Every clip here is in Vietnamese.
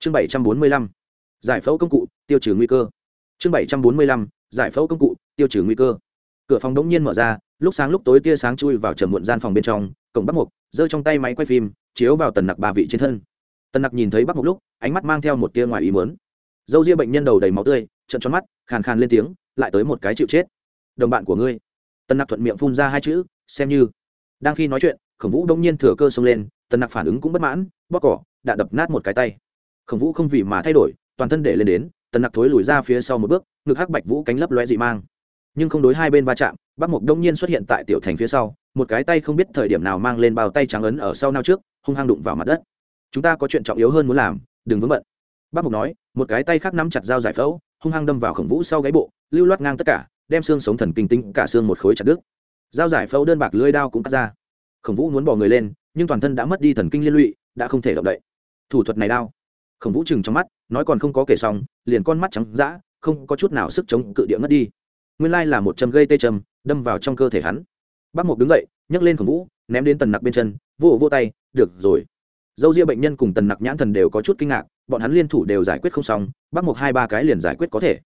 chương bảy trăm bốn mươi lăm, giải phẫu công cụ, tiêu trừ nguy cơ. Chương bảy trăm bốn mươi lăm, giải phẫu công cụ, tiêu trừ nguy cơ. Cửa phòng đống nhiên mở ra, lúc sáng lúc tối tia sáng chui vào trầm muộn gian phòng bên trong, cổng bắc mục, giơ trong tay máy quay phim, chiếu vào tần nặc ba vị trên thân. Tần nặc nhìn thấy bắc mục lúc, ánh mắt mang theo một tia ngoài ý mớn dâu ria bệnh nhân đầu đầy máu tươi trận tròn mắt, khàn khàn lên tiếng, lại tới một cái chịu chết. Đồng bạn của ngươi. Tần nặc thuận miệng phun ra hai chữ, xem như. Đang khi nói chuyện, khổng vũ đông nhiên thừa cơ xông lên, tần nặc phản ứng cũng bất mãn bóc cỏ đã đập nát một cái tay khổng vũ không vì mà thay đổi, toàn thân để lên đến, tần nặc thối lùi ra phía sau một bước, ngực hắc bạch vũ cánh lấp loe dị mang. Nhưng không đối hai bên va chạm, bắc mục đông nhiên xuất hiện tại tiểu thành phía sau, một cái tay không biết thời điểm nào mang lên bao tay trắng ấn ở sau nao trước, hung hăng đụng vào mặt đất. Chúng ta có chuyện trọng yếu hơn muốn làm, đừng vướng bận. Bắc mục nói, một cái tay khác nắm chặt dao giải phẫu, hung hăng đâm vào khổng vũ sau gáy bộ, lưu loát ngang tất cả, đem xương sống thần kinh tinh cả xương một khối chặt đứt. Dao giải phẫu đơn bạc lưỡi đao cũng cắt ra. Khổng vũ muốn bỏ người lên, nhưng toàn thân đã mất đi thần kinh liên lụy, đã không thể động đậy. Thủ thuật này đao khổng vũ chừng trong mắt, nói còn không có kể xong, liền con mắt trắng d không có chút nào sức chống cự địa ngất đi. Nguyên lai là một châm gây tê châm, đâm vào trong cơ thể hắn. Bác mục đứng dậy, nhấc lên khổng vũ, ném đến tần nặc bên chân, vô vô tay, được rồi. Dâu ria bệnh nhân cùng tần nặc nhãn thần đều có chút kinh ngạc, bọn hắn liên thủ đều giải quyết không xong, bác mục hai ba cái liền giải quyết có thể.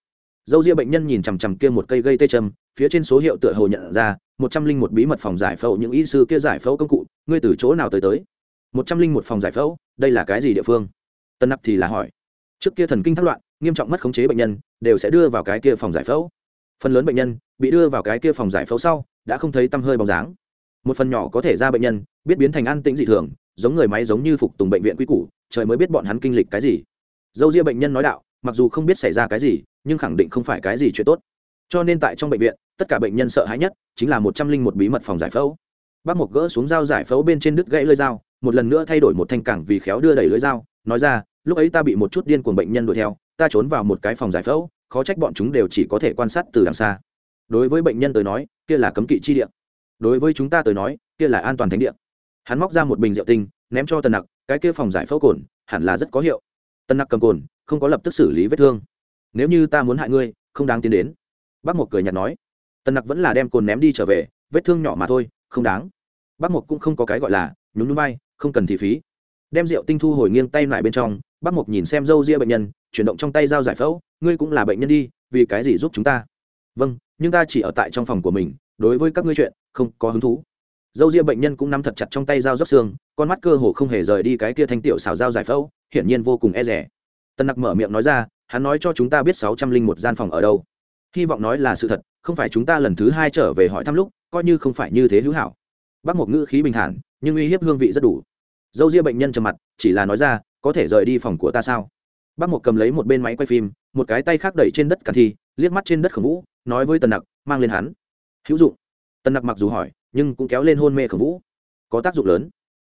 Dâu ria bệnh nhân nhìn chằm chằm kia một cây gây tê châm, phía trên số hiệu tựa hồ nhận ra, một trăm linh một bí mật phòng giải phẫu những y sư kia giải phẫu công cụ, ngươi từ chỗ nào tới tới? Một trăm linh một phòng giải phẫu, đây là cái gì địa phương? Tân nặc thì là hỏi, trước kia thần kinh thất loạn, nghiêm trọng mất khống chế bệnh nhân, đều sẽ đưa vào cái kia phòng giải phẫu. Phần lớn bệnh nhân bị đưa vào cái kia phòng giải phẫu sau, đã không thấy tăm hơi bóng dáng. Một phần nhỏ có thể ra bệnh nhân, biết biến thành an tĩnh dị thường, giống người máy giống như phục tùng bệnh viện quy củ, trời mới biết bọn hắn kinh lịch cái gì. Dâu ria bệnh nhân nói đạo, mặc dù không biết xảy ra cái gì, nhưng khẳng định không phải cái gì chuyện tốt. Cho nên tại trong bệnh viện, tất cả bệnh nhân sợ hãi nhất chính là một trăm linh một bí mật phòng giải phẫu. Bác mộc gỡ xuống dao giải phẫu bên trên đứt gãy lưỡi dao, một lần nữa thay đổi một thanh cảng vì khéo đưa đẩy lưỡi dao nói ra, lúc ấy ta bị một chút điên cuồng bệnh nhân đuổi theo, ta trốn vào một cái phòng giải phẫu, khó trách bọn chúng đều chỉ có thể quan sát từ đằng xa. Đối với bệnh nhân tới nói, kia là cấm kỵ chi địa. Đối với chúng ta tới nói, kia là an toàn thánh địa. Hắn móc ra một bình rượu tinh, ném cho tần nặc, cái kia phòng giải phẫu cồn, hẳn là rất có hiệu. Tần nặc cầm cồn, không có lập tức xử lý vết thương. Nếu như ta muốn hại ngươi, không đáng tiến đến. Bác một cười nhạt nói. Tần nặc vẫn là đem cồn ném đi trở về, vết thương nhỏ mà thôi, không đáng. Bác một cũng không có cái gọi là nhún núi bay không cần thì phí đem rượu tinh thu hồi nghiêng tay lại bên trong, bác mộc nhìn xem râu ria bệnh nhân, chuyển động trong tay dao giải phẫu, ngươi cũng là bệnh nhân đi, vì cái gì giúp chúng ta? Vâng nhưng ta chỉ ở tại trong phòng của mình, đối với các ngươi chuyện, không có hứng thú. Dâu ria bệnh nhân cũng nắm thật chặt trong tay dao dốc xương, con mắt cơ hồ không hề rời đi cái kia thanh tiểu xào dao giải phẫu, hiển nhiên vô cùng e rẻ tân nặc mở miệng nói ra, hắn nói cho chúng ta biết sáu trăm linh một gian phòng ở đâu. Hy vọng nói là sự thật, không phải chúng ta lần thứ hai trở về hỏi thăm lúc, coi như không phải như thế hữu hảo. Bác một ngữ khí bình thản, nhưng uy hiếp hương vị rất đủ dâu ria bệnh nhân trầm mặt, chỉ là nói ra, có thể rời đi phòng của ta sao? Bác một cầm lấy một bên máy quay phim, một cái tay khác đẩy trên đất cả thi, liếc mắt trên đất khổng vũ, nói với tần nặc, mang lên hắn. Hữu dụng. Tần nặc mặc dù hỏi, nhưng cũng kéo lên hôn mê khổng vũ. Có tác dụng lớn.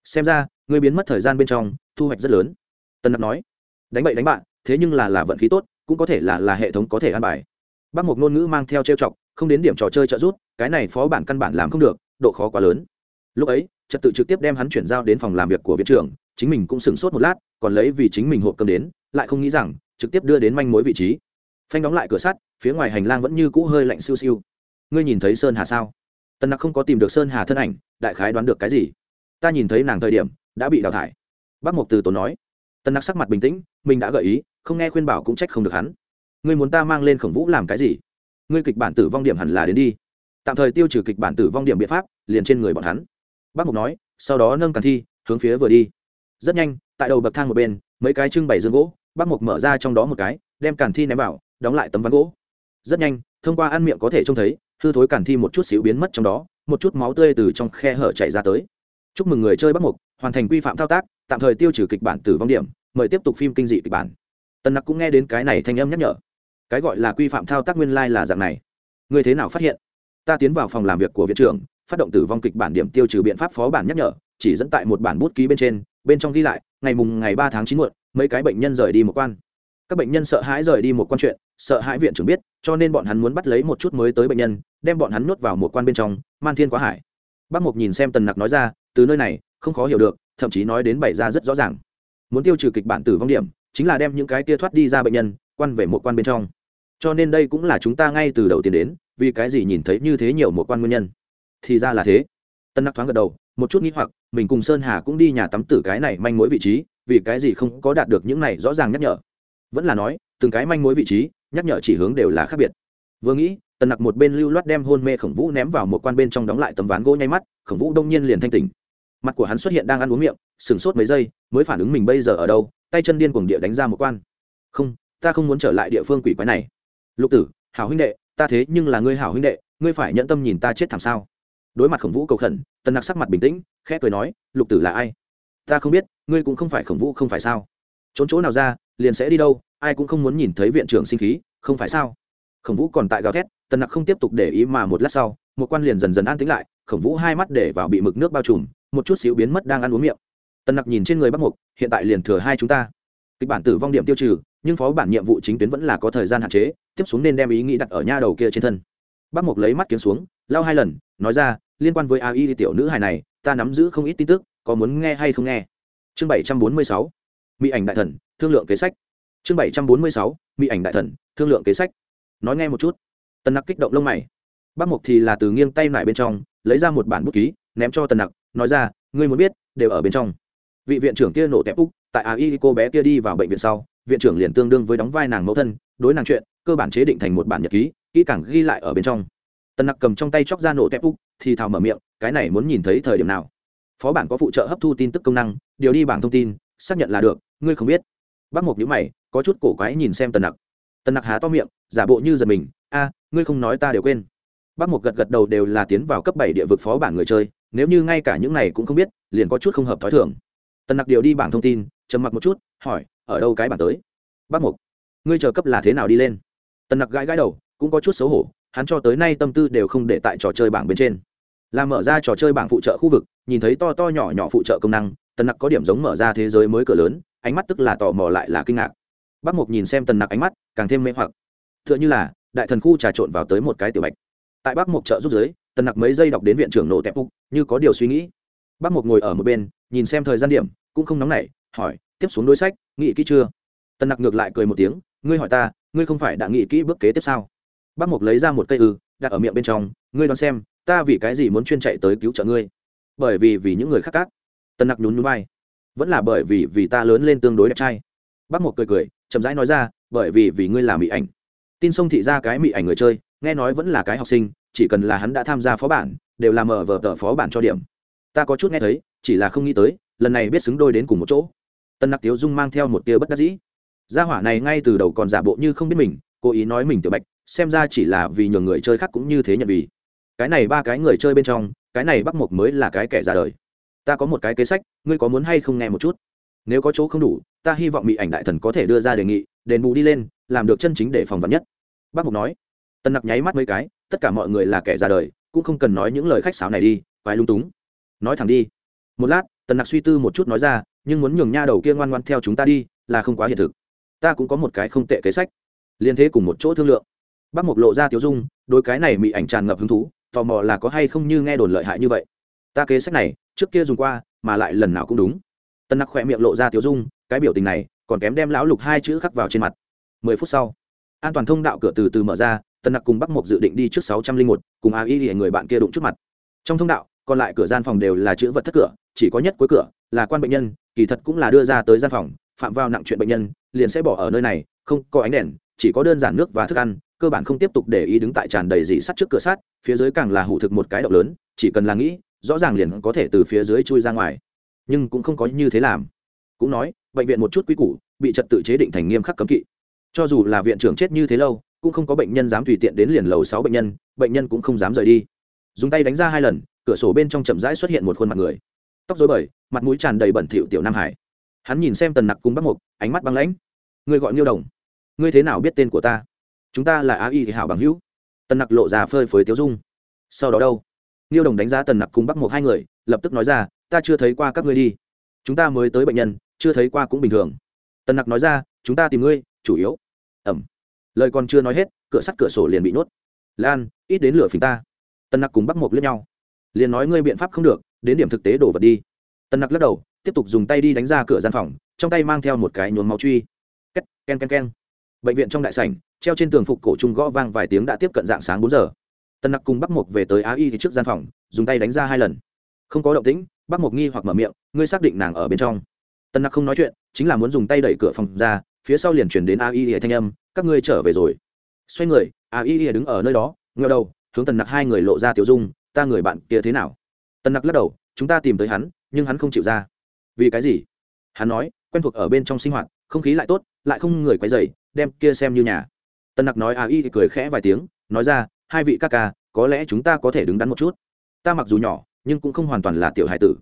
Xem ra người biến mất thời gian bên trong, thu hoạch rất lớn. Tần nặc nói, đánh bậy đánh bạn, thế nhưng là là vận khí tốt, cũng có thể là là hệ thống có thể ăn bài. Bác một ngôn ngữ mang theo trêu chọc, không đến điểm trò chơi trợ rút cái này phó bản căn bản làm không được, độ khó quá lớn. Lúc ấy trật tự trực tiếp đem hắn chuyển giao đến phòng làm việc của viện trưởng, chính mình cũng sửng sốt một lát, còn lấy vì chính mình hộp cơm đến, lại không nghĩ rằng, trực tiếp đưa đến manh mối vị trí. Phanh đóng lại cửa sắt, phía ngoài hành lang vẫn như cũ hơi lạnh siêu siêu. Ngươi nhìn thấy sơn hà sao? Tân nặc không có tìm được sơn hà thân ảnh, đại khái đoán được cái gì? Ta nhìn thấy nàng thời điểm, đã bị đào thải. Bác mộc từ tốn nói. Tân nặc sắc mặt bình tĩnh, mình đã gợi ý, không nghe khuyên bảo cũng trách không được hắn. Ngươi muốn ta mang lên khổng vũ làm cái gì? Ngươi kịch bản tử vong điểm hẳn là đến đi. Tạm thời tiêu trừ kịch bản tử vong điểm biện pháp, liền trên người bọn hắn bác mục nói, sau đó nâng càn thi, hướng phía vừa đi. Rất nhanh, tại đầu bậc thang một bên, mấy cái trưng bày dương gỗ, bác mục mở ra trong đó một cái, đem càn thi ném vào, đóng lại tấm ván gỗ. Rất nhanh, thông qua ăn miệng có thể trông thấy, hư thối càn thi một chút xíu biến mất trong đó, một chút máu tươi từ trong khe hở chảy ra tới. Chúc mừng người chơi bác mục, hoàn thành quy phạm thao tác, tạm thời tiêu trừ kịch bản tử vong điểm, mời tiếp tục phim kinh dị kịch bản. Tần nặc cũng nghe đến cái này thanh âm nhắc nhở. Cái gọi là quy phạm thao tác nguyên lai là dạng này. Người thế nào phát hiện? Ta tiến vào phòng làm việc của viện trưởng phát động tử vong kịch bản điểm tiêu trừ biện pháp phó bản nhắc nhở, chỉ dẫn tại một bản bút ký bên trên, bên trong ghi lại, ngày mùng ngày ba tháng chín muộn, mấy cái bệnh nhân rời đi một quan. Các bệnh nhân sợ hãi rời đi một quan chuyện, sợ hãi viện trưởng biết, cho nên bọn hắn muốn bắt lấy một chút mới tới bệnh nhân, đem bọn hắn nuốt vào một quan bên trong, man thiên quá hải. Bác mục nhìn xem tần nặc nói ra, từ nơi này, không khó hiểu được, thậm chí nói đến bày ra rất rõ ràng. Muốn tiêu trừ kịch bản tử vong điểm, chính là đem những cái tia thoát đi ra bệnh nhân, quan về một quan bên trong. Cho nên đây cũng là chúng ta ngay từ đầu tiên đến, vì cái gì nhìn thấy như thế nhiều một quan nguyên nhân thì ra là thế. Tân nặc thoáng gật đầu, một chút nghĩ hoặc, mình cùng sơn hà cũng đi nhà tắm tử cái này manh mối vị trí, vì cái gì không có đạt được những này rõ ràng nhắc nhở. Vẫn là nói, từng cái manh mối vị trí, nhắc nhở chỉ hướng đều là khác biệt. Vừa nghĩ tần nặc một bên lưu loát đem hôn mê khổng vũ ném vào một quan bên trong đóng lại tấm ván gỗ nháy mắt, khổng vũ đông nhiên liền thanh tỉnh. Mặt của hắn xuất hiện đang ăn uống miệng, sửng sốt mấy giây, mới phản ứng mình bây giờ ở đâu, tay chân điên cuồng địa đánh ra một quan. Không, ta không muốn trở lại địa phương quỷ quái này. Lục tử, hảo huynh đệ, ta thế nhưng là ngươi hảo huynh đệ, ngươi phải nhận tâm nhìn ta chết thảm sao? Đối mặt khổng vũ cầu khẩn, tần nặc sắc mặt bình tĩnh, khẽ cười nói, lục tử là ai? Ta không biết, ngươi cũng không phải khổng vũ không phải sao? Trốn chỗ nào ra, liền sẽ đi đâu, ai cũng không muốn nhìn thấy viện trưởng sinh khí, không phải sao? Khổng vũ còn tại gào thét, tần nặc không tiếp tục để ý mà một lát sau, một quan liền dần dần an tĩnh lại, khổng vũ hai mắt để vào bị mực nước bao trùm, một chút xíu biến mất đang ăn uống miệng. Tần nặc nhìn trên người bắc mục, hiện tại liền thừa hai chúng ta. Kịch bản tử vong điểm tiêu trừ, nhưng phó bản nhiệm vụ chính tuyến vẫn là có thời gian hạn chế, tiếp xuống nên đem ý nghĩ đặt ở nha đầu kia trên thân. Bắc mục lấy mắt kiếm xuống, lao hai lần, nói ra liên quan với ai tiểu nữ hài này, ta nắm giữ không ít tin tức, có muốn nghe hay không nghe? Chương bảy trăm bốn mươi sáu, mỹ ảnh đại thần, thương lượng kế sách. Chương bảy trăm bốn mươi sáu, mỹ ảnh đại thần, thương lượng kế sách. Nói nghe một chút. Tần nặc kích động lông mày. Bác mộc thì là từ nghiêng tay lại bên trong, lấy ra một bản bút ký, ném cho tần nặc, nói ra, ngươi muốn biết, đều ở bên trong. Vị viện trưởng kia nổ tẹp úc, tại ai cô bé kia đi vào bệnh viện sau, viện trưởng liền tương đương với đóng vai nàng mẫu thân, đối nàng chuyện, cơ bản chế định thành một bản nhật ký, kỹ càng ghi lại ở bên trong tần nặc cầm trong tay chóc ra nổ tép úc, thì thào mở miệng, cái này muốn nhìn thấy thời điểm nào? Phó bản có phụ trợ hấp thu tin tức công năng, điều đi bảng thông tin, xác nhận là được, ngươi không biết. Bác mộc nhữ mày, có chút cổ quái nhìn xem tần nặc. Tần nặc há to miệng, giả bộ như giật mình, a, ngươi không nói ta đều quên. Bác mộc gật gật đầu đều là tiến vào cấp bảy địa vực phó bản người chơi, nếu như ngay cả những này cũng không biết, liền có chút không hợp t h ó i thưởng tần nặc điều đi bảng thông tin, trầm mặc một chút, hỏi, ở đâu cái bản tới? Bác mộc, ngươi chờ cấp là thế nào đi lên? Tần nặc gãi gãi đầu, cũng có chút xấu hổ hắn cho tới nay tâm tư đều không để tại trò chơi bảng bên trên. Là mở ra trò chơi bảng phụ trợ khu vực, nhìn thấy to to nhỏ nhỏ phụ trợ công năng, tần nặc có điểm giống mở ra thế giới mới cửa lớn, ánh mắt tức là tò mò lại là kinh ngạc. Bác Mục nhìn xem tần nặc ánh mắt, càng thêm mê hoặc. T h ư ợ n h ư là, đại thần khu trà trộn vào tới một cái tiểu bạch. Tại bác Mục trợ giúp giới tần nặc mấy giây đọc đến viện trưởng nổ tẹp phục như có điều suy nghĩ. Bác Mục ngồi ở một bên, nhìn xem thời gian điểm, cũng không nóng nảy, hỏi, tiếp xuống đối sách, nghĩ kỹ chưa? Tần nặc ngược lại cười một tiếng, ngươi hỏi ta, ngươi không phải đã nghĩ kỹ bước kế tiếp sao? Bác mộc lấy ra một cây ư, đặt ở miệng bên trong, ngươi đoán xem, ta vì cái gì muốn chuyên chạy tới cứu trợ ngươi? Bởi vì vì những người khác cát. Tân nặc nhún nhún bay vẫn là bởi vì vì ta lớn lên tương đối đẹp trai. Bác mộc cười cười, chậm rãi nói ra, bởi vì vì ngươi là mỹ ảnh. Tin sông thị ra cái mỹ ảnh người chơi, nghe nói vẫn là cái học sinh, chỉ cần là hắn đã tham gia phó bản, đều làm mở vở tờ phó bản cho điểm. Ta có chút nghe thấy, chỉ là không nghĩ tới, lần này biết xứng đôi đến cùng một chỗ. Tân nặc tiếu dung mang theo một tia bất đắc dĩ. Gia hỏa này ngay từ đầu còn giả bộ như không biết mình, cố ý nói mình tiểu bạch xem ra chỉ là vì nhường người chơi khác cũng như thế nhận vì. Cái này ba cái người chơi bên trong, cái này bắc mộc mới là cái kẻ ra đời. Ta có một cái kế sách, ngươi có muốn hay không nghe một chút? Nếu có chỗ không đủ, ta hy vọng mỹ ảnh đại thần có thể đưa ra đề nghị, đền bù đi lên, làm được chân chính để phòng vật nhất. Bác mục nói. Tân nặc nháy mắt mấy cái, tất cả mọi người là kẻ ra đời, cũng không cần nói những lời khách sáo này đi vài lung túng. Nói thẳng đi. Một lát, tần nặc suy tư một chút nói ra, nhưng muốn nhường nha đầu kia ngoan ngoan theo chúng ta đi, là không quá hiện thực. Ta cũng có một cái không tệ kế sách. Liên thế cùng một chỗ thương lượng bác mộc lộ ra tiếu dung đôi cái này bị ảnh tràn ngập hứng thú, tò mò là có hay không như nghe đồn lợi hại như vậy. Ta kế sách này, trước kia dùng qua, mà lại lần nào cũng đúng. Tân nặc khỏe miệng lộ ra tiếu dung, cái biểu tình này còn kém đem lão lục hai chữ khắc vào trên mặt. Mười phút sau, an toàn thông đạo cửa từ từ mở ra, tân nặc cùng bắc mộc dự định đi trước sáu trăm linh một, cùng a y người bạn kia đụng chút mặt. Trong thông đạo, còn lại cửa gian phòng đều là chữ vật thất cửa, chỉ có nhất cuối cửa là quan bệnh nhân, kỳ thật cũng là đưa ra tới gian phòng, phạm vào nặng chuyện bệnh nhân, liền sẽ bỏ ở nơi này, không có ánh đèn chỉ có đơn giản nước và thức ăn cơ bản không tiếp tục để ý đứng tại tràn đầy dị sắt trước cửa sắt, phía dưới càng là hủ thực một cái động lớn chỉ cần là nghĩ rõ ràng liền có thể từ phía dưới chui ra ngoài. Nhưng cũng không có như thế làm. Cũng nói bệnh viện một chút quy củ bị trật tự chế định thành nghiêm khắc cấm kỵ. Cho dù là viện trưởng chết như thế lâu cũng không có bệnh nhân dám tùy tiện đến liền lầu sáu bệnh nhân bệnh nhân cũng không dám rời đi. Dùng tay đánh ra hai lần cửa sổ bên trong chậm rãi xuất hiện một khuôn mặt người. Tóc dối bời mặt mũi tràn đầy bẩn thỉu tiểu nam hải. Hắn nhìn xem tần nặc cùng bắc mục ánh mắt băng lãnh. Người gọi nghiêu đồng ngươi thế nào biết tên của ta? Chúng ta là á y thì hảo bằng hữu. Tần nặc lộ ra phơi phới tiếu dung. Sau đó đâu? Nghiêu đồng đánh giá tần nặc cùng bắc một hai người, lập tức nói ra, ta chưa thấy qua các ngươi đi. Chúng ta mới tới bệnh nhân, chưa thấy qua cũng bình thường. Tần nặc nói ra, chúng ta tìm ngươi, chủ yếu. Ẩm. Lời còn chưa nói hết, cửa sắt cửa sổ liền bị nhốt. Lan, ít đến lửa phình ta. Tần nặc cùng bắc một lướt nhau. Liền nói, ngươi biện pháp không được, đến điểm thực tế đổ vật đi. Tần nặc lắc đầu, tiếp tục dùng tay đi đánh ra cửa gian phòng, trong tay mang theo một cái nhuốm máu truy. Két, ken ken ken bệnh viện trong đại sảnh, treo trên tường phục cổ trung gõ vang vài tiếng đã tiếp cận dạng sáng bốn giờ. Tân nặc cùng bắc mộc về tới á y trước gian phòng, dùng tay đánh ra hai lần. Không có động tĩnh, bắc mộc nghi hoặc mở miệng, ngươi xác định nàng ở bên trong. Tân nặc không nói chuyện, chính là muốn dùng tay đẩy cửa phòng ra, phía sau liền chuyển đến a y ỉa thanh âm, các ngươi trở về rồi. Xoay người, a y ỉa đứng ở nơi đó ngờ đầu, hướng tần nặc hai người lộ ra tiểu dung, ta người bạn kia thế nào? Tần nặc lắc đầu, chúng ta tìm tới hắn, nhưng hắn không chịu ra. Vì cái gì? Hắn nói, quen thuộc ở bên trong sinh hoạt, không khí lại tốt, lại không người quay dày đem kia xem như nhà. Tần nặc nói, a y cười khẽ vài tiếng, nói ra, hai vị các ca, có lẽ chúng ta có thể đứng đắn một chút. Ta mặc dù nhỏ, nhưng cũng không hoàn toàn là tiểu hải tử.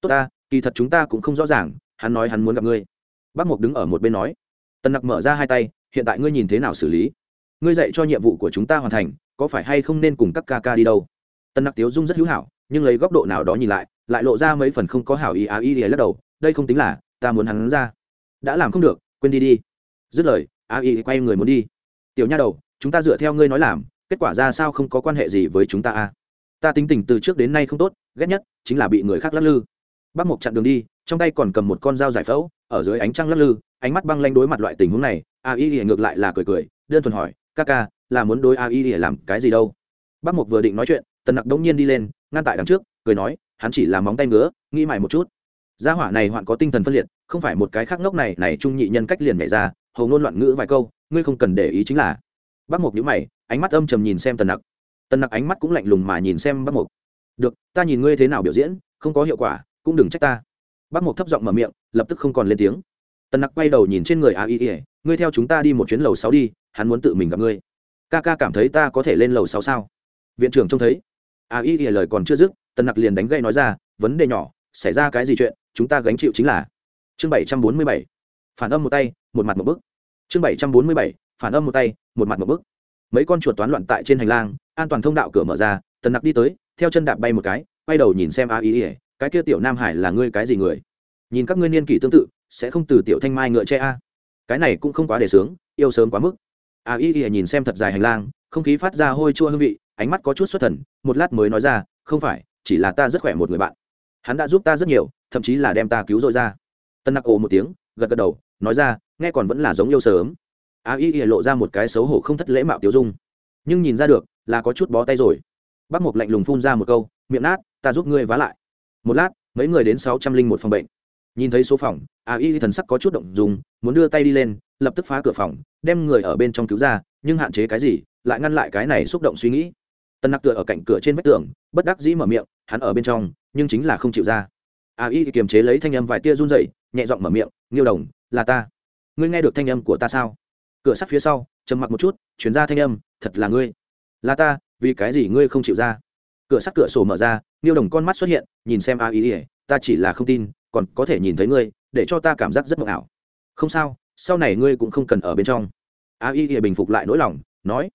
Tốt ta, kỳ thật chúng ta cũng không rõ ràng, hắn nói hắn muốn gặp ngươi. Bác mục đứng ở một bên nói. Tần nặc mở ra hai tay, hiện tại ngươi nhìn thế nào xử lý? Ngươi dạy cho nhiệm vụ của chúng ta hoàn thành, có phải hay không nên cùng các ca ca đi đâu? Tần nặc tiếu dung rất hữu hảo, nhưng lấy góc độ nào đó nhìn lại lại lộ ra mấy phần không có hảo ý á ý lắc đầu, đây không tính là, ta muốn hắn ra. Đã làm không được, quên đi đi. Dứt lời a y quay người muốn đi. Tiểu nha đầu, chúng ta dựa theo ngươi nói làm, kết quả ra sao không có quan hệ gì với chúng ta a ta tính tình từ trước đến nay không tốt, ghét nhất chính là bị người khác lắc lư. Bác mộc chặn đường đi, trong tay còn cầm một con dao giải phẫu, ở dưới ánh trăng lắc lư, ánh mắt băng lanh đối mặt loại tình huống này, a y ỉa ngược lại là cười cười, đơn thuần hỏi, ca ca, là muốn đối a y ỉa làm cái gì đâu? Bác mộc vừa định nói chuyện, tần nặc đông nhiên đi lên, ngăn tại đằng trước, cười nói, hắn chỉ là móng tay ngứa, nghĩ mãi một chút. Gia hỏa này hoạn có tinh thần phân liệt, không phải một cái khác ngốc này này trung nhị nhân cách liền nhảy ra hầu ngôn loạn ngữ vài câu, ngươi không cần để ý chính là. Bác mục nhíu mày, ánh mắt âm trầm nhìn xem tần nặc. Tần nặc ánh mắt cũng lạnh lùng mà nhìn xem bác mục. Được, ta nhìn ngươi thế nào biểu diễn, không có hiệu quả, cũng đừng trách ta. Bác mục thấp giọng mở miệng, lập tức không còn lên tiếng. Tần nặc quay đầu nhìn trên người a y ỉa ngươi theo chúng ta đi một chuyến lầu sáu đi, hắn muốn tự mình gặp ngươi. Ca ca cảm thấy ta có thể lên lầu sáu sao? Viện trưởng trông thấy. A y ỉa lời còn chưa dứt, tần nặc liền đánh gậy nói ra, vấn đề nhỏ, xảy ra cái gì chuyện, chúng ta gánh chịu chính là. Chương bảy trăm bốn mươi bảy phản âm một tay, một mặt một bức. Chương bảy trăm bốn mươi bảy, phản âm một tay, một mặt một bức. Mấy con chuột toán loạn tại trên hành lang, an toàn thông đạo cửa mở ra, tần nặc đi tới, theo chân đạp bay một cái, quay đầu nhìn xem a y ỉa cái kia tiểu nam hải là ngươi cái gì người? Nhìn các ngươi niên kỷ tương tự, sẽ không từ tiểu thanh mai ngựa che a? Cái này cũng không quá để sướng, yêu sớm quá mức. A y y nhìn xem thật dài hành lang, không khí phát ra hôi chua hương vị, ánh mắt có chút xuất thần, một lát mới nói ra, không phải, chỉ là ta rất khỏe một người bạn. Hắn đã giúp ta rất nhiều, thậm chí là đem ta cứu rồi ra. Tân nặc ồ một tiếng gật gật đầu, nói ra, nghe còn vẫn là giống yêu sớm. A y lộ ra một cái xấu hổ không thất lễ mạo tiêu dung. Nhưng nhìn ra được, là có chút bó tay rồi. Bác mộc lạnh lùng phun ra một câu, miệng nát, ta giúp ngươi vá lại. Một lát, mấy người đến sáu trăm linh một phòng bệnh. Nhìn thấy số phòng, a y thần sắc có chút động dùng muốn đưa tay đi lên, lập tức phá cửa phòng, đem người ở bên trong cứu ra, nhưng hạn chế cái gì, lại ngăn lại cái này xúc động suy nghĩ. Tân nặc tựa ở cạnh cửa trên vách tường, bất đắc dĩ mở miệng, hắn ở bên trong, nhưng chính là không chịu ra. A y kiềm chế lấy thanh âm vài tia run dậy nhẹ giọng mở miệng, nghiêu đồng, là ta. Ngươi nghe được thanh âm của ta sao? Cửa sắt phía sau, trầm mặc một chút, chuyển ra thanh âm, thật là ngươi. Là ta, vì cái gì ngươi không chịu ra? Cửa sắt cửa sổ mở ra, nghiêu đồng con mắt xuất hiện, nhìn xem a y ỉa ta chỉ là không tin, còn có thể nhìn thấy ngươi, để cho ta cảm giác rất mộng ảo. Không sao, sau này ngươi cũng không cần ở bên trong. A y ỉa bình phục lại nỗi lòng, nói,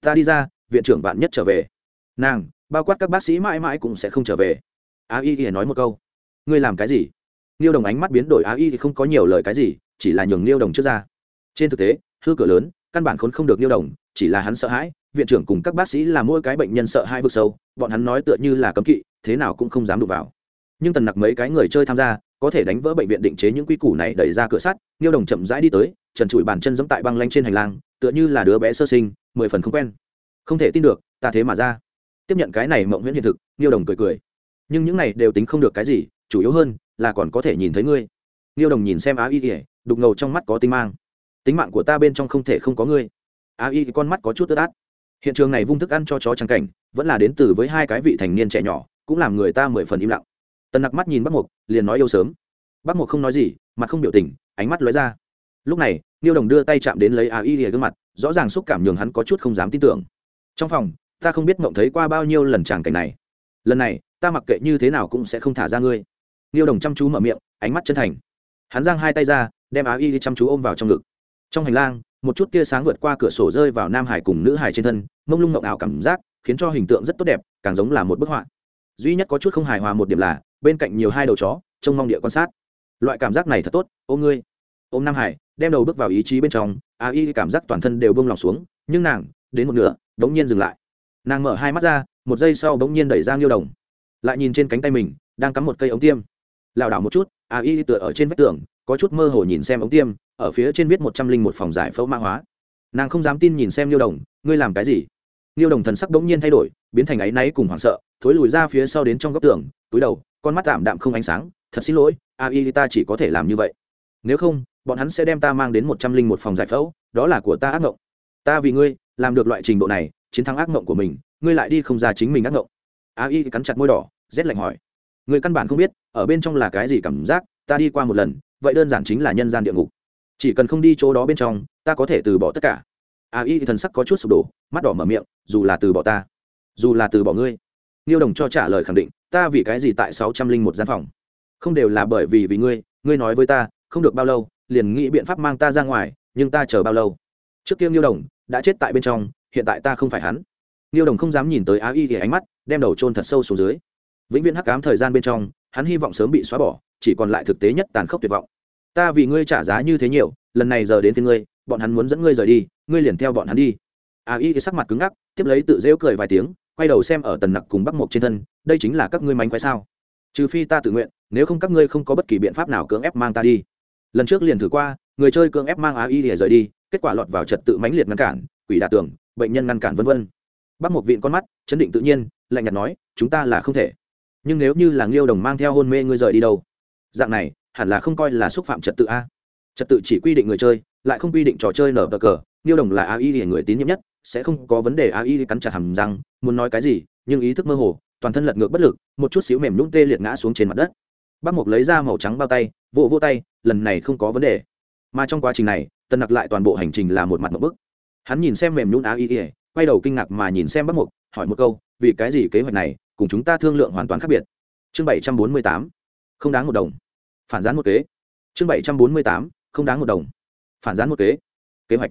ta đi ra, viện trưởng vạn nhất trở về. Nàng, bao quát các bác sĩ mãi mãi cũng sẽ không trở về. A y ỉa nói một câu, ngươi làm cái gì? Niêu đồng ánh mắt biến đổi á y thì không có nhiều lời cái gì, chỉ là nhường niêu đồng trước ra. Trên thực tế, hư cửa lớn, căn bản khốn không được niêu đồng, chỉ là hắn sợ hãi, viện trưởng cùng các bác sĩ là mỗi cái bệnh nhân sợ hai vực sâu, bọn hắn nói tựa như là cấm kỵ, thế nào cũng không dám đụng vào. Nhưng tần nặc mấy cái người chơi tham gia, có thể đánh vỡ bệnh viện định chế những quy củ này đẩy ra cửa sắt, niêu đồng chậm rãi đi tới, trần trụi bàn chân giẫm tại băng lanh trên hành lang, tựa như là đứa bé sơ sinh, mười phần không quen. Không thể tin được, ta thế mà ra. Tiếp nhận cái này mộng Huyễn hiện thực, niêu đồng cười cười. Nhưng những này đều tính không được cái gì, chủ yếu hơn là còn có thể nhìn thấy ngươi. Niêu đồng nhìn xem á y ỉa đục ngầu trong mắt có tinh mang. Tính mạng của ta bên trong không thể không có ngươi. Á y con mắt có chút tức át. Hiện trường này vung thức ăn cho chó trắng cảnh, vẫn là đến từ với hai cái vị thành niên trẻ nhỏ, cũng làm người ta mười phần im lặng. Tần nặc mắt nhìn bắc mục liền nói yêu sớm. Bắc mục không nói gì, mặt không biểu tình, ánh mắt lóe ra. Lúc này niêu đồng đưa tay chạm đến lấy á y ỉa gương mặt, rõ ràng xúc cảm nhường hắn có chút không dám tin tưởng. Trong phòng, ta không biết mộng thấy qua bao nhiêu lần tràng cảnh này. Lần này, ta mặc kệ như thế nào cũng sẽ không thả ra ngươi niêu đồng chăm chú mở miệng, ánh mắt chân thành. Hắn giang hai tay ra, đem á y chăm chú ôm vào trong ngực. Trong hành lang, một chút tia sáng vượt qua cửa sổ rơi vào nam hải cùng nữ hải trên thân, mông lung ngộng ảo cảm giác, khiến cho hình tượng rất tốt đẹp, càng giống là một bức họa. Duy nhất có chút không hài hòa một điểm là, bên cạnh nhiều hai đầu chó, trông mong địa quan sát. Loại cảm giác này thật tốt ôm ngươi. Ôm nam hải, đem đầu bước vào ý chí bên trong a y cảm giác toàn thân đều bông lòng xuống, nhưng nàng, đến một nửa, bỗng nhiên dừng lại. Nàng mở hai mắt ra, một giây sau bỗng nhiên đẩy ra nghiêu đồng. Lại nhìn trên cánh tay mình, đang cắm một cây ống tiêm lảo đảo một chút, a y tựa ở trên vách tường, có chút mơ hồ nhìn xem ống tiêm, ở phía trên viết một trăm linh một phòng giải phẫu mã hóa. Nàng không dám tin nhìn xem nghiêu đồng, ngươi làm cái gì? Nghiêu đồng thần sắc bỗng nhiên thay đổi, biến thành áy náy cùng hoảng sợ, thối lùi ra phía sau đến trong góc tường, túi đầu, con mắt tạm đạm không ánh sáng, thật xin lỗi, a y ta chỉ có thể làm như vậy. Nếu không, bọn hắn sẽ đem ta mang đến một trăm linh một phòng giải phẫu, đó là của ta ác mộng ta vì ngươi, làm được loại trình độ này, chiến thắng ác mộng của mình, ngươi lại đi không ra chính mình ác mộng a y cắn chặt môi đỏ, rét lạnh hỏi người căn bản không biết, ở bên trong là cái gì cảm giác, ta đi qua một lần, vậy đơn giản chính là nhân gian địa ngục. Chỉ cần không đi chỗ đó bên trong, ta có thể từ bỏ tất cả. A y thần sắc có chút sụp đổ, mắt đỏ mở miệng, dù là từ bỏ ta, dù là từ bỏ ngươi. Niêu đồng cho trả lời khẳng định, ta vì cái gì tại sáu trăm linh một gian phòng? Không đều là bởi vì vì ngươi ngươi nói với ta, không được bao lâu, liền nghĩ biện pháp mang ta ra ngoài, nhưng ta chờ bao lâu? Trước kia niêu đồng đã chết tại bên trong, hiện tại ta không phải hắn. Niêu đồng không dám nhìn tới á y thì ánh mắt, đem đầu trôn thật sâu xuống dưới vĩnh viễn hắc ám thời gian bên trong, hắn hy vọng sớm bị xóa bỏ, chỉ còn lại thực tế nhất tàn khốc tuyệt vọng. Ta vì ngươi trả giá như thế nhiều, lần này giờ đến phía ngươi, bọn hắn muốn dẫn ngươi rời đi, ngươi liền theo bọn hắn đi. A y sắc mặt cứng ngắc, tiếp lấy tự rêu cười vài tiếng, quay đầu xem ở tần nặc cùng bắc mộc trên thân, đây chính là các ngươi mánh khoái sao? Trừ phi ta tự nguyện, nếu không các ngươi không có bất kỳ biện pháp nào cưỡng ép mang ta đi. Lần trước liền thử qua, người chơi cưỡng ép mang á y để rời đi, kết quả lọt vào trật tự mãnh liệt ngăn cản, quỷ đạ tưởng bệnh nhân ngăn cản vân vân. Bắc mộc vịn con mắt, chấn định tự nhiên, lạnh nhạt nói, chúng ta là không thể nhưng nếu như là nghiêu đồng mang theo hôn mê ngươi rời đi đâu? Dạng này, hẳn là không coi là xúc phạm trật tự a. Trật tự chỉ quy định người chơi, lại không quy định trò chơi nở bờ cờ. Nghiêu đồng là ai thì người tín nhiệm nhất, sẽ không có vấn đề ai cắn chặt hầm răng, muốn nói cái gì, nhưng ý thức mơ hồ, toàn thân lật ngược bất lực, một chút xíu mềm nhũng tê liệt ngã xuống trên mặt đất. Bác mộc lấy ra màu trắng bao tay, vỗ vỗ tay, lần này không có vấn đề. Mà trong quá trình này, tân nặc lại toàn bộ hành trình là một mặt một bức. Hắn nhìn xem mềm nhũng á y ỉa quay đầu kinh ngạc mà nhìn xem bác mộc, hỏi một câu, vì cái gì kế hoạch này cùng chúng ta thương lượng hoàn toàn khác biệt. Chương bảy trăm bốn mươi tám, không đáng một đồng. Phản gián một kế. Chương bảy trăm bốn mươi tám, không đáng một đồng. Phản gián một kế. Kế hoạch.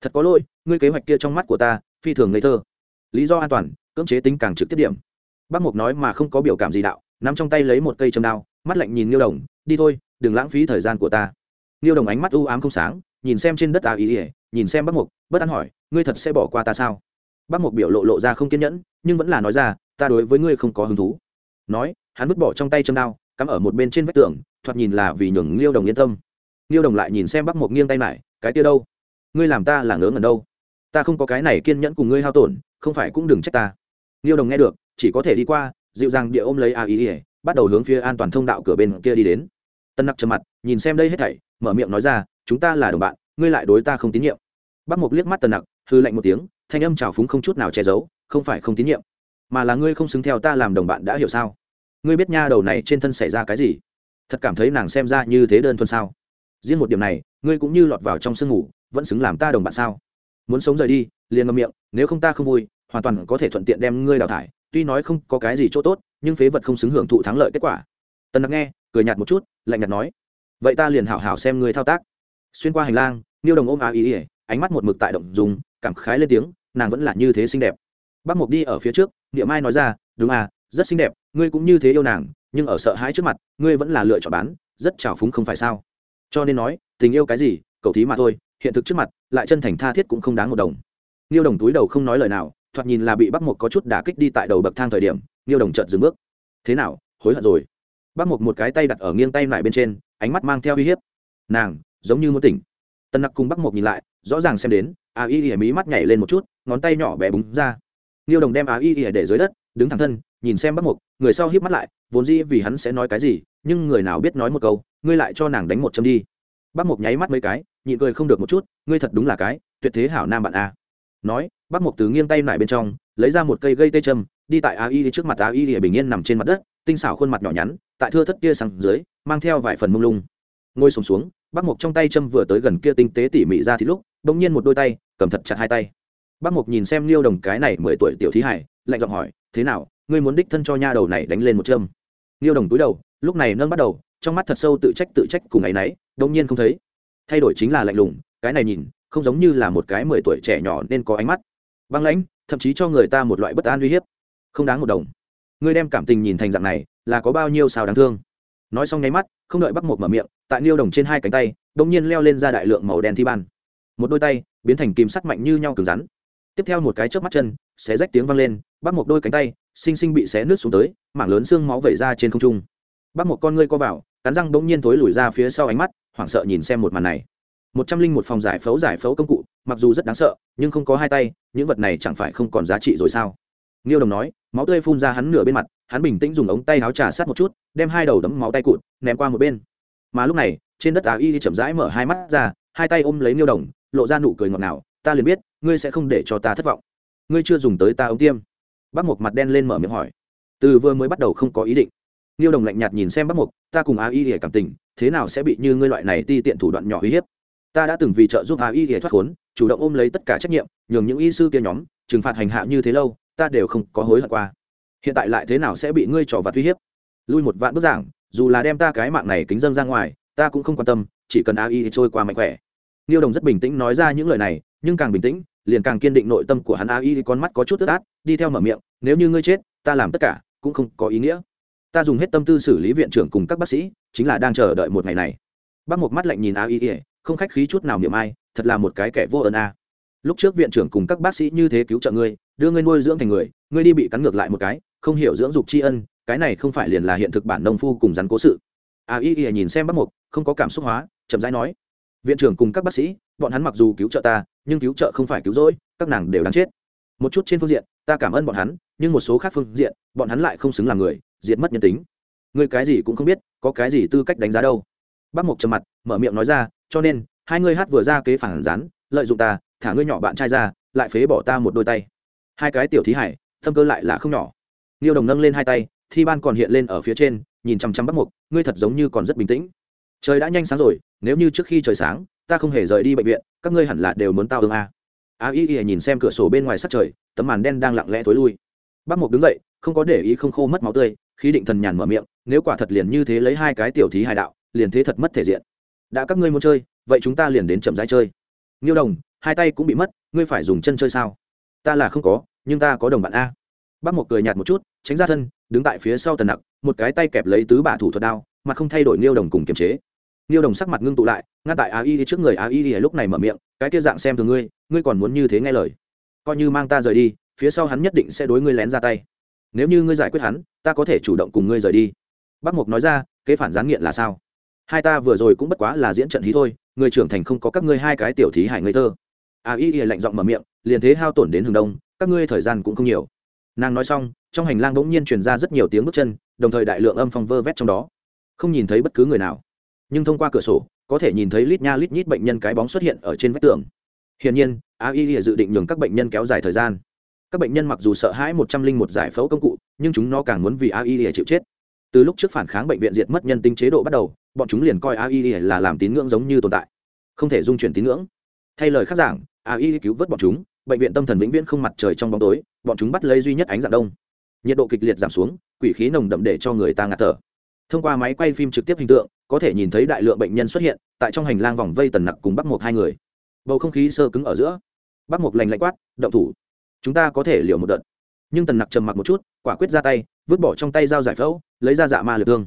Thật có lỗi, ngươi kế hoạch kia trong mắt của ta, phi thường ngây thơ. Lý do an toàn, cưỡng chế tính càng trực tiếp điểm. Bác mục nói mà không có biểu cảm gì đạo, nắm trong tay lấy một cây châm đao, mắt lạnh nhìn niêu đồng, đi thôi, đừng lãng phí thời gian của ta. Niêu đồng ánh mắt u ám không sáng, nhìn xem trên đất à ý ỉa nhìn xem bác mục, bất an hỏi, ngươi thật sẽ bỏ qua ta sao? Bác mục biểu lộ lộ ra không kiên nhẫn, nhưng vẫn là nói ra ta đối với ngươi không có hứng thú. Nói, hắn vứt bỏ trong tay châm đao, cắm ở một bên trên vách tường, thoạt nhìn là vì nhường liêu đồng yên tâm. Liêu đồng lại nhìn xem bác mục nghiêng tay lại cái kia đâu? Ngươi làm ta là ngớ ngẩn đâu? Ta không có cái này kiên nhẫn cùng ngươi hao tổn, không phải cũng đừng trách ta. Liêu đồng nghe được, chỉ có thể đi qua, dịu dàng địa ôm lấy a ý ỉa bắt đầu hướng phía an toàn thông đạo cửa bên kia đi đến. Tân nặc trầm mặt, nhìn xem đây hết thảy, mở miệng nói ra, chúng ta là đồng bạn, ngươi lại đối ta không tín nhiệm. Bác mục liếc mắt tân nặc hư lạnh một tiếng, thanh âm trào phúng không chút nào che giấu, không phải không tín nhiệm mà là ngươi không xứng theo ta làm đồng bạn đã hiểu sao? Ngươi biết nha đầu này trên thân xảy ra cái gì? Thật cảm thấy nàng xem ra như thế đơn thuần sao? Riêng một điểm này, ngươi cũng như lọt vào trong sương ngủ, vẫn xứng làm ta đồng bạn sao? Muốn sống rời đi, liền ngậm miệng, nếu không ta không vui, hoàn toàn có thể thuận tiện đem ngươi đào thải. Tuy nói không có cái gì chỗ tốt, nhưng phế vật không xứng hưởng thụ thắng lợi kết quả. Tần đặc nghe, cười nhạt một chút, lạnh nhạt nói, vậy ta liền hảo hảo xem ngươi thao tác. Xuyên qua hành lang, niêu đồng ôm á ý ỉa ánh mắt một mực tại động dùng, cảm khái lên tiếng, nàng vẫn là như thế xinh đẹp. Bác mục đi ở phía trước Niệm mai nói ra, đúng à rất xinh đẹp, ngươi cũng như thế yêu nàng, nhưng ở sợ hãi trước mặt, ngươi vẫn là lựa chọn bán, rất trào phúng không phải sao? Cho nên nói, tình yêu cái gì, cậu thí mà thôi, hiện thực trước mặt, lại chân thành tha thiết cũng không đáng một đồng. Niêu đồng túi đầu không nói lời nào, thoạt nhìn là bị bắc Mục có chút đả kích đi tại đầu bậc thang thời điểm, niêu đồng chợt dừng bước. Thế nào, hối hận rồi? Bắc Mục một cái tay đặt ở nghiêng tay lại bên trên, ánh mắt mang theo uy hiếp. Nàng, giống như muốn tỉnh. Tân nặc cùng bắc Mục nhìn lại, rõ ràng xem đến, a y y mí mắt nhảy lên một chút, ngón tay nhỏ bé búng ra niêu đồng đem á y y để dưới đất đứng thẳng thân nhìn xem bắc mục, người sau híp mắt lại vốn dĩ vì hắn sẽ nói cái gì nhưng người nào biết nói một câu ngươi lại cho nàng đánh một châm đi. Bắc mục nháy mắt mấy cái nhịn cười không được một chút ngươi thật đúng là cái tuyệt thế hảo nam bạn a. Nói bắc mục từ nghiêng tay lại bên trong lấy ra một cây gây tê châm đi tại á y trước mặt á y bình yên nằm trên mặt đất tinh xảo khuôn mặt nhỏ nhắn tại thưa thất kia sang dưới mang theo vài phần mông lung. Ngồi sùng xuống, xuống bắc mục trong tay châm vừa tới gần kia tinh tế tỉ mỉ ra thì lúc bỗng nhiên một đôi tay cầm thật chặt hai tay bắc mộc nhìn xem liêu đồng cái này mười tuổi tiểu thí hải lạnh giọng hỏi, thế nào, ngươi muốn đích thân cho nha đầu này đánh lên một châm? Liêu đồng túi đầu, lúc này nâng bắt đầu, trong mắt thật sâu tự trách tự trách cùng ngày náy đông nhiên không thấy. Thay đổi chính là lạnh lùng, cái này nhìn, không giống như là một cái mười tuổi trẻ nhỏ nên có ánh mắt. Băng lãnh, thậm chí cho người ta một loại bất an uy hiếp. Không đáng một đồng. Ngươi đem cảm tình nhìn thành dạng này, là có bao nhiêu sao đáng thương? Nói xong nháy mắt, không đợi bắc một mở miệng, tại niêu đồng trên hai cánh tay đ ỗ n g nhiên leo lên ra đại lượng màu đen thi ban. Một đôi tay, biến thành kìm sắt mạnh như nhau cứng rắn tiếp theo một cái chớp mắt chân, xé rách tiếng vang lên bắc một đôi cánh tay, xinh xinh bị xé nước xuống tới, mảng lớn xương máu vẩy ra trên không trung. Bắc một con ngươi co vào, cắn răng bỗng nhiên thối lùi ra phía sau ánh mắt, hoảng sợ nhìn xem một màn này. Một trăm linh một phòng giải phẫu giải phẫu công cụ, mặc dù rất đáng sợ, nhưng không có hai tay, những vật này chẳng phải không còn giá trị rồi sao? Nghiêu đồng nói, máu tươi phun ra hắn nửa bên mặt, hắn bình tĩnh dùng ống tay áo trà sát một chút, đem hai đầu đấm máu tay cụt, ném qua một bên. Mà lúc này, trên đất á y chậm rãi mở hai mắt ra, hai tay ôm lấy niêu đồng, lộ ra nụ cười ngọt ngào, ta liền biết ngươi sẽ không để cho ta thất vọng. Ngươi chưa dùng tới ta ống tiêm. Bác mộc mặt đen lên mở miệng hỏi. Từ vừa mới bắt đầu không có ý định. Niêu đồng lạnh nhạt nhìn xem bác mộc, ta cùng a y để cảm tình, thế nào sẽ bị như ngươi loại này ti tiện thủ đoạn nhỏ uy hiếp? Ta đã từng vì trợ giúp a y để thoát khốn, chủ động ôm lấy tất cả trách nhiệm, nhường những y sư kia nhóm, trừng phạt hành hạ như thế lâu, ta đều không có hối hận qua. Hiện tại lại thế nào sẽ bị ngươi trò vặt uy hiếp? Lui một vạn bức giảng, dù là đem ta cái mạng này kính dân ra ngoài, ta cũng không quan tâm, chỉ cần a y trôi qua mạnh khỏe niêu đồng rất bình tĩnh nói ra những lời này nhưng càng bình tĩnh liền càng kiên định nội tâm của hắn a y con mắt có chút tức át đi theo mở miệng nếu như ngươi chết ta làm tất cả cũng không có ý nghĩa. Ta dùng hết tâm tư xử lý viện trưởng cùng các bác sĩ chính là đang chờ đợi một ngày này. Bác một mắt lạnh nhìn a y không khách khí chút nào miệng ai thật là một cái kẻ vô ơn a. Lúc trước viện trưởng cùng các bác sĩ như thế cứu trợ ngươi đưa ngươi nuôi dưỡng thành người ngươi đi bị cắn ngược lại một cái không hiểu dưỡng dục tri ân cái này không phải liền là hiện thực bản nông phu cùng rắn cố sự. A y nhìn xem bác một, không có cảm xúc hóa chậm rãi nói viện trưởng cùng các bác sĩ, bọn hắn mặc dù cứu trợ ta, nhưng cứu trợ không phải cứu rỗi, các nàng đều đáng chết. Một chút trên phương diện, ta cảm ơn bọn hắn, nhưng một số khác phương diện, bọn hắn lại không xứng là người, diệt mất nhân tính. Ngươi cái gì cũng không biết, có cái gì tư cách đánh giá đâu. Bác mục trầm mặt, mở miệng nói ra, cho nên, hai ngươi hát vừa ra kế phản rán lợi dụng ta, thả ngươi nhỏ bạn trai ra, lại phế bỏ ta một đôi tay. Hai cái tiểu thí hải, tâm cơ lại là không nhỏ. Niêu đồng nâng lên hai tay, thi ban còn hiện lên ở phía trên, nhìn chăm chăm bắt mục ngươi thật giống như còn rất bình tĩnh trời đã nhanh sáng rồi, nếu như trước khi trời sáng, ta không hề rời đi bệnh viện, các ngươi hẳn là đều muốn tao ương a. A y y nhìn xem cửa sổ bên ngoài sắt trời, tấm màn đen đang lặng lẽ tối lui. Bác mục đứng dậy, không có để ý không khô mất máu tươi, khí định thần nhàn mở miệng, nếu quả thật liền như thế lấy hai cái tiểu thí hài đạo, liền thế thật mất thể diện. Đã các ngươi muốn chơi, vậy chúng ta liền đến chậm rãi chơi. Nghiêu đồng, hai tay cũng bị mất, ngươi phải dùng chân chơi sao? Ta là không có, nhưng ta có đồng bạn a. Bác một cười nhạt một chút, tránh ra thân, đứng tại phía sau tần nặc, một cái tay kẹp lấy tứ bả thủ thuật đao, mà không thay đổi Nghiêu đồng cùng kiềm chế niêu đồng sắc mặt ngưng tụ lại, ngăn tại a y trước người, a y lúc này mở miệng, cái kia dạng xem thường ngươi ngươi còn muốn như thế nghe lời. Coi như mang ta rời đi, phía sau hắn nhất định sẽ đối ngươi lén ra tay. Nếu như ngươi giải quyết hắn, ta có thể chủ động cùng ngươi rời đi. Bác mục nói ra, kế phản gián nghiện là sao? Hai ta vừa rồi cũng bất quá là diễn trận hí thôi, người trưởng thành không có các ngươi hai cái tiểu thí hải ngây thơ. A y lạnh giọng mở miệng, liền thế hao tổn đến hừng đông, các ngươi thời gian cũng không nhiều. Nàng nói xong, trong hành lang bỗng nhiên truyền ra rất nhiều tiếng bước chân, đồng thời đại lượng âm phong vơ vét trong đó. Không nhìn thấy bất cứ người nào nhưng thông qua cửa sổ, có thể nhìn thấy lít nha lít nhít bệnh nhân cái bóng xuất hiện ở trên vách tường. Hiển nhiên, a y dự định nhường các bệnh nhân kéo dài thời gian. Các bệnh nhân mặc dù sợ hãi một trăm linh một giải phẫu công cụ, nhưng chúng nó càng muốn vì a y chịu chết. Từ lúc trước phản kháng bệnh viện diệt mất nhân tính chế độ bắt đầu, bọn chúng liền coi a y là làm tín ngưỡng giống như tồn tại. Không thể dung chuyển tín ngưỡng. Thay lời khác giảng, a y cứu vớt bọn chúng, bệnh viện tâm thần vĩnh viễn không mặt trời trong bóng tối, bọn chúng bắt lấy duy nhất ánh dạng đông. Nhiệt độ kịch liệt giảm xuống, quỷ khí nồng đậm để cho người ta ngạt thở thông qua máy quay phim trực tiếp hình tượng, có thể nhìn thấy đại lượng bệnh nhân xuất hiện tại trong hành lang vòng vây tần nặc cùng bắc một hai người. Bầu không khí sơ cứng ở giữa. Bắc một lành lạnh quát, động thủ. Chúng ta có thể liều một đợt. Nhưng tần nặc trầm mặc một chút, quả quyết ra tay, vứt bỏ trong tay dao giải phẫu, lấy ra dạ ma lực thương.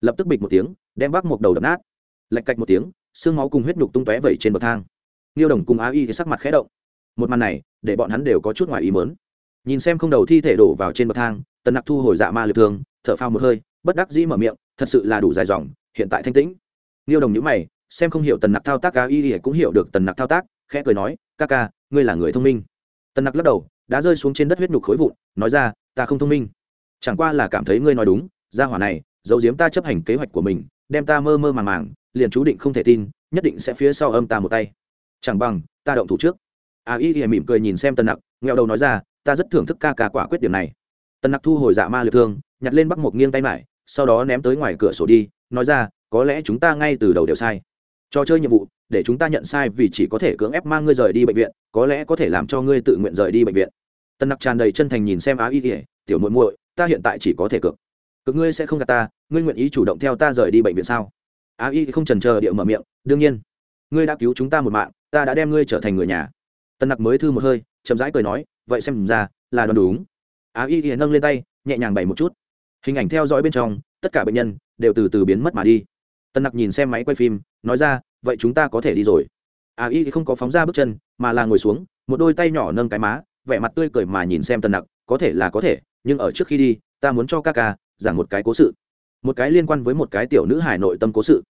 Lập tức bịch một tiếng, đem bắc một đầu đập nát. Lạch cạch một tiếng, xương máu cùng huyết nhục tung tóe vẩy trên bậc thang. Niêu đồng cùng á y thì sắc mặt khẽ động. Một màn này, để bọn hắn đều có chút ngoài ý mớn nhìn xem không đầu thi thể đổ vào trên bậc thang, tần nặc thu hồi dạ ma lực thương, thở phao một hơi bất đắc dĩ mở miệng, thật sự là đủ dài dòng, hiện tại thanh tĩnh. Niêu đồng nhữ mày, xem không hiểu tần nặc thao tác cá y cũng hiểu được tần nặc thao tác, khẽ cười nói, ca ca, ngươi là người thông minh. Tần nặc lắc đầu, đã rơi xuống trên đất huyết nhục khối vụn, nói ra, ta không thông minh. Chẳng qua là cảm thấy ngươi nói đúng ra hỏa này, giấu diếm ta chấp hành kế hoạch của mình, đem ta mơ mơ màng màng, liền chú định không thể tin, nhất định sẽ phía sau âm ta một tay. Chẳng bằng, ta động thủ trước. A y thì mỉm cười nhìn xem tần nặc nghèo đầu nói ra, ta rất thưởng thức ca ca quả quyết điểm này. Tần nặc thu hồi dạ ma liệt thương nhặt lên bắc một nghiêng tay mải, sau đó ném tới ngoài cửa sổ đi, nói ra, có lẽ chúng ta ngay từ đầu đều sai. Trò chơi nhiệm vụ, để chúng ta nhận sai vì chỉ có thể cưỡng ép mang ngươi rời đi bệnh viện, có lẽ có thể làm cho ngươi tự nguyện rời đi bệnh viện. Tân nặc tràn đầy chân thành nhìn xem á y kỉa tiểu muội muội, ta hiện tại chỉ có thể cực cực ngươi sẽ không gạt ta, ngươi nguyện ý chủ động theo ta rời đi bệnh viện sao? Á y không trần chờ địa mở miệng, đương nhiên. Ngươi đã cứu chúng ta một mạng, ta đã đem ngươi trở thành người nhà. Tân nặc mới thư một hơi, chậm rãi cười nói, vậy xem ra là đoán đúng. Á y y nâng lên tay, nhẹ nhàng bày một chút hình ảnh theo dõi bên trong, tất cả bệnh nhân đều từ từ biến mất mà đi. Tân nặc nhìn xem máy quay phim, nói ra, vậy chúng ta có thể đi rồi. A y không có phóng ra bước chân, mà là ngồi xuống, một đôi tay nhỏ nâng cái má, vẻ mặt tươi cười mà nhìn xem Tân nặc, có thể là có thể, nhưng ở trước khi đi, ta muốn cho ca ca giảng một cái cố sự. Một cái liên quan với một cái tiểu nữ hải nội tâm cố sự.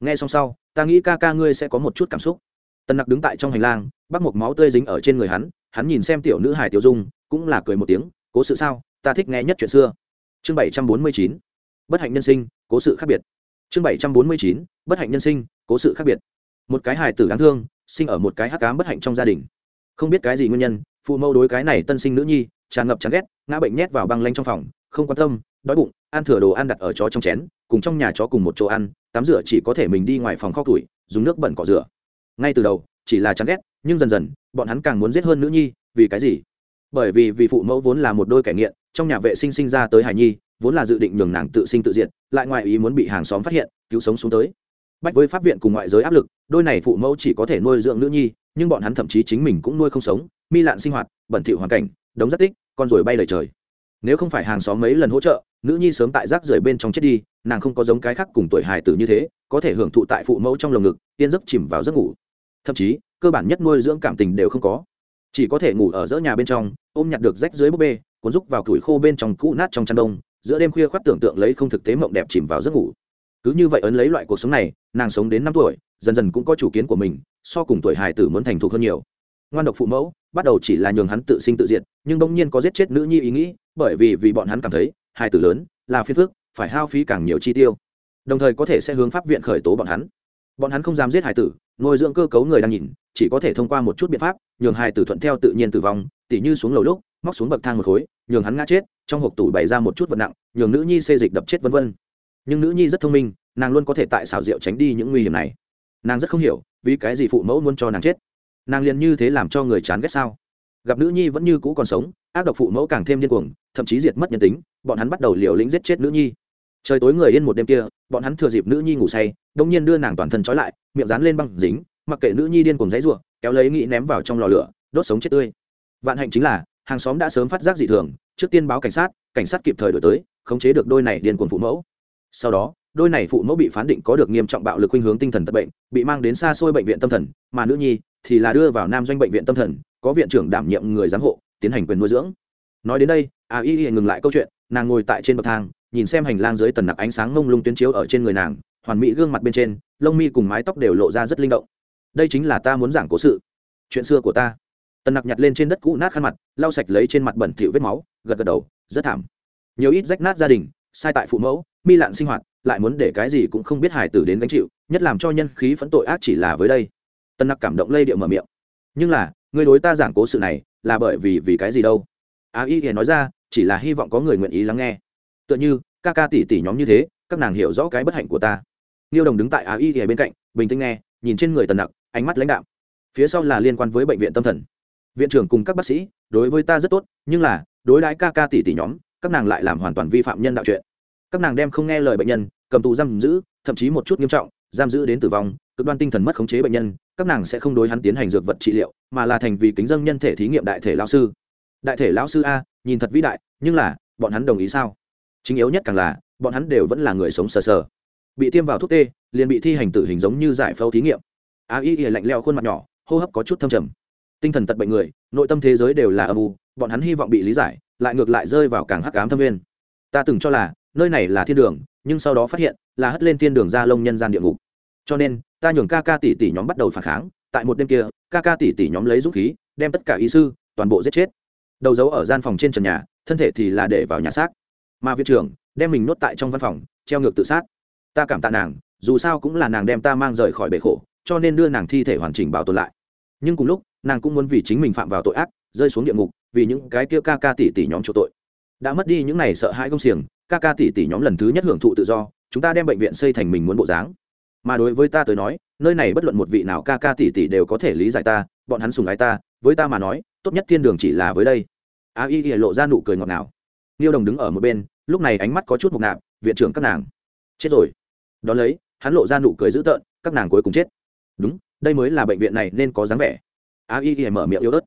Nghe xong sau, ta nghĩ ca ca ngươi sẽ có một chút cảm xúc. Tân nặc đứng tại trong hành lang bắt một máu tươi dính ở trên người hắn hắn nhìn xem tiểu nữ hải tiểu dung, cũng là cười một tiếng, cố sự sao? Ta thích nghe nhất chuyện xưa chương bảy trăm bốn mươi chín, bất hạnh nhân sinh, cố sự khác biệt. Chương bảy trăm bốn mươi chín, bất hạnh nhân sinh, cố sự khác biệt. Một cái hài tử đáng thương, sinh ở một cái hắc cám bất hạnh trong gia đình. Không biết cái gì nguyên nhân, phụ mẫu đối cái này tân sinh nữ nhi, tràn ngập chán ghét, ngã bệnh nhét vào băng lanh trong phòng, không quan tâm, đói bụng, ăn thừa đồ ăn đặt ở chó trong chén, cùng trong nhà chó cùng một chỗ ăn, tắm rửa chỉ có thể mình đi ngoài phòng kho tuổi dùng nước bẩn cọ rửa. Ngay từ đầu, chỉ là chán ghét, nhưng dần dần, bọn hắn càng muốn giết hơn nữ nhi, vì cái gì? Bởi vì vì phụ mẫu vốn là một đôi kẻ nghiện, trong nhà vệ sinh sinh ra tới hải nhi, vốn là dự định nhường nàng tự sinh tự diệt, lại ngoại ý muốn bị hàng xóm phát hiện, cứu sống xuống tới. Bách với pháp viện cùng ngoại giới áp lực, đôi này phụ mẫu chỉ có thể nuôi dưỡng nữ nhi, nhưng bọn hắn thậm chí chính mình cũng nuôi không sống, mi lạn sinh hoạt, bẩn thỉu hoàn cảnh, đống rất tích, con ruồi bay lời trời. Nếu không phải hàng xóm mấy lần hỗ trợ, nữ nhi sớm tại rác rưởi bên trong chết đi, nàng không có giống cái khác cùng tuổi hài tử như thế, có thể hưởng thụ tại phụ mẫu trong lồng ngực, yên giấc chìm vào giấc ngủ. Thậm chí, cơ bản nhất nuôi dưỡng cảm tình đều không có chỉ có thể ngủ ở giữa nhà bên trong, ôm nhặt được rách dưới búp bê, cuốn rúc vào củi khô bên trong cũ nát trong chăn đông, giữa đêm khuya khoác tưởng tượng lấy không thực tế mộng đẹp chìm vào giấc ngủ. Cứ như vậy ấn lấy loại cuộc sống này, nàng sống đến năm tuổi, dần dần cũng có chủ kiến của mình, so cùng tuổi hài tử muốn thành thục hơn nhiều. Ngoan độc phụ mẫu, bắt đầu chỉ là nhường hắn tự sinh tự diệt, nhưng bỗng nhiên có giết chết nữ nhi ý nghĩ, bởi vì vì bọn hắn cảm thấy, hài tử lớn, là phiên phước phải hao phí càng nhiều chi tiêu. Đồng thời có thể sẽ hướng pháp viện khởi tố bọn hắn. Bọn hắn không dám giết hài tử nuôi dưỡng cơ cấu người đang nhìn, chỉ có thể thông qua một chút biện pháp, nhường hài tử thuận theo tự nhiên tử vong, tỉ như xuống lầu lúc, móc xuống bậc thang một khối, nhường hắn ngã chết, trong hộp tủ bày ra một chút vật nặng, nhường nữ nhi xê dịch đập chết vân vân. Nhưng nữ nhi rất thông minh, nàng luôn có thể tại xảo diệu tránh đi những nguy hiểm này. Nàng rất không hiểu, vì cái gì phụ mẫu muốn cho nàng chết? Nàng liền như thế làm cho người chán ghét sao? Gặp nữ nhi vẫn như cũ còn sống, ác độc phụ mẫu càng thêm điên cuồng, thậm chí diệt mất nhân tính, bọn hắn bắt đầu liều lĩnh giết chết nữ nhi trời tối người yên một đêm kia, bọn hắn thừa dịp nữ nhi ngủ say, đông nhiên đưa nàng toàn thân trói lại, miệng dán lên băng dính, mặc kệ nữ nhi điên cuồng dãy ruộng kéo lấy nghĩ ném vào trong lò lửa, đốt sống chết tươi. Vạn hạnh chính là, hàng xóm đã sớm phát giác dị thường, trước tiên báo cảnh sát cảnh sát kịp thời đổi tới, khống chế được đôi này điên cuồng phụ mẫu. Sau đó, đôi này phụ mẫu bị phán định có được nghiêm trọng bạo lực khuynh hướng tinh thần tật bệnh, bị mang đến xa xôi bệnh viện tâm thần, mà nữ nhi thì là đưa vào nam doanh bệnh viện tâm thần, có viện trưởng đảm nhiệm người giám hộ, tiến hành quyền nuôi dưỡng. Nói đến đây, a y y ngừng lại câu chuyện, nàng ngồi tại trên bậc thang nhìn xem hành lang dưới tần nặc ánh sáng ngông lung tuyến chiếu ở trên người nàng, hoàn mỹ gương mặt bên trên, lông mi cùng mái tóc đều lộ ra rất linh động. Đây chính là ta muốn giảng cố sự. Chuyện xưa của ta. Tần nặc nhặt lên trên đất cũ nát khăn mặt, lau sạch lấy trên mặt bẩn thỉu vết máu, gật gật đầu, rất thảm. Nhiều ít rách nát gia đình, sai tại phụ mẫu, mi lạn sinh hoạt, lại muốn để cái gì cũng không biết hải tử đến gánh chịu, nhất làm cho nhân khí phẫn tội ác chỉ là với đây. Tần nặc cảm động lây điệu mở miệng. Nhưng là người đối ta giảng cố sự này, là bởi vì vì cái gì đâu? Á y thì nói ra, chỉ là hy vọng có người nguyện ý lắng nghe tựa như, ca ca tỷ tỷ nhóm như thế, các nàng hiểu rõ cái bất hạnh của ta. Niêu đồng đứng tại á y thì bên cạnh, bình tĩnh nghe, nhìn trên người tần nặc, ánh mắt lãnh đạo phía sau là liên quan với bệnh viện tâm thần. Viện trưởng cùng các bác sĩ, đối với ta rất tốt, nhưng là, đối đãi ca ca tỷ tỷ nhóm, các nàng lại làm hoàn toàn vi phạm nhân đạo chuyện. Các nàng đem không nghe lời bệnh nhân, cầm tù giam giữ, thậm chí một chút nghiêm trọng, giam giữ đến tử vong, cực đoan tinh thần mất khống chế bệnh nhân, các nàng sẽ không đối hắn tiến hành dược vật trị liệu, mà là thành vì kính dân nhân thể thí nghiệm đại thể lao sư. Đại thể lão sư a, nhìn thật vĩ đại, nhưng là, bọn hắn đồng ý sao? Chính yếu nhất càng là, bọn hắn đều vẫn là người sống sờ sờ. Bị tiêm vào thuốc tê, liền bị thi hành tử hình giống như giải phẫu thí nghiệm. A y ỉa lạnh leo khuôn mặt nhỏ, hô hấp có chút thâm trầm. Tinh thần tật bệnh người, nội tâm thế giới đều là âm u, bọn hắn hy vọng bị lý giải, lại ngược lại rơi vào càng hắc ám thâm nguyên. Ta từng cho là, nơi này là thiên đường, nhưng sau đó phát hiện, là hất lên thiên đường ra lông nhân gian địa ngục. Cho nên, ta nhường ca ca tỷ tỷ nhóm bắt đầu phản kháng, tại một đêm kia, ca ca tỷ tỷ nhóm lấy dũng khí, đem tất cả y sư, toàn bộ giết chết. Đầu dấu ở gian phòng trên trần nhà, thân thể thì là để vào nhà xác mà viện trưởng đem mình nốt tại trong văn phòng, treo ngược tự sát. Ta cảm tạ nàng, dù sao cũng là nàng đem ta mang rời khỏi bể khổ, cho nên đưa nàng thi thể hoàn chỉnh bảo tồn lại. Nhưng cùng lúc, nàng cũng muốn vì chính mình phạm vào tội ác, rơi xuống địa ngục, vì những cái kia ca ca tỷ tỷ nhóm chỗ tội. Đã mất đi những này sợ hãi công xiềng, ca ca tỷ tỷ nhóm lần thứ nhất hưởng thụ tự do, chúng ta đem bệnh viện xây thành mình muốn bộ dáng. Mà đối với ta tới nói, nơi này bất luận một vị nào ca ca tỷ tỷ đều có thể lý giải ta, bọn hắn sùng ái ta, với ta mà nói, tốt nhất thiên đường chỉ là với đây. A y y lộ ra nụ cười ngọt ngào niêu đồng đứng ở một bên, lúc này ánh mắt có chút mục nạp, viện trưởng các nàng. Chết rồi. Đón lấy, hắn lộ ra nụ cười dữ tợn, các nàng cuối cùng chết. Đúng, đây mới là bệnh viện này nên có dáng vẻ. A y y mở miệng yếu ớt.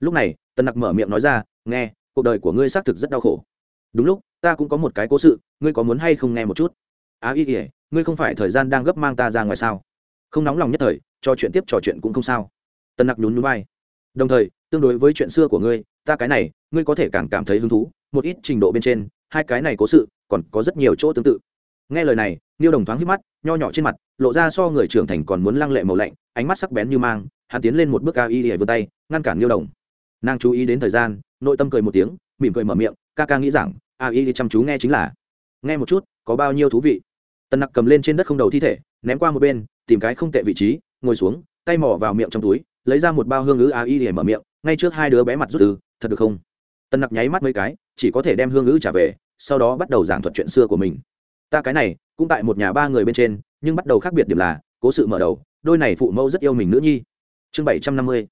Lúc này, tần nặc mở miệng nói ra, nghe, cuộc đời của ngươi xác thực rất đau khổ. Đúng lúc, ta cũng có một cái cố sự, ngươi có muốn hay không nghe một chút? A y y, ngươi không phải thời gian đang gấp mang ta ra ngoài sao? Không nóng lòng nhất thời, cho chuyện tiếp trò chuyện cũng không sao. Tần nặc nhún nhún vai. Đồng thời, tương đối với chuyện xưa của ngươi ta cái này, ngươi có thể càng cảm thấy hứng thú, một ít trình độ bên trên, hai cái này cố sự, còn có rất nhiều chỗ tương tự. Nghe lời này, niêu đồng thoáng hít mắt, nho nhỏ trên mặt, lộ ra so người trưởng thành còn muốn lăng lệ màu lạnh, ánh mắt sắc bén như mang, hắn tiến lên một bước cao y hề vươn tay, ngăn cản niêu đồng. Nàng chú ý đến thời gian, nội tâm cười một tiếng, mỉm cười mở miệng, ca ca nghĩ rằng, a y chăm chú nghe chính là, nghe một chút, có bao nhiêu thú vị. Tần nặc cầm lên trên đất không đầu thi thể, ném qua một bên, tìm cái không tệ vị trí, ngồi xuống, tay mỏ vào miệng trong túi, lấy ra một bao hương ứ a y để mở miệng, ngay trước hai đứa bé mặt rút từ thật được không? Tần nặc nháy mắt mấy cái, chỉ có thể đem hương ngữ trả về, sau đó bắt đầu giảng thuật chuyện xưa của mình. Ta cái này, cũng tại một nhà ba người bên trên, nhưng bắt đầu khác biệt điểm là, cố sự mở đầu, đôi này phụ mẫu rất yêu mình nữ nhi. Chương bảy trăm năm mươi,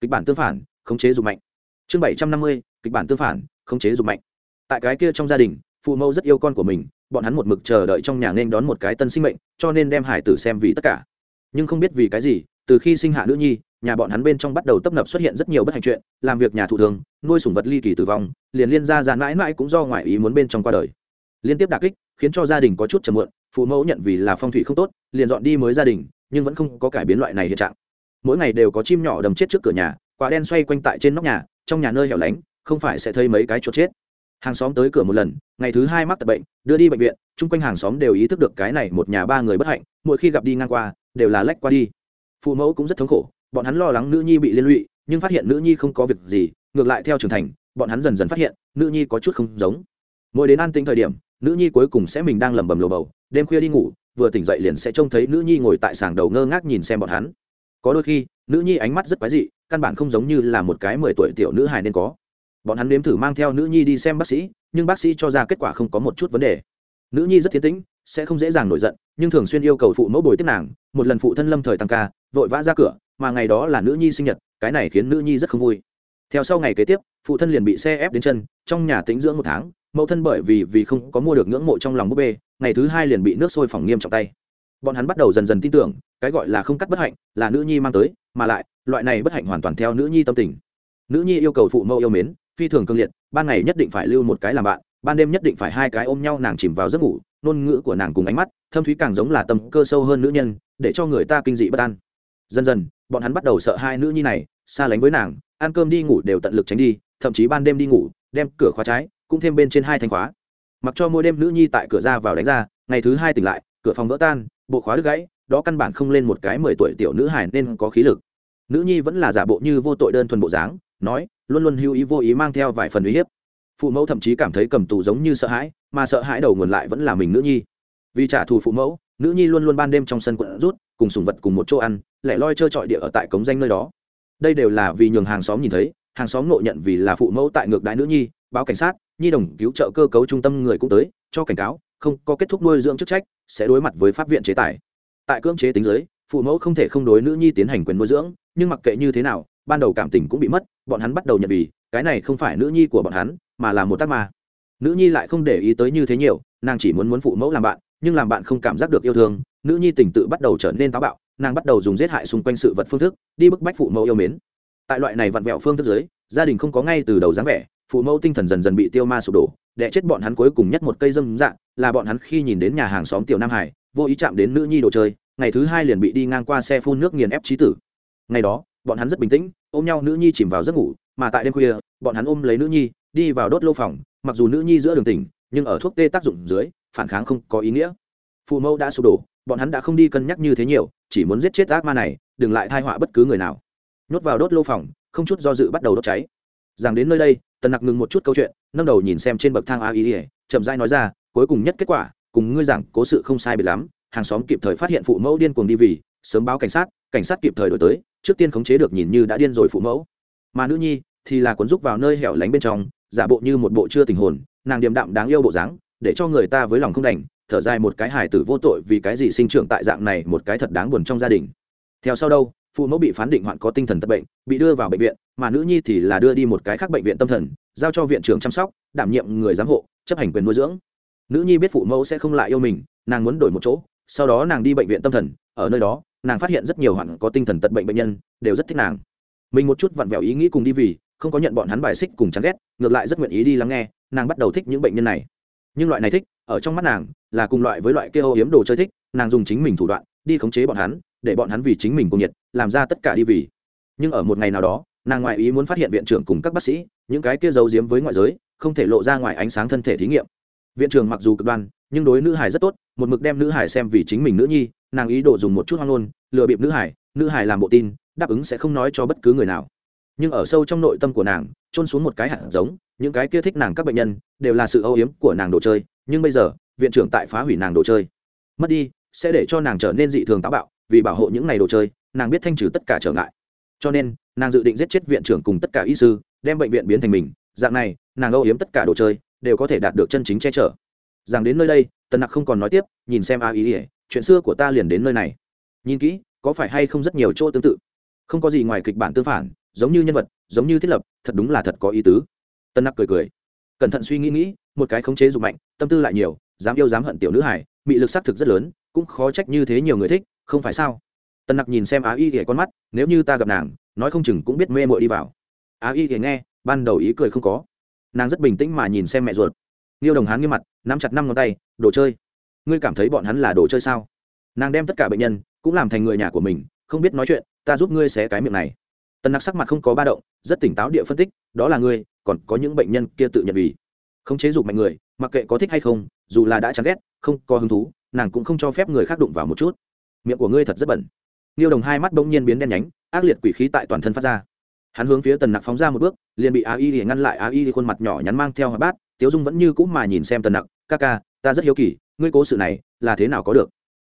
kịch bản tương phản, khống chế dục mạnh. Chương bảy trăm năm mươi, kịch bản tương phản, khống chế dục mạnh. Tại cái kia trong gia đình, phụ mẫu rất yêu con của mình, bọn hắn một mực chờ đợi trong nhà nên đón một cái tân sinh mệnh, cho nên đem hải tử xem vì tất cả. Nhưng không biết vì cái gì, từ khi sinh hạ nữ nhi nhà bọn hắn bên trong bắt đầu tấp nập xuất hiện rất nhiều bất hạnh chuyện, làm việc nhà thụ thường, nuôi sủng vật ly kỳ tử vong, liền liên gia dàn mãi mãi cũng do ngoại ý muốn bên trong qua đời. Liên tiếp đà kích, khiến cho gia đình có chút trầm muộn, phụ mẫu nhận vì là phong thủy không tốt, liền dọn đi mới gia đình, nhưng vẫn không có cải biến loại này hiện trạng. Mỗi ngày đều có chim nhỏ đầm chết trước cửa nhà, quả đen xoay quanh tại trên nóc nhà, trong nhà nơi hẻo lánh, không phải sẽ thấy mấy cái chuột chết. Hàng xóm tới cửa một lần, ngày thứ hai mắc tật bệnh, đưa đi bệnh viện, chung quanh hàng xóm đều ý thức được cái này một nhà ba người bất hạnh, mỗi khi gặp đi ngang qua, đều là lách qua đi. Phụ mẫu cũng rất thống khổ bọn hắn lo lắng nữ nhi bị liên lụy, nhưng phát hiện nữ nhi không có việc gì, ngược lại theo trưởng thành, bọn hắn dần dần phát hiện, nữ nhi có chút không giống. Mỗi đến an tĩnh thời điểm, nữ nhi cuối cùng sẽ mình đang lẩm bẩm lồ bầu, đêm khuya đi ngủ, vừa tỉnh dậy liền sẽ trông thấy nữ nhi ngồi tại sàng đầu ngơ ngác nhìn xem bọn hắn. Có đôi khi, nữ nhi ánh mắt rất quái dị, căn bản không giống như là một cái mười tuổi tiểu nữ hài nên có. Bọn hắn nếm thử mang theo nữ nhi đi xem bác sĩ, nhưng bác sĩ cho ra kết quả không có một chút vấn đề. Nữ nhi rất thiên tĩnh sẽ không dễ dàng nổi giận, nhưng thường xuyên yêu cầu phụ mẫu bồi tiếp nàng, một lần phụ thân lâm thời tăng ca, vội vã ra cửa, mà ngày đó là nữ nhi sinh nhật, cái này khiến nữ nhi rất không vui. Theo sau ngày kế tiếp, phụ thân liền bị xe ép đến chân, trong nhà tính dưỡng một tháng, mẫu thân bởi vì vì không có mua được ngưỡng mộ trong lòng búp bê, ngày thứ hai liền bị nước sôi phỏng nghiêm trọng tay. Bọn hắn bắt đầu dần dần tin tưởng, cái gọi là không cắt bất hạnh, là nữ nhi mang tới, mà lại, loại này bất hạnh hoàn toàn theo nữ nhi tâm tình. Nữ nhi yêu cầu phụ mẫu yêu mến, phi thường cương liệt, ban ngày nhất định phải lưu một cái làm bạn, ban đêm nhất định phải hai cái ôm nhau nàng chìm vào giấc ngủ ngôn ngữ của nàng cùng ánh mắt, thâm thúy càng giống là tâm cơ sâu hơn nữ nhân, để cho người ta kinh dị bất an. Dần dần, bọn hắn bắt đầu sợ hai nữ nhi này, xa lánh với nàng, ăn cơm đi ngủ đều tận lực tránh đi, thậm chí ban đêm đi ngủ, đem cửa khóa trái, cũng thêm bên trên hai thanh khóa. Mặc cho mỗi đêm nữ nhi tại cửa ra vào đánh ra, ngày thứ hai tỉnh lại, cửa phòng vỡ tan, bộ khóa đứt gãy, đó căn bản không lên một cái mười tuổi tiểu nữ hải nên có khí lực. Nữ nhi vẫn là giả bộ như vô tội đơn thuần bộ dáng, nói, luôn luôn hưu ý vô ý mang theo vài phần uy hiếp phụ mẫu thậm chí cảm thấy cầm tù giống như sợ hãi, mà sợ hãi đầu nguồn lại vẫn là mình nữ nhi. Vì trả thù phụ mẫu, nữ nhi luôn luôn ban đêm trong sân quận rút, cùng sùng vật cùng một chỗ ăn lại loi trơ trọi địa ở tại cống danh nơi đó. Đây đều là vì nhường hàng xóm nhìn thấy, hàng xóm nội nhận vì là phụ mẫu tại ngược đại nữ nhi, báo cảnh sát, nhi đồng cứu trợ cơ cấu trung tâm người cũng tới, cho cảnh cáo, không có kết thúc nuôi dưỡng chức trách, sẽ đối mặt với pháp viện chế tài. Tại cưỡng chế tính giới, phụ mẫu không thể không đối nữ nhi tiến hành quyền nuôi dưỡng, nhưng mặc kệ như thế nào, ban đầu cảm tình cũng bị mất, bọn hắn bắt đầu nhận vì, cái này không phải nữ nhi của bọn hắn mà là một tác ma. Nữ nhi lại không để ý tới như thế nhiều, nàng chỉ muốn muốn phụ mẫu làm bạn, nhưng làm bạn không cảm giác được yêu thương. Nữ nhi tình tự bắt đầu trở nên táo bạo, nàng bắt đầu dùng giết hại xung quanh sự vật phương thức, đi bức bách phụ mẫu yêu mến. Tại loại này vặn vẹo phương thức giới gia đình không có ngay từ đầu dáng vẻ, phụ mẫu tinh thần dần dần bị tiêu ma sụp đổ để chết bọn hắn cuối cùng nhất một cây dâm dạng, là bọn hắn khi nhìn đến nhà hàng xóm tiểu nam hải, vô ý chạm đến nữ nhi đồ chơi, ngày thứ hai liền bị đi ngang qua xe phun nước nghiền ép trí tử. Ngày đó, bọn hắn rất bình tĩnh, ôm nhau nữ nhi chìm vào giấc ngủ, mà tại đêm khuya, bọn hắn ôm lấy nữ nhi đi vào đốt lô phòng, mặc dù nữ nhi giữa đường tỉnh, nhưng ở thuốc tê tác dụng dưới, phản kháng không có ý nghĩa. Phụ mẫu đã sụp đổ, bọn hắn đã không đi cân nhắc như thế nhiều, chỉ muốn giết chết ác ma này, đừng lại thai họa bất cứ người nào. Nhốt vào đốt lô phòng, không chút do dự bắt đầu đốt cháy. Rằng đến nơi đây, tần nặc ngừng một chút câu chuyện, nâng đầu nhìn xem trên bậc thang a ý ỉa chậm rãi nói ra, cuối cùng nhất kết quả, cùng ngươi giảng cố sự không sai bị lắm, hàng xóm kịp thời phát hiện phụ mẫu điên cuồng đi vì, sớm báo cảnh sát cảnh sát kịp thời đổi tới, trước tiên khống chế được nhìn như đã điên rồi phụ mẫu. Mà nữ nhi thì là cuốn rúc vào nơi hẻo lánh bên trong giả bộ như một bộ chưa tình hồn, nàng điềm đạm đáng yêu bộ dáng, để cho người ta với lòng không đành, thở dài một cái hài tử vô tội vì cái gì sinh trưởng tại dạng này một cái thật đáng buồn trong gia đình. Theo sau đâu, phụ mẫu bị phán định hoạn có tinh thần tật bệnh, bị đưa vào bệnh viện, mà nữ nhi thì là đưa đi một cái khác bệnh viện tâm thần, giao cho viện trưởng chăm sóc, đảm nhiệm người giám hộ, chấp hành quyền nuôi dưỡng. Nữ nhi biết phụ mẫu sẽ không lại yêu mình, nàng muốn đổi một chỗ, sau đó nàng đi bệnh viện tâm thần, ở nơi đó, nàng phát hiện rất nhiều hoạn có tinh thần tật bệnh bệnh nhân, đều rất thích nàng. Mình một chút vặn vẹo ý nghĩ cùng đi vì không có nhận bọn hắn bài xích cùng chán ghét, ngược lại rất nguyện ý đi lắng nghe, nàng bắt đầu thích những bệnh nhân này. Nhưng loại này thích, ở trong mắt nàng, là cùng loại với loại kia ô hiếm đồ chơi thích, nàng dùng chính mình thủ đoạn, đi khống chế bọn hắn, để bọn hắn vì chính mình cùng nhiệt, làm ra tất cả đi vì. Nhưng ở một ngày nào đó, nàng ngoại ý muốn phát hiện viện trưởng cùng các bác sĩ, những cái kia giấu giếm với ngoại giới, không thể lộ ra ngoài ánh sáng thân thể thí nghiệm. Viện trưởng mặc dù cực đoan, nhưng đối nữ hải rất tốt, một mực đem nữ hải xem vì chính mình nữ nhi, nàng ý đồ dùng một chút hoang ngôn, lừa bịp nữ hải nữ hải làm bộ tin, đáp ứng sẽ không nói cho bất cứ người nào nhưng ở sâu trong nội tâm của nàng trôn xuống một cái hạt giống, những cái kia thích nàng các bệnh nhân, đều là sự âu yếm của nàng đồ chơi, nhưng bây giờ, viện trưởng tại phá hủy nàng đồ chơi. Mất đi, sẽ để cho nàng trở nên dị thường táo bạo, vì bảo hộ những này đồ chơi, nàng biết thanh trừ tất cả trở ngại. Cho nên, nàng dự định giết chết viện trưởng cùng tất cả y sư, đem bệnh viện biến thành mình, dạng này, nàng âu yếm tất cả đồ chơi, đều có thể đạt được chân chính che chở. Rằng đến nơi đây, tần nặc không còn nói tiếp, nhìn xem a ý ỉa chuyện xưa của ta liền đến nơi này. Nhìn kỹ, có phải hay không rất nhiều chỗ tương tự? Không có gì ngoài kịch bản tương phản giống như nhân vật, giống như thiết lập, thật đúng là thật có ý tứ. Tân nặc cười cười. Cẩn thận suy nghĩ nghĩ, một cái khống chế dục mạnh, tâm tư lại nhiều, dám yêu dám hận tiểu nữ hải bị lực xác thực rất lớn, cũng khó trách như thế nhiều người thích, không phải sao? Tân nặc nhìn xem á y ghẻ con mắt, nếu như ta gặp nàng, nói không chừng cũng biết mê mội đi vào. Á y ghẻ nghe, ban đầu ý cười không có. Nàng rất bình tĩnh mà nhìn xem mẹ ruột. Niêu đồng hán nghiêm mặt, nắm chặt năm ngón tay, đồ chơi, ngươi cảm thấy bọn hắn là đồ chơi sao? Nàng đem tất cả bệnh nhân, cũng làm thành người nhà của mình, không biết nói chuyện, ta giúp ngươi xé cái miệng này tần nặc sắc mặt không có ba động, rất tỉnh táo địa phân tích, đó là ngươi, còn có những bệnh nhân kia tự nhận vì không chế dục mạnh người, mặc kệ có thích hay không, dù là đã chán ghét, không có hứng thú, nàng cũng không cho phép người khác đụng vào một chút. Miệng của ngươi thật rất bẩn. Niêu đồng hai mắt bỗng nhiên biến đen nhánh, ác liệt quỷ khí tại toàn thân phát ra. Hắn hướng phía tần nặc phóng ra một bước, liền bị a y thì ngăn lại, a y thì khuôn mặt nhỏ nhắn mang theo hoa bát, tiếu dung vẫn như cũ mà nhìn xem tần nặc, ca ca, ta rất hiếu kỳ, ngươi cố sự này là thế nào có được?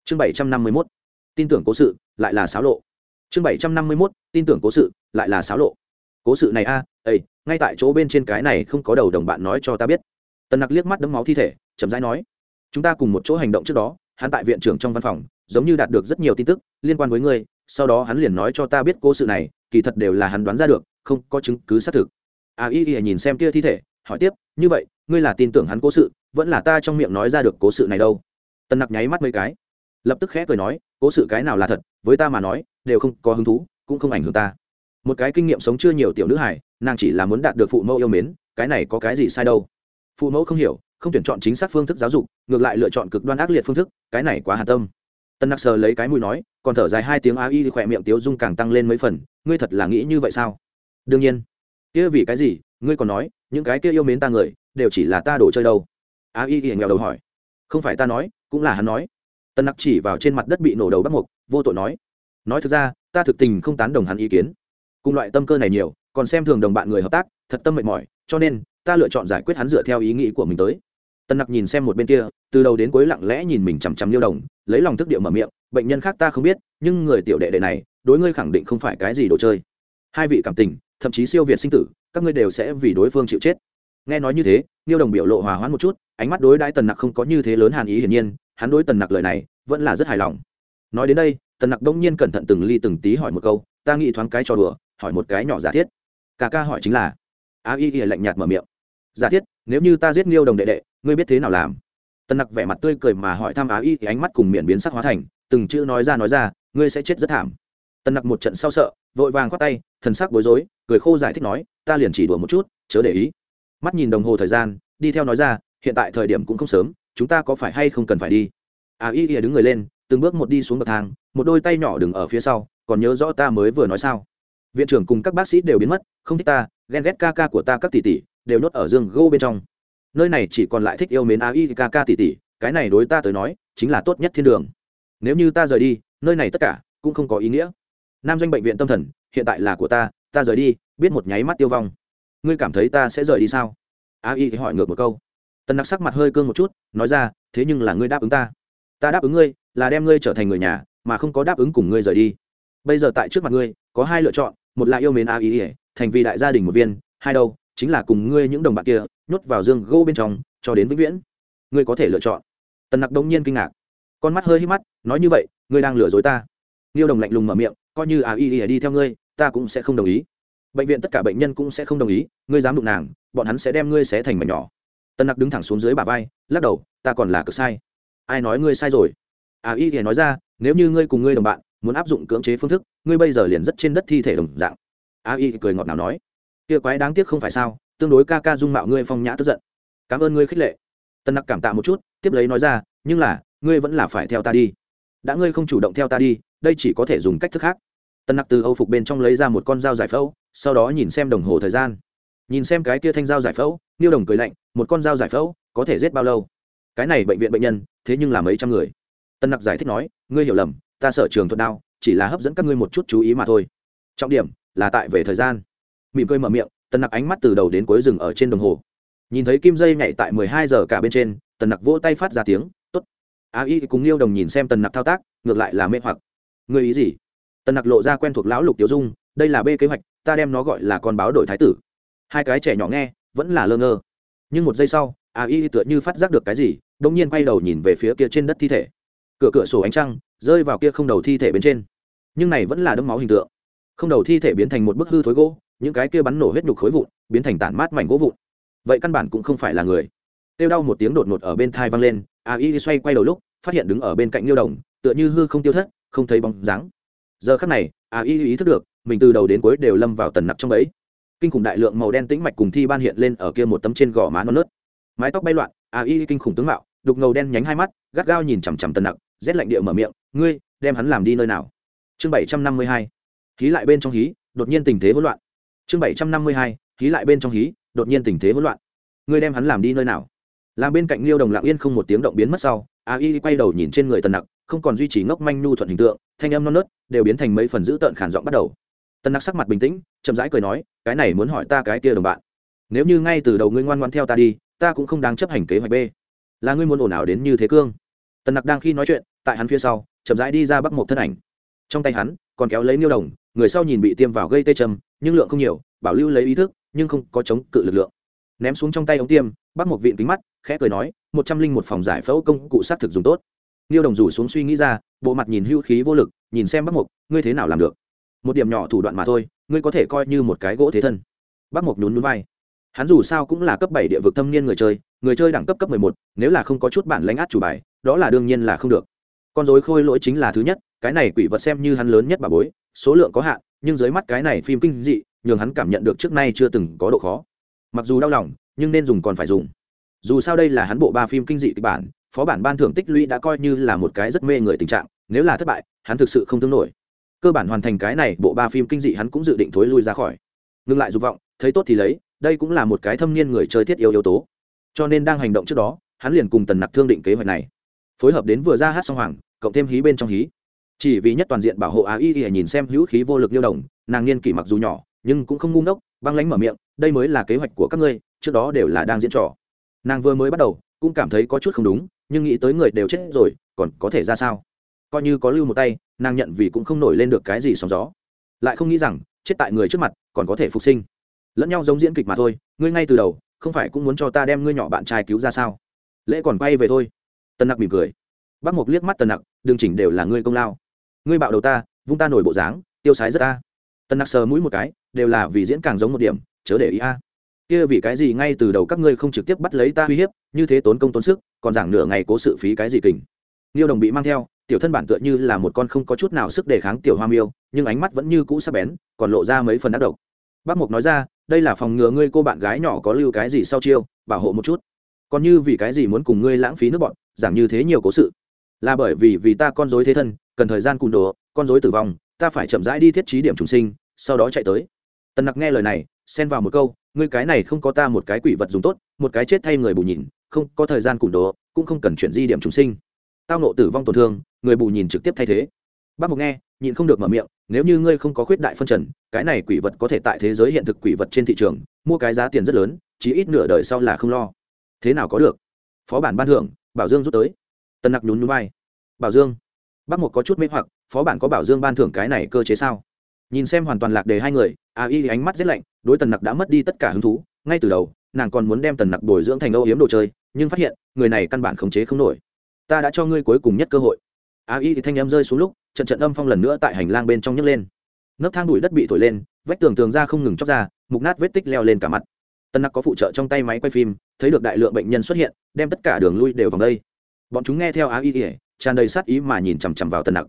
Chương bảy trăm năm mươi mốt. Tin tưởng cố sự, lại là xáo lộ chương bảy trăm năm mươi mốt tin tưởng cố sự lại là xáo lộ. Cố sự này a à, ây ngay tại chỗ bên trên cái này không có đầu đồng bạn nói cho ta biết. Tần nặc liếc mắt đấm máu thi thể chậm rãi nói chúng ta cùng một chỗ hành động trước đó hắn tại viện trưởng trong văn phòng giống như đạt được rất nhiều tin tức liên quan với ngươi sau đó hắn liền nói cho ta biết cố sự này kỳ thật đều là hắn đoán ra được không có chứng cứ xác thực. A y y nhìn xem kia thi thể hỏi tiếp như vậy ngươi là tin tưởng hắn cố sự vẫn là ta trong miệng nói ra được cố sự này đâu? Tần nặc nháy mắt mấy cái lập tức khẽ cười nói cố sự cái nào là thật, với ta mà nói, đều không có hứng thú, cũng không ảnh hưởng ta. Một cái kinh nghiệm sống chưa nhiều tiểu nữ hải nàng chỉ là muốn đạt được phụ mẫu yêu mến, cái này có cái gì sai đâu? Phụ mẫu không hiểu, không tuyển chọn chính xác phương thức giáo dục, ngược lại lựa chọn cực đoan ác liệt phương thức, cái này quá hà tâm. Tân nặc sờ lấy cái mùi nói, còn thở dài hai tiếng a y khỏe miệng tiếu dung càng tăng lên mấy phần, ngươi thật là nghĩ như vậy sao? Đương nhiên. Kia vì cái gì, ngươi còn nói, những cái kia yêu mến ta người, đều chỉ là ta đồ chơi đâu? A y nghèo đầu hỏi. Không phải ta nói, cũng là hắn nói. Tần nặc chỉ vào trên mặt đất bị nổ đầu bắt mục, vô tội nói nói thực ra, ta thực tình không tán đồng hắn ý kiến. Cùng loại tâm cơ này nhiều, còn xem thường đồng bạn người hợp tác, thật tâm mệt mỏi, cho nên ta lựa chọn giải quyết hắn dựa theo ý nghĩ của mình tới. Tân nặc nhìn xem một bên kia, từ đầu đến cuối lặng lẽ nhìn mình chằm chằm liêu đồng, lấy lòng thức điệu mở miệng, bệnh nhân khác ta không biết, nhưng người tiểu đệ đệ này, đối ngươi khẳng định không phải cái gì đồ chơi. Hai vị cảm tình, thậm chí siêu việt sinh tử, các ngươi đều sẽ vì đối phương chịu chết. Nghe nói như thế, liêu đồng biểu lộ hòa hoãn một chút, ánh mắt đối đãi tần nặc không có như thế lớn hàn ý hiển nhiên hắn đối tần nặc lời này vẫn là rất hài lòng. Nói đến đây, tần nặc đông nhiên cẩn thận từng ly từng tí hỏi một câu, ta nghĩ thoáng cái trò đùa, hỏi một cái nhỏ giả thiết. Cả ca hỏi chính là, a y y lạnh nhạt mở miệng, giả thiết, nếu như ta giết nghiêu đồng đệ đệ, ngươi biết thế nào làm? Tần nặc vẻ mặt tươi cười mà hỏi thăm á y thì ánh mắt cùng miệng biến sắc hóa thành, từng chữ nói ra nói ra, ngươi sẽ chết rất thảm. Tần nặc một trận sau sợ, vội vàng khoát tay, thần sắc bối rối, cười khô giải thích nói, ta liền chỉ đùa một chút, chớ để ý. Mắt nhìn đồng hồ thời gian, đi theo nói ra, hiện tại thời điểm cũng không sớm chúng ta có phải hay không cần phải đi? A y ỉa đứng người lên, từng bước một đi xuống bậc thang, một đôi tay nhỏ đứng ở phía sau, còn nhớ rõ ta mới vừa nói sao? Viện trưởng cùng các bác sĩ đều biến mất, không thích ta, ghen ghét ca ca của ta các tỷ tỷ, đều nhốt ở dương gô bên trong. Nơi này chỉ còn lại thích yêu mến a y ca ca tỷ tỷ, cái này đối ta tới nói, chính là tốt nhất thiên đường. Nếu như ta rời đi, nơi này tất cả cũng không có ý nghĩa. Nam doanh bệnh viện tâm thần, hiện tại là của ta ta rời đi, biết một nháy mắt tiêu vong. Ngươi cảm thấy ta sẽ rời đi sao? A y hỏi ngược một câu tần nặc sắc mặt hơi cương một chút, nói ra, thế nhưng là ngươi đáp ứng ta. Ta đáp ứng ngươi là đem ngươi trở thành người nhà, mà không có đáp ứng cùng ngươi rời đi. Bây giờ tại trước mặt ngươi, có hai lựa chọn, một là yêu mến a y, thành vì đại gia đình một viên, hai đâu, chính là cùng ngươi những đồng bạn kia, nhốt vào dương gỗ bên trong, cho đến vĩnh viễn. Ngươi có thể lựa chọn. Tần nặc đông nhiên kinh ngạc. Con mắt hơi hít mắt, nói như vậy, ngươi đang lừa dối ta. Niêu đồng lạnh lùng mở miệng, coi như a y y đi theo ngươi, ta cũng sẽ không đồng ý. Bệnh viện tất cả bệnh nhân cũng sẽ không đồng ý, ngươi dám đụng nàng, bọn hắn sẽ đem ngươi xé thành mảnh nhỏ. Tân nặc đứng thẳng xuống dưới bà vai, lắc đầu, ta còn là cực sai. Ai nói ngươi sai rồi? À y thì nói ra, nếu như ngươi cùng ngươi đồng bạn muốn áp dụng cưỡng chế phương thức, ngươi bây giờ liền rất trên đất thi thể đồng dạng. À, A y cười ngọt nào nói, kia quái đáng tiếc không phải sao, tương đối ca ca dung mạo ngươi phong nhã tức giận. Cảm ơn ngươi khích lệ. Tân nặc cảm tạ một chút, tiếp lấy nói ra, nhưng là, ngươi vẫn là phải theo ta đi. Đã ngươi không chủ động theo ta đi, đây chỉ có thể dùng cách thức khác. Tân nặc từ âu phục bên trong lấy ra một con dao giải phẫu, sau đó nhìn xem đồng hồ thời gian nhìn xem cái kia thanh dao giải phẫu, niêu đồng cười lạnh, một con dao giải phẫu có thể giết bao lâu? Cái này bệnh viện bệnh nhân, thế nhưng là mấy trăm người. Tân nặc giải thích nói, ngươi hiểu lầm, ta sở trường thuật đao, chỉ là hấp dẫn các ngươi một chút chú ý mà thôi. Trọng điểm là tại về thời gian. Mỉm cười mở miệng tần nặc ánh mắt từ đầu đến cuối rừng ở trên đồng hồ. Nhìn thấy kim dây nhảy tại mười hai giờ cả bên trên tần nặc vỗ tay phát ra tiếng t ố t a y cùng liêu đồng nhìn xem tần nặc thao tác, ngược lại là mê hoặc. Người ý gì? Tần nặc lộ ra quen thuộc lão lục tiểu dung, đây là b kế hoạch, ta đem nó gọi là con báo đổi thái tử hai cái trẻ nhỏ nghe, vẫn là lơ ngơ. Nhưng một giây sau, a y tựa như phát giác được cái gì đ ỗ n g nhiên quay đầu nhìn về phía kia trên đất thi thể. Cửa cửa sổ ánh trăng rơi vào kia không đầu thi thể bên trên. Nhưng này vẫn là đấm máu hình tượng. Không đầu thi thể biến thành một bức hư thối gỗ, những cái kia bắn nổ hết nhục khối vụn, biến thành tản mát mảnh gỗ vụn. Vậy căn bản cũng không phải là người. Tiêu đau một tiếng đột ngột ở bên thai vang lên, a y xoay quay đầu lúc, phát hiện đứng ở bên cạnh liêu đồng, tựa như hư không tiêu thất, không thấy bóng dáng. Giờ khắc này, a y ý thức được, mình từ đầu đến cuối đều lâm vào tần nặc trong ấy kinh khủng đại lượng màu đen tĩnh mạch cùng thi ban hiện lên ở kia một tấm trên gò má non nớt. Mái tóc bay loạn, a y kinh khủng tướng mạo, đục ngầu đen nhánh hai mắt, gắt gao nhìn chằm chằm tần nặc, rét lạnh địa mở miệng, ngươi, đem hắn làm đi nơi nào? Chương bảy trăm năm mươi hai, hí lại bên trong hí, đột nhiên tình thế hỗn loạn. Chương bảy trăm năm mươi hai, hí lại bên trong hí, đột nhiên tình thế hỗn loạn. Ngươi đem hắn làm đi nơi nào? Làm bên cạnh liêu đồng lặng yên không một tiếng động biến mất sau, a y quay đầu nhìn trên người tần nặc, không còn duy trì ngốc manh nhu thuận hình tượng, thanh âm non nớt đều biến thành mấy phần dữ tợn khản giọng bắt đầu. Tân nặc sắc mặt bình tĩnh chậm rãi cười nói cái này muốn hỏi ta cái kia đồng bạn. Nếu như ngay từ đầu ngươi ngoan ngoan theo ta đi ta cũng không đáng chấp hành kế hoạch b. Là ngươi muốn ồn ào đến như thế cương. Tần nặc đang khi nói chuyện tại hắn phía sau chậm rãi đi ra bắc một thân ảnh. Trong tay hắn còn kéo lấy niêu đồng người sau nhìn bị tiêm vào gây tê châm nhưng lượng không nhiều bảo lưu lấy ý thức nhưng không có chống cự lực lượng. Ném xuống trong tay ống tiêm bắc một vịn kính mắt khẽ cười nói một trăm linh một phòng giải phẫu công cụ xác thực dùng tốt. Niêu đồng rủ xuống suy nghĩ ra bộ mặt nhìn hưu khí vô lực nhìn xem bắc một, ngươi thế nào làm được? Một điểm nhỏ thủ đoạn mà thôi, ngươi có thể coi như một cái gỗ thế thân. Bắc mục nhún núi vai. Hắn dù sao cũng là cấp bảy địa vực thâm niên người chơi người chơi đẳng cấp cấp mười một, nếu là không có chút bản lãnh át chủ bài, đó là đương nhiên là không được. Con dối khôi lỗi chính là thứ nhất, cái này quỷ vật xem như hắn lớn nhất bà bối, số lượng có hạn, nhưng dưới mắt cái này phim kinh dị, nhường hắn cảm nhận được trước nay chưa từng có độ khó. Mặc dù đau lòng, nhưng nên dùng còn phải dùng. Dù sao đây là hắn bộ ba phim kinh dị kịch bản, phó bản ban thưởng tích lũy đã coi như là một cái rất mê người tình trạng, nếu là thất bại, hắn thực sự không thương nổi cơ bản hoàn thành cái này, bộ ba phim kinh dị hắn cũng dự định thối lui ra khỏi. Ngừng lại dục vọng, thấy tốt thì lấy, đây cũng là một cái thâm niên người chơi thiết yếu yếu tố. Cho nên đang hành động trước đó, hắn liền cùng tần nặc thương định kế hoạch này. Phối hợp đến vừa ra hát song hoàng, cộng thêm hí bên trong hí. Chỉ vì nhất toàn diện bảo hộ á y y nhìn xem hữu khí vô lực liêu đồng, nàng niên kỷ mặc dù nhỏ, nhưng cũng không ngu ngốc, băng lánh mở miệng, đây mới là kế hoạch của các ngươi, trước đó đều là đang diễn trò. Nàng vừa mới bắt đầu, cũng cảm thấy có chút không đúng, nhưng nghĩ tới người đều chết rồi, còn có thể ra sao? Coi như có lưu một tay nàng nhận vì cũng không nổi lên được cái gì sóng gió. Lại không nghĩ rằng, chết tại người trước mặt, còn có thể phục sinh. Lẫn nhau giống diễn kịch mà thôi, ngươi ngay từ đầu, không phải cũng muốn cho ta đem ngươi nhỏ bạn trai cứu ra sao? Lễ còn quay về thôi. Tân nặc mỉm cười. Bác mộc liếc mắt tần nặc, đường chỉnh đều là ngươi công lao. Ngươi bạo đầu ta, vung ta nổi bộ dáng, tiêu sái rất ta tần nặc sờ mũi một cái, đều là vì diễn càng giống một điểm, chớ để ý a. Kia vì cái gì ngay từ đầu các ngươi không trực tiếp bắt lấy ta uy hiếp, như thế tốn công tốn sức, còn giảng nửa ngày cố sự phí cái gì kình. Niêu đồng bị mang theo tiểu thân bản tựa như là một con không có chút nào sức đề kháng tiểu hoa miêu, nhưng ánh mắt vẫn như cũ sắc bén, còn lộ ra mấy phần ác độc. Bác mục nói ra, đây là phòng ngừa ngươi cô bạn gái nhỏ có lưu cái gì sau chiêu, bảo hộ một chút. Còn như vì cái gì muốn cùng ngươi lãng phí nước bọn, giảng như thế nhiều cố sự. Là bởi vì vì ta con dối thế thân, cần thời gian cùn đồ, con dối tử vong, ta phải chậm rãi đi thiết trí điểm trùng sinh, sau đó chạy tới. Tần nặc nghe lời này, xen vào một câu, ngươi cái này không có ta một cái quỷ vật dùng tốt, một cái chết thay người bù nhìn, không có thời gian củng đồ, cũng không cần chuyển di điểm trùng sinh. Tao nộ tử vong tổn thương người bù nhìn trực tiếp thay thế. Bác mục nghe, nhịn không được mở miệng, nếu như ngươi không có khuyết đại phân trần, cái này quỷ vật có thể tại thế giới hiện thực quỷ vật trên thị trường, mua cái giá tiền rất lớn chỉ ít nửa đời sau là không lo. Thế nào có được? Phó bản ban thưởng, bảo dương rút tới. Tân nặc nhún nhún vai. Bảo dương. Bác mục có chút mê hoặc, phó bản có bảo dương ban thưởng cái này cơ chế sao? Nhìn xem hoàn toàn lạc đề hai người, a y ánh mắt rét lạnh, đối tần nặc đã mất đi tất cả hứng thú, ngay từ đầu, nàng còn muốn đem tần nặc bồi dưỡng thành âu hiếm đồ chơi, nhưng phát hiện, người này căn bản khống chế không nổi. Ta đã cho ngươi cuối cùng nhất cơ hội a y thì thanh em rơi xuống lúc, trận trận âm phong lần nữa tại hành lang bên trong nhấc lên. Nấc thang đùi đất bị thổi lên, vách tường tường ra không ngừng chóc ra, mục nát vết tích leo lên cả mặt. Tân nặc có phụ trợ trong tay máy quay phim, thấy được đại lượng bệnh nhân xuất hiện, đem tất cả đường lui đều vòng đây. Bọn chúng nghe theo á y ỉa tràn đầy sát ý mà nhìn chằm chằm vào tân nặc.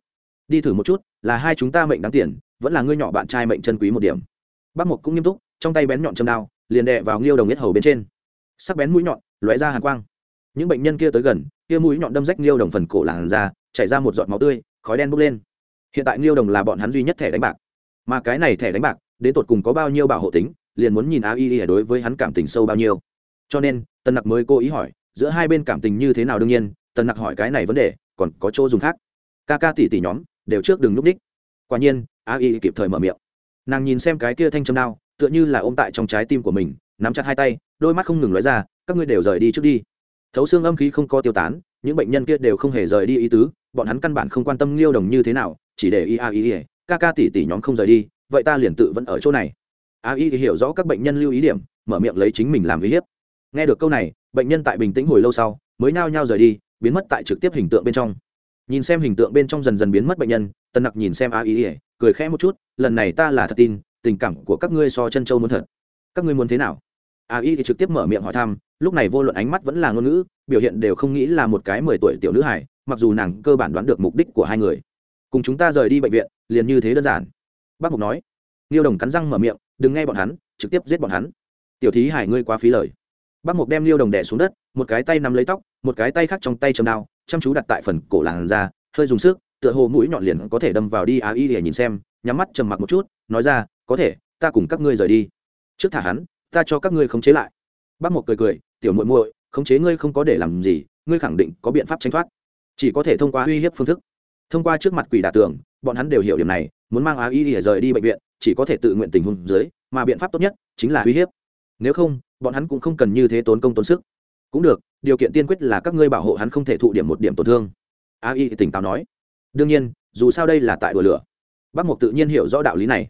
Đi thử một chút, là hai chúng ta mệnh đáng tiền, vẫn là ngươi nhỏ bạn trai mệnh chân quý một điểm. Bác mộc cũng nghiêm túc, trong tay bén nhọn châm đao, liền đè vào nghiêu đồng nhất hầu bên trên. Sắc bén mũi nhọn, lóe ra hàn quang những bệnh nhân kia tới gần, kia mũi nhọn đâm rách niêu đồng phần cổ làn ra chảy ra một giọt máu tươi, khói đen bốc lên. Hiện tại niêu đồng là bọn hắn duy nhất thẻ đánh bạc. Mà cái này thẻ đánh bạc, đến tột cùng có bao nhiêu bảo hộ tính, liền muốn nhìn a y đối với hắn cảm tình sâu bao nhiêu. Cho nên, tần nặc mới cố ý hỏi, giữa hai bên cảm tình như thế nào đương nhiên, tần nặc hỏi cái này vấn đề, còn có chỗ dùng khác. Ca ca tỷ tỷ nhóm, đều trước đừng núp đích. Quả nhiên, a y kịp thời mở miệng. Nàng nhìn xem cái kia thanh châm đao, tựa như là ôm tại trong trái tim của mình, nắm chặt hai tay, đôi mắt không ngừng nói ra, các ngươi đều rời đi trước đi thấu xương âm khí không có tiêu tán, những bệnh nhân kia đều không hề rời đi ý tứ, bọn hắn căn bản không quan tâm liêu đồng như thế nào, chỉ để ia a ca ca tỷ tỷ nhóm không rời đi, vậy ta liền tự vẫn ở chỗ này. A y hiểu rõ các bệnh nhân lưu ý điểm, mở miệng lấy chính mình làm uy hiếp. Nghe được câu này, bệnh nhân tại bình tĩnh hồi lâu sau, mới nao nhao rời đi, biến mất tại trực tiếp hình tượng bên trong. Nhìn xem hình tượng bên trong dần dần biến mất bệnh nhân tân nặc nhìn xem a y cười khẽ một chút, lần này ta là thật tin, tình cảm của các ngươi so chân châu muốn thật. Các ngươi muốn thế nào? A y thì trực tiếp mở miệng hỏi thăm, lúc này vô luận ánh mắt vẫn là ngôn ngữ, biểu hiện đều không nghĩ là một cái mười tuổi tiểu nữ hải mặc dù nàng cơ bản đoán được mục đích của hai người. Cùng chúng ta rời đi bệnh viện, liền như thế đơn giản. Bác mục nói. Niêu đồng cắn răng mở miệng, đừng nghe bọn hắn, trực tiếp giết bọn hắn. Tiểu thí hải ngươi quá phí lời. Bác mục đem niêu đồng đẻ xuống đất, một cái tay nắm lấy tóc, một cái tay khác trong tay châm đao, chăm chú đặt tại phần cổ làn ra hơi dùng sức, tựa hồ mũi nhọn liền có thể đâm vào đi á y để nhìn xem, nhắm mắt trầm mặc một chút, nói ra, có thể, ta cùng các ngươi rời đi. Trước thả hắn ta cho các ngươi khống chế lại. Bác mục cười cười, tiểu muội muội, khống chế ngươi không có để làm gì, ngươi khẳng định có biện pháp tránh thoát. Chỉ có thể thông qua uy hiếp phương thức. Thông qua trước mặt quỷ đả tường, bọn hắn đều hiểu điểm này, muốn mang á y để rời đi bệnh viện, chỉ có thể tự nguyện tình huống dưới, mà biện pháp tốt nhất chính là uy hiếp. Nếu không, bọn hắn cũng không cần như thế tốn công tốn sức. Cũng được, điều kiện tiên quyết là các ngươi bảo hộ hắn không thể thụ điểm một điểm tổn thương. A y tỉnh táo nói. Đương nhiên, dù sao đây là tại đùa lửa. Bác mộc tự nhiên hiểu rõ đạo lý này.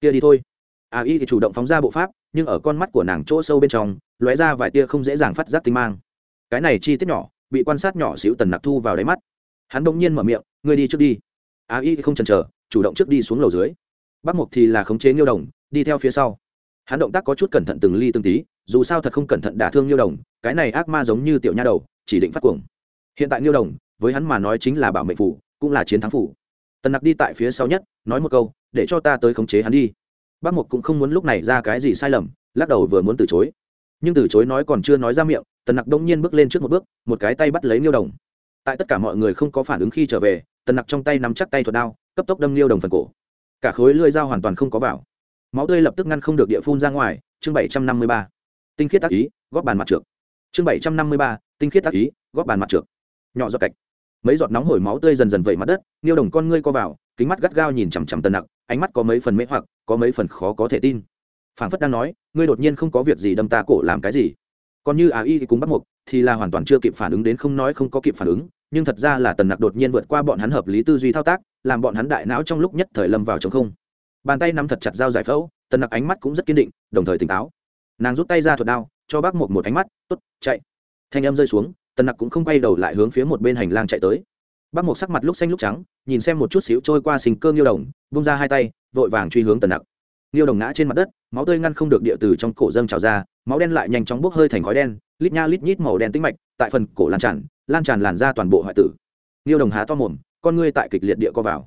Kia đi thôi. A y thì chủ động phóng ra bộ pháp nhưng ở con mắt của nàng chỗ sâu bên trong, lóe ra vài tia không dễ dàng phát giác tinh mang. Cái này chi tiết nhỏ, bị quan sát nhỏ xíu tần nặc thu vào đáy mắt. Hắn bỗng nhiên mở miệng, ngươi đi trước đi. Á y không chần chờ, chủ động trước đi xuống lầu dưới. Bác mục thì là khống chế nghiêu đồng, đi theo phía sau. Hắn động tác có chút cẩn thận từng ly từng tí, dù sao thật không cẩn thận đả thương nghiêu đồng, cái này ác ma giống như tiểu nha đầu, chỉ định phát cuồng. Hiện tại nghiêu đồng, với hắn mà nói chính là bảo mệnh phủ, cũng là chiến thắng phủ. Tần nặc đi tại phía sau nhất, nói một câu, để cho ta tới khống chế hắn đi bác mục cũng không muốn lúc này ra cái gì sai lầm, lắc đầu vừa muốn từ chối. Nhưng từ chối nói còn chưa nói ra miệng, tần nặc đông nhiên bước lên trước một bước, một cái tay bắt lấy niêu đồng. Tại tất cả mọi người không có phản ứng khi trở về, tần nặc trong tay nắm chắc tay thuật đao, cấp tốc đâm niêu đồng phần cổ. Cả khối lưỡi dao hoàn toàn không có vào. Máu tươi lập tức ngăn không được địa phun ra ngoài, chương bảy trăm năm mươi ba. Tinh khiết tác ý, góp bàn mặt trượt chương bảy trăm năm mươi ba, tinh khiết tác ý, góp bàn mặt trượt nhỏ giọt cạch. Mấy giọt nóng hổi máu tươi dần dần vẩy mặt đất, niêu đồng con ngươi co vào, kính mắt gắt gao nhìn chằm chằm tần nặc, ánh mắt có mấy phần mễ hoặc có mấy phần khó có thể tin. Phảng phất đang nói ngươi đột nhiên không có việc gì đâm ta cổ làm cái gì. Còn như á y thì cũng bắt buộc, thì là hoàn toàn chưa kịp phản ứng đến không nói không có kịp phản ứng nhưng thật ra là tần nặc đột nhiên vượt qua bọn hắn hợp lý tư duy thao tác làm bọn hắn đại não trong lúc nhất thời lâm vào chống không. Bàn tay nắm thật chặt dao giải phẫu tần nặc ánh mắt cũng rất kiên định đồng thời tỉnh táo. Nàng rút tay ra thuật đao cho bác một một ánh mắt t ố t chạy. Thanh âm rơi xuống tần nặc cũng không quay đầu lại hướng phía một bên hành lang chạy tới bác một sắc mặt lúc xanh lúc trắng, nhìn xem một chút xíu trôi qua sinh cơ nghiêu đồng bung ra hai tay, vội vàng truy hướng tần nặc. Nghiêu đồng ngã trên mặt đất, máu tươi ngăn không được địa từ trong cổ dâng trào ra, máu đen lại nhanh chóng bốc hơi thành khói đen, lít nha lít nhít màu đen tĩnh mạch, tại phần cổ lan tràn lan tràn làn ra toàn bộ hoại tử. Nghiêu đồng há to mồm, con ngươi tại kịch liệt địa co vào.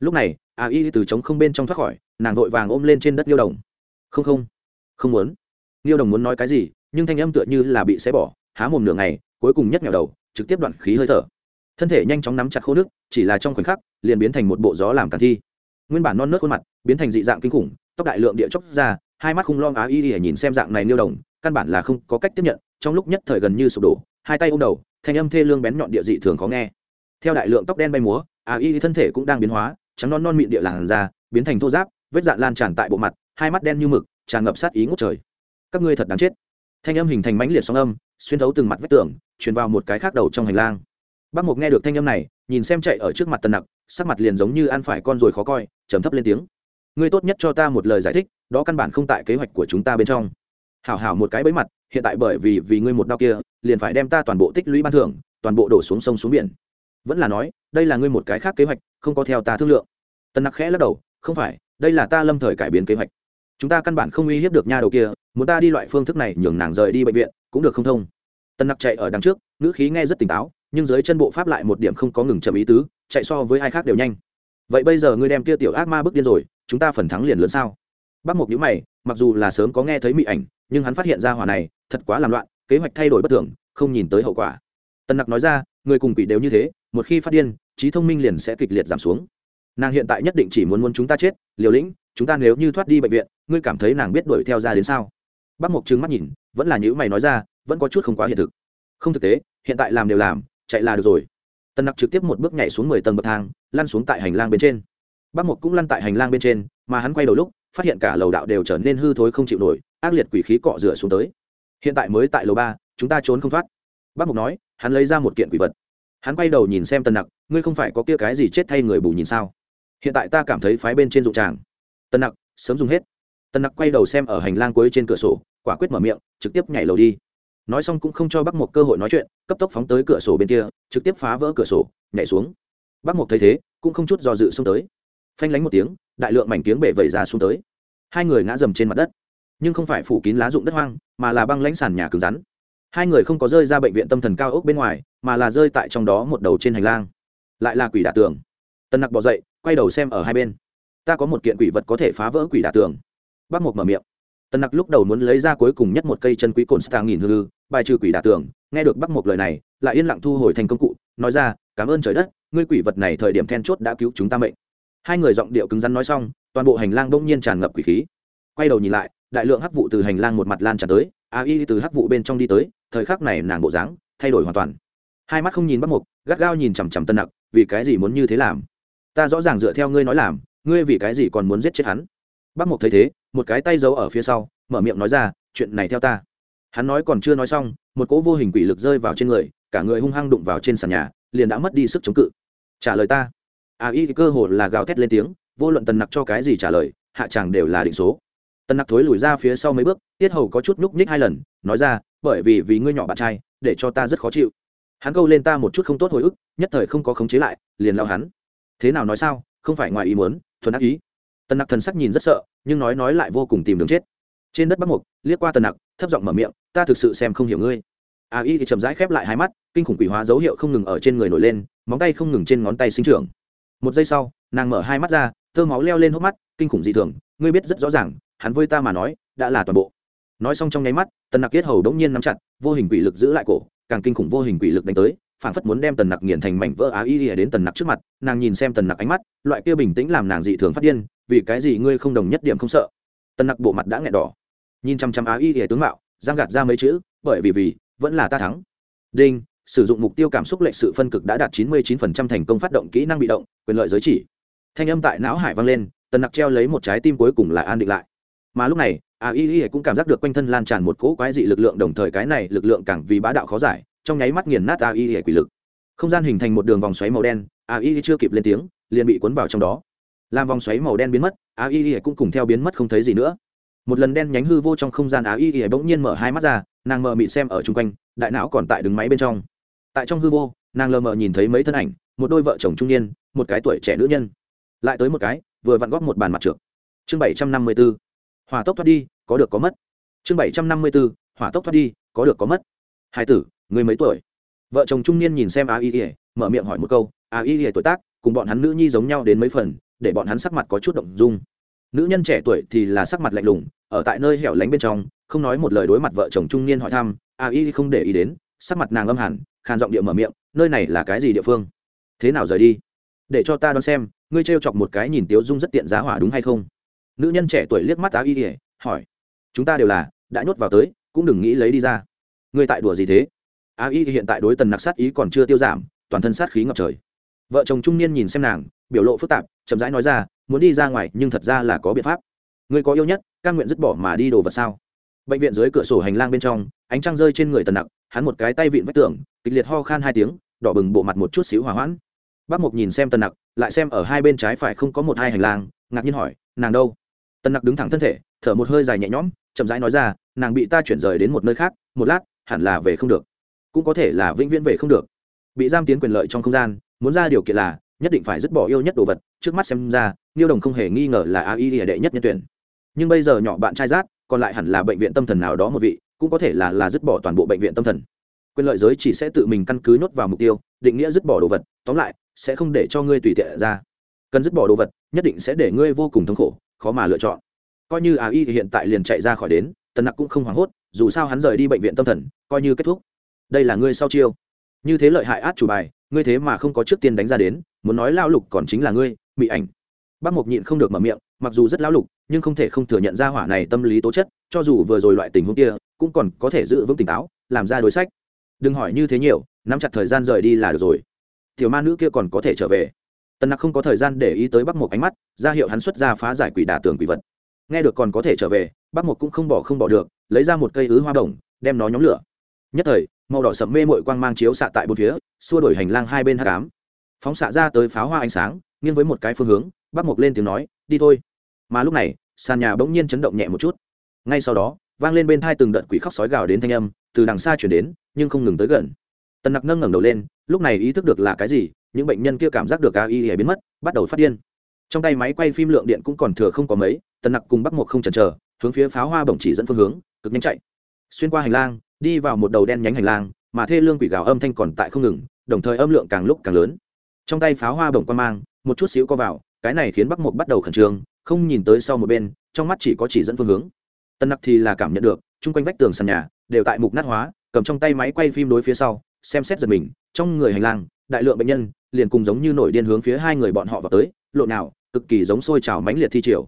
Lúc này, a y từ trống không bên trong thoát khỏi, nàng vội vàng ôm lên trên đất nghiêu đồng. Không không không muốn. Nghiêu đồng muốn nói cái gì, nhưng thanh âm tựa như là bị xé bỏ, há mồm nửa ngày, cuối cùng nhất nhào đầu, trực tiếp đoạn khí hơi thở thân thể nhanh chóng nắm chặt khô nước, chỉ là trong khoảnh khắc, liền biến thành một bộ gió làm càn thi. Nguyên bản non nớt khuôn mặt, biến thành dị dạng kinh khủng, tóc đại lượng địa chóc ra, hai mắt khung lom á y y nhìn xem dạng này niêu đồng, căn bản là không có cách tiếp nhận, trong lúc nhất thời gần như sụp đổ, hai tay ôm đầu, thanh âm thê lương bén nhọn địa dị thường khó nghe. Theo đại lượng tóc đen bay múa á y thân thể cũng đang biến hóa, trắng non non mịn địa làn ra biến thành thô giáp, vết dạn lan tràn tại bộ mặt, hai mắt đen như mực, tràn ngập sát ý ngút trời. Các ngươi thật đáng chết. Thanh âm hình thành mãnh liệt sóng âm, xuyên thấu từng mặt vách tường, truyền vào một cái khác đầu trong hành lang bác mục nghe được thanh âm này, nhìn xem chạy ở trước mặt tần nặc, sắc mặt liền giống như ăn phải con rồi khó coi, trầm thấp lên tiếng. Ngươi tốt nhất cho ta một lời giải thích, đó căn bản không tại kế hoạch của chúng ta bên trong. Hảo hảo một cái bẫy mặt, hiện tại bởi vì vì ngươi một đau kia, liền phải đem ta toàn bộ tích lũy ban thưởng, toàn bộ đổ xuống sông xuống biển. Vẫn là nói, đây là ngươi một cái khác kế hoạch, không có theo ta thương lượng. Tần nặc khẽ lắc đầu, không phải, đây là ta lâm thời cải biến kế hoạch. Chúng ta căn bản không uy hiếp được nha đầu kia, muốn ta đi loại phương thức này nhường nàng rời đi bệnh viện, cũng được không thông. Tần nặc chạy ở đằng trước, ngữ khí nghe rất tỉnh táo nhưng dưới chân bộ pháp lại một điểm không có ngừng chậm ý tứ, chạy so với ai khác đều nhanh. Vậy bây giờ ngươi đem kia tiểu ác ma bước điên rồi, chúng ta phần thắng liền lớn sao? Bác mộc nhữ mày, mặc dù là sớm có nghe thấy mị ảnh, nhưng hắn phát hiện ra hỏa này, thật quá làm loạn, kế hoạch thay đổi bất thường, không nhìn tới hậu quả. Tân nặc nói ra, người cùng quỷ đều như thế, một khi phát điên, trí thông minh liền sẽ kịch liệt giảm xuống. Nàng hiện tại nhất định chỉ muốn muốn chúng ta chết, liều lĩnh, chúng ta nếu như thoát đi bệnh viện, ngươi cảm thấy nàng biết đuổi theo ra đến sao? Bác mộc trừng mắt nhìn, vẫn là những mày nói ra, vẫn có chút không quá hiện thực. Không thực tế, hiện tại làm đều làm chạy là được rồi. Tân nặc trực tiếp một bước nhảy xuống mười tầng bậc thang, lăn xuống tại hành lang bên trên. Bác mộc cũng lăn tại hành lang bên trên, mà hắn quay đầu lúc, phát hiện cả lầu đạo đều trở nên hư thối không chịu nổi, ác liệt quỷ khí cọ rửa xuống tới. Hiện tại mới tại lầu ba, chúng ta trốn không thoát. Bác mộc nói, hắn lấy ra một kiện quỷ vật. Hắn quay đầu nhìn xem tần nặc, ngươi không phải có kia cái gì chết thay người bù nhìn sao? Hiện tại ta cảm thấy phái bên trên dụng tràng. Tần nặc, sớm dùng hết. Tần nặc quay đầu xem ở hành lang cuối trên cửa sổ, quả quyết mở miệng, trực tiếp nhảy lầu đi nói xong cũng không cho bắc mộc cơ hội nói chuyện, cấp tốc phóng tới cửa sổ bên kia, trực tiếp phá vỡ cửa sổ, nhảy xuống. Bắc mộc thấy thế, cũng không chút do dự xông tới. Phanh lánh một tiếng, đại lượng mảnh kiếng bể vẩy ra xuống tới. Hai người ngã dầm trên mặt đất. Nhưng không phải phủ kín lá rụng đất hoang, mà là băng lãnh sàn nhà cứng rắn. Hai người không có rơi ra bệnh viện tâm thần cao ốc bên ngoài, mà là rơi tại trong đó một đầu trên hành lang. Lại là quỷ đả tường. Tân nặc bỏ dậy, quay đầu xem ở hai bên. Ta có một kiện quỷ vật có thể phá vỡ quỷ đả tường. Bác mộc mở miệng tân nặc lúc đầu muốn lấy ra cuối cùng nhất một cây chân quý cồn stang nghìn hư bài trừ quỷ đả tường, nghe được Bắc một lời này, lại yên lặng thu hồi thành công cụ, nói ra, cảm ơn trời đất, ngươi quỷ vật này thời điểm then chốt đã cứu chúng ta mệnh. Hai người giọng điệu cứng rắn nói xong, toàn bộ hành lang đông nhiên tràn ngập quỷ khí. Quay đầu nhìn lại, đại lượng hắc vụ từ hành lang một mặt lan tràn tới, a y từ hắc vụ bên trong đi tới, thời khắc này nàng bộ dáng thay đổi hoàn toàn. Hai mắt không nhìn bắt mục gắt gao nhìn chằm chằm tân nặc, vì cái gì muốn như thế làm? Ta rõ ràng dựa theo ngươi nói làm, ngươi vì cái gì còn muốn giết chết hắn? Bắc mục thấy thế một cái tay giấu ở phía sau, mở miệng nói ra, chuyện này theo ta. Hắn nói còn chưa nói xong, một cỗ vô hình quỷ lực rơi vào trên người, cả người hung hăng đụng vào trên sàn nhà, liền đã mất đi sức chống cự. Trả lời ta. A y cơ hồ là gào thét lên tiếng, vô luận tần nặc cho cái gì trả lời, hạ chàng đều là định số. Tần nặc thối lùi ra phía sau mấy bước, tiết hầu có chút nhúc nhích hai lần, nói ra, bởi vì vì ngươi nhỏ bạn trai, để cho ta rất khó chịu. Hắn câu lên ta một chút không tốt hồi ức, nhất thời không có khống chế lại, liền lao hắn. Thế nào nói sao? Không phải ngoài ý muốn, thuần ác ý. Tần nặc thần sắc nhìn rất sợ nhưng nói nói lại vô cùng tìm đường chết. Trên đất bắc mục, liếc qua tần nặc, thấp giọng mở miệng, ta thực sự xem không hiểu ngươi. A y thì chậm rãi khép lại hai mắt, kinh khủng quỷ hóa dấu hiệu không ngừng ở trên người nổi lên, móng tay không ngừng trên ngón tay sinh trưởng. Một giây sau, nàng mở hai mắt ra, thơ máu leo lên hốc mắt, kinh khủng dị thường, ngươi biết rất rõ ràng, hắn với ta mà nói, đã là toàn bộ. Nói xong trong nháy mắt, tần nặc kết hầu đống nhiên nắm chặt, vô hình quỷ lực giữ lại cổ, càng kinh khủng vô hình quỷ lực đánh tới phản phất muốn đem tần nặc nghiền thành mảnh vỡ á y ỉa đến tần nặc trước mặt, nàng nhìn xem tần nặc ánh mắt, loại kia bình tĩnh làm nàng dị thường phát điên vì cái gì ngươi không đồng nhất điểm không sợ? Tần nặc bộ mặt đã nghẹn đỏ. Nhìn chăm chăm á y hề tướng mạo, giang gạt ra mấy chữ, bởi vì vì, vẫn là ta thắng. Đinh, sử dụng mục tiêu cảm xúc lệnh sự phân cực đã đạt chín mươi 99% thành công phát động kỹ năng bị động, quyền lợi giới chỉ. Thanh âm tại não hải vang lên tần nặc treo lấy một trái tim cuối cùng là an định lại. Mà lúc này a y y cũng cảm giác được quanh thân lan tràn một cỗ quái dị lực lượng, đồng thời cái này lực lượng càng vì bá đạo khó giải, trong nháy mắt nghiền nát a y y quỷ lực. Không gian hình thành một đường vòng xoáy màu đen a y chưa kịp lên tiếng, liền bị cuốn vào trong đó làm vòng xoáy màu đen biến mất áo y y cũng cùng theo biến mất không thấy gì nữa. Một lần đen nhánh hư vô trong không gian áo y y bỗng nhiên mở hai mắt ra, nàng mờ mịt xem ở chung quanh, đại não còn tại đứng máy bên trong. Tại trong hư vô, nàng lờ mờ nhìn thấy mấy thân ảnh, một đôi vợ chồng trung niên, một cái tuổi trẻ nữ nhân. Lại tới một cái, vừa vặn góp một bàn mặt trượt chương bảy trăm năm mươi b ố hỏa tốc thoát đi, có được có mất. Chương bảy trăm năm mươi b ố hỏa tốc thoát đi, có được có mất. Hai tử, người mấy tuổi? Vợ chồng trung niên nhìn xem áo y ỉa mở miệng hỏi một câu. Áo y ỉa tuổi tác, cùng bọn hắn nữ nhi giống nhau đến mấy phần để bọn hắn sắc mặt có chút động dung. Nữ nhân trẻ tuổi thì là sắc mặt lạnh lùng, ở tại nơi hẻo lánh bên trong, không nói một lời đối mặt vợ chồng trung niên hỏi thăm, a y không để ý đến, sắc mặt nàng âm hẳn, khàn giọng địa mở miệng, nơi này là cái gì địa phương? Thế nào rời đi? Để cho ta đón xem, ngươi trêu chọc một cái nhìn tiếu dung rất tiện giá hỏa đúng hay không? Nữ nhân trẻ tuổi liếc mắt á y ỉa hỏi, chúng ta đều là, đã nhốt vào tới, cũng đừng nghĩ lấy đi ra. Ngươi tại đùa gì thế? Á y hiện tại đối tần nặc sát ý còn chưa tiêu giảm, toàn thân sát khí ngập trời. Vợ chồng trung niên nhìn xem nàng, biểu lộ phức tạp chậm rãi nói ra, muốn đi ra ngoài, nhưng thật ra là có biện pháp. Ngươi có yêu nhất căn nguyện dứt bỏ mà đi đồ vật sao? Bệnh viện dưới cửa sổ hành lang bên trong, ánh trăng rơi trên người tần nặc, hắn một cái tay vịn vách tường, kịch liệt ho khan hai tiếng, đỏ bừng bộ mặt một chút xíu hỏa hoãn. Bác mục nhìn xem tần nặc, lại xem ở hai bên trái phải không có một hai hành lang, ngạc nhiên hỏi, nàng đâu? Tần nặc đứng thẳng thân thể, thở một hơi dài nhẹ nhõm, chậm rãi nói ra, nàng bị ta chuyển rời đến một nơi khác, một lát, hẳn là về không được. Cũng có thể là vĩnh viễn về không được. Bị giam tiến quyền lợi trong không gian, muốn ra điều kiện là nhất định phải dứt bỏ yêu nhất đồ vật, trước mắt xem ra niêu đồng không hề nghi ngờ là a y địa đệ nhất nhân tuyển. Nhưng bây giờ nhỏ bạn trai giác còn lại hẳn là bệnh viện tâm thần nào đó một vị, cũng có thể là là dứt bỏ toàn bộ bệnh viện tâm thần. Quyền lợi giới chỉ sẽ tự mình căn cứ nhốt vào mục tiêu, định nghĩa dứt bỏ đồ vật, tóm lại, sẽ không để cho ngươi tùy tiện ra. Cần dứt bỏ đồ vật, nhất định sẽ để ngươi vô cùng thống khổ, khó mà lựa chọn. Coi như a y hiện tại liền chạy ra khỏi đến, tần nặc cũng không hoảng hốt, dù sao hắn rời đi bệnh viện tâm thần, coi như kết thúc. Đây là ngươi sau chiêu như thế lợi hại át chủ bài, ngươi thế mà không có trước tiên đánh ra đến, muốn nói lao lục còn chính là ngươi, mị ảnh. Bác mộc nhịn không được mở miệng, mặc dù rất lão lục, nhưng không thể không thừa nhận ra hỏa này tâm lý tố chất, cho dù vừa rồi loại tình huống kia, cũng còn có thể giữ vững tỉnh táo, làm ra đối sách. Đừng hỏi như thế nhiều, nắm chặt thời gian rời đi là được rồi. Tiểu ma nữ kia còn có thể trở về. Tần nặc không có thời gian để ý tới bắc mộc ánh mắt, ra hiệu hắn xuất ra phá giải quỷ đả tường quỷ vật. Nghe được còn có thể trở về, bác mộc cũng không bỏ không bỏ được, lấy ra một cây ứ hoa đồng đem nó nhóm lửa. Nhất thời màu đỏ sậm mê mội quang mang chiếu xạ tại bốn phía xua đổi hành lang hai bên hắc ám, phóng xạ ra tới pháo hoa ánh sáng nghiêng với một cái phương hướng bắc mộc lên tiếng nói đi thôi. Mà lúc này sàn nhà bỗng nhiên chấn động nhẹ một chút. Ngay sau đó vang lên bên thai từng đợt quỷ khóc sói gào đến thanh âm từ đằng xa chuyển đến nhưng không ngừng tới gần. Tần nặc nâng ngẩng đầu lên lúc này ý thức được là cái gì những bệnh nhân kia cảm giác được ai y hề biến mất bắt đầu phát điên. Trong tay máy quay phim lượng điện cũng còn thừa không có mấy tần nặc cùng bắc một không chần chờ hướng phía pháo hoa bổng chỉ dẫn phương hướng cực nhanh chạy. Xuyên qua hành lang đi vào một đầu đen nhánh hành lang, mà thê lương quỷ gào âm thanh còn tại không ngừng, đồng thời âm lượng càng lúc càng lớn. Trong tay pháo hoa bồng quan mang, một chút xíu co vào, cái này khiến bắc mục bắt đầu khẩn trương, không nhìn tới sau một bên, trong mắt chỉ có chỉ dẫn phương hướng. Tân nặc thì là cảm nhận được, chung quanh vách tường sàn nhà đều tại mục nát hóa, cầm trong tay máy quay phim đối phía sau, xem xét giật mình, trong người hành lang, đại lượng bệnh nhân, liền cùng giống như nổi điên hướng phía hai người bọn họ vào tới, lộn nào, cực kỳ giống sôi trào mãnh liệt thi triều.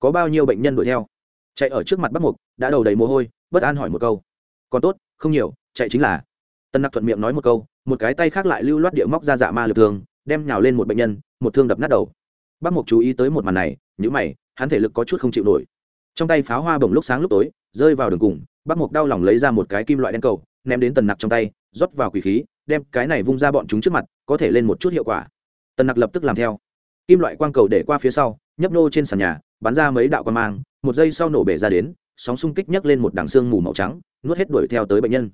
Có bao nhiêu bệnh nhân đuổi theo? Chạy ở trước mặt bắc mục đã đầu đầy mồ hôi, bất an hỏi một câu còn tốt, không nhiều, chạy chính là. Tân nặc thuận miệng nói một câu, một cái tay khác lại lưu loát địa móc ra dạ ma lực thường đem nhào lên một bệnh nhân, một thương đập nát đầu. Bác mục chú ý tới một màn này nhữ mày, hắn thể lực có chút không chịu nổi. Trong tay pháo hoa bồng lúc sáng lúc tối, rơi vào đường cùng, bác mục đau lòng lấy ra một cái kim loại đen cầu, ném đến tần nặc trong tay, rót vào quỷ khí, đem cái này vung ra bọn chúng trước mặt, có thể lên một chút hiệu quả. Tần nặc lập tức làm theo. Kim loại quang cầu để qua phía sau, nhấp nô trên sàn nhà, bắn ra mấy đạo quan mang, một giây sau nổ bể ra đến, sóng xung kích nhấc lên một đảng xương mù màu trắng nuốt hết đuổi theo tới bệnh nhân.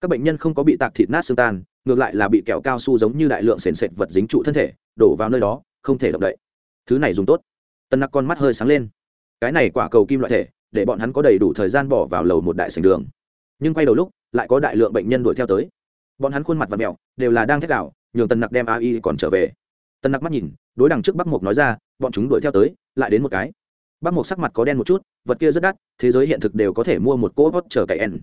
Các bệnh nhân không có bị tạc thịt nát xương tan, ngược lại là bị kẹo cao su giống như đại lượng sền sệt vật dính trụ thân thể, đổ vào nơi đó, không thể động đậy. Thứ này dùng tốt. Tân nặc con mắt hơi sáng lên. Cái này quả cầu kim loại thể, để bọn hắn có đầy đủ thời gian bỏ vào lầu một đại sành đường. Nhưng quay đầu lúc, lại có đại lượng bệnh nhân đuổi theo tới. Bọn hắn khuôn mặt và mẹo đều là đang thét đảo nhường Tân nặc đem ai còn trở về. Tân nặc mắt nhìn, đối đằng trước bắc mộc nói ra, bọn chúng đuổi theo tới, lại đến một cái. Bắc mộc sắc mặt có đen một chút, vật kia rất đắt, thế giới hiện thực đều có thể mua một cỗ hót chờ cậy n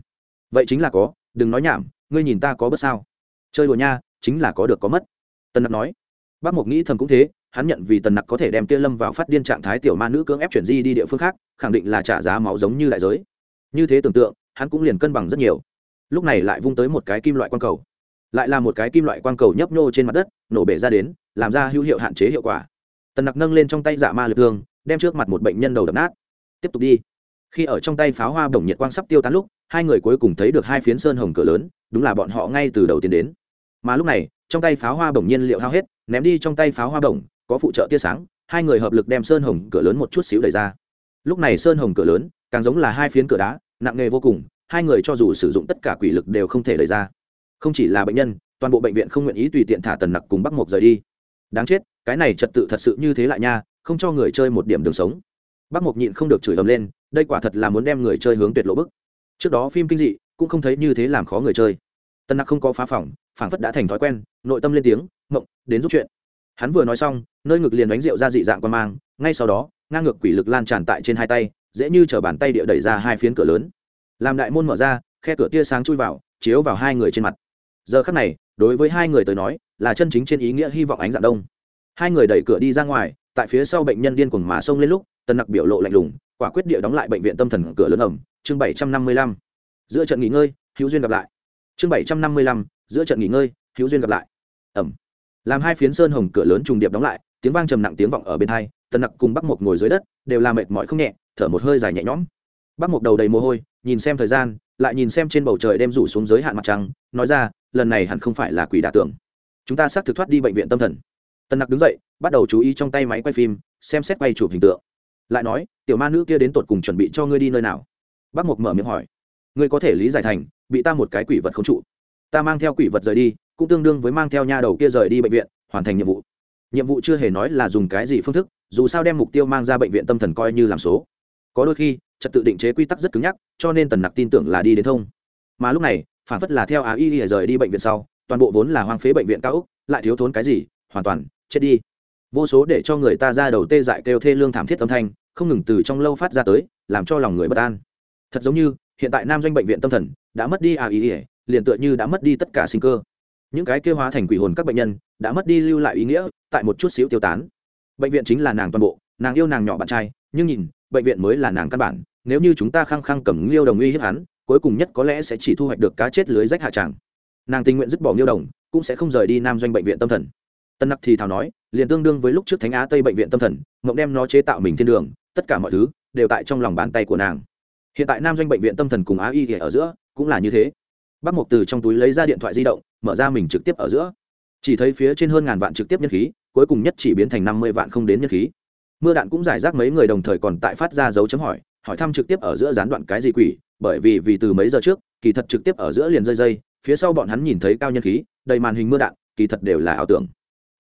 vậy chính là có, đừng nói nhảm, ngươi nhìn ta có bớt sao? Chơi đùa nha, chính là có được có mất. Tần nặc nói. Bác mộc nghĩ thầm cũng thế, hắn nhận vì tần nặc có thể đem kia lâm vào phát điên trạng thái tiểu ma nữ cưỡng ép chuyển di đi địa phương khác, khẳng định là trả giá máu giống như đại giới. Như thế tưởng tượng, hắn cũng liền cân bằng rất nhiều. Lúc này lại vung tới một cái kim loại quang cầu. Lại là một cái kim loại quang cầu nhấp nhô trên mặt đất, nổ bể ra đến, làm ra hữu hiệu hạn chế hiệu quả. Tần nặc nâng lên trong tay dạ ma lực thương, đem trước mặt một bệnh nhân đầu đập nát. Tiếp tục đi. Khi ở trong tay pháo hoa bổng nhiệt quang sắp tiêu tán lúc hai người cuối cùng thấy được hai phiến sơn hồng cửa lớn, đúng là bọn họ ngay từ đầu tiến đến. Mà lúc này, trong tay pháo hoa bổng nhiên liệu hao hết, ném đi trong tay pháo hoa bổng, có phụ trợ tia sáng, hai người hợp lực đem sơn hồng cửa lớn một chút xíu đẩy ra. Lúc này sơn hồng cửa lớn, càng giống là hai phiến cửa đá, nặng nề vô cùng, hai người cho dù sử dụng tất cả quỷ lực đều không thể đẩy ra. Không chỉ là bệnh nhân, toàn bộ bệnh viện không nguyện ý tùy tiện thả tần nặc cùng bắc mộc rời đi. Đáng chết, cái này trật tự thật sự như thế lại nha, không cho người chơi một điểm đường sống. Bắc mộc nhịn không được chửi ầm lên, đây quả thật là muốn đem người chơi hướng tuyệt lộ bức trước đó phim kinh dị cũng không thấy như thế làm khó người chơi. Tần nặc không có phá phỏng phản phất đã thành thói quen, nội tâm lên tiếng mộng đến giúp chuyện. Hắn vừa nói xong, nơi ngực liền đánh rượu ra dị dạng quan mang, ngay sau đó, ngang ngược quỷ lực lan tràn tại trên hai tay, dễ như chở bàn tay địa đẩy ra hai phiến cửa lớn. Làm đại môn mở ra, khe cửa tia sáng chui vào, chiếu vào hai người trên mặt. Giờ khắc này, đối với hai người tới nói, là chân chính trên ý nghĩa hy vọng ánh dạng đông. Hai người đẩy cửa đi ra ngoài, tại phía sau bệnh nhân điên cuồng mà xông lên lúc tần nặc biểu lộ lạnh lùng, quả quyết địa đóng lại bệnh viện tâm thần cửa lớn ẩm chương bảy trăm năm mươi lăm. Giữa trận nghỉ ngơi, hữu duyên gặp lại. Chương bảy trăm năm mươi lăm, giữa trận nghỉ ngơi, hữu duyên gặp lại. Ẩm. Làm hai phiến sơn hồng cửa lớn trùng điệp đóng lại, tiếng vang trầm nặng tiếng vọng ở bên hai, tần nặc cùng bắc mộc ngồi dưới đất, đều làm mệt mỏi không nhẹ, thở một hơi dài nhẹ nhõm. Bắc mộc đầu đầy mồ hôi, nhìn xem thời gian, lại nhìn xem trên bầu trời đem rủ xuống giới hạn mặt trăng, nói ra, lần này hẳn không phải là quỷ đả tưởng. Chúng ta xác thực thoát đi bệnh viện tâm thần. Tần nặc đứng dậy, bắt đầu chú ý trong tay máy quay phim, xem xét quay chụp hình tượng. Lại nói, tiểu ma nữ kia đến tột cùng chuẩn bị cho ngươi đi nơi nào? Bác mộc mở miệng hỏi, ngươi có thể lý giải thành, bị ta một cái quỷ vật không trụ. Ta mang theo quỷ vật rời đi, cũng tương đương với mang theo nha đầu kia rời đi bệnh viện, hoàn thành nhiệm vụ. Nhiệm vụ chưa hề nói là dùng cái gì phương thức, dù sao đem mục tiêu mang ra bệnh viện tâm thần coi như làm số. Có đôi khi, trật tự định chế quy tắc rất cứng nhắc, cho nên tần nặc tin tưởng là đi đến thông. Mà lúc này, phản phất là theo á y rời đi bệnh viện sau, toàn bộ vốn là hoang phế bệnh viện cao úc lại thiếu thốn cái gì, hoàn toàn chết đi. Vô số để cho người ta ra đầu tê dại kêu thê lương thảm thiết âm thanh, không ngừng từ trong lâu phát ra tới, làm cho lòng người bất an thật giống như, hiện tại nam doanh bệnh viện tâm thần đã mất đi à ý ỉa liền tựa như đã mất đi tất cả sinh cơ. Những cái kêu hóa thành quỷ hồn các bệnh nhân đã mất đi lưu lại ý nghĩa, tại một chút xíu tiêu tán. Bệnh viện chính là nàng toàn bộ, nàng yêu nàng nhỏ bạn trai, nhưng nhìn, bệnh viện mới là nàng căn bản, nếu như chúng ta khăng khăng cầm liêu đồng uy hiếp hắn, cuối cùng nhất có lẽ sẽ chỉ thu hoạch được cá chết lưới rách hạ tràng. Nàng tình nguyện dứt bỏ liêu đồng, cũng sẽ không rời đi nam doanh bệnh viện tâm thần. Tân nặc thì thào nói, liền tương đương với lúc trước thánh á tây bệnh viện tâm thần, mộng đem nó chế tạo mình thiên đường, tất cả mọi thứ đều tại trong lòng bàn tay của nàng hiện tại nam doanh bệnh viện tâm thần cùng á y ở giữa, cũng là như thế. Bác mộc từ trong túi lấy ra điện thoại di động, mở ra mình trực tiếp ở giữa. Chỉ thấy phía trên hơn ngàn vạn trực tiếp nhân khí, cuối cùng nhất chỉ biến thành năm mươi vạn không đến nhân khí. Mưa đạn cũng giải rác mấy người đồng thời còn tại phát ra dấu chấm hỏi hỏi thăm trực tiếp ở giữa gián đoạn cái gì quỷ, bởi vì vì từ mấy giờ trước, kỳ thật trực tiếp ở giữa liền rơi dây, phía sau bọn hắn nhìn thấy cao nhân khí, đầy màn hình mưa đạn, kỳ thật đều là ảo tưởng.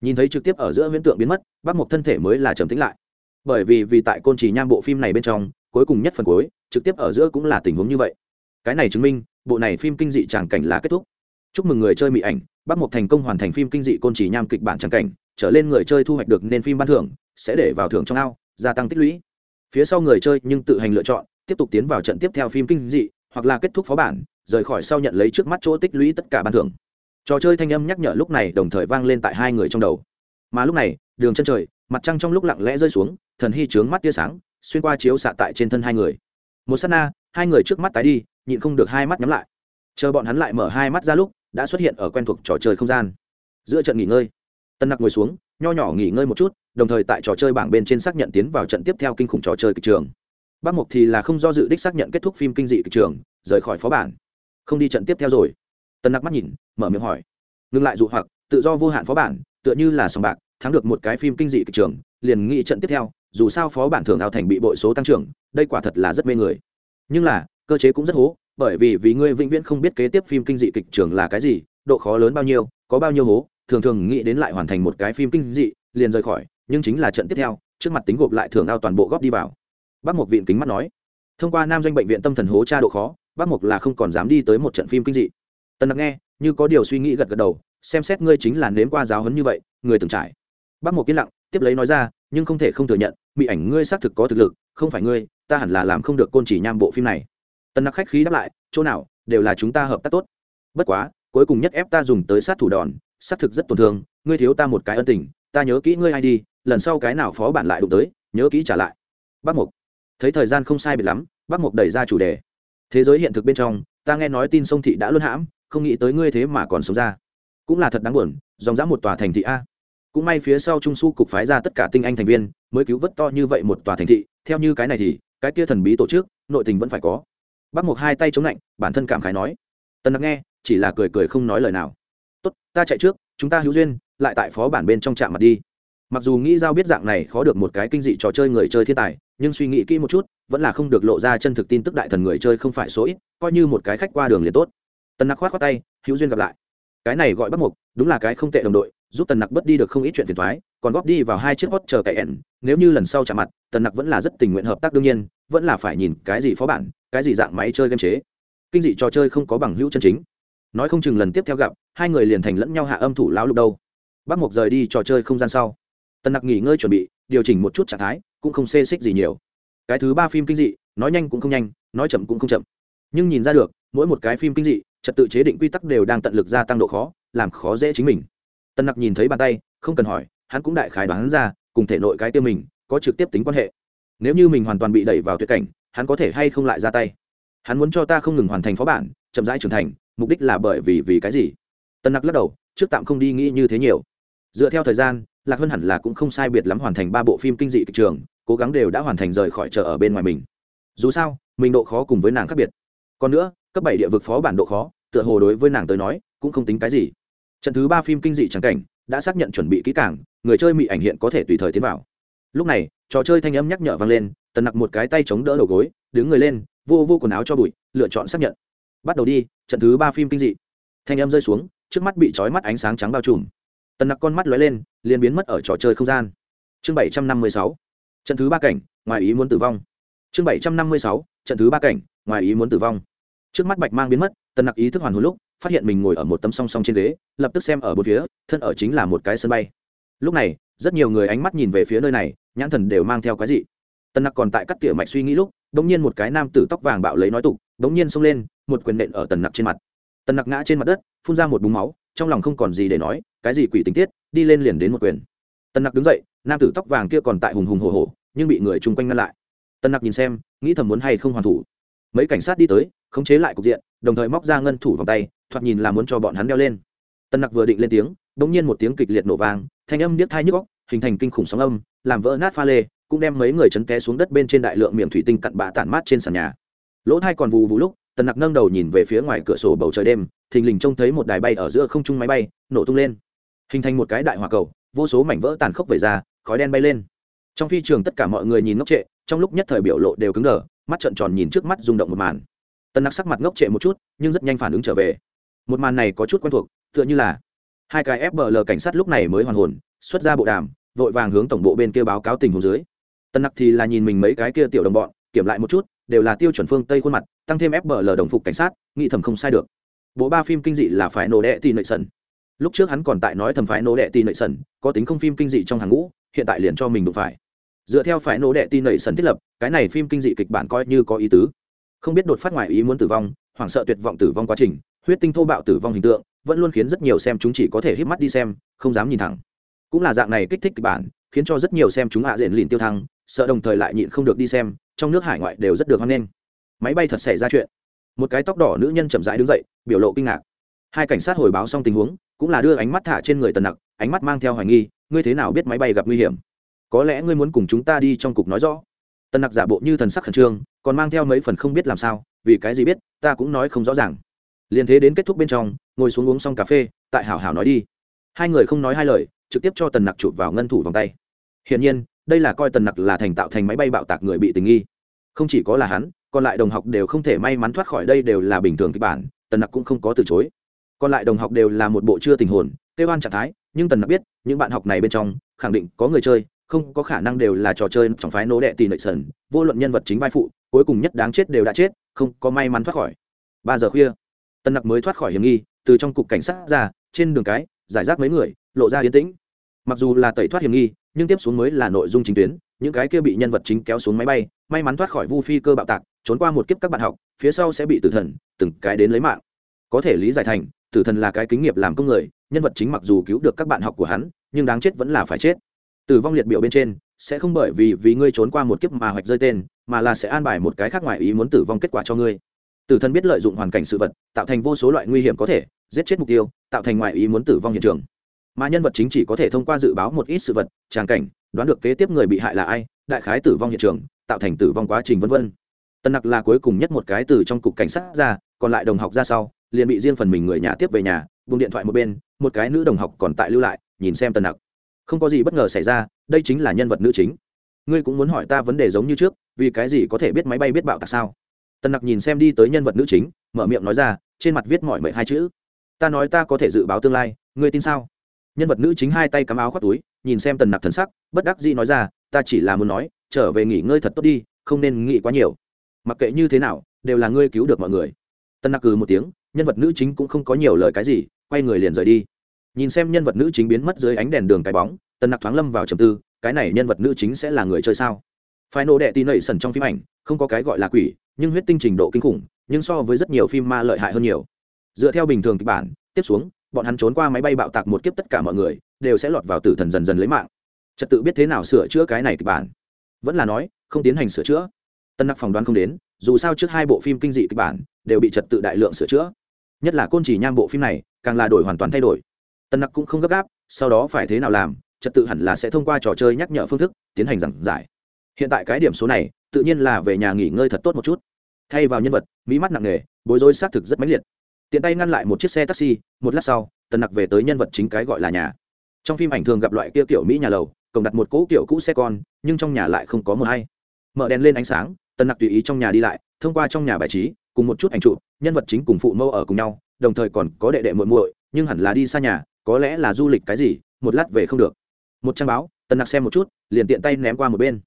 Nhìn thấy trực tiếp ở giữa viễn tượng biến mất, bác Mộc thân thể mới là trầm tĩnh lại. Bởi vì vì tại côn trì nham bộ phim này bên trong cuối cùng nhất phần cuối, trực tiếp ở giữa cũng là tình huống như vậy. Cái này chứng minh, bộ này phim kinh dị tràng cảnh là kết thúc. Chúc mừng người chơi mỹ ảnh, bắt một thành công hoàn thành phim kinh dị côn trì nham kịch bản tràng cảnh, trở lên người chơi thu hoạch được nên phim ban thưởng, sẽ để vào thưởng trong ao, gia tăng tích lũy. Phía sau người chơi nhưng tự hành lựa chọn, tiếp tục tiến vào trận tiếp theo phim kinh dị, hoặc là kết thúc phó bản, rời khỏi sau nhận lấy trước mắt chỗ tích lũy tất cả ban thưởng. Trò chơi thanh âm nhắc nhở lúc này đồng thời vang lên tại hai người trong đầu. Mà lúc này, đường chân trời, mặt trăng trong lúc lặng lẽ rơi xuống, thần hy trướng mắt tia sáng xuyên qua chiếu xạ tại trên thân hai người. Một s á t na, hai người trước mắt tái đi, nhịn không được hai mắt nhắm lại. Chờ bọn hắn lại mở hai mắt ra lúc, đã xuất hiện ở quen thuộc trò chơi không gian. Giữa trận nghỉ ngơi. Tân nặc ngồi xuống, nho nhỏ nghỉ ngơi một chút, đồng thời tại trò chơi bảng bên trên xác nhận tiến vào trận tiếp theo kinh khủng trò chơi kịch trường. Bác mục thì là không do dự đích xác nhận kết thúc phim kinh dị kịch trường, rời khỏi phó bản. Không đi trận tiếp theo rồi. Tân nặc mắt nhìn, mở miệng hỏi. Ngừng lại dụ hoặc, tự do vô hạn phó bản, tựa như là sòng bạc, thắng được một cái phim kinh dị kịch trường, liền nghị trận tiếp theo dù sao phó bản thường ao thành bị bội số tăng trưởng, đây quả thật là rất mê người. Nhưng là, cơ chế cũng rất hố, bởi vì vì ngươi vĩnh viễn không biết kế tiếp phim kinh dị kịch trường là cái gì, độ khó lớn bao nhiêu, có bao nhiêu hố, thường thường nghĩ đến lại hoàn thành một cái phim kinh dị, liền rời khỏi, nhưng chính là trận tiếp theo, trước mặt tính gộp lại thường ao toàn bộ góp đi vào. Bác mục viện kính mắt nói, thông qua nam doanh bệnh viện tâm thần hố tra độ khó, bác mục là không còn dám đi tới một trận phim kinh dị. Tần đặc nghe, như có điều suy nghĩ gật gật đầu, xem xét ngươi chính là nếm qua giáo hấn như vậy, người từng trải. Bác mục yên lặng, tiếp lấy nói ra, nhưng không thể không thừa nhận mỹ ảnh ngươi xác thực có thực lực, không phải ngươi, ta hẳn là làm không được côn chỉ nham bộ phim này. Tân nặc khách khí đáp lại, chỗ nào, đều là chúng ta hợp tác tốt. Bất quá, cuối cùng nhất ép ta dùng tới sát thủ đòn, xác thực rất tổn thương, ngươi thiếu ta một cái ân tình, ta nhớ kỹ ngươi ai đi, lần sau cái nào phó bản lại đụng tới, nhớ kỹ trả lại. Bác mục thấy thời gian không sai biệt lắm, bác mục đẩy ra chủ đề. Thế giới hiện thực bên trong, ta nghe nói tin sông thị đã luân hãm, không nghĩ tới ngươi thế mà còn sống ra. Cũng là thật đáng buồn, dòng dã một tòa thành thị a cũng may phía sau trung su cục phái ra tất cả tinh anh thành viên, mới cứu vớt to như vậy một tòa thành thị, theo như cái này thì, cái kia thần bí tổ chức, nội tình vẫn phải có. Bác mục hai tay chống lạnh, bản thân cảm khái nói. Tần đặc nghe, chỉ là cười cười không nói lời nào. Tốt, ta chạy trước, chúng ta hữu duyên, lại tại phó bản bên trong trạm mặt đi. Mặc dù nghĩ giao biết dạng này khó được một cái kinh dị trò chơi người chơi thiên tài, nhưng suy nghĩ kỹ một chút, vẫn là không được lộ ra chân thực tin tức đại thần người chơi không phải số ít, coi như một cái khách qua đường liền tốt. Tần nặc khoát khoát tay, hữu duyên gặp lại cái này gọi bắt mục, đúng là cái không tệ đồng đội, giúp tần nặc bớt đi được không ít chuyện phiền thoái còn góp đi vào hai chiếc hot chờ cậy ẻn, nếu như lần sau trả mặt, tần nặc vẫn là rất tình nguyện hợp tác đương nhiên, vẫn là phải nhìn cái gì phó bản, cái gì dạng máy chơi game chế. Kinh dị trò chơi không có bằng hữu chân chính. Nói không chừng lần tiếp theo gặp, hai người liền thành lẫn nhau hạ âm thủ lão lục đâu. Bác mục rời đi trò chơi không gian sau, tần nặc nghỉ ngơi chuẩn bị, điều chỉnh một chút trạng thái, cũng không xê xích gì nhiều. Cái thứ ba phim kinh dị, nói nhanh cũng không nhanh, nói chậm cũng không chậm. Nhưng nhìn ra được, mỗi một cái phim kinh dị trật tự chế định quy tắc đều đang tận lực gia tăng độ khó, làm khó dễ chính mình. Tân nặc nhìn thấy bàn tay, không cần hỏi, hắn cũng đại khái đoán ra, cùng thể nội cái tiêu mình, có trực tiếp tính quan hệ. Nếu như mình hoàn toàn bị đẩy vào tuyệt cảnh, hắn có thể hay không lại ra tay? Hắn muốn cho ta không ngừng hoàn thành phó bản, chậm rãi trưởng thành, mục đích là bởi vì vì cái gì? Tân nặc lắc đầu, trước tạm không đi nghĩ như thế nhiều. Dựa theo thời gian, lạc hơn hẳn là cũng không sai biệt lắm hoàn thành ba bộ phim kinh dị kịch trường, cố gắng đều đã hoàn thành rời khỏi chợ ở bên ngoài mình. Dù sao, mình độ khó cùng với nàng khác biệt. Còn nữa cấp bảy địa vực phó bản độ khó, tựa hồ đối với nàng tới nói, cũng không tính cái gì. Trận thứ ba phim kinh dị trắng cảnh, đã xác nhận chuẩn bị kỹ càng, người chơi mỹ ảnh hiện có thể tùy thời tiến vào. Lúc này, trò chơi thanh âm nhắc nhở vang lên, tần nặc một cái tay chống đỡ đầu gối, đứng người lên, vô vô quần áo cho bụi, lựa chọn xác nhận. Bắt đầu đi, trận thứ ba phim kinh dị. Thanh âm rơi xuống, trước mắt bị trói mắt ánh sáng trắng bao trùm. Tần nặc con mắt lóe lên, liền biến mất ở trò chơi không gian. Chương bảy trăm năm mươi sáu. Trận thứ ba cảnh, ngoài ý muốn tử vong. Chương bảy trăm năm mươi sáu, trận thứ ba cảnh, ngoài ý muốn tử vong trước mắt bạch mang biến mất, tần nặc ý thức hoàn hồn lúc, phát hiện mình ngồi ở một tấm song song trên ghế, lập tức xem ở bốn phía, thân ở chính là một cái sân bay. Lúc này, rất nhiều người ánh mắt nhìn về phía nơi này, nhãn thần đều mang theo cái gì tần nặc còn tại cắt tỉa mạch suy nghĩ lúc đ ỗ n g nhiên một cái nam tử tóc vàng bạo lấy nói tục đ ỗ n g nhiên xông lên, một quyền nện ở tần nặc trên mặt. Tần nặc ngã trên mặt đất, phun ra một búng máu, trong lòng không còn gì để nói, cái gì quỷ tình tiết, đi lên liền đến một quyền. Tần nặc đứng dậy, nam tử tóc vàng kia còn tại hùng hùng hồ hồ nhưng bị người chung quanh ngăn lại. Tần nặc nhìn xem, nghĩ thầm muốn hay không hoàn thủ. Mấy cảnh sát đi tới khống chế lại cục diện, đồng thời móc ra ngân thủ vòng tay, thoạt nhìn là muốn cho bọn hắn đeo lên. Tần nặc vừa định lên tiếng đ ỗ n g nhiên một tiếng kịch liệt nổ vang, thanh âm điếc thai nhức góc hình thành kinh khủng sóng âm, làm vỡ nát pha lê, cũng đem mấy người chấn té xuống đất bên trên đại lượng miệng thủy tinh cặn bã tản mát trên sàn nhà. Lỗ thai còn vù vù lúc tần nặc nâng đầu nhìn về phía ngoài cửa sổ bầu trời đêm, thình lình trông thấy một đài bay ở giữa không trung máy bay, nổ tung lên. Hình thành một cái đại hỏa cầu, vô số mảnh vỡ tàn khốc về ra, khói đen bay lên. Trong phi trường tất cả mọi người nhìn ngốc trệ, trong lúc nhất thời biểu lộ đều cứng đờ, mắt trợn tròn nhìn trước mắt rung động một màn tần nặc sắc mặt ngốc trệ một chút, nhưng rất nhanh phản ứng trở về. Một màn này có chút quen thuộc, tựa như là hai cái fbl cảnh sát lúc này mới hoàn hồn, xuất ra bộ đàm, vội vàng hướng tổng bộ bên kia báo cáo tình huống dưới. Tần nặc thì là nhìn mình mấy cái kia tiểu đồng bọn, kiểm lại một chút, đều là tiêu chuẩn phương tây khuôn mặt, tăng thêm fbl đồng phục cảnh sát, nghĩ thầm không sai được. Bộ ba phim kinh dị là phải nổ đệ tì nội sần. Lúc trước hắn còn tại nói thầm phải nổ đệ tì nội sần, có tính không phim kinh dị trong hàng ngũ, hiện tại liền cho mình đụng phải. Dựa theo phải nổ đệ tì nội sần thiết lập, cái này phim kinh dị kịch bản coi như có ý tứ không biết đột phát ngoài ý muốn tử vong, hoảng sợ tuyệt vọng tử vong quá trình, huyết tinh thô bạo tử vong hình tượng, vẫn luôn khiến rất nhiều xem chúng chỉ có thể hít mắt đi xem, không dám nhìn thẳng. Cũng là dạng này kích thích kịch bản, khiến cho rất nhiều xem chúng hạ diện lìn tiêu thăng, sợ đồng thời lại nhịn không được đi xem, trong nước hải ngoại đều rất được hoan nghênh. Máy bay thật xảy ra chuyện. Một cái tóc đỏ nữ nhân chậm rãi đứng dậy, biểu lộ kinh ngạc. Hai cảnh sát hồi báo xong tình huống, cũng là đưa ánh mắt thả trên người tần nặc, ánh mắt mang theo hoài nghi, ngươi thế nào biết máy bay gặp nguy hiểm? Có lẽ ngươi muốn cùng chúng ta đi trong cục nói rõ tần nặc giả bộ như thần sắc khẩn trương, còn mang theo mấy phần không biết làm sao, vì cái gì biết, ta cũng nói không rõ ràng. Liền thế đến kết thúc bên trong, ngồi xuống uống xong cà phê, tại hảo hảo nói đi. Hai người không nói hai lời, trực tiếp cho tần nặc chụp vào ngân thủ vòng tay. Hiển nhiên, đây là coi tần nặc là thành tạo thành máy bay bạo tạc người bị tình nghi. Không chỉ có là hắn, còn lại đồng học đều không thể may mắn thoát khỏi đây đều là bình thường kịch bản, tần nặc cũng không có từ chối. Còn lại đồng học đều là một bộ chưa tình hồn, kêu oan trạng thái, nhưng tần nặc biết, những bạn học này bên trong, khẳng định có người chơi không có khả năng đều là trò chơi trong phái nô đệ tỷ nội sần, vô luận nhân vật chính vai phụ, cuối cùng nhất đáng chết đều đã chết, không có may mắn thoát khỏi. Ba giờ khuya, tân nặc mới thoát khỏi hiểm nghi, từ trong cục cảnh sát ra, trên đường cái, giải rác mấy người, lộ ra yên tĩnh. Mặc dù là tẩy thoát hiểm nghi, nhưng tiếp xuống mới là nội dung chính tuyến, những cái kia bị nhân vật chính kéo xuống máy bay, may mắn thoát khỏi vu phi cơ bạo tạc, trốn qua một kiếp các bạn học, phía sau sẽ bị tử thần, từng cái đến lấy mạng. Có thể lý giải thành, tử thần là cái kính nghiệp làm công người, nhân vật chính mặc dù cứu được các bạn học của hắn, nhưng đáng chết vẫn là phải chết tử vong liệt biểu bên trên, sẽ không bởi vì vì ngươi trốn qua một kiếp mà hoạch rơi tên, mà là sẽ an bài một cái khác ngoài ý muốn tử vong kết quả cho ngươi. Tử thần biết lợi dụng hoàn cảnh sự vật, tạo thành vô số loại nguy hiểm có thể, giết chết mục tiêu, tạo thành ngoài ý muốn tử vong hiện trường. Mà nhân vật chính chỉ có thể thông qua dự báo một ít sự vật, tràng cảnh, đoán được kế tiếp người bị hại là ai, đại khái tử vong hiện trường, tạo thành tử vong quá trình v v tân nặc là cuối cùng nhất một cái từ trong cục cảnh sát ra, còn lại đồng học ra sau, liền bị riêng phần mình người nhà tiếp về nhà, buông điện thoại một bên, một cái nữ đồng học còn tại lưu lại, nhìn xem tân nặc không có gì bất ngờ xảy ra, đây chính là nhân vật nữ chính. Ngươi cũng muốn hỏi ta vấn đề giống như trước, vì cái gì có thể biết máy bay biết bạo tạc sao? Tần nặc nhìn xem đi tới nhân vật nữ chính, mở miệng nói ra, trên mặt viết mọi mệnh hai chữ. Ta nói ta có thể dự báo tương lai, ngươi tin sao? Nhân vật nữ chính hai tay cắm áo khoác túi, nhìn xem tần nặc thần sắc, bất đắc dĩ nói ra, ta chỉ là muốn nói, trở về nghỉ ngơi thật tốt đi, không nên nghĩ quá nhiều. Mặc kệ như thế nào, đều là ngươi cứu được mọi người. Tần nặc cừ một tiếng, nhân vật nữ chính cũng không có nhiều lời cái gì, quay người liền rời đi nhìn xem nhân vật nữ chính biến mất dưới ánh đèn đường cái bóng, tần nặc thoáng lâm vào trầm tư, cái này nhân vật nữ chính sẽ là người chơi sao? Phải nổ đệ tin nẩy sần trong phim ảnh, không có cái gọi là quỷ, nhưng huyết tinh trình độ kinh khủng, nhưng so với rất nhiều phim ma lợi hại hơn nhiều. Dựa theo bình thường kịch bản, tiếp xuống, bọn hắn trốn qua máy bay bạo tạc một kiếp tất cả mọi người, đều sẽ lọt vào tử thần dần dần lấy mạng. Trật tự biết thế nào sửa chữa cái này kịch bản? Vẫn là nói, không tiến hành sửa chữa. Tân nặc phỏng đoán không đến, dù sao trước hai bộ phim kinh dị kịch bản, đều bị trật tự đại lượng sửa chữa. Nhất là côn chỉ nham bộ phim này, càng là đổi hoàn toàn thay đổi tân nặc cũng không gấp gáp, sau đó phải thế nào làm, trật tự hẳn là sẽ thông qua trò chơi nhắc nhở phương thức tiến hành giảng giải. Hiện tại cái điểm số này, tự nhiên là về nhà nghỉ ngơi thật tốt một chút. Thay vào nhân vật, mỹ mắt nặng nề, bối rối xác thực rất mãnh liệt. Tiện tay ngăn lại một chiếc xe taxi, một lát sau, tần nặc về tới nhân vật chính cái gọi là nhà. Trong phim ảnh thường gặp loại kia kiểu mỹ nhà lầu, cổng đặt một cỗ kiểu cũ xe con, nhưng trong nhà lại không có mờ hay. Mở đèn lên ánh sáng, tần nặc tùy ý trong nhà đi lại, thông qua trong nhà bài trí, cùng một chút ảnh trụ nhân vật chính cùng phụ mẫu ở cùng nhau, đồng thời còn có đệ đệ muội muội, nhưng hẳn là đi xa nhà có lẽ là du lịch cái gì, một lát về không được. Một trang báo tần nặc xem một chút, liền tiện tay ném qua một bên.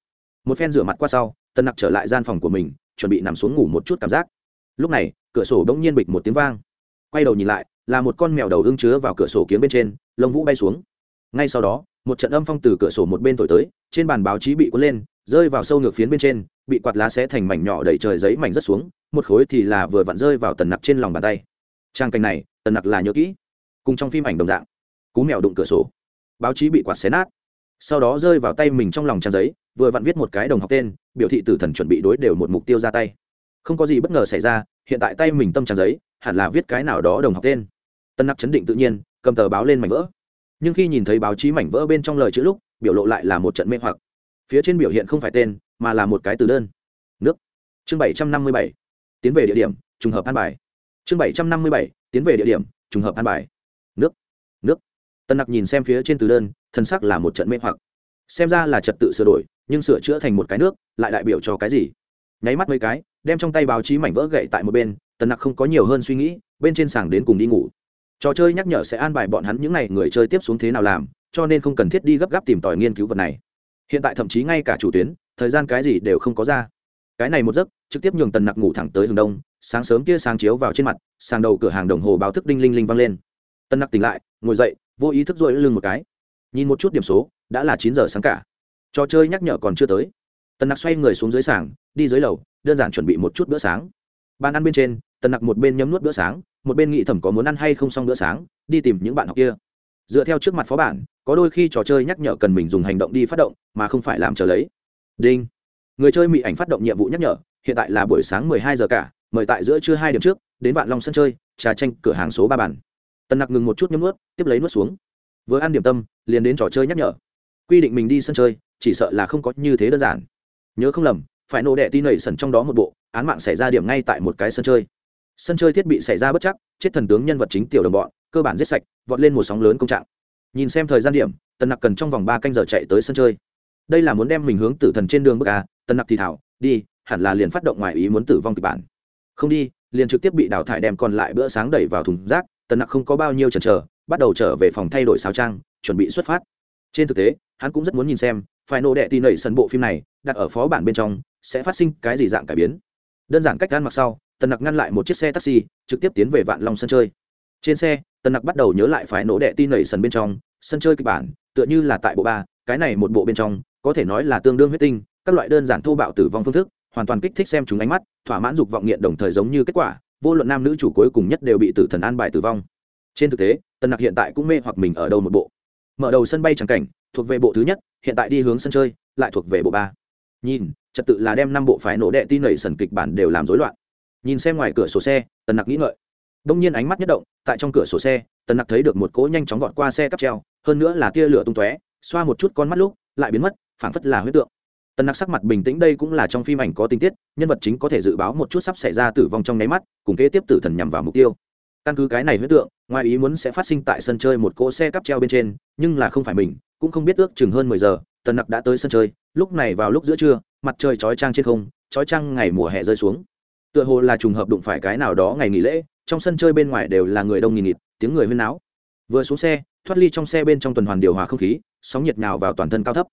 Một phen rửa mặt qua sau tần nặc trở lại gian phòng của mình, chuẩn bị nằm xuống ngủ một chút cảm giác. Lúc này, cửa sổ bỗng nhiên bịch một tiếng vang. Quay đầu nhìn lại, là một con mèo đầu ưng chứa vào cửa sổ kiếm bên trên, lông vũ bay xuống. Ngay sau đó, một trận âm phong từ cửa sổ một bên thổi tới, trên bàn báo chí bị cuốn lên, rơi vào sâu ngược phiến bên trên, bị quạt lá xé thành mảnh nhỏ đẩy trời giấy mảnh rất xuống, một khối thì là vừa vặn rơi vào tần nặc trên lòng bàn tay. Trang cảnh này tần nặc là nhớ kỹ cùng trong phim ảnh đồng dạng. Cú mèo đụng cửa sổ. Báo chí bị quạt xé nát. Sau đó rơi vào tay mình trong lòng trang giấy, vừa vặn viết một cái đồng học tên, biểu thị tử thần chuẩn bị đối đều một mục tiêu ra tay. Không có gì bất ngờ xảy ra, hiện tại tay mình tâm trang giấy, hẳn là viết cái nào đó đồng học tên. Tân nặc chấn định tự nhiên, cầm tờ báo lên mảnh vỡ. Nhưng khi nhìn thấy báo chí mảnh vỡ bên trong lời chữ lúc, biểu lộ lại là một trận mê hoặc. Phía trên biểu hiện không phải tên, mà là một cái từ đơn. Nước. Chương bảy trăm năm mươi bảy. Tiến về địa điểm, trùng hợp an bài. Chương bảy trăm năm mươi bảy, tiến về địa điểm, trùng hợp an bài nước. Nước. Tân nặc nhìn xem phía trên từ đơn, thân sắc là một trận mê hoặc. Xem ra là trật tự sửa đổi, nhưng sửa chữa thành một cái nước, lại đại biểu cho cái gì? Nháy mắt mấy cái, đem trong tay báo chí mảnh vỡ gậy tại một bên tần nặc không có nhiều hơn suy nghĩ, bên trên sàng đến cùng đi ngủ. Trò chơi nhắc nhở sẽ an bài bọn hắn những n à y người chơi tiếp xuống thế nào làm, cho nên không cần thiết đi gấp gáp tìm tòi nghiên cứu vật này. Hiện tại thậm chí ngay cả chủ tuyến, thời gian cái gì đều không có ra. Cái này một giấc, trực tiếp nhường tần nặc ngủ thẳng tới hướng đông, sáng sớm kia sáng chiếu vào trên mặt, sàng đầu cửa hàng đồng hồ báo thức đinh linh linh vang lên. Tân nặc tỉnh lại, ngồi dậy, vô ý thức dội lưng một cái. Nhìn một chút điểm số, đã là chín giờ sáng cả. Trò chơi nhắc nhở còn chưa tới. Tân nặc xoay người xuống dưới sàng, đi dưới lầu, đơn giản chuẩn bị một chút bữa sáng. Bàn ăn bên trên, Tân nặc một bên nhấm nuốt bữa sáng, một bên nghĩ thẩm có muốn ăn hay không xong bữa sáng, đi tìm những bạn học kia. Dựa theo trước mặt phó bản, có đôi khi trò chơi nhắc nhở cần mình dùng hành động đi phát động, mà không phải làm chờ lấy. Đinh. Người chơi mỹ ảnh phát động nhiệm vụ nhắc nhở, hiện tại là buổi sáng mười hai giờ cả, mời tại giữa trưa hai điểm trước, đến vạn long sân chơi, trà tranh cửa hàng số ba bản tần nặc ngừng một chút nhấm ướt tiếp lấy nuốt xuống. Vừa ăn điểm tâm, liền đến trò chơi nhắc nhở. Quy định mình đi sân chơi, chỉ sợ là không có như thế đơn giản. Nhớ không lầm, phải nổ đẻ tin nảy sần trong đó một bộ, án mạng xảy ra điểm ngay tại một cái sân chơi. Sân chơi thiết bị xảy ra bất chắc, chết thần tướng nhân vật chính tiểu đồng bọn, cơ bản giết sạch, vọt lên một sóng lớn công trạng. Nhìn xem thời gian điểm, tần nặc cần trong vòng ba canh giờ chạy tới sân chơi. Đây là muốn đem mình hướng tử thần trên đường bước a, tần nặc thì thảo, đi, hẳn là liền phát động ngoài ý muốn tử vong kịch bản. Không đi, liền trực tiếp bị đào thải đem còn lại bữa sáng đẩy vào thùng rác tần nặc không có bao nhiêu chần chờ, bắt đầu trở về phòng thay đổi sáo trang, chuẩn bị xuất phát. Trên thực tế, hắn cũng rất muốn nhìn xem, phải nổ đệ tin nảy sân bộ phim này, đặt ở phó bản bên trong, sẽ phát sinh cái gì dạng cải biến. Đơn giản cách gan mặc sau, tần nặc ngăn lại một chiếc xe taxi, trực tiếp tiến về vạn long sân chơi. Trên xe, tần nặc bắt đầu nhớ lại phải nổ đệ tin nảy sân bên trong, sân chơi kịch bản, tựa như là tại bộ ba, cái này một bộ bên trong, có thể nói là tương đương huyết tinh, các loại đơn giản thô bạo tử vong phương thức, hoàn toàn kích thích xem chúng ánh mắt, thỏa mãn dục vọng nghiện đồng thời giống như kết quả vô luận nam nữ chủ cuối cùng nhất đều bị tử thần an bài tử vong. Trên thực tế, tần nặc hiện tại cũng mê hoặc mình ở đâu một bộ. Mở đầu sân bay trắng cảnh, thuộc về bộ thứ nhất, hiện tại đi hướng sân chơi, lại thuộc về bộ ba. Nhìn, trật tự là đem năm bộ phái nổ đệ tin nảy sần kịch bản đều làm rối loạn. Nhìn xem ngoài cửa sổ xe, tần nặc nghĩ ngợi. Đông nhiên ánh mắt nhất động, tại trong cửa sổ xe, tần nặc thấy được một cỗ nhanh chóng vọt qua xe cắp treo, hơn nữa là tia lửa tung tóe, xoa một chút con mắt lúc, lại biến mất, phảng phất là huyết tượng tần nặc sắc mặt bình tĩnh đây cũng là trong phim ảnh có tình tiết, nhân vật chính có thể dự báo một chút sắp xảy ra tử vong trong nháy mắt, cùng kế tiếp tử thần nhằm vào mục tiêu. Căn cứ cái này huyết tượng, ngoài ý muốn sẽ phát sinh tại sân chơi một cỗ xe cắp treo bên trên, nhưng là không phải mình, cũng không biết ước chừng hơn mười giờ, tần nặc đã tới sân chơi, lúc này vào lúc giữa trưa, mặt trời chói trang trên không, chói trang ngày mùa hè rơi xuống. Tựa hồ là trùng hợp đụng phải cái nào đó ngày nghỉ lễ, trong sân chơi bên ngoài đều là người đông nghìn nghịt, tiếng người huyên náo. Vừa xuống xe, thoát ly trong xe bên trong tuần hoàn điều hòa không khí, sóng nhiệt nào vào toàn thân cao thấp.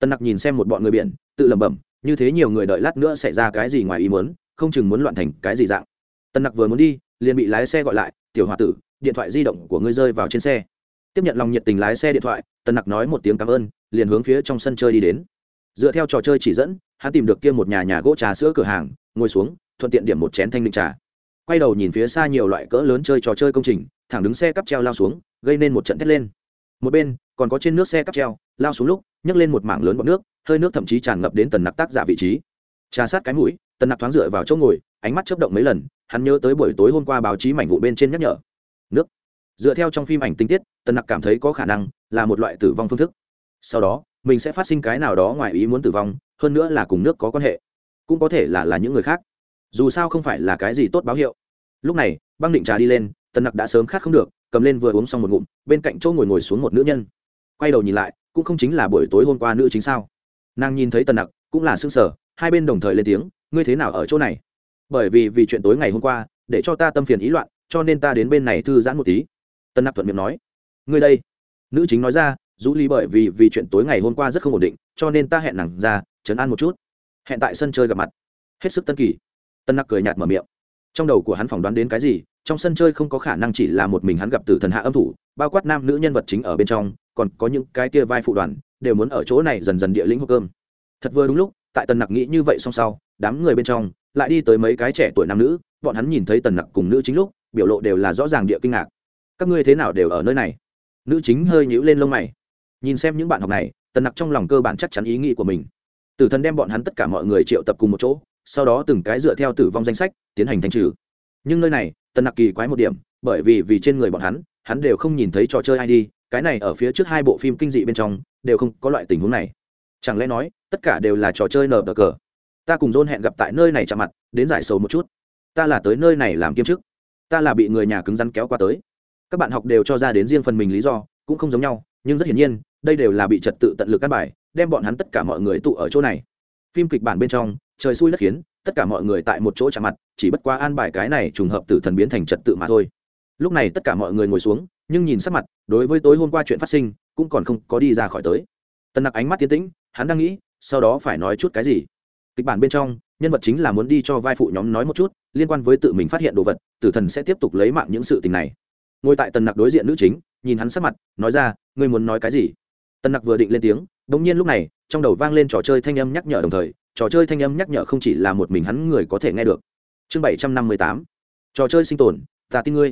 Tân nặc nhìn xem một bọn người biển tự lẩm bẩm, như thế nhiều người đợi lát nữa xảy ra cái gì ngoài ý muốn, không chừng muốn loạn thành cái gì dạng. Tân nặc vừa muốn đi, liền bị lái xe gọi lại, tiểu h o a tử, điện thoại di động của ngươi rơi vào trên xe. Tiếp nhận lòng nhiệt tình lái xe điện thoại, tân nặc nói một tiếng cảm ơn, liền hướng phía trong sân chơi đi đến. Dựa theo trò chơi chỉ dẫn, hắn tìm được kia một nhà nhà gỗ trà sữa cửa hàng, ngồi xuống, thuận tiện điểm một chén thanh định trà. Quay đầu nhìn phía xa nhiều loại cỡ lớn chơi trò chơi công trình, thẳng đứng xe cắp treo lao xuống, gây nên một trận thét lên. Một bên, còn có trên nước xe cắp treo lao xuống lúc, nhấc lên một mảng lớn bọt nước, hơi nước thậm chí tràn ngập đến tần nặc tác giả vị trí. Trà sát cái mũi, tần nặc thoáng dựa vào chỗ ngồi, ánh mắt chớp động mấy lần, hắn nhớ tới buổi tối hôm qua báo chí mảnh vụ bên trên nhắc nhở. Nước. Dựa theo trong phim ảnh tinh tiết, tần nặc cảm thấy có khả năng là một loại tử vong phương thức. Sau đó, mình sẽ phát sinh cái nào đó ngoài ý muốn tử vong, hơn nữa là cùng nước có quan hệ. Cũng có thể là là những người khác. Dù sao không phải là cái gì tốt báo hiệu. Lúc này, băng định trà đi lên, tần nặc đã sớm khát không được, cầm lên vừa uống xong một ngụm, bên cạnh chỗ ngồi ngồi xuống một nữ nhân. Quay đầu nhìn lại cũng không chính là buổi tối hôm qua nữ chính sao? Nàng nhìn thấy tần nặc, cũng là s ư ơ n g sở hai bên đồng thời lên tiếng, ngươi thế nào ở chỗ này? Bởi vì vì chuyện tối ngày hôm qua, để cho ta tâm phiền ý loạn, cho nên ta đến bên này thư giãn một tí. Tân nặc thuận miệng nói. Ngươi đây. Nữ chính nói ra dù ly bởi vì vì chuyện tối ngày hôm qua rất không ổn định, cho nên ta hẹn nàng ra chấn an một chút. Hẹn tại sân chơi gặp mặt. Hết sức tân kỳ. Tân nặc cười nhạt mở miệng. Trong đầu của hắn phỏng đoán đến cái gì? Trong sân chơi không có khả năng chỉ là một mình hắn gặp tử thần hạ âm thủ, bao quát nam nữ nhân vật chính ở bên trong còn có những cái kia vai phụ đoàn, đều muốn ở chỗ này dần dần địa lĩnh hộp cơm. Thật vừa đúng lúc, tại tần nặc nghĩ như vậy song sau, đám người bên trong, lại đi tới mấy cái trẻ tuổi nam nữ, bọn hắn nhìn thấy tần nặc cùng nữ chính lúc, biểu lộ đều là rõ ràng địa kinh ngạc. Các ngươi thế nào đều ở nơi này? Nữ chính hơi nhíu lên lông mày. Nhìn xem những bạn học này, tần nặc trong lòng cơ bản chắc chắn ý nghĩ của mình. Tử thần đem bọn hắn tất cả mọi người triệu tập cùng một chỗ, sau đó từng cái dựa theo tử vong danh sách, tiến hành thanh trừ. Nhưng nơi này, tần nặc kỳ quái một điểm, bởi vì vì trên người bọn hắn hắn đều không nhìn thấy trò chơi ai đi, cái này ở phía trước hai bộ phim kinh dị bên trong, đều không có loại tình huống này. Chẳng lẽ nói, tất cả đều là trò chơi nở bờ cờ? Ta cùng dôn hẹn gặp tại nơi này chạm mặt, đến giải sầu một chút. Ta là tới nơi này làm kiêm chức. Ta là bị người nhà cứng rắn kéo qua tới. Các bạn học đều cho ra đến riêng phần mình lý do, cũng không giống nhau, nhưng rất hiển nhiên, đây đều là bị trật tự tận lực căn bài, đem bọn hắn tất cả mọi người tụ ở chỗ này. Phim kịch bản bên trong, trời xui đất khiến, tất cả mọi người tại một chỗ chạm mặt, chỉ bất quá an bài cái này trùng hợp tử thần biến thành trật tự mà thôi lúc này tất cả mọi người ngồi xuống, nhưng nhìn sắc mặt, đối với tối hôm qua chuyện phát sinh, cũng còn không có đi ra khỏi tới. Tần nặc ánh mắt tiến tĩnh, hắn đang nghĩ, sau đó phải nói chút cái gì? Kịch bản bên trong, nhân vật chính là muốn đi cho vai phụ nhóm nói một chút, liên quan với tự mình phát hiện đồ vật, tử thần sẽ tiếp tục lấy mạng những sự tình này. Ngồi tại tần nặc đối diện nữ chính, nhìn hắn sắc mặt, nói ra, ngươi muốn nói cái gì? Tần nặc vừa định lên tiếng đ ỗ n g nhiên lúc này, trong đầu vang lên trò chơi thanh âm nhắc nhở đồng thời, trò chơi thanh âm nhắc nhở không chỉ là một mình hắn người có thể nghe được. Chương bảy trăm năm mươi tám. Trò chơi sinh tồn, ta tin ngươi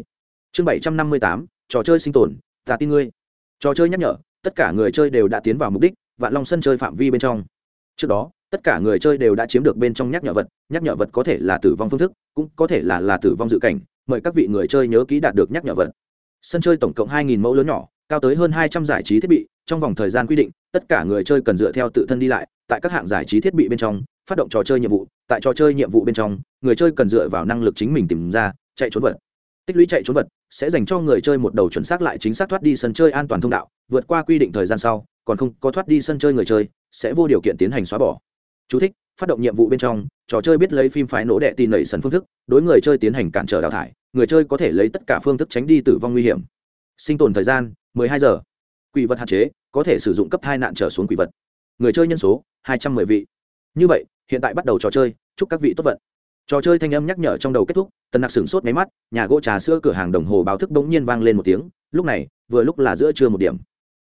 chương bảy trăm năm mươi tám, trò chơi sinh tồn, ta tin ngươi. Trò chơi nhắc nhở, tất cả người chơi đều đã tiến vào mục đích, vạn long sân chơi phạm vi bên trong. Trước đó, tất cả người chơi đều đã chiếm được bên trong nhắc nhở vật, nhắc nhở vật có thể là tử vong phương thức, cũng có thể là là tử vong dự cảnh, mời các vị người chơi nhớ kỹ đạt được nhắc nhở vật. Sân chơi tổng cộng 2.000 mẫu lớn nhỏ, cao tới hơn 200 giải trí thiết bị, trong vòng thời gian quy định, tất cả người chơi cần dựa theo tự thân đi lại, tại các hạng giải trí thiết bị bên trong, phát động trò chơi nhiệm vụ, tại trò chơi nhiệm vụ bên trong, người chơi cần dựa vào năng lực chính mình tìm ra, chạy trốn vật tích lũy chạy trốn vật sẽ dành cho người chơi một đầu chuẩn xác lại chính xác thoát đi sân chơi an toàn thông đạo vượt qua quy định thời gian sau còn không có thoát đi sân chơi người chơi sẽ vô điều kiện tiến hành xóa bỏ. Chú thích, phát động nhiệm vụ bên trong trò chơi biết lấy phim phái nổ đệ tin nảy sần phương thức đối người chơi tiến hành cản trở đào thải người chơi có thể lấy tất cả phương thức tránh đi tử vong nguy hiểm. Sinh tồn thời gian 12 giờ. Quỷ vật hạn chế có thể sử dụng cấp hai nạn trở xuống quỷ vật. Người chơi nhân số 210 vị. Như vậy hiện tại bắt đầu trò chơi chúc các vị tốt vận trò chơi thanh âm nhắc nhở trong đầu kết thúc, tần nặc sửng sốt máy mắt, nhà gỗ trà sữa cửa hàng đồng hồ báo thức bỗng nhiên vang lên một tiếng, lúc này, vừa lúc là giữa trưa một điểm.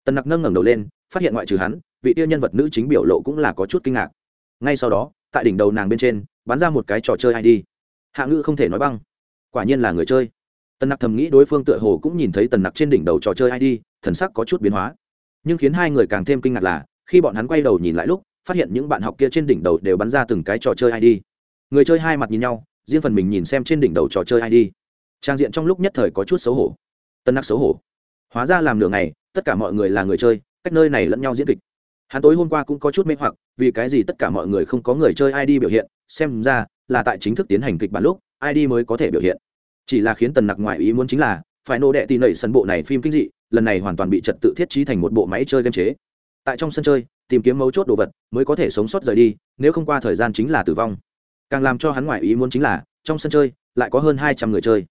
Tần nặc nâng ngẩng đầu lên, phát hiện ngoại trừ hắn, vị tiêu nhân vật nữ chính biểu lộ cũng là có chút kinh ngạc. Ngay sau đó, tại đỉnh đầu nàng bên trên, bắn ra một cái trò chơi id hạ ngữ không thể nói băng. Quả nhiên là người chơi. Tần nặc thầm nghĩ đối phương tựa hồ cũng nhìn thấy tần nặc trên đỉnh đầu trò chơi id thần sắc có chút biến hóa. Nhưng khiến hai người càng thêm kinh ngạc là, khi bọn hắn quay đầu nhìn lại lúc, phát hiện những bạn học kia trên đỉnh đầu đều bắn ra từng cái trò chơi id người chơi hai mặt nhìn nhau, riêng phần mình nhìn xem trên đỉnh đầu trò chơi id trang diện trong lúc nhất thời có chút xấu hổ. Tân nặc xấu hổ. Hóa ra làm nửa ngày, tất cả mọi người là người chơi, cách nơi này lẫn nhau diễn kịch. Hắn tối hôm qua cũng có chút mê hoặc, vì cái gì tất cả mọi người không có người chơi id biểu hiện, xem ra là tại chính thức tiến hành kịch bản lúc id mới có thể biểu hiện. Chỉ là khiến tần nặc ngoại ý muốn chính là, phải nô đệ tì nẩy sân bộ này phim kinh dị, lần này hoàn toàn bị trật tự thiết trí thành một bộ máy chơi game chế. Tại trong sân chơi, tìm kiếm mấu chốt đồ vật, mới có thể sống sót rời đi, nếu không qua thời gian chính là tử vong càng làm cho hắn ngoại ý muốn chính là, trong sân chơi, lại có hơn hai trăm người chơi.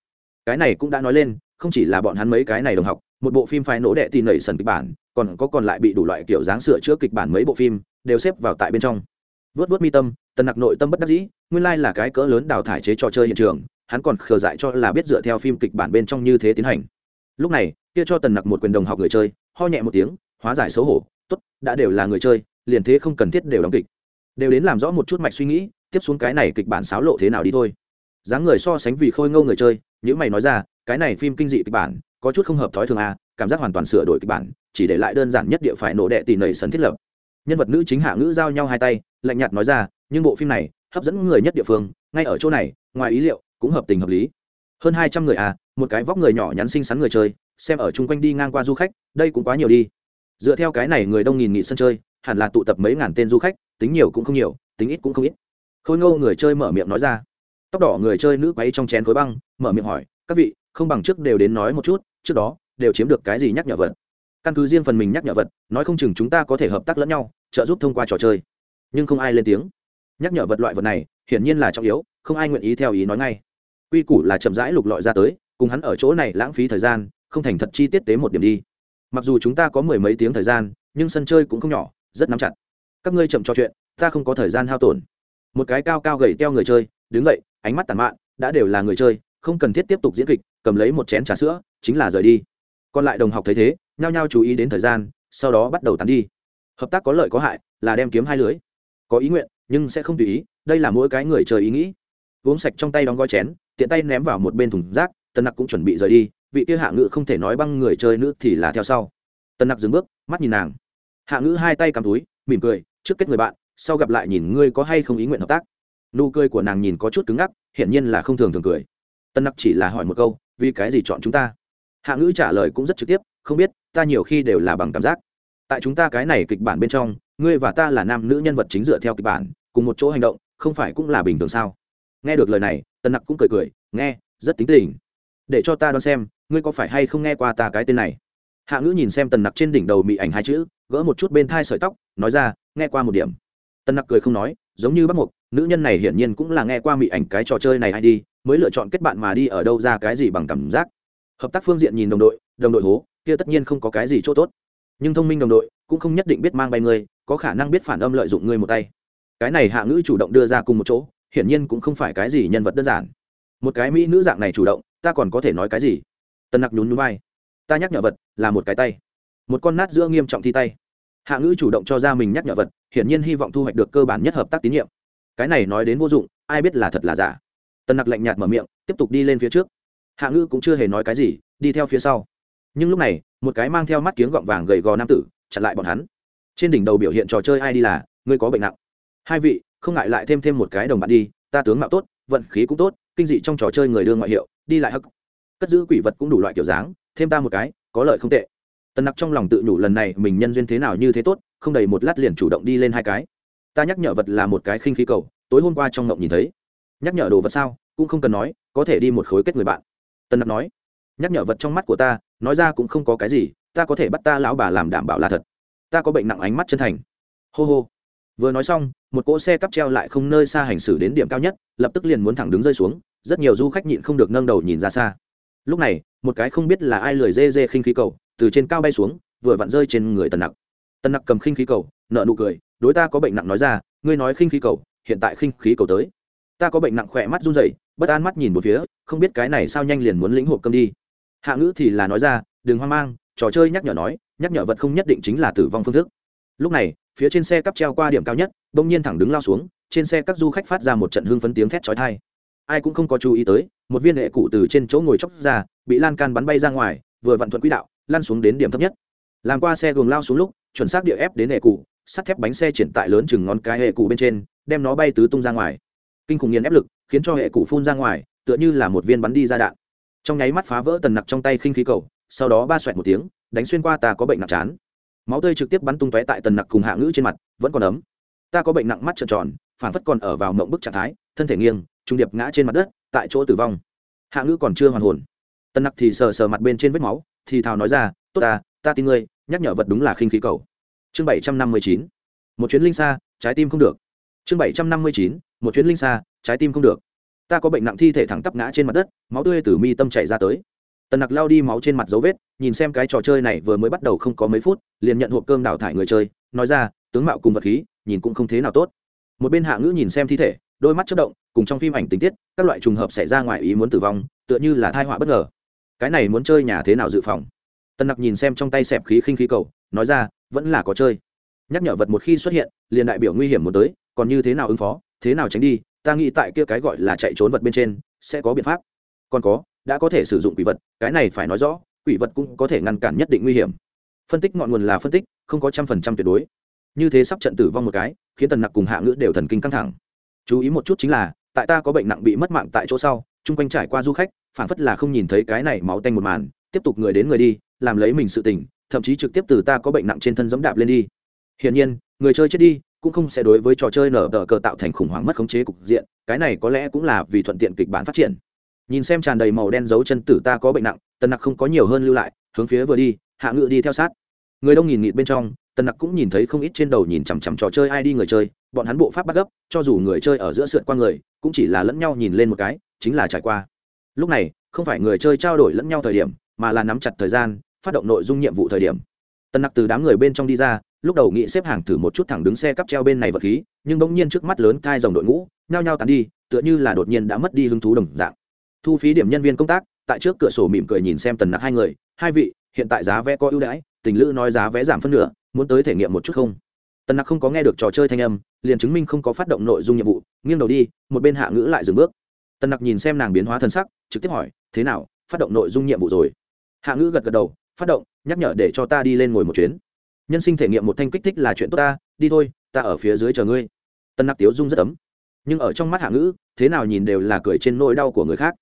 Cái này cũng đã nói lên, không chỉ là bọn hắn mấy cái này đồng học, một bộ phim phái nổ đệ tì nẩy sần kịch bản, còn có còn lại bị đủ loại kiểu dáng sửa chữa kịch bản mấy bộ phim, đều xếp vào tại bên trong. Vớt vớt mi tâm, tần nặc nội tâm bất đắc dĩ, nguyên lai là cái cỡ lớn đào thải chế trò chơi hiện trường, hắn còn khờ dại cho là biết dựa theo phim kịch bản bên trong như thế tiến hành. Lúc này, kia cho tần nặc một quyền đồng học người chơi, ho nhẹ một tiếng, hóa giải xấu hổ t ố t đã đều là người chơi, liền thế không cần thiết đều đóng kịch. Đều đến làm rõ một chút mạch suy nghĩ tiếp xuống cái này kịch bản xáo lộ thế nào đi thôi. Dáng người so sánh vì khôi ngâu người chơi những mày nói ra, cái này phim kinh dị kịch bản, có chút không hợp thói thường à cảm giác hoàn toàn sửa đổi kịch bản, chỉ để lại đơn giản nhất địa phải nổ đệ tỷ nầy sân thiết lập. Nhân vật nữ chính hạ ngữ giao nhau hai tay, lạnh nhạt nói ra, nhưng bộ phim này hấp dẫn người nhất địa phương, ngay ở chỗ này, ngoài ý liệu, cũng hợp tình hợp lý. Hơn hai trăm người à một cái vóc người nhỏ nhắn xinh xắn người chơi, xem ở chung quanh đi ngang qua du khách, đây cũng quá nhiều đi. Dựa theo cái này người đông nghìn nghị sân chơi, hẳn là tụ tập mấy ngàn tên du khách, tính nhiều cũng không nhiều, tính ít cũng không ít khôi ngô người chơi mở miệng nói ra. Tóc đỏ người chơi nữ quấy trong chén khối băng, mở miệng hỏi, các vị, không bằng trước đều đến nói một chút, trước đó đều chiếm được cái gì nhắc nhở vật? Căn cứ riêng phần mình nhắc nhở vật, nói không chừng chúng ta có thể hợp tác lẫn nhau, trợ giúp thông qua trò chơi. Nhưng không ai lên tiếng. Nhắc nhở vật loại vật này, hiển nhiên là trọng yếu, không ai nguyện ý theo ý nói ngay. Quy củ là chậm rãi lục lọi ra tới, cùng hắn ở chỗ này lãng phí thời gian, không thành thật chi tiết tế một điểm đi. Mặc dù chúng ta có mười mấy tiếng thời gian, nhưng sân chơi cũng không nhỏ, rất nắm chặt. Các ngươi chậm trò chuyện, ta không có thời gian hao tổn một cái cao cao gầy teo người chơi, đứng dậy, ánh mắt tàn mạn, đã đều là người chơi, không cần thiết tiếp tục diễn kịch, cầm lấy một chén trà sữa, chính là rời đi. Còn lại đồng học thấy thế, nhao nhao chú ý đến thời gian, sau đó bắt đầu tán đi. Hợp tác có lợi có hại, là đem kiếm hai lưới. Có ý nguyện, nhưng sẽ không tùy ý, đây là mỗi cái người chơi ý nghĩ. Uống sạch trong tay đóng gói chén, tiện tay ném vào một bên thùng rác, tân nặc cũng chuẩn bị rời đi, vị kia hạ ngữ không thể nói băng người chơi nữa thì là theo sau. Tân nặc dừng bước, mắt nhìn nàng. Hạ ngữ hai tay cầm túi, mỉm cười, trước kết người bạn sau gặp lại nhìn ngươi có hay không ý nguyện hợp tác. Nụ cười của nàng nhìn có chút cứng ngắc, hiển nhiên là không thường thường cười. Tân nặc chỉ là hỏi một câu, vì cái gì chọn chúng ta? Hạ ngữ trả lời cũng rất trực tiếp, không biết, ta nhiều khi đều là bằng cảm giác. Tại chúng ta cái này kịch bản bên trong, ngươi và ta là nam nữ nhân vật chính dựa theo kịch bản, cùng một chỗ hành động, không phải cũng là bình thường sao? Nghe được lời này tần nặc cũng cười cười, nghe, rất tính tình. Để cho ta đoán xem, ngươi có phải hay không nghe qua ta cái tên này? Hạ ngữ nhìn xem tần nặc trên đỉnh đầu bị ảnh hai chữ, gỡ một chút bên thai sợi tóc, nói ra, nghe qua một điểm. Tân nặc cười không nói, giống như bắt mục nữ nhân này hiển nhiên cũng là nghe qua mị ảnh cái trò chơi này hay đi, mới lựa chọn kết bạn mà đi ở đâu ra cái gì bằng cảm giác. Hợp tác phương diện nhìn đồng đội đồng đội hố, kia tất nhiên không có cái gì chỗ tốt. Nhưng thông minh đồng đội cũng không nhất định biết mang bay ngươi có khả năng biết phản âm lợi dụng ngươi một tay. Cái này hạ ngữ chủ động đưa ra cùng một chỗ, hiển nhiên cũng không phải cái gì nhân vật đơn giản. Một cái mỹ nữ dạng này chủ động, ta còn có thể nói cái gì? Tân nặc nhún nhún vai. Ta nhắc nhở vật là một cái tay. Một con nát giữa nghiêm trọng thi tay hạ ngữ chủ động cho ra mình nhắc nhở vật, hiển nhiên hy vọng thu hoạch được cơ bản nhất hợp tác tín nhiệm. Cái này nói đến vô dụng, ai biết là thật là giả. Tần nặc lạnh nhạt mở miệng, tiếp tục đi lên phía trước. Hạ ngữ cũng chưa hề nói cái gì, đi theo phía sau. Nhưng lúc này, một cái mang theo mắt kiếng gọng vàng gầy gò nam tử, chặn lại bọn hắn. Trên đỉnh đầu biểu hiện trò chơi ai đi là, ngươi có bệnh nặng. Hai vị, không ngại lại thêm thêm một cái đồng bạn đi, ta tướng mạo tốt, vận khí cũng tốt, kinh dị trong trò chơi người đương ngoại hiệu, đi lại hắc. Cất giữ quỷ vật cũng đủ loại kiểu dáng, thêm ta một cái, có lợi không tệ tần nặc trong lòng tự nhủ lần này mình nhân duyên thế nào như thế tốt, không đầy một lát liền chủ động đi lên hai cái. Ta nhắc nhở vật là một cái khinh khí cầu, tối hôm qua trong ngộng nhìn thấy. Nhắc nhở đồ vật sao, cũng không cần nói, có thể đi một khối kết người bạn. Tần nặc nói, nhắc nhở vật trong mắt của ta, nói ra cũng không có cái gì, ta có thể bắt ta lão bà làm đảm bảo là thật. Ta có bệnh nặng ánh mắt chân thành. Hô hô. Vừa nói xong, một cỗ xe cắp treo lại không nơi xa hành xử đến điểm cao nhất, lập tức liền muốn thẳng đứng rơi xuống, rất nhiều du khách nhịn không được nâng đầu nhìn ra xa. Lúc này, một cái không biết là ai lười dê dê khinh khí cầu từ trên cao bay xuống, vừa vặn rơi trên người tần nặc. Tần nặc cầm khinh khí cầu nợ nụ cười, đối ta có bệnh nặng nói ra, ngươi nói khinh khí cầu, hiện tại khinh khí cầu tới. Ta có bệnh nặng khỏe mắt run rẩy, bất an mắt nhìn một phía, không biết cái này sao nhanh liền muốn lĩnh hộp cơm đi. Hạ ngữ thì là nói ra, đừng hoang mang, trò chơi nhắc nhở nói, nhắc nhở vật không nhất định chính là tử vong phương thức. Lúc này, phía trên xe cắp treo qua điểm cao nhất, bỗng nhiên thẳng đứng lao xuống, trên xe các du khách phát ra một trận hương phấn tiếng thét chói tai. Ai cũng không có chú ý tới, một viên hệ cụ từ trên chỗ ngồi chóc ra, bị lan can bắn bay ra ngoài, vừa vặn thuận quỹ đạo lăn xuống đến điểm thấp nhất. Làm qua xe gồng lao xuống lúc, chuẩn xác địa ép đến hệ cụ sắt thép bánh xe triển tại lớn chừng ngón cái hệ cụ bên trên, đem nó bay tứ tung ra ngoài. Kinh khủng nghiền ép lực, khiến cho hệ cụ phun ra ngoài, tựa như là một viên bắn đi ra đạn. Trong nháy mắt phá vỡ tần nặc trong tay khinh khí cầu, sau đó ba xoẹt một tiếng, đánh xuyên qua ta có bệnh nặng chán. Máu tươi trực tiếp bắn tung tóe tại tần nặc cùng hạ ngữ trên mặt, vẫn còn ấm. Ta có bệnh nặng mắt trợn tròn phản phất còn ở vào mộng bức trạng thái, thân thể nghiêng, trung điệp ngã trên mặt đất, tại chỗ tử vong. Hạ ngữ còn chưa hoàn hồn. Tần nặc thì sờ sờ mặt bên trên vết máu thì thào nói ra, tốt ta ta tin ngươi, nhắc nhở vật đúng là khinh khí cầu. Chương bảy trăm năm mươi chín, một chuyến linh xa, trái tim không được. Chương bảy trăm năm mươi chín, một chuyến linh xa, trái tim không được. Ta có bệnh nặng thi thể thẳng tắp ngã trên mặt đất, máu tươi từ mi tâm chảy ra tới. Tần nặc lao đi máu trên mặt dấu vết, nhìn xem cái trò chơi này vừa mới bắt đầu không có mấy phút, liền nhận hộp cơm đào thải người chơi, nói ra, tướng mạo cùng vật khí, nhìn cũng không thế nào tốt. Một bên hạ ngữ nhìn xem thi thể, đôi mắt chất động, cùng trong phim ảnh tình tiết, các loại trùng hợp xảy ra ngoài ý muốn tử vong, tựa như là thai họa bất ngờ cái này muốn chơi nhà thế nào dự phòng? Tần nặc nhìn xem trong tay xẹp khí khinh khí cầu, nói ra, vẫn là có chơi. Nhắc nhở vật một khi xuất hiện, liền đại biểu nguy hiểm muốn tới, còn như thế nào ứng phó, thế nào tránh đi, ta nghĩ tại kia cái gọi là chạy trốn vật bên trên, sẽ có biện pháp. Còn có, đã có thể sử dụng quỷ vật, cái này phải nói rõ, quỷ vật cũng có thể ngăn cản nhất định nguy hiểm. Phân tích ngọn nguồn là phân tích, không có trăm phần trăm tuyệt đối. Như thế sắp trận tử vong một cái, khiến tần nặc cùng hạ ngữ đều thần kinh căng thẳng. Chú ý một chút chính là, tại ta có bệnh nặng bị mất mạng tại chỗ sau chung quanh trải qua du khách phản phất là không nhìn thấy cái này máu tanh một màn, tiếp tục người đến người đi, làm lấy mình sự tỉnh thậm chí trực tiếp từ ta có bệnh nặng trên thân dẫm đạp lên đi. Hiển nhiên, người chơi chết đi, cũng không sẽ đối với trò chơi nở tờ cờ tạo thành khủng hoảng mất khống chế cục diện, cái này có lẽ cũng là vì thuận tiện kịch bản phát triển. Nhìn xem tràn đầy màu đen dấu chân tử ta có bệnh nặng, tần nặc không có nhiều hơn lưu lại, hướng phía vừa đi, hạ ngự đi theo sát. Người đông nhìn nghịt bên trong, tần nặc cũng nhìn thấy không ít trên đầu nhìn chằm chằm trò chơi ai đi người chơi, bọn hắn bộ pháp bắt gấp, cho dù người chơi ở giữa sượt qua người, cũng chỉ là lẫn nhau nhìn lên một cái chính là trải qua. Lúc này, không phải người chơi trao đổi lẫn nhau thời điểm, mà là nắm chặt thời gian, phát động nội dung nhiệm vụ thời điểm. Tần nặc từ đám người bên trong đi ra, lúc đầu nghĩ xếp hàng thử một chút thẳng đứng xe cắp treo bên này vật khí, nhưng bỗng nhiên trước mắt lớn cai dòng đội ngũ, nhao nhao tàn đi, tựa như là đột nhiên đã mất đi hứng thú đồng dạng. Thu phí điểm nhân viên công tác, tại trước cửa sổ mỉm cười nhìn xem tần nặc hai người, hai vị, hiện tại giá vé có ưu đãi, tình lữ nói giá vé giảm phân nửa, muốn tới thể nghiệm một chút không? Tần nặc không có nghe được trò chơi thanh âm, liền chứng minh không có phát động nội dung nhiệm vụ, nghiêng đầu đi, một bên hạ ngữ lại dừng bước tần nặc nhìn xem nàng biến hóa thân sắc, trực tiếp hỏi, thế nào? Phát động nội dung nhiệm vụ rồi? Hạ ngữ gật gật đầu, phát động, nhắc nhở để cho ta đi lên ngồi một chuyến. Nhân sinh thể nghiệm một thanh kích thích là chuyện tốt ta, đi thôi, ta ở phía dưới chờ ngươi. Tân nặc tiếu dung rất ấm. Nhưng ở trong mắt hạ ngữ, thế nào nhìn đều là cười trên nỗi đau của người khác.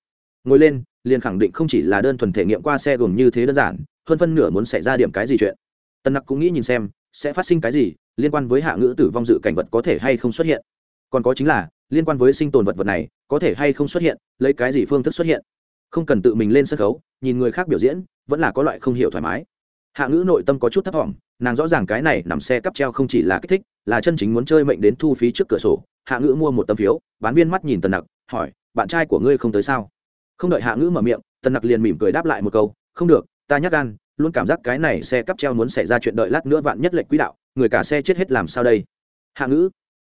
Ngồi lên, liền khẳng định không chỉ là đơn thuần thể nghiệm qua xe gồm như thế đơn giản, hơn phân nửa muốn xảy ra điểm cái gì chuyện. Tân nặc cũng nghĩ nhìn xem, sẽ phát sinh cái gì, liên quan với hạ ngữ tử vong dự cảnh vật có thể hay không xuất hiện. Còn có chính là liên quan với sinh tồn vật vật này, có thể hay không xuất hiện, lấy cái gì phương thức xuất hiện. Không cần tự mình lên sân khấu, nhìn người khác biểu diễn, vẫn là có loại không hiểu thoải mái. Hạ ngữ nội tâm có chút thấp t nàng rõ ràng cái này nằm xe cắp treo không chỉ là kích thích, là chân chính muốn chơi mệnh đến thu phí trước cửa sổ. Hạ ngữ mua một tấm phiếu, bán viên mắt nhìn tần nặc, hỏi, bạn trai của ngươi không tới sao? Không đợi hạ ngữ mở miệng, tần nặc liền mỉm cười đáp lại một câu, không được, ta nhắc gan, luôn cảm giác cái này xe cắp treo muốn xảy ra chuyện đợi lát nữa vạn nhất lệnh quỹ đạo, người cả xe chết hết làm sao đây? Hạ ngữ,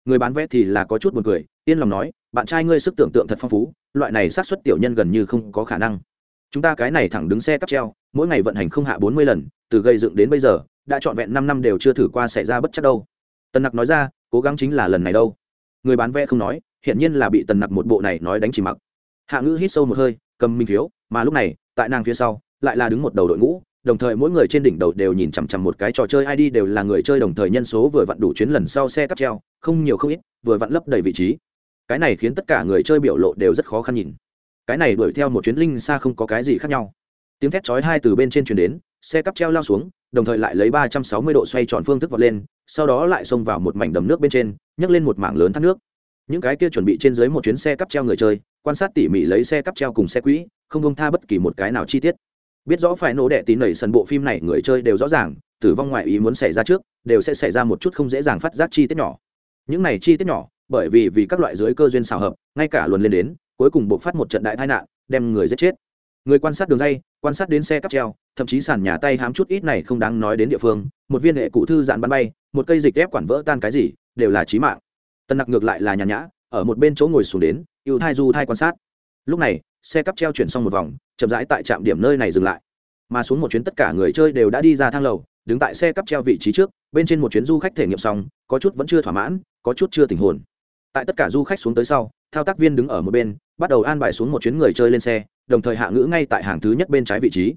người bán vé thì là có chút buồn cười yên lòng nói, bạn trai ngươi sức tưởng tượng thật phong phú, loại này sát xuất tiểu nhân gần như không có khả năng. Chúng ta cái này thẳng đứng xe cắp treo, mỗi ngày vận hành không hạ bốn mươi lần, từ gây dựng đến bây giờ, đã trọn vẹn năm năm đều chưa thử qua xảy ra bất chắc đâu. Tần nặc nói ra, cố gắng chính là lần này đâu. Người bán vé không nói hiện nhiên là bị tần nặc một bộ này nói đánh chỉ mặc. Hạ ngữ hít sâu một hơi, cầm minh phiếu, mà lúc này, tại nàng phía sau, lại là đứng một đầu đội ngũ, đồng thời mỗi người trên đỉnh đầu đều nhìn chằm chằm một cái trò chơi id đều là người chơi đồng thời nhân số vừa vặn đủ chuyến lần sau xe cắp treo, không nhiều không ít, vừa vặn lấp đầy vị trí cái này khiến tất cả người chơi biểu lộ đều rất khó khăn nhìn. Cái này đuổi theo một chuyến linh xa không có cái gì khác nhau. Tiếng thét chói hai từ bên trên chuyển đến, xe cắp treo lao xuống, đồng thời lại lấy ba trăm sáu mươi độ xoay tròn phương thức vọt lên, sau đó lại xông vào một mảnh đầm nước bên trên, nhấc lên một mảng lớn thác nước. Những cái kia chuẩn bị trên dưới một chuyến xe cắp treo người chơi, quan sát tỉ mỉ lấy xe cắp treo cùng xe quỹ, không bông tha bất kỳ một cái nào chi tiết. Biết rõ phải nổ đệ tín nảy sân bộ phim này người chơi đều rõ ràng, tử vong ngoại ý muốn xảy ra trước, đều sẽ xảy ra một chút không dễ dàng phát giác chi tiết nhỏ. Những này chi tiết nhỏ bởi vì vì các loại dưới cơ duyên xào hợp, ngay cả luồn lên đến, cuối cùng buộc phát một trận đại tai nạn, đem người giết chết. Người quan sát đường dây, quan sát đến xe cắp treo, thậm chí sàn nhà tay hám chút ít này không đáng nói đến địa phương, một viên hệ cụ thư dạn bắn bay, một cây dịch ép quản vỡ tan cái gì, đều là trí mạng. Tân nặc ngược lại là nhàn nhã, ở một bên chỗ ngồi xuống đến, ưu thai du thai quan sát. Lúc này, xe cắp treo chuyển xong một vòng, chậm rãi tại trạm điểm nơi này dừng lại. Mà xuống một chuyến tất cả người chơi đều đã đi ra thang lầu, đứng tại xe cắp treo vị trí trước, bên trên một chuyến du khách thể nghiệm xong, có chút vẫn chưa thỏa mãn, có chút chưa tình hồn tại tất cả du khách xuống tới sau, thao tác viên đứng ở một bên, bắt đầu an bài xuống một chuyến người chơi lên xe, đồng thời hạ ngữ ngay tại hàng thứ nhất bên trái vị trí.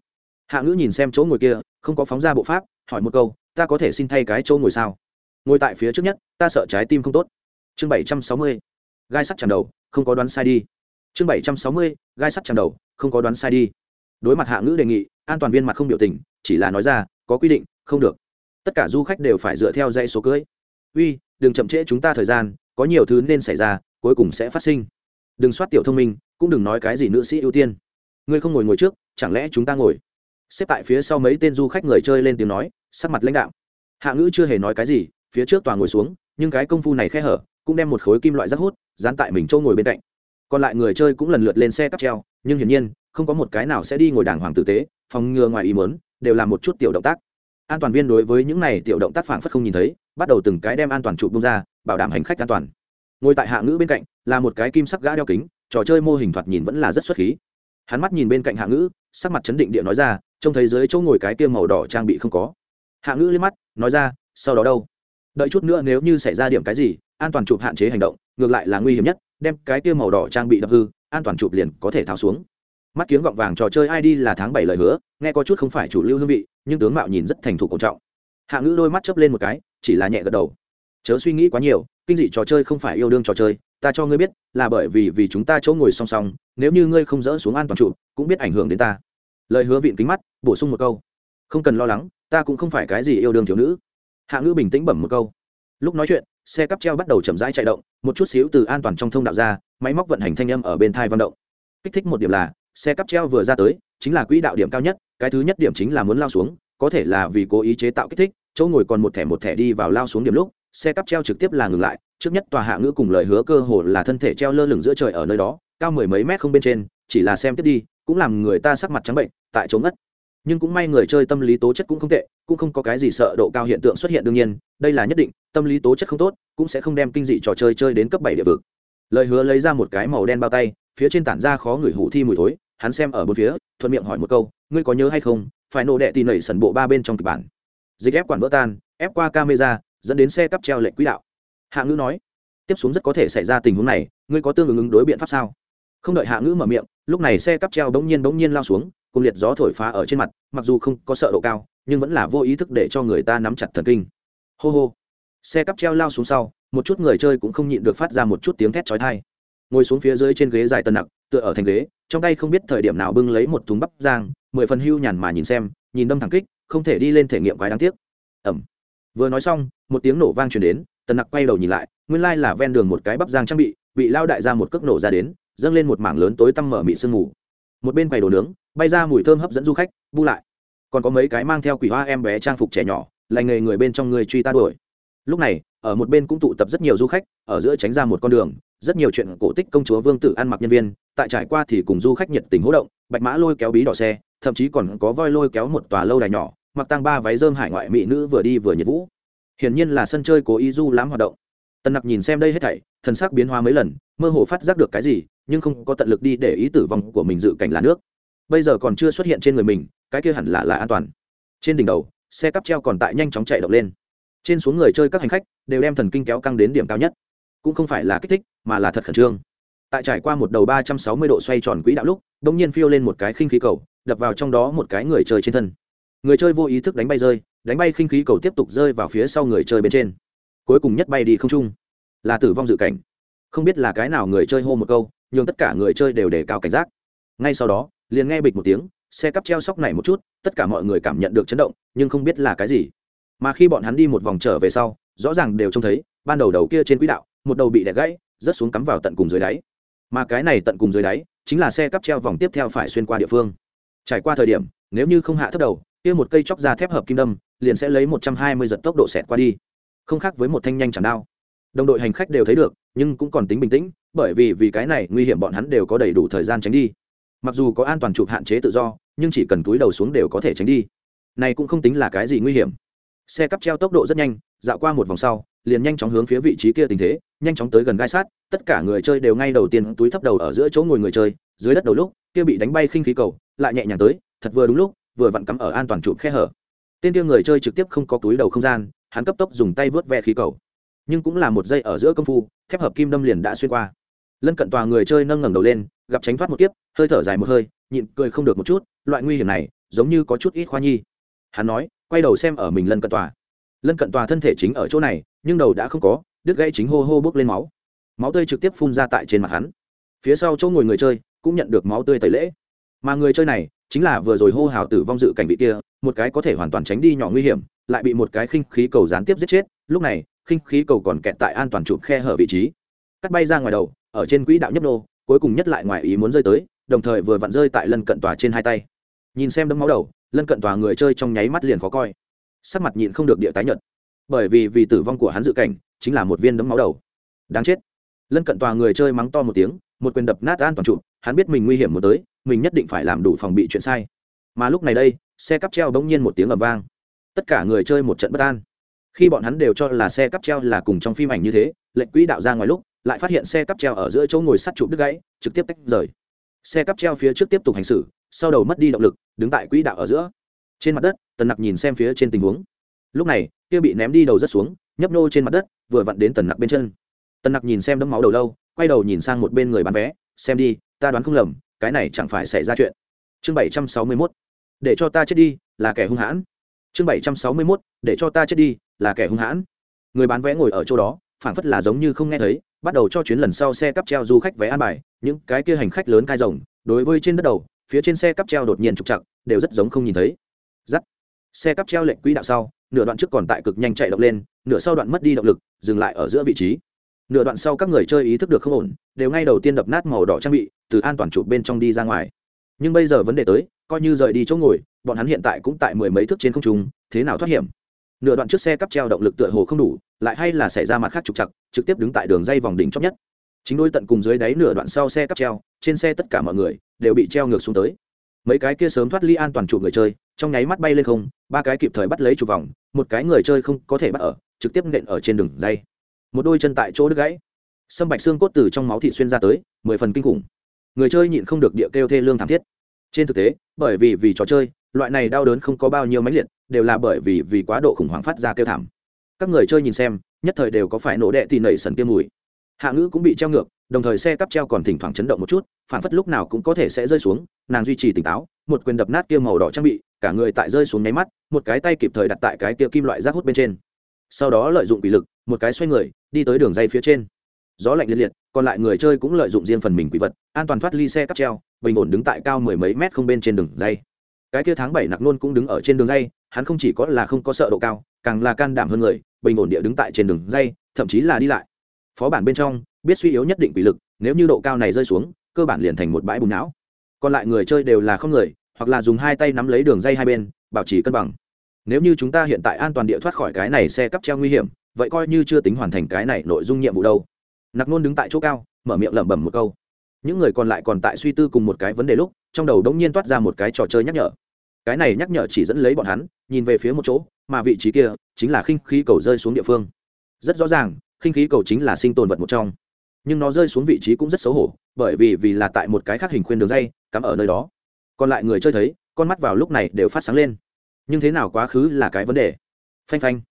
Hạ ngữ nhìn xem chỗ ngồi kia, không có phóng ra bộ pháp, hỏi một câu, ta có thể xin thay cái chỗ ngồi sao? Ngồi tại phía trước nhất, ta sợ trái tim không tốt. Chương bảy trăm sáu mươi, gai sắt chạm đầu, không có đoán sai đi. Chương bảy trăm sáu mươi, gai sắt chạm đầu, không có đoán sai đi. Đối mặt hạ ngữ đề nghị, an toàn viên mặt không biểu tình, chỉ là nói ra, có quy định, không được. Tất cả du khách đều phải dựa theo dãy số cưới. Uy, đừng chậm trễ chúng ta thời gian có nhiều thứ nên xảy ra, cuối cùng sẽ phát sinh. Đừng soát tiểu thông minh, cũng đừng nói cái gì nữ sĩ ưu tiên. Ngươi không ngồi ngồi trước, chẳng lẽ chúng ta ngồi? Xếp tại phía sau mấy tên du khách người chơi lên tiếng nói, sắc mặt lãnh đạo hạ ngữ chưa hề nói cái gì, phía trước tòa ngồi xuống, nhưng cái công phu này khe hở, cũng đem một khối kim loại rác hút, dán tại mình châu ngồi bên cạnh. Còn lại người chơi cũng lần lượt lên xe cắp treo, nhưng hiển nhiên, không có một cái nào sẽ đi ngồi đàng hoàng tử tế, phòng ngừa ngoài ý mớn đều là một chút tiểu động tác an toàn viên đối với những này tiểu động tác phản phất không nhìn thấy, bắt đầu từng cái đem an toàn trụ bung ra, bảo đảm hành khách an toàn. Ngồi tại hạ ngữ bên cạnh, là một cái kim sắc gã đeo kính, trò chơi mô hình thoạt nhìn vẫn là rất xuất khí. Hắn mắt nhìn bên cạnh hạ ngữ, sắc mặt chấn định địa nói ra, trông thấy dưới chỗ ngồi cái tiêm màu đỏ trang bị không có. Hạ ngữ liếc mắt, nói ra, sau đó đâu? Đợi chút nữa nếu như xảy ra điểm cái gì, an toàn chụp hạn chế hành động, ngược lại là nguy hiểm nhất, đem cái tiêm màu đỏ trang bị đập hư, an toàn chụp liền có thể tháo xuống mắt kiếng gọng vàng trò chơi id là tháng bảy lời hứa, nghe có chút không phải chủ lưu hương vị, nhưng tướng mạo nhìn rất thành thục cổ trọng. Hạ ngữ đôi mắt chớp lên một cái, chỉ là nhẹ gật đầu. Chớ suy nghĩ quá nhiều, kinh dị trò chơi không phải yêu đương trò chơi, ta cho ngươi biết, là bởi vì vì chúng ta chỗ ngồi song song, nếu như ngươi không dỡ xuống an toàn trụ, cũng biết ảnh hưởng đến ta. Lời hứa vịn kính mắt, bổ sung một câu. Không cần lo lắng, ta cũng không phải cái gì yêu đương thiếu nữ. Hạ ngữ bình tĩnh bẩm một câu. Lúc nói chuyện, xe cắp treo bắt đầu chậm rãi chạy động, một chút xíu từ an toàn trong thông đạo ra, máy móc vận hành thanh âm ở bên thai văn động. Kích thích một điểm là xe cắp treo vừa ra tới, chính là quỹ đạo điểm cao nhất, cái thứ nhất điểm chính là muốn lao xuống, có thể là vì cố ý chế tạo kích thích, chỗ ngồi còn một thẻ một thẻ đi vào lao xuống điểm lúc, xe cắp treo trực tiếp là ngừng lại, trước nhất tòa hạ ngữ cùng lời hứa cơ hồ là thân thể treo lơ lửng giữa trời ở nơi đó, cao mười mấy mét không bên trên, chỉ là xem tiếp đi, cũng làm người ta sắc mặt trắng bệnh, tại chỗ ngất. Nhưng cũng may người chơi tâm lý tố chất cũng không tệ, cũng không có cái gì sợ độ cao hiện tượng xuất hiện đương nhiên, đây là nhất định, tâm lý tố chất không tốt, cũng sẽ không đem kinh dị trò chơi chơi đến cấp bảy địa vực. Lời hứa lấy ra một cái màu đen bao tay, phía trên tản ra khó người hủ thi mùi thối hắn xem ở bốn phía, thuận miệng hỏi một câu, ngươi có nhớ hay không, phải nổ đệ tì nảy sần bộ ba bên trong kịch bản? Dịch ép quản vỡ tan, ép qua camera, dẫn đến xe cắp treo lệnh quỹ đạo. Hạ ngữ nói, tiếp xuống rất có thể xảy ra tình huống này, ngươi có tương ứng ứng đối biện pháp sao? Không đợi hạ ngữ mở miệng, lúc này xe cắp treo bỗng nhiên bỗng nhiên lao xuống, cùng liệt gió thổi phá ở trên mặt, mặc dù không có sợ độ cao, nhưng vẫn là vô ý thức để cho người ta nắm chặt thần kinh. Hô hô. Xe cắp treo lao xuống sau, một chút người chơi cũng không nhịn được phát ra một chút tiếng thét chói tai. Ngồi xuống phía dưới trên ghế dài tần nặc tựa ở thành ghế, trong tay không biết thời điểm nào bưng lấy một thúng bắp giang mười phần hưu nhàn mà nhìn xem, nhìn đâm thẳng kích, không thể đi lên thể nghiệm quái đáng tiếc. Ẩm. Vừa nói xong, một tiếng nổ vang truyền đến, tần nặc quay đầu nhìn lại, nguyên lai là ven đường một cái bắp giang trang bị bị lao đại ra một cước nổ ra đến, dâng lên một mảng lớn tối tăm mở mị sương mù. Một bên quầy đồ nướng, bay ra mùi thơm hấp dẫn du khách, bu lại. Còn có mấy cái mang theo quỷ hoa em bé trang phục trẻ nhỏ, lành nghề người bên trong người truy ta đuổi lúc này, ở một bên cũng tụ tập rất nhiều du khách, ở giữa tránh ra một con đường, rất nhiều chuyện cổ tích công chúa vương tử ăn mặc nhân viên, tại trải qua thì cùng du khách nhiệt tình hỗ động, bạch mã lôi kéo bí đỏ xe, thậm chí còn có voi lôi kéo một tòa lâu đài nhỏ, mặc tăng ba váy dơm hải ngoại mỹ nữ vừa đi vừa nhiệt vũ. Hiển nhiên là sân chơi cố ý du lãm hoạt động. Tần nặc nhìn xem đây hết thảy, thần sắc biến hóa mấy lần, mơ hồ phát giác được cái gì, nhưng không có tận lực đi để ý tử vong của mình dự cảnh là nước. Bây giờ còn chưa xuất hiện trên người mình, cái kia hẳn là là an toàn. Trên đỉnh đầu, xe cắp treo còn tại nhanh chóng chạy động lên trên xuống người chơi các hành khách đều đem thần kinh kéo căng đến điểm cao nhất. Cũng không phải là kích thích, mà là thật khẩn trương. Tại trải qua một đầu ba trăm sáu mươi độ xoay tròn quỹ đạo lúc đ ỗ n g nhiên phiêu lên một cái khinh khí cầu, đập vào trong đó một cái người chơi trên thân. Người chơi vô ý thức đánh bay rơi, đánh bay khinh khí cầu tiếp tục rơi vào phía sau người chơi bên trên. Cuối cùng nhất bay đi không trung. Là tử vong dự cảnh. Không biết là cái nào người chơi hô một câu nhưng tất cả người chơi đều đề cao cảnh giác. Ngay sau đó, liền nghe bịch một tiếng, xe cắp treo sóc này một chút, tất cả mọi người cảm nhận được chấn động, nhưng không biết là cái gì mà khi bọn hắn đi một vòng trở về sau, rõ ràng đều trông thấy, ban đầu đầu kia trên quỹ đạo, một đầu bị đẻ gãy, rớt xuống cắm vào tận cùng dưới đáy. Mà cái này tận cùng dưới đáy, chính là xe cắp treo vòng tiếp theo phải xuyên qua địa phương. Trải qua thời điểm, nếu như không hạ thấp đầu, kia một cây chóc ra thép hợp kim đâm, liền sẽ lấy một trăm hai mươi giật tốc độ xẹt qua đi. Không khác với một thanh nhanh chẳng đao. Đồng đội hành khách đều thấy được, nhưng cũng còn tính bình tĩnh, bởi vì vì cái này nguy hiểm bọn hắn đều có đầy đủ thời gian tránh đi. Mặc dù có an toàn chụp hạn chế tự do, nhưng chỉ cần túi đầu xuống đều có thể tránh đi. Này cũng không tính là cái gì nguy hiểm xe cắp treo tốc độ rất nhanh, dạo qua một vòng sau, liền nhanh chóng hướng phía vị trí kia tình thế, nhanh chóng tới gần gai sát, tất cả người chơi đều ngay đầu tiên túi thấp đầu ở giữa chỗ ngồi người chơi, dưới đất đầu lúc, kia bị đánh bay khinh khí cầu, lại nhẹ nhàng tới, thật vừa đúng lúc, vừa vặn cắm ở an toàn chụp khe hở. Tên kia người chơi trực tiếp không có túi đầu không gian, hắn cấp tốc dùng tay vớt ve khí cầu. Nhưng cũng là một giây ở giữa công phu, thép hợp kim đâm liền đã xuyên qua. Lân cận tòa người chơi nâng ngẩng đầu lên, gặp tránh thoát một kiếp, hơi thở dài một hơi, nhịn cười không được một chút, loại nguy hiểm này, giống như có chút ít khoa nhi. Hắn nói quay đầu xem ở mình lân cận tòa. Lân cận tòa thân thể chính ở chỗ này, nhưng đầu đã không có, đứt gãy chính hô hô bốc lên máu. Máu tươi trực tiếp phun ra tại trên mặt hắn. Phía sau chỗ ngồi người chơi, cũng nhận được máu tươi tẩy lễ. Mà người chơi này, chính là vừa rồi hô hào tử vong dự cảnh vị kia, một cái có thể hoàn toàn tránh đi nhỏ nguy hiểm, lại bị một cái khinh khí cầu gián tiếp giết chết, lúc này, khinh khí cầu còn kẹt tại an toàn chụp khe hở vị trí. Cắt bay ra ngoài đầu, ở trên quỹ đạo nhấp nô, cuối cùng nhất lại ngoài ý muốn rơi tới, đồng thời vừa vặn rơi tại lân cận tòa trên hai tay. Nhìn xem đấm máu đầu lân cận tòa người chơi trong nháy mắt liền khó coi. Sắc mặt nhịn không được địa tái nhợt. Bởi vì vì tử vong của hắn dự cảnh chính là một viên đấm máu đầu. Đáng chết. Lân cận tòa người chơi mắng to một tiếng, một quyền đập nát an toàn trụ, hắn biết mình nguy hiểm muốn tới, mình nhất định phải làm đủ phòng bị chuyện sai. Mà lúc này đây, xe cắp treo bỗng nhiên một tiếng ầm vang. Tất cả người chơi một trận bất an. Khi bọn hắn đều cho là xe cắp treo là cùng trong phim ảnh như thế, lệnh quỹ đạo ra ngoài lúc, lại phát hiện xe cắp treo ở giữa chỗ ngồi sắt trụ đứt gãy, trực tiếp tách rời xe cắp treo phía trước tiếp tục hành xử, sau đầu mất đi động lực, đứng tại quỹ đạo ở giữa. Trên mặt đất, tần nặc nhìn xem phía trên tình huống. Lúc này, kia bị ném đi đầu rất xuống, nhấp nô trên mặt đất, vừa vặn đến tần nặc bên chân. Tần nặc nhìn xem đấm máu đầu lâu, quay đầu nhìn sang một bên người bán vé, xem đi, ta đoán không lầm, cái này chẳng phải xảy ra chuyện. Chương bảy trăm sáu mươi mốt, để cho ta chết đi, là kẻ hung hãn. Chương bảy trăm sáu mươi mốt, để cho ta chết đi, là kẻ hung hãn. Người bán vé ngồi ở chỗ đó, phảng phất là giống như không nghe thấy bắt đầu cho chuyến lần sau xe cắp treo du khách vé an bài, những cái kia hành khách lớn cai rồng, đối với trên đất đầu, phía trên xe cắp treo đột nhiên trục chặt đều rất giống không nhìn thấy. Giắt xe cắp treo lệnh quỹ đạo sau, nửa đoạn trước còn tại cực nhanh chạy động lên, nửa sau đoạn mất đi động lực, dừng lại ở giữa vị trí. Nửa đoạn sau các người chơi ý thức được không ổn, đều ngay đầu tiên đập nát màu đỏ trang bị, từ an toàn chụp bên trong đi ra ngoài. Nhưng bây giờ vấn đề tới, coi như rời đi chỗ ngồi, bọn hắn hiện tại cũng tại mười mấy thước trên không trung, thế nào thoát hiểm? Nửa đoạn trước xe cắp treo động lực tựa hồ không đủ lại hay là xảy ra mặt khác trục chặt trực tiếp đứng tại đường dây vòng đỉnh chót nhất. Chính đôi tận cùng dưới đáy nửa đoạn sau xe cắp treo, trên xe tất cả mọi người đều bị treo ngược xuống tới. Mấy cái kia sớm thoát ly an toàn chụp người chơi, trong nháy mắt bay lên không, ba cái kịp thời bắt lấy chụp vòng, một cái người chơi không có thể bắt ở, trực tiếp nện ở trên đường dây. Một đôi chân tại chỗ đứt gãy. Sâm bạch xương cốt từ trong máu thị xuyên ra tới, mười phần kinh khủng. Người chơi nhịn không được địa kêu thê lương thảm thiết. Trên thực tế, bởi vì vì trò chơi, loại này đau đớn không có bao nhiêu máy liệt, đều là bởi vì vì quá độ khủng hoảng phát ra kêu thảm các người chơi nhìn xem, nhất thời đều có phải nổ đệ thì nảy sần kia mùi. Hạ ngữ cũng bị treo ngược, đồng thời xe cắp treo còn thỉnh thoảng chấn động một chút, phản phất lúc nào cũng có thể sẽ rơi xuống, nàng duy trì tỉnh táo, một quyền đập nát kia màu đỏ trang bị, cả người tại rơi xuống nháy mắt, một cái tay kịp thời đặt tại cái kia kim loại rác hút bên trên. Sau đó lợi dụng bị lực, một cái xoay người, đi tới đường dây phía trên. Gió lạnh liệt liệt, còn lại người chơi cũng lợi dụng riêng phần mình quỷ vật, an toàn thoát ly xe cắp treo, bình ổn đứng tại cao mười mấy mét không bên trên đường dây. Cái kia tháng bảy nặc nôn cũng đứng ở trên đường dây, hắn không chỉ có là không có sợ độ cao càng là can đảm hơn người, bình ổn địa đứng tại trên đường dây, thậm chí là đi lại. Phó bản bên trong, biết suy yếu nhất định quỷ lực, nếu như độ cao này rơi xuống, cơ bản liền thành một bãi bùn não. Còn lại người chơi đều là không người, hoặc là dùng hai tay nắm lấy đường dây hai bên, bảo trì cân bằng. Nếu như chúng ta hiện tại an toàn địa thoát khỏi cái này xe cắp treo nguy hiểm, vậy coi như chưa tính hoàn thành cái này nội dung nhiệm vụ đâu. Nặc nôn đứng tại chỗ cao, mở miệng lẩm bẩm một câu. Những người còn lại còn tại suy tư cùng một cái vấn đề lúc, trong đầu đống nhiên toát ra một cái trò chơi nhắc nhở cái này nhắc nhở chỉ dẫn lấy bọn hắn, nhìn về phía một chỗ, mà vị trí kia chính là khinh khí cầu rơi xuống địa phương. Rất rõ ràng, khinh khí cầu chính là sinh tồn vật một trong. Nhưng nó rơi xuống vị trí cũng rất xấu hổ, bởi vì vì là tại một cái khác hình khuyên đường dây, cắm ở nơi đó. Còn lại người chơi thấy, con mắt vào lúc này đều phát sáng lên. Nhưng thế nào quá khứ là cái vấn đề. Phanh phanh.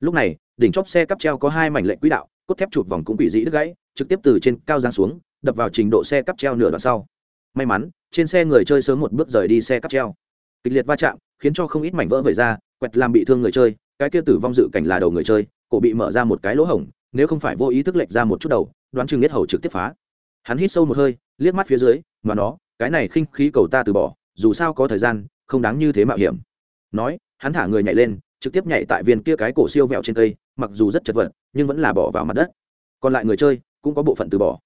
Lúc này, đỉnh chóp xe cắp treo có hai mảnh lệnh quỹ đạo, cốt thép chụp vòng cũng bị dĩ đứt gãy, trực tiếp từ trên cao giang xuống, đập vào trình độ xe cắp treo nửa đoạn sau. May mắn, trên xe người chơi sớm một bước rời đi xe cắp treo kịch liệt va chạm, khiến cho không ít mảnh vỡ vẩy ra, quẹt làm bị thương người chơi, cái kia tử vong dự cảnh là đầu người chơi, cổ bị mở ra một cái lỗ hổng, nếu không phải vô ý thức lệch ra một chút đầu, đoán chừng biết hầu trực tiếp phá. Hắn hít sâu một hơi, liếc mắt phía dưới, mà nó, cái này khinh khí cầu ta từ bỏ, dù sao có thời gian, không đáng như thế mạo hiểm. Nói, hắn thả người nhảy lên, trực tiếp nhảy tại viên kia cái cổ siêu vẹo trên cây, mặc dù rất chật vật, nhưng vẫn là bỏ vào mặt đất. Còn lại người chơi, cũng có bộ phận từ bỏ.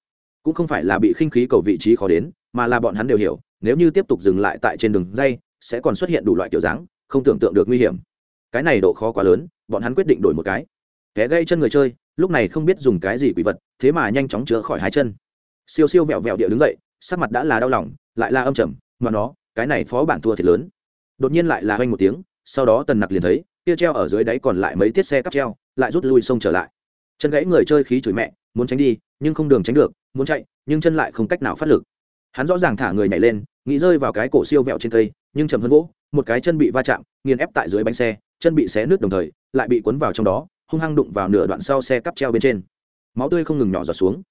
Cũng không phải là bị khinh khí cầu vị trí khó đến, mà là bọn hắn đều hiểu, nếu như tiếp tục dừng lại tại trên đường dây sẽ còn xuất hiện đủ loại kiểu dáng, không tưởng tượng được nguy hiểm. Cái này độ khó quá lớn, bọn hắn quyết định đổi một cái. Té gây chân người chơi, lúc này không biết dùng cái gì quỷ vật, thế mà nhanh chóng chữa khỏi hai chân. Siêu siêu vẹo vẹo địa đứng dậy, sắc mặt đã là đau lòng, lại là âm trầm mà nó, cái này phó bản thua thiệt lớn. Đột nhiên lại là hoanh một tiếng, sau đó tần nặc liền thấy kia treo ở dưới đáy còn lại mấy tiết xe cắp treo, lại rút lui sông trở lại. Chân gãy người chơi khí chửi mẹ, muốn tránh đi, nhưng không đường tránh được, muốn chạy, nhưng chân lại không cách nào phát lực. Hắn rõ ràng thả người nhảy lên nghĩ rơi vào cái cổ siêu vẹo trên cây, nhưng chậm hơn gỗ một cái chân bị va chạm, nghiền ép tại dưới bánh xe, chân bị xé nứt đồng thời, lại bị cuốn vào trong đó, hung hăng đụng vào nửa đoạn sau xe cắp treo bên trên. Máu tươi không ngừng nhỏ giọt xuống.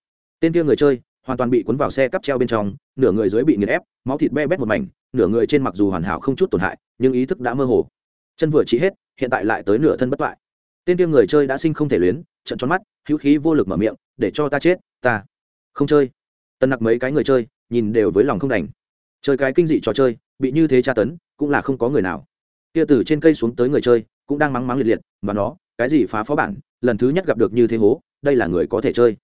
Tên kia người chơi, hoàn toàn bị cuốn vào xe cắp treo bên trong, nửa người dưới bị nghiền ép, máu thịt be bét một mảnh, nửa người trên mặc dù hoàn hảo không chút tổn hại, nhưng ý thức đã mơ hồ. Chân vừa chỉ hết, hiện tại lại tới nửa thân bất bại tên kia người chơi đã sinh không thể luyến trận tròn mắt, hữu khí vô lực mở miệng, để cho ta chết, ta không chơi. Tân nặc mấy cái người chơi, nhìn đều với lòng không đành chơi cái kinh dị trò chơi, bị như thế tra tấn, cũng là không có người nào. Kia từ trên cây xuống tới người chơi, cũng đang mắng mắng liệt liệt, mà nó, cái gì phá phó bản, lần thứ nhất gặp được như thế hố, đây là người có thể chơi.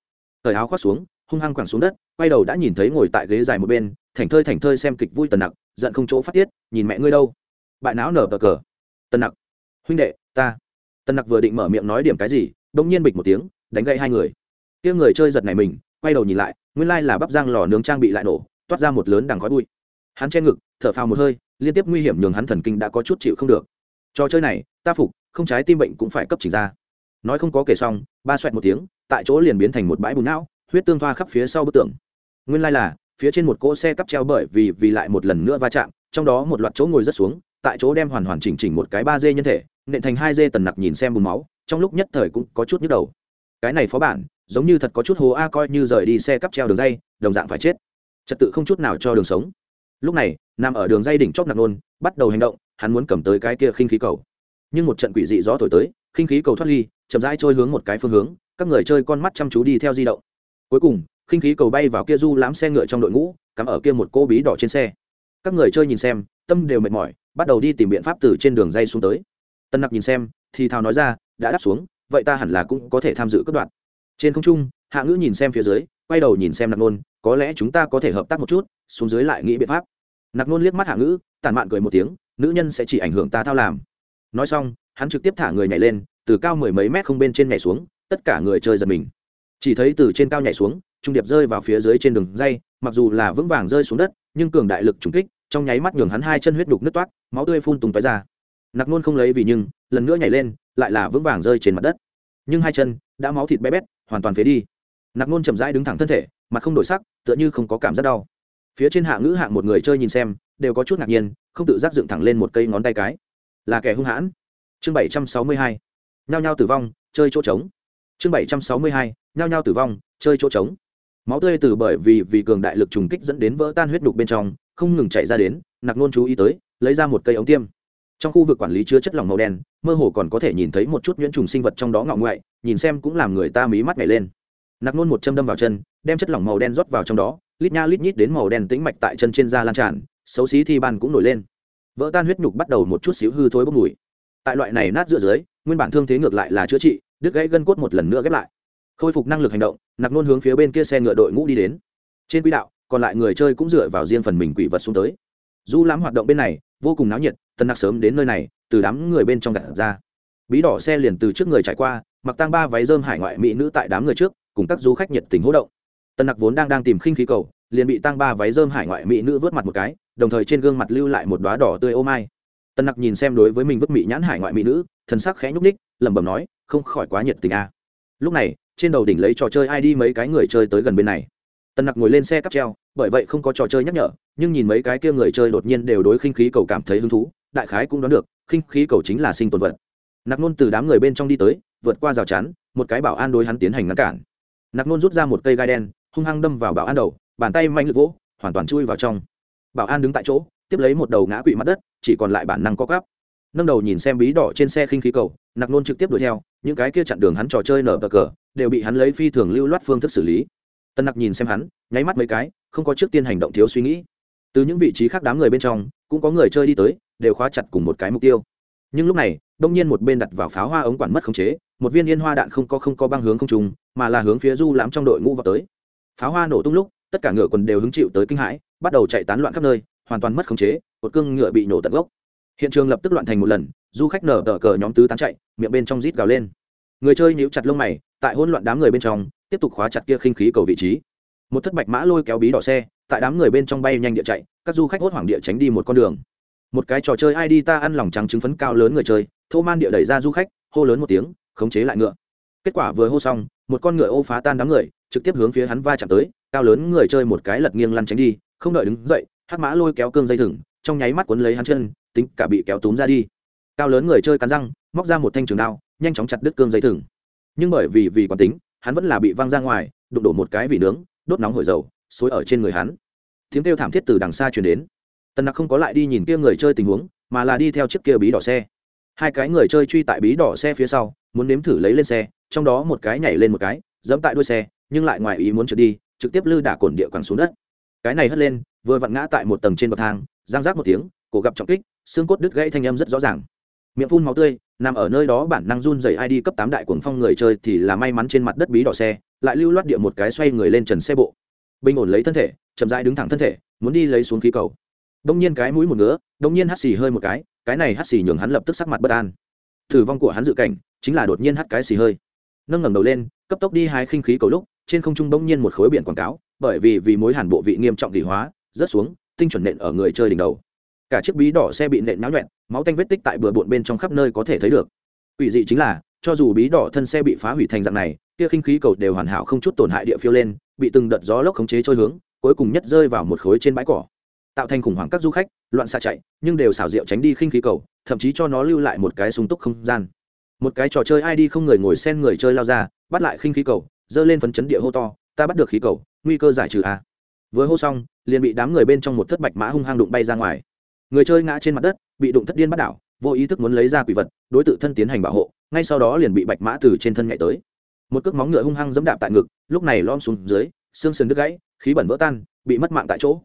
Thời áo khoác xuống, hung hăng quẳng xuống đất, quay đầu đã nhìn thấy ngồi tại ghế dài một bên, thảnh thơi thảnh thơi xem kịch vui tần nặc, giận không chỗ phát tiết, nhìn mẹ ngươi đâu. Bại não nở bờ cờ. Tần nặc, huynh đệ, ta. Tần nặc vừa định mở miệng nói điểm cái gì đông nhiên bịch một tiếng, đánh gậy hai người. Kia người chơi giật này mình, quay đầu nhìn lại, nguyên lai là bắp giang lò nướng trang bị lại nổ, toát ra một lớn đằng khói bụi hắn che ngực, thở phào một hơi, liên tiếp nguy hiểm nhường hắn thần kinh đã có chút chịu không được. Trò chơi này, ta phục, không trái tim bệnh cũng phải cấp chỉnh ra. Nói không có kể xong, ba xoẹt một tiếng, tại chỗ liền biến thành một bãi bùn não, huyết tương thoa khắp phía sau bức tường. Nguyên lai là, phía trên một cỗ xe cắp treo bởi vì vì lại một lần nữa va chạm, trong đó một loạt chỗ ngồi rất xuống, tại chỗ đem hoàn hoàn chỉnh chỉnh một cái ba dê nhân thể, nện thành hai dê tần nặc nhìn xem bùn máu, trong lúc nhất thời cũng có chút nhức đầu. Cái này phó bản, giống như thật có chút hồ a coi như rời đi xe cắp treo đường dây, đồng dạng phải chết. Trật tự không chút nào cho đường sống lúc này, nằm ở đường dây đỉnh chóp nạc nôn, bắt đầu hành động, hắn muốn cầm tới cái kia khinh khí cầu. Nhưng một trận quỷ dị gió thổi tới, khinh khí cầu thoát ly, chậm rãi trôi hướng một cái phương hướng, các người chơi con mắt chăm chú đi theo di động. Cuối cùng, khinh khí cầu bay vào kia du lãm xe ngựa trong đội ngũ, cắm ở kia một cô bí đỏ trên xe. Các người chơi nhìn xem, tâm đều mệt mỏi, bắt đầu đi tìm biện pháp từ trên đường dây xuống tới. Tân nặc nhìn xem, thì thào nói ra, đã đáp xuống, vậy ta hẳn là cũng có thể tham dự cấp đoạn trên không trung, hạ ngữ nhìn xem phía dưới, quay đầu nhìn xem nặc nôn, có lẽ chúng ta có thể hợp tác một chút, xuống dưới lại nghĩ biện pháp nặc nôn liếc mắt hạ ngữ tàn mạn cười một tiếng, nữ nhân sẽ chỉ ảnh hưởng ta thao làm. Nói xong, hắn trực tiếp thả người nhảy lên, từ cao mười mấy mét không bên trên nhảy xuống, tất cả người chơi giật mình. Chỉ thấy từ trên cao nhảy xuống, trung điệp rơi vào phía dưới trên đường dây, mặc dù là vững vàng rơi xuống đất, nhưng cường đại lực trúng kích, trong nháy mắt nhường hắn hai chân huyết đục nứt toát máu tươi phun tùng tói ra. Nặc nôn không lấy vì nhưng, lần nữa nhảy lên, lại là vững vàng rơi trên mặt đất. Nhưng hai chân đã máu thịt bé bét, hoàn toàn phế đi. Nặc nôn chậm rãi đứng thẳng thân thể, mặt không đổi sắc, tựa như không có cảm giác đau phía trên hạ ngữ hạng một người chơi nhìn xem, đều có chút ngạc nhiên, không tự giác dựng thẳng lên một cây ngón tay cái. Là kẻ hung hãn. Chương bảy trăm sáu mươi hai. Nhao nhao tử vong, chơi chỗ trống. Chương bảy trăm sáu mươi hai. Nhao nhao tử vong, chơi chỗ trống. Máu tươi từ bởi vì vì cường đại lực trùng kích dẫn đến vỡ tan huyết đục bên trong, không ngừng chạy ra đến, nặc nôn chú ý tới, lấy ra một cây ống tiêm. Trong khu vực quản lý chứa chất lỏng màu đen, mơ hồ còn có thể nhìn thấy một chút nhuyễn trùng sinh vật trong đó ngọ ngoại, nhìn xem cũng làm người ta mí mắt nhảy lên. Nặc nôn một châm đâm vào chân, đem chất lỏng màu đen rót vào trong đó lít nha lít nhít đến màu đen tĩnh mạch tại chân trên da lan tràn, xấu xí thi ban cũng nổi lên. Vỡ tan huyết nhục bắt đầu một chút xíu hư thối bốc mùi. Tại loại này nát giữa dưới, nguyên bản thương thế ngược lại là chữa trị, đứt gãy gân cốt một lần nữa ghép lại. Khôi phục năng lực hành động, nặc nôn hướng phía bên kia xe ngựa đội ngũ đi đến. Trên quỹ đạo, còn lại người chơi cũng dựa vào riêng phần mình quỷ vật xuống tới. Du lãm hoạt động bên này, vô cùng náo nhiệt, tân nặc sớm đến nơi này, từ đám người bên trong gặt ra. Bí đỏ xe liền từ trước người trải qua, mặc tăng ba váy dơm hải ngoại mỹ nữ tại đám người trước, cùng các du khách nhiệt tình hỗ động. Tần nặc vốn đang đang tìm khinh khí cầu, liền bị tăng ba váy dơm hải ngoại mỹ nữ vớt mặt một cái, đồng thời trên gương mặt lưu lại một đoá đỏ tươi ô mai. Tần nặc nhìn xem đối với mình vứt mỹ nhãn hải ngoại mỹ nữ, thần sắc khẽ nhúc ních lẩm bẩm nói, không khỏi quá nhiệt tình a. Lúc này, trên đầu đỉnh lấy trò chơi ai đi mấy cái người chơi tới gần bên này. Tần nặc ngồi lên xe cắp treo, bởi vậy không có trò chơi nhắc nhở, nhưng nhìn mấy cái kia người chơi đột nhiên đều đối khinh khí cầu cảm thấy hứng thú, đại khái cũng đoán được, khinh khí cầu chính là sinh tồn vật. Nặc nôn từ đám người bên trong đi tới, vượt qua rào chắn, một cái bảo an đối hắn tiến hành ngăn cản. Nặc nôn rút ra một cây gai đen hung hăng đâm vào bảo an đầu, bàn tay mạnh lực vỗ, hoàn toàn chui vào trong. Bảo an đứng tại chỗ, tiếp lấy một đầu ngã quỵ mặt đất, chỉ còn lại bản năng có gắp nâng đầu nhìn xem bí đỏ trên xe khinh khí cầu, nặc nôn trực tiếp đuổi theo, những cái kia chặn đường hắn trò chơi nở bờ cờ, đều bị hắn lấy phi thường lưu loát phương thức xử lý. Tân nặc nhìn xem hắn, nháy mắt mấy cái, không có trước tiên hành động thiếu suy nghĩ. Từ những vị trí khác đám người bên trong, cũng có người chơi đi tới, đều khóa chặt cùng một cái mục tiêu. Nhưng lúc này, đông nhiên một bên đặt vào pháo hoa ống quản mất khống chế, một viên yên hoa đạn không có không có băng hướng không trùng mà là hướng phía du lãm trong đội ngũ vào tới pháo hoa nổ tung lúc, tất cả ngựa quần đều hứng chịu tới kinh hãi, bắt đầu chạy tán loạn khắp nơi, hoàn toàn mất khống chế một cương ngựa bị nổ tận gốc. Hiện trường lập tức loạn thành một lần, du khách nở tờ cờ nhóm tứ tán chạy, miệng bên trong rít gào lên. Người chơi nhíu chặt lông mày, tại hỗn loạn đám người bên trong, tiếp tục khóa chặt kia khinh khí cầu vị trí. Một thất bạch mã lôi kéo bí đỏ xe, tại đám người bên trong bay nhanh địa chạy, các du khách hốt hoảng địa tránh đi một con đường. Một cái trò chơi ai đi ta ăn lòng trắng trứng phấn cao lớn người chơi, thô man địa đẩy ra du khách, hô lớn một tiếng, khống chế lại ngựa. Kết quả vừa hô xong, một con ngựa ô phá tan đám người trực tiếp hướng phía hắn va chạm tới, cao lớn người chơi một cái lật nghiêng lăn tránh đi, không đợi đứng dậy, hắc mã lôi kéo cương dây thừng, trong nháy mắt cuốn lấy hắn chân, tính cả bị kéo túm ra đi. Cao lớn người chơi cắn răng, móc ra một thanh trường đao, nhanh chóng chặt đứt cương dây thừng. Nhưng bởi vì vì quán tính, hắn vẫn là bị văng ra ngoài, đụng đổ một cái vị nướng, đốt nóng hổi dầu, xối ở trên người hắn. Tiếng kêu thảm thiết từ đằng xa truyền đến. Tần nặc không có lại đi nhìn kia người chơi tình huống, mà là đi theo chiếc kia bí đỏ xe. Hai cái người chơi truy tại bí đỏ xe phía sau, muốn nếm thử lấy lên xe, trong đó một cái nhảy lên một cái dẫm tại đuôi xe nhưng lại ngoài ý muốn trượt đi, trực tiếp lư đả cổn địa quẳng xuống đất. Cái này hất lên, vừa vặn ngã tại một tầng trên bậc thang, giang rác một tiếng, cổ gặp trọng kích, xương cốt đứt gãy thanh âm rất rõ ràng. Miệng phun máu tươi, nằm ở nơi đó bản năng run dày ai đi cấp tám đại cuồng phong người chơi thì là may mắn trên mặt đất bí đỏ xe, lại lưu loát địa một cái xoay người lên trần xe bộ. Bình ổn lấy thân thể, chậm rãi đứng thẳng thân thể, muốn đi lấy xuống khí cầu. Đông nhiên cái mũi một ngứa, đông nhiên hắt xì hơi một cái cái này hắt xì nhường hắn lập tức sắc mặt bất an. Thử vong của hắn dự cảnh, chính là đột nhiên hắt cái xì hơi. Nâng ngẩng đầu lên, cấp tốc đi hai khinh khí cầu lúc trên không trung bỗng nhiên một khối biển quảng cáo, bởi vì vì mối hàn bộ vị nghiêm trọng dị hóa, rớt xuống, tinh chuẩn nện ở người chơi đỉnh đầu. Cả chiếc bí đỏ xe bị nện náo nhuẹn, máu tanh vết tích tại bừa bộn bên trong khắp nơi có thể thấy được. Ủy dị chính là, cho dù bí đỏ thân xe bị phá hủy thành dạng này, kia khinh khí cầu đều hoàn hảo không chút tổn hại địa phiêu lên, bị từng đợt gió lốc khống chế trôi hướng, cuối cùng nhất rơi vào một khối trên bãi cỏ. Tạo thành khủng hoảng các du khách, loạn xạ chạy, nhưng đều xảo diệu tránh đi khinh khí cầu, thậm chí cho nó lưu lại một cái sung túc không gian. Một cái trò chơi ai đi không người ngồi sen người chơi lao ra, bắt lại khinh khí cầu dơ lên phấn chấn địa hô to, ta bắt được khí cầu, nguy cơ giải trừ a. À. vừa hô xong, liền bị đám người bên trong một thất bạch mã hung hăng đụng bay ra ngoài. Người chơi ngã trên mặt đất, bị đụng thất điên bắt đảo, vô ý thức muốn lấy ra quỷ vật, đối tượng thân tiến hành bảo hộ, ngay sau đó liền bị bạch mã từ trên thân nhảy tới. Một cước móng ngựa hung hăng dẫm đạp tại ngực, lúc này lom xuống dưới, xương sườn đứt gãy, khí bẩn vỡ tan, bị mất mạng tại chỗ.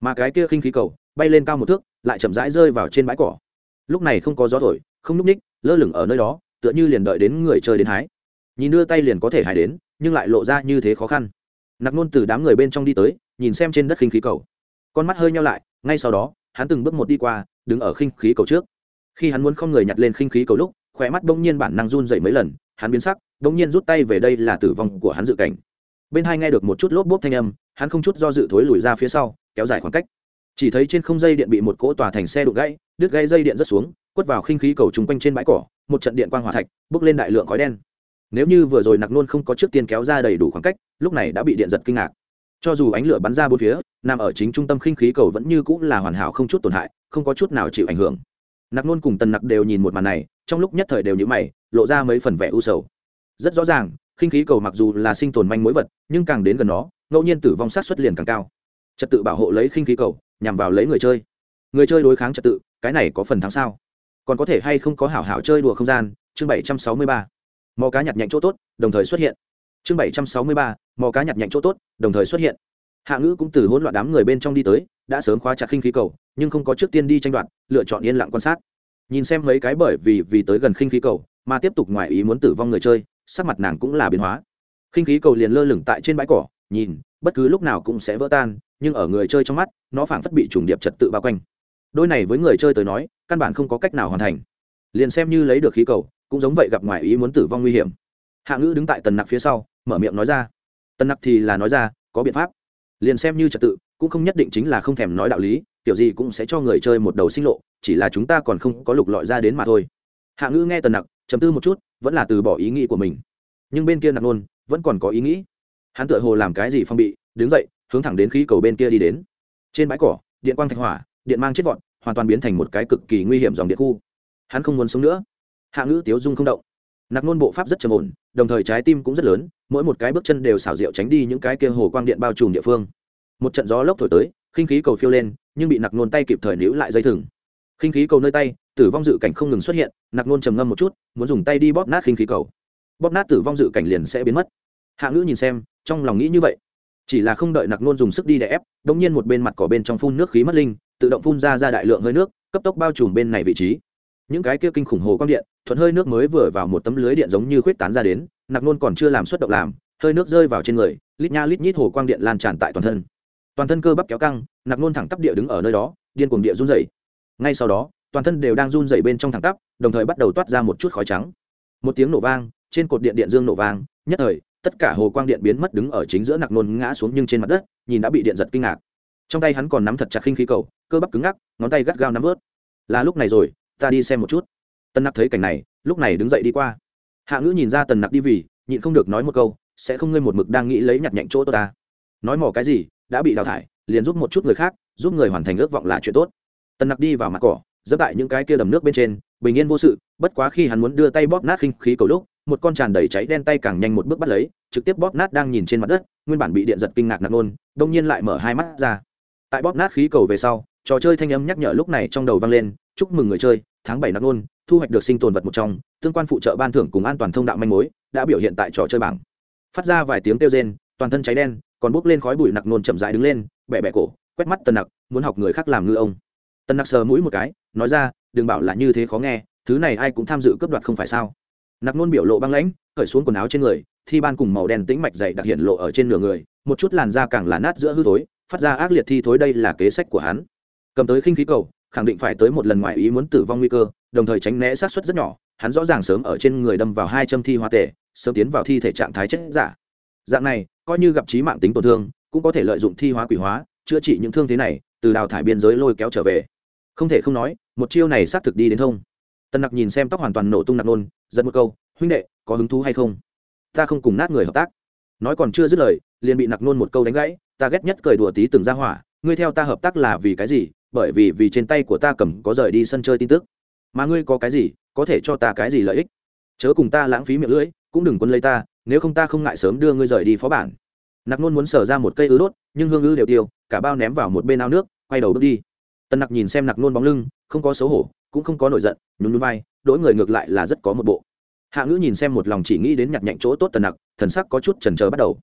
Mà cái kia khinh khí cầu, bay lên cao một thước, lại chậm rãi rơi vào trên bãi cỏ. Lúc này không có gió thổi, không núp ních lơ lửng ở nơi đó, tựa như liền đợi đến người chơi đến hái nhìn đưa tay liền có thể hài đến, nhưng lại lộ ra như thế khó khăn. Nặc nôn từ đám người bên trong đi tới, nhìn xem trên đất khinh khí cầu. Con mắt hơi nhau lại, ngay sau đó, hắn từng bước một đi qua, đứng ở khinh khí cầu trước. Khi hắn muốn không người nhặt lên khinh khí cầu lúc khỏe mắt bỗng nhiên bản năng run dậy mấy lần, hắn biến sắc, bỗng nhiên rút tay về đây là tử vong của hắn dự cảnh. Bên hai nghe được một chút lốp bốp thanh âm, hắn không chút do dự thối lùi ra phía sau, kéo dài khoảng cách. Chỉ thấy trên không dây điện bị một cỗ tòa thành xe đụng gãy, đứt gãy dây điện rất xuống, quất vào khinh khí cầu chung quanh trên bãi cỏ, một trận điện quang hỏa thạch bước lên đại lượng khói đen nếu như vừa rồi nặc nôn không có trước tiên kéo ra đầy đủ khoảng cách, lúc này đã bị điện giật kinh ngạc. Cho dù ánh lửa bắn ra bốn phía, nằm ở chính trung tâm khinh khí cầu vẫn như cũng là hoàn hảo không chút tổn hại, không có chút nào chịu ảnh hưởng. Nặc nôn cùng tần nặc đều nhìn một màn này, trong lúc nhất thời đều nhữ mày, lộ ra mấy phần vẻ u sầu. Rất rõ ràng, khinh khí cầu mặc dù là sinh tồn manh mối vật, nhưng càng đến gần nó, ngẫu nhiên tử vong sát xuất liền càng cao. Trật tự bảo hộ lấy khinh khí cầu, nhằm vào lấy người chơi. Người chơi đối kháng trật tự, cái này có phần thắng sao? Còn có thể hay không có hảo hảo chơi đùa không gian? Chương bảy trăm sáu mươi ba mò cá nhặt nhạnh chỗ tốt, đồng thời xuất hiện. Chương bảy trăm sáu mươi ba, mò cá nhặt nhạnh chỗ tốt, đồng thời xuất hiện. Hạ ngữ cũng từ hỗn loạn đám người bên trong đi tới, đã sớm khóa chặt khinh khí cầu, nhưng không có trước tiên đi tranh đoạt, lựa chọn yên lặng quan sát. Nhìn xem mấy cái bởi vì vì tới gần khinh khí cầu, mà tiếp tục ngoài ý muốn tử vong người chơi, sắc mặt nàng cũng là biến hóa. Khinh khí cầu liền lơ lửng tại trên bãi cỏ, nhìn, bất cứ lúc nào cũng sẽ vỡ tan, nhưng ở người chơi trong mắt, nó phảng phất bị trùng điệp trật tự bao quanh. Đôi này với người chơi tới nói, căn bản không có cách nào hoàn thành. Liền xem như lấy được khí cầu cũng giống vậy gặp ngoài ý muốn tử vong nguy hiểm. Hạ ngữ đứng tại tần nặc phía sau, mở miệng nói ra. Tần nặc thì là nói ra, có biện pháp. Liền xem như trật tự, cũng không nhất định chính là không thèm nói đạo lý, kiểu gì cũng sẽ cho người chơi một đầu sinh lộ, chỉ là chúng ta còn không có lục lọi ra đến mà thôi. Hạ ngữ nghe tần nặc chấm tư một chút, vẫn là từ bỏ ý nghĩ của mình. Nhưng bên kia nặc nôn vẫn còn có ý nghĩ. Hắn tựa hồ làm cái gì phong bị, đứng dậy, hướng thẳng đến khí cầu bên kia đi đến. Trên bãi cỏ, điện quang thạch hỏa, điện mang chết vọt, hoàn toàn biến thành một cái cực kỳ nguy hiểm dòng điện khu. Hắn không muốn sống nữa hạ ngữ tiếu dung không động. Nặc nôn bộ pháp rất trầm ổn, đồng thời trái tim cũng rất lớn, mỗi một cái bước chân đều xảo diệu tránh đi những cái kia hồ quang điện bao trùm địa phương. Một trận gió lốc thổi tới, khinh khí cầu phiêu lên, nhưng bị nặc nôn tay kịp thời níu lại dây thừng. Khinh khí cầu nơi tay, tử vong dự cảnh không ngừng xuất hiện, nặc nôn trầm ngâm một chút, muốn dùng tay đi bóp nát khinh khí cầu. Bóp nát tử vong dự cảnh liền sẽ biến mất. Hạ ngữ nhìn xem, trong lòng nghĩ như vậy. Chỉ là không đợi nặc nôn dùng sức đi để ép đ ỗ n g nhiên một bên mặt cỏ bên trong phun nước khí mất linh, tự động phun ra ra đại lượng hơi nước, cấp tốc bao trùm bên này vị trí những cái kia kinh khủng hồ quang điện, thuận hơi nước mới vừa vào một tấm lưới điện giống như khuyết tán ra đến nặc nôn còn chưa làm xuất động làm, hơi nước rơi vào trên người, lít nha lít nhít hồ quang điện lan tràn tại toàn thân. Toàn thân cơ bắp kéo căng nặc nôn thẳng tắp địa đứng ở nơi đó, điên cuồng địa run dày ngay sau đó, toàn thân đều đang run dày bên trong thẳng tắp, đồng thời bắt đầu toát ra một chút khói trắng. Một tiếng nổ vang, trên cột điện điện dương nổ vang, nhất thời, tất cả hồ quang điện biến mất đứng ở chính giữa nặc nôn ngã xuống nhưng trên mặt đất, nhìn đã bị điện giật kinh ngạc. Trong tay hắn còn nắm thật chặt khinh khí cầu, cơ bắp cứng ngắc, ngón tay gắt gao nắm vớt. Là lúc này rồi ta đi xem một chút. Tân nặc thấy cảnh này, lúc này đứng dậy đi qua. Hạ ngữ nhìn ra tần nặc đi vì, nhịn không được nói một câu, sẽ không ngươi một mực đang nghĩ lấy nhặt nhạnh chỗ tôi ta. Nói mỏ cái gì, đã bị đào thải, liền giúp một chút người khác, giúp người hoàn thành ước vọng là chuyện tốt. Tần nặc đi vào mặt cỏ dẫm tại những cái kia đầm nước bên trên, bình yên vô sự, bất quá khi hắn muốn đưa tay bóp nát khinh khí cầu lúc, một con tràn đầy cháy đen tay càng nhanh một bước bắt lấy, trực tiếp bóp nát đang nhìn trên mặt đất, nguyên bản bị điện giật kinh ngạc nặng nôn, đông nhiên lại mở hai mắt ra. Tại bóp nát khí cầu về sau, trò chơi thanh âm nhắc nhở lúc này trong đầu vang lên, chúc mừng người chơi tháng bảy năm nôn thu hoạch được sinh tồn vật một trong, tương quan phụ trợ ban thưởng cùng an toàn thông đạo manh mối, đã biểu hiện tại trò chơi bảng. Phát ra vài tiếng kêu rên, toàn thân cháy đen, còn bốc lên khói bụi nặc nôn chậm rãi đứng lên bẹ bẹ cổ, quét mắt tần nặc, muốn học người khác làm ngư ông. Tần nặc sờ mũi một cái, nói ra, đừng bảo là như thế khó nghe, thứ này ai cũng tham dự cướp đoạt không phải sao? Nặc nôn biểu lộ băng lãnh, cởi xuống quần áo trên người, thi ban cùng màu đen tĩnh mạch dày đặc hiện lộ ở trên nửa người, một chút làn da càng là nát giữa hư thối, phát ra ác liệt thi thối, đây là kế sách của hắn. Cầm tới khinh khí cầu khẳng định phải tới một lần ngoài ý muốn tử vong nguy cơ, đồng thời tránh né sát xuất rất nhỏ, hắn rõ ràng sớm ở trên người đâm vào hai châm thi hoa tể, sớm tiến vào thi thể trạng thái chết giả. Dạng này, coi như gặp trí mạng tính tổn thương, cũng có thể lợi dụng thi hóa quỷ hóa, chữa trị những thương thế này, từ đào thải biên giới lôi kéo trở về. Không thể không nói, một chiêu này xác thực đi đến thông. Tân nặc nhìn xem tóc hoàn toàn nổ tung nặc nôn dẫn một câu, huynh đệ, có hứng thú hay không? Ta không cùng nát người hợp tác. Nói còn chưa dứt lời, liền bị nặc nôn một câu đánh gãy, ta ghét nhất cười đùa tí từng ra hỏa, ngươi theo ta hợp tác là vì cái gì? Bởi vì vì trên tay của ta cầm có rời đi sân chơi tin tức. Mà ngươi có cái gì, có thể cho ta cái gì lợi ích? Chớ cùng ta lãng phí miệng lưỡi, cũng đừng quân lấy ta, nếu không ta không ngại sớm đưa ngươi rời đi phó bản. Nặc nôn muốn sở ra một cây ứ đốt, nhưng hương ư đều tiêu, cả bao ném vào một bên ao nước, quay đầu bước đi. Tần nặc nhìn xem nặc nôn bóng lưng, không có xấu hổ, cũng không có nổi giận, nhún núi vai đỗi người ngược lại là rất có một bộ. Hạ ngữ nhìn xem một lòng chỉ nghĩ đến nhặt nhạnh chỗ tốt tần nặc, thần sắc có chút trần trờ bắt đầu.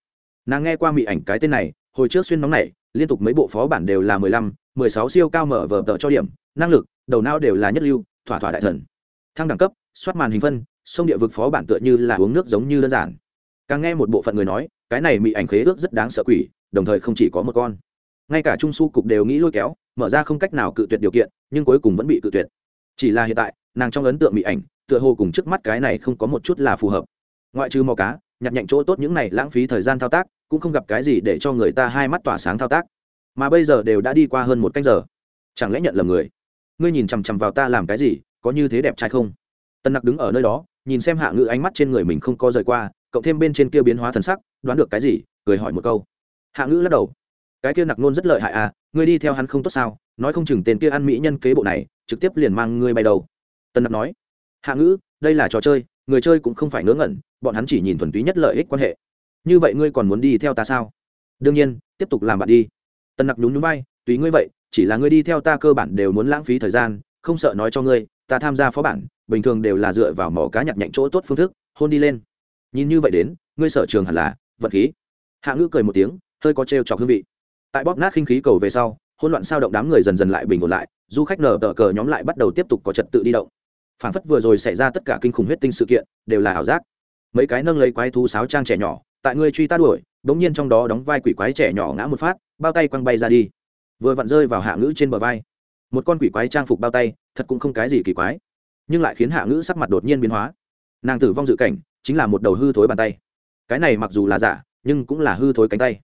Nàng nghe qua mị ảnh cái tên này, hồi trước xuyên nóng này, liên tục mấy bộ phó bản đều là mười lăm mười sáu siêu cao mở vở tờ cho điểm, năng lực, đầu não đều là nhất lưu, thỏa thỏa đại thần. Thăng đẳng cấp, soát màn hình phân, sông địa vực phó bản tựa như là uống nước giống như đơn giản. Càng nghe một bộ phận người nói, cái này mỹ ảnh khế ước rất đáng sợ quỷ, đồng thời không chỉ có một con. Ngay cả trung su cục đều nghĩ lôi kéo, mở ra không cách nào cự tuyệt điều kiện, nhưng cuối cùng vẫn bị cự tuyệt. Chỉ là hiện tại, nàng trong ấn tượng mỹ ảnh, tựa hồ cùng trước mắt cái này không có một chút là phù hợp. Ngoại trừ mò cá, nhặt nhạnh chỗ tốt những này lãng phí thời gian thao tác, cũng không gặp cái gì để cho người ta hai mắt tỏa sáng thao tác mà bây giờ đều đã đi qua hơn một canh giờ. Chẳng lẽ nhận lầm người? Ngươi nhìn chằm chằm vào ta làm cái gì, có như thế đẹp trai không? Tân nặc đứng ở nơi đó, nhìn xem hạ ngự ánh mắt trên người mình không có rời qua, cộng thêm bên trên kia biến hóa thần sắc, đoán được cái gì, cười hỏi một câu. Hạ ngữ lắc đầu. Cái kia nặc nôn rất lợi hại à ngươi đi theo hắn không tốt sao, nói không chừng tên kia ăn mỹ nhân kế bộ này, trực tiếp liền mang ngươi bay đầu. Tân nặc nói. Hạ ngữ đây là trò chơi, người chơi cũng không phải ngớ ngẩn, bọn hắn chỉ nhìn thuần túy nhất lợi ích quan hệ. Như vậy ngươi còn muốn đi theo ta sao? Đương nhiên, tiếp tục làm bạn đi tân nặc nhún nhún vai, tùy ngươi vậy, chỉ là ngươi đi theo ta cơ bản đều muốn lãng phí thời gian, không sợ nói cho ngươi, ta tham gia phó bản, bình thường đều là dựa vào mỏ cá nhặt nhạnh chỗ tốt phương thức, hôn đi lên. Nhìn như vậy đến, ngươi sở trường hẳn là vật khí. Hạ ngữ cười một tiếng, hơi có trêu chọc hương vị. Tại bóp nát khinh khí cầu về sau, hỗn loạn sao động đám người dần dần lại bình ổn lại, du khách nở tờ cờ nhóm lại bắt đầu tiếp tục có trật tự đi động. Phản phất vừa rồi xảy ra tất cả kinh khủng huyết tinh sự kiện, đều là ảo giác. Mấy cái nâng lấy quái thú sáo trang trẻ nhỏ, tại ngươi truy ta đuổi bỗng nhiên trong đó đóng vai quỷ quái trẻ nhỏ ngã một phát bao tay quăng bay ra đi. Vừa vặn rơi vào hạ ngữ trên bờ vai. Một con quỷ quái trang phục bao tay, thật cũng không cái gì kỳ quái. Nhưng lại khiến hạ ngữ sắc mặt đột nhiên biến hóa. Nàng tử vong dự cảnh chính là một đầu hư thối bàn tay. Cái này mặc dù là giả, nhưng cũng là hư thối cánh tay.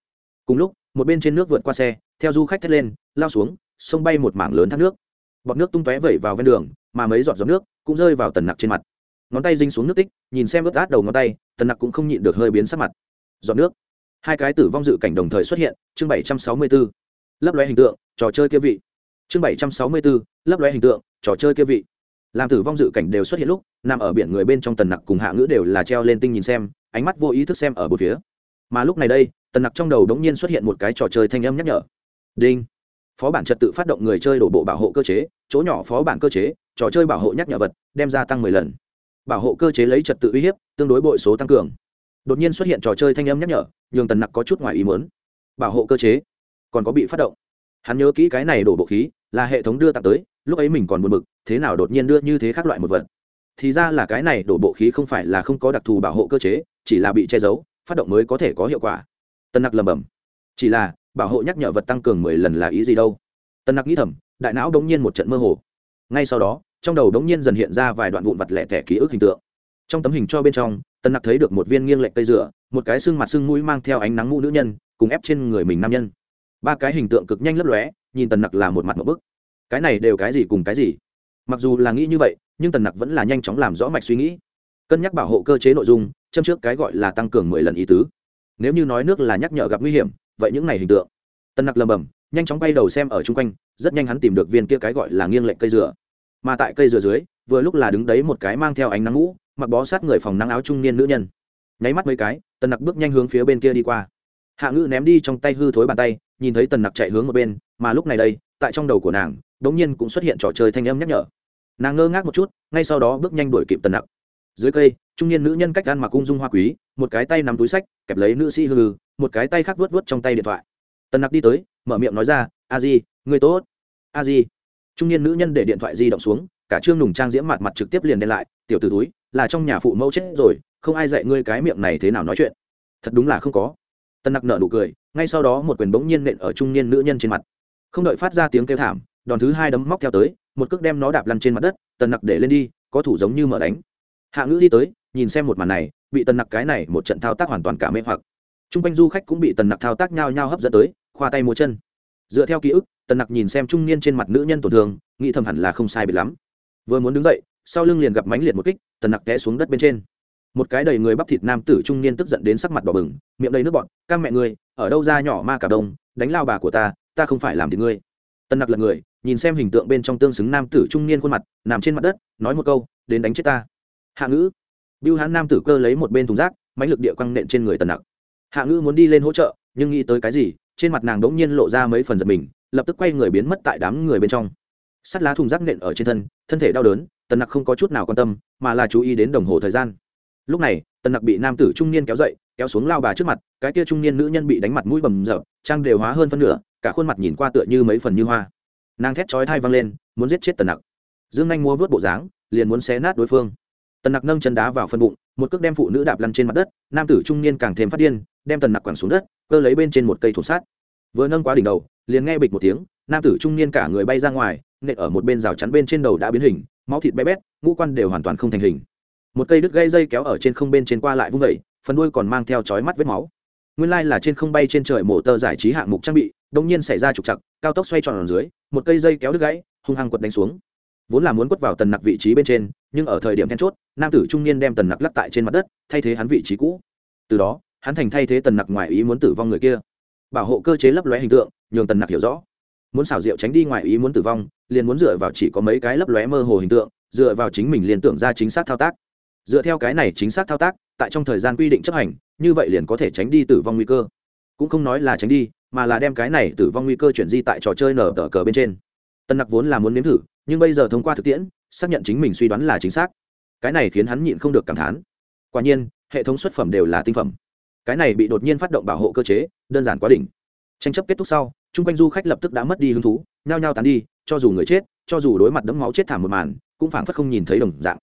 Cùng lúc, một bên trên nước vượt qua xe, theo du khách thét lên, lao xuống, sông bay một mảng lớn thác nước. Bọt nước tung tóe vẩy vào ven đường, mà mấy giọt giọt nước cũng rơi vào tần nặc trên mặt. Ngón tay dinh xuống nước tích, nhìn xem ướt át đầu ngón tay, tần nặc cũng không nhịn được hơi biến sắc mặt. Giọt nước hai cái tử vong dự cảnh đồng thời xuất hiện, chương bảy trăm sáu mươi b ố lấp lóe hình tượng, trò chơi kia vị. Chương bảy trăm sáu mươi b ố lấp lóe hình tượng, trò chơi kia vị. Làm tử vong dự cảnh đều xuất hiện lúc, nằm ở biển người bên trong tần nặc cùng hạ ngữ đều là treo lên tinh nhìn xem, ánh mắt vô ý thức xem ở bờ phía. Mà lúc này đây, tần nặc trong đầu đống nhiên xuất hiện một cái trò chơi thanh âm nhắc nhở. Đinh. Phó bản trật tự phát động người chơi đổ bộ bảo hộ cơ chế, chỗ nhỏ phó bản cơ chế, trò chơi bảo hộ nhắc nhở vật, đem ra tăng mười lần. Bảo hộ cơ chế lấy trật tự uy hiếp, tương đối bội số tăng cường đột nhiên xuất hiện trò chơi thanh âm nhắc nhở, nhường tần nặc có chút ngoài ý muốn. Bảo hộ cơ chế, còn có bị phát động. Hắn nhớ kỹ cái này đổ bộ khí, là hệ thống đưa tặng tới, lúc ấy mình còn buồn bực, thế nào đột nhiên đưa như thế khác loại một vật. Thì ra là cái này đổ bộ khí không phải là không có đặc thù bảo hộ cơ chế, chỉ là bị che giấu, phát động mới có thể có hiệu quả. Tân nặc lầm bầm chỉ là, bảo hộ nhắc nhở vật tăng cường mười lần là ý gì đâu? Tân nặc nghĩ thầm, đại não đống nhiên một trận mơ hồ. Ngay sau đó, trong đầu đống nhiên dần hiện ra vài đoạn vụn vặt lẻ tẻ ký ức hình tượng. Trong tấm hình cho bên trong Tần nặc thấy được một viên nghiêng lệch cây dựa một cái xương mặt xương mũi mang theo ánh nắng mũ nữ nhân, cùng ép trên người mình nam nhân. Ba cái hình tượng cực nhanh lấp lóe, nhìn tần nặc là một mặt một bức. Cái này đều cái gì cùng cái gì? Mặc dù là nghĩ như vậy, nhưng tần nặc vẫn là nhanh chóng làm rõ mạch suy nghĩ. Cân nhắc bảo hộ cơ chế nội dung, châm trước cái gọi là tăng cường mười lần ý tứ. Nếu như nói nước là nhắc nhở gặp nguy hiểm, vậy những này hình tượng. Tần nặc lầm bầm nhanh chóng bay đầu xem ở chung quanh, rất nhanh hắn tìm được viên kia cái gọi là nghiêng lệnh cây dừa. Mà tại cây dừa dưới, vừa lúc là đứng đấy một cái mang theo ánh nắng ngũ mặc bó sát người phòng nắng áo trung niên nữ nhân. Nháy mắt mấy cái, tần nặc bước nhanh hướng phía bên kia đi qua. Hạ ngữ ném đi trong tay hư thối bàn tay, nhìn thấy tần nặc chạy hướng một bên, mà lúc này đây, tại trong đầu của nàng đ ỗ n g nhiên cũng xuất hiện trò chơi thanh âm nhắc nhở. Nàng ngơ ngác một chút, ngay sau đó bước nhanh đuổi kịp tần nặc. Dưới cây, trung niên nữ nhân cách ăn mặc cung dung hoa quý, một cái tay nắm túi sách, kẹp lấy nữ sĩ hư lư một cái tay khác vớt vớt trong tay điện thoại. Tần nặc đi tới, mở miệng nói ra, a di, người tốt. A di. Trung niên nữ nhân để điện thoại di động xuống cả trương nùng trang diễm mặt mặt trực tiếp liền đen lại, tiểu t ử túi là trong nhà phụ mẫu chết rồi, không ai dạy ngươi cái miệng này thế nào nói chuyện. Thật đúng là không có. Tần nặc nợ nụ cười, ngay sau đó một quyền bỗng nhiên nện ở trung niên nữ nhân trên mặt. Không đợi phát ra tiếng kêu thảm, đòn thứ hai đấm móc theo tới, một cước đem nó đạp lăn trên mặt đất tần nặc để lên đi, có thủ giống như mở đánh. Hạ ngữ đi tới, nhìn xem một màn này, bị tần nặc cái này một trận thao tác hoàn toàn cả mê hoặc. T r u n g quanh du khách cũng bị tần nặc thao tác nhao nhao hấp dẫn tới, khoa tay múa chân. Dựa theo ký ức tần nặc nhìn xem trung niên trên mặt nữ nhân tổn thương, nghĩ thầm hẳn là không sai biệt lắm vừa muốn đứng dậy, sau lưng liền gặp mánh liệt một kích, tần nặc té xuống đất bên trên. Một cái đầy người bắp thịt nam tử trung niên tức giận đến sắc mặt đỏ bừng, miệng đầy nước bọn các mẹ ngươi, ở đâu ra nhỏ ma cả đông, đánh lao bà của ta ta không phải làm thì ngươi. Tần nặc lật người, nhìn xem hình tượng bên trong tương xứng nam tử trung niên khuôn mặt, nằm trên mặt đất, nói một câu, đến đánh chết ta. Hạ ngữ. Biêu hán nam tử cơ lấy một bên thùng rác, mãnh lực địa quăng nện trên người tần nặc. Hạ ngữ muốn đi lên hỗ trợ, nhưng nghĩ tới cái gì, trên mặt nàng đ ỗ n g nhiên lộ ra mấy phần giật mình, lập tức quay người biến mất tại đám người bên trong sắt lá thùng rác nện ở trên thân thân thể đau đớn, tần nặc không có chút nào quan tâm, mà là chú ý đến đồng hồ thời gian. Lúc này, tần nặc bị nam tử trung niên kéo dậy, kéo xuống lao bà trước mặt, cái kia trung niên nữ nhân bị đánh mặt mũi bầm rợp trang đều hóa hơn phân nửa, cả khuôn mặt nhìn qua tựa như mấy phần như hoa. Nàng thét chói thai văng lên, muốn giết chết tần nặc. Dương anh mua vớt bộ dáng, liền muốn xé nát đối phương. Tần nặc nâng chân đá vào phân bụng, một cước đem phụ nữ đạp lăn trên mặt đất, nam tử trung niên càng thêm phát điên, đem tần nặc quẳng xuống đất, cơ lấy bên trên một cây thổ sát vừa nâng quá đỉnh đầu, liền nghe bịch một tiếng, nam tử trung niên cả người bay ra ngoài nện ở một bên rào chắn bên trên đầu đã biến hình, máu thịt bé bét, ngũ quan đều hoàn toàn không thành hình. Một cây đứt gây dây kéo ở trên không bên trên qua lại vung vẩy phần đuôi còn mang theo chói mắt vết máu. Nguyên lai là trên không bay trên trời mổ tơ giải trí hạng mục trang bị đông nhiên xảy ra trục chặt cao tốc xoay tròn ở dưới, một cây dây kéo đứt gãy, hung hăng quật đánh xuống. Vốn là muốn quất vào tần nặc vị trí bên trên, nhưng ở thời điểm then chốt, nam tử trung niên đem tần nặc lắc tại trên mặt đất, thay thế hắn vị trí cũ. Từ đó, hắn thành thay thế tần nặc ngoài ý muốn tử vong người kia. Bảo hộ cơ chế lấp lóe hình tượng, nhường tần nặc hiểu rõ muốn xảo diệu tránh đi ngoài ý muốn tử vong, liền muốn dựa vào chỉ có mấy cái lấp lóe mơ hồ hình tượng, dựa vào chính mình liền tưởng ra chính xác thao tác. Dựa theo cái này chính xác thao tác, tại trong thời gian quy định chấp hành, như vậy liền có thể tránh đi tử vong nguy cơ. Cũng không nói là tránh đi, mà là đem cái này tử vong nguy cơ chuyển di tại trò chơi nở tờ cờ bên trên. Tân nặc vốn là muốn nếm thử, nhưng bây giờ thông qua thực tiễn, xác nhận chính mình suy đoán là chính xác. Cái này khiến hắn nhịn không được cảm thán. Quả nhiên, hệ thống xuất phẩm đều là tinh phẩm. Cái này bị đột nhiên phát động bảo hộ cơ chế, đơn giản quá đỉnh. Tranh chấp kết thúc sau chung quanh du khách lập tức đã mất đi hứng thú, nhao nhao tán đi, cho dù người chết, cho dù đối mặt đẫm máu chết thảm một màn, cũng phảng phất không nhìn thấy đồng dạng.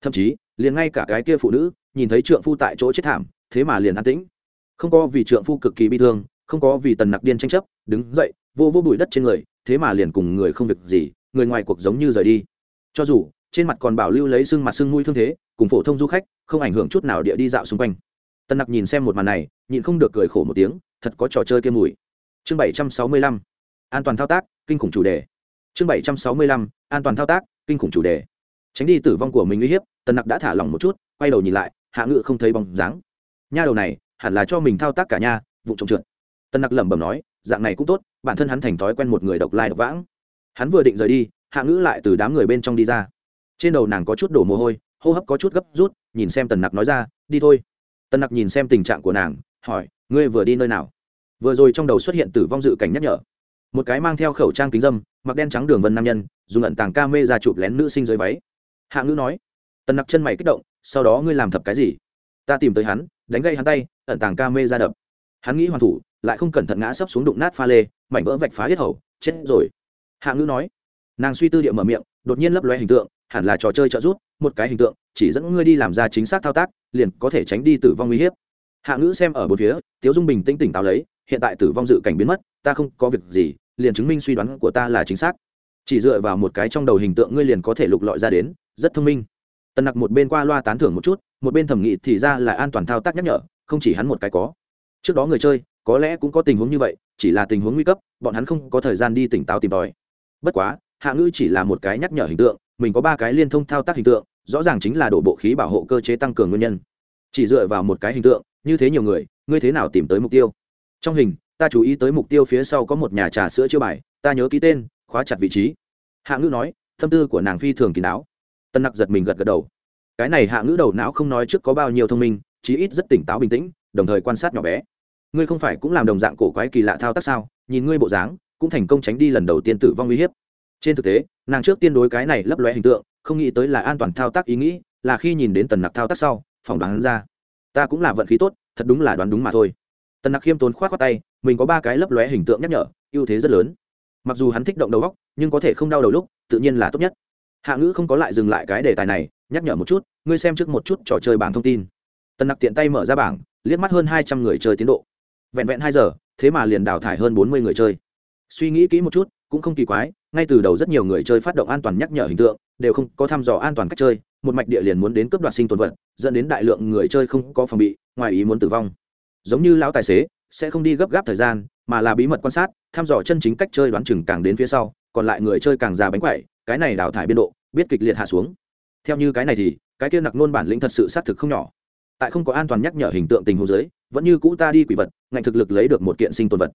Thậm chí, liền ngay cả cái kia phụ nữ, nhìn thấy trượng phu tại chỗ chết thảm, thế mà liền an tĩnh. Không có vì trượng phu cực kỳ bi thương, không có vì tần nặc điên tranh chấp, đứng dậy, vô vô bụi đất trên người, thế mà liền cùng người không việc gì, người ngoài cuộc giống như rời đi. Cho dù, trên mặt còn bảo lưu lấy sưng mặt sưng mũi thương thế, cùng phổ thông du khách, không ảnh hưởng chút nào địa đi dạo xung quanh. Tần nặc nhìn xem một màn này, nhịn không được cười khổ một tiếng, thật có trò chơi kia mùi chương bảy trăm sáu mươi lăm, an toàn thao tác, kinh khủng chủ đề. Chương bảy trăm sáu mươi lăm, an toàn thao tác, kinh khủng chủ đề. Tránh đi tử vong của mình uy hiếp, tần nặc đã thả lỏng một chút, quay đầu nhìn lại, hạ ngự không thấy bóng dáng. Nha đầu này, hẳn là cho mình thao tác cả nha vụ trồng trượt. Tần nặc lẩm bẩm nói, dạng này cũng tốt, bản thân hắn thành thói quen một người độc lai độc vãng. Hắn vừa định rời đi, hạ ngữ lại từ đám người bên trong đi ra. Trên đầu nàng có chút đổ mồ hôi, hô hấp có chút gấp rút, nhìn xem tần nặc nói ra, đi thôi. Tần nặc nhìn xem tình trạng của nàng, hỏi, ngươi vừa đi nơi nào? Vừa rồi trong đầu xuất hiện tử vong dự cảnh nhắc nhở. Một cái mang theo khẩu trang kính dâm, mặc đen trắng đường vân nam nhân, dùng ẩn tàng ca mê ra chụp lén nữ sinh dưới váy. Hạ ngữ nói, tần nặc chân mày kích động, sau đó ngươi làm thập cái gì? Ta tìm tới hắn, đánh gây hắn tay, ẩn tàng ca mê ra đập. Hắn nghĩ hoàn thủ, lại không cẩn thận ngã sấp xuống đụng nát pha lê, mảnh vỡ vạch phá hết hầu, chết rồi. Hạ ngữ nói, nàng suy tư địa mở miệng, đột nhiên lấp loe hình tượng, hẳn là trò chơi trợ giúp, một cái hình tượng, chỉ dẫn ngươi đi làm ra chính xác thao tác, liền có thể tránh đi tử vong uy hiếp. Hạ ngữ xem ở bốn phía, tiếu dung bình tĩnh tỉnh táo lấy hiện tại tử vong dự cảnh biến mất, ta không có việc gì, liền chứng minh suy đoán của ta là chính xác. Chỉ dựa vào một cái trong đầu hình tượng ngươi liền có thể lục lọi ra đến, rất thông minh. Tần nặc một bên qua loa tán thưởng một chút, một bên thẩm nghị thì ra là an toàn thao tác nhắc nhở, không chỉ hắn một cái có. Trước đó người chơi, có lẽ cũng có tình huống như vậy, chỉ là tình huống nguy cấp, bọn hắn không có thời gian đi tỉnh táo tìm tòi. Bất quá, hạ ngữ chỉ là một cái nhắc nhở hình tượng, mình có ba cái liên thông thao tác hình tượng, rõ ràng chính là đổ bộ khí bảo hộ cơ chế tăng cường nguyên nhân. Chỉ dựa vào một cái hình tượng, như thế nhiều người, ngươi thế nào tìm tới mục tiêu? Trong hình, ta chú ý tới mục tiêu phía sau có một nhà trà sữa chưa bài, ta nhớ ký tên, khóa chặt vị trí. Hạ ngữ nói, tâm tư của nàng phi thường kỳ não tân nặc giật mình gật gật đầu. Cái này hạ ngữ đầu não không nói trước có bao nhiêu thông minh, chí ít rất tỉnh táo bình tĩnh, đồng thời quan sát nhỏ bé. Ngươi không phải cũng làm đồng dạng cổ quái kỳ lạ thao tác sao? Nhìn ngươi bộ dáng, cũng thành công tránh đi lần đầu tiên tử vong uy hiếp. Trên thực tế, nàng trước tiên đối cái này lấp lóe hình tượng, không nghĩ tới là an toàn thao tác ý nghĩ, là khi nhìn đến tần nặc thao tác sau, phỏng đoán ra, ta cũng là vận khí tốt, thật đúng là đoán đúng mà thôi tần nặc khiêm tốn k h o á t khoác tay, mình có ba cái lấp lóe hình tượng nhắc nhở, ưu thế rất lớn. Mặc dù hắn thích động đầu góc nhưng có thể không đau đầu lúc, tự nhiên là tốt nhất. Hạ ngữ không có lại dừng lại cái đề tài này, nhắc nhở một chút, ngươi xem trước một chút trò chơi bảng thông tin. Tần nặc tiện tay mở ra bảng, liếc mắt hơn hai trăm người chơi tiến độ. Vẹn vẹn hai giờ, thế mà liền đào thải hơn bốn mươi người chơi. Suy nghĩ kỹ một chút, cũng không kỳ quái, ngay từ đầu rất nhiều người chơi phát động an toàn nhắc nhở hình tượng, đều không có thăm dò an toàn cách chơi, một mạch địa liền muốn đến cướp đoạt sinh tồn vật, dẫn đến đại lượng người chơi không có phòng bị, ngoài ý muốn tử vong giống như lão tài xế sẽ không đi gấp gáp thời gian mà là bí mật quan sát thăm dò chân chính cách chơi đoán chừng càng đến phía sau còn lại người chơi càng già bánh quậy cái này đào thải biên độ biết kịch liệt hạ xuống. Theo như cái này thì cái kia nặc nôn bản lĩnh thật sự xác thực không nhỏ. Tại không có an toàn nhắc nhở hình tượng tình huống dưới, vẫn như cũ ta đi quỷ vật ngạnh thực lực lấy được một kiện sinh tồn vật.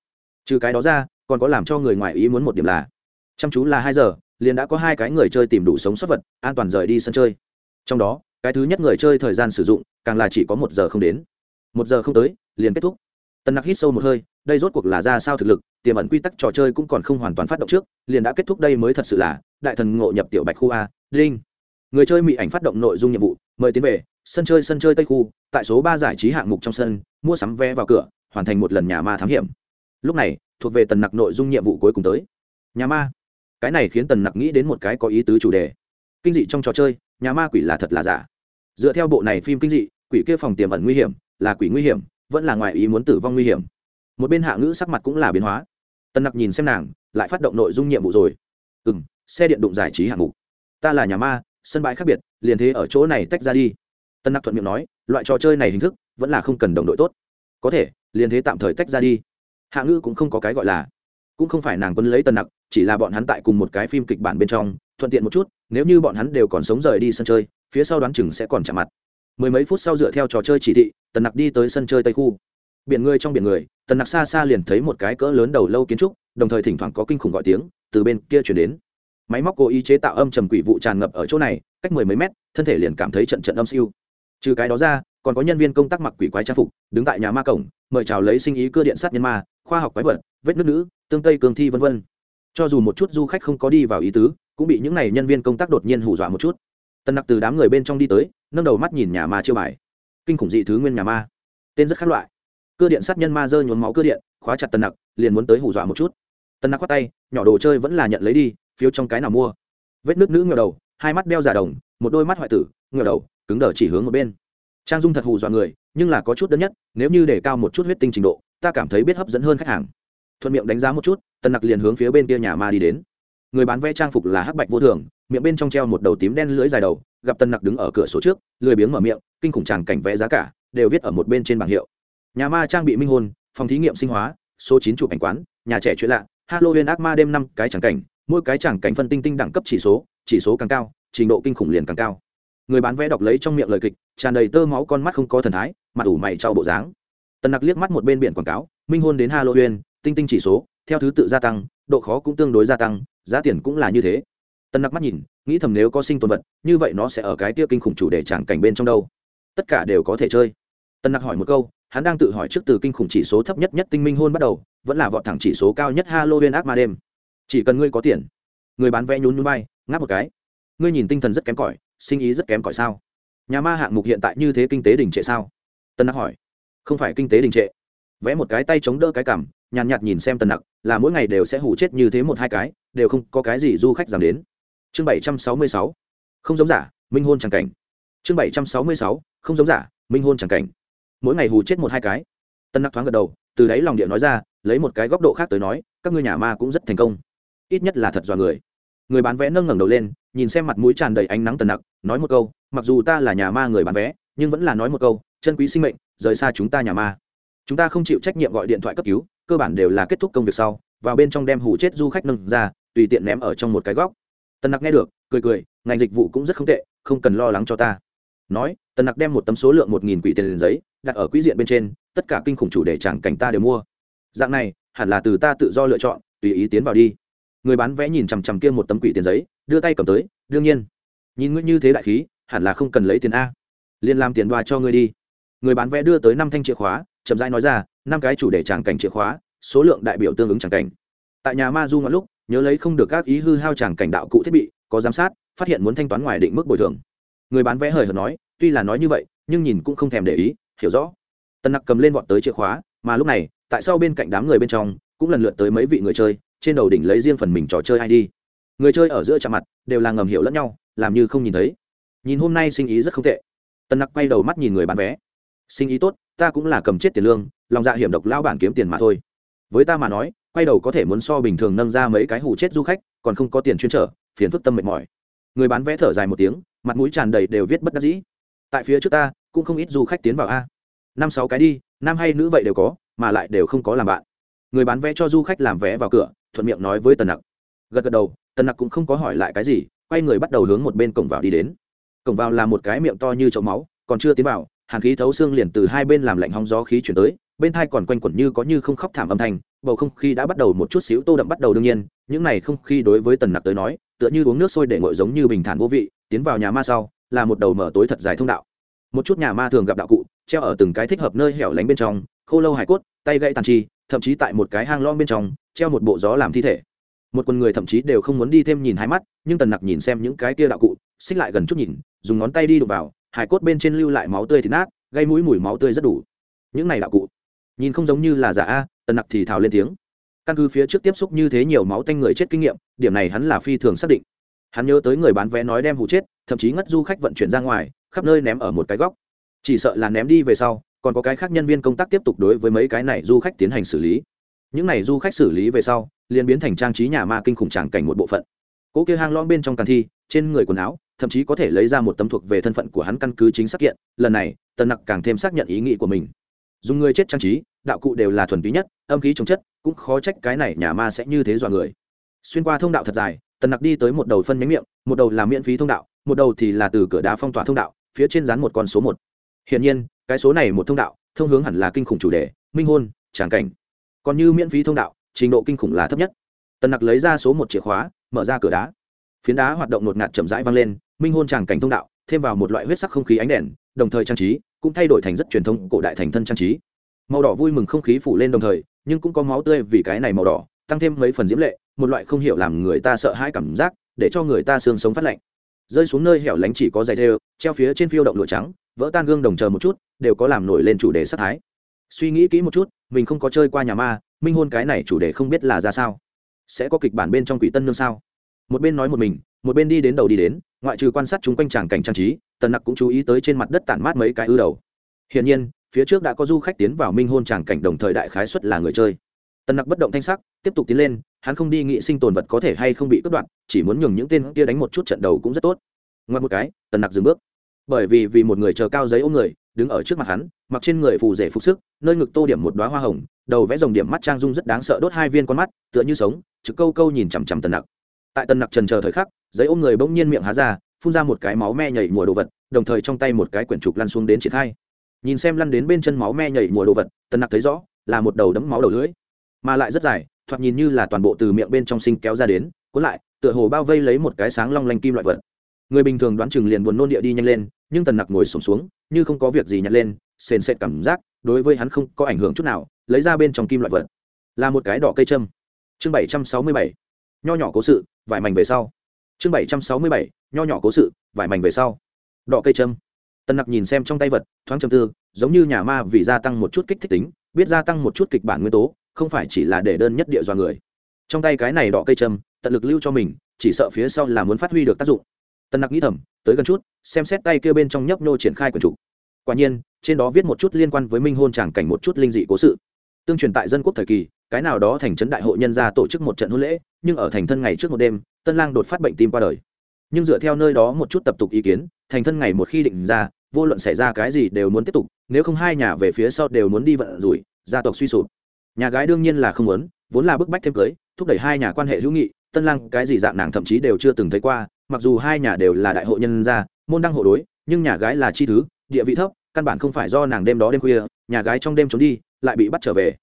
Trừ cái đó ra còn có làm cho người ngoài ý muốn một điểm là chăm chú là hai giờ liền đã có hai cái người chơi tìm đủ sống xuất vật an toàn rời đi sân chơi. Trong đó cái thứ nhất người chơi thời gian sử dụng càng là chỉ có một giờ không đến một giờ không tới, liền kết thúc. Tân nặc hít sâu một hơi, đây rốt cuộc là ra sao thực lực, tiềm ẩn quy tắc trò chơi cũng còn không hoàn toàn phát động trước, liền đã kết thúc đây mới thật sự là đại thần ngộ nhập tiểu bạch khu a, đinh. Người chơi mỹ ảnh phát động nội dung nhiệm vụ, mời tiến về, sân chơi sân chơi tây khu, tại số ba giải trí hạng mục trong sân, mua sắm vé vào cửa, hoàn thành một lần nhà ma thám hiểm. Lúc này, thuộc về tần nặc nội dung nhiệm vụ cuối cùng tới. Nhà ma. Cái này khiến tần nặc nghĩ đến một cái có ý tứ chủ đề. Kinh dị trong trò chơi, nhà ma quỷ là thật là giả. Dựa theo bộ này phim kinh dị, quỷ kia phòng tiềm ẩn nguy hiểm là quỷ nguy hiểm, vẫn là ngoài ý muốn tử vong nguy hiểm. Một bên hạ ngữ sắc mặt cũng là biến hóa. Tân nặc nhìn xem nàng, lại phát động nội dung nhiệm vụ rồi. Ừ m xe điện đụng giải trí hạng mục. Ta là nhà ma, sân bãi khác biệt, liền thế ở chỗ này tách ra đi. Tân nặc thuận miệng nói, loại trò chơi này hình thức, vẫn là không cần đồng đội tốt. Có thể, liền thế tạm thời tách ra đi. Hạ ngữ cũng không có cái gọi là. Cũng không phải nàng quân lấy tân nặc, chỉ là bọn hắn tại cùng một cái phim kịch bản bên trong, thuận tiện một chút, nếu như bọn hắn đều còn sống rời đi sân chơi, phía sau đoán chừng sẽ còn chạm mặt mười mấy phút sau dựa theo trò chơi chỉ thị, tần nặc đi tới sân chơi tây khu. Biển người trong biển người, tần nặc xa xa liền thấy một cái cỡ lớn đầu lâu kiến trúc, đồng thời thỉnh thoảng có kinh khủng gọi tiếng, từ bên kia chuyển đến. Máy móc cố ý chế tạo âm trầm quỷ vụ tràn ngập ở chỗ này, cách mười mấy mét, thân thể liền cảm thấy trận trận âm siêu. Trừ cái đó ra, còn có nhân viên công tác mặc quỷ quái trang phục, đứng tại nhà ma cổng, mời chào lấy sinh ý cơ điện sát nhân ma, khoa học quái vật, vết nước nữ, tương tây cường thi v v cho dù một chút du khách không có đi vào ý tứ, cũng bị những n à y nhân viên công tác đột nhiên hù dọa một chút. Tân nặc từ đám người bên trong đi tới nâng đầu mắt nhìn nhà ma chiêu bài. Kinh khủng dị thứ nguyên nhà ma. Tên rất khác loại. Cơ điện sát nhân ma dơ nhuốm máu cơ điện, khóa chặt tân nặc, liền muốn tới hù dọa một chút. Tân nặc khoát tay, nhỏ đồ chơi vẫn là nhận lấy đi, phiếu trong cái nào mua. Vết nước nữ ngờ đầu, hai mắt đeo giả đồng, một đôi mắt hoại tử ngờ đầu, cứng đờ chỉ hướng một bên. Trang dung thật hù dọa người, nhưng là có chút đơn nhất, nếu như để cao một chút huyết tinh trình độ, ta cảm thấy biết hấp dẫn hơn khách hàng. Thuận miệng đánh giá một chút tân nặc liền hướng phía bên kia nhà ma đi đến người bán vé trang phục là hắc bạch vô thường, miệng bên trong treo một đầu tím đen lưỡi dài đầu, gặp tân nặc đứng ở cửa số trước, lười biếng mở miệng, kinh khủng tràng cảnh vẽ giá cả, đều viết ở một bên trên bảng hiệu. Nhà ma trang bị minh hôn phòng thí nghiệm sinh hóa, số chín chụp ảnh quán, nhà trẻ chuyện lạ, halloween ác ma đêm năm, cái tràng cảnh, mỗi cái tràng cảnh phân tinh tinh đẳng cấp chỉ số chỉ số càng cao, trình độ kinh khủng liền càng cao. Người bán vé đọc lấy trong miệng lời kịch, tràn đầy tơ máu con mắt không có thần thái, mặt ủ mày trao bộ dáng. Tần nặc liếc mắt một bên biển quảng cáo, minh hôn đến halloween, tinh tinh chỉ số theo thứ tự gia tăng, độ khó cũng tương đối gia tăng, giá tiền cũng là như thế. Tân nặc mắt nhìn, nghĩ thầm nếu có sinh tồn vật, như vậy nó sẽ ở cái tia kinh khủng chủ đề tràng cảnh bên trong đâu. Tất cả đều có thể chơi. Tân nặc hỏi một câu, hắn đang tự hỏi trước từ kinh khủng chỉ số thấp nhất nhất tinh minh hôn bắt đầu, vẫn là vọt thẳng chỉ số cao nhất halloween ác ma đêm. Chỉ cần ngươi có tiền. Người bán vé nhún nhún bay ngáp một cái. Ngươi nhìn tinh thần rất kém cỏi, sinh ý rất kém cỏi sao? Nhà ma hạng mục hiện tại như thế kinh tế đình trệ sao? Tân nặc hỏi. Không phải kinh tế đình trệ. Vẽ một cái tay chống đỡ cái cảm nhàn nhạt nhìn xem tần nặc, là mỗi ngày đều sẽ hủ chết như thế một hai cái, đều không có cái gì du khách giảm đến. Chương bảy trăm sáu mươi sáu, không giống giả, minh hôn tràng cảnh. Chương bảy trăm sáu mươi sáu, không giống giả, minh hôn tràng cảnh. Mỗi ngày hù chết một hai cái. Tân nặc thoáng gật đầu, từ đáy lòng điện nói ra, lấy một cái góc độ khác tới nói, các ngươi nhà ma cũng rất thành công. Ít nhất là thật dọa người. Người bán vé nâng ngẩng đầu lên, nhìn xem mặt mũi tràn đầy ánh nắng tần nặc, nói một câu, mặc dù ta là nhà ma người bán vé, nhưng vẫn là nói một câu, chân quý sinh mệnh, rời xa chúng ta nhà ma. Chúng ta không chịu trách nhiệm gọi điện thoại cấp cứu cơ bản đều là kết thúc công việc sau, vào bên trong đem hủ chết du khách nâng ra, tùy tiện ném ở trong một cái góc. Tần nặc nghe được, cười cười, ngành dịch vụ cũng rất không tệ, không cần lo lắng cho ta. Nói, tần nặc đem một tấm số lượng một nghìn quỷ tiền giấy, đặt ở quỹ diện bên trên, tất cả kinh khủng chủ đề chẳng cảnh ta đều mua. Dạng này, hẳn là từ ta tự do lựa chọn, tùy ý tiến vào đi. Người bán vẽ nhìn chằm chằm kia một tấm quỷ tiền giấy, đưa tay cầm tới, đương nhiên. Nhìn ngươi như thế đại khí, hẳn là không cần lấy tiền a. Liền làm tiền đoa cho ngươi đi. Người bán vé đưa tới năm thanh chìa khóa, chậm rãi nói ra năm cái chủ đề tràng cảnh chìa khóa, số lượng đại biểu tương ứng tràng cảnh. Tại nhà ma du ngọn lúc, nhớ lấy không được các ý hư hao tràng cảnh đạo cụ thiết bị, có giám sát, phát hiện muốn thanh toán ngoài định mức bồi thường. Người bán vé hời hợt nói, tuy là nói như vậy, nhưng nhìn cũng không thèm để ý, hiểu rõ. Tần nặc cầm lên vọt tới chìa khóa, mà lúc này, tại sao bên cạnh đám người bên trong, cũng lần lượt tới mấy vị người chơi, trên đầu đỉnh lấy riêng phần mình trò chơi ai đi. Người chơi ở giữa chạm mặt, đều là ngầm hiểu lẫn nhau, làm như không nhìn thấy. Nhìn hôm nay sinh ý rất không tệ. Tần nặc quay đầu mắt nhìn người bán vé. Sinh ý tốt, ta cũng là cầm chết tiền lương lòng dạ hiểm độc lao bản kiếm tiền mà thôi. Với ta mà nói, quay đầu có thể muốn so bình thường nâng ra mấy cái hủ chết du khách, còn không có tiền chuyên trở, phiền phức tâm mệt mỏi. Người bán vé thở dài một tiếng, mặt mũi tràn đầy đều viết bất đắc dĩ. Tại phía trước ta, cũng không ít du khách tiến vào a. Năm sáu cái đi, nam hay nữ vậy đều có, mà lại đều không có làm bạn. Người bán vé cho du khách làm vé vào cửa, thuận miệng nói với tần nặc. Gật gật đầu, tần nặc cũng không có hỏi lại cái gì, quay người bắt đầu hướng một bên cổng vào đi đến. Cổng vào là một cái miệng to như chậu máu, còn chưa tiến vào, hàn khí thấu xương liền từ hai bên làm lạnh hóng gió khí chuyển tới bên thai còn quanh quẩn như có như không khóc thảm âm thanh, bầu không khí đã bắt đầu một chút xíu tô đậm bắt đầu đương nhiên, những này không khí đối với tần nặc tới nói, tựa như uống nước sôi để ngội giống như bình thản vô vị, tiến vào nhà ma sau, là một đầu mở tối thật dài thông đạo. Một chút nhà ma thường gặp đạo cụ, treo ở từng cái thích hợp nơi hẻo lánh bên trong, khô lâu hải cốt, tay gãy tàn chi, thậm chí tại một cái hang lom bên trong, treo một bộ gió làm thi thể. Một quần người thậm chí đều không muốn đi thêm nhìn hai mắt, nhưng tần nặc nhìn xem những cái kia đạo cụ, xích lại gần chút nhìn, dùng ngón tay đi đục vào, hải cốt bên trên lưu lại máu tươi thịt nát, gây mũi mùi máu tươi rất đủ. Những này đạo cụ nhìn không giống như là giả a, tần nặc thì thào lên tiếng. Căn cứ phía trước tiếp xúc như thế nhiều máu tanh người chết kinh nghiệm, điểm này hắn là phi thường xác định. Hắn nhớ tới người bán vé nói đem hụ chết, thậm chí ngất du khách vận chuyển ra ngoài, khắp nơi ném ở một cái góc. Chỉ sợ là ném đi về sau, còn có cái khác nhân viên công tác tiếp tục đối với mấy cái này du khách tiến hành xử lý. Những này du khách xử lý về sau, liền biến thành trang trí nhà ma kinh khủng tràng cảnh một bộ phận. Cỗ kia hang lõm bên trong càn thi, trên người quần áo, thậm chí có thể lấy ra một tấm thuộc về thân phận của hắn căn cứ chính xác kiện. Lần này, tần nặc càng thêm xác nhận ý nghĩ của mình dùng người chết trang trí, đạo cụ đều là thuần túy nhất, âm khí chống chất, cũng khó trách cái này nhà ma sẽ như thế dọa người. Xuyên qua thông đạo thật dài, tần nặc đi tới một đầu phân nhánh miệng, một đầu là miễn phí thông đạo, một đầu thì là từ cửa đá phong tỏa thông đạo, phía trên dán một con số một. Hiển nhiên, cái số này một thông đạo, thông hướng hẳn là kinh khủng chủ đề, minh hôn, tràng cảnh. Còn như miễn phí thông đạo, trình độ kinh khủng là thấp nhất. Tần nặc lấy ra số một chìa khóa, mở ra cửa đá. Phiến đá hoạt động ngột ngạt chậm rãi vang lên, minh hôn tràng cảnh thông đạo, thêm vào một loại huyết sắc không khí ánh đèn, đồng thời trang trí cũng thay đổi thành rất truyền thống cổ đại thành thân trang trí. Màu đỏ vui mừng không khí phủ lên đồng thời, nhưng cũng có máu tươi vì cái này màu đỏ, tăng thêm mấy phần diễm lệ, một loại không hiểu làm người ta sợ hãi cảm giác, để cho người ta xương sống phát lạnh. Rơi xuống nơi hẻo lánh chỉ có giày thêu treo phía trên phiêu động lụa trắng, vỡ tan gương đồng chờ một chút, đều có làm nổi lên chủ đề sắc thái. Suy nghĩ kỹ một chút, mình không có chơi qua nhà ma, minh hôn cái này chủ đề không biết là ra sao. Sẽ có kịch bản bên trong quỷ tân nương sao? Một bên nói một mình, một bên đi đến đầu đi đến, ngoại trừ quan sát chúng quanh tràng cảnh trang trí tần nặc cũng chú ý tới trên mặt đất tản mát mấy cái ư đầu. Hiển nhiên, phía trước đã có du khách tiến vào minh hôn tràng cảnh đồng thời đại khái xuất là người chơi. Tần nặc bất động thanh sắc, tiếp tục tiến lên, hắn không đi nghị sinh tồn vật có thể hay không bị cướp đoạt, chỉ muốn nhường những tên kia đánh một chút trận đầu cũng rất tốt. Ngoặt một cái, tần nặc dừng bước. Bởi vì vì một người chờ cao giấy ôm người, đứng ở trước mặt hắn, mặc trên người phù rể phục sức, nơi ngực tô điểm một đoá hoa hồng, đầu vẽ dòng điểm mắt trang dung rất đáng sợ đốt hai viên con mắt, tựa như sống, trực câu câu nhìn chằm chằm tần nặc. Tại tần nặc trần chờ thời khắc, giấy ôm người bỗng nhiên miệng há ra phun ra một cái máu me nhảy mùa đồ vật đồng thời trong tay một cái quyển trục lăn xuống đến triển khai. Nhìn xem lăn đến bên chân máu me nhảy mùa đồ vật tần nặc thấy rõ là một đầu đấm máu đầu lưỡi. Mà lại rất dài thoạt nhìn như là toàn bộ từ miệng bên trong sinh kéo ra đến cuốn lại tựa hồ bao vây lấy một cái sáng long lanh kim loại vật. Người bình thường đoán chừng liền buồn nôn địa đi nhanh lên nhưng tần nặc ngồi sổm xuống, xuống như không có việc gì nhặt lên sền sệt cảm giác đối với hắn không có ảnh hưởng chút nào lấy ra bên trong kim loại vật. Là một cái đỏ cây châm. Chương bảy trăm sáu mươi bảy. Nho nhỏ cố sự vải mảnh về sau chương bảy trăm sáu mươi bảy, nho nhỏ cố sự, vải mảnh về sau. Đọ cây châm. Tân nặc nhìn xem trong tay vật, thoáng châm tư, giống như nhà ma vì gia tăng một chút kích thích tính, biết gia tăng một chút kịch bản nguyên tố, không phải chỉ là để đơn nhất địa do người. Trong tay cái này đọ cây châm, tận lực lưu cho mình, chỉ sợ phía sau là muốn phát huy được tác dụng. Tân nặc nghĩ thầm, tới gần chút, xem xét tay kia bên trong nhấp nô triển khai quần chủ. Quả nhiên, trên đó viết một chút liên quan với minh hôn tràng cảnh một chút linh dị cố sự. Tương truyền tại dân quốc thời kỳ, cái nào đó thành trấn đại hội nhân gia tổ chức một trận hôn lễ, nhưng ở thành thân ngày trước một đêm tân lang đột phát bệnh tim qua đời. Nhưng dựa theo nơi đó một chút tập tục ý kiến, thành thân ngày một khi định ra, vô luận xảy ra cái gì đều muốn tiếp tục, nếu không hai nhà về phía sau đều muốn đi vận rủi, gia tộc suy sụp. Nhà gái đương nhiên là không muốn, vốn là bức bách thêm cưới, thúc đẩy hai nhà quan hệ hữu nghị, tân lang cái gì dạng nàng thậm chí đều chưa từng thấy qua, mặc dù hai nhà đều là đại hội nhân gia, môn đăng hộ đối, nhưng nhà gái là chi thứ, địa vị thấp, căn bản không phải do nàng đêm đó đêm khuya, nhà gái trong đêm trốn đi, lại bị bắt trở về.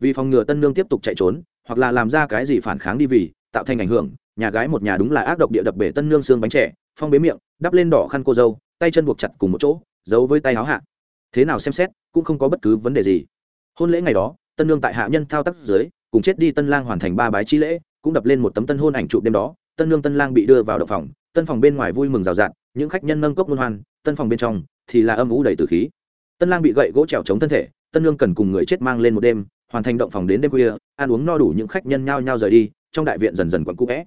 Vì phòng ngừa tân nương tiếp tục chạy trốn, hoặc là làm ra cái gì phản kháng đi vì, tạo thành ảnh hưởng nhà gái một nhà đúng là ác độc địa đập bể tân nương xương bánh trẻ phong bế miệng, đắp lên đỏ khăn cô dâu, tay chân buộc chặt cùng một chỗ, giấu với tay áo hạ. Thế nào xem xét, cũng không có bất cứ vấn đề gì. Hôn lễ ngày đó, tân nương tại hạ nhân thao tác dưới, cùng chết đi tân lang hoàn thành ba bái chi lễ, cũng đập lên một tấm tân hôn ảnh chụp đêm đó, tân nương tân lang bị đưa vào đập phòng, tân phòng bên ngoài vui mừng rào rạt, những khách nhân nâng cốc luân hoan, tân phòng bên trong thì là âm ủ đầy từ khí. Tân lang bị gậy gỗ trèo chống thân thể, tân nương cần cùng người chết mang lên một đêm, hoàn thành động phòng đến đêm khuya, ăn uống no đủ những khách nhân nhao nhao rời đi, trong đại viện dần dần quặn cũ vẽ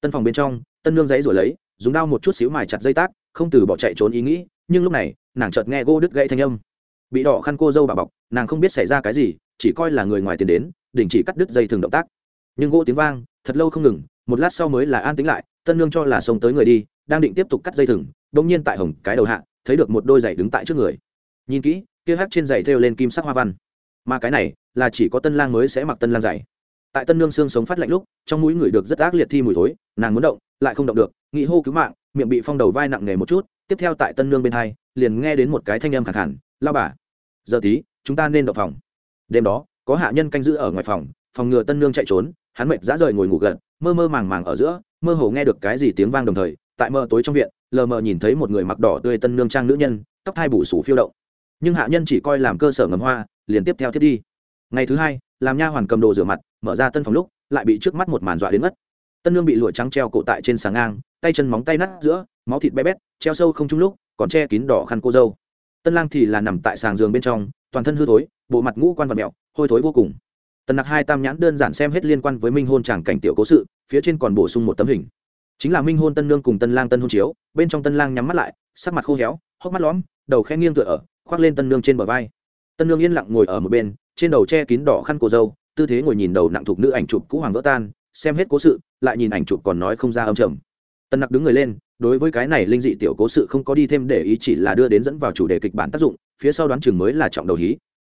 tân phòng bên trong, tân nương giấy rồi lấy, dùng đao một chút xíu mài chặt dây tác, không từ bỏ chạy trốn ý nghĩ, nhưng lúc này, nàng chợt nghe gỗ đứt gãy thanh âm. Bị đỏ khăn cô dâu bà bọc, nàng không biết xảy ra cái gì, chỉ coi là người ngoài tiền đến, đình chỉ cắt đứt dây thường động tác. Nhưng gỗ tiếng vang, thật lâu không ngừng, một lát sau mới là an tính lại, tân nương cho là sống tới người đi, đang định tiếp tục cắt dây thừng đông nhiên tại hồng cái đầu hạ, thấy được một đôi giày đứng tại trước người. Nhìn kỹ, kia hát trên giày thêu lên kim sắc hoa văn. Mà cái này, là chỉ có tân lang mới sẽ mặc tân lang giày tại tân nương xương sống phát lạnh lúc, trong mũi người được rất ác liệt thi mùi thối, nàng muốn động, lại không động được, nghĩ hô cứu mạng, miệng bị phong đầu vai nặng nề một chút, tiếp theo tại tân nương bên hai, liền nghe đến một cái thanh âm khẳng hẳn lao bà, giờ tí, chúng ta nên đậu phòng. Đêm đó, có hạ nhân canh giữ ở ngoài phòng phòng ngừa tân nương chạy trốn, hắn mệt dã rời ngồi ngủ gật, mơ mơ màng màng ở giữa, mơ hồ nghe được cái gì tiếng vang đồng thời, tại mơ tối trong viện, lờ mờ nhìn thấy một người mặc đỏ tươi tân nương trang nữ nhân, tóc thai bù sủ phiêu động. Nhưng hạ nhân chỉ coi làm cơ sở ngầm hoa, liền tiếp theo thiết đi. Ngày thứ hai, làm nha hoàn cầm đồ rửa mặt mở ra tân phòng lúc, lại bị trước mắt một màn dọa đến mất. Tân lương bị lụa trắng treo cổ tại trên sàng ngang, tay chân móng tay nát giữa, máu thịt bé bét, treo sâu không chung lúc, còn che kín đỏ khăn cô dâu. Tân lang thì là nằm tại sàng giường bên trong, toàn thân hư thối, bộ mặt ngũ quan vật mẹo hôi thối vô cùng. Tần nặc hai tam nhãn đơn giản xem hết liên quan với minh hôn chàng cảnh tiểu cố sự, phía trên còn bổ sung một tấm hình. Chính là minh hôn tân nương cùng tân lang tân hôn chiếu, bên trong tân lang nhắm mắt lại, sắc mặt khô héo, hốc mắt lõm, đầu khe nghiêng tựa ở, khoác lên tân nương trên bờ vai. Tân nương yên lặng ngồi ở một bên, trên đầu che kín đỏ khăn cổ dâu tư thế ngồi nhìn đầu nặng thục nữ ảnh chụp cũ hoàng vỡ tan, xem hết cố sự, lại nhìn ảnh chụp còn nói không ra âm trầm. Tân nặc đứng người lên, đối với cái này linh dị tiểu cố sự không có đi thêm để ý, chỉ là đưa đến dẫn vào chủ đề kịch bản tác dụng, phía sau đoán chừng mới là trọng đầu hí.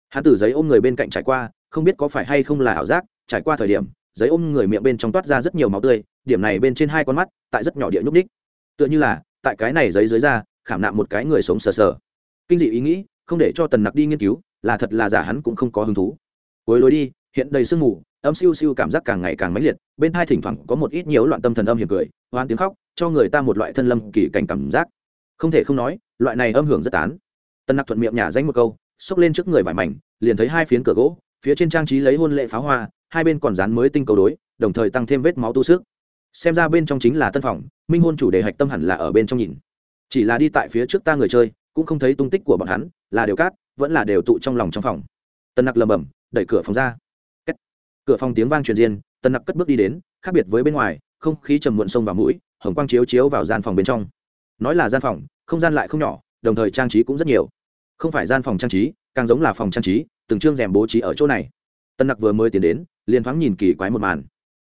Hắn từ giấy ôm người bên cạnh trải qua, không biết có phải hay không là ảo giác, trải qua thời điểm, giấy ôm người miệng bên trong toát ra rất nhiều máu tươi, điểm này bên trên hai con mắt, tại rất nhỏ địa nhúc ních tựa như là, tại cái này giấy dưới da, khảm nạm một cái người sống sờ sờ. Kinh dị ý nghĩ, không để cho tần nặc đi nghiên cứu, là thật là giả hắn cũng không có hứng thú. Cuối lối đi hiện đầy sương mù, âm siêu siêu cảm giác càng ngày càng mãnh liệt, bên hai thỉnh thoảng có một ít nhiều loạn tâm thần âm hiểm cười, hoan tiếng khóc, cho người ta một loại thân lâm kỳ cảnh cảm giác. Không thể không nói, loại này âm hưởng rất tán. Tân nặc thuận miệng nhả danh một câu, xốc lên trước người vải mảnh, liền thấy hai phiến cửa gỗ, phía trên trang trí lấy hôn lệ pháo hoa, hai bên còn dán mới tinh cầu đối, đồng thời tăng thêm vết máu tu sức. Xem ra bên trong chính là tân phòng, minh hôn chủ đề hạch tâm hẳn là ở bên trong nhìn. Chỉ là đi tại phía trước ta người chơi, cũng không thấy tung tích của bọn hắn, là đều cát, vẫn là đều tụ trong lòng trong phòng. Tân nặc lầm bầm đẩy cửa phòng ra cửa phòng tiếng vang truyền diên tần nặc cất bước đi đến, khác biệt với bên ngoài, không khí trầm muộn sông vào mũi, hồng quang chiếu chiếu vào gian phòng bên trong. Nói là gian phòng, không gian lại không nhỏ, đồng thời trang trí cũng rất nhiều. Không phải gian phòng trang trí, càng giống là phòng trang trí, từng chương rèm bố trí ở chỗ này. Tân nặc vừa mới tiến đến, liền thoáng nhìn kỳ quái một màn.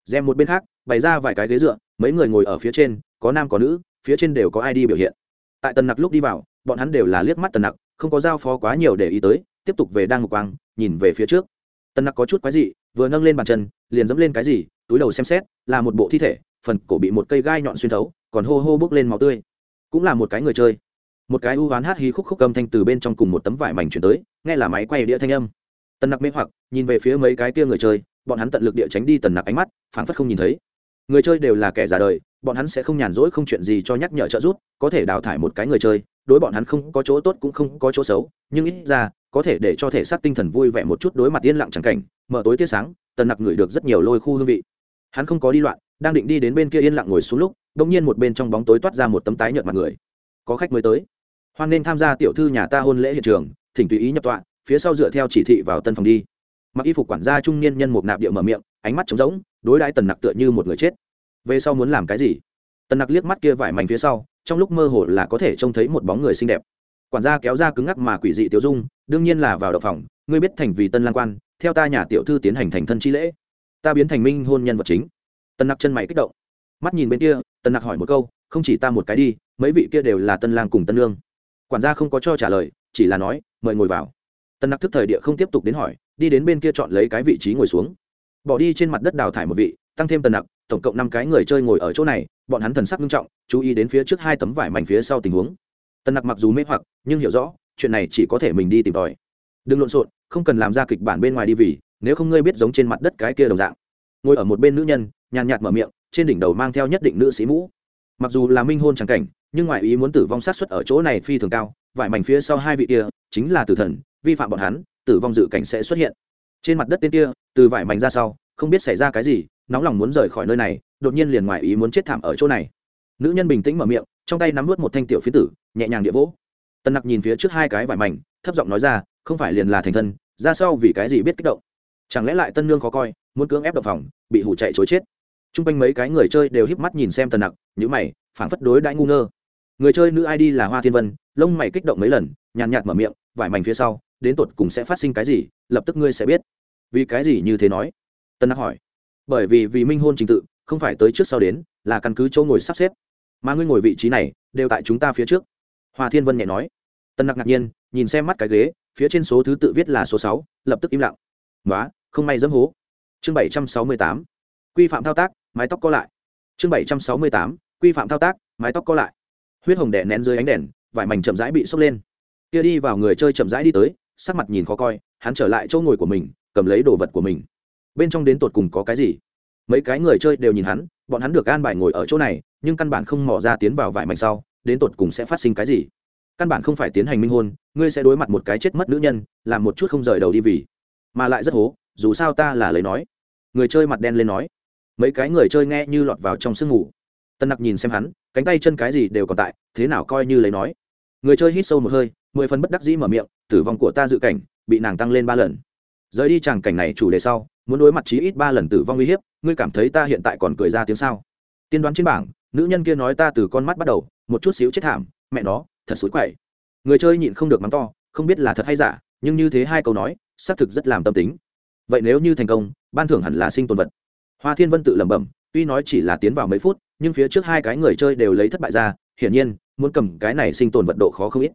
Rèm một bên khác, bày ra vài cái ghế dựa, mấy người ngồi ở phía trên, có nam có nữ, phía trên đều có ai đi biểu hiện. Tại tần nặc lúc đi vào, bọn hắn đều là liếc mắt tần nặc, không có giao phó quá nhiều để ý tới, tiếp tục về đang ngục quang, nhìn về phía trước. Tần nặc có chút quái dị vừa nâng lên bàn chân, liền dẫm lên cái gì, túi đầu xem xét, là một bộ thi thể, phần cổ bị một cây gai nhọn xuyên thấu, còn hô hô bước lên máu tươi. Cũng là một cái người chơi. Một cái u hoán hát hí khúc khúc âm thanh từ bên trong cùng một tấm vải mảnh chuyển tới, nghe là máy quay đĩa thanh âm. Tần nặc mê hoặc, nhìn về phía mấy cái kia người chơi, bọn hắn tận lực địa tránh đi tần nặc ánh mắt, phảng phất không nhìn thấy. Người chơi đều là kẻ già đời, bọn hắn sẽ không nhàn rỗi không chuyện gì cho nhắc nhở trợ giúp, có thể đào thải một cái người chơi đối bọn hắn không có chỗ tốt cũng không có chỗ xấu, nhưng ít ra, có thể để cho thể xác tinh thần vui vẻ một chút đối mặt yên lặng chẳng cảnh, mở tối tia sáng, tần nặc ngửi được rất nhiều lôi khu hương vị. Hắn không có đi loạn, đang định đi đến bên kia yên lặng ngồi xuống lúc đ ỗ n g nhiên một bên trong bóng tối toát ra một tấm tái nhợt mặt người. Có khách mới tới. Hoan nên tham gia tiểu thư nhà ta hôn lễ hiện trường, thỉnh tùy ý nhập tọa, phía sau dựa theo chỉ thị vào tân phòng đi. Mặc y phục quản gia trung niên nhân một nạp địa mở miệng, ánh mắt trống rỗng, đối đãi tần nặc tựa như một người chết. Về sau muốn làm cái gì? Tần nặc liếc mắt kia vải mảnh phía sau trong lúc mơ hồ là có thể trông thấy một bóng người xinh đẹp. Quản gia kéo ra cứng ngắc mà quỷ dị tiểu dung, đương nhiên là vào đậu phòng, ngươi biết thành vì tân lang quan, theo ta nhà tiểu thư tiến hành thành thân chi lễ. Ta biến thành minh hôn nhân vật chính. Tân nặc chân mày kích động. Mắt nhìn bên kia, tân nặc hỏi một câu, không chỉ ta một cái đi, mấy vị kia đều là tân lang cùng tân lương quản gia không có cho trả lời, chỉ là nói, mời ngồi vào. Tân nặc thức thời địa không tiếp tục đến hỏi, đi đến bên kia chọn lấy cái vị trí ngồi xuống. Bỏ đi trên mặt đất đào thải một vị, tăng thêm tân nặc tổng cộng năm cái người chơi ngồi ở chỗ này, bọn hắn thần sắc nghiêm trọng, chú ý đến phía trước hai tấm vải mảnh phía sau tình huống. Tần nặc mặc dù mê hoặc, nhưng hiểu rõ, chuyện này chỉ có thể mình đi tìm tòi. Đừng lộn xộn, không cần làm ra kịch bản bên ngoài đi vì, nếu không ngươi biết giống trên mặt đất cái kia đồng dạng. Ngồi ở một bên nữ nhân, nhàn nhạt mở miệng, trên đỉnh đầu mang theo nhất định nữ sĩ mũ. Mặc dù là minh hôn trắng cảnh, nhưng ngoại ý muốn tử vong sát xuất ở chỗ này phi thường cao, vải mảnh phía sau hai vị kia, chính là tử thần, vi phạm bọn hắn, tử vong dự cảnh sẽ xuất hiện. Trên mặt đất tên kia, từ vải mảnh ra sau, không biết xảy ra cái gì nóng lòng muốn rời khỏi nơi này, đột nhiên liền ngoại ý muốn chết thảm ở chỗ này. Nữ nhân bình tĩnh mở miệng, trong tay nắm vớt một thanh tiểu phiến tử, nhẹ nhàng địa vỗ. Tân nặc nhìn phía trước hai cái vải mảnh, thấp giọng nói ra, không phải liền là thành thân, ra sau vì cái gì biết kích động? Chẳng lẽ lại tân nương khó coi, muốn cưỡng ép đập phòng, bị hủ chạy chối chết? T r u n g quanh mấy cái người chơi đều híp mắt nhìn xem tần nặc nhữ mày, phảng phất đối đãi ngu ngơ. Người chơi nữ id là hoa thiên vân, lông mày kích động mấy lần, nhàn nhạt mở miệng, vải mảnh phía sau, đến tột cùng sẽ phát sinh cái gì, lập tức ngươi sẽ biết. Vì cái gì như thế nói? Tân nặc hỏi bởi vì vì minh hôn trình tự, không phải tới trước sau đến, là căn cứ chỗ ngồi sắp xếp. Mà ngươi ngồi vị trí này, đều tại chúng ta phía trước. Hoa thiên vân nhẹ nói. Tân nặc ngạc nhiên, nhìn xem mắt cái ghế, phía trên số thứ tự viết là số sáu, lập tức im lặng. Nói không may dẫm hố. Chương bảy trăm sáu mươi tám. Quy phạm thao tác, mái tóc co lại. Chương bảy trăm sáu mươi tám, quy phạm thao tác, mái tóc co lại. Huyết hồng đẻ nén dưới ánh đèn, vải mảnh chậm rãi bị sốc lên. Kia đi vào người chơi chậm rãi đi tới, sắc mặt nhìn khó coi, hắn trở lại chỗ ngồi của mình, cầm lấy đồ vật của mình bên trong đến tột cùng có cái gì? Mấy cái người chơi đều nhìn hắn, bọn hắn được an bài ngồi ở chỗ này, nhưng căn bản không mò ra tiến vào vải mảnh sau, đến tột cùng sẽ phát sinh cái gì? Căn bản không phải tiến hành minh hôn, ngươi sẽ đối mặt một cái chết mất nữ nhân, làm một chút không rời đầu đi vì. Mà lại rất hố, dù sao ta là lấy nói. Người chơi mặt đen lên nói. Mấy cái người chơi nghe như lọt vào trong sương ngủ tân nặc nhìn xem hắn, cánh tay chân cái gì đều còn tại, thế nào coi như lấy nói. Người chơi hít sâu một hơi, mười phần bất đắc dĩ mở miệng, tử vong của ta dự cảnh, bị nàng tăng lên ba lần. Rời đi chàng cảnh này chủ đề sau muốn đối mặt chí ít ba lần tử vong uy hiếp, ngươi cảm thấy ta hiện tại còn cười ra tiếng sao? Tiên đoán trên bảng, nữ nhân kia nói ta từ con mắt bắt đầu, một chút xíu chết thảm, mẹ nó, thật xối quậy. Người chơi nhịn không được mắng to, không biết là thật hay giả, nhưng như thế hai câu nói, xác thực rất làm tâm tính. Vậy nếu như thành công, ban thưởng hẳn là sinh tồn vật. Hoa thiên vân tự lẩm bẩm, tuy nói chỉ là tiến vào mấy phút, nhưng phía trước hai cái người chơi đều lấy thất bại ra, hiển nhiên, muốn cầm cái này sinh tồn vật độ khó không ít.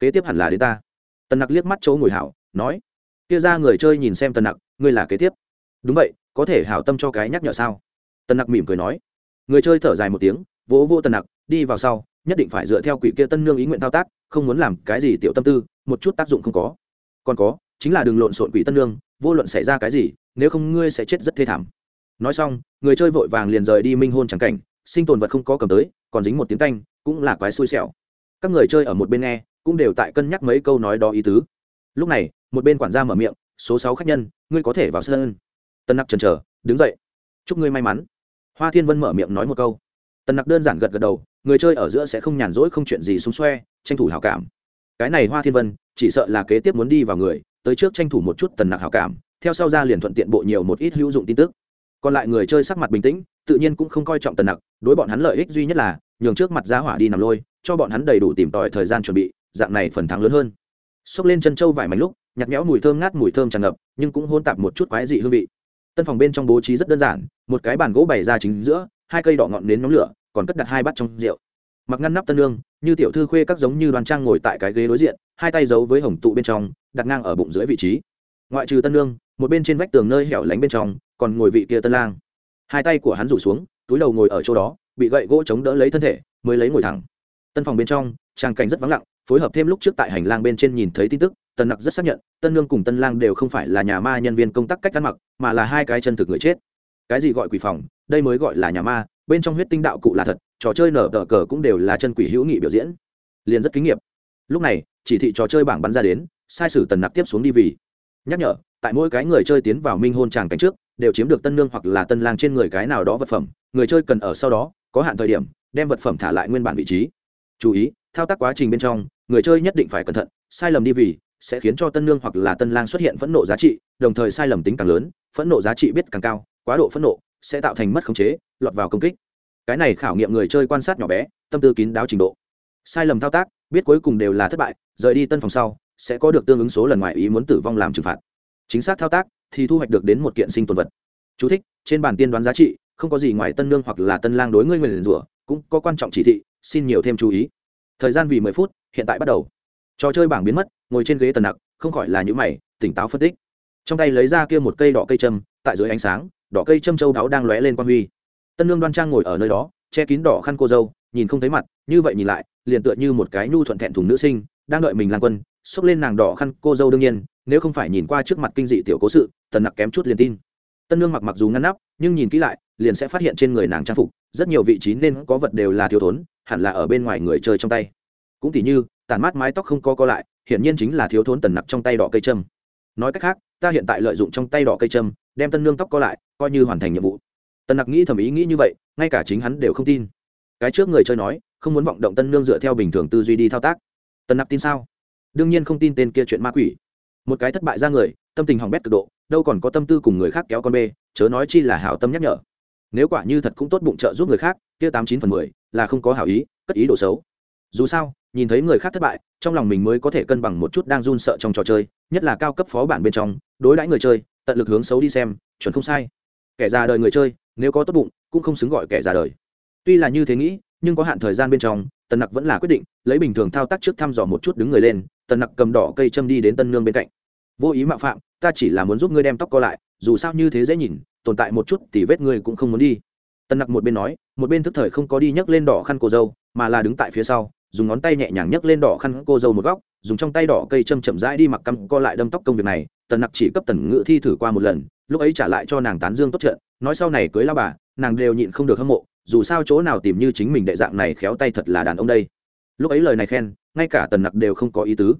Kế tiếp hẳn là đến ta. Tần nặc liếc mắt chỗ ngồi hảo, nói, kia ra người chơi nhìn xem tần nặc, ngươi là kế tiếp đúng vậy, có thể hảo tâm cho cái nhắc nhở sao? Tần nặc mỉm cười nói. Người chơi thở dài một tiếng, vỗ vô tần nặc, đi vào sau, nhất định phải dựa theo quỷ kia tân nương ý nguyện thao tác, không muốn làm cái gì tiểu tâm tư, một chút tác dụng không có. Còn có, chính là đừng lộn xộn quỷ tân nương, vô luận xảy ra cái gì, nếu không ngươi sẽ chết rất thê thảm. Nói xong, người chơi vội vàng liền rời đi minh hôn trắng cảnh, sinh tồn vật không có cầm tới, còn dính một tiếng canh cũng là quái xui xẻo. Các người chơi ở một bên nghe, cũng đều tại cân nhắc mấy câu nói đó ý tứ. Lúc này, một bên quản gia mở miệng, số sáu khách nhân, ngươi có thể vào sân tân nặc chần chờ, đứng dậy. Chúc ngươi may mắn. Hoa thiên vân mở miệng nói một câu. Tần nặc đơn giản gật gật đầu, người chơi ở giữa sẽ không nhàn rỗi không chuyện gì xung xoe, tranh thủ hảo cảm. Cái này hoa thiên vân, chỉ sợ là kế tiếp muốn đi vào người, tới trước tranh thủ một chút tần nặc hảo cảm, theo sau ra liền thuận tiện bộ nhiều một ít hữu dụng tin tức. Còn lại người chơi sắc mặt bình tĩnh, tự nhiên cũng không coi trọng tần nặc, đối bọn hắn lợi ích duy nhất là nhường trước mặt giá hỏa đi nằm lôi, cho bọn hắn đầy đủ tìm tòi thời gian chuẩn bị, dạng này phần thắng lớn hơn. Xốc lên chân trâu vài mảnh lúc nhặt nhẽo mùi thơm ngát mùi thơm tràn ngập, nhưng cũng hôn tạp một chút quái dị hương vị tân phòng bên trong bố trí rất đơn giản, một cái bàn gỗ bày ra chính giữa, hai cây đỏ ngọn đến nhóm lửa, còn cất đặt hai bát trong rượu. Mặc ngăn nắp tân lương như tiểu thư khuê các giống như đoàn trang ngồi tại cái ghế đối diện, hai tay giấu với hồng tụ bên trong, đặt ngang ở bụng dưới vị trí. Ngoại trừ tân lương một bên trên vách tường nơi hẻo lánh bên trong, còn ngồi vị kia tân lang. Hai tay của hắn rủ xuống, túi đầu ngồi ở chỗ đó, bị gậy gỗ chống đỡ lấy thân thể, mới lấy ngồi thẳng. Tân phòng bên trong, trang cảnh rất vắng lặng, phối hợp thêm lúc trước tại hành lang bên trên nhìn thấy tin tức tần nặc rất xác nhận, tân lương cùng tân lang đều không phải là nhà ma nhân viên công tác cách ăn mặc, mà là hai cái chân thực người chết. Cái gì gọi quỷ phòng? Đây mới gọi là nhà ma, bên trong huyết tinh đạo cụ là thật, trò chơi nở tờ cờ cũng đều là chân quỷ hữu nghị biểu diễn. Liền rất kinh nghiệm. Lúc này, chỉ thị trò chơi bảng bắn ra đến, sai sử tần nặc tiếp xuống đi vì. Nhắc nhở, tại mỗi cái người chơi tiến vào minh hôn tràng cánh trước, đều chiếm được tân nương hoặc là tân lang trên người cái nào đó vật phẩm, người chơi cần ở sau đó, có hạn thời điểm, đem vật phẩm thả lại nguyên bản vị trí. Chú ý, thao tác quá trình bên trong, người chơi nhất định phải cẩn thận, sai lầm đi vì sẽ khiến cho tân nương hoặc là tân lang xuất hiện phẫn nộ giá trị đồng thời sai lầm tính càng lớn phẫn nộ giá trị biết càng cao quá độ phẫn nộ sẽ tạo thành mất khống chế lọt vào công kích. Cái này khảo nghiệm người chơi quan sát nhỏ bé tâm tư kín đáo trình độ. Sai lầm thao tác biết cuối cùng đều là thất bại rời đi tân phòng sau sẽ có được tương ứng số lần ngoài ý muốn tử vong làm trừng phạt. Chính xác thao tác thì thu hoạch được đến một kiện sinh tồn vật. Chú thích, trên bản tiên đoán giá trị không có gì ngoài tân nương hoặc là tân lang đối ngươi nguyền rủa cũng có quan trọng chỉ thị xin nhiều thêm chú ý. Thời gian vì mười phút hiện tại bắt đầu. Trò chơi bảng biến mất ngồi trên ghế tần nặc, không khỏi là những mày, tỉnh táo phân tích. Trong tay lấy ra kia một cây đỏ cây châm, tại dưới ánh sáng, đỏ cây châm châu đáo đang lóe lên quan huy. Tân lương đoan trang ngồi ở nơi đó, che kín đỏ khăn cô dâu, nhìn không thấy mặt, như vậy nhìn lại, liền tựa như một cái nhu thuận thẹn thùng nữ sinh, đang đợi mình làm quân, xốc lên nàng đỏ khăn cô dâu đương nhiên, nếu không phải nhìn qua trước mặt kinh dị tiểu cố sự, tần nặc kém chút liền tin. Tân lương mặc mặc dù ngăn nắp, nhưng nhìn kỹ lại, liền sẽ phát hiện trên người nàng trang phục, rất nhiều vị trí nên có vật đều là thiếu thốn, hẳn là ở bên ngoài người chơi trong tay. Cũng tỉ như tàn mát mái tóc không co co lại hiển nhiên chính là thiếu thốn tần nặc trong tay đỏ cây châm. Nói cách khác, ta hiện tại lợi dụng trong tay đỏ cây châm, đem tân nương tóc co lại, coi như hoàn thành nhiệm vụ. Tần nặc nghĩ thầm ý nghĩ như vậy, ngay cả chính hắn đều không tin. Cái trước người chơi nói, không muốn vọng động tân nương dựa theo bình thường tư duy đi thao tác. Tần nặc tin sao? Đương nhiên không tin tên kia chuyện ma quỷ. Một cái thất bại ra người, tâm tình hỏng bét cực độ, đâu còn có tâm tư cùng người khác kéo con bê, chớ nói chi là hảo tâm nhắc nhở. Nếu quả như thật cũng tốt bụng trợ giúp người khác, kia tám chín phần mười là không có hảo ý, cất ý đồ xấu. Dù sao nhìn thấy người khác thất bại, trong lòng mình mới có thể cân bằng một chút đang run sợ trong trò chơi, nhất là cao cấp phó bản bên trong, đối đãi người chơi, tận lực hướng xấu đi xem, chuẩn không sai. Kẻ già đời người chơi, nếu có tốt bụng, cũng không xứng gọi kẻ già đời. Tuy là như thế nghĩ, nhưng có hạn thời gian bên trong, tần nặc vẫn là quyết định, lấy bình thường thao tác trước thăm dò một chút đứng người lên, tần nặc cầm đỏ cây châm đi đến tân nương bên cạnh. Vô ý mạo phạm, ta chỉ là muốn giúp ngươi đem tóc co lại, dù sao như thế dễ nhìn, tồn tại một chút thì vết ngươi cũng không muốn đi. Tần nặc một bên nói, một bên thức thời không có đi nhấc lên đỏ khăn cô dâu, mà là đứng tại phía sau dùng ngón tay nhẹ nhàng nhấc lên đỏ khăn cô dâu một góc, dùng trong tay đỏ cây châm chậm rãi đi mặc căm co lại đâm tóc công việc này. Tần nặc chỉ cấp tần ngự thi thử qua một lần, lúc ấy trả lại cho nàng tán dương tốt trợn nói sau này cưới lao bà, nàng đều nhịn không được hâm mộ, dù sao chỗ nào tìm như chính mình đệ dạng này khéo tay thật là đàn ông đây. Lúc ấy lời này khen, ngay cả tần nặc đều không có ý tứ.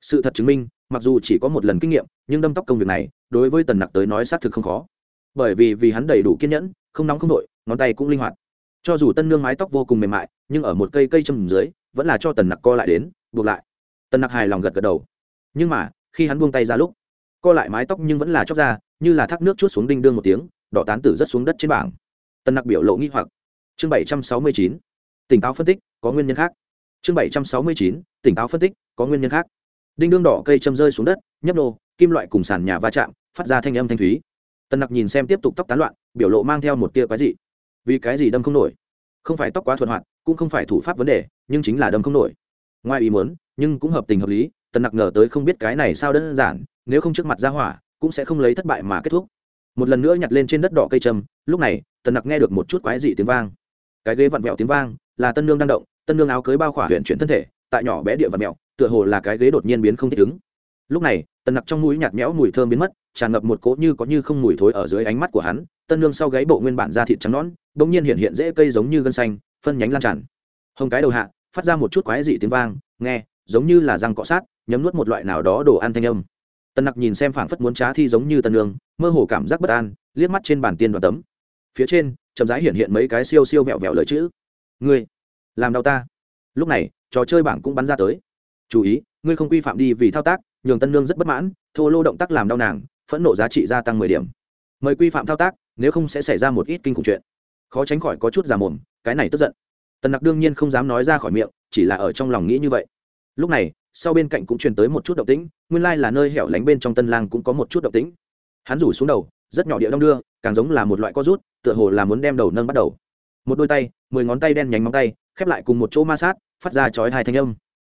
Sự thật chứng minh, mặc dù chỉ có một lần kinh nghiệm, nhưng đâm tóc công việc này, đối với tần nặc tới nói xác thực không khó. Bởi vì vì hắn đầy đủ kiên nhẫn, không nóng không đội ngón tay cũng linh hoạt. Cho dù tân nương mái tóc vô cùng mềm mại, nhưng ở một cây cây châm dưới vẫn là cho tần nặc co lại đến, buộc lại. Tần nặc hài lòng gật gật đầu. Nhưng mà, khi hắn buông tay ra lúc, co lại mái tóc nhưng vẫn là chóc ra, như là thác nước chút xuống đinh đương một tiếng, đỏ tán tử rất xuống đất trên bảng. Tần nặc biểu lộ nghi hoặc. Chương bảy trăm sáu mươi chín, tỉnh táo phân tích, có nguyên nhân khác. Chương bảy trăm sáu mươi chín, tỉnh táo phân tích, có nguyên nhân khác. Đinh đương đỏ cây châm rơi xuống đất, nhấp nô, kim loại cùng sàn nhà va chạm, phát ra thanh âm thanh thúy. Tần nặc nhìn xem tiếp tục tóc tán loạn, biểu lộ mang theo một tia quái dị. Vì cái gì đâm không nổi? Không phải tóc quá thuận hoạt, cũng không phải thủ pháp vấn đề nhưng chính là đâm không nổi. Ngoài ý muốn, nhưng cũng hợp tình hợp lý, tần nặc ngờ tới không biết cái này sao đơn giản, nếu không trước mặt ra hỏa, cũng sẽ không lấy thất bại mà kết thúc. Một lần nữa nhặt lên trên đất đỏ cây trầm lúc này, tần nặc nghe được một chút quái dị tiếng vang. Cái ghế vặn vẹo tiếng vang, là tân nương đang động, tân nương áo cưới bao khỏa huyện chuyển thân thể, tại nhỏ bé địa vặn mẹo, tựa hồ là cái ghế đột nhiên biến không thích ứng. Lúc này, tần nặc trong mũi nhạt nhẽo mùi thơm biến mất, tràn ngập một cỗ như có như không mùi thối ở dưới ánh mắt của hắn, tân nương sau gáy bộ nguyên bản da thịt trắng nõn, bỗng nhiên hiện hiện dễ cây giống như gân xanh, phân nhánh lan tràn. Hồng cái đầu hạ phát ra một chút quái dị tiếng vang, nghe, giống như là răng cọ sát, nhấm nuốt một loại nào đó đồ ăn thanh âm. Tần nặc nhìn xem phảng phất muốn trá thi giống như tân nương, mơ hồ cảm giác bất an, liếc mắt trên bàn tiên đoàn tấm. Phía trên, chậm rãi hiện hiện mấy cái siêu siêu vẹo vẹo lời chữ. Ngươi, làm đau ta. Lúc này, trò chơi bảng cũng bắn ra tới. Chú ý, ngươi không quy phạm đi vì thao tác, nhường tân nương rất bất mãn, thô lô động tác làm đau nàng, phẫn nộ giá trị gia tăng mười điểm. Mời quy phạm thao tác, nếu không sẽ xảy ra một ít kinh khủng chuyện. Khó tránh khỏi có chút già mồm, cái này tức giận tần nặc đương nhiên không dám nói ra khỏi miệng, chỉ là ở trong lòng nghĩ như vậy. Lúc này, sau bên cạnh cũng truyền tới một chút động tĩnh, nguyên lai là nơi hẻo lánh bên trong tân lang cũng có một chút động tĩnh. Hắn rủ xuống đầu, rất nhỏ địa đong đưa, càng giống là một loại co rút, tựa hồ là muốn đem đầu nâng bắt đầu. Một đôi tay, mười ngón tay đen nhánh móng tay, khép lại cùng một chỗ ma sát, phát ra chói hai thanh âm.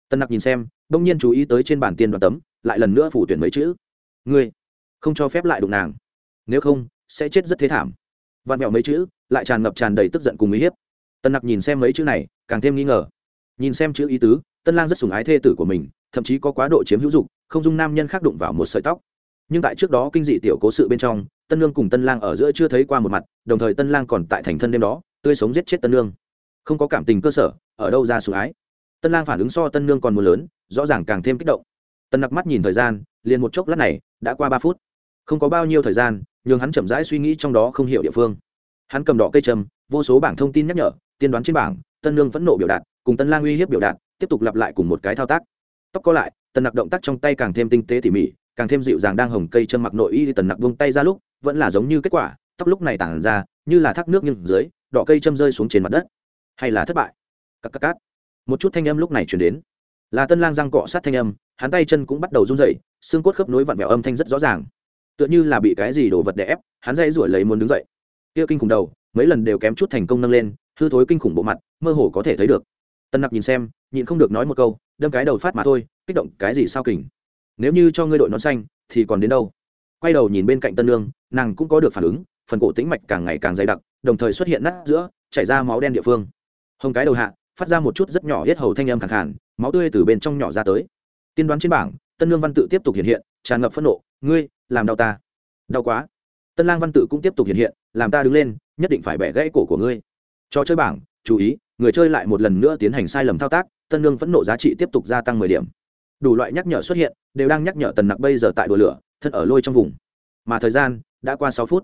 Tân nặc nhìn xem, đông nhiên chú ý tới trên bản tiền đoạn tấm, lại lần nữa phủ tuyển mấy chữ. Ngươi, không cho phép lại đụng nàng. Nếu không, sẽ chết rất thế thảm. Vặn vẹo mấy chữ, lại tràn ngập tràn đầy tức giận cùng uy hiếp tân nặc nhìn xem mấy chữ này, càng thêm nghi ngờ. Nhìn xem chữ ý tứ, tân lang rất sùng ái thê tử của mình, thậm chí có quá độ chiếm hữu dục, không dung nam nhân khác đụng vào một sợi tóc. Nhưng tại trước đó kinh dị tiểu cố sự bên trong, tân lương cùng tân lang ở giữa chưa thấy qua một mặt, đồng thời tân lang còn tại thành thân đêm đó, tươi sống giết chết tân lương không có cảm tình cơ sở, ở đâu ra sủng ái? Tân lang phản ứng so tân lương còn mưa lớn, rõ ràng càng thêm kích động. Tân nặc mắt nhìn thời gian, liền một chốc lát này, đã qua ba phút. Không có bao nhiêu thời gian, nhường hắn chậm rãi suy nghĩ trong đó không hiểu địa phương. Hắn cầm đỏ cây trầm, vô số bảng thông tin nhắc nhở tiên đoán trên bảng, tân lương phẫn nộ biểu đạt, cùng tân lang uy hiếp biểu đạt, tiếp tục lặp lại cùng một cái thao tác. Tóc có lại, tần nặc động tác trong tay càng thêm tinh tế tỉ mỉ, càng thêm dịu dàng đang hồng cây chân mặc nội y tần nặc buông tay ra lúc, vẫn là giống như kết quả, tóc lúc này tản ra, như là thác nước nhưng dưới, đỏ cây châm rơi xuống trên mặt đất. Hay là thất bại? Cắt cắt cắt. Một chút thanh âm lúc này chuyển đến. Là tân lang răng cọ sát thanh âm, hắn tay chân cũng bắt đầu run dậy xương cốt khớp nối vặn vẹo âm thanh rất rõ ràng. Tựa như là bị cái gì đổ vật đè ép, hắn dây rủi lấy muốn đứng dậy. Kia kinh khủng đầu, mấy lần đều kém chút thành công nâng lên hư thối kinh khủng bộ mặt, mơ hồ có thể thấy được. Tân nặc nhìn xem, nhịn không được nói một câu, đâm cái đầu phát mà thôi, kích động cái gì sao kình? Nếu như cho ngươi đội nón xanh, thì còn đến đâu? Quay đầu nhìn bên cạnh tân lương nàng cũng có được phản ứng, phần cổ tĩnh mạch càng ngày càng dày đặc, đồng thời xuất hiện nát giữa, chảy ra máu đen địa phương. Hông cái đầu hạ, phát ra một chút rất nhỏ hết hầu thanh âm khẳng hẳn máu tươi từ bên trong nhỏ ra tới. Tiên đoán trên bảng, tân lương văn tự tiếp tục hiện hiện, tràn ngập phẫn nộ, ngươi, làm đau ta. Đau quá. Tân lang văn tự cũng tiếp tục hiện hiện, làm ta đứng lên, nhất định phải bẻ gãy cổ của ngươi cho chơi bảng, chú ý, người chơi lại một lần nữa tiến hành sai lầm thao tác, tân lương phẫn nộ giá trị tiếp tục gia tăng mười điểm. Đủ loại nhắc nhở xuất hiện, đều đang nhắc nhở tần nặc bây giờ tại đùa lửa, thân ở lôi trong vùng. Mà thời gian, đã qua sáu phút,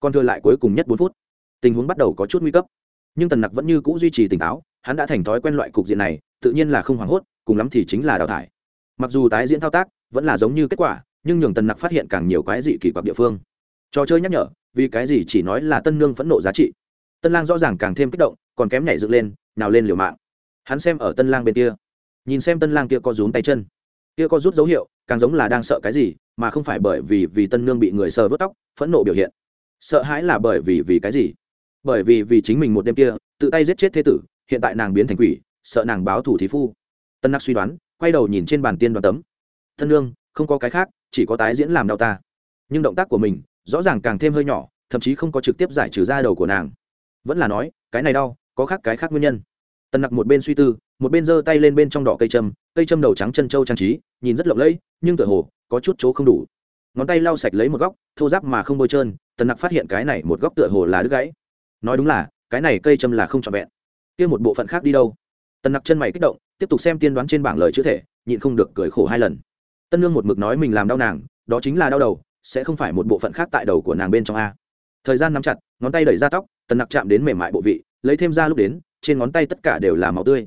còn thừa lại cuối cùng nhất bốn phút. Tình huống bắt đầu có chút nguy cấp. Nhưng tần nặc vẫn như c ũ duy trì tỉnh táo, hắn đã thành thói quen loại cục diện này, tự nhiên là không hoảng hốt, cùng lắm thì chính là đào thải. Mặc dù tái diễn thao tác, vẫn là giống như kết quả, nhưng nhường tần nặc phát hiện càng nhiều cái dị kỳ quặc địa phương. Trò chơi nhắc nhở, vì cái gì chỉ nói là tân nương phẫn nộ giá trị? Tân lang rõ ràng càng thêm kích động, còn kém nhảy dựng lên nào lên liều mạng. Hắn xem ở tân lang bên kia. Nhìn xem tân lang kia có rúm tay chân. Kia có rút dấu hiệu, càng giống là đang sợ cái gì, mà không phải bởi vì vì tân nương bị người sờ vớt tóc, phẫn nộ biểu hiện. Sợ hãi là bởi vì vì cái gì? Bởi vì vì chính mình một đêm kia, tự tay giết chết thế tử, hiện tại nàng biến thành quỷ, sợ nàng báo thủ thí phu. Tân nặc suy đoán, quay đầu nhìn trên bàn tiên đoàn tấm. Tân nương, không có cái khác, chỉ có tái diễn làm đau ta. Nhưng động tác của mình, rõ ràng càng thêm hơi nhỏ, thậm chí không có trực tiếp giải trừ ra đầu của nàng vẫn là nói, cái này đau, có khác cái khác nguyên nhân. Tần nặc một bên suy tư, một bên giơ tay lên bên trong đỏ cây châm cây châm đầu trắng chân trâu trang trí, nhìn rất lộng lẫy, nhưng tựa hồ, có chút chỗ không đủ. Ngón tay lau sạch lấy một góc, thô giáp mà không bôi trơn, tần nặc phát hiện cái này một góc tựa hồ là đứt gãy. Nói đúng là, cái này cây châm là không trọn vẹn. Kia một bộ phận khác đi đâu? Tần nặc chân mày kích động, tiếp tục xem tiên đoán trên bảng lời chữ thể, nhịn không được cười khổ hai lần. Tân lương một mực nói mình làm đau nàng, đó chính là đau đầu, sẽ không phải một bộ phận khác tại đầu của nàng bên trong a. Thời gian nắm chặt, ngón tay đẩy ra tóc tần nặc chạm đến mềm mại bộ vị, lấy thêm ra lúc đến, trên ngón tay tất cả đều là máu tươi.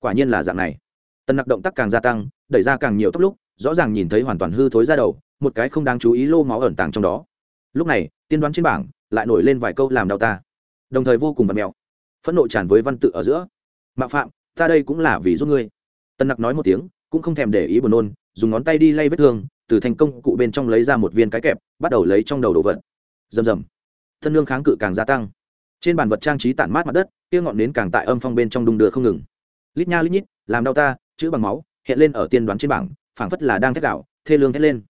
Quả nhiên là dạng này. Tần nặc động tác càng gia tăng, đẩy ra càng nhiều tóc lúc, rõ ràng nhìn thấy hoàn toàn hư thối ra đầu, một cái không đáng chú ý lô máu ẩn tàng trong đó. Lúc này, tiên đoán trên bảng, lại nổi lên vài câu làm đau ta. Đồng thời vô cùng vật mèo phẫn nộ tràn với văn tự ở giữa. Mạo phạm, ta đây cũng là vì giúp ngươi. Tần nặc nói một tiếng, cũng không thèm để ý buồn nôn, dùng ngón tay đi lay vết thương, từ thành công cụ bên trong lấy ra một viên cái kẹp, bắt đầu lấy trong đầu đồ vật. Rầm rầm. Thân lương kháng cự càng gia tăng trên bàn vật trang trí tản mát mặt đất kia ngọn nến càng tại âm phong bên trong đung đưa không ngừng. Lít nha lít nhít, làm đau ta, chữ bằng máu, hiện lên ở tiên đoán trên bảng, phảng phất là đang thét đạo thê lương thét lên.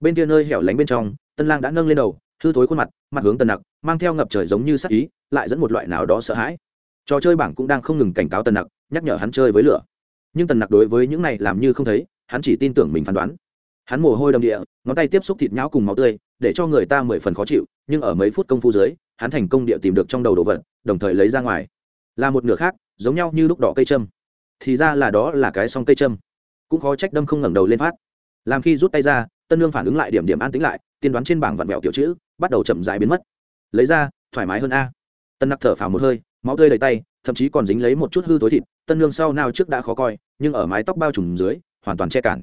Bên kia nơi hẻo lánh bên trong, tân lang đã nâng lên đầu, hư thối khuôn mặt mặt hướng tần nặc, mang theo ngập trời giống như sắc ý, lại dẫn một loại nào đó sợ hãi. Trò chơi bảng cũng đang không ngừng cảnh cáo tần nặc, nhắc nhở hắn chơi với lửa. Nhưng tần nặc đối với những này làm như không thấy, hắn chỉ tin tưởng mình phán đoán. Hắn mồ hôi đầm địa, ngón tay tiếp xúc thịt nhão cùng máu tươi, để cho người ta mười phần khó chịu, nhưng ở mấy phút công phu dưới hắn thành công địa tìm được trong đầu đồ vật, đồng thời lấy ra ngoài. Là một nửa khác, giống nhau như lúc đỏ cây châm. Thì ra là đó là cái song cây châm. Cũng khó trách đâm không ngẩng đầu lên phát. Làm khi rút tay ra, tân lương phản ứng lại điểm điểm an tính lại, tiên đoán trên bảng vặn vẹo kiểu chữ, bắt đầu chậm dài biến mất. Lấy ra, thoải mái hơn a. Tân nặc thở phào một hơi, máu tươi đầy tay, thậm chí còn dính lấy một chút hư tối thịt, tân lương sau nào trước đã khó coi, nhưng ở mái tóc bao trùm dưới, hoàn toàn che cản.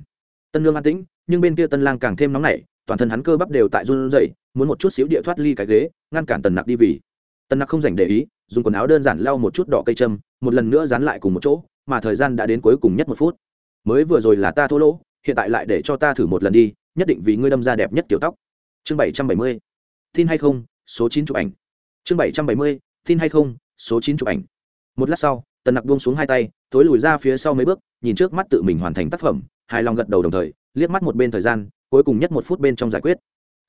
Tân lương an tĩnh, nhưng bên kia tân lang càng thêm nóng nảy toàn thân hắn cơ bắp đều tại run rẩy, muốn một chút xíu địa thoát ly cái ghế, ngăn cản tần nặc đi vì. Tần nặc không dành để ý, dùng quần áo đơn giản lau một chút đỏ cây châm, một lần nữa dán lại cùng một chỗ, mà thời gian đã đến cuối cùng nhất một phút. Mới vừa rồi là ta thô lỗ, hiện tại lại để cho ta thử một lần đi, nhất định vì ngươi đâm ra đẹp nhất kiểu tóc. Chương bảy trăm bảy mươi. Tin hay không, số chín chụp ảnh. Chương bảy trăm bảy mươi. Tin hay không, số chín chụp ảnh. Một lát sau, tần nặc buông xuống hai tay tối lùi ra phía sau mấy bước, nhìn trước mắt tự mình hoàn thành tác phẩm, hài lòng gật đầu đồng thời, liếc mắt một bên thời gian cuối cùng nhất một phút bên trong giải quyết.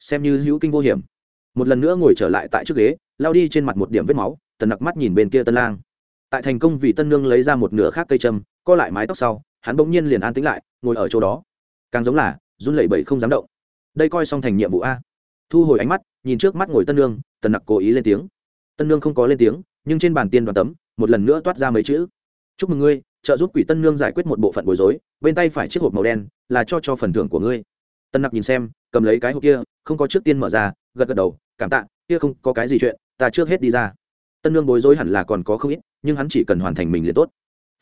Xem như hữu kinh vô hiểm. Một lần nữa ngồi trở lại tại trước ghế, lao đi trên mặt một điểm vết máu, tần nặc mắt nhìn bên kia tân lang. Tại thành công vì tân nương lấy ra một nửa khác cây châm, co lại mái tóc sau, hắn bỗng nhiên liền an tĩnh lại, ngồi ở chỗ đó. Càng giống là, run lẩy bẩy không dám động. Đây coi xong thành nhiệm vụ a. Thu hồi ánh mắt, nhìn trước mắt ngồi tân nương, tần nặc cố ý lên tiếng. Tân nương không có lên tiếng, nhưng trên bàn tiên đoàn tấm, một lần nữa toát ra mấy chữ. Chúc mừng ngươi, trợ giúp quỷ tân nương giải quyết một bộ phận bối rối, bên tay phải chiếc hộp màu đen, là cho cho phần thưởng của ngươi tân nặc nhìn xem, cầm lấy cái hộp kia, không có trước tiên mở ra, gật gật đầu, cảm tạ, kia không có cái gì chuyện, ta trước hết đi ra. Tân nương bối rối hẳn là còn có không ít, nhưng hắn chỉ cần hoàn thành mình liền tốt.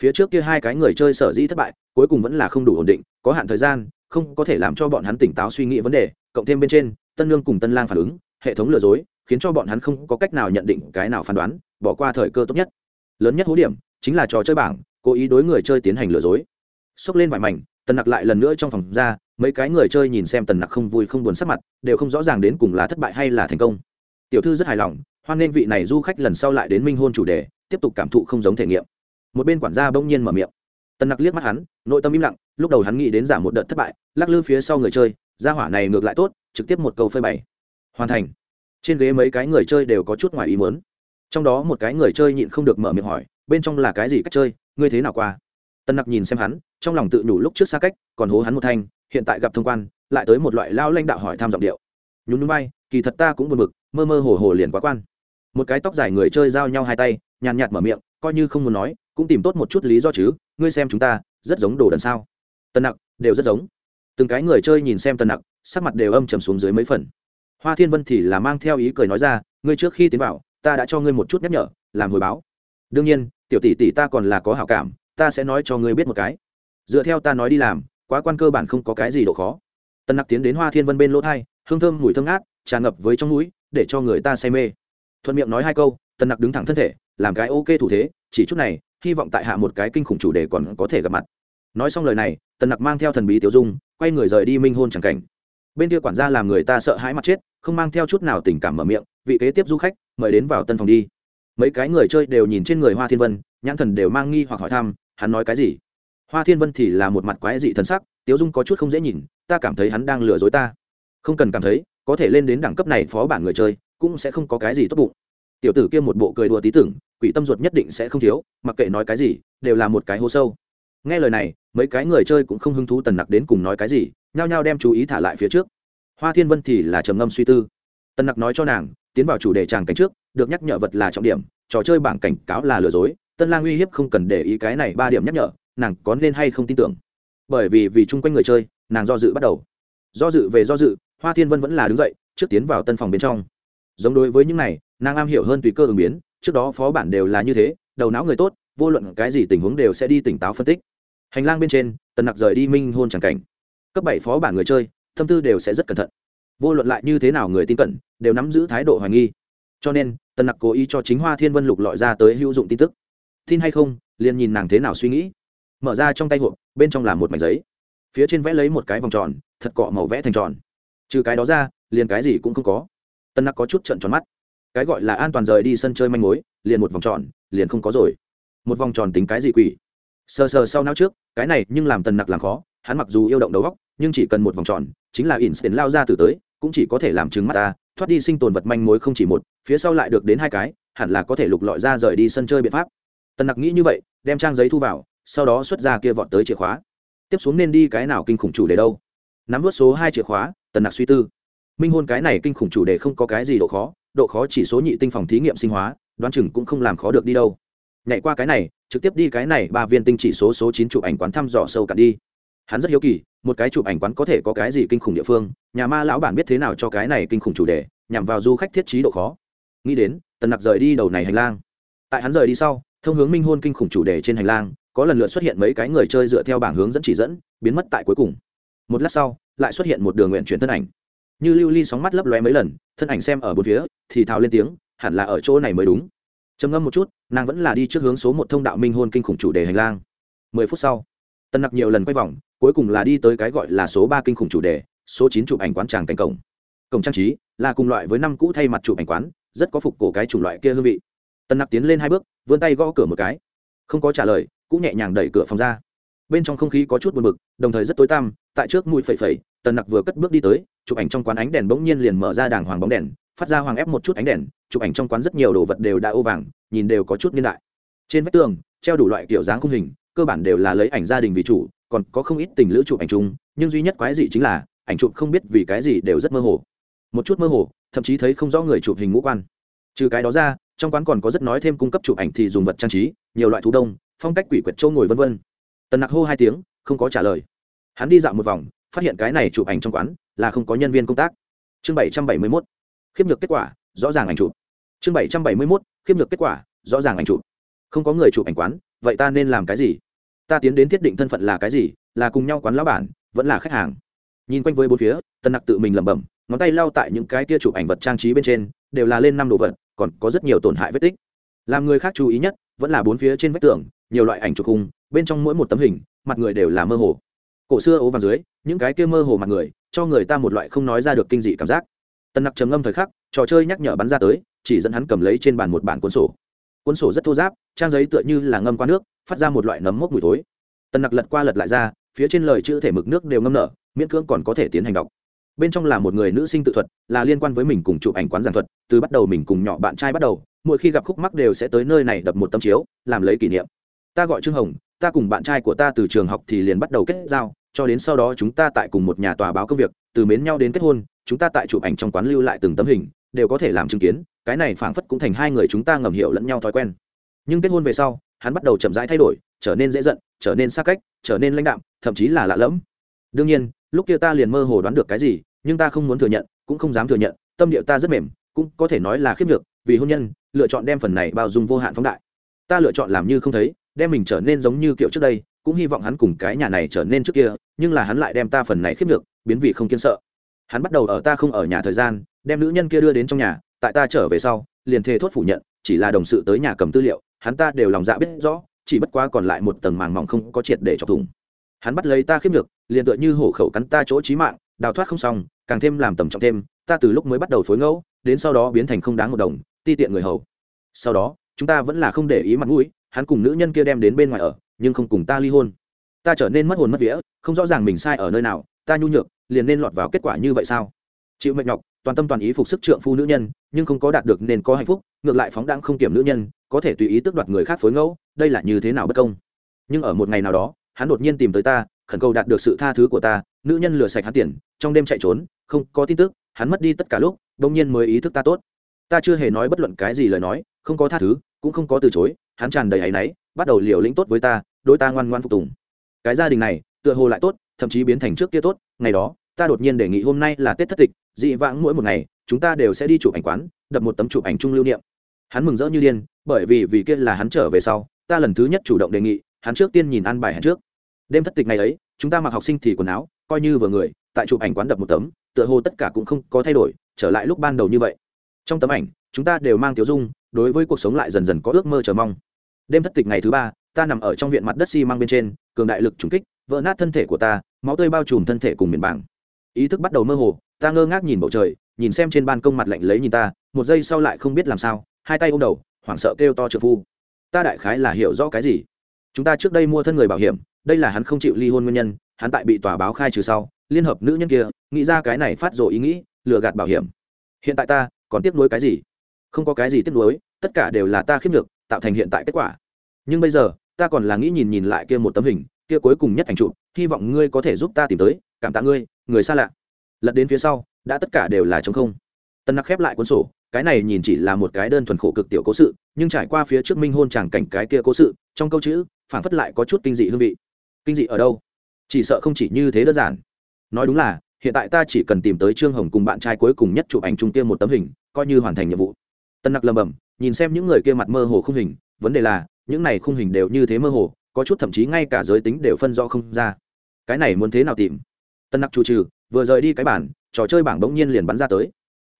Phía trước kia hai cái người chơi sở dĩ thất bại, cuối cùng vẫn là không đủ ổn định, có hạn thời gian, không có thể làm cho bọn hắn tỉnh táo suy nghĩ vấn đề, cộng thêm bên trên, tân nương cùng tân lang phản ứng, hệ thống lừa dối, khiến cho bọn hắn không có cách nào nhận định cái nào phán đoán, bỏ qua thời cơ tốt nhất. Lớn nhất hố điểm, chính là trò chơi bảng, cố ý đối người chơi tiến hành lừa dối. Xốc lên vài mảnh, Tân nặc lại lần nữa trong phòng ra mấy cái người chơi nhìn xem tần nặc không vui không buồn sắc mặt, đều không rõ ràng đến cùng là thất bại hay là thành công. Tiểu thư rất hài lòng, hoan nên vị này du khách lần sau lại đến minh hôn chủ đề, tiếp tục cảm thụ không giống thể nghiệm. Một bên quản gia bỗng nhiên mở miệng. Tần nặc liếc mắt hắn, nội tâm im lặng, lúc đầu hắn nghĩ đến giảm một đợt thất bại, lắc lư phía sau người chơi, gia hỏa này ngược lại tốt, trực tiếp một câu phơi bày. Hoàn thành. Trên ghế mấy cái người chơi đều có chút ngoài ý muốn. Trong đó một cái người chơi nhịn không được mở miệng hỏi, bên trong là cái gì cách chơi, ngươi thế nào qua? Tân nặc nhìn xem hắn, trong lòng tự nhủ lúc trước xa cách, còn hố hắn một thanh hiện tại gặp thông quan, lại tới một loại lao lãnh đạo hỏi tham giọng điệu. Nhún núi bay kỳ thật ta cũng buồn bực, mơ mơ hồ hồ liền quá quan. Một cái tóc dài người chơi giao nhau hai tay, nhàn nhạt mở miệng, coi như không muốn nói, cũng tìm tốt một chút lý do chứ, ngươi xem chúng ta, rất giống đồ đần sao? Tân nặc, đều rất giống. Từng cái người chơi nhìn xem tân nặc, sắc mặt đều âm trầm xuống dưới mấy phần. Hoa thiên vân thì là mang theo ý cười nói ra, ngươi trước khi tiến vào, ta đã cho ngươi một chút nhắc nhở, làm hồi báo. Đương nhiên, tiểu tỷ tỷ ta còn là có hảo cảm, ta sẽ nói cho ngươi biết một cái. Dựa theo ta nói đi làm quá quan cơ bản không có cái gì độ khó. Tân nặc tiến đến hoa thiên vân bên lỗ thai, hương thơm mùi thơm ngát, tràn ngập với trong núi để cho người ta say mê. Thuận miệng nói hai câu tân nặc đứng thẳng thân thể, làm cái ok thủ thế, chỉ chút này, hy vọng tại hạ một cái kinh khủng chủ đề còn có thể gặp mặt. Nói xong lời này, tần nặc mang theo thần bí tiểu dung, quay người rời đi minh hôn chẳng cảnh. Bên kia quản gia làm người ta sợ hãi mặt chết, không mang theo chút nào tình cảm mở miệng, vị kế tiếp du khách, mời đến vào tân phòng đi. Mấy cái người chơi đều nhìn trên người hoa thiên vân, nhãn thần đều mang nghi hoặc hỏi thăm, hắn nói cái gì? Hoa thiên vân thì là một mặt quái dị thần sắc, tiếu dung có chút không dễ nhìn, ta cảm thấy hắn đang lừa dối ta. Không cần cảm thấy, có thể lên đến đẳng cấp này phó bản người chơi, cũng sẽ không có cái gì tốt bụng. Tiểu tử kia một bộ cười đùa tí tưởng, quỷ tâm ruột nhất định sẽ không thiếu, mặc kệ nói cái gì, đều là một cái hố sâu. Nghe lời này, mấy cái người chơi cũng không hứng thú tần nặc đến cùng nói cái gì, nhao nhao đem chú ý thả lại phía trước. Hoa thiên vân thì là trầm ngâm suy tư. Tần nặc nói cho nàng, tiến vào chủ đề tràng cảnh trước, được nhắc nhở vật là trọng điểm, trò chơi bảng cảnh cáo là lừa dối, tân lang uy hiếp không cần để ý cái này ba điểm nhắc nhở nàng có nên hay không tin tưởng? Bởi vì vì chung quanh người chơi, nàng do dự bắt đầu. Do dự về do dự, hoa thiên vân vẫn là đứng dậy, trước tiến vào tân phòng bên trong. Giống đối với những này, nàng am hiểu hơn tùy cơ ứng biến, trước đó phó bản đều là như thế, đầu não người tốt, vô luận cái gì tình huống đều sẽ đi tỉnh táo phân tích. Hành lang bên trên, tần nặc rời đi minh hôn c cảnh. Cấp bảy phó bản người chơi tâm tư đều sẽ rất cẩn thận. Vô luận lại như thế nào người tin cẩn, đều nắm giữ thái độ hoài nghi. Cho nên, tần nặc cố ý cho chính hoa thiên vân lục lọi ra tới hữu dụng tin tức. Tin hay không, liền nhìn nàng thế nào suy nghĩ mở ra trong tay hộp, bên trong là một mảnh giấy. Phía trên vẽ lấy một cái vòng tròn, thật cọ màu vẽ thành tròn. Trừ cái đó ra, liền cái gì cũng không có. Tân nặc có chút trận tròn mắt. Cái gọi là an toàn rời đi sân chơi manh mối, liền một vòng tròn, liền không có rồi. Một vòng tròn tính cái gì quỷ? Sờ sờ sau não trước, cái này nhưng làm tần nặc làm khó, hắn mặc dù yêu động đầu góc nhưng chỉ cần một vòng tròn, chính là instant lao ra từ tới, cũng chỉ có thể làm chứng mắt ta, thoát đi sinh tồn vật manh mối không chỉ một, phía sau lại được đến hai cái, hẳn là có thể lục lọi ra rời đi sân chơi biện pháp. Tần nặc nghĩ như vậy, đem trang giấy thu vào sau đó xuất ra kia vọt tới chìa khóa. Tiếp xuống nên đi cái nào kinh khủng chủ đề đâu? Nắm vớt số hai chìa khóa, tần nặc suy tư. Minh hôn cái này kinh khủng chủ đề không có cái gì độ khó độ khó chỉ số nhị tinh phòng thí nghiệm sinh hóa, đoán chừng cũng không làm khó được đi đâu. Nhảy qua cái này, trực tiếp đi cái này, ba viên tinh chỉ số số chín chụp ảnh quán thăm dò sâu cạn đi. Hắn rất hiếu kỳ, một cái chụp ảnh quán có thể có cái gì kinh khủng địa phương, nhà ma lão bản biết thế nào cho cái này kinh khủng chủ đề, nhằm vào du khách thiết trí độ khó. Nghĩ đến, tần nặc rời đi đầu này hành lang. Tại hắn rời đi sau, thông hướng minh hôn kinh khủng chủ đề trên hành lang có lần lượt xuất hiện mấy cái người chơi dựa theo bảng hướng dẫn chỉ dẫn, biến mất tại cuối cùng. Một lát sau, lại xuất hiện một đường nguyện chuyển thân ảnh. Như lưu ly sóng mắt lấp lóe mấy lần, thân ảnh xem ở bốn phía, thì thào lên tiếng, hẳn là ở chỗ này mới đúng. Trầm ngâm một chút, nàng vẫn là đi trước hướng số một thông đạo minh hôn kinh khủng chủ đề hành lang. Mười phút sau, tân nặc nhiều lần quay vòng, cuối cùng là đi tới cái gọi là số ba kinh khủng chủ đề, số chín chụp ảnh quán tràng cánh cổng. Cổng trang trí, là cùng loại với năm cũ thay mặt chụp ảnh quán, rất có phục cổ cái chủng loại kia hương vị. Tân nặc tiến lên hai bước, vươn tay gõ cửa một cái. Không có trả lời cũng nhẹ nhàng đẩy cửa phòng ra. Bên trong không khí có chút buồn bực, đồng thời rất tối tăm, tại trước mũi phẩy phẩy, tần nặc vừa cất bước đi tới, chụp ảnh trong quán ánh đèn bỗng nhiên liền mở ra đàng hoàng bóng đèn, phát ra hoàng ép một chút ánh đèn, chụp ảnh trong quán rất nhiều đồ vật đều đã ô vàng, nhìn đều có chút niên đại. Trên vách tường, treo đủ loại kiểu dáng khung hình, cơ bản đều là lấy ảnh gia đình vì chủ, còn có không ít tình lữ chụp ảnh chung, nhưng duy nhất quái gì chính là, ảnh chụp không biết vì cái gì đều rất mơ hồ. Một chút mơ hồ, thậm chí thấy không rõ người chụp hình ngũ quan. Trừ cái đó ra, trong quán còn có rất nói thêm cung cấp chụp ảnh thì dùng vật trang trí, nhiều loại thú đông phong cách quỷ quyệt châu ngồi vân vân. Tần nặc hô hai tiếng, không có trả lời. Hắn đi dạo một vòng, phát hiện cái này chụp ảnh trong quán là không có nhân viên công tác. Chương bảy trăm bảy mươi mốt, khiếp nhược kết quả, rõ ràng ảnh chụp. Chương bảy trăm bảy mươi mốt, khiếp nhược kết quả, rõ ràng ảnh chụp. Không có người chụp ảnh quán, vậy ta nên làm cái gì? Ta tiến đến thiết định thân phận là cái gì, là cùng nhau quán lão bản, vẫn là khách hàng. Nhìn quanh với bốn phía, tần nặc tự mình lẩm bẩm, ngón tay lao tại những cái tia chụp ảnh vật trang trí bên trên, đều là lên năm đồ vật, còn có rất nhiều tổn hại vết tích. Làm người khác chú ý nhất, vẫn là bốn phía trên vách tường nhiều loại ảnh chụp khung, bên trong mỗi một tấm hình, mặt người đều là mơ hồ. Cổ xưa ố vàng dưới, những cái kia mơ hồ mặt người, cho người ta một loại không nói ra được kinh dị cảm giác. Tần nặc trầm ngâm thời khắc, trò chơi nhắc nhở bắn ra tới, chỉ dẫn hắn cầm lấy trên bàn một bản cuốn sổ. Cuốn sổ rất thô giáp trang giấy tựa như là ngâm qua nước, phát ra một loại nấm mốc mùi thối. Tần nặc lật qua lật lại ra, phía trên lời chữ thể mực nước đều ngâm nở, miễn cưỡng còn có thể tiến hành đọc. Bên trong là một người nữ sinh tự thuật, là liên quan với mình cùng chụp ảnh quán giảng thuật, từ bắt đầu mình cùng nhỏ bạn trai bắt đầu, mỗi khi gặp khúc mắc đều sẽ tới nơi này đập một tấm chiếu, làm lấy kỷ niệm ta gọi trương hồng, ta cùng bạn trai của ta từ trường học thì liền bắt đầu kết giao, cho đến sau đó chúng ta tại cùng một nhà tòa báo công việc, từ mến nhau đến kết hôn, chúng ta tại chụp ảnh trong quán lưu lại từng tấm hình, đều có thể làm chứng kiến, cái này phảng phất cũng thành hai người chúng ta ngầm hiểu lẫn nhau thói quen. Nhưng kết hôn về sau, hắn bắt đầu chậm rãi thay đổi, trở nên dễ giận, trở nên xa cách, trở nên lãnh đạm, thậm chí là lạ lẫm. Đương nhiên, lúc kia ta liền mơ hồ đoán được cái gì, nhưng ta không muốn thừa nhận, cũng không dám thừa nhận, tâm địa ta rất mềm, cũng có thể nói là khiếp nhược, vì hôn nhân, lựa chọn đem phần này bao dung vô hạn phóng đại. Ta lựa chọn làm như không thấy đem mình trở nên giống như kiểu trước đây, cũng hy vọng hắn cùng cái nhà này trở nên trước kia, nhưng là hắn lại đem ta phần này khiếp được biến vị không kiên sợ. Hắn bắt đầu ở ta không ở nhà thời gian, đem nữ nhân kia đưa đến trong nhà, tại ta trở về sau, liền thề thốt phủ nhận, chỉ là đồng sự tới nhà cầm tư liệu, hắn ta đều lòng dạ biết rõ, chỉ bất quá còn lại một tầng màng mỏng không có triệt để chọc thủng. Hắn bắt lấy ta khiếp được liền tựa như hổ khẩu cắn ta chỗ trí mạng, đào thoát không xong, càng thêm làm tầm trọng thêm, ta từ lúc mới bắt đầu phối ngẫu, đến sau đó biến thành không đáng một đồng, ti tiện người hầu. Sau đó, chúng ta vẫn là không để ý mặt mũi hắn cùng nữ nhân kia đem đến bên ngoài ở, nhưng không cùng ta ly hôn. Ta trở nên mất hồn mất vía, không rõ ràng mình sai ở nơi nào, ta nhu nhược, liền nên lọt vào kết quả như vậy sao? Chịu mệt nhọc, toàn tâm toàn ý phục sức trượng phu nữ nhân, nhưng không có đạt được nên có hạnh phúc, ngược lại phóng đáng không kiểm nữ nhân, có thể tùy ý tước đoạt người khác phối ngẫu, đây là như thế nào bất công? Nhưng ở một ngày nào đó, hắn đột nhiên tìm tới ta, khẩn cầu đạt được sự tha thứ của ta, nữ nhân lừa sạch hắn tiền, trong đêm chạy trốn, không có tin tức, hắn mất đi tất cả lúc đông nhiên mới ý thức ta tốt. Ta chưa hề nói bất luận cái gì lời nói, không có tha thứ cũng không có từ chối, hắn tràn đầy áy náy, bắt đầu liều lĩnh tốt với ta, đối ta ngoan ngoan phục tùng. Cái gia đình này, tựa hồ lại tốt, thậm chí biến thành trước kia tốt, ngày đó, ta đột nhiên đề nghị hôm nay là tết thất tịch, dị vãng mỗi một ngày, chúng ta đều sẽ đi chụp ảnh quán, đập một tấm chụp ảnh chung lưu niệm. Hắn mừng rỡ như điên, bởi vì vì kia là hắn trở về sau, ta lần thứ nhất chủ động đề nghị, hắn trước tiên nhìn ăn bài hẹn trước. Đêm thất tịch ngày ấy, chúng ta mặc học sinh thì quần áo, coi như vừa người, tại chụp ảnh quán đập một tấm, tựa hồ tất cả cũng không có thay đổi, trở lại lúc ban đầu như vậy. Trong tấm ảnh, chúng ta đều mang tiểu dung đối với cuộc sống lại dần dần có ước mơ chờ mong. Đêm thất tịch ngày thứ ba, ta nằm ở trong viện mặt đất xi、si、măng bên trên, cường đại lực trùng kích, vỡ nát thân thể của ta, máu tươi bao trùm thân thể cùng miền bảng. Ý thức bắt đầu mơ hồ, ta ngơ ngác nhìn bầu trời, nhìn xem trên ban công mặt lạnh lấy nhìn ta, một giây sau lại không biết làm sao, hai tay ôm đầu, hoảng sợ kêu to trợ phu. Ta đại khái là hiểu rõ cái gì? Chúng ta trước đây mua thân người bảo hiểm, đây là hắn không chịu ly hôn nguyên nhân, hắn tại bị tòa báo khai trừ sau, liên hợp nữ nhân kia, nghĩ ra cái này phát rồ ý nghĩ, lừa gạt bảo hiểm. Hiện tại ta, còn tiếp nối cái gì? Không có cái gì tiếp nối tất cả đều là ta khiếp được tạo thành hiện tại kết quả. Nhưng bây giờ, ta còn là nghĩ nhìn nhìn lại kia một tấm hình, kia cuối cùng nhất ảnh chụp, hy vọng ngươi có thể giúp ta tìm tới, cảm tạ ngươi, người xa lạ. Lật đến phía sau, đã tất cả đều là trống không. Tân nặc khép lại cuốn sổ, cái này nhìn chỉ là một cái đơn thuần khổ cực tiểu cố sự, nhưng trải qua phía trước minh hôn chẳng cảnh cái kia cố sự, trong câu chữ phản phất lại có chút kinh dị hương vị. Kinh dị ở đâu? Chỉ sợ không chỉ như thế đơn giản. Nói đúng là, hiện tại ta chỉ cần tìm tới trương hồng cùng bạn trai cuối cùng nhất chụp ảnh chung kia một tấm hình, coi như hoàn thành nhiệm vụ tân nặc lầm bầm nhìn xem những người kia mặt mơ hồ không hình, vấn đề là, những này khung hình đều như thế mơ hồ, có chút thậm chí ngay cả giới tính đều phân rõ không ra. Cái này muốn thế nào tìm? Tân nặc chủ trừ, vừa rời đi cái bản trò chơi bảng bỗng nhiên liền bắn ra tới.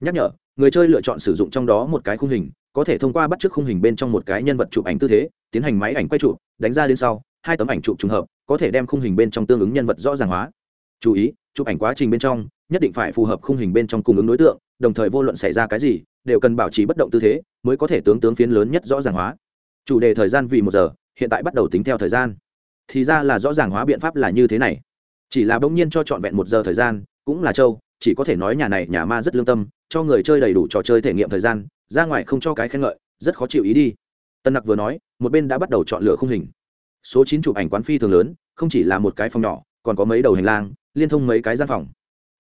Nhắc nhở, người chơi lựa chọn sử dụng trong đó một cái khung hình, có thể thông qua bắt chước khung hình bên trong một cái nhân vật chụp ảnh tư thế, tiến hành máy ảnh quay chụp, đánh ra đến sau, hai tấm ảnh chụp trùng hợp, có thể đem khung hình bên trong tương ứng nhân vật rõ ràng hóa. Chú ý, chụp ảnh quá trình bên trong, nhất định phải phù hợp khung hình bên trong cung ứng đối tượng đồng thời vô luận xảy ra cái gì, đều cần bảo trì bất động tư thế, mới có thể tướng tướng phiến lớn nhất rõ ràng hóa. Chủ đề thời gian vì một giờ, hiện tại bắt đầu tính theo thời gian. Thì ra là rõ ràng hóa biện pháp là như thế này. Chỉ là bỗng nhiên cho trọn vẹn một giờ thời gian, cũng là châu, chỉ có thể nói nhà này nhà ma rất lương tâm, cho người chơi đầy đủ trò chơi thể nghiệm thời gian, ra ngoài không cho cái khen ngợi, rất khó chịu ý đi. Tân nặc vừa nói, một bên đã bắt đầu chọn lựa khung hình. Số chín chụp ảnh quán phi thường lớn, không chỉ là một cái phòng nhỏ, còn có mấy đầu hành lang, liên thông mấy cái gian phòng.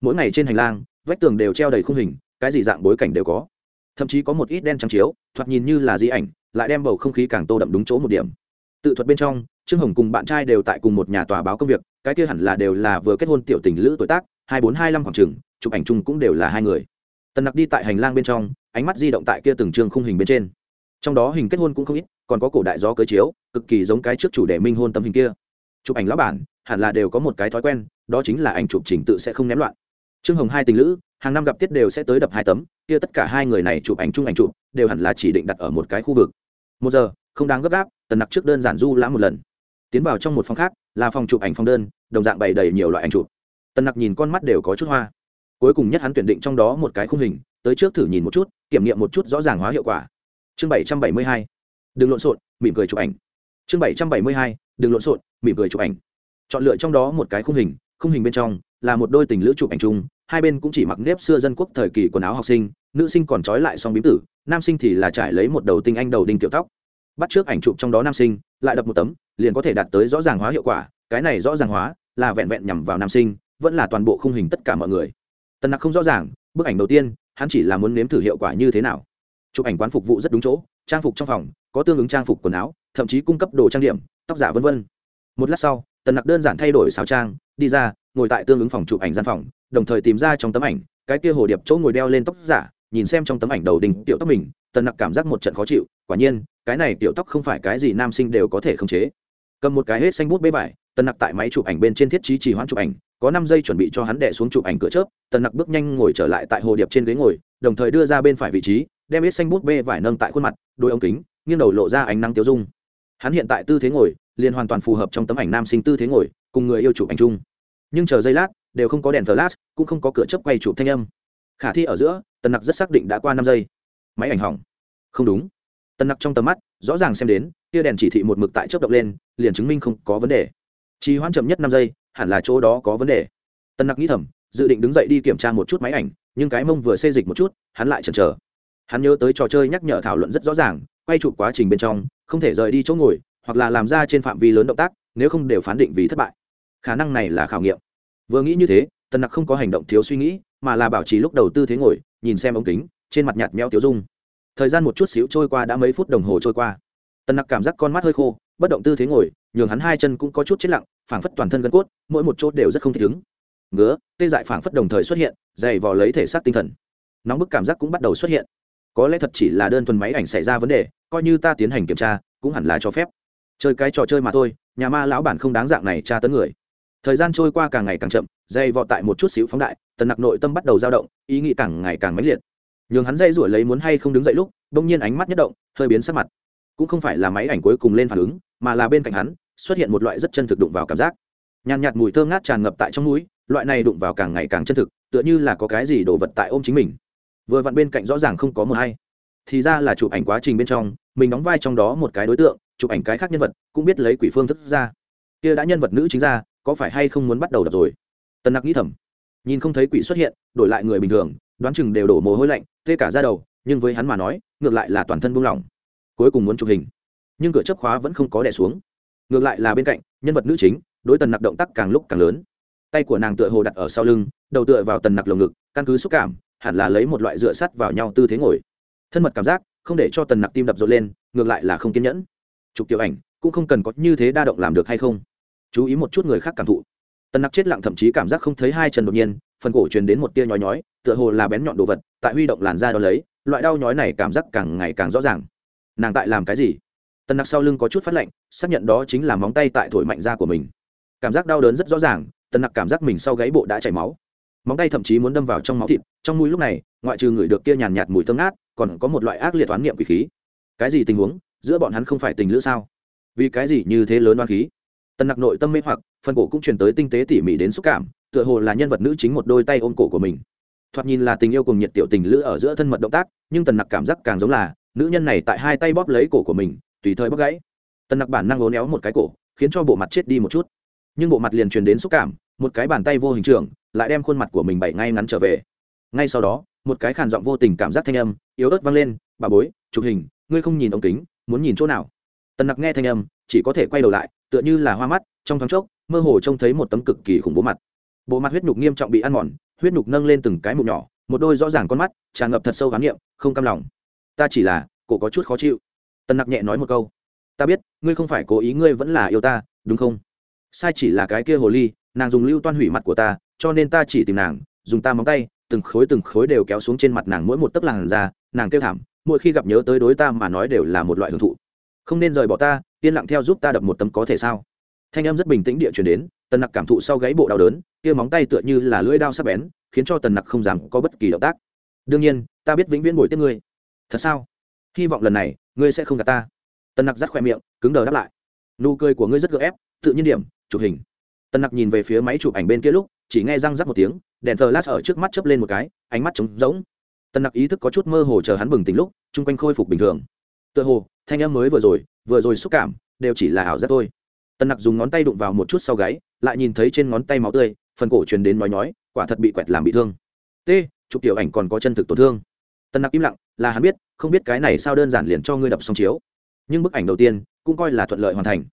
Mỗi ngày trên hành lang, vách tường đều treo đầy khung hình cái gì dạng bối cảnh đều có. Thậm chí có một ít đen trắng chiếu, thoạt nhìn như là di ảnh, lại đem bầu không khí càng tô đậm đúng chỗ một điểm. Tự thuật bên trong, trương hồng cùng bạn trai đều tại cùng một nhà tòa báo công việc, cái kia hẳn là đều là vừa kết hôn tiểu tình lữ tuổi tác, hai bốn hai năm khoảng trường chụp ảnh chung cũng đều là hai người. Tần nặc đi tại hành lang bên trong, ánh mắt di động tại kia từng trường khung hình bên trên. Trong đó hình kết hôn cũng không ít, còn có cổ đại gió cưới chiếu, cực kỳ giống cái trước chủ đề minh hôn tấm hình kia. Chụp ảnh lão bản, hẳn là đều có một cái thói quen, đó chính là ảnh chụp trình tự sẽ không ném loạn. Trương hồng hai tình lữ hàng năm gặp tiết đều sẽ tới đập hai tấm, kia tất cả hai người này chụp ảnh chung ảnh chụp, đều hẳn là chỉ định đặt ở một cái khu vực. Một giờ, không đáng gấp gáp, tần nặc trước đơn giản du lãm một lần. Tiến vào trong một phòng khác, là phòng chụp ảnh phòng đơn, đồng dạng bày đầy nhiều loại ảnh chụp. Tần nặc nhìn con mắt đều có chút hoa. Cuối cùng nhất hắn tuyển định trong đó một cái khung hình, tới trước thử nhìn một chút, kiểm nghiệm một chút rõ ràng hóa hiệu quả. Chương bảy trăm bảy mươi hai, đừng lộn xộn, mỉm cười chụp ảnh. Chương bảy trăm bảy mươi hai, đừng lộn xộn, mỉm cười chụp ảnh. Chọn lựa trong đó một cái khung hình khung hình bên trong là một đôi tình lữ chụp ảnh chung hai bên cũng chỉ mặc nếp xưa dân quốc thời kỳ quần áo học sinh, nữ sinh còn trói lại song bím tử, nam sinh thì là trải lấy một đầu tinh anh đầu đinh kiểu tóc. Bắt trước ảnh chụp trong đó nam sinh, lại đập một tấm, liền có thể đạt tới rõ ràng hóa hiệu quả, cái này rõ ràng hóa là vẹn vẹn nhằm vào nam sinh, vẫn là toàn bộ khung hình tất cả mọi người. Tần nặc không rõ ràng, bức ảnh đầu tiên, hắn chỉ là muốn nếm thử hiệu quả như thế nào. Chụp ảnh quán phục vụ rất đúng chỗ, trang phục trong phòng, có tương ứng trang phục quần áo, thậm chí cung cấp đồ trang điểm, tóc giả v v một lát sau, tần nặc đơn giản thay đổi xáo trang đi ra, ngồi tại tương ứng phòng chụp ảnh gian phòng, đồng thời tìm ra trong tấm ảnh, cái kia hồ điệp chỗ ngồi đeo lên tóc giả, nhìn xem trong tấm ảnh đầu đình tiểu tóc mình, tần nặc cảm giác một trận khó chịu, quả nhiên, cái này tiểu tóc không phải cái gì nam sinh đều có thể khống chế. Cầm một cái hết xanh bút bế vải, tần nặc tại máy chụp ảnh bên trên thiết trí trì hoãn chụp ảnh, có năm giây chuẩn bị cho hắn đẻ xuống chụp ảnh cửa chớp, tần nặc bước nhanh ngồi trở lại tại hồ điệp trên ghế ngồi, đồng thời đưa ra bên phải vị trí, đem hết xanh bút bê vải nâng tại khuôn mặt, đôi ống kính, nghiêng đầu lộ ra ánh nắng tiêu dung. Hắn hiện tại tư thế ngồi liền hoàn toàn phù hợp trong tấm ảnh nam sinh tư thế ngồi, cùng người yêu chụp ảnh chung. Nhưng chờ giây lát, đều không có đèn flash, cũng không có cửa chớp quay chụp thanh âm. Khả thi ở giữa, tần nặc rất xác định đã qua năm giây. Máy ảnh hỏng. Không đúng. Tần nặc trong tầm mắt, rõ ràng xem đến tia đèn chỉ thị một mực tại chớp động lên, liền chứng minh không có vấn đề. Trì hoãn chậm nhất năm giây, hẳn là chỗ đó có vấn đề. Tần nặc nghĩ thầm, dự định đứng dậy đi kiểm tra một chút máy ảnh, nhưng cái mông vừa xê dịch một chút, hắn lại chần chờ. Hắn nhớ tới trò chơi nhắc nhở thảo luận rất rõ ràng, quay chụp quá trình bên trong, không thể rời đi chỗ ngồi hoặc là làm ra trên phạm vi lớn động tác, nếu không đều phán định vì thất bại. Khả năng này là khảo nghiệm. Vừa nghĩ như thế, tần nặc không có hành động thiếu suy nghĩ, mà là bảo trì lúc đầu tư thế ngồi, nhìn xem ống kính, trên mặt nhạt meo tiêu dung. Thời gian một chút xíu trôi qua đã mấy phút đồng hồ trôi qua. Tần nặc cảm giác con mắt hơi khô, bất động tư thế ngồi, nhường hắn hai chân cũng có chút chết lặng, phảng phất toàn thân gân cốt, mỗi một chốt đều rất không thích ứng. Ngứa, tê dại phảng phất đồng thời xuất hiện, dày vò lấy thể xác tinh thần. Nóng bức cảm giác cũng bắt đầu xuất hiện. Có lẽ thật chỉ là đơn thuần máy ảnh xảy ra vấn đề, coi như ta tiến hành kiểm tra, cũng hẳn là cho phép chơi cái trò chơi mà thôi, nhà ma lão bản không đáng dạng này tra tấn người. Thời gian trôi qua càng ngày càng chậm, dây vọt tại một chút xíu phóng đại, tần nặc nội tâm bắt đầu dao động, ý nghĩ càng ngày càng mãnh liệt. Nhường hắn dây rủi lấy muốn hay không đứng dậy lúc, bỗng nhiên ánh mắt nhất động, hơi biến sắc mặt. Cũng không phải là máy ảnh cuối cùng lên phản ứng, mà là bên cạnh hắn, xuất hiện một loại rất chân thực đụng vào cảm giác. Nhàn nhạt mùi thơm ngát tràn ngập tại trong núi loại này đụng vào càng ngày càng chân thực, tựa như là có cái gì đồ vật tại ôm chính mình. Vừa vặn bên cạnh rõ ràng không có mờ hay. Thì ra là chụp ảnh quá trình bên trong, mình đóng vai trong đó một cái đối tượng chụp ảnh cái khác nhân vật, cũng biết lấy quỷ phương thức ra. Kia đã nhân vật nữ chính ra, có phải hay không muốn bắt đầu đập rồi? Tần nặc nghĩ thầm. Nhìn không thấy quỷ xuất hiện, đổi lại người bình thường, đoán chừng đều đổ mồ hôi lạnh, tê cả ra đầu, nhưng với hắn mà nói, ngược lại là toàn thân buông lỏng. Cuối cùng muốn chụp hình, nhưng cửa chấp khóa vẫn không có đẻ xuống. Ngược lại là bên cạnh, nhân vật nữ chính, đối tần nặc động tác càng lúc càng lớn. Tay của nàng tựa hồ đặt ở sau lưng, đầu tựa vào tần nặc lồng ngực, căn cứ xúc cảm, hẳn là lấy một loại dựa sắt vào nhau tư thế ngồi. Thân mật cảm giác, không để cho tần nặc tim đập rộn lên, ngược lại là không kiên nhẫn chụp tiểu ảnh, cũng không cần có như thế đa động làm được hay không. Chú ý một chút người khác cảm thụ. Tần nặc chết lặng thậm chí cảm giác không thấy hai chân đột nhiên, phần cổ truyền đến một tia nhói nhói, tựa hồ là bén nhọn đồ vật, tại huy động làn da đó lấy, loại đau nhói này cảm giác càng ngày càng rõ ràng. Nàng tại làm cái gì? Tần nặc sau lưng có chút phát lạnh, xác nhận đó chính là móng tay tại thổi mạnh da của mình. Cảm giác đau đớn rất rõ ràng, tần nặc cảm giác mình sau gáy bộ đã chảy máu. Móng tay thậm chí muốn đâm vào trong máu thịt, trong mũi lúc này, ngoại trừ người được kia nhàn nhạt mùi thơm ngát, còn có một loại ác liệt oán niệm quỷ khí. Cái gì tình huống? Giữa bọn hắn không phải tình lữ sao? Vì cái gì như thế lớn oan khí? Tần nặc nội tâm mê hoặc, phần cổ cũng truyền tới tinh tế tỉ mỉ đến xúc cảm, tựa hồ là nhân vật nữ chính một đôi tay ôm cổ của mình. Thoạt nhìn là tình yêu cùng nhiệt tiểu tình lữ ở giữa thân mật động tác, nhưng tần nặc cảm giác càng giống là, nữ nhân này tại hai tay bóp lấy cổ của mình, tùy thời bóp gãy. Tần nặc bản năng lố néo một cái cổ, khiến cho bộ mặt chết đi một chút. Nhưng bộ mặt liền truyền đến xúc cảm, một cái bàn tay vô hình trường, lại đem khuôn mặt của mình bậy ngay ngắn trở về. Ngay sau đó, một cái khàn giọng vô tình cảm giác thanh âm, yếu ớt vang lên, bà bối, chụp hình, ngươi không nhìn ống kính muốn nhìn chỗ nào. Tần nặc nghe thanh âm, chỉ có thể quay đầu lại, tựa như là hoa mắt, trong thoáng chốc, mơ hồ trông thấy một tấm cực kỳ khủng bố mặt. Bộ mặt huyết nhục nghiêm trọng bị ăn mòn, huyết nhục nâng lên từng cái mụn nhỏ, một đôi rõ ràng con mắt, tràn ngập thật sâu khám nghiệm không cam lòng. Ta chỉ là, cổ có chút khó chịu. Tần nặc nhẹ nói một câu. Ta biết, ngươi không phải cố ý, ngươi vẫn là yêu ta, đúng không? Sai chỉ là cái kia hồ ly, nàng dùng lưu toan hủy mặt của ta, cho nên ta chỉ tìm nàng, dùng ta móng tay, từng khối từng khối đều kéo xuống trên mặt nàng mỗi một tấc làn ra nàng kêu thảm mỗi khi gặp nhớ tới đối ta mà nói đều là một loại hưởng thụ. Không nên rời bỏ ta, yên lặng theo giúp ta đập một tấm có thể sao? Thanh em rất bình tĩnh địa chuyển đến, tần nặc cảm thụ sau gáy bộ đau đớn, kia móng tay tựa như là lưỡi đao sắp bén, khiến cho tần nặc không dám có bất kỳ động tác. Đương nhiên, ta biết vĩnh viễn bồi tiếp ngươi. Thật sao? Hy vọng lần này, ngươi sẽ không gạt ta. Tần nặc rắt khoe miệng, cứng đờ đáp lại. Nụ cười của ngươi rất gợ ép, tự nhiên điểm, chụp hình. Tần nặc nhìn về phía máy chụp ảnh bên kia lúc, chỉ nghe răng rắc một tiếng, đèn thờ lát ở trước mắt chớp lên một cái, ánh mắt trống rỗng tần nặc ý thức có chút mơ hồ chờ hắn bừng tỉnh lúc, chung quanh khôi phục bình thường. Tựa hồ, thanh em mới vừa rồi vừa rồi xúc cảm, đều chỉ là ảo giác thôi. Tần nặc dùng ngón tay đụng vào một chút sau gáy, lại nhìn thấy trên ngón tay máu tươi, phần cổ truyền đến nói nhói, quả thật bị quẹt làm bị thương. T, chụp tiểu ảnh còn có chân thực tổn thương. Tần nặc im lặng, là hắn biết, không biết cái này sao đơn giản liền cho ngươi đập xong chiếu. Nhưng bức ảnh đầu tiên, cũng coi là thuận lợi hoàn thành.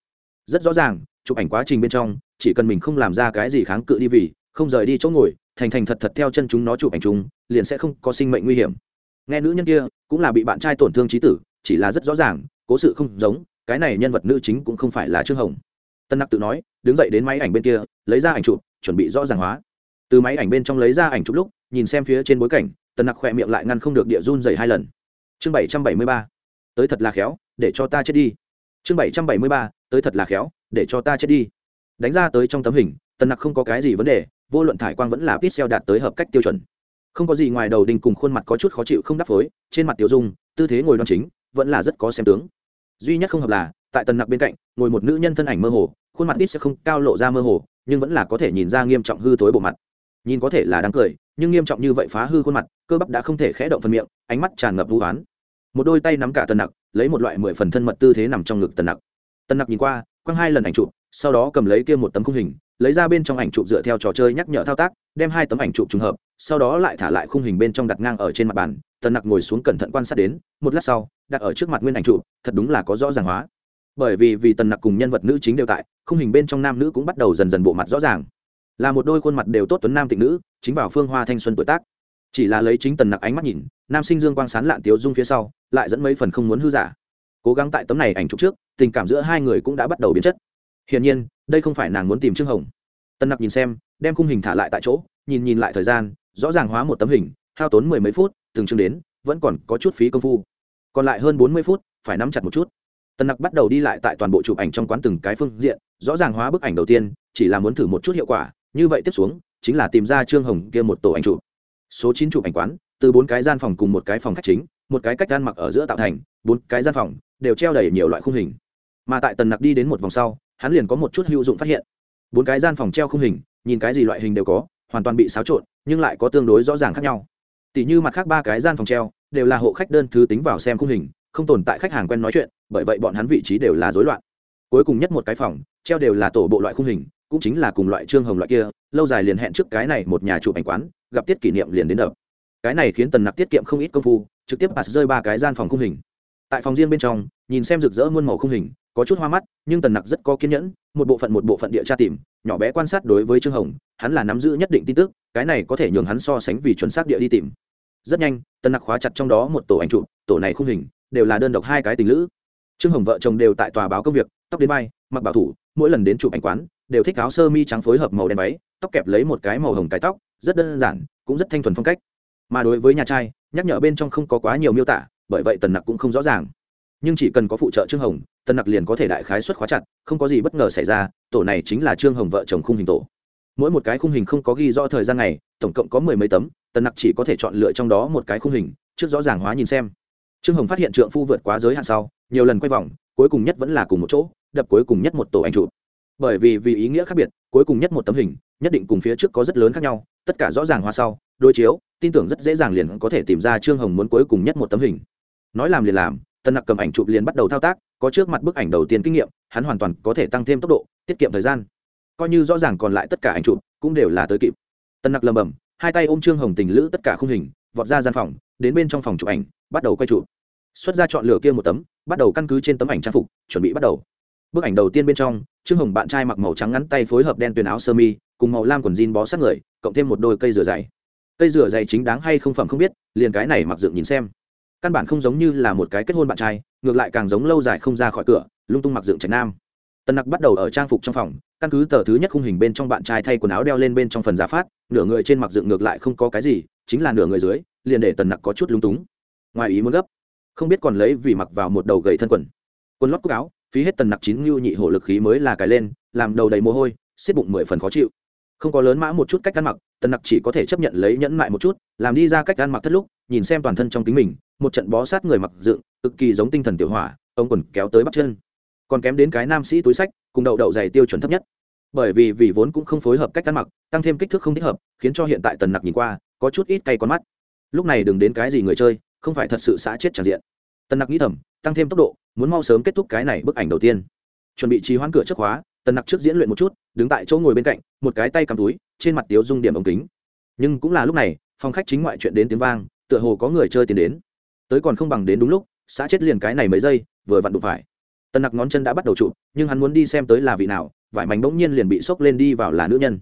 Rất rõ ràng, chụp ảnh quá trình bên trong, chỉ cần mình không làm ra cái gì kháng cự đi vì, không rời đi chỗ ngồi thành thành thật thật theo chân chúng nó chụp ảnh chúng liền sẽ không có sinh mệnh nguy hiểm. Nghe nữ nhân kia, cũng là bị bạn trai tổn thương trí tử, chỉ là rất rõ ràng, cố sự không giống, cái này nhân vật nữ chính cũng không phải là trương hồng. Tân nặc tự nói, đứng dậy đến máy ảnh bên kia, lấy ra ảnh chụp, chuẩn bị rõ ràng hóa. Từ máy ảnh bên trong lấy ra ảnh chụp lúc, nhìn xem phía trên bối cảnh, tân nặc khỏe miệng lại ngăn không được địa run dày hai lần. Chương bảy trăm bảy mươi ba, tới thật là khéo, để cho ta chết đi. Chương bảy trăm bảy mươi ba, tới thật là khéo, để cho ta chết đi. Đánh ra tới trong tấm hình, tân nặc không có cái gì vấn đề vô luận thải quang vẫn là pixel đạt tới hợp cách tiêu chuẩn. Không có gì ngoài đầu đinh cùng khuôn mặt có chút khó chịu không đắp phối, trên mặt tiểu dung, tư thế ngồi đoan chính, vẫn là rất có xem tướng. Duy nhất không hợp là, tại tần nặc bên cạnh, ngồi một nữ nhân thân ảnh mơ hồ, khuôn mặt ít sẽ không cao lộ ra mơ hồ, nhưng vẫn là có thể nhìn ra nghiêm trọng hư thối bộ mặt. Nhìn có thể là đáng cười, nhưng nghiêm trọng như vậy phá hư khuôn mặt, cơ bắp đã không thể khẽ động phần miệng, ánh mắt tràn ngập vũ oán. Một đôi tay nắm cả tần nặc, lấy một loại mười phần thân mật tư thế nằm trong ngực tần nặc. Tần nặc nhìn qua, quăng hai lần ảnh chụp, sau đó cầm lấy kia một tấm khung hình lấy ra bên trong ảnh chụp dựa theo trò chơi nhắc nhở thao tác, đem hai tấm ảnh chụp trùng hợp, sau đó lại thả lại khung hình bên trong đặt ngang ở trên mặt bàn, tần nặc ngồi xuống cẩn thận quan sát đến, một lát sau, đặt ở trước mặt nguyên ảnh chụp, thật đúng là có rõ ràng hóa. Bởi vì vì tần nặc cùng nhân vật nữ chính đều tại, khung hình bên trong nam nữ cũng bắt đầu dần dần bộ mặt rõ ràng. Là một đôi khuôn mặt đều tốt tuấn nam tịnh nữ, chính vào phương hoa thanh xuân tuổi tác. Chỉ là lấy chính tần nặc ánh mắt nhìn, nam sinh dương quang sán lạn tiếu dung phía sau, lại dẫn mấy phần không muốn hư giả. Cố gắng tại tấm này ảnh chụp trước, tình cảm giữa hai người cũng đã bắt đầu biến chất hiển nhiên, đây không phải nàng muốn tìm trương hồng. Tân nặc nhìn xem, đem khung hình thả lại tại chỗ, nhìn nhìn lại thời gian, rõ ràng hóa một tấm hình, hao tốn mười mấy phút, từng chương đến, vẫn còn có chút phí công phu. Còn lại hơn bốn mươi phút, phải nắm chặt một chút. Tân nặc bắt đầu đi lại tại toàn bộ chụp ảnh trong quán từng cái phương diện, rõ ràng hóa bức ảnh đầu tiên, chỉ là muốn thử một chút hiệu quả, như vậy tiếp xuống, chính là tìm ra trương hồng kia một tổ ảnh chụp. Số chín chụp ảnh quán, từ bốn cái gian phòng cùng một cái phòng khách chính, một cái cách gan mặc ở giữa tạo thành, bốn cái gian phòng, đều treo đầy nhiều loại khung hình. Mà tại tần nặc đi đến một vòng sau hắn liền có một chút hữu dụng phát hiện. Bốn cái gian phòng treo khung hình, nhìn cái gì loại hình đều có, hoàn toàn bị xáo trộn, nhưng lại có tương đối rõ ràng khác nhau. Tỷ như mặt khác ba cái gian phòng treo, đều là hộ khách đơn thứ tính vào xem khung hình, không tồn tại khách hàng quen nói chuyện, bởi vậy bọn hắn vị trí đều là rối loạn. Cuối cùng nhất một cái phòng, treo đều là tổ bộ loại khung hình, cũng chính là cùng loại trương hồng loại kia, lâu dài liền hẹn trước cái này một nhà chụp ảnh quán, gặp tiết kỷ niệm liền đến đập. Cái này khiến tần nặc tiết kiệm không ít công phu, trực tiếp bạt rơi ba cái gian phòng khung hình tại phòng riêng bên trong nhìn xem rực rỡ muôn màu không hình có chút hoa mắt nhưng tần nặc rất có kiên nhẫn một bộ phận một bộ phận địa tra tìm nhỏ bé quan sát đối với trương hồng hắn là nắm giữ nhất định tin tức cái này có thể nhường hắn so sánh vì chuẩn xác địa đi tìm. Rất nhanh tần nặc khóa chặt trong đó một tổ ảnh chụp, tổ này khung hình đều là đơn độc hai cái tình lữ. Trương hồng vợ chồng đều tại tòa báo công việc tóc đến vai mặc bảo thủ mỗi lần đến chụp ảnh quán đều thích áo sơ mi trắng phối hợp màu đen váy tóc kẹp lấy một cái màu hồng cái tóc rất đơn giản cũng rất thanh thuần phong cách. Mà đối với nhà trai nhắc nhở bên trong không có quá nhiều miêu tả bởi vậy tần nặc cũng không rõ ràng. Nhưng chỉ cần có phụ trợ trương hồng, tần nặc liền có thể đại khái xuất khóa chặt, không có gì bất ngờ xảy ra, tổ này chính là trương hồng vợ chồng khung hình tổ. Mỗi một cái khung hình không có ghi rõ thời gian này tổng cộng có mười mấy tấm, tần nặc chỉ có thể chọn lựa trong đó một cái khung hình, trước rõ ràng hóa nhìn xem. Trương hồng phát hiện trượng phu vượt quá giới hạn sau, nhiều lần quay vòng, cuối cùng nhất vẫn là cùng một chỗ, đập cuối cùng nhất một tổ ảnh chụp. Bởi vì vì ý nghĩa khác biệt, cuối cùng nhất một tấm hình, nhất định cùng phía trước có rất lớn khác nhau, tất cả rõ ràng hóa sau, đối chiếu, tin tưởng rất dễ dàng liền có thể tìm ra trương hồng muốn cuối cùng nhất một tấm hình nói làm liền làm tân nặc cầm ảnh chụp liền bắt đầu thao tác, có trước mặt bức ảnh đầu tiên kinh nghiệm, hắn hoàn toàn có thể tăng thêm tốc độ, tiết kiệm thời gian. Coi như rõ ràng còn lại tất cả ảnh chụp cũng đều là tới kịp. Tân nặc lầm bầm, hai tay ôm trương hồng tình lữ tất cả khung hình, vọt ra gian phòng, đến bên trong phòng chụp ảnh, bắt đầu quay chụp. Xuất ra chọn lựa kia một tấm, bắt đầu căn cứ trên tấm ảnh trang phục, chuẩn bị bắt đầu. Bức ảnh đầu tiên bên trong, trương hồng bạn trai mặc màu trắng ngắn tay phối hợp đen tuyền áo sơ mi, cùng màu lam quần jean bó sát người, cộng thêm một đôi cây rửa dày. Cây rửa dày chính đáng hay không phẩm không biết, liền cái này mặc dựng nhìn xem căn bản không giống như là một cái kết hôn bạn trai, ngược lại càng giống lâu dài không ra khỏi cửa, lung tung mặc dựng trạch nam. Tần nặc bắt đầu ở trang phục trong phòng, căn cứ tờ thứ nhất khung hình bên trong bạn trai thay quần áo đeo lên bên trong phần giá phát, nửa người trên mặc dựng ngược lại không có cái gì, chính là nửa người dưới, liền để tần nặc có chút lung túng. Ngoài ý muốn gấp, không biết còn lấy vì mặc vào một đầu gầy thân quần. Quần lót cúc áo, phí hết tần nặc chín ngưu nhị hổ lực khí mới là cái lên, làm đầu đầy mồ hôi, xiết bụng mười phần khó chịu. Không có lớn mã một chút cách ăn mặc tần nặc chỉ có thể chấp nhận lấy nhẫn mại một chút, làm đi ra cách ăn mặc thất lúc, nhìn xem toàn thân trong kính mình, một trận bó sát người mặc dựng, cực kỳ giống tinh thần tiểu hỏa ông quần kéo tới bắt chân. Còn kém đến cái nam sĩ túi sách, cùng đậu đậu dày tiêu chuẩn thấp nhất. Bởi vì vì vốn cũng không phối hợp cách ăn mặc, tăng thêm kích thước không thích hợp, khiến cho hiện tại tần nặc nhìn qua, có chút ít cay con mắt. Lúc này đừng đến cái gì người chơi, không phải thật sự xã chết tràn diện. Tần nặc nghĩ thầm, tăng thêm tốc độ, muốn mau sớm kết thúc cái này bức ảnh đầu tiên. Chuẩn bị trì hoãn cửa trước khóa tần nặc trước diễn luyện một chút, đứng tại chỗ ngồi bên cạnh, một cái tay cầm túi, trên mặt tiếu dung điểm ống kính. Nhưng cũng là lúc này, phòng khách chính ngoại chuyện đến tiếng vang, tựa hồ có người chơi tiến đến. Tới còn không bằng đến đúng lúc, xã chết liền cái này mấy giây, vừa vặn đụng phải. Tần nặc ngón chân đã bắt đầu chụp nhưng hắn muốn đi xem tới là vị nào, vải mảnh bỗng nhiên liền bị sốc lên đi vào là nữ nhân.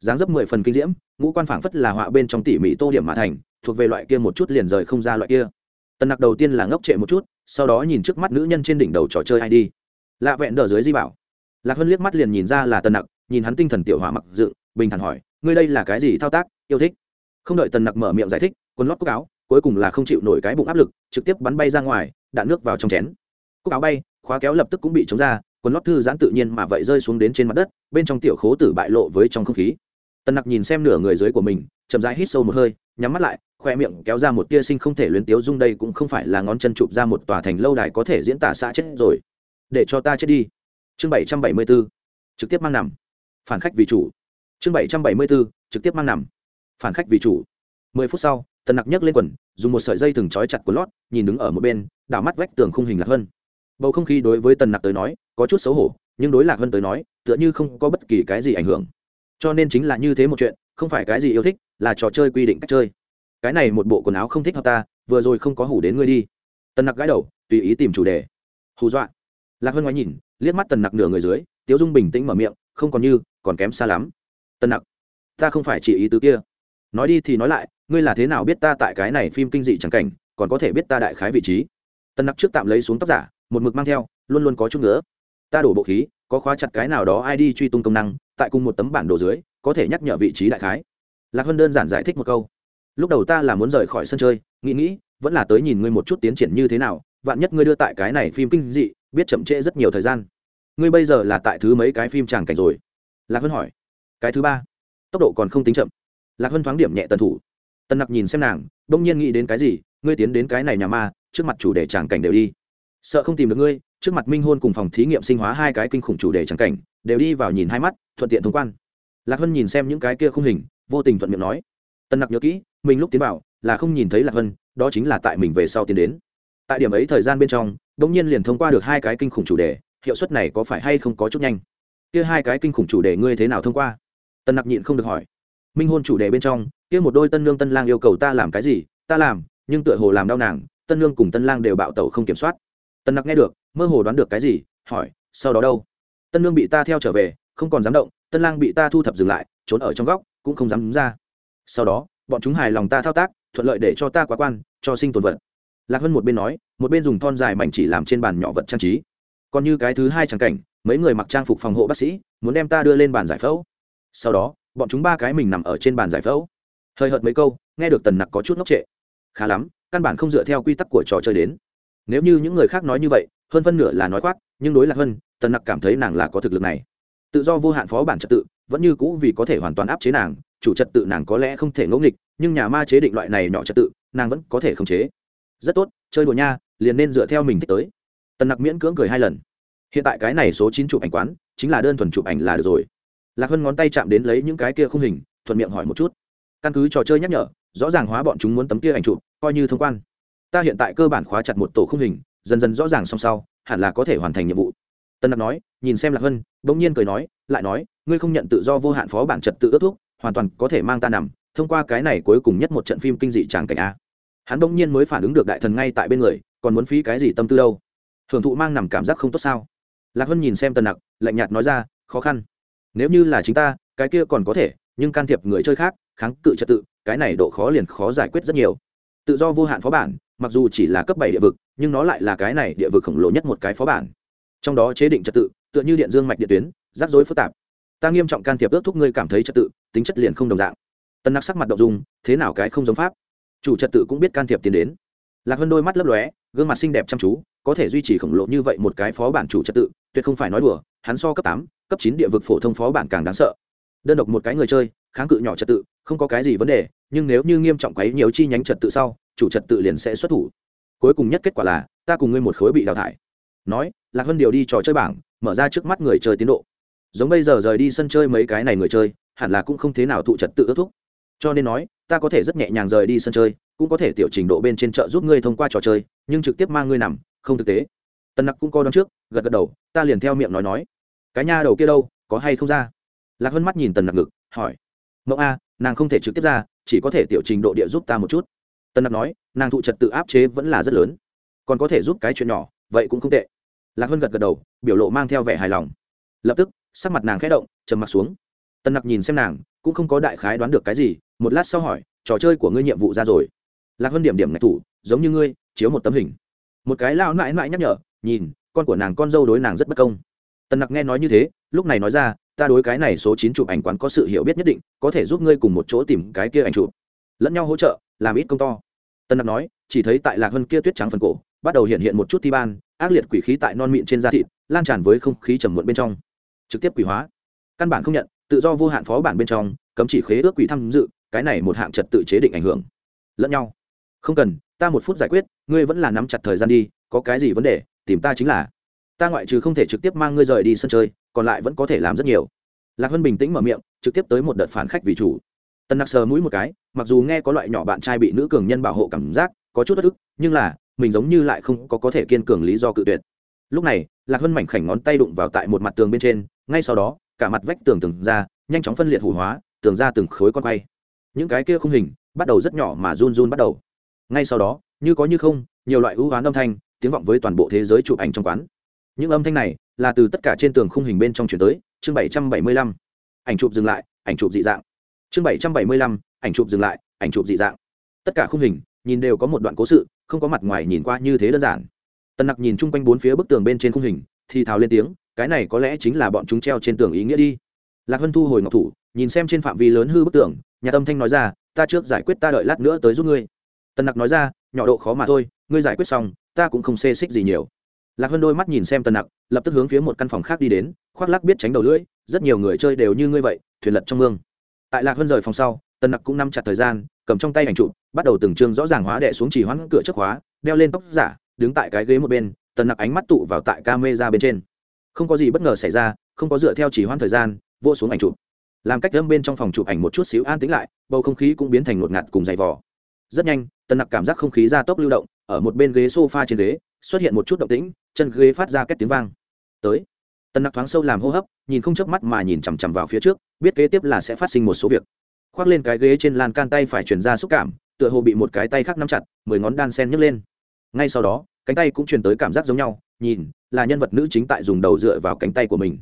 Dáng dấp mười phần kinh diễm, ngũ quan phảng phất là họa bên trong tỉ mỉ tô điểm mà thành, thuộc về loại kia một chút liền rời không ra loại kia. Tần nặc đầu tiên là ngốc trệ một chút, sau đó nhìn trước mắt nữ nhân trên đỉnh đầu trò chơi id lạ vẹn đờ dưới di bảo lạc hân liếc mắt liền nhìn ra là tần nặc, nhìn hắn tinh thần tiểu hỏa mặc dựng, bình thản hỏi, ngươi đây là cái gì thao tác, yêu thích? Không đợi tần nặc mở miệng giải thích, quần lót cúc áo, cuối cùng là không chịu nổi cái bụng áp lực, trực tiếp bắn bay ra ngoài, đạn nước vào trong chén. Cúc áo bay, khóa kéo lập tức cũng bị chống ra, quần lót thư giãn tự nhiên mà vậy rơi xuống đến trên mặt đất, bên trong tiểu khố tử bại lộ với trong không khí. Tần nặc nhìn xem nửa người dưới của mình, chậm rãi hít sâu một hơi, nhắm mắt lại, khoe miệng kéo ra một tia sinh không thể luyến tiếu dung đây cũng không phải là ngón chân chụp ra một tòa thành lâu đài có thể diễn tả xã chết rồi. Để cho ta chết đi chương bảy trăm bảy mươi b ố trực tiếp mang nằm. Phản khách vì chủ. Chương bảy trăm bảy mươi b ố trực tiếp mang nằm. Phản khách vì chủ. Mười phút sau, tần nặc nhấc lên quần, dùng một sợi dây thừng trói chặt quần lót, nhìn đứng ở một bên, đảo mắt vách tường khung hình lạc hơn bầu không khí đối với tần nặc tới nói, có chút xấu hổ, nhưng đối lạc hơn tới nói, tựa như không có bất kỳ cái gì ảnh hưởng. Cho nên chính là như thế một chuyện, không phải cái gì yêu thích, là trò chơi quy định cách chơi. Cái này một bộ quần áo không thích hợp ta, vừa rồi không có hủ đến ngươi đi. Tần nặc gãi đầu, tùy ý tìm chủ đề. Hù dọa. Lạc hơn ngoái nhìn liếc mắt tần nặc nửa người dưới, tiếu dung bình tĩnh mở miệng, không còn như, còn kém xa lắm. Tần nặc, ta không phải chỉ ý tứ kia. Nói đi thì nói lại, ngươi là thế nào biết ta tại cái này phim kinh dị chẳng cảnh, còn có thể biết ta đại khái vị trí? Tần nặc trước tạm lấy xuống tóc giả, một mực mang theo, luôn luôn có chút nữa ta đổ bộ khí, có khóa chặt cái nào đó ai đi truy tung công năng, tại cùng một tấm bản đồ dưới, có thể nhắc nhở vị trí đại khái. Lạc hơn đơn giản giải thích một câu. Lúc đầu ta là muốn rời khỏi sân chơi, nghĩ nghĩ, vẫn là tới nhìn ngươi một chút tiến triển như thế nào, vạn nhất ngươi đưa tại cái này phim kinh dị biết chậm trễ rất nhiều thời gian. Ngươi bây giờ là tại thứ mấy cái phim tràng cảnh rồi? Lạc hân hỏi. Cái thứ ba. Tốc độ còn không tính chậm. Lạc hân thoáng điểm nhẹ tần thủ. Tần nặc nhìn xem nàng đông nhiên nghĩ đến cái gì, ngươi tiến đến cái này nhà ma, trước mặt chủ đề tràng cảnh đều đi. Sợ không tìm được ngươi, trước mặt minh hôn cùng phòng thí nghiệm sinh hóa hai cái kinh khủng chủ đề tràng cảnh, đều đi vào nhìn hai mắt, thuận tiện thông quan. Lạc hân nhìn xem những cái kia không hình, vô tình thuận miệng nói. Tần nặc nhớ kỹ, mình lúc tiến vào, là không nhìn thấy lạc hân, đó chính là tại mình về sau tiến đến tại điểm ấy thời gian bên trong đ ỗ n g nhiên liền thông qua được hai cái kinh khủng chủ đề, hiệu suất này có phải hay không có chút nhanh? Kia hai cái kinh khủng chủ đề ngươi thế nào thông qua? Tần nặc nhịn không được hỏi. Minh hôn chủ đề bên trong, kia một đôi tân lương tân lang yêu cầu ta làm cái gì? Ta làm, nhưng tựa hồ làm đau nàng, tân lương cùng tân lang đều bạo tẩu không kiểm soát. Tần nặc nghe được, mơ hồ đoán được cái gì, hỏi, sau đó đâu? Tân lương bị ta theo trở về, không còn dám động, tân lang bị ta thu thập dừng lại, trốn ở trong góc, cũng không dám ra. Sau đó, bọn chúng hài lòng ta thao tác, thuận lợi để cho ta quá quan, cho sinh tồn vật lạc hơn một bên nói, một bên dùng thon dài mảnh chỉ làm trên bàn nhỏ vật trang trí. Còn như cái thứ hai tràng cảnh, mấy người mặc trang phục phòng hộ bác sĩ, muốn đem ta đưa lên bàn giải phẫu. Sau đó, bọn chúng ba cái mình nằm ở trên bàn giải phẫu. Hơi hợt mấy câu, nghe được tần nặc có chút ngốc trệ. Khá lắm, căn bản không dựa theo quy tắc của trò chơi đến. Nếu như những người khác nói như vậy, hơn phân nửa là nói khoác, nhưng đối lạc hơn tần nặc cảm thấy nàng là có thực lực này. Tự do vô hạn phó bản trật tự, vẫn như cũ vì có thể hoàn toàn áp chế nàng, chủ trật tự nàng có lẽ không thể ngẫu nghịch, nhưng nhà ma chế định loại này nhỏ trật tự, nàng vẫn có thể khống chế rất tốt, chơi đùa nha, liền nên dựa theo mình thích tới. Tần nặc miễn cưỡng cười hai lần. Hiện tại cái này số chín chụp ảnh quán, chính là đơn thuần chụp ảnh là được rồi. Lạc hân ngón tay chạm đến lấy những cái kia khung hình, thuận miệng hỏi một chút. Căn cứ trò chơi nhắc nhở, rõ ràng hóa bọn chúng muốn tấm kia ảnh chụp, coi như thông quan. Ta hiện tại cơ bản khóa chặt một tổ khung hình, dần dần rõ ràng song sau, hẳn là có thể hoàn thành nhiệm vụ. Tân nặc nói, nhìn xem lạc hân, bỗng nhiên cười nói, lại nói, ngươi không nhận tự do vô hạn phó bản trật tự ước thúc, hoàn toàn có thể mang ta nằm, thông qua cái này cuối cùng nhất một trận phim kinh dị tràng cảnh a hắn bỗng nhiên mới phản ứng được đại thần ngay tại bên người, còn muốn phí cái gì tâm tư đâu? Hưởng thụ mang nằm cảm giác không tốt sao? Lạc hân nhìn xem tần nặc, lạnh nhạt nói ra, khó khăn. Nếu như là chính ta, cái kia còn có thể, nhưng can thiệp người chơi khác, kháng cự trật tự, cái này độ khó liền khó giải quyết rất nhiều. Tự do vô hạn phó bản, mặc dù chỉ là cấp bảy địa vực, nhưng nó lại là cái này địa vực khổng lồ nhất một cái phó bản. Trong đó chế định trật tự, tựa như điện dương mạch điện tuyến, rắc rối phức tạp. Ta nghiêm trọng can thiệp ước thúc ngươi cảm thấy trật tự, tính chất liền không đồng dạng. Tân nặc sắc mặt đậu dung, thế nào cái không giống pháp? Chủ trật tự cũng biết can thiệp tiến đến. Lạc hơn đôi mắt lấp lóe, gương mặt xinh đẹp chăm chú, có thể duy trì khổng lồ như vậy một cái phó bản chủ trật tự, tuyệt không phải nói đùa, hắn so cấp tám, cấp chín địa vực phổ thông phó bản càng đáng sợ. Đơn độc một cái người chơi, kháng cự nhỏ trật tự, không có cái gì vấn đề, nhưng nếu như nghiêm trọng quấy nhiều chi nhánh trật tự sau, chủ trật tự liền sẽ xuất thủ. Cuối cùng nhất kết quả là, ta cùng ngươi một khối bị đào thải. Nói, lạc hơn điều đi trò chơi bảng, mở ra trước mắt người chơi tiến độ. Giống bây giờ rời đi sân chơi mấy cái này người chơi, hẳn là cũng không thế nào thụ trật tự ước thúc. Cho nên nói ta có thể rất nhẹ nhàng rời đi sân chơi, cũng có thể tiểu trình độ bên trên chợ giúp ngươi thông qua trò chơi, nhưng trực tiếp mang ngươi nằm, không thực tế. Tần nặc cũng coi đón trước, gật gật đầu, ta liền theo miệng nói nói. Cái nha đầu kia đâu, có hay không ra? Lạc hơn mắt nhìn tần nặc ngực, hỏi. Mẫu a, nàng không thể trực tiếp ra, chỉ có thể tiểu trình độ địa giúp ta một chút. Tần nặc nói, nàng thụ trật tự áp chế vẫn là rất lớn. Còn có thể giúp cái chuyện nhỏ, vậy cũng không tệ. Lạc hơn gật gật đầu, biểu lộ mang theo vẻ hài lòng. Lập tức, sắc mặt nàng khẽ động, trầm m ặ t xuống tần nặc nhìn xem nàng, cũng không có đại khái đoán được cái gì, một lát sau hỏi, trò chơi của ngươi nhiệm vụ ra rồi? Lạc hơn điểm điểm ngạch thủ, giống như ngươi, chiếu một tấm hình. Một cái lao mãi mãi nhắc nhở, nhìn, con của nàng, con dâu đối nàng rất bất công. Tần nặc nghe nói như thế, lúc này nói ra, ta đối cái này số chín chụp ảnh quán có sự hiểu biết nhất định, có thể giúp ngươi cùng một chỗ tìm cái kia ảnh chụp. Lẫn nhau hỗ trợ, làm ít công to. Tần nặc nói, chỉ thấy tại lạc hơn kia tuyết trắng phần cổ, bắt đầu hiện hiện một chút thi ban, ác liệt quỷ khí tại non mịn trên da thịt, lan tràn với không khí trầm muộn bên trong. Trực tiếp quỷ hóa. Căn bản không nhận tự do vô hạn phó bản bên trong, cấm chỉ khế ước quỷ tham dự, cái này một hạng trật tự chế định ảnh hưởng. Lẫn nhau. Không cần, ta một phút giải quyết, ngươi vẫn là nắm chặt thời gian đi, có cái gì vấn đề, tìm ta chính là. Ta ngoại trừ không thể trực tiếp mang ngươi rời đi sân chơi, còn lại vẫn có thể làm rất nhiều. Lạc hân bình tĩnh mở miệng, trực tiếp tới một đợt phản khách vì chủ. Tân nặc sờ mũi một cái, mặc dù nghe có loại nhỏ bạn trai bị nữ cường nhân bảo hộ cảm giác, có chút bất ức, nhưng là, mình giống như lại không có có thể kiên cường lý do cự tuyệt. Lúc này, lạc hân mảnh khảnh ngón tay đụng vào tại một mặt tường bên trên, ngay sau đó cả mặt vách tường từng ra, nhanh chóng phân liệt hủ hóa, tường ra từng khối con quay. Những cái kia khung hình bắt đầu rất nhỏ mà run run bắt đầu. Ngay sau đó, như có như không, nhiều loại hữu hoán âm thanh, tiếng vọng với toàn bộ thế giới chụp ảnh trong quán. Những âm thanh này là từ tất cả trên tường khung hình bên trong chuyển tới, chương bảy trăm bảy mươi lăm. Ảnh chụp dừng lại, ảnh chụp dị dạng. Chương bảy trăm bảy mươi lăm, ảnh chụp dừng lại, ảnh chụp dị dạng. Tất cả khung hình, nhìn đều có một đoạn cố sự, không có mặt ngoài nhìn qua như thế đơn giản. Tần nặc nhìn chung quanh bốn phía bức tường bên trên khung hình, thì thào lên tiếng cái này có lẽ chính là bọn chúng treo trên tường ý nghĩa đi. Lạc hân thu hồi ngọc thủ, nhìn xem trên phạm vi lớn hư bức tường, nhà tâm thanh nói ra, ta trước giải quyết ta đợi lát nữa tới giúp ngươi. Tần nặc nói ra, nhỏ độ khó mà thôi, ngươi giải quyết xong, ta cũng không xê xích gì nhiều. Lạc hân đôi mắt nhìn xem tần nặc, lập tức hướng phía một căn phòng khác đi đến, khoác lắc biết tránh đầu lưỡi, rất nhiều người chơi đều như ngươi vậy, thuyền lật trong mương. Tại lạc hân rời phòng sau, tần nặc cũng nắm chặt thời gian, cầm trong tay ảnh trụ bắt đầu từng chương rõ ràng hóa đệ xuống chỉ hoãn cửa trước khóa, đeo lên tóc giả, đứng tại cái ghế một bên, tần nặc ánh mắt tụ vào tại ca mê ra bên trên không có gì bất ngờ xảy ra, không có dựa theo chỉ hoãn thời gian, vô xuống ảnh chụp. Làm cách lâm bên trong phòng chụp ảnh một chút xíu an tĩnh lại, bầu không khí cũng biến thành ngột ngạt cùng dày vò. Rất nhanh, tần nặc cảm giác không khí ra tốc lưu động, ở một bên ghế sofa trên ghế, xuất hiện một chút động tĩnh, chân ghế phát ra két tiếng vang. Tới. Tần nặc thoáng sâu làm hô hấp, nhìn không chớp mắt mà nhìn chằm chằm vào phía trước, biết kế tiếp là sẽ phát sinh một số việc. Khoác lên cái ghế trên lan can tay phải chuyển ra xúc cảm, tựa hồ bị một cái tay khác nắm chặt, mười ngón đan sen nhấc lên. Ngay sau đó, cánh tay cũng truyền tới cảm giác giống nhau nhìn, là nhân vật nữ chính tại dùng đầu dựa vào cánh tay của mình.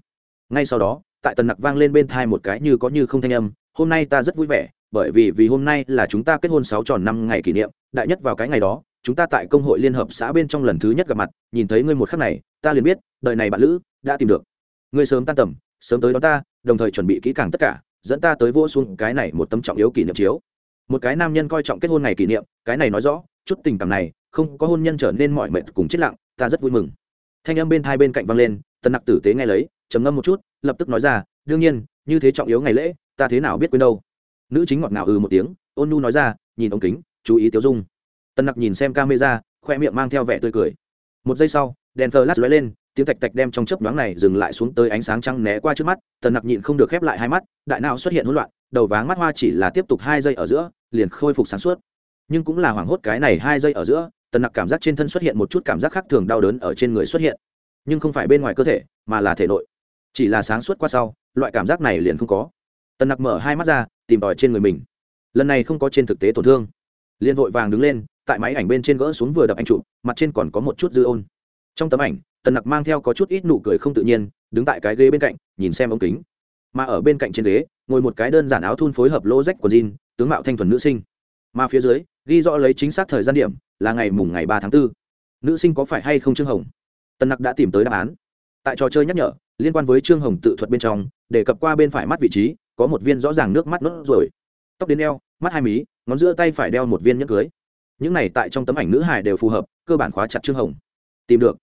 Ngay sau đó, tại tần nặc vang lên bên thai một cái như có như không thanh âm, hôm nay ta rất vui vẻ, bởi vì vì hôm nay là chúng ta kết hôn sáu tròn năm ngày kỷ niệm, đại nhất vào cái ngày đó, chúng ta tại công hội liên hợp xã bên trong lần thứ nhất gặp mặt, nhìn thấy ngươi một khắc này, ta liền biết, đời này bạn lữ đã tìm được. Ngươi sớm tan tầm, sớm tới đó ta, đồng thời chuẩn bị kỹ càng tất cả, dẫn ta tới vô xuống cái này một tấm trọng yếu kỷ niệm chiếu. Một cái nam nhân coi trọng kết hôn ngày kỷ niệm, cái này nói rõ, chút tình cảm này, không có hôn nhân trở nên mọi mệt cùng chết lặng, ta rất vui mừng thanh âm bên thai bên cạnh vang lên, tần nặc tử tế nghe lấy, trầm ngâm một chút, lập tức nói ra, đương nhiên, như thế trọng yếu ngày lễ, ta thế nào biết quên đâu? Nữ chính ngọt ngào ừ một tiếng, ôn nu nói ra, nhìn ống kính, chú ý tiêu dung. Tần nặc nhìn xem camera, khoe miệng mang theo vẻ tươi cười. Một giây sau, đèn flash lóe lên, tiếng tạch tạch đem trong chớp nhoáng này dừng lại xuống tới ánh sáng trăng né qua trước mắt, tần nặc nhịn không được khép lại hai mắt, đại não xuất hiện hỗn loạn, đầu váng mắt hoa chỉ là tiếp tục hai giây ở giữa, liền khôi phục sáng suốt. Nhưng cũng là hoảng hốt cái này hai giây ở giữa tần nặc cảm giác trên thân xuất hiện một chút cảm giác khác thường đau đớn ở trên người xuất hiện, nhưng không phải bên ngoài cơ thể, mà là thể nội. Chỉ là sáng suốt qua sau, loại cảm giác này liền không có. Tần nặc mở hai mắt ra, tìm tòi trên người mình. Lần này không có trên thực tế tổn thương. Liền vội vàng đứng lên, tại máy ảnh bên trên gỡ xuống vừa đập anh chụp, mặt trên còn có một chút dư ôn. Trong tấm ảnh, tần nặc mang theo có chút ít nụ cười không tự nhiên, đứng tại cái ghế bên cạnh, nhìn xem ống kính. Mà ở bên cạnh trên ghế, ngồi một cái đơn giản áo thun phối hợp lô rách của jean, tướng mạo thanh thuần nữ sinh. Mà phía dưới, ghi rõ lấy chính xác thời gian điểm là ngày mùng ngày ba tháng 4. nữ sinh có phải hay không trương hồng? Tần nặc đã tìm tới đáp án. Tại trò chơi nhắc nhở, liên quan với trương hồng tự thuật bên trong để cập qua bên phải mắt vị trí, có một viên rõ ràng nước mắt nốt rồi tóc đến eo, mắt hai mí, ngón giữa tay phải đeo một viên nhẫn cưới. Những này tại trong tấm ảnh nữ hài đều phù hợp, cơ bản khóa chặt trương hồng. Tìm được.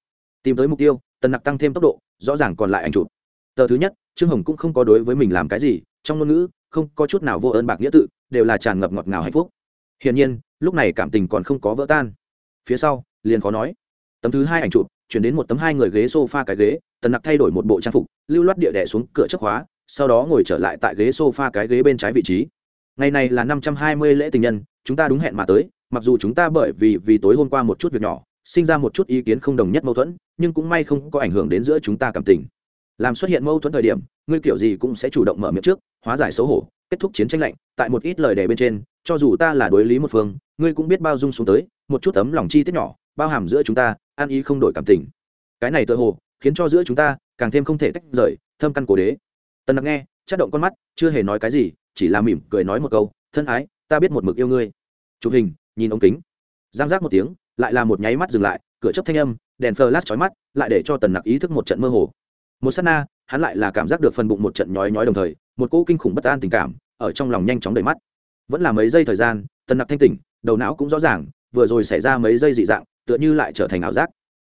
Tìm tới mục tiêu tần nặc tăng thêm tốc độ, rõ ràng còn lại ảnh chụp. Tờ thứ nhất, trương hồng cũng không có đối với mình làm cái gì, trong ngôn ngữ, không có chút nào vô ơn bạc nghĩa tự, đều là tràn ngập ngọt ngào hạnh phúc. Hiển nhiên lúc này cảm tình còn không có vỡ tan. Phía sau, liền khó nói. Tấm thứ hai ảnh chụp, chuyển đến một tấm hai người ghế s o f a cái ghế, tần nặc thay đổi một bộ trang phục, lưu loát địa đẻ xuống cửa chất khóa, sau đó ngồi trở lại tại ghế s o f a cái ghế bên trái vị trí. Ngày này là năm trăm hai mươi lễ tình nhân, chúng ta đúng hẹn mà tới, mặc dù chúng ta bởi vì vì tối hôm qua một chút việc nhỏ, sinh ra một chút ý kiến không đồng nhất mâu thuẫn, nhưng cũng may không có ảnh hưởng đến giữa chúng ta cảm tình làm xuất hiện mâu thuẫn thời điểm, ngươi kiểu gì cũng sẽ chủ động mở miệng trước, hóa giải xấu hổ, kết thúc chiến tranh lạnh, tại một ít lời đề bên trên, cho dù ta là đối lý một phương, ngươi cũng biết bao dung xuống tới, một chút tấm lòng chi tiết nhỏ, bao hàm giữa chúng ta, an ý không đổi cảm tình. Cái này tự hồ, khiến cho giữa chúng ta càng thêm không thể tách rời, thâm căn cổ đế. Tần nặc nghe chất động con mắt, chưa hề nói cái gì, chỉ là mỉm cười nói một câu, thân ái, ta biết một mực yêu ngươi. Chụp hình, nhìn ống kính. Giang giác một tiếng, lại là một nháy mắt dừng lại, cửa chấp thanh âm, đèn flash chói mắt, lại để cho tần nặc ý thức một trận mơ hồ một s á t na, hắn lại là cảm giác được phần bụng một trận nhói nhói đồng thời, một cỗ kinh khủng bất an tình cảm ở trong lòng nhanh chóng đầy mắt. Vẫn là mấy giây thời gian, tần nặc thanh tỉnh, đầu não cũng rõ ràng, vừa rồi xảy ra mấy giây dị dạng, tựa như lại trở thành ảo giác.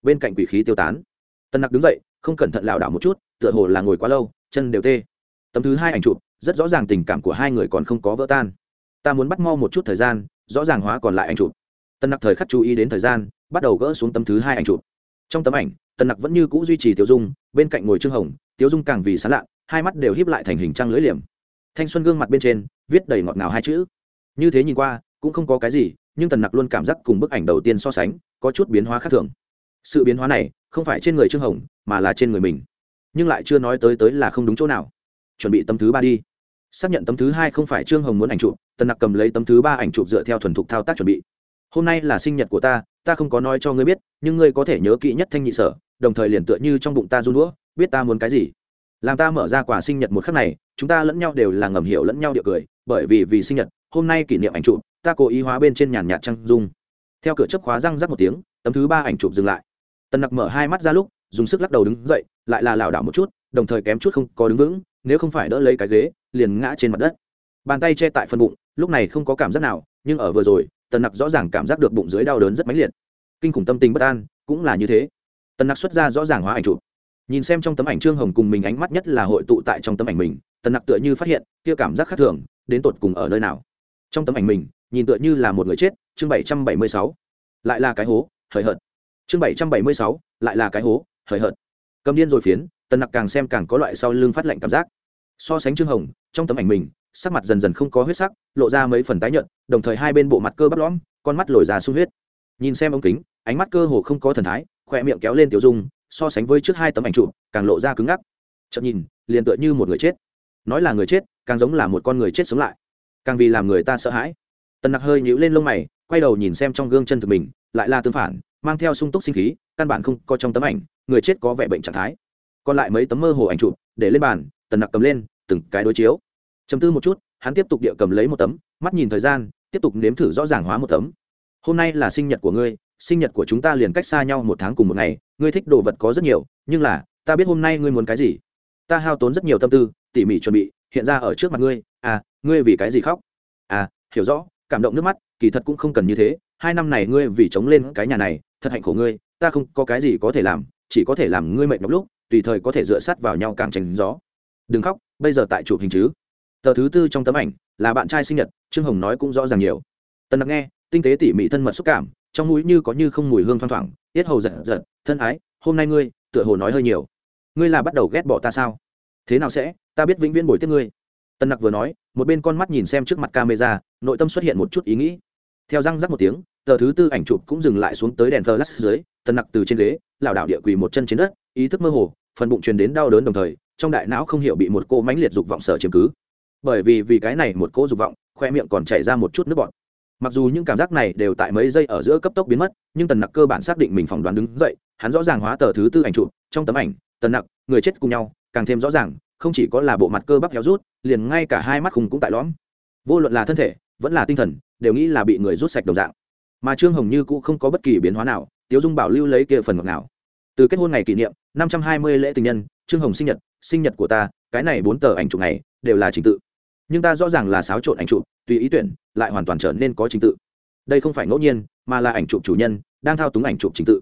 Bên cạnh quỷ khí tiêu tán, tần nặc đứng dậy, không cẩn thận lảo đảo một chút, tựa hồ là ngồi quá lâu, chân đều tê. Tấm thứ hai ảnh chụp, rất rõ ràng tình cảm của hai người còn không có vỡ tan. Ta muốn bắt mau một chút thời gian, rõ ràng hóa còn lại ảnh chụp. Tân nặc thời khắc chú ý đến thời gian, bắt đầu gỡ xuống tấm thứ hai ảnh chụp. Trong tấm ảnh Tần nặc vẫn như c ũ duy trì tiêu dung, bên cạnh ngồi trương hồng tiêu dung càng vì sán lạ hai mắt đều híp lại thành hình trăng lưỡi liềm. Thanh xuân gương mặt bên trên, viết đầy ngọt ngào hai chữ. Như thế nhìn qua, cũng không có cái gì, nhưng tần nặc luôn cảm giác cùng bức ảnh đầu tiên so sánh, có chút biến hóa khác thường. Sự biến hóa này, không phải trên người trương hồng, mà là trên người mình. Nhưng lại chưa nói tới tới là không đúng chỗ nào. Chuẩn bị tấm thứ ba đi. Xác nhận tấm thứ hai không phải trương hồng muốn ảnh chụp, tần nặc cầm lấy tấm thứ ba ảnh chụp dựa theo thuần thục thao tác chuẩn bị. Hôm nay là sinh nhật của ta ta không có nói cho ngươi biết, nhưng ngươi có thể nhớ kỹ nhất thanh nhị sở đồng thời liền tựa như trong bụng ta run đũa, biết ta muốn cái gì. Làm ta mở ra quà sinh nhật một khắc này, chúng ta lẫn nhau đều là ngầm hiểu lẫn nhau địa cười, bởi vì vì sinh nhật, hôm nay kỷ niệm ảnh chụp, ta cố ý hóa bên trên nhàn nhạt trăng dung. Theo cửa chấp khóa răng rắc một tiếng, tấm thứ ba ảnh chụp dừng lại. Tần nặc mở hai mắt ra lúc, dùng sức lắc đầu đứng dậy, lại là lảo đảo một chút, đồng thời kém chút không có đứng vững, nếu không phải đỡ lấy cái ghế, liền ngã trên mặt đất. Bàn tay che tại phần bụng, lúc này không có cảm giác nào, nhưng ở vừa rồi, tần nặc rõ ràng cảm giác được bụng dưới đau đớn rất mãnh liệt. Kinh khủng tâm tình bất an, cũng là như thế tần nặc xuất ra rõ ràng hóa ảnh chụp. Nhìn xem trong tấm ảnh trương hồng cùng mình ánh mắt nhất là hội tụ tại trong tấm ảnh mình, tần nặc tựa như phát hiện, kia cảm giác khác thường, đến tột cùng ở nơi nào. Trong tấm ảnh mình, nhìn tựa như là một người chết, chương bảy trăm bảy mươi sáu. Lại là cái hố, hời hợt. Chương bảy trăm bảy mươi sáu, lại là cái hố, hời hợt. Cầm điên rồi phiến, tần nặc càng xem càng có loại sau lưng phát lạnh cảm giác. So sánh trương hồng, trong tấm ảnh mình, sắc mặt dần dần không có huyết sắc, lộ ra mấy phần tái nhợt, đồng thời hai bên bộ mặt cơ bắp lõm, con mắt lồi ra sung huyết. Nhìn xem ống kính, ánh mắt cơ hồ không có thần thái khỏe miệng kéo lên tiểu dung, so sánh với trước hai tấm ảnh chụp, càng lộ ra cứng ngắc. Chậm nhìn, liền tựa như một người chết. Nói là người chết, càng giống là một con người chết sống lại. Càng vì làm người ta sợ hãi. Tần nặc hơi nhíu lên lông mày, quay đầu nhìn xem trong gương chân thực mình, lại là tương phản, mang theo sung túc sinh khí, căn bản không có trong tấm ảnh, người chết có vẻ bệnh trạng thái. Còn lại mấy tấm mơ hồ ảnh chụp, để lên bàn, tần nặc cầm lên, từng cái đối chiếu. Chấm tư một chút, hắn tiếp tục địa cầm lấy một tấm, mắt nhìn thời gian, tiếp tục nếm thử rõ ràng hóa một tấm. Hôm nay là sinh nhật của ngươi sinh nhật của chúng ta liền cách xa nhau một tháng cùng một ngày, ngươi thích đồ vật có rất nhiều, nhưng là, ta biết hôm nay ngươi muốn cái gì. Ta hao tốn rất nhiều tâm tư, tỉ mỉ chuẩn bị, hiện ra ở trước mặt ngươi. À ngươi vì cái gì khóc? À hiểu rõ, cảm động nước mắt, kỳ thật cũng không cần như thế. Hai năm này ngươi vì chống lên cái nhà này, thật hạnh khổ ngươi, ta không có cái gì có thể làm, chỉ có thể làm ngươi mệt nhọc lúc, tùy thời có thể dựa sát vào nhau càng tránh gió. Đừng khóc, bây giờ tại chụp hình chứ. Tờ thứ tư trong tấm ảnh là bạn trai sinh nhật, trương hồng nói cũng rõ ràng nhiều. Tần nặc nghe, tinh tế tỉ mỉ thân mật xúc cảm trong mũi như có như không mùi hương thoang thoảng, tiết hầu giật giật thân ái, hôm nay ngươi, tựa hồ nói hơi nhiều. Ngươi là bắt đầu ghét bỏ ta sao? Thế nào sẽ? Ta biết vĩnh viễn bồi tiếp ngươi. Tân nặc vừa nói, một bên con mắt nhìn xem trước mặt camera, nội tâm xuất hiện một chút ý nghĩ. Theo răng rắc một tiếng, tờ thứ tư ảnh chụp cũng dừng lại xuống tới đèn flash dưới, tân nặc từ trên ghế, lảo đảo địa quỳ một chân trên đất, ý thức mơ hồ, phần bụng truyền đến đau đớn đồng thời, trong đại não không hiểu bị một cô mánh liệt dục vọng sở chiếm cứ. Bởi vì vì cái này một cô dục vọng, khoe miệng còn chảy ra một chút nước bọt mặc dù những cảm giác này đều tại mấy giây ở giữa cấp tốc biến mất, nhưng tần nặc cơ bản xác định mình phỏng đoán đứng dậy, hắn rõ ràng hóa tờ thứ tư ảnh chụp, trong tấm ảnh, tần nặc, người chết cùng nhau, càng thêm rõ ràng, không chỉ có là bộ mặt cơ bắp héo rút, liền ngay cả hai mắt khùng cũng tại lõm. Vô luận là thân thể, vẫn là tinh thần, đều nghĩ là bị người rút sạch đồng dạng. Mà trương hồng như cũng không có bất kỳ biến hóa nào, tiếu dung bảo lưu lấy kia phần ngọt nào từ kết hôn ngày kỷ niệm, năm trăm hai mươi lễ tình nhân, trương hồng sinh nhật sinh nhật của ta, cái này bốn tờ ảnh chụp này, đều là trình tự. Nhưng ta rõ ràng là xáo trộn ảnh chụp tùy ý tuyển, lại hoàn toàn trở nên có trình tự. Đây không phải ngẫu nhiên, mà là ảnh chụp chủ nhân đang thao túng ảnh chụp trình tự.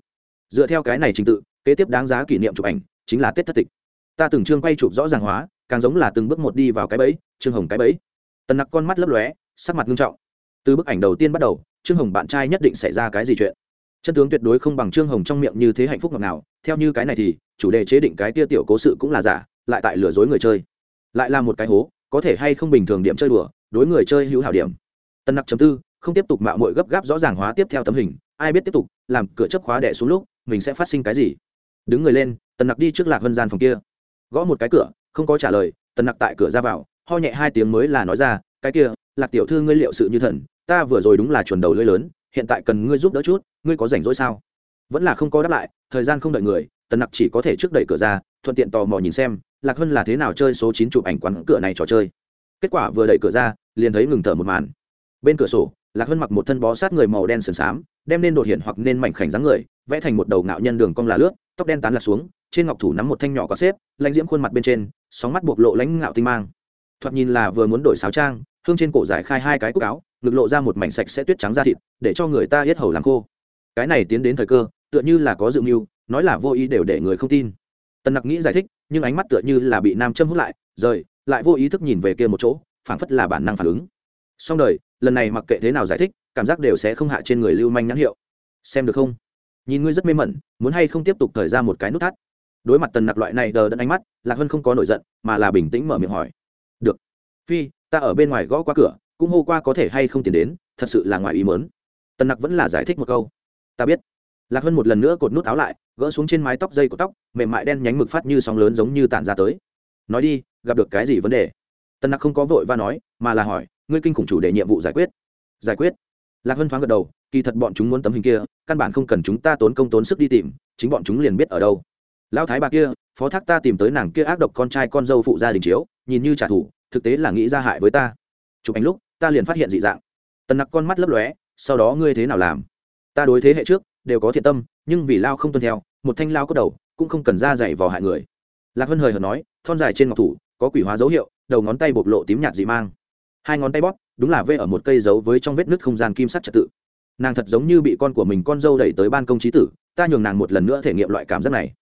Dựa theo cái này trình tự, kế tiếp đáng giá kỷ niệm chụp ảnh chính là tết thất tịch. Ta từng chương quay chụp rõ ràng hóa, càng giống là từng bước một đi vào cái bẫy, trương hồng cái bẫy. Tần nặc con mắt lấp lóe, sắc mặt nghiêm trọng. Từ bức ảnh đầu tiên bắt đầu, trương hồng bạn trai nhất định xảy ra cái gì chuyện? Chân tướng tuyệt đối không bằng trương hồng trong miệng như thế hạnh phúc ngọt nào theo như cái này thì, chủ đề chế định cái tia tiểu cố sự cũng là giả, lại tại lừa dối người chơi. Lại là một cái hố có thể hay không bình thường điểm chơi đùa, đối người chơi hữu hảo điểm. Tân nặc chấm tư, không tiếp tục mạo mội gấp gáp rõ ràng hóa tiếp theo tấm hình, ai biết tiếp tục, làm cửa chấp khóa đẻ xuống lúc, mình sẽ phát sinh cái gì. Đứng người lên tần nặc đi trước lạc vân gian phòng kia. Gõ một cái cửa, không có trả lời tần nặc tại cửa ra vào, ho nhẹ hai tiếng mới là nói ra, cái kia, lạc tiểu thư ngươi liệu sự như thần, ta vừa rồi đúng là chuẩn đầu lưỡi lớn, hiện tại cần ngươi giúp đỡ chút, ngươi có rảnh rỗi sao? Vẫn là không có đáp lại, thời gian không đợi người tần nặc chỉ có thể trước đẩy cửa ra, thuận tiện tò mò nhìn xem lạc hân là thế nào chơi số chín chụp ảnh quán cửa này trò chơi? Kết quả vừa đẩy cửa ra, liền thấy ngừng thở một màn. Bên cửa sổ, lạc hân mặc một thân bó sát người màu đen sườn xám, đem nên đột hiện hoặc nên mảnh khảnh dáng người, vẽ thành một đầu ngạo nhân đường cong là lướt, tóc đen tán lạc xuống, trên ngọc thủ nắm một thanh nhỏ có xếp, lãnh diễm khuôn mặt bên trên, sóng mắt bộc lộ lãnh ngạo tinh mang. Thoạt nhìn là vừa muốn đổi sáo trang, hương trên cổ giải khai hai cái cúc áo, ngực lộ ra một mảnh sạch sẽ tuyết trắng da thịt, để cho người ta hết hầu làm khô. Cái này tiến đến thời cơ, tựa như là có dự mưu, nói là vô ý đều để người không tin. Tần nặc nghĩ giải thích nhưng ánh mắt tựa như là bị nam châm hút lại, rời, lại vô ý thức nhìn về kia một chỗ, phảng phất là bản năng phản ứng. Xong đời, lần này mặc kệ thế nào giải thích, cảm giác đều sẽ không hạ trên người lưu manh nhãn hiệu. Xem được không? Nhìn ngươi rất mê mẩn, muốn hay không tiếp tục thời ra một cái nút thắt? Đối mặt tần nặc loại này đờ đẫn ánh mắt, lạc hân không có nổi giận, mà là bình tĩnh mở miệng hỏi. Được. Phi, ta ở bên ngoài gõ qua cửa, cũng hô qua có thể hay không tiền đến, thật sự là ngoài ý mớn tần nặc vẫn là giải thích một câu. Ta biết. Lạc hân một lần nữa cột nút áo lại gỡ xuống trên mái tóc dây của tóc, mềm mại đen nhánh mực phát như sóng lớn giống như tản ra tới. Nói đi, gặp được cái gì vấn đề? Tần nặc không có vội và nói, mà là hỏi, ngươi kinh khủng chủ đề nhiệm vụ giải quyết. Giải quyết? Lạc hân thoáng gật đầu, kỳ thật bọn chúng muốn tấm hình kia, căn bản không cần chúng ta tốn công tốn sức đi tìm, chính bọn chúng liền biết ở đâu. Lão thái bà kia, phó thác ta tìm tới nàng kia ác độc con trai con dâu phụ gia đình chiếu, nhìn như trả thù, thực tế là nghĩ ra hại với ta. Chụp ảnh lúc, ta liền phát hiện dị dạng. Tần nặc con mắt lấp lóe, sau đó ngươi thế nào làm? Ta đối thế hệ trước, đều có thiện tâm nhưng vì lao không tuân theo, một thanh lao có đầu cũng không cần ra dày vào hại người. Lạc hân hời hợt nói, thon dài trên ngọc thủ, có quỷ hóa dấu hiệu, đầu ngón tay bộc lộ tím nhạt dị mang. Hai ngón tay bóp, đúng là vê ở một cây dấu với trong vết nứt không gian kim sắc trật tự. Nàng thật giống như bị con của mình con dâu đẩy tới ban công trí tử, ta nhường nàng một lần nữa thể nghiệm loại cảm giác này.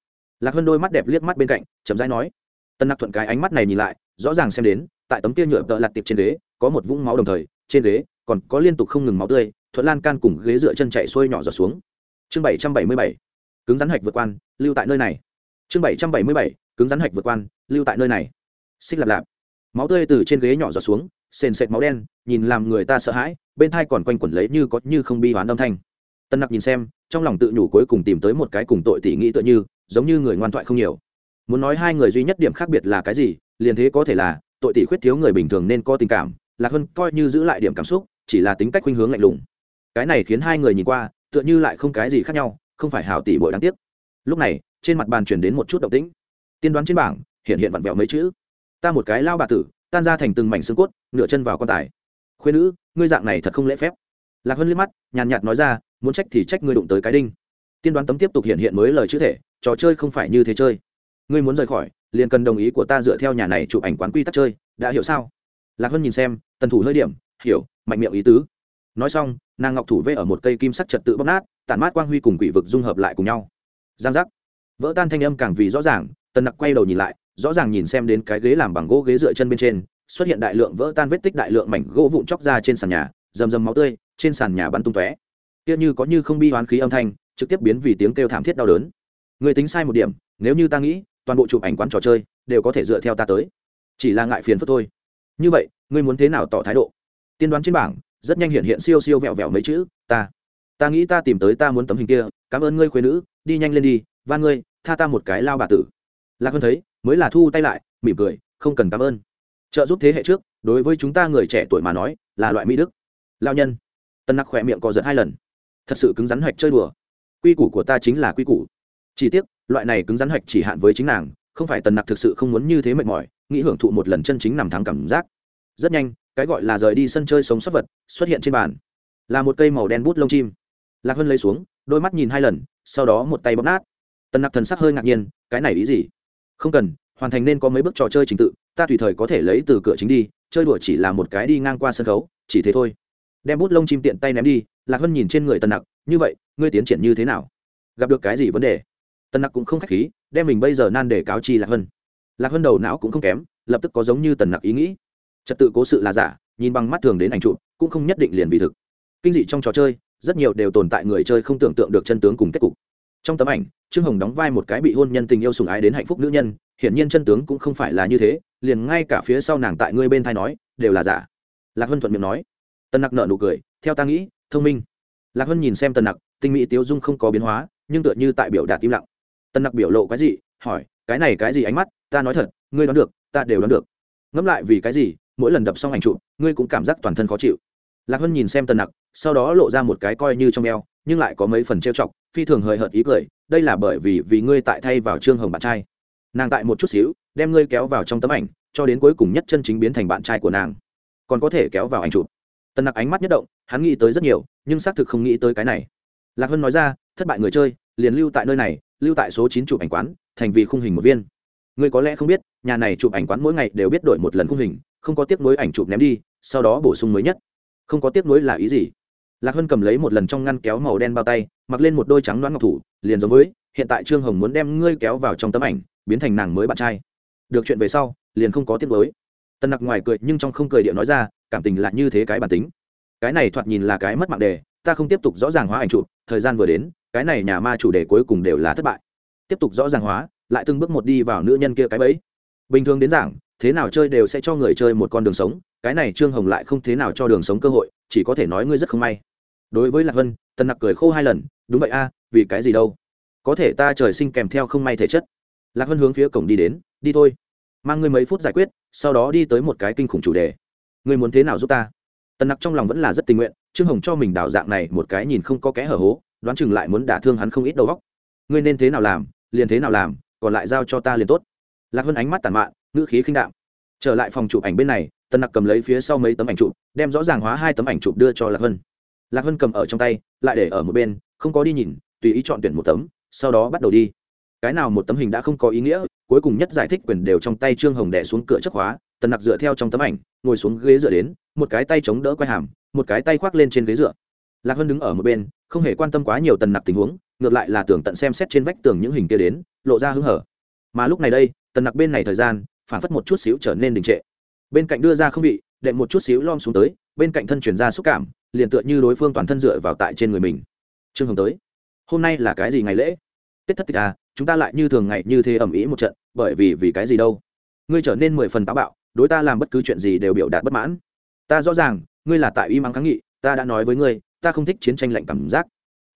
Lạc hân đôi mắt đẹp liếc mắt bên cạnh, chậm rãi nói. Tân nặc thuận cái ánh mắt này nhìn lại, rõ ràng xem đến, tại tấm kia nhựa tợ lặt tiệp trên ghế, có một vũng máu đồng thời, trên ghế còn có liên tục không ngừng máu tươi, thuận lan can cùng ghế dựa chân chạy xuôi nhỏ giọt xuống chương bảy trăm bảy mươi bảy, cứng rắn hạch vượt quan, lưu tại nơi này. Chương bảy trăm bảy mươi bảy, cứng rắn hạch vượt quan, lưu tại nơi này. Xích lạp lạp. Máu tươi từ trên ghế nhỏ giọt xuống, sền sệt máu đen, nhìn làm người ta sợ hãi, bên thai còn quanh quẩn lấy như có như không bi hoán âm thanh. Tân nặc nhìn xem, trong lòng tự nhủ cuối cùng tìm tới một cái cùng tội tỷ nghĩ tựa như, giống như người ngoan thoại không nhiều. Muốn nói hai người duy nhất điểm khác biệt là cái gì, liền thế có thể là, tội tỷ khuyết thiếu người bình thường nên có tình cảm, lạc hơn coi như giữ lại điểm cảm xúc, chỉ là tính cách khuynh hướng lạnh lùng. Cái này khiến hai người nhìn qua tựa như lại không cái gì khác nhau, không phải hảo tỷ bội đáng tiếc. Lúc này, trên mặt bàn chuyển đến một chút động tĩnh. Tiên đoán trên bảng, hiện hiện vặn vẹo mấy chữ. Ta một cái lao bà tử, tan ra thành từng mảnh xương cốt, nửa chân vào quan tài. Khuyên nữ, ngươi dạng này thật không lễ phép. Lạc hơn liếc mắt, nhàn nhạt nói ra, muốn trách thì trách ngươi đụng tới cái đinh. Tiên đoán tấm tiếp tục hiện hiện mới lời chữ thể, trò chơi không phải như thế chơi. Ngươi muốn rời khỏi, liền cần đồng ý của ta dựa theo nhà này chụp ảnh quán quy tắc chơi, đã hiểu sao? Lạc hơn nhìn xem, tần thủ hơi điểm, hiểu, mạnh miệng ý tứ nói xong, nàng ngọc thủ vê ở một cây kim sắc trật tự bóp nát, tản mát quang huy cùng quỷ vực dung hợp lại cùng nhau. Giang giác. Vỡ tan thanh âm càng vì rõ ràng, tần nặc quay đầu nhìn lại, rõ ràng nhìn xem đến cái ghế làm bằng gỗ ghế dựa chân bên trên, xuất hiện đại lượng vỡ tan vết tích đại lượng mảnh gỗ vụn chóc ra trên sàn nhà, rầm rầm máu tươi, trên sàn nhà bắn tung tóe. Kia như có như không bi hoán khí âm thanh, trực tiếp biến vì tiếng kêu thảm thiết đau đớn. Người tính sai một điểm, nếu như ta nghĩ, toàn bộ chụp ảnh quán trò chơi đều có thể dựa theo ta tới. Chỉ là ngại phiền phức thôi. Như vậy, ngươi muốn thế nào tỏ thái độ? Tiên đoán trên bảng rất nhanh hiện hiện siêu siêu vẹo vẹo mấy chữ, ta ta nghĩ ta tìm tới ta muốn tấm hình kia, cảm ơn ngươi khuyên nữ, đi nhanh lên đi, van ngươi, tha ta một cái lao bà tử. Lạc hơn thấy, mới là thu tay lại, mỉm cười, không cần cảm ơn. Trợ giúp thế hệ trước, đối với chúng ta người trẻ tuổi mà nói, là loại mỹ đức. Lao nhân. Tân nặc khỏe miệng co giật hai lần. Thật sự cứng rắn hạch chơi đùa. Quy củ của ta chính là quy củ. Chỉ tiếc, loại này cứng rắn hạch chỉ hạn với chính nàng, không phải tần nặc thực sự không muốn như thế mệt mỏi, nghĩ hưởng thụ một lần chân chính nằm thắng cảm giác. Rất nhanh cái gọi là rời đi sân chơi sống sót vật, xuất hiện trên bàn. Là một cây màu đen bút lông chim. Lạc hân lấy xuống, đôi mắt nhìn hai lần, sau đó một tay bóp nát. Tần nặc thần sắc hơi ngạc nhiên, cái này ý gì? Không cần, hoàn thành nên có mấy bước trò chơi trình tự, ta tùy thời có thể lấy từ cửa chính đi, chơi đùa chỉ là một cái đi ngang qua sân khấu, chỉ thế thôi. Đem bút lông chim tiện tay ném đi, lạc hân nhìn trên người tần nặc, như vậy, ngươi tiến triển như thế nào? Gặp được cái gì vấn đề? Tần nặc cũng không k h á c h khí, đem mình bây giờ nan để cáo chi lạc hân. Lạc hân đầu não cũng không kém, lập tức có giống như tần nặc ý nghĩ trật tự cố sự là giả, nhìn bằng mắt thường đến ảnh chụp, cũng không nhất định liền vì thực. Kinh dị trong trò chơi, rất nhiều đều tồn tại người chơi không tưởng tượng được chân tướng cùng kết cục. Trong tấm ảnh, trương hồng đóng vai một cái bị hôn nhân tình yêu sùng ái đến hạnh phúc nữ nhân, hiển nhiên chân tướng cũng không phải là như thế, liền ngay cả phía sau nàng tại ngươi bên thai nói, đều là giả. Lạc hân thuận miệng nói. Tần nặc nợ nụ cười, theo ta nghĩ, thông minh. Lạc hân nhìn xem tần nặc, tinh mỹ tiếu dung không có biến hóa, nhưng tựa như tại biểu đạt im lặng. Tần nặc biểu lộ cái gì hỏi, cái này cái gì ánh mắt? Ta nói thật, ngươi đoán được, ta đều đoán được. Ngẫm lại vì cái gì mỗi lần đập xong ảnh chụp, ngươi cũng cảm giác toàn thân khó chịu. Lạc hân nhìn xem tần nặc, sau đó lộ ra một cái coi như trong eo, nhưng lại có mấy phần trêu chọc, phi thường hời hợt ý cười, đây là bởi vì vì ngươi tại thay vào trương hồng bạn trai. Nàng tại một chút xíu, đem ngươi kéo vào trong tấm ảnh, cho đến cuối cùng nhất chân chính biến thành bạn trai của nàng. Còn có thể kéo vào ảnh chụp. Tần nặc ánh mắt nhất động, hắn nghĩ tới rất nhiều, nhưng xác thực không nghĩ tới cái này. Lạc hân nói ra, thất bại người chơi, liền lưu tại nơi này, lưu tại số chín chụp ảnh quán, thành vì khung hình một viên. Ngươi có lẽ không biết, nhà này chụp ảnh quán mỗi ngày đều biết đổi một lần khung hình không có tiếc nuối ảnh chụp ném đi, sau đó bổ sung mới nhất. Không có tiếc nuối là ý gì? Lạc hân cầm lấy một lần trong ngăn kéo màu đen bao tay, mặc lên một đôi trắng đoán ngọc thủ, liền giống với, hiện tại trương hồng muốn đem ngươi kéo vào trong tấm ảnh, biến thành nàng mới bạn trai. Được chuyện về sau, liền không có tiếc nuối. Tân nặc ngoài cười nhưng trong không cười điệu nói ra, cảm tình là như thế cái bản tính. Cái này thoạt nhìn là cái mất mạng đề, ta không tiếp tục rõ ràng hóa ảnh chụp, thời gian vừa đến, cái này nhà ma chủ đề cuối cùng đều là thất bại. Tiếp tục rõ ràng hóa, lại từng bước một đi vào nữ nhân kia cái bẫy. Bình thường đến giảng thế nào chơi đều sẽ cho người chơi một con đường sống, cái này trương hồng lại không thế nào cho đường sống cơ hội, chỉ có thể nói ngươi rất không may. Đối với lạc vân, tần nặc cười khô hai lần, đúng vậy a, vì cái gì đâu? Có thể ta trời sinh kèm theo không may thể chất. Lạc vân hướng phía cổng đi đến, đi thôi. Mang ngươi mấy phút giải quyết, sau đó đi tới một cái kinh khủng chủ đề. Ngươi muốn thế nào giúp ta? Tần nặc trong lòng vẫn là rất tình nguyện, trương hồng cho mình đào dạng này một cái nhìn không có kẽ hở hố, đoán chừng lại muốn đả thương hắn không ít đầu góc ngươi nên thế nào làm, liền thế nào làm, còn lại giao cho ta liền tốt. Lạc vân ánh mắt tàn mạn ngữ khí khinh đạm. Trở lại phòng chụp ảnh bên này, tần nặc cầm lấy phía sau mấy tấm ảnh chụp, đem rõ ràng hóa hai tấm ảnh chụp đưa cho lạc vân. Lạc vân cầm ở trong tay, lại để ở một bên, không có đi nhìn, tùy ý chọn tuyển một tấm, sau đó bắt đầu đi. Cái nào một tấm hình đã không có ý nghĩa, cuối cùng nhất giải thích quyền đều trong tay trương hồng đẻ xuống cửa chất khóa, tần nặc dựa theo trong tấm ảnh, ngồi xuống ghế dựa đến, một cái tay chống đỡ quay hàm, một cái tay khoác lên trên ghế dựa. Lạc hân đứng ở một bên, không hề quan tâm quá nhiều tần nặc tình huống, ngược lại là tưởng tận xem xét trên vách tường những hình kia đến, lộ ra hứng hở. Mà lúc này đây, tần nặc bên này thời gian phản phất một chút xíu trở nên đình trệ. Bên cạnh đưa ra không vị, đệm một chút xíu lom xuống tới, bên cạnh thân chuyển ra xúc cảm, liền tựa như đối phương toàn thân dựa vào tại trên người mình. Trương hồng tới. Hôm nay là cái gì ngày lễ? Tết thất tịch à chúng ta lại như thường ngày như thế ẩm ý một trận, bởi vì vì cái gì đâu? Ngươi trở nên mười phần táo bạo, đối ta làm bất cứ chuyện gì đều biểu đạt bất mãn. Ta rõ ràng, ngươi là tại y mắng kháng nghị, ta đã nói với ngươi, ta không thích chiến tranh lạnh cảm giác.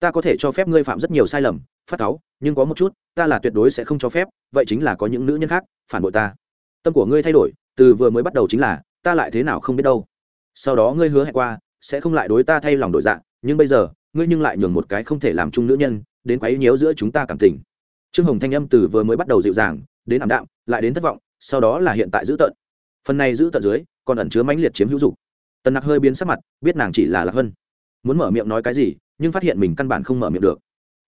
Ta có thể cho phép ngươi phạm rất nhiều sai lầm, phát cáu, nhưng có một chút, ta là tuyệt đối sẽ không cho phép, vậy chính là có những nữ nhân khác phản bội ta tâm của ngươi thay đổi, từ vừa mới bắt đầu chính là, ta lại thế nào không biết đâu. Sau đó ngươi hứa hẹn qua, sẽ không lại đối ta thay lòng đổi dạng, nhưng bây giờ, ngươi nhưng lại nhường một cái không thể làm chung nữ nhân, đến quấy nhiễu giữa chúng ta cảm tình. Trương hồng thanh âm từ vừa mới bắt đầu dịu dàng, đến ảm đạm, lại đến thất vọng, sau đó là hiện tại giữ tận phần này giữ tận dưới, còn ẩn chứa mãnh liệt chiếm hữu dục. Tần nặc hơi biến sắc mặt, biết nàng chỉ là lạc hân. Muốn mở miệng nói cái gì, nhưng phát hiện mình căn bản không mở miệng được.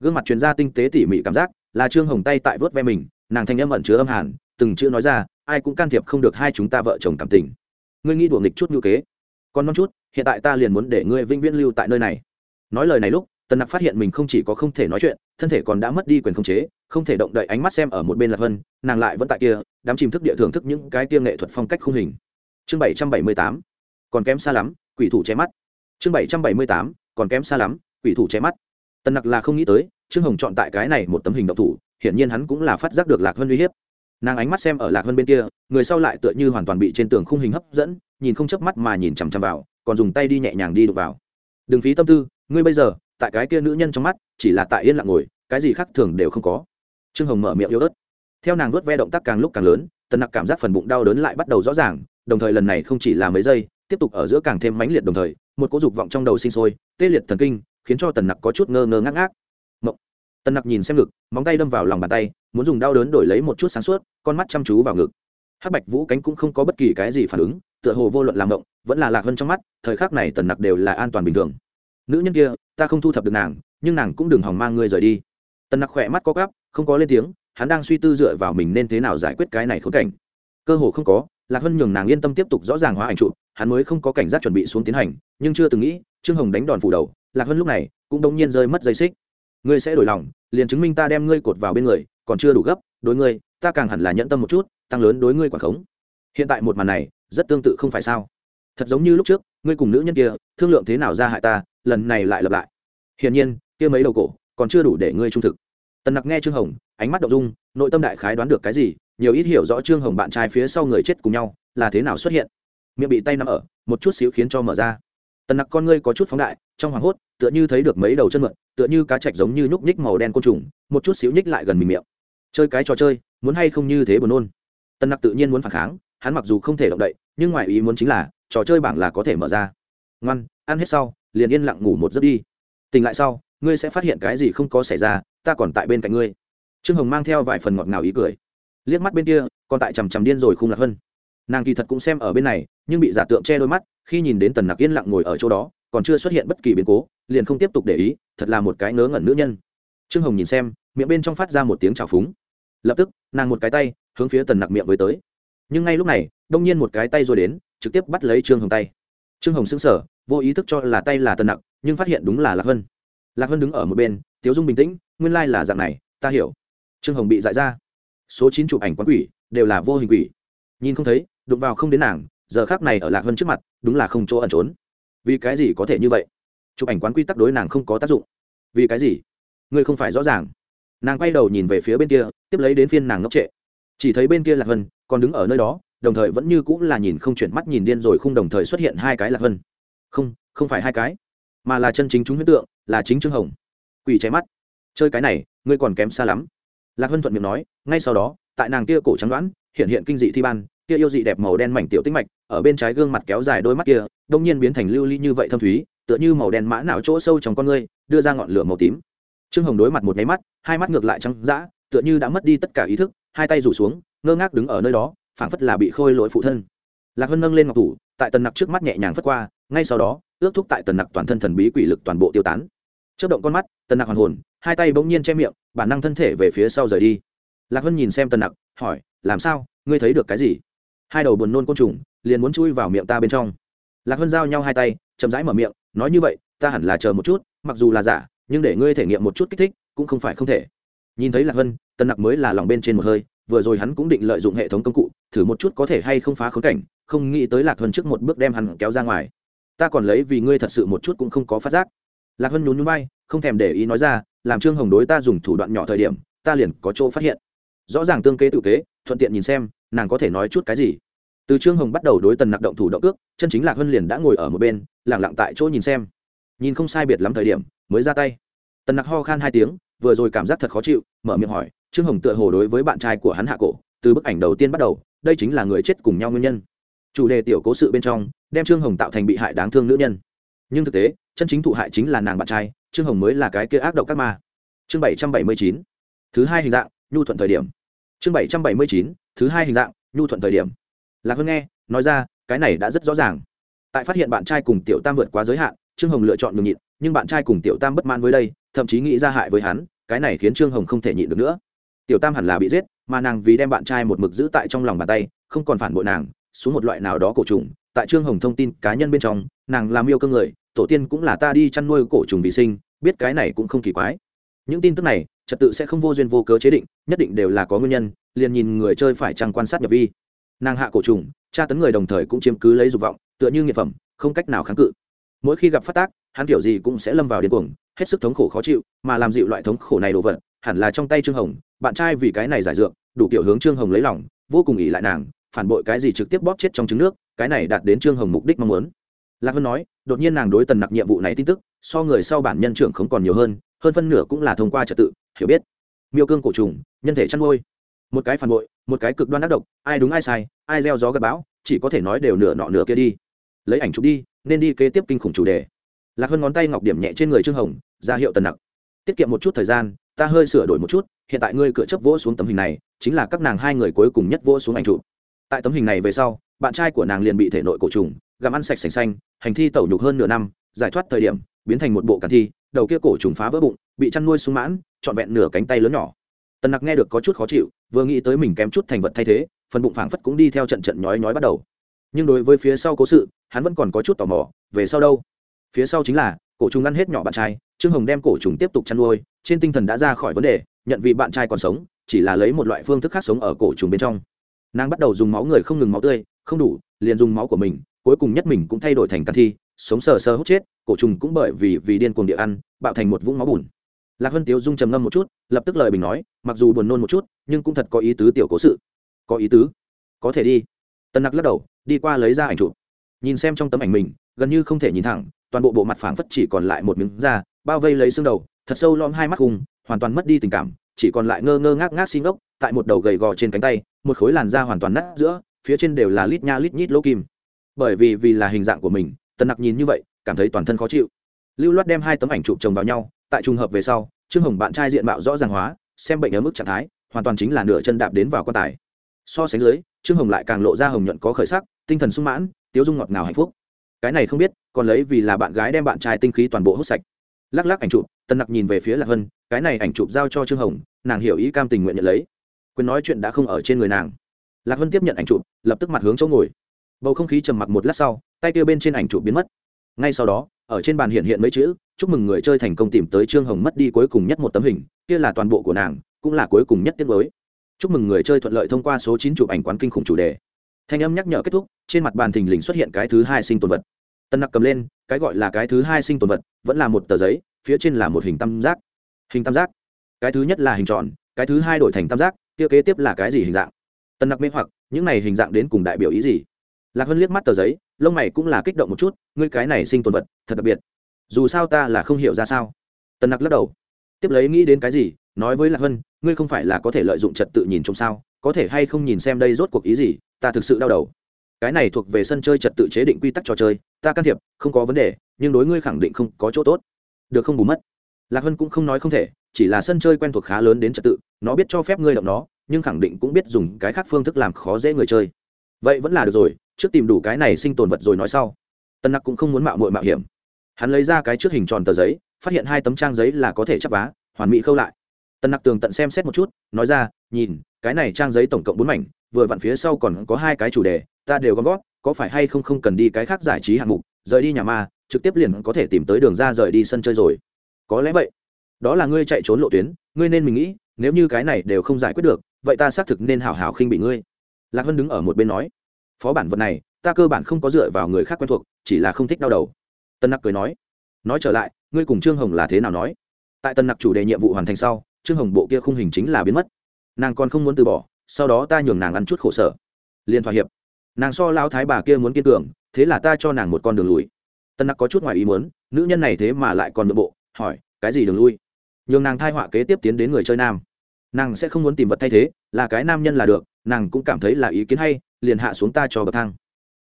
Gương mặt chuyên gia tinh tế tỉ mỉ cảm giác, là trương hồng tay tại vớt ve mình, nàng thanh âm ẩn chứa âm hàn, từng chữ nói ra ai cũng can thiệp không được hai chúng ta vợ chồng cảm tình. Ngươi nghĩ đùa nghịch chút ngữ kế. Còn non chút, hiện tại ta liền muốn để ngươi vĩnh viễn lưu tại nơi này. Nói lời này lúc, tần nặc phát hiện mình không chỉ có không thể nói chuyện, thân thể còn đã mất đi quyền khống chế, không thể động đậy ánh mắt xem ở một bên lạc vân, nàng lại vẫn tại kia đám chìm thức địa thưởng thức những cái kia nghệ thuật phong cách khung hình. Chương bảy trăm bảy mươi tám, còn kém xa lắm, quỷ thủ che mắt. Chương bảy trăm bảy mươi tám, còn kém xa lắm, quỷ thủ che mắt. Tần nặc là không nghĩ tới, trương hồng chọn tại cái này một tấm hình động thủ, hiển nhiên hắn cũng là phát giác được lạc vân uy hiếp nàng ánh mắt xem ở lạc vân bên kia, người sau lại tựa như hoàn toàn bị trên tường khung hình hấp dẫn, nhìn không chớp mắt mà nhìn chằm chằm vào, còn dùng tay đi nhẹ nhàng đi đục vào. Đừng phí tâm tư, ngươi bây giờ, tại cái kia nữ nhân trong mắt, chỉ là tại yên lặng ngồi, cái gì khác thường đều không có. Trương hồng mở miệng yếu ớt. Theo nàng vớt ve động tác càng lúc càng lớn, tần nặc cảm giác phần bụng đau đớn lại bắt đầu rõ ràng, đồng thời lần này không chỉ là mấy giây, tiếp tục ở giữa càng thêm mãnh liệt đồng thời, một cỗ dục vọng trong đầu sinh sôi, tê liệt thần kinh, khiến cho tần nặc có chút ngơ ngơ ngác ngác. Tần nặc nhìn xem ngực, móng tay đâm vào lòng bàn tay, muốn dùng đau đớn đổi lấy một chút sáng suốt, con mắt chăm chú vào ngực. Hắc bạch vũ cánh cũng không có bất kỳ cái gì phản ứng, tựa hồ vô luận làm động, vẫn là lạc hơn trong mắt, thời khắc này tần nặc đều là an toàn bình thường. Nữ nhân kia, ta không thu thập được nàng, nhưng nàng cũng đừng hòng mang ngươi rời đi. Tần nặc khỏe mắt có gắp không có lên tiếng, hắn đang suy tư dựa vào mình nên thế nào giải quyết cái này khốn cảnh. Cơ hồ không có, lạc hân nhường nàng yên tâm tiếp tục rõ ràng hóa ảnh trụ hắn mới không có cảnh giác chuẩn bị xuống tiến hành, nhưng chưa từng nghĩ, trương hồng đánh đòn phủ đầu, lạc hân lúc này cũng đông nhiên rơi mất dây xích ngươi sẽ đổi lòng, liền chứng minh ta đem ngươi cột vào bên người, còn chưa đủ gấp, đối ngươi, ta càng hẳn là nhẫn tâm một chút, tăng lớn đối ngươi quả khống. Hiện tại một màn này, rất tương tự không phải sao? Thật giống như lúc trước, ngươi cùng nữ nhân kia, thương lượng thế nào ra hại ta, lần này lại lặp lại. Hiển nhiên, kia mấy đầu cổ, còn chưa đủ để ngươi trung thực. Tần nặc nghe trương hồng, ánh mắt đ ộ n g dung, nội tâm đại khái đoán được cái gì, nhiều ít hiểu rõ trương hồng bạn trai phía sau người chết cùng nhau, là thế nào xuất hiện. Miệng bị tay nằm ở, một chút xíu khiến cho mở ra. Tần nặc con ngươi có chút phóng đại trong hoảng hốt, tựa như thấy được mấy đầu chân mượn, tựa như cá chạch giống như nhúc nhích màu đen côn trùng, một chút xíu nhích lại gần mình miệng. Chơi cái trò chơi, muốn hay không như thế buồn nôn. Tần nặc tự nhiên muốn phản kháng, hắn mặc dù không thể động đậy, nhưng ngoài ý muốn chính là, trò chơi bảng là có thể mở ra. Ngoan, ăn hết sau, liền yên lặng ngủ một giấc đi. Tỉnh lại sau, ngươi sẽ phát hiện cái gì không có xảy ra, ta còn tại bên cạnh ngươi. Trương hồng mang theo vài phần ngọt ngào ý cười. Liếc mắt bên kia, còn tại chằm chằm điên rồi không lạc hơn nàng kỳ thật cũng xem ở bên này, nhưng bị giả tượng che đôi mắt, khi nhìn đến tần nặc yên lặng ngồi ở chỗ đó còn chưa xuất hiện bất kỳ biến cố, liền không tiếp tục để ý, thật là một cái ngớ ngẩn nữ nhân. Trương hồng nhìn xem, miệng bên trong phát ra một tiếng trào phúng. Lập tức, nàng một cái tay, hướng phía tần nặc miệng với tới. Nhưng ngay lúc này, đông nhiên một cái tay rồi đến, trực tiếp bắt lấy trương hồng tay. Trương hồng xứng sở vô ý thức cho là tay là tần nặc, nhưng phát hiện đúng là lạc hân. Lạc hân đứng ở một bên, tiếu dung bình tĩnh, nguyên lai là dạng này, ta hiểu. Trương hồng bị dại ra. Số chín chụp ảnh quán quỷ, đều là vô hình quỷ. Nhìn không thấy, đụng vào không đến nàng, giờ khác này ở lạc hân trước mặt, đúng là không chỗ ẩn trốn vì cái gì có thể như vậy? Chụp ảnh quán quy tắc đối nàng không có tác dụng. Vì cái gì? Ngươi không phải rõ ràng. Nàng quay đầu nhìn về phía bên kia, tiếp lấy đến phiên nàng ngốc trệ. Chỉ thấy bên kia lạc hân còn đứng ở nơi đó, đồng thời vẫn như cũng là nhìn không chuyển mắt nhìn điên rồi không đồng thời xuất hiện hai cái lạc hân không không phải hai cái, mà là chân chính chúng huyết tượng, là chính trương hồng. Quỷ cháy mắt. Chơi cái này, ngươi còn kém xa lắm. Lạc hân thuận miệng nói, ngay sau đó, tại nàng kia cổ trắng đoán, hiện hiện kinh dị thi ban kia yêu dị đẹp màu đen mảnh tiểu tích mạch, ở bên trái gương mặt kéo dài đôi mắt kia, đông nhiên biến thành lưu ly như vậy thâm thúy, tựa như màu đen mã não chỗ sâu trong con ngươi, đưa ra ngọn lửa màu tím. Trương hồng đối mặt một nháy mắt, hai mắt ngược lại trắng dã, tựa như đã mất đi tất cả ý thức, hai tay rủ xuống, ngơ ngác đứng ở nơi đó, phảng phất là bị khôi lỗi phụ thân. Lạc hân nâng lên ngọc thủ, tại tần nặc trước mắt nhẹ nhàng phất qua, ngay sau đó, ước thúc tại tần nặc toàn thân thần bí quỷ lực toàn bộ tiêu tán. Chớp động con mắt, tần nặc hoàn hồn, hai tay bỗng nhiên che miệng, bản năng thân thể về phía sau rời đi. Lạc hân nhìn xem tần nặc, hỏi, làm sao? Ngươi thấy được cái gì? Hai đầu buồn nôn côn trùng liền muốn chui vào miệng ta bên trong. Lạc hân giao nhau hai tay, chậm rãi mở miệng, nói như vậy, ta hẳn là chờ một chút, mặc dù là giả, nhưng để ngươi thể nghiệm một chút kích thích, cũng không phải không thể. Nhìn thấy lạc hân tân nặc mới là lòng bên trên một hơi, vừa rồi hắn cũng định lợi dụng hệ thống công cụ, thử một chút có thể hay không phá khốn cảnh, không nghĩ tới lạc hân trước một bước đem hắn kéo ra ngoài. Ta còn lấy vì ngươi thật sự một chút cũng không có phát giác. Lạc hân nhún nhún bay không thèm để ý nói ra, làm trương hồng đối ta dùng thủ đoạn nhỏ thời điểm, ta liền có chỗ phát hiện. Rõ ràng tương kế tự kế, thuận tiện nhìn xem nàng có thể nói chút cái gì? Từ trương hồng bắt đầu đối tần nặc động thủ động cước, chân chính lạc hân liền đã ngồi ở một bên lẳng lặng tại chỗ nhìn xem. Nhìn không sai biệt lắm thời điểm, mới ra tay. Tần nặc ho khan hai tiếng, vừa rồi cảm giác thật khó chịu, mở miệng hỏi, trương hồng tựa hồ đối với bạn trai của hắn hạ cổ, từ bức ảnh đầu tiên bắt đầu, đây chính là người chết cùng nhau nguyên nhân. Chủ đề tiểu cố sự bên trong, đem trương hồng tạo thành bị hại đáng thương nữ nhân. Nhưng thực tế, chân chính thụ hại chính là nàng bạn trai, trương hồng mới là cái kia ác độc các ma. Chương bảy trăm bảy mươi chín, thứ hai hình dạng, nhu thuận thời điểm. Chương bảy trăm bảy mươi chín thứ hai hình dạng, nhu thuận thời điểm. Lạc hơn nghe, nói ra, cái này đã rất rõ ràng. Tại phát hiện bạn trai cùng tiểu tam vượt quá giới hạn, trương hồng lựa chọn nhường nhịn, nhưng bạn trai cùng tiểu tam bất mãn với đây, thậm chí nghĩ ra hại với hắn, cái này khiến trương hồng không thể nhịn được nữa. Tiểu tam hẳn là bị giết, mà nàng vì đem bạn trai một mực giữ tại trong lòng bàn tay, không còn phản bội nàng, xuống một loại nào đó cổ trùng. Tại trương hồng thông tin cá nhân bên trong, nàng làm yêu cơ người, tổ tiên cũng là ta đi chăn nuôi cổ trùng vì sinh, biết cái này cũng không kỳ quái. Những tin tức này, trật tự sẽ không vô duyên vô cớ chế định, nhất định đều là có nguyên nhân liền nhìn người chơi phải chăng quan sát nhập vi. Nàng hạ cổ trùng, tra tấn người đồng thời cũng chiếm cứ lấy dục vọng, tựa như nghiệt phẩm, không cách nào kháng cự. Mỗi khi gặp phát tác, hắn kiểu gì cũng sẽ lâm vào điên cuồng, hết sức thống khổ khó chịu, mà làm dịu loại thống khổ này đồ vật, hẳn là trong tay trương hồng, bạn trai vì cái này giải dược, đủ kiểu hướng trương hồng lấy lòng, vô cùng ỉ lại nàng, phản bội cái gì trực tiếp bóp chết trong trứng nước, cái này đạt đến trương hồng mục đích mong muốn. Lạc vân nói, đột nhiên nàng đối tần nặc nhiệm vụ này tin tức, so người sau bản nhân trưởng không còn nhiều hơn hơn phân nửa cũng là thông qua trật tự, hiểu biết. Miêu cương cổ trùng, nhân thể chăn nuôi một cái phản bội, một cái cực đoan ác độc, ai đúng ai sai, ai gieo gió gặp bão, chỉ có thể nói đều nửa nọ nửa kia đi. Lấy ảnh chụp đi, nên đi kế tiếp kinh khủng chủ đề. Lạc hơn ngón tay ngọc điểm nhẹ trên người trương hồng, ra hiệu tần nặc. Tiết kiệm một chút thời gian, ta hơi sửa đổi một chút, hiện tại ngươi cửa chấp vỗ xuống tấm hình này, chính là các nàng hai người cuối cùng nhất vỗ xuống ảnh chụp. Tại tấm hình này về sau, bạn trai của nàng liền bị thể nội cổ trùng, gặm ăn sạch sành xanh, hành thi tẩu nhục hơn nửa năm, giải thoát thời điểm, biến thành một bộ càn thi, đầu kia cổ trùng phá vỡ bụng, bị chăn nuôi súng mãn, trọn vẹn nửa cánh tay lớn nhỏ. Tần nặc nghe được có chút khó chịu vừa nghĩ tới mình kém chút thành vật thay thế, phần bụng phảng phất cũng đi theo trận trận nhói nhói bắt đầu. Nhưng đối với phía sau cố sự, hắn vẫn còn có chút tò mò, về sau đâu? Phía sau chính là, cổ trùng ăn hết nhỏ bạn trai, trương hồng đem cổ trùng tiếp tục chăn nuôi, trên tinh thần đã ra khỏi vấn đề, nhận vì bạn trai còn sống, chỉ là lấy một loại phương thức khác sống ở cổ trùng bên trong. Nàng bắt đầu dùng máu người không ngừng máu tươi, không đủ, liền dùng máu của mình, cuối cùng nhất mình cũng thay đổi thành can thi, sống sờ sờ hút chết, cổ trùng cũng bởi vì vì điên cuồng địa ăn, bạo thành một vũng máu bùn lạc hân tiếu dung trầm ngâm một chút, lập tức lời bình nói, mặc dù buồn nôn một chút, nhưng cũng thật có ý tứ tiểu cố sự. Có ý tứ? Có thể đi. Tân nặc lắc đầu, đi qua lấy ra ảnh chụp. Nhìn xem trong tấm ảnh mình, gần như không thể nhìn thẳng, toàn bộ bộ mặt phảng phất chỉ còn lại một miếng da, bao vây lấy xương đầu, thật sâu lom hai mắt cùng hoàn toàn mất đi tình cảm, chỉ còn lại ngơ ngơ ngác ngác xin ốc, tại một đầu gầy gò trên cánh tay, một khối làn da hoàn toàn nát giữa, phía trên đều là lít nha lít nhít lỗ kim. Bởi vì vì là hình dạng của mình, tần nặc nhìn như vậy, cảm thấy toàn thân khó chịu. Lưu loát đem hai tấm ảnh chụp chồng vào nhau tại trùng hợp về sau, trương hồng bạn trai diện mạo rõ ràng hóa, xem bệnh ở mức trạng thái, hoàn toàn chính là nửa chân đạp đến vào quan tài. So sánh dưới, trương hồng lại càng lộ ra hồng nhuận có khởi sắc, tinh thần sung mãn, tiếu dung ngọt ngào hạnh phúc. Cái này không biết, còn lấy vì là bạn gái đem bạn trai tinh khí toàn bộ hút sạch. Lắc lắc ảnh chụp, tân nặc nhìn về phía lạc hân, cái này ảnh chụp giao cho trương hồng, nàng hiểu ý cam tình nguyện nhận lấy. Quyền nói chuyện đã không ở trên người nàng. Lạc hân tiếp nhận ảnh chụp, lập tức mặt hướng chỗ ngồi. Bầu không khí trầm mặc một lát sau, tay kia bên trên ảnh chụp biến mất. Ngay sau đó ở trên bàn hiện hiện mấy chữ, chúc mừng người chơi thành công tìm tới trương hồng mất đi cuối cùng nhất một tấm hình, kia là toàn bộ của nàng, cũng là cuối cùng nhất tiết mới. Chúc mừng người chơi thuận lợi thông qua số chín chụp ảnh quán kinh khủng chủ đề. Thanh âm nhắc nhở kết thúc, trên mặt bàn thình lình xuất hiện cái thứ hai sinh tồn vật. Tân nặc cầm lên, cái gọi là cái thứ hai sinh tồn vật, vẫn là một tờ giấy, phía trên là một hình tam giác. Hình tam giác. Cái thứ nhất là hình tròn, cái thứ hai đổi thành tam giác, kia kế tiếp là cái gì hình dạng? Tân nặc mê hoặc, những này hình dạng đến cùng đại biểu ý gì? Lạc hân liếc mắt tờ giấy, lông mày cũng là kích động một chút, ngươi cái này sinh tồn vật, thật đặc biệt. Dù sao ta là không hiểu ra sao. Tần nặc lắc đầu. Tiếp lấy nghĩ đến cái gì, nói với lạc hân ngươi không phải là có thể lợi dụng trật tự nhìn trông sao, có thể hay không nhìn xem đây rốt cuộc ý gì, ta thực sự đau đầu. Cái này thuộc về sân chơi trật tự chế định quy tắc trò chơi, ta can thiệp, không có vấn đề, nhưng đối ngươi khẳng định không có chỗ tốt. Được không bù mất. Lạc hân cũng không nói không thể, chỉ là sân chơi quen thuộc khá lớn đến trật tự, nó biết cho phép ngươi động nó, nhưng khẳng định cũng biết dùng cái khác phương thức làm khó dễ người chơi. Vậy vẫn là được rồi trước tìm đủ cái này sinh tồn vật rồi nói sau. Tân nặc cũng không muốn mạo mội mạo hiểm. Hắn lấy ra cái trước hình tròn tờ giấy, phát hiện hai tấm trang giấy là có thể chắp vá, hoàn mỹ khâu lại. Tân nặc tường tận xem xét một chút, nói ra, nhìn, cái này trang giấy tổng cộng bốn mảnh, vừa vặn phía sau còn có hai cái chủ đề, ta đều gom gót có phải hay không không cần đi cái khác giải trí hạng mục, rời đi nhà ma, trực tiếp liền có thể tìm tới đường ra rời đi sân chơi rồi. Có lẽ vậy. Đó là ngươi chạy trốn lộ tuyến, ngươi nên mình nghĩ, nếu như cái này đều không giải quyết được, vậy ta xác thực nên hảo hảo khinh bị ngươi. Lạc hân đứng ở một bên nói phó bản vật này, ta cơ bản không có dựa vào người khác quen thuộc, chỉ là không thích đau đầu. Tân nặc cười nói. Nói trở lại, ngươi cùng trương hồng là thế nào nói? Tại tân nặc chủ đề nhiệm vụ hoàn thành sau, trương hồng bộ kia khung hình chính là biến mất. Nàng còn không muốn từ bỏ, sau đó ta nhường nàng ăn chút khổ sở. Liền thỏa hiệp. Nàng so lao thái bà kia muốn kiên cường, thế là ta cho nàng một con đường lùi. Tân nặc có chút ngoài ý muốn, nữ nhân này thế mà lại còn nội bộ, hỏi, cái gì đường lui? Nhường nàng thai họa kế tiếp tiến đến người chơi nam. Nàng sẽ không muốn tìm vật thay thế, là cái nam nhân là được, nàng cũng cảm thấy là ý kiến hay liền hạ xuống ta cho bậc thang.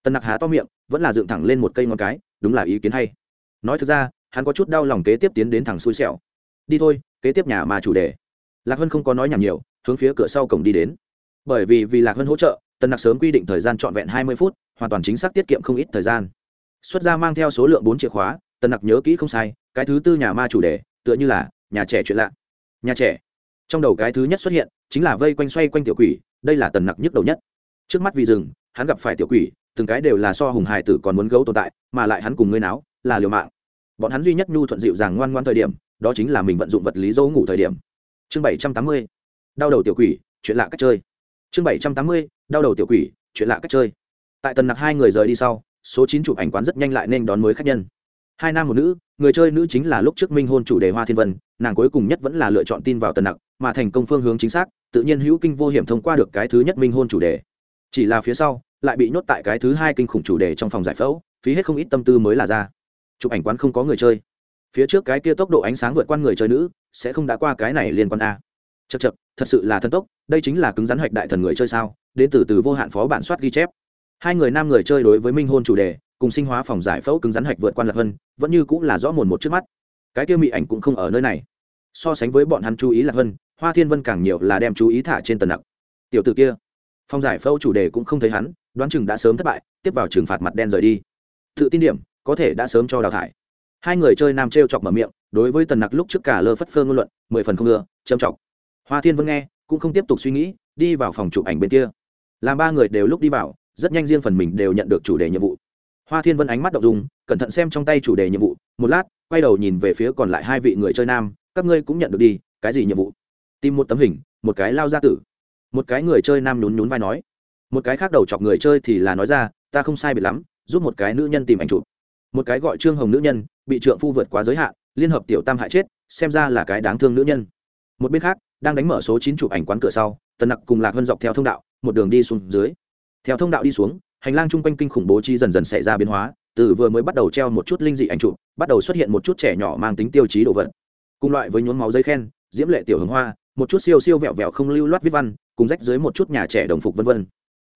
Tần nặc há to miệng, vẫn là dựng thẳng lên một cây ngón cái, đúng là ý kiến hay. Nói thực ra, hắn có chút đau lòng kế tiếp tiến đến thằng xui xẻo. Đi thôi, kế tiếp nhà mà chủ đề. Lạc hân không có nói nhảm nhiều, hướng phía cửa sau cổng đi đến. Bởi vì vì lạc hân hỗ trợ, tần nặc sớm quy định thời gian trọn vẹn hai mươi phút, hoàn toàn chính xác tiết kiệm không ít thời gian. Xuất ra mang theo số lượng bốn chìa khóa, tần nặc nhớ kỹ không sai, cái thứ tư nhà ma chủ đề, tựa như là nhà trẻ chuyện lạ. Nhà trẻ. Trong đầu cái thứ nhất xuất hiện, chính là vây quanh xoay quanh tiểu quỷ, đây là tần nặc nhức đầu nhất trước mắt vì rừng, hắn gặp phải tiểu quỷ, từng cái đều là so hùng hải tử còn muốn gấu tồn tại, mà lại hắn cùng ngươi náo, là liều mạng. Bọn hắn duy nhất nhu thuận dịu dàng ngoan ngoan thời điểm, đó chính là mình vận dụng vật lý dấu ngủ thời điểm. Chương bảy trăm tám mươi, đau đầu tiểu quỷ, chuyện lạ cách chơi. Chương bảy trăm tám mươi, đau đầu tiểu quỷ, chuyện lạ cách chơi. Tại tần nặc hai người rời đi sau, số chín chụp ảnh quán rất nhanh lại nên đón mới khách nhân. Hai nam một nữ, người chơi nữ chính là lúc trước minh hôn chủ đề hoa thiên vân, nàng cuối cùng nhất vẫn là lựa chọn tin vào tần nặc, mà thành công phương hướng chính xác, tự nhiên hữu kinh vô hiểm thông qua được cái thứ nhất minh hôn chủ đề chỉ là phía sau lại bị nhốt tại cái thứ hai kinh khủng chủ đề trong phòng giải phẫu phí hết không ít tâm tư mới là ra. Chụp ảnh quán không có người chơi. Phía trước cái kia tốc độ ánh sáng vượt qua người chơi nữ sẽ không đã qua cái này liên quan a. Chật chật thật sự là thân tốc đây chính là cứng rắn hạch đại thần người chơi sao đến từ từ vô hạn phó bản soát ghi chép. Hai người nam người chơi đối với minh hôn chủ đề cùng sinh hóa phòng giải phẫu cứng rắn hạch vượt qua lạc hơn, vẫn như cũng là rõ mồn một trước mắt. Cái kia mỹ ảnh cũng không ở nơi này. So sánh với bọn hắn chú ý lạc hơn, hoa thiên vân càng nhiều là đem chú ý thả trên tần nặc. Tiểu t ử kia Phong giải phẫu chủ đề cũng không thấy hắn, đoán chừng đã sớm thất bại, tiếp vào trừng phạt mặt đen rời đi. Tự tin điểm, có thể đã sớm cho đào thải. Hai người chơi nam t r e o chọc mở miệng, đối với tần nặc lúc trước cả lơ phất phơ ngôn luận, mười phần không ưa, châm chọc. Hoa thiên vân nghe, cũng không tiếp tục suy nghĩ, đi vào phòng chụp ảnh bên kia. Làm ba người đều lúc đi vào, rất nhanh riêng phần mình đều nhận được chủ đề nhiệm vụ. Hoa thiên vân ánh mắt đ ộ n g dùng cẩn thận xem trong tay chủ đề nhiệm vụ, một lát, quay đầu nhìn về phía còn lại hai vị người chơi nam, các ngươi cũng nhận được đi, cái gì nhiệm vụ? Tìm một tấm hình, một cái lao gia tử một cái người chơi nam nhún nhún vai nói. Một cái khác đầu chọc người chơi thì là nói ra, ta không sai biệt lắm, giúp một cái nữ nhân tìm ảnh chụp. Một cái gọi trương hồng nữ nhân, bị trượng phu vượt quá giới hạn, liên hợp tiểu tam hại chết, xem ra là cái đáng thương nữ nhân. Một bên khác, đang đánh mở số chín chụp ảnh quán cửa sau, tần nặc cùng lạc hơn dọc theo thông đạo, một đường đi xuống dưới. Theo thông đạo đi xuống, hành lang chung quanh kinh khủng bố chi dần dần xảy ra biến hóa, từ vừa mới bắt đầu treo một chút linh dị ảnh chụp, bắt đầu xuất hiện một chút trẻ nhỏ mang tính tiêu chí đồ vật. Cùng loại với nhuốm máu giấy khen, diễm lệ tiểu hướng hoa một chút siêu siêu vẹo vẹo không lưu loát viết văn, cùng rách dưới một chút nhà trẻ đồng phục vân vân.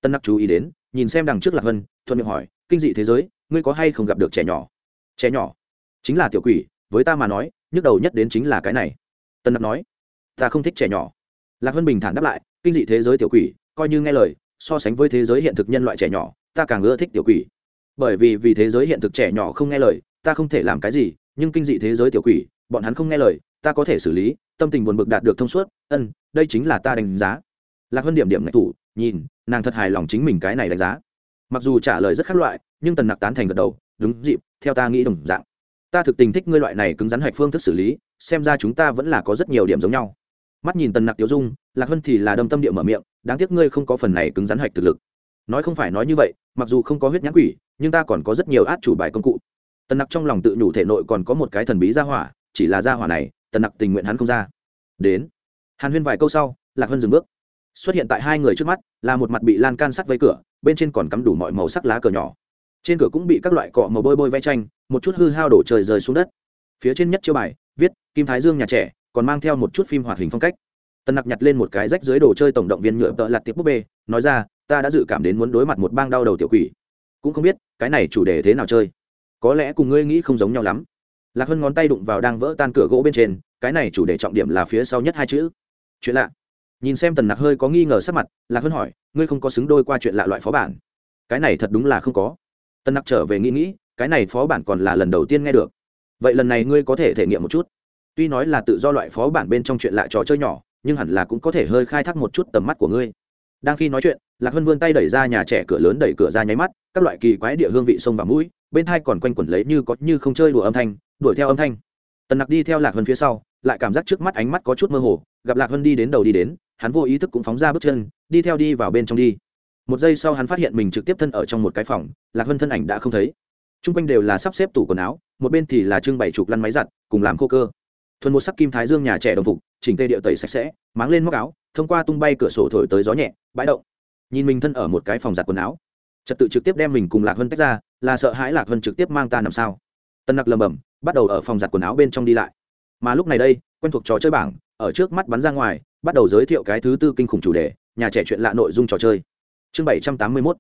Tân nặc chú ý đến, nhìn xem đằng trước lạc vân, thuận miệng hỏi, kinh dị thế giới, ngươi có hay không gặp được trẻ nhỏ? Trẻ nhỏ? Chính là tiểu quỷ, với ta mà nói, nhức đầu nhất đến chính là cái này. Tân nặc nói, ta không thích trẻ nhỏ. Lạc vân bình thản đáp lại, kinh dị thế giới tiểu quỷ, coi như nghe lời, so sánh với thế giới hiện thực nhân loại trẻ nhỏ, ta càng ưa thích tiểu quỷ. Bởi vì vì thế giới hiện thực trẻ nhỏ không nghe lời, ta không thể làm cái gì, nhưng kinh dị thế giới tiểu quỷ, bọn hắn không nghe lời, ta có thể xử lý tâm tình buồn bực đạt được thông suốt, ân, đây chính là ta đánh giá. Lạc hơn điểm điểm ngạch thủ, nhìn, nàng thật hài lòng chính mình cái này đánh giá. Mặc dù trả lời rất khác loại, nhưng tần nặc tán thành gật đầu, đúng dịp, theo ta nghĩ đồng dạng. Ta thực tình thích ngươi loại này cứng rắn hạch phương thức xử lý, xem ra chúng ta vẫn là có rất nhiều điểm giống nhau. Mắt nhìn tần nặc tiêu dung, lạc hơn thì là đâm tâm địa mở miệng, đáng tiếc ngươi không có phần này cứng rắn hạch thực lực. Nói không phải nói như vậy, mặc dù không có huyết nhãn quỷ, nhưng ta còn có rất nhiều át chủ bài công cụ. Tần nặc trong lòng tự nhủ thể nội còn có một cái thần bí gia hỏa, chỉ là gia hỏa này tần nặc tình nguyện hắn không ra. Đến. Hàn huyên vài câu sau, lạc hân dừng bước. Xuất hiện tại hai người trước mắt, là một mặt bị lan can sắt vây cửa, bên trên còn cắm đủ mọi màu sắc lá cờ nhỏ. Trên cửa cũng bị các loại cọ màu bôi bôi vẽ tranh, một chút hư hao đổ trời rơi xuống đất. Phía trên nhất chiêu bài, viết, kim thái dương nhà trẻ, còn mang theo một chút phim hoạt hình phong cách. Tần nặc nhặt lên một cái rách dưới đồ chơi tổng động viên nhựa tợ lặt tiệp búp bê, nói ra, ta đã dự cảm đến muốn đối mặt một bang đau đầu tiểu quỷ. Cũng không biết, cái này chủ đề thế nào chơi. Có lẽ cùng ngươi nghĩ không giống nhau lắm lạc hân ngón tay đụng vào đang vỡ tan cửa gỗ bên trên, cái này chủ đề trọng điểm là phía sau nhất hai chữ. Chuyện lạ. Nhìn xem tần nặc hơi có nghi ngờ sắc mặt, lạc hân hỏi, ngươi không có xứng đôi qua chuyện lạ loại phó bản? Cái này thật đúng là không có. Tần nặc trở về nghĩ nghĩ, cái này phó bản còn là lần đầu tiên nghe được. Vậy lần này ngươi có thể thể nghiệm một chút. Tuy nói là tự do loại phó bản bên trong chuyện lạ trò chơi nhỏ, nhưng hẳn là cũng có thể hơi khai thác một chút tầm mắt của ngươi. Đang khi nói chuyện, lạc hân vươn tay đẩy ra nhà trẻ cửa lớn đẩy cửa ra nháy mắt, các loại kỳ quái địa hương vị sông và mũi bên thai còn quanh quẩn lấy như có như không chơi đùa âm thanh, đuổi theo âm thanh. Tần nặc đi theo lạc hơn phía sau, lại cảm giác trước mắt ánh mắt có chút mơ hồ, gặp lạc hơn đi đến đầu đi đến, hắn vô ý thức cũng phóng ra bước chân, đi theo đi vào bên trong đi. Một giây sau hắn phát hiện mình trực tiếp thân ở trong một cái phòng, lạc hơn thân ảnh đã không thấy. T r u n g quanh đều là sắp xếp tủ quần áo, một bên thì là trưng bày chụp lăn máy giặt, cùng làm khô cơ. Thuần một sắc kim thái dương nhà trẻ đồng phục, chỉnh tê điệu tẩy sạch sẽ, máng lên móc áo, thông qua tung bay cửa sổ thổi tới gió nhẹ, bãi động. Nhìn mình thân ở một cái phòng giặt quần áo trật tự trực tiếp đem mình cùng lạc hân tách ra là sợ hãi lạc hân trực tiếp mang ta làm sao? Tân nặc lầm bầm bắt đầu ở phòng giặt quần áo bên trong đi lại. Mà lúc này đây quen thuộc trò chơi bảng ở trước mắt bắn ra ngoài bắt đầu giới thiệu cái thứ tư kinh khủng chủ đề nhà trẻ chuyện lạ nội dung trò chơi. Chương bảy trăm tám mươi mốt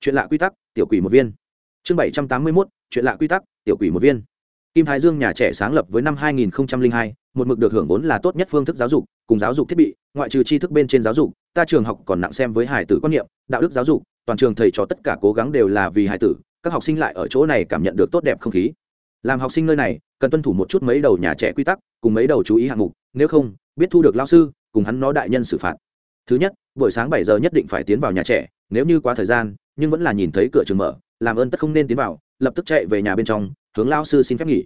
chuyện lạ quy tắc tiểu quỷ một viên. Chương bảy trăm tám mươi mốt chuyện lạ quy tắc tiểu quỷ một viên. Kim thái dương nhà trẻ sáng lập với năm 2002, một mực được hưởng vốn là tốt nhất phương thức giáo dục cùng giáo dục thiết bị ngoại trừ tri thức bên trên giáo dục ta trường học còn nặng xem với hải tử quan niệm đạo đức giáo dục toàn trường thầy trò tất cả cố gắng đều là vì hải tử, các học sinh lại ở chỗ này cảm nhận được tốt đẹp không khí. Làm học sinh nơi này, cần tuân thủ một chút mấy đầu nhà trẻ quy tắc, cùng mấy đầu chú ý hạng mục, nếu không, biết thu được lao sư, cùng hắn nó đại nhân xử phạt. Thứ nhất, buổi sáng bảy giờ nhất định phải tiến vào nhà trẻ, nếu như quá thời gian, nhưng vẫn là nhìn thấy cửa trường mở, làm ơn tất không nên tiến vào, lập tức chạy về nhà bên trong, hướng lao sư xin phép nghỉ.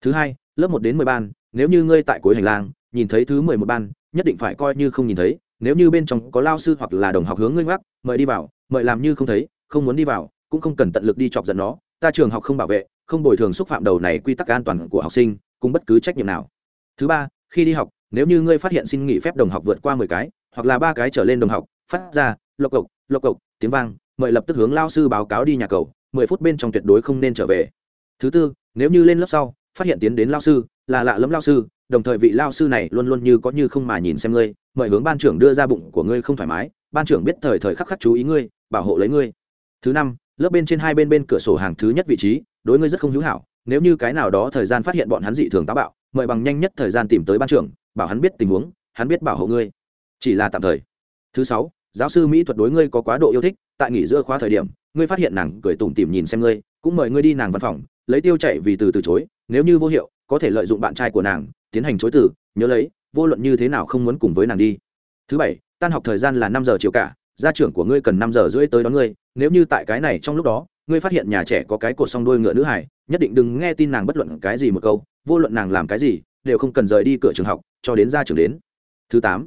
Thứ hai, lớp một đến mười ban, nếu như ngươi tại cuối hành lang, nhìn thấy thứ mười một ban, nhất định phải coi như không nhìn thấy, nếu như bên trong có lao sư hoặc là đồng học hướng ngươi ngoắc, mời đi vào mời làm như không thấy, không muốn đi vào, cũng không cần tận lực đi chọc giận nó, ta trường học không bảo vệ, không bồi thường xúc phạm đầu này quy tắc an toàn của học sinh cùng bất cứ trách nhiệm nào. Thứ ba, khi đi học, nếu như ngươi phát hiện xin nghỉ phép đồng học vượt qua mười cái, hoặc là ba cái trở lên đồng học, phát ra, lộc cộc lộc cộc, tiếng vang, mời lập tức hướng lao sư báo cáo đi nhà cầu, mười phút bên trong tuyệt đối không nên trở về. Thứ tư, nếu như lên lớp sau, phát hiện tiến đến lao sư, là lạ lẫm lao sư, đồng thời vị lao sư này luôn luôn như có như không mà nhìn xem ngươi, mời hướng ban trưởng đưa ra bụng của ngươi không thoải mái, ban trưởng biết thời thời khắc khắc chú ý ngươi bảo hộ lấy ngươi. Thứ năm, lớp bên trên hai bên bên cửa sổ hàng thứ nhất vị trí, đối ngươi rất không hữu hảo, nếu như cái nào đó thời gian phát hiện bọn hắn dị thường táo bạo, mời bằng nhanh nhất thời gian tìm tới ban trưởng, bảo hắn biết tình huống, hắn biết bảo hộ ngươi. Chỉ là tạm thời. Thứ sáu, giáo sư mỹ thuật đối ngươi có quá độ yêu thích, tại nghỉ giữa khóa thời điểm, ngươi phát hiện nàng cười tủm tỉm nhìn xem ngươi, cũng mời ngươi đi nàng văn phòng, lấy tiêu chạy vì từ từ chối, nếu như vô hiệu, có thể lợi dụng bạn trai của nàng, tiến hành chối từ, nhớ lấy, vô luận như thế nào không muốn cùng với nàng đi. Thứ bảy, tan học thời gian là năm giờ chiều cả gia trưởng của ngươi cần năm giờ rưỡi tới đón ngươi, nếu như tại cái này trong lúc đó, ngươi phát hiện nhà trẻ có cái cột song đôi ngựa nữ hải, nhất định đừng nghe tin nàng bất luận cái gì một câu, vô luận nàng làm cái gì, đều không cần rời đi cửa trường học, cho đến ra trường đến. Thứ tám,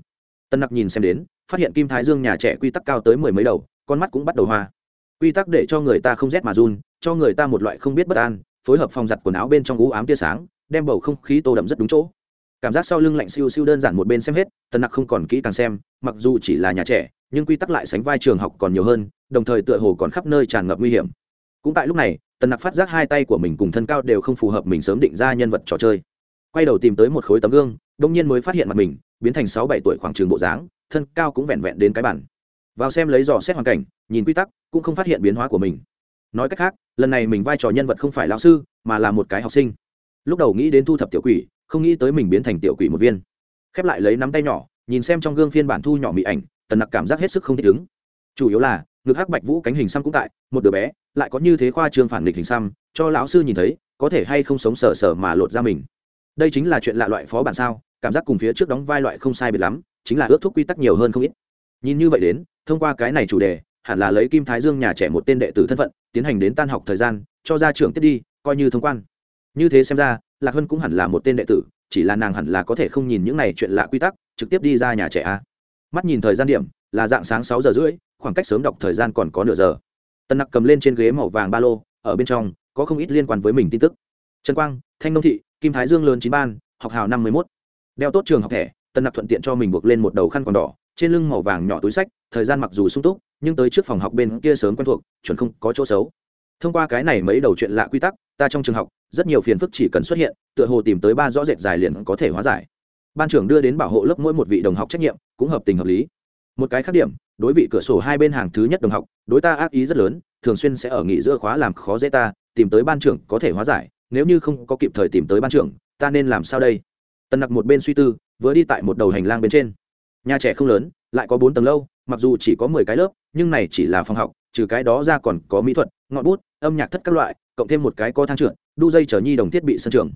tân nặc nhìn xem đến, phát hiện kim thái dương nhà trẻ quy tắc cao tới mười mấy đầu, con mắt cũng bắt đầu hoa. Quy tắc để cho người ta không rét mà run, cho người ta một loại không biết bất an, phối hợp phòng giặt quần áo bên trong ú ám tia sáng, đem bầu không khí tô đậm rất đúng chỗ cảm giác sau lưng lạnh siêu siêu đơn giản một bên xem hết, tần nặc không còn kỹ càng xem, mặc dù chỉ là nhà trẻ, nhưng quy tắc lại sánh vai trường học còn nhiều hơn, đồng thời tựa hồ còn khắp nơi tràn ngập nguy hiểm. Cũng tại lúc này, tần nặc phát giác hai tay của mình cùng thân cao đều không phù hợp mình sớm định ra nhân vật trò chơi. Quay đầu tìm tới một khối tấm gương đông nhiên mới phát hiện mặt mình, biến thành sáu bảy tuổi khoảng trường bộ dáng, thân cao cũng vẹn vẹn đến cái bản. Vào xem lấy dò xét hoàn cảnh, nhìn quy tắc, cũng không phát hiện biến hóa của mình. Nói cách khác, lần này mình vai trò nhân vật không phải lao sư, mà là một cái học sinh. Lúc đầu nghĩ đến thu thập tiểu quỷ không nghĩ tới mình biến thành tiểu quỷ một viên. Khép lại lấy nắm tay nhỏ, nhìn xem trong gương phiên bản thu nhỏ mỹ ảnh, tần nặc cảm giác hết sức không thích ứng. Chủ yếu là, ngực hắc bạch vũ cánh hình xăm cũng tại, một đứa bé, lại có như thế khoa trương phản nghịch hình xăm, cho lão sư nhìn thấy, có thể hay không sống sờ sờ mà lột ra mình. Đây chính là chuyện lạ loại phó bản sao, cảm giác cùng phía trước đóng vai loại không sai biệt lắm, chính là ước thúc quy tắc nhiều hơn không ít. Nhìn như vậy đến, thông qua cái này chủ đề, hẳn là lấy kim thái dương nhà trẻ một tên đệ tử thân phận, tiến hành đến tan học thời gian, cho ra trưởng tiếp đi, coi như thông quan. Như thế xem ra lạc hân cũng hẳn là một tên đệ tử, chỉ là nàng hẳn là có thể không nhìn những này chuyện lạ quy tắc, trực tiếp đi ra nhà trẻ a. Mắt nhìn thời gian điểm, là dạng sáng sáu giờ rưỡi, khoảng cách sớm đọc thời gian còn có nửa giờ. Tân nặc cầm lên trên ghế màu vàng ba lô, ở bên trong, có không ít liên quan với mình tin tức. Trần quang, thanh nông thị, kim thái dương lớn chín ban, học hào năm mươi mốt. Đeo tốt trường học thẻ, tân nặc thuận tiện cho mình buộc lên một đầu khăn quàng đỏ, trên lưng màu vàng nhỏ túi sách, thời gian mặc dù sung túc, nhưng tới trước phòng học bên kia sớm quen thuộc, chuẩn không có chỗ xấu thông qua cái này mấy đầu chuyện lạ quy tắc, ta trong trường học, rất nhiều phiền phức chỉ cần xuất hiện, tựa hồ tìm tới ba rõ rệt dài liền có thể hóa giải. Ban trưởng đưa đến bảo hộ lớp mỗi một vị đồng học trách nhiệm, cũng hợp tình hợp lý. Một cái khác điểm, đối vị cửa sổ hai bên hàng thứ nhất đồng học, đối ta ác ý rất lớn, thường xuyên sẽ ở nghỉ giữa khóa làm khó dễ ta, tìm tới ban trưởng có thể hóa giải, nếu như không có kịp thời tìm tới ban trưởng, ta nên làm sao đây? Tần nặc một bên suy tư, vừa đi tại một đầu hành lang bên trên. Nhà trẻ không lớn, lại có bốn tầng lâu, mặc dù chỉ có mười cái lớp, nhưng này chỉ là phòng học trừ cái đó ra còn có mỹ thuật, ngọn bút, âm nhạc thất các loại, cộng thêm một cái có thang trượt, đu dây chở nhi đồng thiết bị sân trường.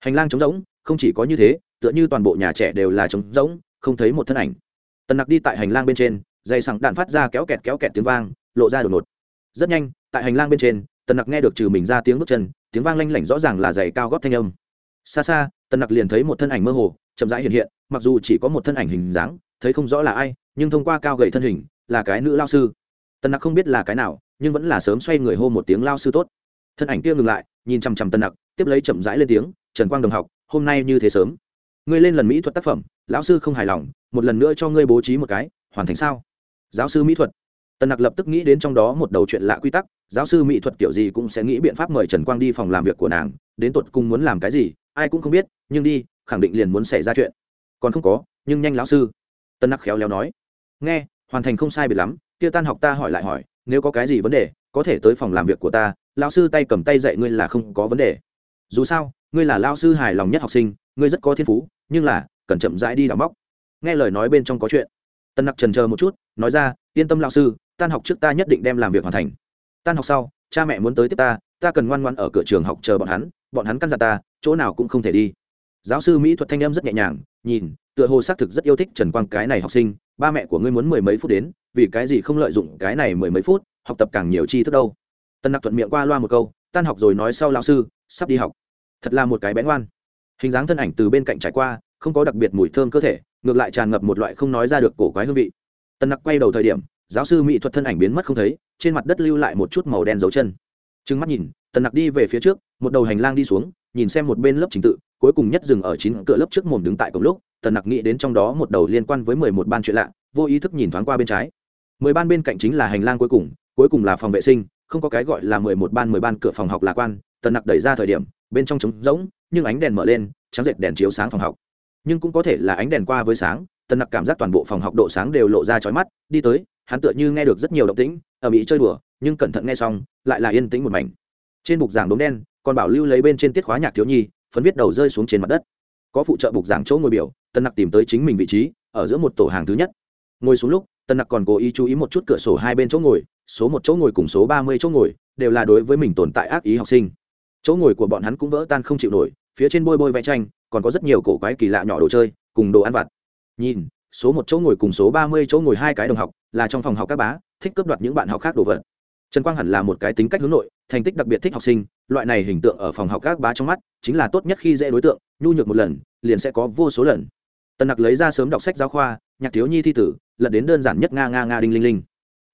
Hành lang trống rỗng, không chỉ có như thế, tựa như toàn bộ nhà trẻ đều là trống rỗng, không thấy một thân ảnh. Tần nặc đi tại hành lang bên trên, dây sẵn đạn phát ra kéo kẹt kéo kẹt tiếng vang, lộ ra đột ngột. Rất nhanh, tại hành lang bên trên, tần nặc nghe được trừ mình ra tiếng bước chân, tiếng vang lanh lảnh rõ ràng là giày cao góp thanh âm. Xa xa, tần nặc liền thấy một thân ảnh mơ hồ, chậm rãi hiện hiện, mặc dù chỉ có một thân ảnh hình dáng, thấy không rõ là ai, nhưng thông qua cao gậy thân hình, là cái nữ lao sư tần nặc không biết là cái nào, nhưng vẫn là sớm xoay người hô một tiếng lao sư tốt. Thân ảnh kia ngừng lại, nhìn chằm chằm tần nặc, tiếp lấy chậm rãi lên tiếng, trần quang đồng học, hôm nay như thế sớm. Ngươi lên lần mỹ thuật tác phẩm, lão sư không hài lòng, một lần nữa cho ngươi bố trí một cái, hoàn thành sao? Giáo sư mỹ thuật. Tần nặc lập tức nghĩ đến trong đó một đầu chuyện lạ quy tắc, giáo sư mỹ thuật kiểu gì cũng sẽ nghĩ biện pháp mời trần quang đi phòng làm việc của nàng, đến tột cùng muốn làm cái gì, ai cũng không biết, nhưng đi, khẳng định liền muốn xảy ra chuyện. Còn không có, nhưng nhanh lão sư. Tân nặc khéo léo nói. Nghe, hoàn thành không sai biệt lắm kia tan học ta hỏi lại hỏi, nếu có cái gì vấn đề, có thể tới phòng làm việc của ta, lão sư tay cầm tay dạy ngươi là không có vấn đề. Dù sao, ngươi là lão sư hài lòng nhất học sinh, ngươi rất có thiên phú, nhưng là, cần chậm rãi đi đào móc. Nghe lời nói bên trong có chuyện. Tân nặc trần chờ một chút, nói ra, yên tâm lão sư, tan học trước ta nhất định đem làm việc hoàn thành. Tan học sau, cha mẹ muốn tới tiếp ta ta cần ngoan ngoan ở cửa trường học chờ bọn hắn bọn hắn căn dặn ta, chỗ nào cũng không thể đi. Giáo sư mỹ thuật thanh em rất nhẹ nhàng, nhìn, tựa hồ xác thực rất yêu thích trần quang cái này học sinh, ba mẹ của ngươi muốn mười mấy phút đến vì cái gì không lợi dụng cái này mười mấy phút, học tập càng nhiều tri thức đâu. Tân nặc thuận miệng qua loa một câu, tan học rồi nói sau lao sư, sắp đi học. Thật là một cái bén ngoan. Hình dáng thân ảnh từ bên cạnh trải qua, không có đặc biệt mùi thơm cơ thể, ngược lại tràn ngập một loại không nói ra được cổ quái hương vị. Tân nặc quay đầu thời điểm, giáo sư mỹ thuật thân ảnh biến mất không thấy, trên mặt đất lưu lại một chút màu đen dấu chân. Trừng mắt nhìn tần nặc đi về phía trước, một đầu hành lang đi xuống, nhìn xem một bên lớp trình tự, cuối cùng nhất dừng ở chín cửa lớp trước mồm đứng tại cổng lúc tần nặc nghĩ đến trong đó một đầu liên quan với mười một ban chuyện lạ, vô ý thức nhìn thoáng qua bên trái mười ban bên cạnh chính là hành lang cuối cùng cuối cùng là phòng vệ sinh, không có cái gọi là mười một ban mười ban cửa phòng học lạc quan, tần nặc đẩy ra thời điểm, bên trong trống rỗng, nhưng ánh đèn mở lên, trắng dệt đèn chiếu sáng phòng học. Nhưng cũng có thể là ánh đèn qua với sáng, tần nặc cảm giác toàn bộ phòng học độ sáng đều lộ ra chói mắt, đi tới, hắn tựa như nghe được rất nhiều động tĩnh, ở mỹ chơi đùa, nhưng cẩn thận nghe xong, lại là yên tĩnh một mảnh. Trên bục giảng đốm đen, còn bảo lưu lấy bên trên tiết khóa nhạc thiếu nhi, phấn viết đầu rơi xuống trên mặt đất. Có phụ trợ bục giảng chỗ ngồi biểu tân nặc tìm tới chính mình vị trí, ở giữa một tổ hàng thứ nhất. Ngồi xuống lúc tân nặc còn cố ý chú ý một chút cửa sổ hai bên chỗ ngồi, số một chỗ ngồi cùng số ba mươi chỗ ngồi đều là đối với mình tồn tại ác ý học sinh. Chỗ ngồi của bọn hắn cũng vỡ tan không chịu nổi, phía trên bôi bôi vẽ tranh, còn có rất nhiều cổ quái kỳ lạ nhỏ đồ chơi, cùng đồ ăn vặt. Nhìn, số một chỗ ngồi cùng số ba mươi chỗ ngồi hai cái đồng học, là trong phòng học các bá, thích cướp đoạt những bạn học khác đồ vật. Trần quang hẳn là một cái tính cách hướng nội, thành tích đặc biệt thích học sinh, loại này hình tượng ở phòng học các bá trong mắt chính là tốt nhất khi dễ đối tượng, nhu nhược một lần, liền sẽ có vô số lần. Tần nặc lấy ra sớm đọc sách giáo khoa, nhạc thiếu nhi thi tử lật đến đơn giản nhất nga nga nga đinh linh linh.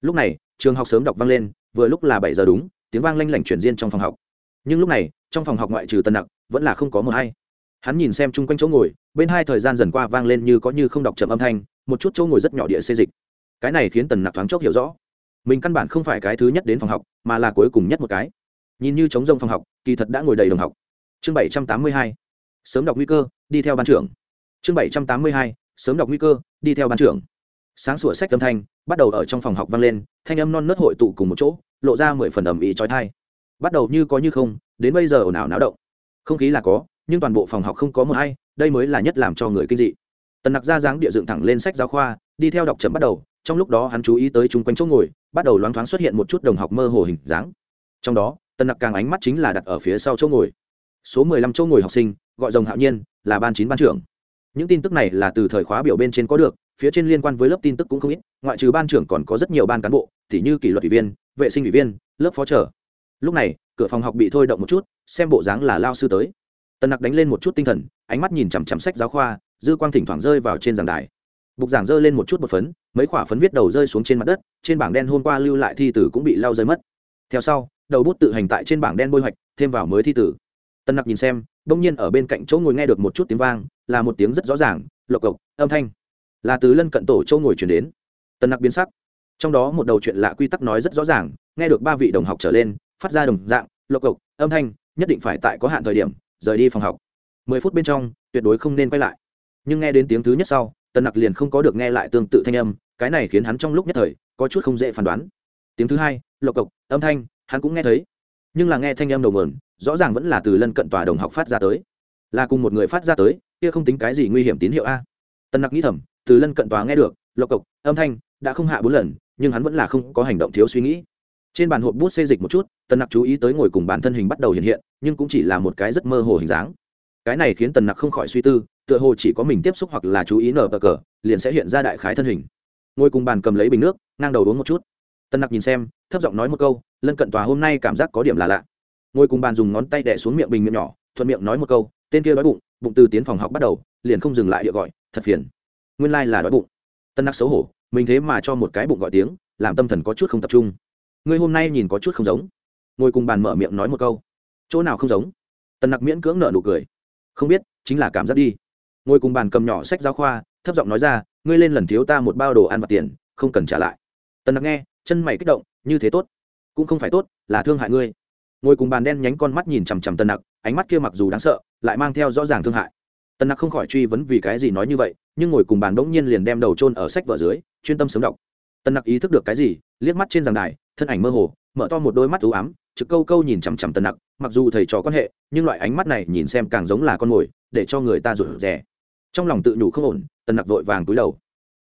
Lúc này, trường học sớm đọc vang lên, vừa lúc là bảy giờ đúng, tiếng vang lanh lảnh chuyển riêng trong phòng học. Nhưng lúc này, trong phòng học ngoại trừ tần nặc, vẫn là không có mờ hay. Hắn nhìn xem chung quanh chỗ ngồi, bên hai thời gian dần qua vang lên như có như không đọc chậm âm thanh, một chút chỗ ngồi rất nhỏ địa xê dịch. Cái này khiến tần nặc thoáng chốc hiểu rõ. Mình căn bản không phải cái thứ nhất đến phòng học, mà là cuối cùng nhất một cái. Nhìn như chống rông phòng học, kỳ thật đã ngồi đầy đồng học. Chương bảy trăm tám mươi hai. Sớm đọc nguy cơ, đi theo ban trưởng. Chương bảy trăm tám mươi hai. Sớm đọc nguy cơ, đi theo ban trưởng sáng sủa sách âm thanh, bắt đầu ở trong phòng học vang lên, thanh âm non nớt hội tụ cùng một chỗ, lộ ra mười phần ẩm ĩ trói thai bắt đầu như có như không, đến bây giờ ồn ào náo động. Không khí là có, nhưng toàn bộ phòng học không có một hay, đây mới là nhất làm cho người kinh dị. Tần nặc ra dáng địa dựng thẳng lên sách giáo khoa, đi theo đọc chấm bắt đầu, trong lúc đó hắn chú ý tới chung quanh chỗ ngồi, bắt đầu loáng thoáng xuất hiện một chút đồng học mơ hồ hình dáng. Trong đó, tần nặc càng ánh mắt chính là đặt ở phía sau chỗ ngồi. Số mười lăm chỗ ngồi học sinh, gọi rồng hạo nhiên, là ban chín ban trưởng. Những tin tức này là từ thời khóa biểu bên trên có được phía trên liên quan với lớp tin tức cũng không ít, ngoại trừ ban trưởng còn có rất nhiều ban cán bộ t h như kỷ luật ủy viên, vệ sinh ủy viên, lớp phó trở lúc này, cửa phòng học bị thôi động một chút, xem bộ dáng là lao sư tới. Tần nặc đánh lên một chút tinh thần, ánh mắt nhìn chằm chằm sách giáo khoa, dư quang thỉnh thoảng rơi vào trên giảng đài. Bục giảng rơi lên một chút một phấn, mấy khoả phấn viết đầu rơi xuống trên mặt đất, trên bảng đen hôm qua lưu lại thi tử cũng bị lao rơi mất. Theo sau, đầu bút tự hành tại trên bảng đen bôi hoạch, thêm vào mới thi tử. Tân nặc nhìn xem đông nhiên ở bên cạnh chỗ ngồi nghe được một chút tiếng vang, là một tiếng rất rõ ràng, lộc cộc, âm thanh là từ lân cận tổ châu ngồi chuyển đến. Tân nặc biến sắc. Trong đó một đầu chuyện lạ quy tắc nói rất rõ ràng, nghe được ba vị đồng học trở lên, phát ra đồng dạng, lộc cộc, âm thanh, nhất định phải tại có hạn thời điểm, rời đi phòng học. Mười phút bên trong, tuyệt đối không nên quay lại. Nhưng nghe đến tiếng thứ nhất sau, tần nặc liền không có được nghe lại tương tự thanh âm, cái này khiến hắn trong lúc nhất thời, có chút không dễ phán đoán. Tiếng thứ hai, lộc cộc, âm thanh, hắn cũng nghe thấy. Nhưng là nghe thanh âm đầu mườn rõ ràng vẫn là từ lân cận tòa đồng học phát ra tới. Là cùng một người phát ra tới, kia không tính cái gì nguy hiểm tín hiệu a. Tần nặc nghĩ thầm từ lân cận tòa nghe được, lộc cộc, âm thanh đã không hạ bốn lần, nhưng hắn vẫn là không có hành động thiếu suy nghĩ. Trên bàn hộp bút xê dịch một chút, tần nặc chú ý tới ngồi cùng bản thân hình bắt đầu hiện hiện, nhưng cũng chỉ là một cái rất mơ hồ hình dáng. Cái này khiến tần nặc không khỏi suy tư, tựa hồ chỉ có mình tiếp xúc hoặc là chú ý nở bờ cờ, liền sẽ hiện ra đại khái thân hình. Ngồi cùng bàn cầm lấy bình nước, ngang đầu uống một chút. Tân nặc nhìn xem, thấp giọng nói một câu, lân cận tòa hôm nay cảm giác có điểm là lạ. Ngồi cùng bàn dùng ngón tay đẻ xuống miệng bình miệng nhỏ, thuận miệng nói một câu, tên kia đói bụng bụng từ tiến phòng học bắt đầu, liền không dừng lại địa gọi, thật phiền nguyên lai là đói bụng. Tân nặc xấu hổ, mình thế mà cho một cái bụng gọi tiếng, làm tâm thần có chút không tập trung. Ngươi hôm nay nhìn có chút không giống. Ngồi cùng bàn mở miệng nói một câu. Chỗ nào không giống? Tân nặc miễn cưỡng nợ nụ cười. Không biết, chính là cảm giác đi. Ngồi cùng bàn cầm nhỏ sách giáo khoa, thấp giọng nói ra, ngươi lên lần thiếu ta một bao đồ ăn và tiền, không cần trả lại. Tân nặc nghe, chân mày kích động, như thế tốt, cũng không phải tốt, là thương hại ngươi. Ngồi cùng bàn đen nhánh con mắt nhìn chằm chằm Tân nặc, ánh mắt kia mặc dù đáng sợ, lại mang theo rõ ràng thương hại. Tân nặc không khỏi truy vấn vì cái gì nói như vậy nhưng ngồi cùng bàn bỗng nhiên liền đem đầu chôn ở sách vở dưới, chuyên tâm sớm đọc. Tần nặc ý thức được cái gì, liếc mắt trên giảng đài, thân ảnh mơ hồ, mở to một đôi mắt ưu ám, trực câu câu nhìn chằm chằm tần nặc, mặc dù thầy trò quan hệ, nhưng loại ánh mắt này nhìn xem càng giống là con mồi, để cho người ta rủi rè. Trong lòng tự nhủ không ổn tần nặc vội vàng túi đầu.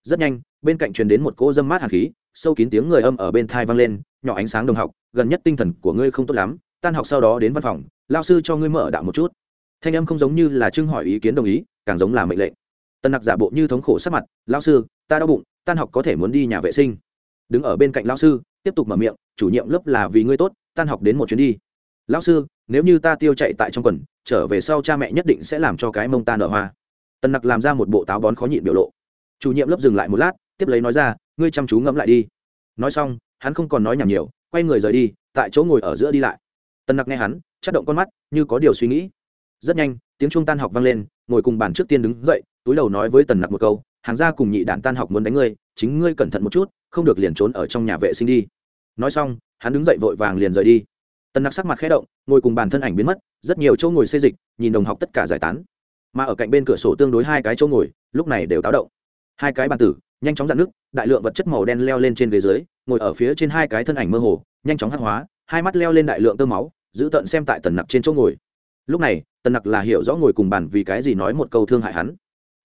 Rất nhanh, bên cạnh truyền đến một cỗ dâm mát hạt khí, sâu kín tiếng người âm ở bên thai vang lên, nhỏ ánh sáng đồng học, gần nhất tinh thần của ngươi không tốt lắm, tan học sau đó đến văn phòng lao sư cho ngươi mở đạo một chút. Thanh âm không giống như là trưng hỏi ý kiến đồng ý, càng giống là mệnh lệnh tần nặc giả bộ như thống khổ sắc mặt lao sư, ta đau bụng, tan học có thể muốn đi nhà vệ sinh. Đứng ở bên cạnh lao sư, tiếp tục mở miệng, chủ nhiệm lớp là vì ngươi tốt, tan học đến một chuyến đi. Lao sư, nếu như ta tiêu chạy tại trong quần, trở về sau cha mẹ nhất định sẽ làm cho cái mông ta nở hoa. Tần nặc làm ra một bộ táo bón khó nhịn biểu lộ. Chủ nhiệm lớp dừng lại một lát, tiếp lấy nói ra, ngươi chăm chú ngẫm lại đi. Nói xong, hắn không còn nói nhảm nhiều, quay người rời đi, tại chỗ ngồi ở giữa đi lại. Tần nặc nghe hắn chất động con mắt, như có điều suy nghĩ. Rất nhanh, tiếng trung tan học vang lên, ngồi cùng bàn trước tiên đứng dậy túi đầu nói với tần nặc một câu, hàng gia cùng nhị đản tan học muốn đánh ngươi, chính ngươi cẩn thận một chút, không được liền trốn ở trong nhà vệ sinh đi. Nói xong, hắn đứng dậy vội vàng liền rời đi. Tần nặc sắc mặt khẽ động, ngồi cùng bàn thân ảnh biến mất, rất nhiều chỗ ngồi xê dịch, nhìn đồng học tất cả giải tán. Mà ở cạnh bên cửa sổ tương đối hai cái chỗ ngồi, lúc này đều táo động. Hai cái bàn tử, nhanh chóng dạn nước, đại lượng vật chất màu đen leo lên trên ghế dưới, ngồi ở phía trên hai cái thân ảnh mơ hồ, nhanh chóng hắc hóa, hai mắt leo lên đại lượng tơ máu, giữ tận xem tại tần nặc trên chỗ ngồi. Lúc này, tần nặc là hiểu rõ ngồi cùng bàn vì cái gì nói một câu thương hại hắn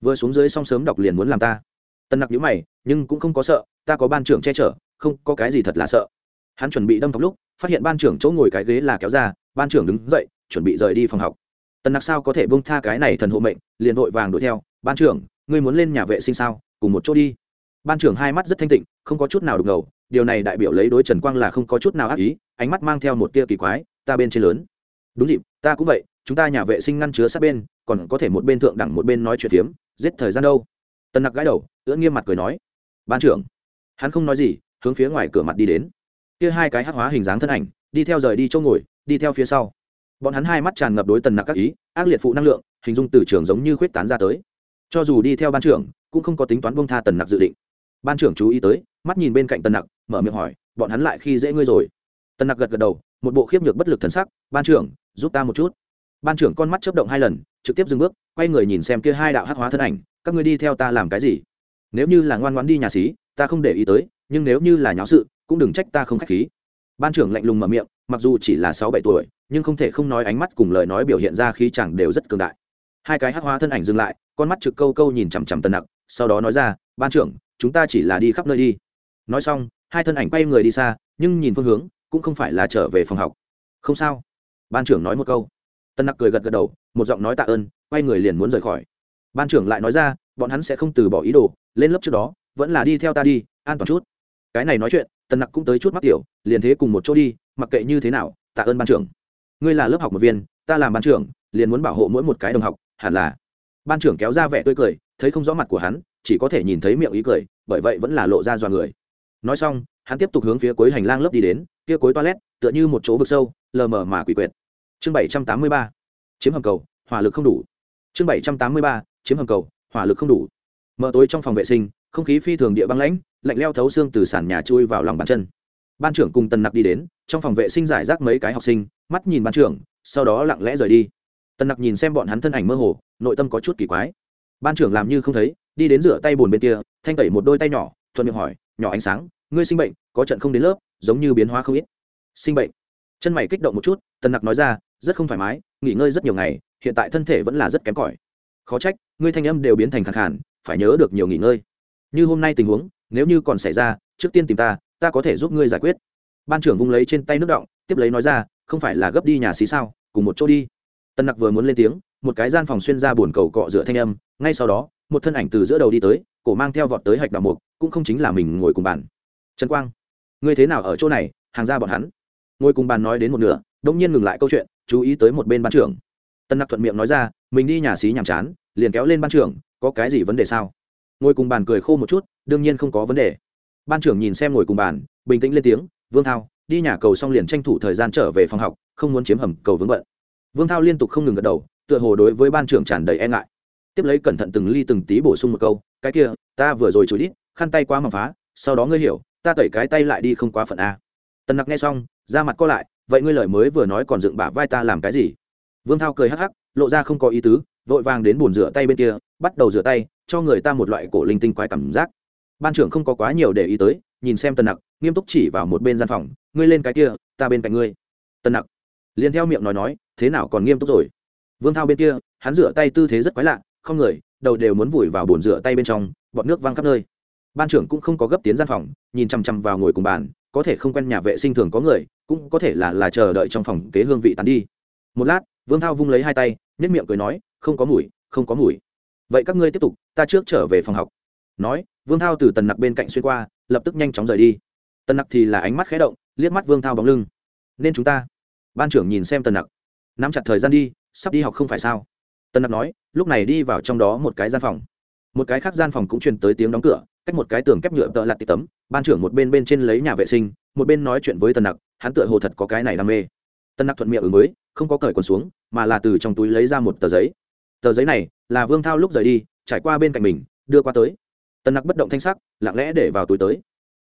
vừa xuống dưới xong sớm đọc liền muốn làm ta. Tần nặc nhữ mày, nhưng cũng không có sợ, ta có ban trưởng che chở, không, có cái gì thật là sợ. Hắn chuẩn bị đâm thọc lúc, phát hiện ban trưởng chỗ ngồi cái ghế là kéo ra, ban trưởng đứng dậy, chuẩn bị rời đi phòng học. Tần nặc sao có thể bông tha cái này thần hộ mệnh, liền vội vàng đuổi theo, ban trưởng, ngươi muốn lên nhà vệ sinh sao? Cùng một chỗ đi. Ban trưởng hai mắt rất thanh tịnh, không có chút nào đục ngầu, điều này đại biểu lấy đối trần quang là không có chút nào ác ý, ánh mắt mang theo một tia kỳ quái, ta bên trên lớn. Đúng dịp, ta cũng vậy, chúng ta nhà vệ sinh ngăn chứa sát bên, còn có thể một bên thượng đẳng một bên nói chuyện phiếm giết thời gian đâu? Tần nặc gãi đầu ưỡn nghiêm mặt cười nói. Ban trưởng. Hắn không nói gì, hướng phía ngoài cửa mặt đi đến. Kia hai cái hắc hóa hình dáng thân ảnh, đi theo rời đi chỗ ngồi, đi theo phía sau. Bọn hắn hai mắt tràn ngập đối tần nặc các ý, ác liệt phụ năng lượng, hình dung từ trường giống như khuyết tán ra tới. Cho dù đi theo ban trưởng, cũng không có tính toán bông tha tần nặc dự định. Ban trưởng chú ý tới, mắt nhìn bên cạnh tần nặc, mở miệng hỏi, bọn hắn lại khi dễ ngươi rồi? Tần nặc gật gật đầu, một bộ khiếp nhược bất lực thần sắc, ban trưởng, giúp ta một chút ban trưởng con mắt chớp động hai lần, trực tiếp dừng bước, quay người nhìn xem kia hai đạo hắc hóa thân ảnh, các ngươi đi theo ta làm cái gì? Nếu như là ngoan ngoãn đi nhà xí, ta không để ý tới, nhưng nếu như là nháo sự, cũng đừng trách ta không khách khí. Ban trưởng lạnh lùng mở miệng, mặc dù chỉ là sáu bảy tuổi, nhưng không thể không nói ánh mắt cùng lời nói biểu hiện ra khí chẳng đều rất cường đại. Hai cái hắc hóa thân ảnh dừng lại, con mắt trực câu câu nhìn chằm chằm tần nặc, sau đó nói ra, ban trưởng, chúng ta chỉ là đi khắp nơi đi. Nói xong, hai thân ảnh quay người đi xa, nhưng nhìn phương hướng, cũng không phải là trở về phòng học. Không sao. Ban trưởng nói một câu tân nặc cười gật gật đầu, một giọng nói tạ ơn, quay người liền muốn rời khỏi. Ban trưởng lại nói ra, bọn hắn sẽ không từ bỏ ý đồ, lên lớp trước đó, vẫn là đi theo ta đi, an toàn chút. Cái này nói chuyện, tân nặc cũng tới chút mắc tiểu, liền thế cùng một chỗ đi, mặc kệ như thế nào, tạ ơn ban trưởng. Ngươi là lớp học một viên, ta làm ban trưởng, liền muốn bảo hộ mỗi một cái đồng học, hẳn là. Ban trưởng kéo ra vẻ tươi cười, thấy không rõ mặt của hắn, chỉ có thể nhìn thấy miệng ý cười, bởi vậy vẫn là lộ ra dọa người. Nói xong, hắn tiếp tục hướng phía cuối hành lang lớp đi đến, kia cuối toilet, tựa như một chỗ vực sâu, lờ mờ mà quỷ quyệt chương bảy trăm tám mươi ba, chiếm hầm cầu, hỏa lực không đủ. Chương bảy trăm tám mươi ba, chiếm hầm cầu, hỏa lực không đủ. Mở tối trong phòng vệ sinh, không khí phi thường địa băng lãnh, lạnh leo thấu xương từ sàn nhà chui vào lòng bàn chân. Ban trưởng cùng tần nặc đi đến, trong phòng vệ sinh giải rác mấy cái học sinh, mắt nhìn ban trưởng, sau đó lặng lẽ rời đi. Tần nặc nhìn xem bọn hắn thân ảnh mơ hồ, nội tâm có chút kỳ quái. Ban trưởng làm như không thấy, đi đến rửa tay bồn bên kia, thanh tẩy một đôi tay nhỏ, thuận miệng hỏi, nhỏ ánh sáng, ngươi sinh bệnh, có trận không đến lớp, giống như biến hóa không ít. Sinh bệnh. Chân mày kích động một chút, tần nặc nói ra rất không thoải mái, nghỉ ngơi rất nhiều ngày, hiện tại thân thể vẫn là rất kém cỏi. Khó trách, ngươi thanh âm đều biến thành khẳng khản phải nhớ được nhiều nghỉ ngơi. Như hôm nay tình huống, nếu như còn xảy ra, trước tiên tìm ta ta có thể giúp ngươi giải quyết. Ban trưởng vung lấy trên tay nước động, tiếp lấy nói ra, không phải là gấp đi nhà xí sao, cùng một chỗ đi. Tân nặc vừa muốn lên tiếng, một cái gian phòng xuyên ra bồn cầu cọ rửa thanh âm, ngay sau đó, một thân ảnh từ giữa đầu đi tới, cổ mang theo vọt tới hạch đạo mục, cũng không chính là mình ngồi cùng bàn. Trần quang, ngươi thế nào ở chỗ này, hàng ra bọn hắn? Ngồi cùng bàn nói đến một nửa đông nhiên ngừng lại câu chuyện chú ý tới một bên ban trưởng. Tân nặc thuận miệng nói ra, mình đi nhà xí nhàm chán, liền kéo lên ban trưởng, có cái gì vấn đề sao? Ngồi cùng bàn cười khô một chút, đương nhiên không có vấn đề. Ban trưởng nhìn xem ngồi cùng bàn, bình tĩnh lên tiếng, vương thao, đi nhà cầu xong liền tranh thủ thời gian trở về phòng học, không muốn chiếm hầm cầu vướng bận. Vương thao liên tục không ngừng gật đầu, tựa hồ đối với ban trưởng tràn đầy e ngại. Tiếp lấy cẩn thận từng ly từng tí bổ sung một câu, cái kia, ta vừa rồi chửi đít, khăn tay quá mà phá, sau đó ngươi hiểu, ta tẩy cái tay lại đi không quá phận a tần nặc nghe xong ra mặt co lại, vậy ngươi lời mới vừa nói còn dựng bả vai ta làm cái gì? Vương thao cười hắc hắc, lộ ra không có ý tứ, vội vàng đến bồn rửa tay bên kia, bắt đầu rửa tay, cho người ta một loại cổ linh tinh quái cảm giác. Ban trưởng không có quá nhiều để ý tới, nhìn xem tần nặc, nghiêm túc chỉ vào một bên gian phòng, ngươi lên cái kia, ta bên cạnh ngươi. Tần nặc liền theo miệng nói nói, thế nào còn nghiêm túc rồi? Vương thao bên kia, hắn rửa tay tư thế rất quái lạ, không người, đầu đều muốn vùi vào bồn rửa tay bên trong bọn nước văng khắp nơi ban trưởng cũng không có gấp tiến gian phòng, nhìn chằm chằm vào ngồi cùng bàn, có thể không quen nhà vệ sinh thường có người, cũng có thể là là chờ đợi trong phòng kế hương vị tàn đi. Một lát, vương thao vung lấy hai tay nhất miệng cười nói, không có mùi, không có mùi. Vậy các ngươi tiếp tục, ta trước trở về phòng học. Nói, vương thao từ tần nặc bên cạnh xuyên qua, lập tức nhanh chóng rời đi. Tần nặc thì là ánh mắt khé động, liếc mắt vương thao bóng lưng. Nên chúng ta. Ban trưởng nhìn xem tần nặc. Nắm chặt thời gian đi, sắp đi học không phải sao? Tần nặc nói, lúc này đi vào trong đó một cái gian phòng một cái khác gian phòng cũng truyền tới tiếng đóng cửa, cách một cái tường kép nhựa tợ lặt tít tấm, ban trưởng một bên bên trên lấy nhà vệ sinh, một bên nói chuyện với tần nặc, hắn tựa hồ thật có cái này đam mê. Tân nặc thuận miệng ứng mới không có cởi quần xuống, mà là từ trong túi lấy ra một tờ giấy. Tờ giấy này là vương thao lúc rời đi, trải qua bên cạnh mình, đưa qua tới. Tần nặc bất động thanh sắc, lặng lẽ để vào túi tới.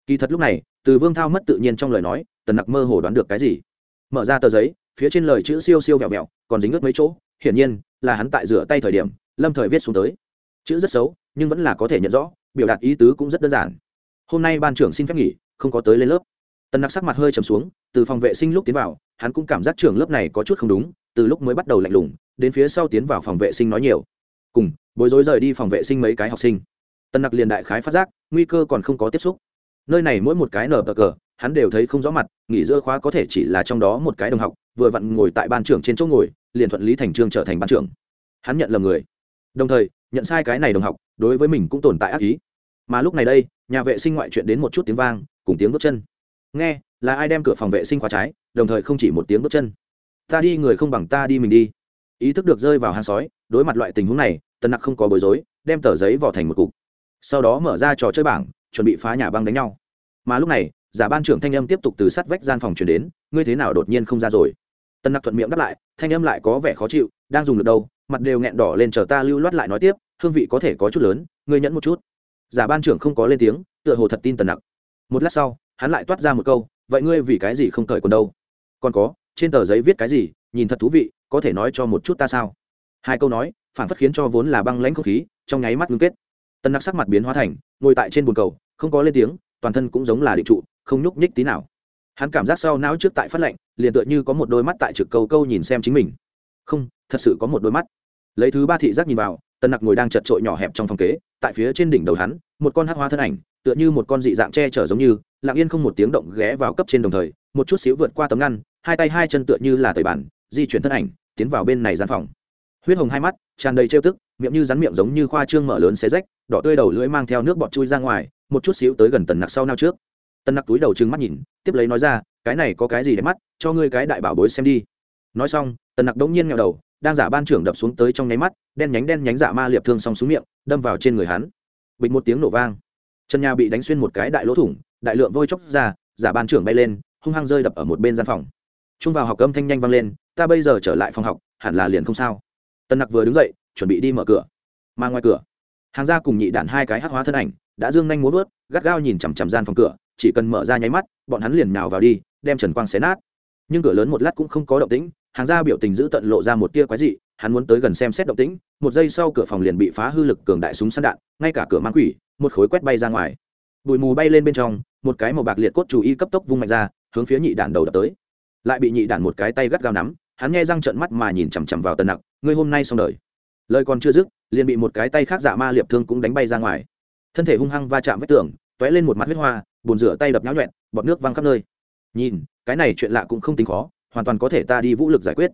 Kỳ thật lúc này, từ vương thao mất tự nhiên trong lời nói, tần nặc mơ hồ đoán được cái gì. Mở ra tờ giấy, phía trên lời chữ siêu siêu vẹo vẹo, còn dính ướt mấy chỗ, hiển nhiên là hắn tại rửa tay thời điểm, lâm thời viết xuống tới. Chữ rất xấu nhưng vẫn là có thể nhận rõ, biểu đạt ý tứ cũng rất đơn giản. Hôm nay ban trưởng xin phép nghỉ, không có tới lên lớp. Tần nặc sắc mặt hơi trầm xuống, từ phòng vệ sinh lúc tiến vào, hắn cũng cảm giác trường lớp này có chút không đúng, từ lúc mới bắt đầu lạnh lùng, đến phía sau tiến vào phòng vệ sinh nói nhiều. Cùng, bối rối rời đi phòng vệ sinh mấy cái học sinh. Tần nặc liền đại khái phát giác, nguy cơ còn không có tiếp xúc. Nơi này mỗi một cái nở bờ cờ, hắn đều thấy không rõ mặt, nghỉ giữa khóa có thể chỉ là trong đó một cái đồng học, vừa vặn ngồi tại ban trưởng trên chỗ ngồi, liền thuận lý thành trương trở thành ban trưởng. Hắn nhận lầm người. Đồng thời nhận sai cái này đồng học, đối với mình cũng tồn tại ác ý. Mà lúc này đây, nhà vệ sinh ngoại chuyện đến một chút tiếng vang, cùng tiếng bước chân. Nghe, là ai đem cửa phòng vệ sinh khóa trái, đồng thời không chỉ một tiếng bước chân. Ta đi, người không bằng ta đi mình đi. Ý thức được rơi vào hang sói, đối mặt loại tình huống này tân nặc không có bối rối, đem tờ giấy vỏ thành một cục. Sau đó mở ra trò chơi bảng, chuẩn bị phá nhà băng đánh nhau. Mà lúc này, giả ban trưởng thanh âm tiếp tục từ sát vách gian phòng chuyển đến, ngươi thế nào đột nhiên không ra rồi? Tân nặc thuận miệng đáp lại, thanh âm lại có vẻ khó chịu, đang dùng được đâu, mặt đều nghẹn đỏ lên chờ ta lưu loát lại nói tiếp, hương vị có thể có chút lớn, ngươi nhẫn một chút. Giả ban trưởng không có lên tiếng, tựa hồ thật tin tần nặc. Một lát sau, hắn lại toát ra một câu, vậy ngươi vì cái gì không cởi quần đâu? Còn có, trên tờ giấy viết cái gì, nhìn thật thú vị, có thể nói cho một chút ta sao? Hai câu nói, phản phất khiến cho vốn là băng lãnh không khí, trong nháy mắt ngưng kết. Tần nặc sắc mặt biến hóa thành, ngồi tại trên bồn cầu, không có lên tiếng, toàn thân cũng giống là định trụ, không nhúc nhích tí nào hắn cảm giác sau não trước tại phát lạnh, liền tựa như có một đôi mắt tại trực câu câu nhìn xem chính mình. Không, thật sự có một đôi mắt. Lấy thứ ba thị giác nhìn vào, tần nặc ngồi đang chật trội nhỏ hẹp trong phòng kế, tại phía trên đỉnh đầu hắn, một con hắc hoa thân ảnh, tựa như một con dị dạng che chở giống như, lặng yên không một tiếng động ghé vào cấp trên đồng thời, một chút xíu vượt qua tấm ngăn, hai tay hai chân tựa như là tời bản, di chuyển thân ảnh, tiến vào bên này gian phòng. Huyết hồng hai mắt, tràn đầy trêu tức, miệng như rắn miệng giống như khoa trương mở lớn xé rách, đỏ tươi đầu lưỡi mang theo nước bọt chui ra ngoài, một chút xíu tới gần tần nặc sau nao trước. Tân nặc túi đầu trừng mắt nhìn, tiếp lấy nói ra, cái này có cái gì để mắt, cho ngươi cái đại bảo bối xem đi. Nói xong tần nặc đống nhiên nghèo đầu, đang giả ban trưởng đập xuống tới trong nháy mắt, đen nhánh đen nhánh giả ma liệp thương xong xuống miệng, đâm vào trên người hắn. Bịch một tiếng nổ vang. Chân nhà bị đánh xuyên một cái đại lỗ thủng, đại lượng vôi chóc ra, giả ban trưởng bay lên, hung hăng rơi đập ở một bên gian phòng. Trung vào học âm thanh nhanh vang lên, ta bây giờ trở lại phòng học, hẳn là liền không sao. Tân nặc vừa đứng dậy, chuẩn bị đi mở cửa. Mà ngoài cửa, hàng ra cùng nhị đạn hai cái hắc hóa thân ảnh, đã dương nhanh muốn vớt gắt gao nhìn chằm chằm gian phòng cửa chỉ cần mở ra nháy mắt, bọn hắn liền nào vào đi, đem trần quang xé nát. Nhưng cửa lớn một lát cũng không có động tĩnh, hàng ra biểu tình giữ tận lộ ra một tia quái dị, hắn muốn tới gần xem xét động tĩnh, một giây sau cửa phòng liền bị phá hư lực cường đại súng săn đạn, ngay cả cửa mang quỷ, một khối quét bay ra ngoài. Bụi mù bay lên bên trong, một cái màu bạc liệt cốt chủ y cấp tốc vung mạnh ra, hướng phía nhị đạn đầu đập tới. Lại bị nhị đạn một cái tay gắt gao nắm, hắn nghe răng trợn mắt mà nhìn chằm chằm vào tần nặc, ngươi hôm nay xong đời. Lời còn chưa dứt, liền bị một cái tay khác dạ ma liệp thương cũng đánh bay ra ngoài. Thân thể hung hăng va chạm vết tường t ó é lên một mặt huyết hoa bồn rửa tay đập nháo nhuẹn, bọt nước văng khắp nơi. Nhìn, cái này chuyện lạ cũng không tính khó, hoàn toàn có thể ta đi vũ lực giải quyết.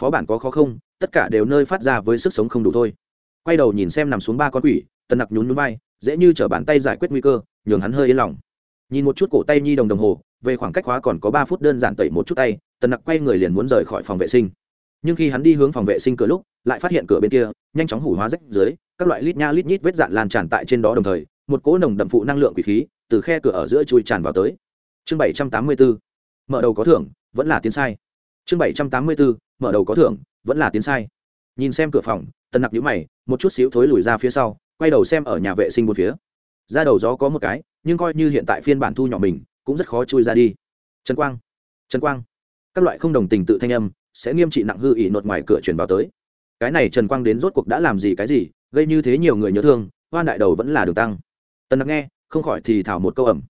Phó bản có khó không, tất cả đều nơi phát ra với sức sống không đủ thôi. Quay đầu nhìn xem nằm xuống ba con quỷ, tần nặc nhún núi vai, dễ như t r ở bàn tay giải quyết nguy cơ, nhường hắn hơi yên lòng. Nhìn một chút cổ tay nhi đồng đồng hồ, về khoảng cách khóa còn có ba phút đơn giản tẩy một chút tay, tần nặc quay người liền muốn rời khỏi phòng vệ sinh. Nhưng khi hắn đi hướng phòng vệ sinh cửa lúc, lại phát hiện cửa bên kia, nhanh chóng hủ hóa rách dưới, các loại lít nha lít nhít vết dạn lan tràn tại trên đó đồng thời, một cỗ nồng đậm phụ năng lượng quỷ khí từ khe cửa ở giữa chui tràn vào tới. Chương bảy trăm tám mươi bốn mở đầu có thưởng, vẫn là tiến sai. Chương bảy trăm tám mươi bốn mở đầu có thưởng, vẫn là tiến sai. Nhìn xem cửa phòng, tần nặc nhũ mày, một chút xíu thối lùi ra phía sau, quay đầu xem ở nhà vệ sinh một phía. Ra đầu gió có một cái, nhưng coi như hiện tại phiên bản thu nhỏ mình, cũng rất khó chui ra đi. Trần quang trần quang. Các loại không đồng tình tự thanh âm, sẽ nghiêm trị nặng hư ỉ nột ngoài cửa truyền vào tới. Cái này trần quang đến rốt cuộc đã làm gì cái gì, gây như thế nhiều người nhớ thương, hoan đại đầu vẫn là đường tăng. Tần nặc nghe không khỏi thì thảo một câu ẩm.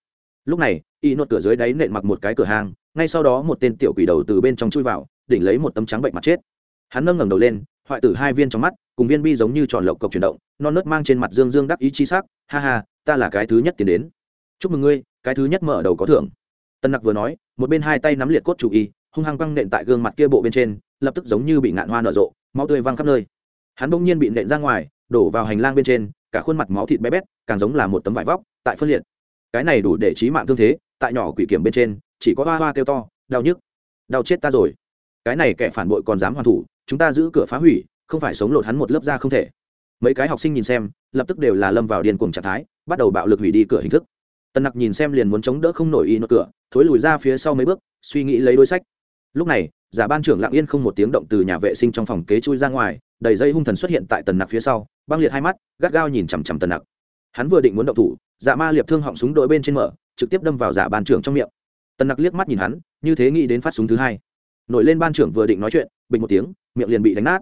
Lúc này, y nốt cửa dưới đáy nện mặc một cái cửa hàng, ngay sau đó một tên tiểu quỷ đầu từ bên trong chui vào, đỉnh lấy một tấm trắng bệnh mặt chết. Hắn nâng ngẩng đầu lên, hoại tử hai viên trong mắt, cùng viên bi giống như tròn lộc cộc chuyển động, non nớt mang trên mặt dương dương đắc ý chi sắc, ha ha, ta là cái thứ nhất tiến đến. Chúc mừng ngươi, cái thứ nhất mở đầu có thưởng. Tân nặc vừa nói, một bên hai tay nắm liệt cốt chủ y, hung hăng quăng nện tại gương mặt kia bộ bên trên, lập tức giống như bị ngạn hoa nở rộ, máu tươi văng khắp nơi. Hắn bỗng nhiên bị nện ra ngoài, đổ vào hành lang bên trên cả khuôn mặt máu thịt bé bét, càng giống là một tấm vải vóc, tại phân liệt. Cái này đủ để trí mạng thương thế, tại nhỏ quỷ kiểm bên trên, chỉ có hoa hoa kêu to, đau nhức. Đau chết ta rồi. Cái này kẻ phản bội còn dám hoàn thủ, chúng ta giữ cửa phá hủy, không phải sống lột hắn một lớp ra không thể. Mấy cái học sinh nhìn xem, lập tức đều là lâm vào điên cuồng trạng thái, bắt đầu bạo lực hủy đi cửa hình thức. Tần nặc nhìn xem liền muốn chống đỡ không nổi y nốt cửa, thối lùi ra phía sau mấy bước, suy nghĩ lấy đối sách. Lúc này, giả ban trưởng lặng yên không một tiếng động từ nhà vệ sinh trong phòng kế chui ra ngoài đầy dây hung thần xuất hiện tại tần nặc phía sau, băng liệt hai mắt, gắt gao nhìn chằm chằm tần nặc. Hắn vừa định muốn động thủ dạ ma liệp thương họng súng đội bên trên mở, trực tiếp đâm vào dạ ban trưởng trong miệng. Tần nặc liếc mắt nhìn hắn, như thế nghĩ đến phát súng thứ hai. Nổi lên ban trưởng vừa định nói chuyện, bình một tiếng, miệng liền bị đánh nát.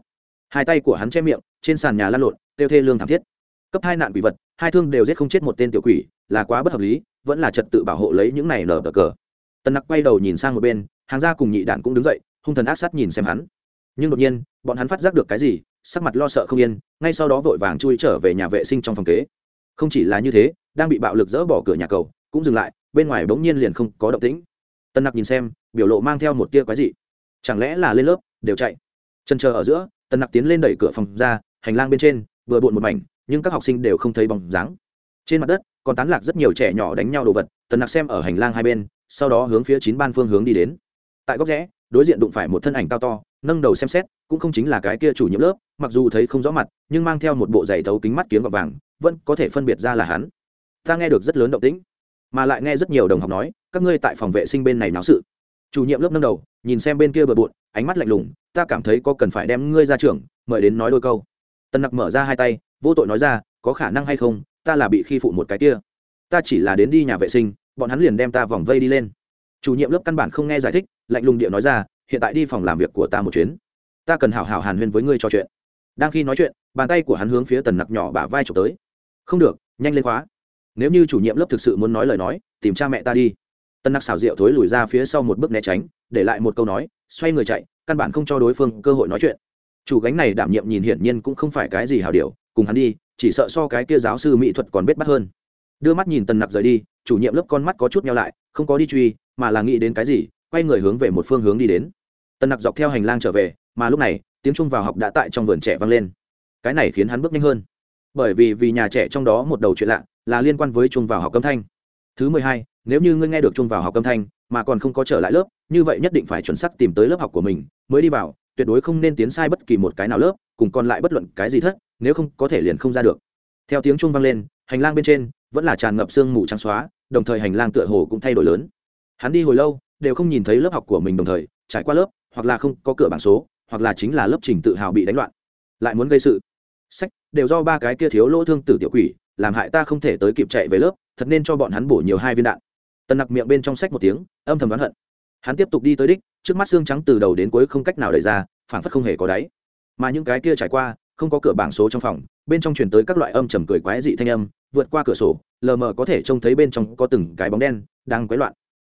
Hai tay của hắn che miệng, trên sàn nhà lăn lộn tiêu thê lương thảm thiết. Cấp hai nạn quỷ vật, hai thương đều giết không chết một tên tiểu quỷ, là quá bất hợp lý, vẫn là trật tự bảo hộ lấy những này lờ cờ. Tần nặc quay đầu nhìn sang một bên, hàng gia cùng nhị đạn cũng đứng dậy, hung thần ác sát nhìn xem hắn nhưng đột nhiên, bọn hắn phát giác được cái gì, sắc mặt lo sợ không yên, ngay sau đó vội vàng chui trở về nhà vệ sinh trong phòng kế. Không chỉ là như thế, đang bị bạo lực dỡ bỏ cửa nhà cầu, cũng dừng lại, bên ngoài bỗng nhiên liền không có động tĩnh. Tân nặc nhìn xem, biểu lộ mang theo một tia quái dị. Chẳng lẽ là lên lớp, đều chạy? Chân chờ ở giữa, tân nặc tiến lên đẩy cửa phòng ra, hành lang bên trên, vừa bụn một mảnh, nhưng các học sinh đều không thấy bóng dáng. Trên mặt đất, còn tán lạc rất nhiều trẻ nhỏ đánh nhau đồ vật tần nặc xem ở hành lang hai bên, sau đó hướng phía chín ban phương hướng đi đến. Tại góc rẽ, đối diện đụng phải một thân ảnh cao to nâng đầu xem xét, cũng không chính là cái kia chủ nhiệm lớp, mặc dù thấy không rõ mặt, nhưng mang theo một bộ giày thấu kính mắt kiếng gọt vàng, vẫn có thể phân biệt ra là hắn. Ta nghe được rất lớn động tĩnh, mà lại nghe rất nhiều đồng học nói, các ngươi tại phòng vệ sinh bên này náo sự. Chủ nhiệm lớp nâng đầu, nhìn xem bên kia bờ bộn, ánh mắt lạnh lùng, ta cảm thấy có cần phải đem ngươi ra trường, mời đến nói đôi câu. Tân nặc mở ra hai tay, vô tội nói ra, có khả năng hay không, ta là bị khi phụ một cái kia. Ta chỉ là đến đi nhà vệ sinh, bọn hắn liền đem ta vòng vây đi lên. Chủ nhiệm lớp căn bản không nghe giải thích, lạnh lùng địa nói ra hiện tại đi phòng làm việc của ta một chuyến. Ta cần hảo hảo hàn huyên với ngươi trò chuyện. Đang khi nói chuyện, bàn tay của hắn hướng phía tần nặc nhỏ bả vai trộm tới. Không được, nhanh lên khóa. Nếu như chủ nhiệm lớp thực sự muốn nói lời nói, tìm cha mẹ ta đi. Tần nặc xảo rượu thối lùi ra phía sau một bước né tránh, để lại một câu nói, xoay người chạy, căn bản không cho đối phương cơ hội nói chuyện. Chủ gánh này đảm nhiệm nhìn hiển nhiên cũng không phải cái gì hào điều, cùng hắn đi, chỉ sợ so cái kia giáo sư mỹ thuật còn biết bắt hơn. Đưa mắt nhìn tần nặc rời đi, chủ nhiệm lớp con mắt có chút nhau lại, không có đi truy, mà là nghĩ đến cái gì quay người hướng về một phương hướng đi đến. Tần nặc dọc theo hành lang trở về, mà lúc này, tiếng trung vào học đã tại trong vườn trẻ vang lên. Cái này khiến hắn bước nhanh hơn. Bởi vì vì nhà trẻ trong đó một đầu chuyện lạ, là liên quan với trung vào học âm thanh. Thứ mười hai, nếu như ngươi nghe được trung vào học âm thanh, mà còn không có trở lại lớp, như vậy nhất định phải chuẩn xác tìm tới lớp học của mình, mới đi vào, tuyệt đối không nên tiến sai bất kỳ một cái nào lớp, cùng còn lại bất luận cái gì thất, nếu không có thể liền không ra được. Theo tiếng trung vang lên, hành lang bên trên, vẫn là tràn ngập sương mù trắng xóa, đồng thời hành lang tựa hồ cũng thay đổi lớn. Hắn đi hồi lâu đều không nhìn thấy lớp học của mình đồng thời, trải qua lớp, hoặc là không có cửa bảng số, hoặc là chính là lớp trình tự hào bị đánh loạn. Lại muốn gây sự. Sách, đều do ba cái kia thiếu lỗ thương tử tiểu quỷ, làm hại ta không thể tới kịp chạy về lớp, thật nên cho bọn hắn bổ nhiều hai viên đạn. Tần nặc miệng bên trong sách một tiếng, âm thầm đoán hận. Hắn tiếp tục đi tới đích, trước mắt xương trắng từ đầu đến cuối không cách nào đẩy ra phản phất không hề có đáy. Mà những cái kia trải qua, không có cửa bảng số trong phòng, bên trong chuyển tới các loại âm trầm cười quái dị thanh âm, vượt qua cửa sổ, lờ mờ có thể trông thấy bên trong có từng cái bóng đen, đang quấy loạn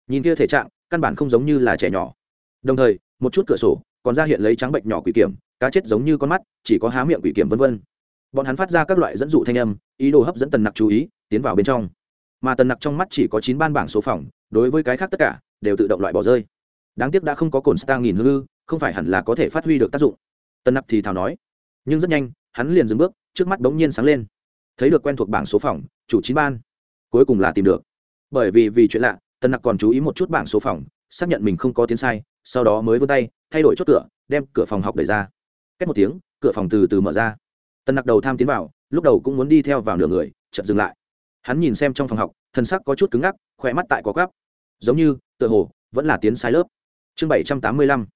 nhìn kia thể trạng, căn bản không giống như là trẻ nhỏ. Đồng thời, một chút cửa sổ, còn ra hiện lấy trắng bệnh nhỏ quỷ kiểm, cá chết giống như con mắt, chỉ có há miệng quỷ kiểm vân vân. Bọn hắn phát ra các loại dẫn dụ thanh âm, ý đồ hấp dẫn tần nặc chú ý, tiến vào bên trong. Mà tần nặc trong mắt chỉ có chín ban bảng số phòng, đối với cái khác tất cả, đều tự động loại bỏ rơi. Đáng tiếc đã không có cồn star nghìn hư, không phải hẳn là có thể phát huy được tác dụng. Tần nặc thì thào nói. Nhưng rất nhanh, hắn liền dừng bước, trước mắt bỗng nhiên sáng lên. Thấy được quen thuộc bảng số phòng, chủ chín ban. Cuối cùng là tìm được. Bởi vì vì chuyện lạ tần nặc còn chú ý một chút bảng số phòng, xác nhận mình không có tiến sai, sau đó mới vươn tay, thay đổi chốt cửa, đem cửa phòng học đẩy ra. Cách một tiếng, cửa phòng từ từ mở ra. Tần nặc đầu tham tiến vào, lúc đầu cũng muốn đi theo vào nửa người, chợt dừng lại. Hắn nhìn xem trong phòng học thân sắc có chút cứng ngắc, khỏe mắt tại có gắp. Giống như, tựa hồ, vẫn là tiến sai lớp. Chương bảy trăm tám mươi lăm,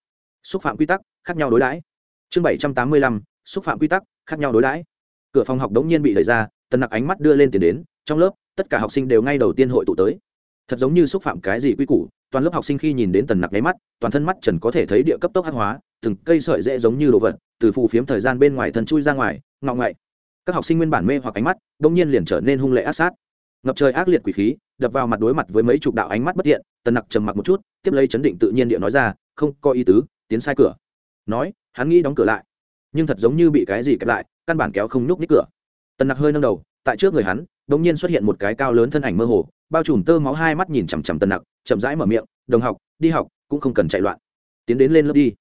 xúc phạm quy tắc, khác nhau đối đãi. Chương bảy trăm tám mươi lăm, xúc phạm quy tắc, khác nhau đối đãi. Cửa phòng học đống nhiên bị đẩy ra, tần nặc ánh mắt đưa lên tiền đến, trong lớp, tất cả học sinh đều ngay đầu tiên hội tụ tới thật giống như xúc phạm cái gì quy củ, toàn lớp học sinh khi nhìn đến tần nặc nháy mắt, toàn thân mắt trần có thể thấy địa cấp tốc hắc hóa, từng cây sợi dễ giống như đồ vật, từ phù phiếm thời gian bên ngoài thân chui ra ngoài ngọ ngậy. Các học sinh nguyên bản mê hoặc ánh mắt, đông nhiên liền trở nên hung lệ ác sát. Ngập trời ác liệt quỷ khí, đập vào mặt đối mặt với mấy chục đạo ánh mắt bất thiện, tần nặc trầm mặc một chút, tiếp lấy chấn định tự nhiên địa nói ra, không, có ý tứ, tiến sai cửa. Nói, hắn nghĩ đóng cửa lại, nhưng thật giống như bị cái gì kẹp lại, căn bản kéo không nhúc ních cửa. Tần nặc hơi nâng đầu, tại trước người hắn đ ỗ n g nhiên xuất hiện một cái cao lớn thân ảnh mơ hồ bao trùm tơ máu hai mắt nhìn chằm chằm tần nặc, chậm rãi mở miệng, đồng học, đi học, cũng không cần chạy loạn. Tiến đến lên lớp đi.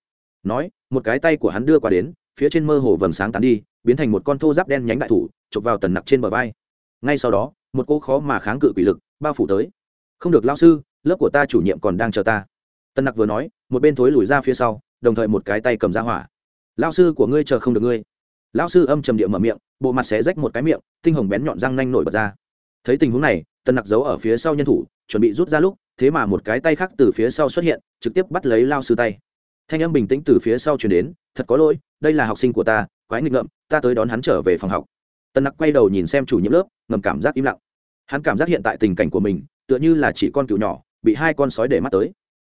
Nói, một cái tay của hắn đưa qua đến, phía trên mơ hồ vầng sáng tán đi, biến thành một con thô giáp đen nhánh đại thủ, chụp vào tần nặc trên bờ vai. Ngay sau đó, một cô khó mà kháng cự quỷ lực bao phủ tới. Không được lao sư, lớp của ta chủ nhiệm còn đang chờ ta. Tần nặc vừa nói, một bên thối lùi ra phía sau, đồng thời một cái tay cầm ra hỏa. Lao sư của ngươi chờ không được ngươi. Lao sư âm trầm địa mở miệng, bộ mặt xé rách một cái miệng, tinh hồng bén nhọn răng nanh nổi bật ra thấy tình huống này, tần nặc giấu ở phía sau nhân thủ, chuẩn bị rút ra lúc, thế mà một cái tay khác từ phía sau xuất hiện, trực tiếp bắt lấy lao sư tay. Thanh âm bình tĩnh từ phía sau chuyển đến, thật có lỗi, đây là học sinh của ta, quái nghịch ngợm, ta tới đón hắn trở về phòng học. Tần nặc quay đầu nhìn xem chủ nhiệm lớp, ngầm cảm giác im lặng. Hắn cảm giác hiện tại tình cảnh của mình, tựa như là chỉ con cựu nhỏ, bị hai con sói để mắt tới.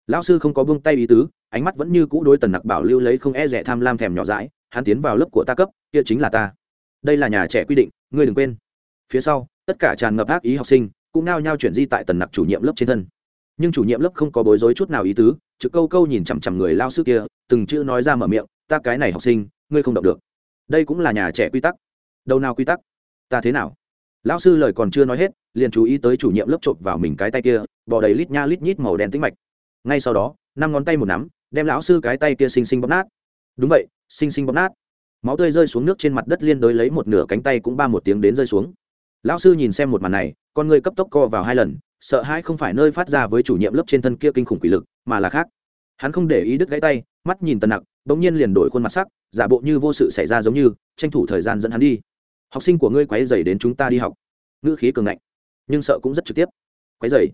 Lão sư không có buông tay ý tứ, ánh mắt vẫn như cũ đối tần nặc bảo lưu lấy không e rẻ tham lam thèm nhỏ dãi, hắn tiến vào lớp của ta cấp, kia chính là ta. Đây là nhà trẻ quy định, ngươi đừng quên. Phía sau tất cả tràn ngập ác ý học sinh cũng nao nhao chuyển di tại tần nặc chủ nhiệm lớp trên thân. Nhưng chủ nhiệm lớp không có bối rối chút nào ý tứ chữ câu câu nhìn chằm chằm người lao sư kia, từng chữ nói ra mở miệng, ta cái này học sinh, ngươi không động được. Đây cũng là nhà trẻ quy tắc. Đâu nào quy tắc? Ta thế nào? Lão sư lời còn chưa nói hết, liền chú ý tới chủ nhiệm lớp chộp vào mình cái tay kia bỏ đầy lít nha lít nhít màu đen tĩnh mạch. Ngay sau đó, năm ngón tay một nắm, đem lão sư cái tay kia xinh xinh bóp nát. Đúng vậy, xinh xinh bóp nát. Máu tươi rơi xuống nước trên mặt đất liên đối lấy một nửa cánh tay cũng ba một tiếng đến rơi xuống lão sư nhìn xem một màn này, con người cấp tốc co vào hai lần, sợ hãi không phải nơi phát ra với chủ nhiệm lớp trên thân kia kinh khủng quỷ lực, mà là khác. Hắn không để ý đứt gãy tay, mắt nhìn tần nặc, bỗng nhiên liền đổi khuôn mặt sắc, giả bộ như vô sự xảy ra giống như, tranh thủ thời gian dẫn hắn đi. Học sinh của ngươi quáy dày đến chúng ta đi học. Ngữ khí cường ngạnh, nhưng sợ cũng rất trực tiếp. Quáy dày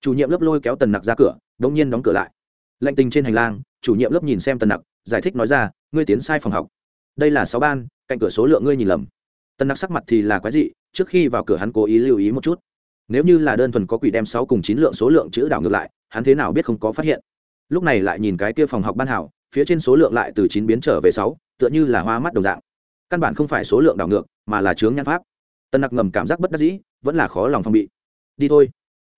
chủ nhiệm lớp lôi kéo tần nặc ra cửa, bỗng nhiên đóng cửa lại. Lạnh tình trên hành lang, chủ nhiệm lớp nhìn xem tần nặc, giải thích nói ra, ngươi tiến sai phòng học. Đây là sáu ban, cạnh cửa số lượng ngươi nhìn lầm. Tần nặc sắc mặt thì là quái dị trước khi vào cửa hắn cố ý lưu ý một chút. Nếu như là đơn thuần có quỷ đem sáu cùng chín lượng số lượng chữ đảo ngược lại, hắn thế nào biết không có phát hiện? Lúc này lại nhìn cái kia phòng học ban hảo, phía trên số lượng lại từ chín biến trở về sáu, tựa như là hoa mắt đồng dạng. Căn bản không phải số lượng đảo ngược, mà là chướng nhan pháp. Tân nặc ngầm cảm giác bất đắc dĩ, vẫn là khó lòng phong bị. Đi thôi.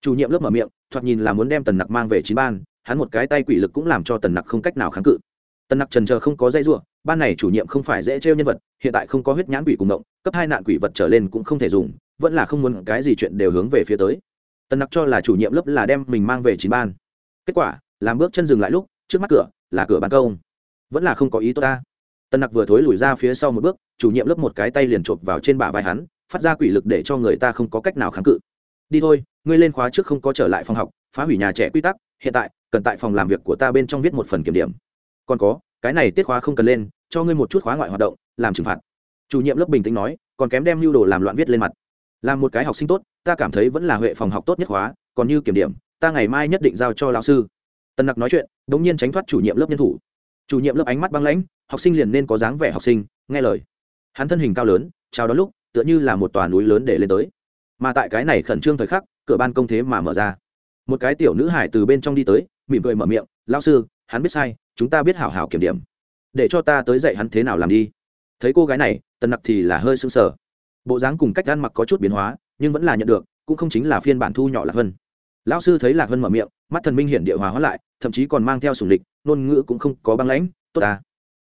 Chủ nhiệm lớp mở miệng, thoạt nhìn là muốn đem tần nặc mang về chín ban, hắn một cái tay quỷ lực cũng làm cho tần nặc không cách nào kháng cự tần nặc trần chờ không có dây ruộng ban này chủ nhiệm không phải dễ trêu nhân vật, hiện tại không có huyết nhãn quỷ cùng động cấp hai nạn quỷ vật trở lên cũng không thể dùng, vẫn là không muốn cái gì chuyện đều hướng về phía tới. Tần nặc cho là chủ nhiệm lớp là đem mình mang về chín ban. Kết quả, làm bước chân dừng lại lúc, trước mắt cửa là cửa ban công. Vẫn là không có ý tốt ta. Tần nặc vừa thối lùi ra phía sau một bước, chủ nhiệm lớp một cái tay liền chộp vào trên bả vai hắn, phát ra quỷ lực để cho người ta không có cách nào kháng cự. Đi thôi, ngươi lên khóa trước không có trở lại phòng học, phá hủy nhà trẻ quy tắc, hiện tại, cần tại phòng làm việc của ta bên trong viết một phần kiểm điểm còn có, cái này tiết khóa không cần lên, cho ngươi một chút khóa ngoại hoạt động, làm trừng phạt. Chủ nhiệm lớp bình tĩnh nói, còn kém đem lưu đồ làm loạn viết lên mặt. Làm một cái học sinh tốt, ta cảm thấy vẫn là huệ phòng học tốt nhất khóa, còn như kiểm điểm, ta ngày mai nhất định giao cho lão sư. Tân nặc nói chuyện đ ỗ n g nhiên tránh thoát chủ nhiệm lớp nhân thủ. Chủ nhiệm lớp ánh mắt băng lãnh, học sinh liền nên có dáng vẻ học sinh, nghe lời. Hắn thân hình cao lớn, chào đón lúc, tựa như là một tòa núi lớn để lên tới. Mà tại cái này khẩn trương thời khắc, cửa ban công thế mà mở ra. Một cái tiểu nữ hải từ bên trong đi tới, mỉm cười mở miệng, lão sư hắn biết sai, chúng ta biết hảo hảo kiểm điểm. Để cho ta tới dạy hắn thế nào làm đi. Thấy cô gái này, tần nặc thì là hơi sưng sờ. Bộ dáng cùng cách ăn mặc có chút biến hóa, nhưng vẫn là nhận được, cũng không chính là phiên bản thu nhỏ lạc hơn. lão sư thấy lạc vân mở miệng, mắt thần minh hiện địa hòa hóa lại, thậm chí còn mang theo sùng lịch, ngôn ngữ cũng không có băng lãnh, tốt ta.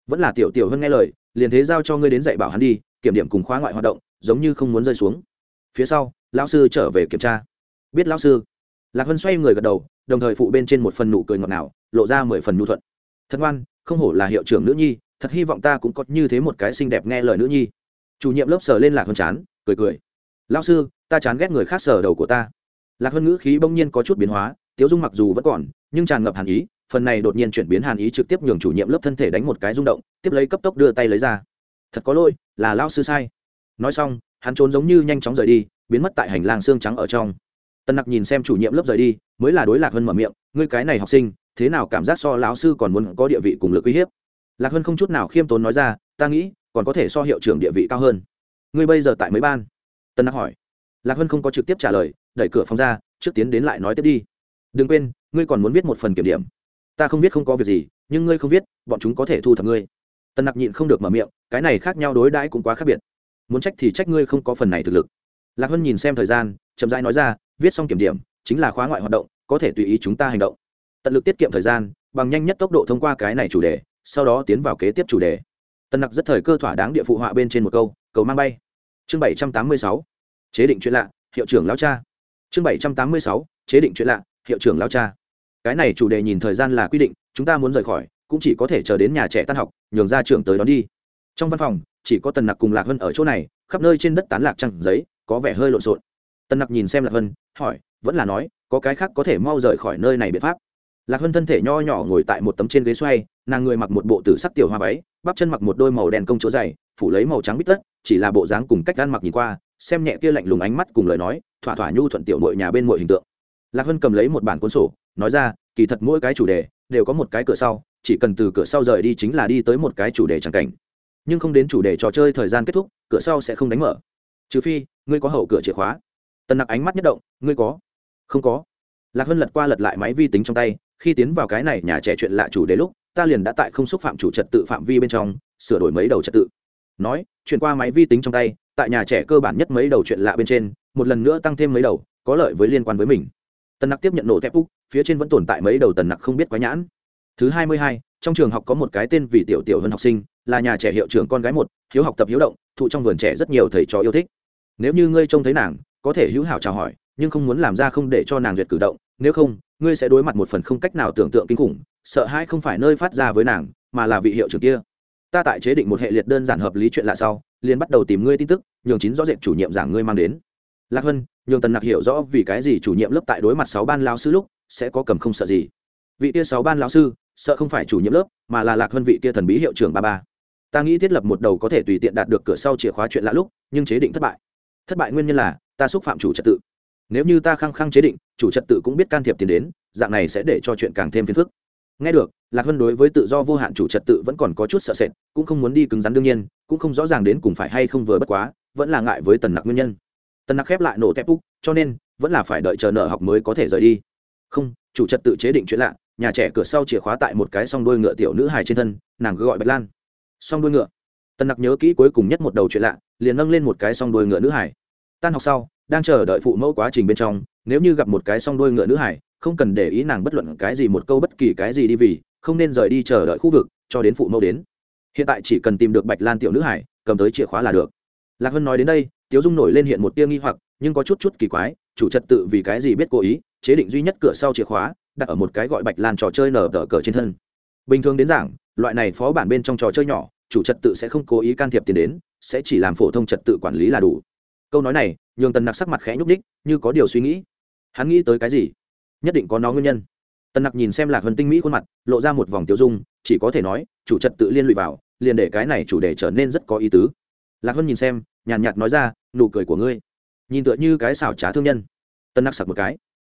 Vẫn là tiểu tiểu hơn nghe lời, liền thế giao cho ngươi đến dạy bảo hắn đi, kiểm điểm cùng khóa ngoại hoạt động, giống như không muốn rơi xuống. Phía sau, lão sư trở về kiểm tra. Biết lão sư. Lạc vân xoay người gật đầu, đồng thời phụ bên trên một phần nụ cười ngọt ngào lộ ra mười phần nhu thuận. Thật ngoan, không hổ là hiệu trưởng nữ nhi, thật hy vọng ta cũng có như thế một cái xinh đẹp nghe lời nữ nhi. Chủ nhiệm lớp sờ lên lạc hơn chán, cười cười. Lao sư, ta chán ghét người khác sờ đầu của ta. Lạc hơn ngữ khí bỗng nhiên có chút biến hóa, tiếu dung mặc dù vẫn còn, nhưng tràn ngập hàn ý, phần này đột nhiên chuyển biến hàn ý trực tiếp nhường chủ nhiệm lớp thân thể đánh một cái rung động, tiếp lấy cấp tốc đưa tay lấy ra. Thật có lỗi, là lao sư sai. Nói xong, hắn trốn giống như nhanh chóng rời đi, biến mất tại hành lang xương trắng ở trong. Tân nặc nhìn xem chủ nhiệm lớp rời đi, mới là đối lạc hơn mở miệng, ngươi cái này học sinh thế nào cảm giác so lão sư còn muốn có địa vị cùng lực uy hiếp? Lạc hơn không chút nào khiêm tốn nói ra, ta nghĩ, còn có thể so hiệu trưởng địa vị cao hơn. Ngươi bây giờ tại mấy ban? Tân nặc hỏi. Lạc hân không có trực tiếp trả lời, đẩy cửa phòng ra, trước tiến đến lại nói tiếp đi. Đừng quên, ngươi còn muốn viết một phần kiểm điểm. Ta không viết không có việc gì, nhưng ngươi không viết, bọn chúng có thể thu thập ngươi. Tân nặc nhịn không được mở miệng, cái này khác nhau đối đãi cũng quá khác biệt. Muốn trách thì trách ngươi không có phần này thực lực. Lạc hân nhìn xem thời gian, chậm rãi nói ra, viết xong kiểm điểm, chính là khóa ngoại hoạt động, có thể tùy ý chúng ta hành động tận lực tiết kiệm thời gian, bằng nhanh nhất tốc độ thông qua cái này chủ đề, sau đó tiến vào kế tiếp chủ đề. Tân nặc rất thời cơ thỏa đáng địa phụ họa bên trên một câu, cầu mang bay. Chương bảy trăm tám mươi sáu, chế định chuyện lạ, hiệu trưởng lao cha. Chương bảy trăm tám mươi sáu, chế định chuyện lạ, hiệu trưởng lao cha. Cái này chủ đề nhìn thời gian là quy định, chúng ta muốn rời khỏi, cũng chỉ có thể chờ đến nhà trẻ tan học, nhường ra trưởng tới đón đi. Trong văn phòng, chỉ có tần nặc cùng lạc vân ở chỗ này, khắp nơi trên đất tán lạc trăng giấy, có vẻ hơi lộn xộn. Tần nặc nhìn xem lạc vân hỏi, vẫn là nói, có cái khác có thể mau rời khỏi nơi này biện pháp lạc vân thân thể nho nhỏ ngồi tại một tấm trên ghế xoay, nàng người mặc một bộ tử sắc tiểu hoa váy, bắp chân mặc một đôi màu đen công chỗ dày, phủ lấy màu trắng bít tất, chỉ là bộ dáng cùng cách ăn mặc nhìn qua, xem nhẹ kia lạnh lùng ánh mắt cùng lời nói, thỏa thỏa nhu thuận tiểu mội nhà bên mọi hình tượng. Lạc hân cầm lấy một bản cuốn sổ, nói ra, kỳ thật mỗi cái chủ đề, đều có một cái cửa sau, chỉ cần từ cửa sau rời đi chính là đi tới một cái chủ đề chẳng cảnh. Nhưng không đến chủ đề trò chơi thời gian kết thúc, cửa sau sẽ không đánh mở. Trừ phi, ngươi có hậu cửa chìa khóa. Tần nặc ánh mắt nhất động, ngươi có? Không có. Lạc hân lật qua lật lại máy vi tính trong tay khi tiến vào cái này nhà trẻ chuyện lạ chủ đề lúc, ta liền đã tại không xúc phạm chủ trật tự phạm vi bên trong, sửa đổi mấy đầu trật tự. Nói, chuyển qua máy vi tính trong tay, tại nhà trẻ cơ bản nhất mấy đầu chuyện lạ bên trên, một lần nữa tăng thêm mấy đầu, có lợi với liên quan với mình. Tần nặc tiếp nhận nổ thép úc, phía trên vẫn tồn tại mấy đầu tần nặc không biết quá nhãn. Thứ hai mươi hai, trong trường học có một cái tên vì tiểu tiểu hơn học sinh, là nhà trẻ hiệu trưởng con gái một, hiếu học tập hiếu động, thụ trong vườn trẻ rất nhiều thầy trò yêu thích. Nếu như ngươi trông thấy nàng, có thể hữu hảo chào hỏi, nhưng không muốn làm ra không để cho nàng duyệt cử động nếu không, ngươi sẽ đối mặt một phần không cách nào tưởng tượng kinh khủng, sợ hãi không phải nơi phát ra với nàng, mà là vị hiệu trưởng kia. Ta tại chế định một hệ liệt đơn giản hợp lý chuyện lạ sau, liền bắt đầu tìm ngươi tin tức, nhường chín rõ rệt chủ nhiệm giảng ngươi mang đến. Lạc hân, nhường tần nặc hiểu rõ vì cái gì chủ nhiệm lớp tại đối mặt sáu ban lao sư lúc, sẽ có cầm không sợ gì. Vị kia sáu ban lao sư, sợ không phải chủ nhiệm lớp, mà là lạc hân vị kia thần bí hiệu trưởng ba ba. Ta nghĩ thiết lập một đầu có thể tùy tiện đạt được cửa sau chìa khóa chuyện lạ lúc, nhưng chế định thất bại. Thất bại nguyên nhân là, ta xúc phạm chủ trật tự nếu như ta khăng khăng chế định, chủ trật tự cũng biết can thiệp tiền đến, dạng này sẽ để cho chuyện càng thêm phiền phức. Nghe được, lạc hân đối với tự do vô hạn chủ trật tự vẫn còn có chút sợ sệt, cũng không muốn đi cứng rắn đương nhiên, cũng không rõ ràng đến cùng phải hay không vừa bất quá, vẫn là ngại với tần nặc nguyên nhân. Tần nặc khép lại nổ tép úc, cho nên, vẫn là phải đợi chờ nợ học mới có thể rời đi. Không, chủ trật tự chế định chuyện lạ, nhà trẻ cửa sau chìa khóa tại một cái song đuôi ngựa tiểu nữ hài trên thân, nàng cứ gọi bạch lan. Song đuôi ngựa. Tần nặc nhớ kỹ cuối cùng nhất một đầu chuyện lạ, liền nâng lên một cái song đuôi ngựa nữ hải tan học sau đang chờ đợi phụ mẫu quá trình bên trong, nếu như gặp một cái song đôi ngựa nữ hải, không cần để ý nàng bất luận cái gì một câu bất kỳ cái gì đi vì, không nên rời đi chờ đợi khu vực, cho đến phụ mẫu đến. Hiện tại chỉ cần tìm được bạch lan tiểu nữ hải, cầm tới chìa khóa là được. Lạc hân nói đến đây, tiếu dung nổi lên hiện một tia nghi hoặc, nhưng có chút chút kỳ quái, chủ trật tự vì cái gì biết cố ý, chế định duy nhất cửa sau chìa khóa, đặt ở một cái gọi bạch lan trò chơi nở tờ cờ trên thân. Bình thường đến giảng, loại này phó bản bên trong trò chơi nhỏ, chủ trật tự sẽ không cố ý can thiệp tiền đến, sẽ chỉ làm phổ thông trật tự quản lý là đủ câu nói này, nhường tần nặc sắc mặt khẽ nhúc ních như có điều suy nghĩ. Hắn nghĩ tới cái gì? Nhất định có nó nguyên nhân. Tần nặc nhìn xem lạc hân tinh mỹ khuôn mặt, lộ ra một vòng tiêu dung, chỉ có thể nói, chủ trật tự liên lụy vào, liền để cái này chủ đề trở nên rất có ý tứ. Lạc hân nhìn xem, nhàn nhạt nói ra, nụ cười của ngươi, nhìn tựa như cái xảo trá thương nhân. Tân nặc sặc một cái.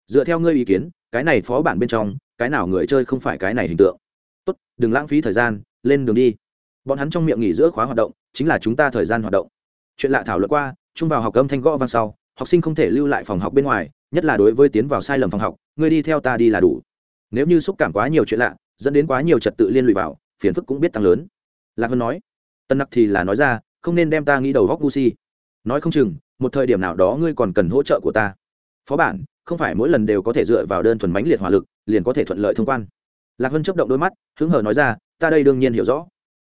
Dựa theo ngươi ý kiến, cái này phó bản bên trong, cái nào người chơi không phải cái này hình tượng? Tốt, đừng lãng phí thời gian, lên đường đi. Bọn hắn trong miệng nghỉ giữa khóa hoạt động, chính là chúng ta thời gian hoạt động. Chuyện lạ thảo luận qua chung vào học âm thanh gõ vang sau, học sinh không thể lưu lại phòng học bên ngoài, nhất là đối với tiến vào sai lầm phòng học ngươi đi theo ta đi là đủ. Nếu như xúc cảm quá nhiều chuyện lạ, dẫn đến quá nhiều trật tự liên lụy vào, phiền phức cũng biết tăng lớn. Lạc hơn nói. Tân nặc thì là nói ra, không nên đem ta nghĩ đầu góc gu si. Nói không chừng, một thời điểm nào đó ngươi còn cần hỗ trợ của ta. Phó bản, không phải mỗi lần đều có thể dựa vào đơn thuần bánh liệt hỏa lực, liền có thể thuận lợi thông quan. Lạc hân chấp động đôi mắt, hứng hờ nói ra, ta đây đương nhiên hiểu rõ.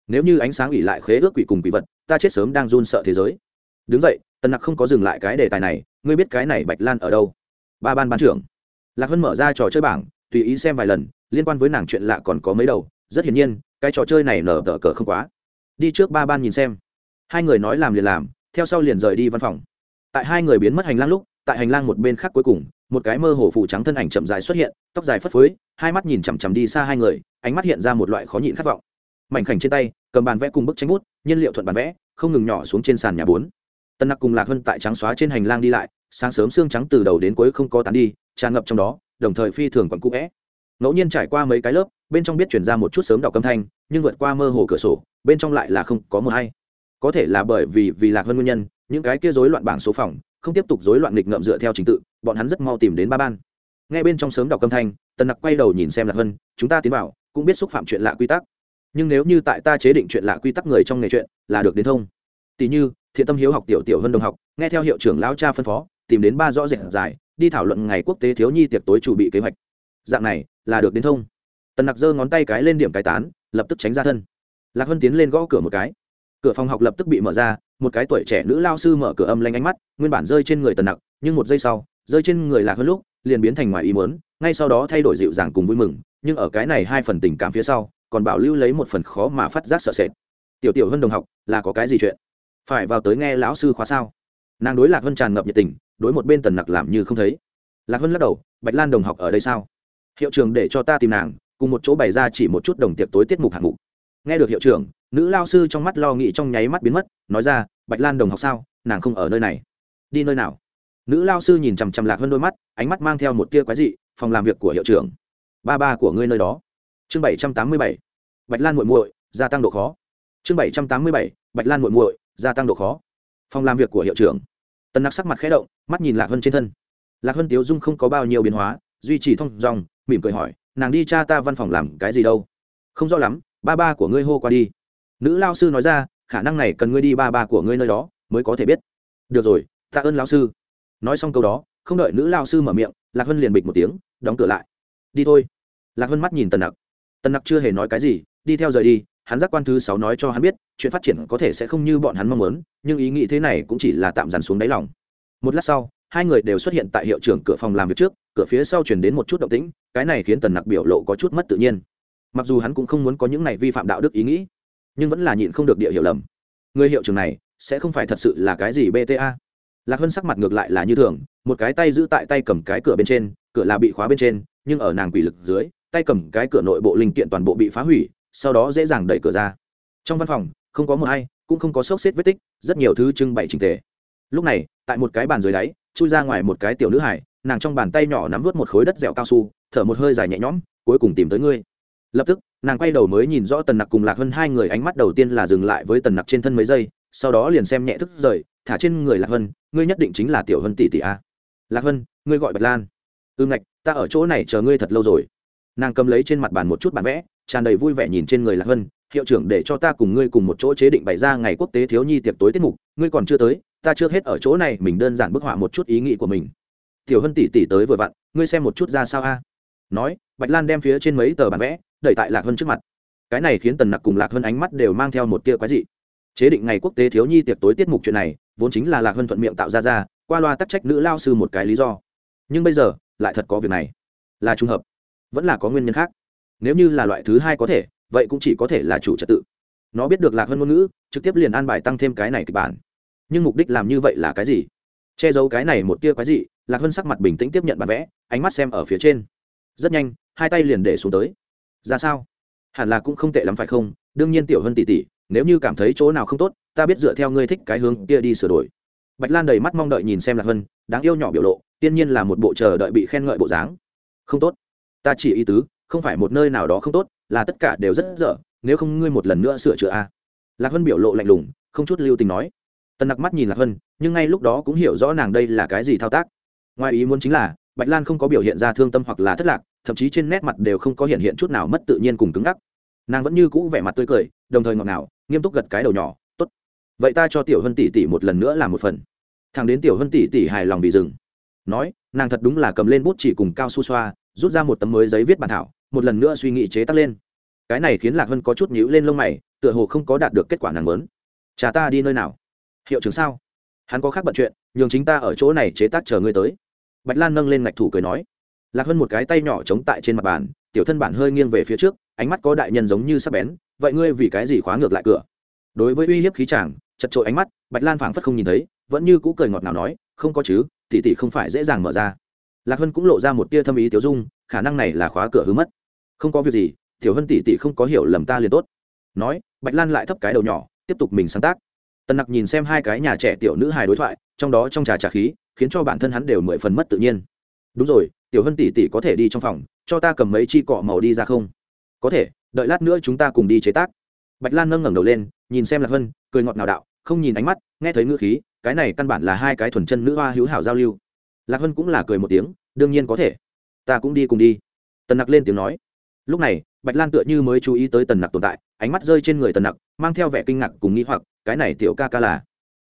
Nếu như ánh sáng ủy lại khế ước quỷ cùng quỷ vật, ta chết sớm đang run sợ thế giới đứng dậy, tần nặc không có dừng lại cái đề tài này ngươi biết cái này bạch lan ở đâu? Ba ban ban trưởng. Lạc hân mở ra trò chơi bảng tùy ý xem vài lần liên quan với nàng chuyện lạ còn có mấy đầu. Rất hiển nhiên cái trò chơi này nở tờ cờ không quá. Đi trước ba ban nhìn xem. Hai người nói làm liền làm theo sau liền rời đi văn phòng. Tại hai người biến mất hành lang lúc tại hành lang một bên khác cuối cùng một cái mơ hồ phủ trắng thân ảnh chậm dài xuất hiện tóc dài phất phới hai mắt nhìn chằm chằm đi xa hai người ánh mắt hiện ra một loại khó nhịn khát vọng. Mảnh khảnh trên tay cầm bàn vẽ cùng bức tranh bút nhiên liệu thuận bàn vẽ không ngừng nhỏ xuống trên sàn nhà bốn tân nặc cùng lạc hân tại trắng xóa trên hành lang đi lại, sáng sớm xương trắng từ đầu đến cuối không có tán đi, tràn ngập trong đó, đồng thời phi thường còn cũ vẽ. Ngẫu nhiên trải qua mấy cái lớp, bên trong biết chuyển ra một chút sớm đọc âm thanh, nhưng vượt qua mơ hồ cửa sổ, bên trong lại là không có mờ hay. Có thể là bởi vì vì lạc hơn nguyên nhân, những cái kia rối loạn bảng số phòng, không tiếp tục rối loạn nghịch ngợm dựa theo trình tự, bọn hắn rất mau tìm đến ba ban. Ngay bên trong sớm đọc âm thanh, tần nặc quay đầu nhìn xem lạc hơn chúng ta tiến vào, cũng biết xúc phạm chuyện lạ quy tắc. Nhưng nếu như tại ta chế định chuyện lạ quy tắc người trong nghề chuyện, là được đến thông tỷ như, thiện tâm hiếu học tiểu tiểu hơn đồng học, nghe theo hiệu trưởng lão cha phân phó, tìm đến ba rõ rệt dài đi thảo luận ngày quốc tế thiếu nhi tiệc tối chủ bị kế hoạch. Dạng này, là được đến thông. Tần nặc giơ ngón tay cái lên điểm cái tán, lập tức tránh ra thân. Lạc hân tiến lên gõ cửa một cái. Cửa phòng học lập tức bị mở ra, một cái tuổi trẻ nữ lao sư mở cửa âm lanh ánh mắt, nguyên bản rơi trên người tần nặc, nhưng một giây sau, rơi trên người lạc hơn lúc, liền biến thành ngoài ý mớn ngay sau đó thay đổi dịu dàng cùng vui mừng, nhưng ở cái này hai phần tình cảm phía sau, còn bảo lưu lấy một phần khó mà phát giác sợ sệt. Tiểu tiểu hơn đồng học, là có cái gì chuyện? Phải vào tới nghe lão sư khóa sao? Nàng đối lạc hơn tràn ngập nhiệt tình, đối một bên tần nặc làm như không thấy. Lạc hơn lắc đầu, bạch lan đồng học ở đây sao? Hiệu trường để cho ta tìm nàng, cùng một chỗ bày ra chỉ một chút đồng tiệc tối tiết mục hạng mục. Nghe được hiệu trưởng, nữ lao sư trong mắt lo nghĩ trong nháy mắt biến mất, nói ra, bạch lan đồng học sao? Nàng không ở nơi này. Đi nơi nào? Nữ lao sư nhìn chằm chằm lạc hơn đôi mắt, ánh mắt mang theo một tia quái dị, phòng làm việc của hiệu trưởng. Ba ba của ngươi nơi đó. Chương bảy trăm tám mươi bảy. Bạch lan muội muội, gia tăng độ khó. Chương bảy trăm tám mươi bảy, bạch lan muội muội gia tăng độ khó. Phòng làm việc của hiệu trưởng tần nặc sắc mặt khẽ động, mắt nhìn lạc hân trên thân. Lạc hân tiếu dung không có bao nhiêu biến hóa, duy trì thông dòng mỉm cười hỏi, nàng đi cha ta văn phòng làm cái gì đâu? Không rõ lắm, ba ba của ngươi hô qua đi. Nữ lao sư nói ra, khả năng này cần ngươi đi ba ba của ngươi nơi đó, mới có thể biết. Được rồi tạ ơn lao sư. Nói xong câu đó, không đợi nữ lao sư mở miệng, lạc hân liền bịch một tiếng, đóng cửa lại. Đi thôi. Lạc hân mắt nhìn tần nặc. Tần nặc chưa hề nói cái gì, đi theo rời đi hắn giác quan thứ sáu nói cho hắn biết, chuyện phát triển có thể sẽ không như bọn hắn mong muốn, nhưng ý nghĩ thế này cũng chỉ là tạm dần xuống đáy lòng. Một lát sau, hai người đều xuất hiện tại hiệu trưởng cửa phòng làm việc trước, cửa phía sau chuyển đến một chút động tĩnh, cái này khiến tần nặc biểu lộ có chút mất tự nhiên. Mặc dù hắn cũng không muốn có những này vi phạm đạo đức ý nghĩ, nhưng vẫn là nhịn không được địa hiểu lầm. Người hiệu trưởng này sẽ không phải thật sự là cái gì bta lạc hân sắc mặt ngược lại là như thường, một cái tay giữ tại tay cầm cái cửa bên trên, cửa là bị khóa bên trên, nhưng ở nàng quỷ lực dưới, tay cầm cái cửa nội bộ linh kiện toàn bộ bị phá hủy sau đó dễ dàng đẩy cửa ra. Trong văn phòng, không có mờ ai, cũng không có xốc xếp vết tích, rất nhiều thứ trưng bày trình tề. Lúc này, tại một cái bàn dưới đáy, chui ra ngoài một cái tiểu nữ hải nàng trong bàn tay nhỏ nắm vớt một khối đất dẻo cao su, thở một hơi dài nhẹ nhõm, cuối cùng tìm tới ngươi. Lập tức, nàng quay đầu mới nhìn rõ tần nặc cùng lạc hơn hai người ánh mắt đầu tiên là dừng lại với tần nặc trên thân mấy giây, sau đó liền xem nhẹ thức rời, thả trên người lạc hân, ngươi nhất định chính là tiểu hân tỷ tỷ a. Lạc hân, ngươi gọi bạch lan. Ư ngạch, ta ở chỗ này chờ ngươi thật lâu rồi. Nàng cầm lấy trên mặt bàn một chút bản vẽ tràn đầy vui vẻ nhìn trên người lạc hân hiệu trưởng để cho ta cùng ngươi cùng một chỗ chế định bày ra ngày quốc tế thiếu nhi tiệc tối tiết mục, ngươi còn chưa tới, ta chưa hết ở chỗ này, mình đơn giản bức họa một chút ý nghĩ của mình. Tiểu hân tỷ tỷ tới vừa vặn, ngươi xem một chút ra sao a? Nói, bạch lan đem phía trên mấy tờ bản vẽ đẩy tại lạc hân trước mặt. Cái này khiến tần nặc cùng lạc hân ánh mắt đều mang theo một tia quái dị. Chế định ngày quốc tế thiếu nhi tiệc tối tiết mục chuyện này, vốn chính là lạc hân thuận miệng tạo ra ra, qua loa tắc trách nữ lao sư một cái lý do. Nhưng bây giờ, lại thật có việc này. Là trùng hợp, vẫn là có nguyên nhân khác nếu như là loại thứ hai có thể, vậy cũng chỉ có thể là chủ trật tự. Nó biết được lạc hơn ngôn ngữ, trực tiếp liền an bài tăng thêm cái này kịch bản. Nhưng mục đích làm như vậy là cái gì? Che giấu cái này một tia cái gì lạc hơn sắc mặt bình tĩnh tiếp nhận bản vẽ, ánh mắt xem ở phía trên. Rất nhanh, hai tay liền để xuống tới. Ra sao? Hẳn là cũng không tệ lắm phải không? Đương nhiên tiểu hơn tỷ tỷ, nếu như cảm thấy chỗ nào không tốt, ta biết dựa theo ngươi thích cái hướng kia đi sửa đổi. Bạch lan đầy mắt mong đợi nhìn xem lạc hân, đáng yêu nhỏ biểu lộ, tiên nhiên là một bộ chờ đợi bị khen ngợi bộ dáng. Không tốt. Ta chỉ ý tứ không phải một nơi nào đó không tốt, là tất cả đều rất dở, nếu không ngươi một lần nữa sửa chữa a. Lạc hân biểu lộ lạnh lùng, không chút lưu tình nói. Tần nặc mắt nhìn lạc hân nhưng ngay lúc đó cũng hiểu rõ nàng đây là cái gì thao tác. Ngoài ý muốn chính là, bạch lan không có biểu hiện ra thương tâm hoặc là thất lạc, thậm chí trên nét mặt đều không có hiện hiện chút nào mất tự nhiên cùng cứng ngắc. Nàng vẫn như cũ vẻ mặt tươi cười, đồng thời ngọt ngào, nghiêm túc gật cái đầu nhỏ, tốt. Vậy ta cho tiểu hân tỷ tỷ một lần nữa làm một phần. Thằng đến tiểu hân tỷ tỷ hài lòng vì dừng. Nói, nàng thật đúng là cầm lên bút chỉ cùng cao su xoa, rút ra một tấm mới giấy viết bản thảo một lần nữa suy nghĩ chế tác lên. Cái này khiến lạc hân có chút nhíu lên lông mày, tựa hồ không có đạt được kết quả nàng lớn cha ta đi nơi nào? Hiệu trưởng sao? Hắn có khác bận chuyện, nhường chính ta ở chỗ này chế tác chờ ngươi tới. Bạch lan nâng lên ngạch thủ cười nói. Lạc hân một cái tay nhỏ chống tại trên mặt bàn, tiểu thân bản hơi nghiêng về phía trước, ánh mắt có đại nhân giống như sắp bén, vậy ngươi vì cái gì khóa ngược lại cửa? Đối với uy hiếp khí chàng, chật trội ánh mắt, bạch lan phảng phất không nhìn thấy, vẫn như cũ cười ngọt nào nói, không có chứ tỉ tỉ không phải dễ dàng mở ra. Lạc hân cũng lộ ra một tia thâm ý tiểu dung, khả năng này là khóa cửa hứa mất không có việc gì, tiểu hân tỷ tỷ không có hiểu lầm ta liền tốt. Nói, bạch lan lại thấp cái đầu nhỏ, tiếp tục mình sáng tác. Tần nặc nhìn xem hai cái nhà trẻ tiểu nữ hài đối thoại, trong đó trong trà trà khí, khiến cho bản thân hắn đều mười phần mất tự nhiên. Đúng rồi, tiểu hân tỷ tỷ có thể đi trong phòng, cho ta cầm mấy chi cọ màu đi ra không? Có thể, đợi lát nữa chúng ta cùng đi chế tác. Bạch lan nâng ngẩng đầu lên, nhìn xem lạc hân, cười ngọt nào đạo, không nhìn ánh mắt, nghe thấy ngữ khí, cái này căn bản là hai cái thuần chân nữ hoa hữu hảo giao lưu. Lạc hân cũng là cười một tiếng, đương nhiên có thể. Ta cũng đi cùng đi. Tần nặc lên tiếng nói lúc này, bạch lan tựa như mới chú ý tới tần nặc tồn tại, ánh mắt rơi trên người tần nặc, mang theo vẻ kinh ngạc cùng nghĩ hoặc, cái này tiểu ca ca là?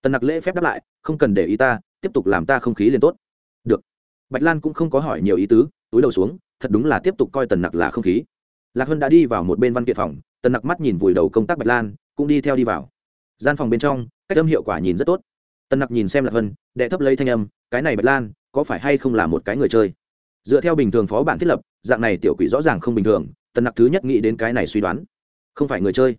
Tần nặc lễ phép đáp lại, không cần để ý ta, tiếp tục làm ta không khí liền tốt. Được. Bạch lan cũng không có hỏi nhiều ý tứ, túi đầu xuống, thật đúng là tiếp tục coi tần nặc là không khí. Lạc hân đã đi vào một bên văn kiện phòng, tần nặc mắt nhìn vùi đầu công tác bạch lan, cũng đi theo đi vào. Gian phòng bên trong, cách âm hiệu quả nhìn rất tốt. Tần nặc nhìn xem lạc hân, đệ thấp lấy thanh âm, cái này bạch lan, có phải hay không là một cái người chơi? Dựa theo bình thường phó bản thiết lập, dạng này tiểu quỷ rõ ràng không bình thường, tần nặc thứ nhất nghĩ đến cái này suy đoán. Không phải người chơi.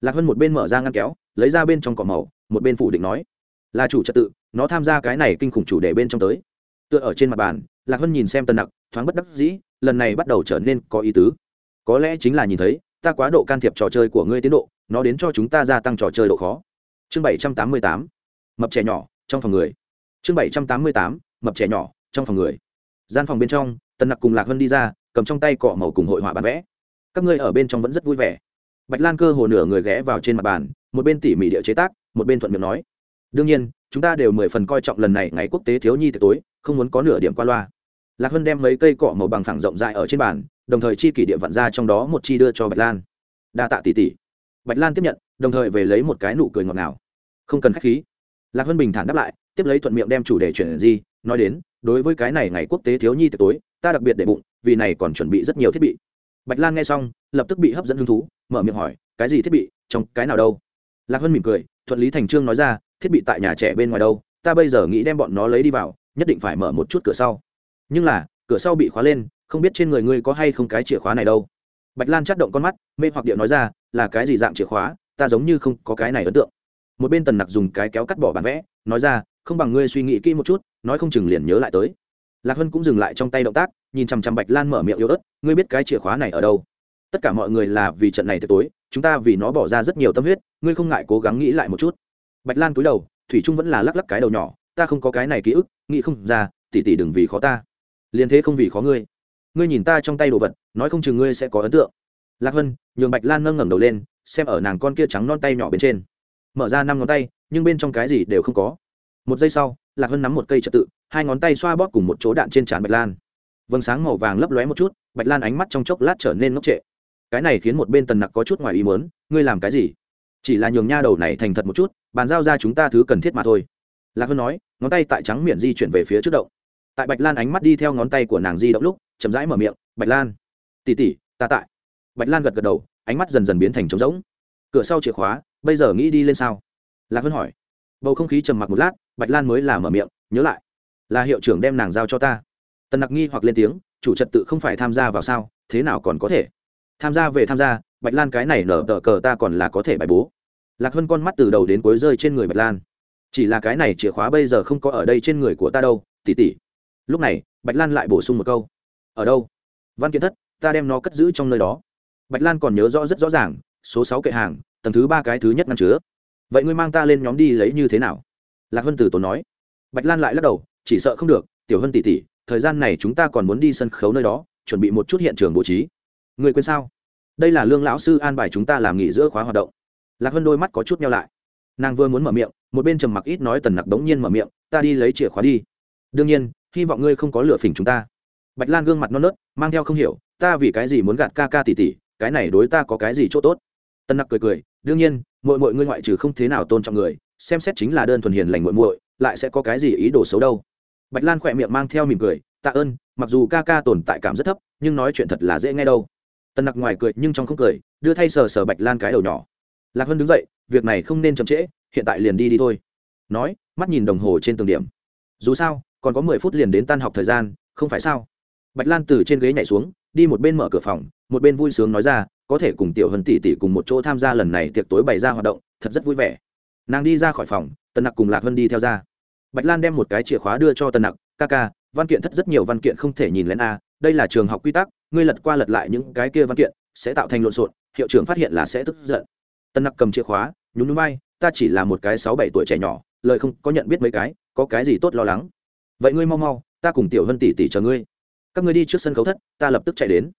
Lạc hân một bên mở ra ngăn kéo, lấy ra bên trong cỏ màu, một bên phủ định nói, là chủ trật tự, nó tham gia cái này kinh khủng chủ đề bên trong tới. Tựa ở trên mặt bàn, lạc hân nhìn xem tần nặc, thoáng bất đắc dĩ, lần này bắt đầu trở nên có ý tứ. Có lẽ chính là nhìn thấy, ta quá độ can thiệp trò chơi của ngươi tiến độ, nó đến cho chúng ta gia tăng trò chơi độ khó. Chương bảy trăm tám mươi tám, mập trẻ nhỏ trong phòng người. Chương bảy trăm tám mươi tám, mập trẻ nhỏ trong phòng người gian phòng bên trong, tần nặc cùng lạc hân đi ra, cầm trong tay cọ màu cùng hội họa bán vẽ. Các ngươi ở bên trong vẫn rất vui vẻ. Bạch lan cơ hồ nửa người ghé vào trên mặt bàn, một bên tỉ mỉ địa chế tác, một bên thuận miệng nói. Đương nhiên, chúng ta đều mười phần coi trọng lần này ngày quốc tế thiếu nhi tiệc tối, không muốn có nửa điểm qua loa. Lạc hân đem mấy cây cọ màu bằng phẳng rộng rãi ở trên bàn, đồng thời chi kỷ địa vặn ra trong đó một chi đưa cho bạch lan. Đa tạ tỷ tỷ. Bạch lan tiếp nhận, đồng thời về lấy một cái nụ cười ngọt ngào. Không cần khách khí. Lạc hân bình thản đáp lại, tiếp lấy thuận miệng đem chủ đề chuyển gì nói đến đối với cái này ngày quốc tế thiếu nhi tiệc tối, ta đặc biệt để bụng, vì này còn chuẩn bị rất nhiều thiết bị. Bạch lan nghe xong, lập tức bị hấp dẫn hứng thú, mở miệng hỏi, cái gì thiết bị, trong cái nào đâu? Lạc hân mỉm cười, thuận lý thành trương nói ra, thiết bị tại nhà trẻ bên ngoài đâu, ta bây giờ nghĩ đem bọn nó lấy đi vào, nhất định phải mở một chút cửa sau. Nhưng là, cửa sau bị khóa lên, không biết trên người ngươi có hay không cái chìa khóa này đâu. Bạch lan chắt động con mắt, mê hoặc điệu nói ra, là cái gì dạng chìa khóa, ta giống như không có cái này ấn tượng. Một bên tần nặc dùng cái kéo cắt bỏ bản vẽ, nói ra không bằng ngươi suy nghĩ kỹ một chút, nói không chừng liền nhớ lại tới. Lạc hân cũng dừng lại trong tay động tác, nhìn chằm chằm bạch lan mở miệng yếu ớt, ngươi biết cái chìa khóa này ở đâu? Tất cả mọi người là vì trận này tới tối, chúng ta vì nó bỏ ra rất nhiều tâm huyết, ngươi không ngại cố gắng nghĩ lại một chút. Bạch lan cúi đầu, thủy trung vẫn là lắc lắc cái đầu nhỏ, ta không có cái này ký ức, nghĩ không ra tỉ tỉ đừng vì khó ta. Liền thế không vì khó ngươi. Ngươi nhìn ta trong tay đồ vật, nói không chừng ngươi sẽ có ấn tượng. Lạc hân, nhường bạch lan nâng ngẩng đầu lên, xem ở nàng con kia trắng non tay nhỏ bên trên. Mở ra năm ngón tay, nhưng bên trong cái gì đều không có một giây sau, lạc hân nắm một cây trật tự, hai ngón tay xoa bóp cùng một chỗ đạn trên trán bạch lan. Vầng sáng màu vàng lấp lóe một chút, bạch lan ánh mắt trong chốc lát trở nên ngốc trệ. Cái này khiến một bên tần nặc có chút ngoài ý mớn ngươi làm cái gì? Chỉ là nhường nha đầu này thành thật một chút, bàn giao ra chúng ta thứ cần thiết mà thôi. Lạc hân nói, ngón tay tại trắng miệng di chuyển về phía trước động. Tại bạch lan ánh mắt đi theo ngón tay của nàng di động lúc, chậm rãi mở miệng, bạch lan. Tỉ tỉ ta tại. Bạch lan gật gật đầu, ánh mắt dần dần biến thành trống rỗng. Cửa sau chìa khóa, bây giờ nghĩ đi lên sao? Lạc hân hỏi. Bầu không khí trầm mặc một lát bạch lan mới là mở miệng, nhớ lại, là hiệu trưởng đem nàng giao cho ta. Tần nặc nghi hoặc lên tiếng, chủ trật tự không phải tham gia vào sao, thế nào còn có thể? Tham gia về tham gia, bạch lan cái này nở tờ cờ ta còn là có thể bài bố. Lạc hơn con mắt từ đầu đến cuối rơi trên người bạch lan. Chỉ là cái này chìa khóa bây giờ không có ở đây trên người của ta đâu tỉ tỉ lúc này, bạch lan lại bổ sung một câu, ở đâu? Văn kiện thất, ta đem nó cất giữ trong nơi đó. Bạch lan còn nhớ rõ rất rõ ràng, số sáu kệ hàng, tầng thứ ba cái thứ nhất ngăn chứa. Vậy ngươi mang ta lên nhóm đi lấy như thế nào? Lạc hân từ tốn nói. Bạch lan lại lắc đầu, chỉ sợ không được, tiểu hân tỉ tỉ thời gian này chúng ta còn muốn đi sân khấu nơi đó, chuẩn bị một chút hiện trường bố trí. Người quên sao? Đây là lương lão sư an bài chúng ta làm nghỉ giữa khóa hoạt động. Lạc hân đôi mắt có chút nhau lại. Nàng vừa muốn mở miệng, một bên trầm mặc ít nói tần nặc đống nhiên mở miệng, ta đi lấy chìa khóa đi. Đương nhiên, hy vọng ngươi không có lựa phỉnh chúng ta. Bạch lan gương mặt non nớt, mang theo không hiểu, ta vì cái gì muốn gạt ca ca tỉ tỉ cái này đối ta có cái gì chỗ tốt? Tân nặc cười cười, đương nhiên mọi mọi ngươi ngoại trừ không thế nào tôn trọng người xem xét chính là đơn thuần hiền lành muội muội, lại sẽ có cái gì ý đồ xấu đâu. Bạch lan khỏe miệng mang theo mỉm cười, tạ ơn, mặc dù ca ca tồn tại cảm rất thấp, nhưng nói chuyện thật là dễ nghe đâu. Tần nặc ngoài cười nhưng trong không cười, đưa thay sờ sờ bạch lan cái đầu nhỏ. Lạc hân đứng dậy, việc này không nên chậm trễ, hiện tại liền đi đi thôi. Nói, mắt nhìn đồng hồ trên tường điểm. Dù sao, còn có mười phút liền đến tan học thời gian, không phải sao? Bạch lan từ trên ghế nhảy xuống, đi một bên mở cửa phòng, một bên vui sướng nói ra, có thể cùng tiểu hân tỷ tỷ cùng một chỗ tham gia lần này tiệc tối bày ra hoạt động, thật rất vui vẻ nàng đi ra khỏi phòng, tần nặc cùng lạc hân đi theo ra. Bạch lan đem một cái chìa khóa đưa cho tần nặc, ca ca, văn kiện thất rất nhiều, văn kiện không thể nhìn lén a, đây là trường học quy tắc, ngươi lật qua lật lại những cái kia văn kiện, sẽ tạo thành lộn xộn, hiệu trưởng phát hiện là sẽ tức giận. Tần nặc cầm chìa khóa, nhún núi bay ta chỉ là một cái sáu bảy tuổi trẻ nhỏ, lời không có nhận biết mấy cái, có cái gì tốt lo lắng? Vậy ngươi mau mau, ta cùng tiểu hân tỷ tỷ chờ ngươi. Các ngươi đi trước sân khấu thất, ta lập tức chạy đến.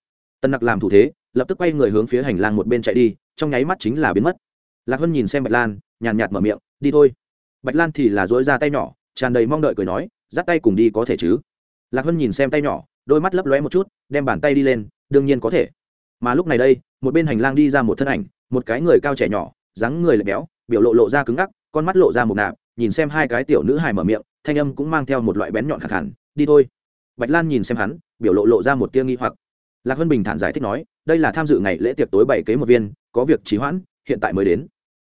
Tần nặc làm thủ thế, lập tức quay người hướng phía hành lang một bên chạy đi, trong nháy mắt chính là biến mất lạc hân nhìn xem bạch lan, nhàn nhạt mở miệng, đi thôi. Bạch lan thì là dỗi ra tay nhỏ, tràn đầy mong đợi cười nói, dắt tay cùng đi có thể chứ? Lạc hân nhìn xem tay nhỏ, đôi mắt lấp lóe một chút, đem bàn tay đi lên, đương nhiên có thể. Mà lúc này đây, một bên hành lang đi ra một thân ảnh, một cái người cao trẻ nhỏ, dáng người lệch béo, biểu lộ lộ ra cứng ngắc, con mắt lộ ra một nạp, nhìn xem hai cái tiểu nữ hài mở miệng, thanh âm cũng mang theo một loại bén nhọn khẳng hẳn đi thôi. Bạch lan nhìn xem hắn, biểu lộ lộ ra một tia nghi hoặc. Lạc hân bình thản giải thích nói, đây là tham dự ngày lễ tiệc tối bảy kế một viên, có việc trì hoãn, hiện tại mới đến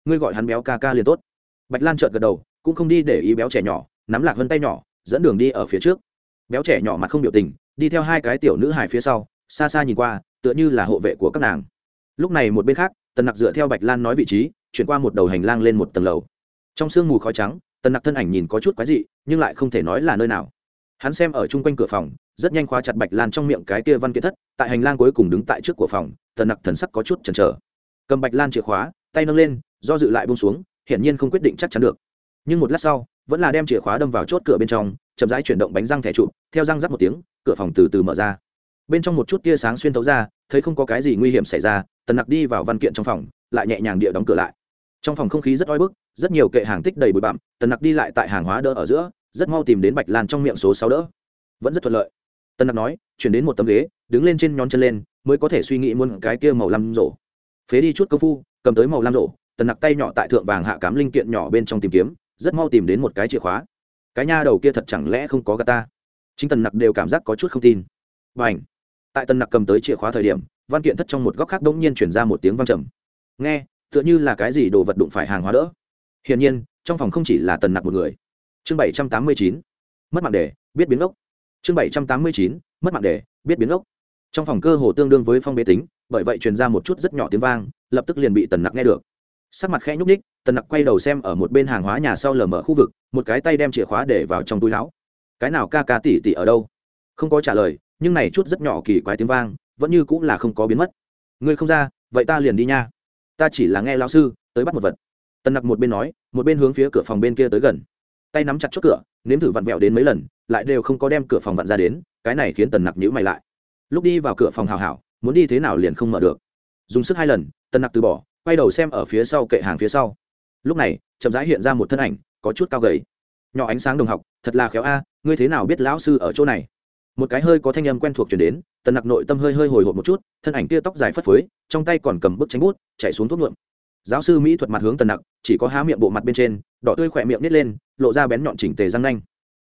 ngươi gọi hắn béo ca ca liền tốt. Bạch lan trợt gật đầu, cũng không đi để ý béo trẻ nhỏ, nắm lạc hơn tay nhỏ, dẫn đường đi ở phía trước. Béo trẻ nhỏ mặt không biểu tình, đi theo hai cái tiểu nữ hài phía sau, xa xa nhìn qua, tựa như là hộ vệ của các nàng. Lúc này một bên khác, tần nặc dựa theo bạch lan nói vị trí, chuyển qua một đầu hành lang lên một tầng lầu. Trong sương mù khói trắng, tần nặc thân ảnh nhìn có chút quái dị, nhưng lại không thể nói là nơi nào. Hắn xem ở chung quanh cửa phòng, rất nhanh khóa chặt bạch lan trong miệng cái kia văn kiện thất, tại hành lang cuối cùng đứng tại trước của phòng, tần nặc thần sắc có chút chần chờ. Cầm bạch lan chìa khóa, tay nâng lên do dự lại bông xuống, hiển nhiên không quyết định chắc chắn được. Nhưng một lát sau, vẫn là đem chìa khóa đâm vào chốt cửa bên trong, chậm rãi chuyển động bánh răng thẻ trụ, theo răng rắc một tiếng, cửa phòng từ từ mở ra. Bên trong một chút tia sáng xuyên thấu ra, thấy không có cái gì nguy hiểm xảy ra, tần nặc đi vào văn kiện trong phòng, lại nhẹ nhàng địa đóng cửa lại. Trong phòng không khí rất oi bức, rất nhiều kệ hàng tích đầy bụi bặm, tần nặc đi lại tại hàng hóa đỡ ở giữa, rất mau tìm đến bạch lan trong miệng số sáu đỡ. Vẫn rất thuận lợi. Tần nặc nói, chuyển đến một tấm ghế, đứng lên trên nhón chân lên, mới có thể suy nghĩ muôn cái kia màu lam rổ. Phế đi chút công phu, cầm tới màu lam rổ tần nặc tay nhỏ tại thượng vàng hạ cám linh kiện nhỏ bên trong tìm kiếm, rất mau tìm đến một cái chìa khóa. Cái nha đầu kia thật chẳng lẽ không có gà ta? Chính tần nặc đều cảm giác có chút không tin. Và ảnh tại tần nặc cầm tới chìa khóa thời điểm, văn kiện thất trong một góc khác đ ỗ n g nhiên chuyển ra một tiếng văng trầm. Nghe, tựa như là cái gì đồ vật đụng phải hàng hóa đỡ. Hiển nhiên, trong phòng không chỉ là tần nặc một người. Chương bảy trăm tám mươi chín, mất mạng đề biết biến ốc. Chương bảy trăm tám mươi chín, mất mạng đề biết biến ốc. Trong phòng cơ hồ tương đương với phong bế tính, bởi vậy truyền ra một chút rất nhỏ tiếng vang, lập tức liền bị tần nặc nghe được sắc mặt khẽ nhúc ních tần nặc quay đầu xem ở một bên hàng hóa nhà sau lờ mở khu vực, một cái tay đem chìa khóa để vào trong túi láo cái nào ca ca tỉ tỉ ở đâu? Không có trả lời, nhưng này chút rất nhỏ kỳ quái tiếng vang, vẫn như cũng là không có biến mất. Ngươi không ra, vậy ta liền đi nha. Ta chỉ là nghe lão sư, tới bắt một vật. Tần nặc một bên nói, một bên hướng phía cửa phòng bên kia tới gần. Tay nắm chặt chốt cửa, nếm thử vặn vẹo đến mấy lần, lại đều không có đem cửa phòng vặn ra đến, cái này khiến tần nặc nhữ mày lại. Lúc đi vào cửa phòng hào hảo, muốn đi thế nào liền không mở được. Dùng sức hai lần, tần nặc từ bỏ quay đầu xem ở phía sau kệ hàng phía sau. Lúc này, chậm rãi hiện ra một thân ảnh, có chút cao gầy. Nhỏ ánh sáng đồng học, thật là khéo a, ngươi thế nào biết lão sư ở chỗ này? Một cái hơi có thanh âm quen thuộc chuyển đến, tần nặc nội tâm hơi hơi hồi hộp một chút, thân ảnh tia tóc dài phất phới, trong tay còn cầm bức tranh bút, chạy xuống thuốc nhuộm. Giáo sư mỹ thuật mặt hướng tần nặc, chỉ có há miệng bộ mặt bên trên, đỏ tươi khỏe miệng nít lên, lộ ra bén nhọn chỉnh tề răng nanh.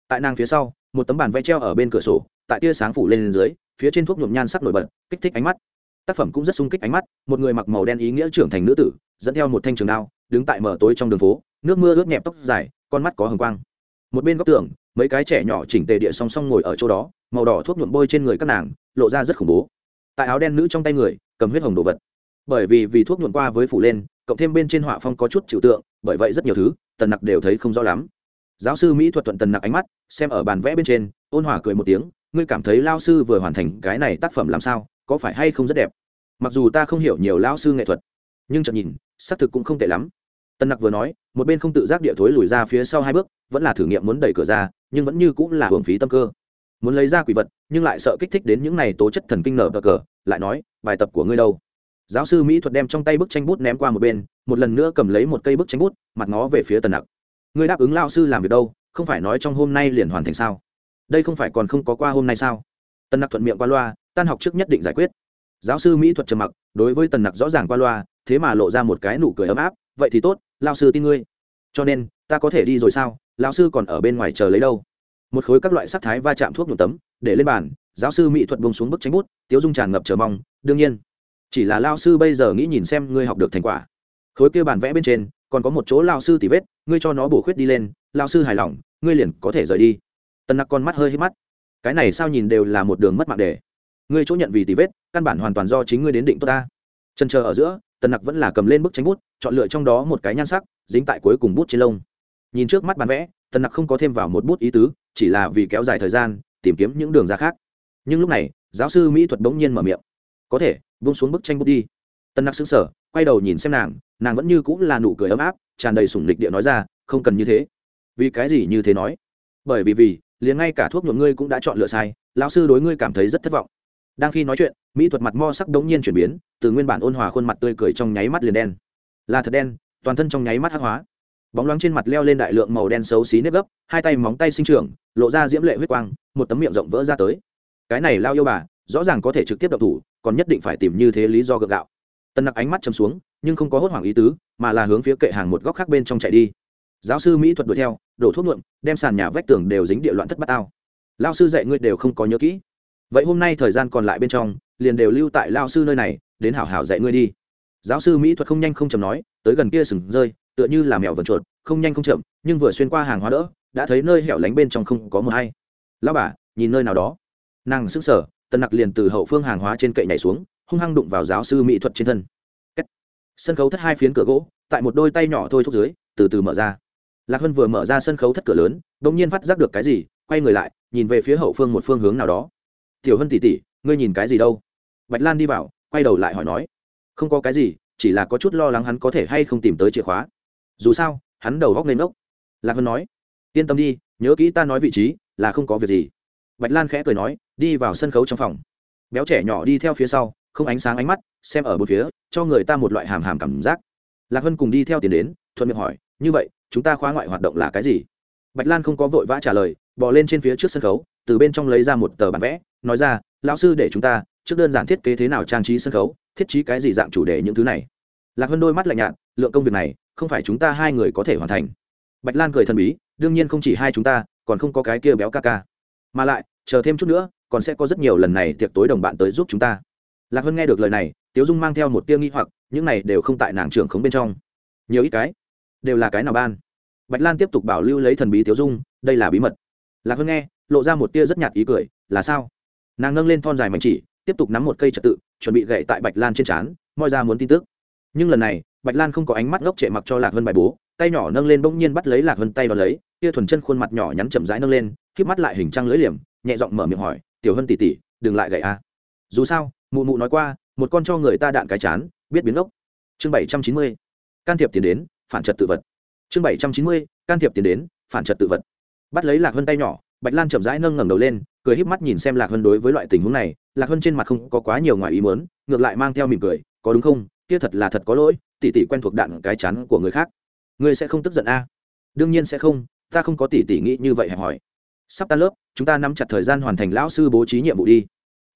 Tại nàng phía sau, một tấm bàn vẽ treo ở bên cửa sổ, tại tia sáng phủ lên dưới, phía trên thuốc nhuộm nhan sắc nổi bật, kích thích ánh mắt tác phẩm cũng rất sung kích ánh mắt, một người mặc màu đen ý nghĩa trưởng thành nữ tử, dẫn theo một thanh trường đao, đứng tại mở tối trong đường phố, nước mưa ướt nhẹp tóc dài, con mắt có hồng quang. Một bên góc tường, mấy cái trẻ nhỏ chỉnh tề địa song song ngồi ở chỗ đó, màu đỏ thuốc nhuộm bôi trên người các nàng, lộ ra rất khủng bố. Tại áo đen nữ trong tay người, cầm huyết hồng đồ vật. Bởi vì vì thuốc nhuộm qua với phủ lên, cộng thêm bên trên họa phong có chút trừu tượng, bởi vậy rất nhiều thứ, tần nặc đều thấy không rõ lắm giáo sư mỹ thuật thuận tần nặc ánh mắt, xem ở bàn vẽ bên trên, ôn hòa cười một tiếng, ngươi cảm thấy lao sư vừa hoàn thành cái này tác phẩm làm sao? Có phải hay không rất đẹp? Mặc dù ta không hiểu nhiều lao sư nghệ thuật, nhưng chợt nhìn, xác thực cũng không tệ lắm. Tân nặc vừa nói, một bên không tự giác địa thối lùi ra phía sau hai bước, vẫn là thử nghiệm muốn đẩy cửa ra, nhưng vẫn như cũng là hưởng phí tâm cơ. Muốn lấy ra quỷ vật, nhưng lại sợ kích thích đến những này tố chất thần kinh nở bờ cờ, lại nói, bài tập của ngươi đâu? Giáo sư mỹ thuật đem trong tay bức tranh bút ném qua một bên, một lần nữa cầm lấy một cây bức tranh bút, mặt ngó về phía tần nặc ngươi đáp ứng lao sư làm việc đâu, không phải nói trong hôm nay liền hoàn thành sao? Đây không phải còn không có qua hôm nay sao? Tần nặc thuận miệng qua loa, tan học trước nhất định giải quyết. Giáo sư mỹ thuật trầm mặc, đối với tần nặc rõ ràng qua loa, thế mà lộ ra một cái nụ cười ấm áp, vậy thì tốt lao sư tin ngươi. Cho nên, ta có thể đi rồi sao? Lao sư còn ở bên ngoài chờ lấy đâu? Một khối các loại sắc thái va chạm thuốc nhuộm tấm, để lên bàn, giáo sư mỹ thuật bông xuống bức tranh bút, tiếu dung tràn ngập chờ mong, đương nhiên. Chỉ là lao sư bây giờ nghĩ nhìn xem ngươi học được thành quả. Khối kia bản vẽ bên trên, còn có một chỗ lao sư tỉ vết ngươi cho nó bổ khuyết đi lên lao sư hài lòng, ngươi liền có thể rời đi. Tần nặc con mắt hơi hít mắt. Cái này sao nhìn đều là một đường mất mạng đề ngươi chỗ nhận vì tì vết, căn bản hoàn toàn do chính ngươi đến định tốt ta. Chân chờ ở giữa, tần nặc vẫn là cầm lên bức tranh bút, chọn lựa trong đó một cái nhan sắc, dính tại cuối cùng bút trên lông. Nhìn trước mắt bán vẽ, tần nặc không có thêm vào một bút ý tứ, chỉ là vì kéo dài thời gian, tìm kiếm những đường ra khác. Nhưng lúc này, giáo sư mỹ thuật bỗng nhiên mở miệng. Có thể bung xuống bức tranh bút đi. Tần nặc xứng sở quay đầu nhìn xem nàng nàng vẫn như cũng là nụ cười ấm áp, tràn đầy sủng lịch địa nói ra, không cần như thế. Vì cái gì như thế nói? Bởi vì vì, liền ngay cả thuốc nhuộm ngươi cũng đã chọn lựa sai, lão sư đối ngươi cảm thấy rất thất vọng. Đang khi nói chuyện, mỹ thuật mặt mo sắc đống nhiên chuyển biến, từ nguyên bản ôn hòa khuôn mặt tươi cười trong nháy mắt liền đen. Là thật đen, toàn thân trong nháy mắt hắc hóa. Bóng loáng trên mặt leo lên đại lượng màu đen xấu xí nếp gấp, hai tay móng tay sinh trưởng, lộ ra diễm lệ huyết quang, một tấm miệng rộng vỡ ra tới. Cái này lao yêu bà, rõ ràng có thể trực tiếp đậu thủ, còn nhất định phải tìm như thế lý do gượng gạo tân nặc ánh mắt chấm xuống, nhưng không có hốt hoảng ý tứ, mà là hướng phía kệ hàng một góc khác bên trong chạy đi. Giáo sư mỹ thuật đuổi theo, đổ thuốc nhuộm, đem sàn nhà vách tường đều dính địa loạn thất bát ao. Lao sư dạy ngươi đều không có nhớ kỹ. Vậy hôm nay thời gian còn lại bên trong, liền đều lưu tại lao sư nơi này, đến hảo hảo dạy ngươi đi. Giáo sư mỹ thuật không nhanh không chậm nói, tới gần kia sừng rơi, tựa như là mèo vần chuột, không nhanh không chậm, nhưng vừa xuyên qua hàng hóa đỡ, đã thấy nơi hẻo lánh bên trong không có mờ hay. Lao bà, nhìn nơi nào đó. Nàng sững sờ, tần nặc liền từ hậu phương hàng hóa trên cậy nhảy xuống hung hăng đụng vào giáo sư mỹ thuật trên thân. Sân khấu thất hai phiến cửa gỗ, tại một đôi tay nhỏ thôi thúc dưới, từ từ mở ra. Lạc hân vừa mở ra sân khấu thất cửa lớn đ ỗ n g nhiên phát giác được cái gì, quay người lại, nhìn về phía hậu phương một phương hướng nào đó. Tiểu hân tỉ tỉ ngươi nhìn cái gì đâu? Bạch lan đi vào, quay đầu lại hỏi nói. Không có cái gì, chỉ là có chút lo lắng hắn có thể hay không tìm tới chìa khóa. Dù sao, hắn đầu góc lên ốc lạc hân nói. Yên tâm đi, nhớ kỹ ta nói vị trí, là không có việc gì. Bạch lan khẽ cười nói, đi vào sân khấu trong phòng. Béo trẻ nhỏ đi theo phía sau không ánh sáng ánh mắt, xem ở một phía, cho người ta một loại hàm hàm cảm giác. Lạc hân cùng đi theo tiền đến, thuận miệng hỏi, như vậy, chúng ta khóa ngoại hoạt động là cái gì? Bạch lan không có vội vã trả lời, bò lên trên phía trước sân khấu, từ bên trong lấy ra một tờ bản vẽ, nói ra, lão sư để chúng ta, trước đơn giản thiết kế thế nào trang trí sân khấu, thiết trí cái gì dạng chủ đề những thứ này. Lạc hân đôi mắt lạnh nhạt, lượng công việc này, không phải chúng ta hai người có thể hoàn thành. Bạch lan cười thần bí, đương nhiên không chỉ hai chúng ta, còn không có cái kia béo ca ca. Mà lại, chờ thêm chút nữa, còn sẽ có rất nhiều lần này tiệc tối đồng bạn tới giúp chúng ta lạc hân nghe được lời này, tiếu dung mang theo một tia nghi hoặc, những này đều không tại nàng trưởng khống bên trong. Nhiều ít cái, đều là cái nào ban? Bạch lan tiếp tục bảo lưu lấy thần bí tiếu dung, đây là bí mật. Lạc hân nghe, lộ ra một tia rất nhạt ý cười, là sao? Nàng nâng lên thon dài mảnh chỉ, tiếp tục nắm một cây trật tự, chuẩn bị gậy tại bạch lan trên trán, moi ra muốn tin tức. Nhưng lần này, bạch lan không có ánh mắt ngốc trệ mặc cho lạc hân bài bố, tay nhỏ nâng lên bỗng nhiên bắt lấy lạc hân tay và lấy, tia thuần chân khuôn mặt nhỏ nhắn chậm rãi nâng lên k mắt lại hình trăng lưỡi liềm, nhẹ giọng mở miệng hỏi, tiểu hân tỉ tỉ đừng lại gậy a. Dù sao mụ mụ nói qua, một con cho người ta đạn cái chán, biết biến ốc. Chương bảy trăm chín mươi, can thiệp tiền đến, phản trật tự vật. Chương bảy trăm chín mươi, can thiệp tiền đến, phản trật tự vật. Bắt lấy lạc hơn tay nhỏ, bạch lan chậm rãi nâng ngẩng đầu lên, cười híp mắt nhìn xem lạc hơn đối với loại tình huống này. Lạc hơn trên mặt không có quá nhiều ngoài ý mớn ngược lại mang theo mỉm cười, có đúng không? Kia thật là thật có lỗi, tỷ tỷ quen thuộc đạn cái chán của người khác. Ngươi sẽ không tức giận a? Đương nhiên sẽ không, ta không có tỷ tỷ nghĩ như vậy hẹp hỏi sắp tan lớp, chúng ta nắm chặt thời gian hoàn thành lão sư bố trí nhiệm vụ đi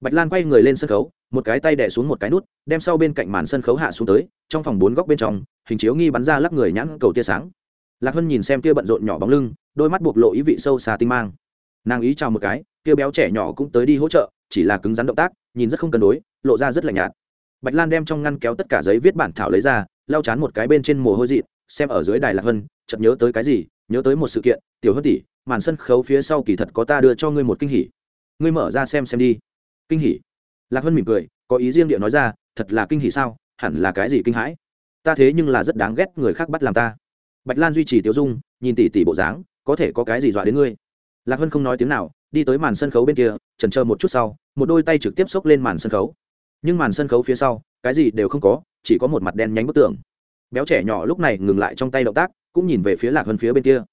bạch lan quay người lên sân khấu, một cái tay đẻ xuống một cái nút, đem sau bên cạnh màn sân khấu hạ xuống tới, trong phòng bốn góc bên trong, hình chiếu nghi bắn ra lắc người nhãn cầu tia sáng. Lạc hân nhìn xem kia bận rộn nhỏ bóng lưng, đôi mắt bộc lộ ý vị sâu xa tinh mang. Nàng ý chào một cái, kia béo trẻ nhỏ cũng tới đi hỗ trợ, chỉ là cứng rắn động tác, nhìn rất không cân đối, lộ ra rất là nhạt. Bạch lan đem trong ngăn kéo tất cả giấy viết bản thảo lấy ra, lau chán một cái bên trên mồ hôi dị xem ở dưới đài lạc hân, chợt nhớ tới cái gì, nhớ tới một sự kiện, tiểu hân tỷ, màn sân khấu phía sau kỳ thật có ta đưa cho ngươi một kinh hỉ. Ngươi mở ra xem xem đi kinh hỉ. Lạc hân mỉm cười, có ý riêng địa nói ra, thật là kinh hỉ sao, hẳn là cái gì kinh hãi? Ta thế nhưng là rất đáng ghét người khác bắt làm ta. Bạch lan duy trì tiêu dung, nhìn tỉ tỉ bộ dáng, có thể có cái gì dọa đến ngươi? Lạc hân không nói tiếng nào, đi tới màn sân khấu bên kia trần chờ một chút sau, một đôi tay trực tiếp xốc lên màn sân khấu. Nhưng màn sân khấu phía sau, cái gì đều không có, chỉ có một mặt đen nhánh bức tường. Béo trẻ nhỏ lúc này ngừng lại trong tay động tác, cũng nhìn về phía lạc hân phía bên kia.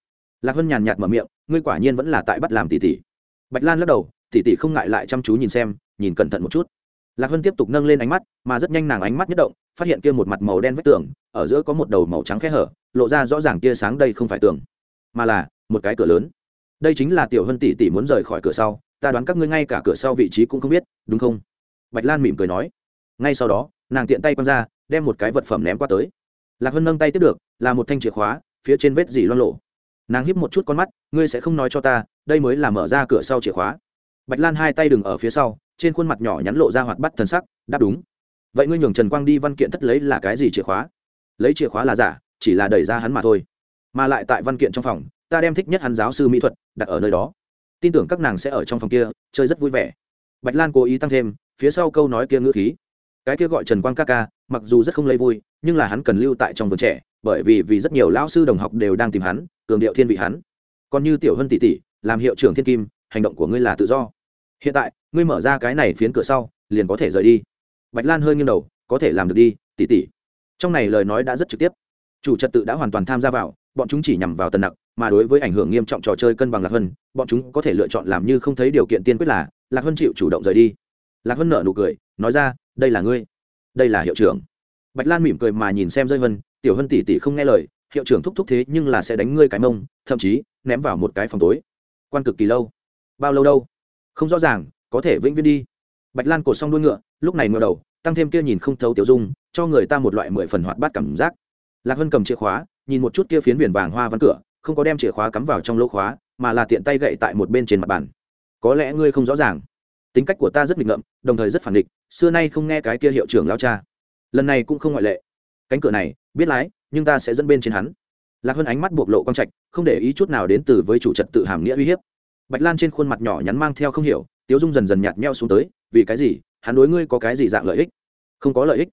Lạc hân nhàn nhạt mở miệng, ngươi quả nhiên vẫn là tại bắt làm tỉ tỉ. Bạch lan lắc đầu, tỉ tỉ không ngại lại chăm chú nhìn xem nhìn cẩn thận một chút. Lạc hân tiếp tục nâng lên ánh mắt, mà rất nhanh nàng ánh mắt nhất động, phát hiện kia một mặt màu đen vách tường, ở giữa có một đầu màu trắng khe hở, lộ ra rõ ràng tia sáng đây không phải tường, mà là một cái cửa lớn. Đây chính là tiểu hân tỷ tỷ muốn rời khỏi cửa sau, ta đoán các ngươi ngay cả cửa sau vị trí cũng không biết, đúng không? Bạch lan mỉm cười nói. Ngay sau đó, nàng tiện tay quăng ra, đem một cái vật phẩm ném qua tới. Lạc hân nâng tay tiếp được, là một thanh chìa khóa, phía trên vết dỉ loan lộ. Nàng hiếp một chút con mắt, ngươi sẽ không nói cho ta, đây mới là mở ra cửa sau chìa khóa. Bạch lan hai tay đừng ở phía sau trên khuôn mặt nhỏ nhắn lộ ra hoạt bắt thần sắc, đáp đúng. Vậy ngươi nhường trần quang đi văn kiện thất lấy là cái gì chìa khóa? Lấy chìa khóa là giả, chỉ là đẩy ra hắn mà thôi. Mà lại tại văn kiện trong phòng, ta đem thích nhất hắn giáo sư mỹ thuật đặt ở nơi đó. Tin tưởng các nàng sẽ ở trong phòng kia, chơi rất vui vẻ. Bạch lan cố ý tăng thêm, phía sau câu nói kia ngữ khí. Cái kia gọi trần quang ca ca, mặc dù rất không lấy vui, nhưng là hắn cần lưu tại trong vườn trẻ, bởi vì vì rất nhiều lão sư đồng học đều đang tìm hắn, cường điệu thiên vị hắn. Còn như tiểu hân tỷ tỷ, làm hiệu trưởng thiên kim, hành động của ngươi là tự do hiện tại, ngươi mở ra cái này phiến cửa sau, liền có thể rời đi. Bạch lan hơi nghiêng đầu, có thể làm được đi tỷ tỷ trong này lời nói đã rất trực tiếp. Chủ trật tự đã hoàn toàn tham gia vào, bọn chúng chỉ nhằm vào tần nặc, mà đối với ảnh hưởng nghiêm trọng trò chơi cân bằng lạc hân, bọn chúng có thể lựa chọn làm như không thấy điều kiện tiên quyết là, lạc hân chịu chủ động rời đi. Lạc hân nợ nụ cười, nói ra, đây là ngươi, đây là hiệu trưởng. Bạch lan mỉm cười mà nhìn xem rơi vân, tiểu hân tỷ tỷ không nghe lời, hiệu trưởng thúc thúc thế nhưng là sẽ đánh ngươi cái mông, thậm chí ném vào một cái phòng tối. Quan cực kỳ lâu. Bao lâu đâu? Không rõ ràng, có thể vĩnh viễn đi. Bạch lan cột xong đuôi ngựa, lúc này ngựa đầu, tăng thêm kia nhìn không thấu tiểu dung, cho người ta một loại mười phần hoạt bát cảm giác. Lạc hân cầm chìa khóa, nhìn một chút kia phiến viền vàng hoa văn cửa, không có đem chìa khóa cắm vào trong lỗ khóa, mà là tiện tay gậy tại một bên trên mặt bàn. Có lẽ ngươi không rõ ràng. Tính cách của ta rất nghịch ngợm, đồng thời rất phản địch xưa nay không nghe cái kia hiệu trưởng lao cha. Lần này cũng không ngoại lệ. Cánh cửa này, biết lái, nhưng ta sẽ dẫn bên trên hắn. Lạc hơn ánh mắt bộc lộ quang trạch, không để ý chút nào đến từ với chủ trật tự hàm nghĩa uy hiếp bạch lan trên khuôn mặt nhỏ nhắn mang theo không hiểu, tiếu dung dần dần nhạt nheo xuống tới, vì cái gì? Hắn đối ngươi có cái gì dạng lợi ích? Không có lợi ích.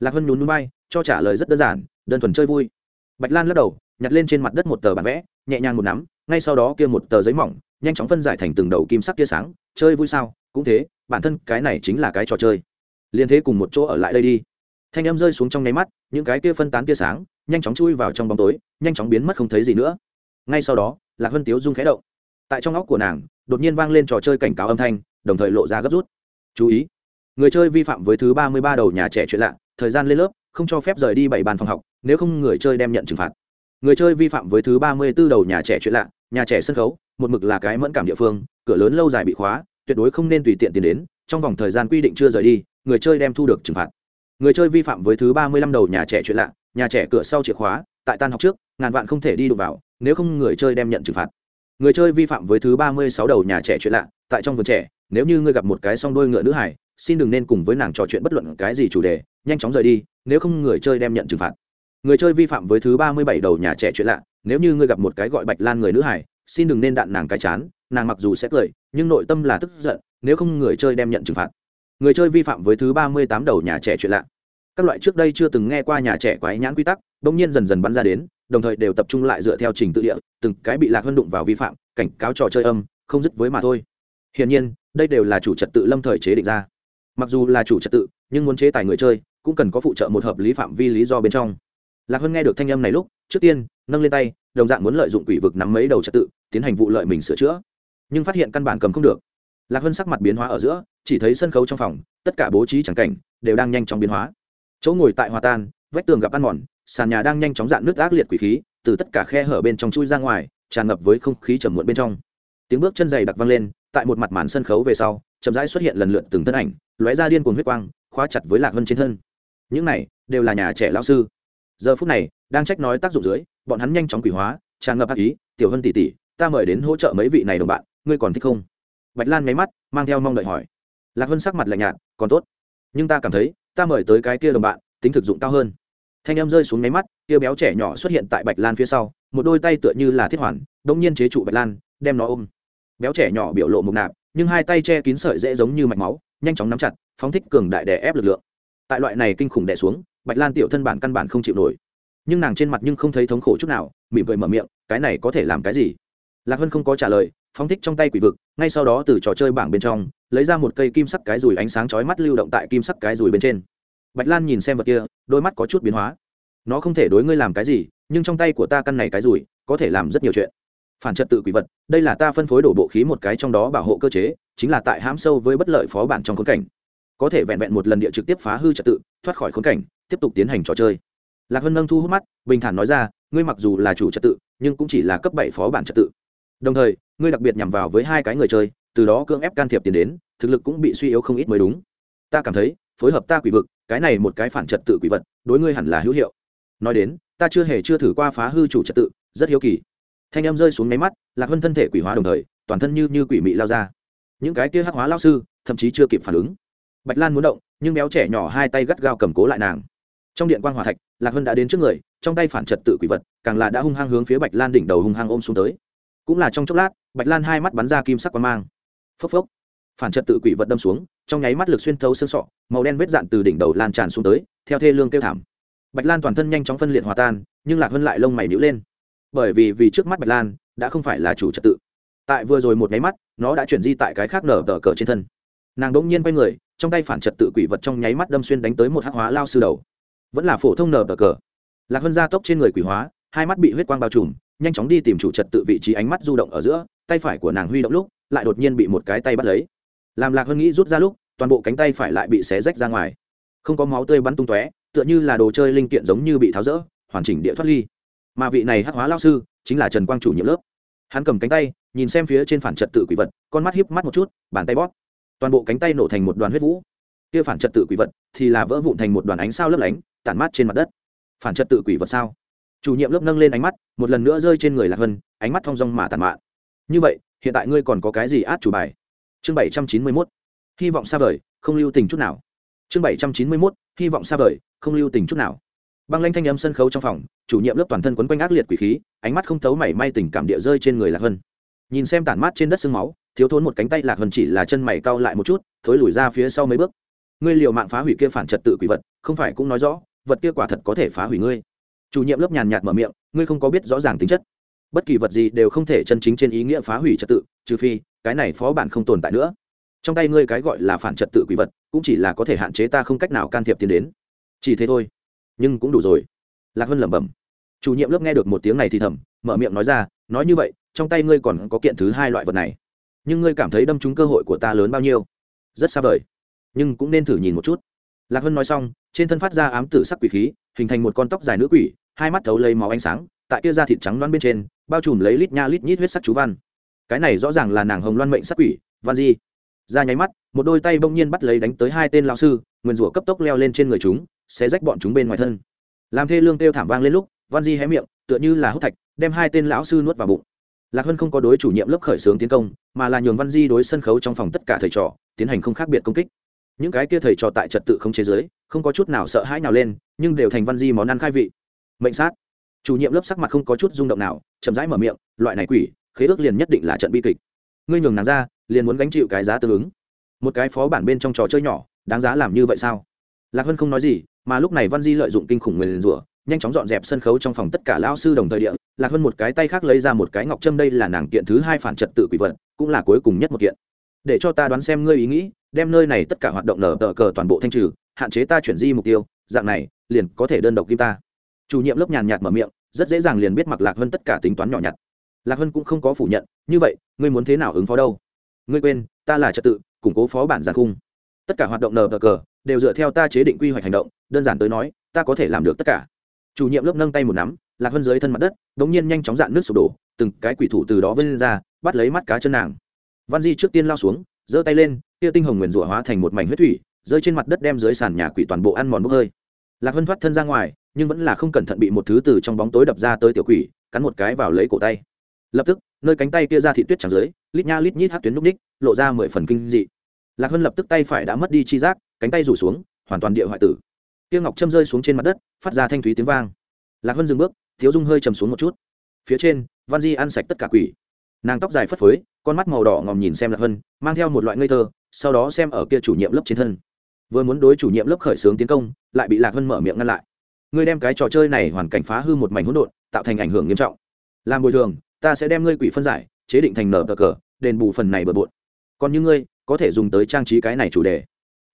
Lạc hân nhún núi bay cho trả lời rất đơn giản, đơn thuần chơi vui. Bạch lan lắc đầu, nhặt lên trên mặt đất một tờ bản vẽ, nhẹ nhàng một nắm, ngay sau đó kia một tờ giấy mỏng, nhanh chóng phân giải thành từng đầu kim sắc tia sáng, chơi vui sao? Cũng thế, bản thân cái này chính là cái trò chơi. Liên thế cùng một chỗ ở lại đây đi. Thanh em rơi xuống trong nháy mắt, những cái kia phân tán tia sáng, nhanh chóng chui vào trong bóng tối, nhanh chóng biến mất không thấy gì nữa. Ngay sau đó, lạc Hân tiếu dung khẽ động tại trong óc của nàng, đột nhiên vang lên trò chơi cảnh cáo âm thanh, đồng thời lộ ra gấp rút. Chú ý, người chơi vi phạm với thứ ba mươi ba đầu nhà trẻ chuyện lạ, thời gian lên lớp, không cho phép rời đi bảy bàn phòng học, nếu không người chơi đem nhận trừng phạt. Người chơi vi phạm với thứ ba mươi b ố đầu nhà trẻ chuyện lạ, nhà trẻ sân khấu, một mực là cái mẫn cảm địa phương, cửa lớn lâu dài bị khóa, tuyệt đối không nên tùy tiện tiền đến, trong vòng thời gian quy định chưa rời đi, người chơi đem thu được trừng phạt. Người chơi vi phạm với thứ ba mươi năm đầu nhà trẻ chuyện lạ, nhà trẻ cửa sau chìa khóa, tại tan học trước, ngàn vạn không thể đi đụng vào, nếu không người chơi đem nhận trừng phạt người chơi vi phạm với thứ ba mươi sáu đầu nhà trẻ chuyện lạ, tại trong vườn trẻ, nếu như ngươi gặp một cái song đôi ngựa nữ hải, xin đừng nên cùng với nàng trò chuyện bất luận cái gì chủ đề, nhanh chóng rời đi, nếu không người chơi đem nhận trừng phạt. Người chơi vi phạm với thứ ba mươi bảy đầu nhà trẻ chuyện lạ, nếu như ngươi gặp một cái gọi bạch lan người nữ hải, xin đừng nên đạn nàng cái chán, nàng mặc dù sẽ cười, nhưng nội tâm là tức giận, nếu không người chơi đem nhận trừng phạt. Người chơi vi phạm với thứ ba mươi tám đầu nhà trẻ chuyện lạ các loại trước đây chưa từng nghe qua nhà trẻ quái nhãn quy tắc, bỗng nhiên dần dần bắn ra đến, đồng thời đều tập trung lại dựa theo trình tự địa, từng cái bị lạc hơn đụng vào vi phạm, cảnh cáo trò chơi âm, không dứt với mà thôi. Hiển nhiên, đây đều là chủ trật tự lâm thời chế định ra. Mặc dù là chủ trật tự, nhưng muốn chế tài người chơi, cũng cần có phụ trợ một hợp lý phạm vi lý do bên trong. Lạc hơn nghe được thanh âm này lúc, trước tiên, nâng lên tay, đồng dạng muốn lợi dụng quỷ vực nắm mấy đầu trật tự, tiến hành vụ lợi mình sửa chữa. Nhưng phát hiện căn bản cầm không được. Lạc hơn sắc mặt biến hóa ở giữa, chỉ thấy sân khấu trong phòng, tất cả bố trí trắng cảnh, đều đang nhanh chóng biến hóa chỗ ngồi tại hòa tan, vách tường gặp ăn mòn, sàn nhà đang nhanh chóng dạn nước ác liệt quỷ khí, từ tất cả khe hở bên trong chui ra ngoài, tràn ngập với không khí trầm muộn bên trong. Tiếng bước chân dày đặc vang lên, tại một mặt màn sân khấu về sau, chậm rãi xuất hiện lần lượt từng thân ảnh, lóe ra điên cuồng huyết quang, khóa chặt với lạc hơn trên thân. Những này đều là nhà trẻ lao sư. Giờ phút này, đang trách nói tác dụng dưới, bọn hắn nhanh chóng quỷ hóa, tràn ngập ác ý, tiểu hân tỷ tỷ, ta mời đến hỗ trợ mấy vị này đồng bạn, ngươi còn thích không? Bạch lan nháy mắt, mang theo mong đợi hỏi. Lạc hân sắc mặt lạnh nhạt, còn tốt, nhưng ta cảm thấy ta mời tới cái kia đồng bạn, tính thực dụng cao hơn. Thanh em rơi xuống nháy mắt, kia béo trẻ nhỏ xuất hiện tại bạch lan phía sau, một đôi tay tựa như là thiết hoàn đông nhiên chế trụ bạch lan, đem nó ôm. Béo trẻ nhỏ biểu lộ mục nạp, nhưng hai tay che kín sợi dễ giống như mạch máu, nhanh chóng nắm chặt, phóng thích cường đại đè ép lực lượng. Tại loại này kinh khủng đè xuống, bạch lan tiểu thân bản căn bản không chịu nổi. Nhưng nàng trên mặt nhưng không thấy thống khổ chút nào, mỉm cười mở miệng, cái này có thể làm cái gì? Lạc hân không có trả lời phóng thích trong tay quỷ vực, ngay sau đó từ trò chơi bảng bên trong, lấy ra một cây kim sắc cái rùi ánh sáng chói mắt lưu động tại kim sắc cái rùi bên trên. Bạch lan nhìn xem vật kia, đôi mắt có chút biến hóa. Nó không thể đối ngươi làm cái gì, nhưng trong tay của ta căn này cái rùi, có thể làm rất nhiều chuyện. Phản trật tự quỷ vật, đây là ta phân phối đổ bộ khí một cái trong đó bảo hộ cơ chế, chính là tại hãm sâu với bất lợi phó bản trong khốn cảnh. Có thể vẹn vẹn một lần địa trực tiếp phá hư trật tự, thoát khỏi khốn cảnh, tiếp tục tiến hành trò chơi. Lạc hân nâng thu hút mắt, bình thản nói ra, ngươi mặc dù là chủ trật tự, nhưng cũng chỉ là cấp bảy phó bản trật tự đồng thời, ngươi đặc biệt nhằm vào với hai cái người chơi, từ đó cưỡng ép can thiệp tiền đến, thực lực cũng bị suy yếu không ít mới đúng. Ta cảm thấy, phối hợp ta quỷ vực, cái này một cái phản trật tự quỷ vật, đối ngươi hẳn là hữu hiệu. Nói đến, ta chưa hề chưa thử qua phá hư chủ trật tự, rất hiếu kỳ. Thanh em rơi xuống máy mắt, lạc hơn thân thể quỷ hóa đồng thời, toàn thân như như quỷ mị lao ra. Những cái kia hắc hóa lao sư, thậm chí chưa kịp phản ứng. Bạch lan muốn động, nhưng béo trẻ nhỏ hai tay gắt gao cầm cố lại nàng. Trong điện quan hòa thạch, lạc hân đã đến trước người, trong tay phản trật tự quỷ vật, càng là đã hung hăng hướng phía bạch lan đỉnh đầu hung hăng ôm xuống tới cũng là trong chốc lát, bạch lan hai mắt bắn ra kim sắc quang mang. Phốc phốc. Phản trật tự quỷ vật đâm xuống, trong nháy mắt lực xuyên thấu xương sọ, màu đen vết dạn từ đỉnh đầu lan tràn xuống tới, theo thê lương kêu thảm. Bạch lan toàn thân nhanh chóng phân liệt hòa tan, nhưng lạc hơn lại lông mày nhữ lên. Bởi vì vì trước mắt bạch lan, đã không phải là chủ trật tự. Tại vừa rồi một nháy mắt, nó đã chuyển di tại cái khác nở tờ cờ trên thân. Nàng đ ỗ n g nhiên quay người, trong tay phản trật tự quỷ vật trong nháy mắt đâm xuyên đánh tới một hắc hóa lao sư đầu. Vẫn là phổ thông nở tờ cờ. Lạc hơn ra tốc trên người quỷ hóa, hai mắt bị huyết quang bao trùm nhanh chóng đi tìm chủ trật tự vị trí ánh mắt du động ở giữa, tay phải của nàng huy động lúc, lại đột nhiên bị một cái tay bắt lấy. Làm lạc hơn nghĩ rút ra lúc, toàn bộ cánh tay phải lại bị xé rách ra ngoài. Không có máu tươi bắn tung tóe, tựa như là đồ chơi linh kiện giống như bị tháo rỡ, hoàn chỉnh địa thoát ly. Mà vị này hắc hóa lao sư chính là trần quang chủ nhiệm lớp. Hắn cầm cánh tay, nhìn xem phía trên phản trật tự quỷ vật, con mắt híp mắt một chút, bàn tay bóp. Toàn bộ cánh tay nổ thành một đoàn huyết vũ. Kia phản trật tự quỷ vật thì là vỡ vụn thành một đoàn ánh sao lấp lánh, tản mát trên mặt đất. Phản trật tự quỷ vật sao? Chủ nhiệm lớp nâng lên ánh mắt, một lần nữa rơi trên người lạc hân ánh mắt thong dong mà tàn mạn. Như vậy, hiện tại ngươi còn có cái gì át chủ bài? Chương bảy trăm chín mươi mốt. Hy vọng xa vời, không lưu tình chút nào. Chương bảy trăm chín mươi mốt. Hy vọng xa vời, không lưu tình chút nào. Băng lanh thanh âm sân khấu trong phòng, chủ nhiệm lớp toàn thân quấn quanh ác liệt quỷ khí, ánh mắt không thấu mảy may tình cảm địa rơi trên người lạc hân nhìn xem tản mát trên đất sương máu, thiếu thốn một cánh tay, lạc hân chỉ là chân mày cau lại một chút, thối lùi ra phía sau mấy bước. Ngươi liều mạng phá hủy kia phản trật tự quỷ vật, không phải cũng nói rõ, vật kia quả thật có thể phá hủy ngươi chủ nhiệm lớp nhàn nhạt mở miệng, ngươi không có biết rõ ràng tính chất. Bất kỳ vật gì đều không thể chân chính trên ý nghĩa phá hủy trật tự, trừ phi, cái này phó bản không tồn tại nữa. Trong tay ngươi cái gọi là phản trật tự quỷ vật, cũng chỉ là có thể hạn chế ta không cách nào can thiệp tiến đến. Chỉ thế thôi, nhưng cũng đủ rồi. Lạc hân lẩm bẩm. Chủ nhiệm lớp nghe được một tiếng này thì thầm, mở miệng nói ra, nói như vậy, trong tay ngươi còn có kiện thứ hai loại vật này. Nhưng ngươi cảm thấy đâm trúng cơ hội của ta lớn bao nhiêu? Rất xa vời, nhưng cũng nên thử nhìn một chút. Lạc hân nói xong, trên thân phát ra ám tử sắc quỷ khí, hình thành một con tóc dài nữ quỷ hai mắt thấu lấy máu ánh sáng, tại kia da thịt trắng loan bên trên, bao trùm lấy lít nha lít nhít huyết sắc chú văn. Cái này rõ ràng là nàng hồng loan mệnh sắc quỷ, văn di. Ra nháy mắt, một đôi tay bỗng nhiên bắt lấy đánh tới hai tên lão sư nguyên rủa cấp tốc leo lên trên người chúng sẽ rách bọn chúng bên ngoài thân. Làm thê lương kêu thảm vang lên lúc, văn di hé miệng, tựa như là hút thạch, đem hai tên lão sư nuốt vào bụng. Lạc hân không có đối chủ nhiệm lớp khởi xướng tiến công, mà là nhường văn di đối sân khấu trong phòng tất cả thầy trò tiến hành không khác biệt công kích. Những cái kia thầy trò tại trật tự không chế giới, không có chút nào sợ hãi nào lên, nhưng đều thành văn di món ăn khai vị mệnh sát. Chủ nhiệm lớp sắc mặt không có chút rung động nào, chậm rãi mở miệng, loại này quỷ, khế ước liền nhất định là trận bi kịch. Ngươi nhường nàng ra, liền muốn gánh chịu cái giá tương ứng. Một cái phó bản bên trong trò chơi nhỏ, đáng giá làm như vậy sao? Lạc hân không nói gì, mà lúc này văn di lợi dụng kinh khủng người liền rủa, nhanh chóng dọn dẹp sân khấu trong phòng tất cả lao sư đồng thời địa, lạc hân một cái tay khác lấy ra một cái ngọc trâm đây là nàng kiện thứ hai phản trật tự quỷ vật, cũng là cuối cùng nhất một kiện. Để cho ta đoán xem ngươi ý nghĩ, đem nơi này tất cả hoạt động nở tờ cờ toàn bộ thanh trừ, hạn chế ta chuyển di mục tiêu, dạng này, liền có thể đơn độc kim ta chủ nhiệm lớp nhàn nhạt mở miệng, rất dễ dàng liền biết mặc lạc hơn tất cả tính toán nhỏ nhặt. Lạc hân cũng không có phủ nhận, như vậy, ngươi muốn thế nào ứng phó đâu? Ngươi quên, ta là trật tự, củng cố phó bản giàn khung. Tất cả hoạt động nờ cờ đều dựa theo ta chế định quy hoạch hành động, đơn giản tới nói, ta có thể làm được tất cả. Chủ nhiệm lớp nâng tay một nắm, lạc hân dưới thân mặt đất đ ỗ n g nhiên nhanh chóng dạn nước sụp đổ, từng cái quỷ thủ từ đó vươn ra, bắt lấy mắt cá chân nàng. Văn di trước tiên lao xuống, giơ tay lên, tia tinh hồng nguyền rủa hóa thành một mảnh huyết thủy, rơi trên mặt đất đem dưới sàn nhà quỷ toàn bộ ăn mòn bốc hơi. Lạc hân thoát thân ra ngoài nhưng vẫn là không cẩn thận bị một thứ từ trong bóng tối đập ra tới tiểu quỷ, cắn một cái vào lấy cổ tay. Lập tức, nơi cánh tay kia ra thị tuyết trắng dưới, lít nha lít nhít hát tuyến núp ních, lộ ra mười phần kinh dị. Lạc hân lập tức tay phải đã mất đi chi giác, cánh tay rủ xuống, hoàn toàn địa hoại tử. Tiêu ngọc châm rơi xuống trên mặt đất, phát ra thanh thúy tiếng vang. Lạc hân dừng bước, thiếu dung hơi chầm xuống một chút. Phía trên, văn di ăn sạch tất cả quỷ. Nàng tóc dài phất phới, con mắt màu đỏ ngòm nhìn xem lạc hân, mang theo một loại ngây thơ, sau đó xem ở kia chủ nhiệm lớp trên thân. Vừa muốn đối chủ nhiệm lớp khởi xướng tiến công, lại bị lạc hân mở miệng ngăn lại ngươi đem cái trò chơi này hoàn cảnh phá hư một mảnh hỗn độn, tạo thành ảnh hưởng nghiêm trọng. Làm bồi thường, ta sẽ đem ngươi quỷ phân giải, chế định thành nở cờ cờ, đền bù phần này bừa bộn. Còn như ngươi, có thể dùng tới trang trí cái này chủ đề.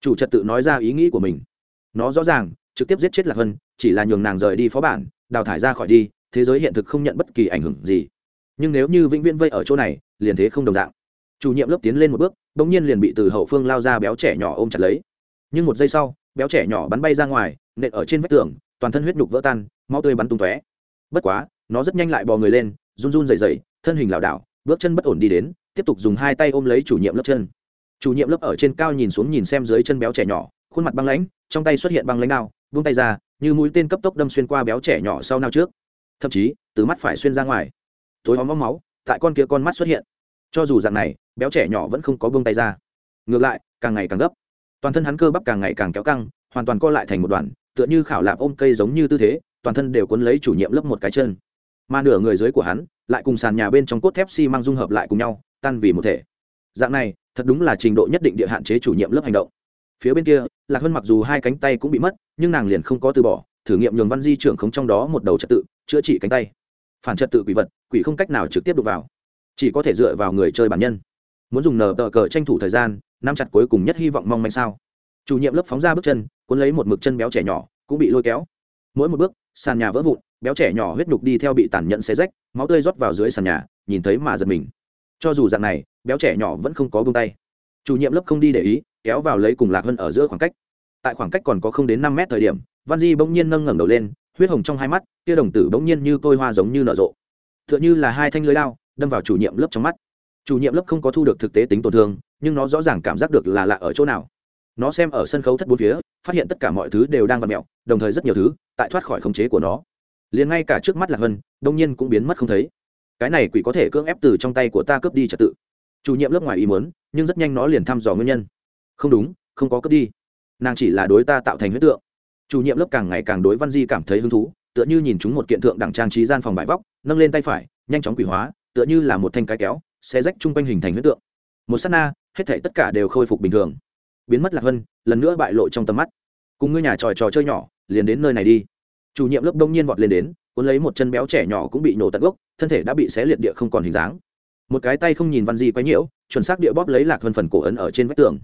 Chủ trật tự nói ra ý nghĩ của mình. Nó rõ ràng, trực tiếp giết chết lạc hân, chỉ là nhường nàng rời đi phó bản, đào thải ra khỏi đi, thế giới hiện thực không nhận bất kỳ ảnh hưởng gì. Nhưng nếu như vĩnh viễn vây ở chỗ này, liền thế không đồng dạng. Chủ nhiệm lớp tiến lên một bước bỗng nhiên liền bị từ hậu phương lao ra béo trẻ nhỏ ôm chặt lấy. Nhưng một giây sau, béo trẻ nhỏ bắn bay ra ngoài, nện ở trên vách tường toàn thân huyết nhục vỡ tan máu tươi bắn tung tóe. Bất quá nó rất nhanh lại bò người lên run run dày dày thân hình lảo đảo bước chân bất ổn đi đến tiếp tục dùng hai tay ôm lấy chủ nhiệm lớp chân. Chủ nhiệm lớp ở trên cao nhìn xuống nhìn xem dưới chân béo trẻ nhỏ khuôn mặt băng lãnh trong tay xuất hiện băng lãnh nào, vung tay ra như mũi tên cấp tốc đâm xuyên qua béo trẻ nhỏ sau nào trước. Thậm chí từ mắt phải xuyên ra ngoài. Tối hóm máu tại con kia con mắt xuất hiện. Cho dù dạng này béo trẻ nhỏ vẫn không có buông tay ra. Ngược lại càng ngày càng gấp. Toàn thân hắn cơ bắp càng ngày càng kéo căng hoàn toàn co lại thành một đoàn tựa như khảo lạp ôm cây giống như tư thế, toàn thân đều cuốn lấy chủ nhiệm lớp một cái chân. Mà nửa người dưới của hắn, lại cùng sàn nhà bên trong cốt thép xi、si、măng dung hợp lại cùng nhau, tan vì một thể. Dạng này, thật đúng là trình độ nhất định địa hạn chế chủ nhiệm lớp hành động. Phía bên kia, lạc hơn mặc dù hai cánh tay cũng bị mất, nhưng nàng liền không có từ bỏ, thử nghiệm nhường văn di trưởng không trong đó một đầu trật tự, chữa trị cánh tay. Phản trật tự quỷ vật, quỷ không cách nào trực tiếp đụng vào. Chỉ có thể dựa vào người chơi bản nhân. Muốn dùng nờ tờ cờ tranh thủ thời gian, nắm chặt cuối cùng nhất hy vọng mong manh sao chủ nhiệm lớp phóng ra bước chân, cuốn lấy một mực chân béo trẻ nhỏ, cũng bị lôi kéo. Mỗi một bước, sàn nhà vỡ vụn, béo trẻ nhỏ huyết nhục đi theo bị tàn nhẫn xé rách, máu tươi rót vào dưới sàn nhà, nhìn thấy mà giật mình. Cho dù dạng này, béo trẻ nhỏ vẫn không có buông tay. Chủ nhiệm lớp không đi để ý, kéo vào lấy cùng lạc hơn ở giữa khoảng cách. Tại khoảng cách còn có không đến năm mét thời điểm, văn di bỗng nhiên nâng ngẩng đầu lên, huyết hồng trong hai mắt kia đồng tử bỗng nhiên như tôi hoa giống như nở rộ. T h ư ợ n h ư là hai thanh lưới lao đâm vào chủ nhiệm lớp trong mắt. Chủ nhiệm lớp không có thu được thực tế tính tổn thương, nhưng nó rõ ràng cảm giác được là lạ ở chỗ nào nó xem ở sân khấu thất bốn phía, phát hiện tất cả mọi thứ đều đang v ặ mẹo, đồng thời rất nhiều thứ tại thoát khỏi khống chế của nó. Liền ngay cả trước mắt lạc hân đông nhiên cũng biến mất không thấy. Cái này quỷ có thể cưỡng ép từ trong tay của ta cướp đi trật tự. Chủ nhiệm lớp ngoài ý muốn, nhưng rất nhanh nó liền thăm dò nguyên nhân. Không đúng, không có cướp đi. Nàng chỉ là đối ta tạo thành huyết tượng. Chủ nhiệm lớp càng ngày càng đối văn di cảm thấy hứng thú, tựa như nhìn chúng một kiện tượng đẳng trang trí gian phòng bài vóc, nâng lên tay phải, nhanh chóng quỷ hóa, tựa như là một thanh cái kéo xe rách chung quanh hình thành huyết tượng. Một s á t na, hết thể tất cả đều khôi phục bình thường biến mất lạc vân lần nữa bại lộ trong tầm mắt. Cùng ngươi nhà tròi trò chơi nhỏ, liền đến nơi này đi. Chủ nhiệm lớp đông nhiên vọt lên đến, cuốn lấy một chân béo trẻ nhỏ cũng bị nổ tận gốc, thân thể đã bị xé liệt địa không còn hình dáng. Một cái tay không nhìn văn di quấy nhiễu, chuẩn xác địa bóp lấy lạc hơn phần cổ ấn ở trên vách tường.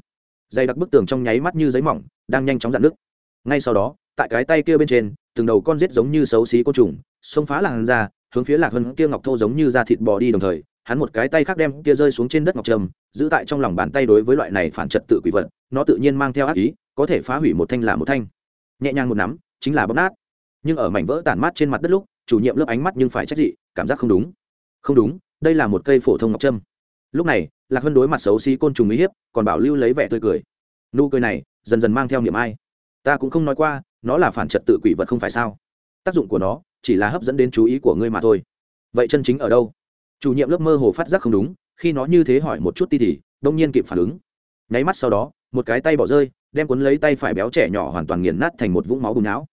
Dày đặc bức tường trong nháy mắt như giấy mỏng, đang nhanh chóng dạn nước ngay sau đó, tại cái tay kia bên trên, từng đầu con rết giống như xấu xí côn trùng, xông phá làn da, hướng phía lạc hơn kia ngọc thô giống như da thịt bò đi đồng thời hắn một cái tay khác đem kia rơi xuống trên đất ngọc trầm giữ tại trong lòng bàn tay đối với loại này phản trật tự quỷ vật, nó tự nhiên mang theo ác ý, có thể phá hủy một thanh là một thanh. Nhẹ nhàng một nắm, chính là bóp nát. Nhưng ở mảnh vỡ tản mát trên mặt đất lúc, chủ nhiệm lớp ánh mắt nhưng phải trách dị, cảm giác không đúng. Không đúng, đây là một cây phổ thông ngọc trâm. Lúc này, lạc hân đối mặt xấu xí côn trùng uy hiếp, còn bảo lưu lấy vẻ tươi cười. Nụ cười này, dần dần mang theo niềm ai. Ta cũng không nói qua, nó là phản trật tự quỷ vật không phải sao? Tác dụng của nó, chỉ là hấp dẫn đến chú ý của ngươi mà thôi. Vậy chân chính ở đâu? Chủ nhiệm lớp mơ hồ phát giác không đúng, khi nó như thế hỏi một chút ti thì, đông nhiên kịp phản ứng. Nháy mắt sau đó, một cái tay bỏ rơi, đem cuốn lấy tay phải béo trẻ nhỏ hoàn toàn nghiền nát thành một vũng máu bùn não.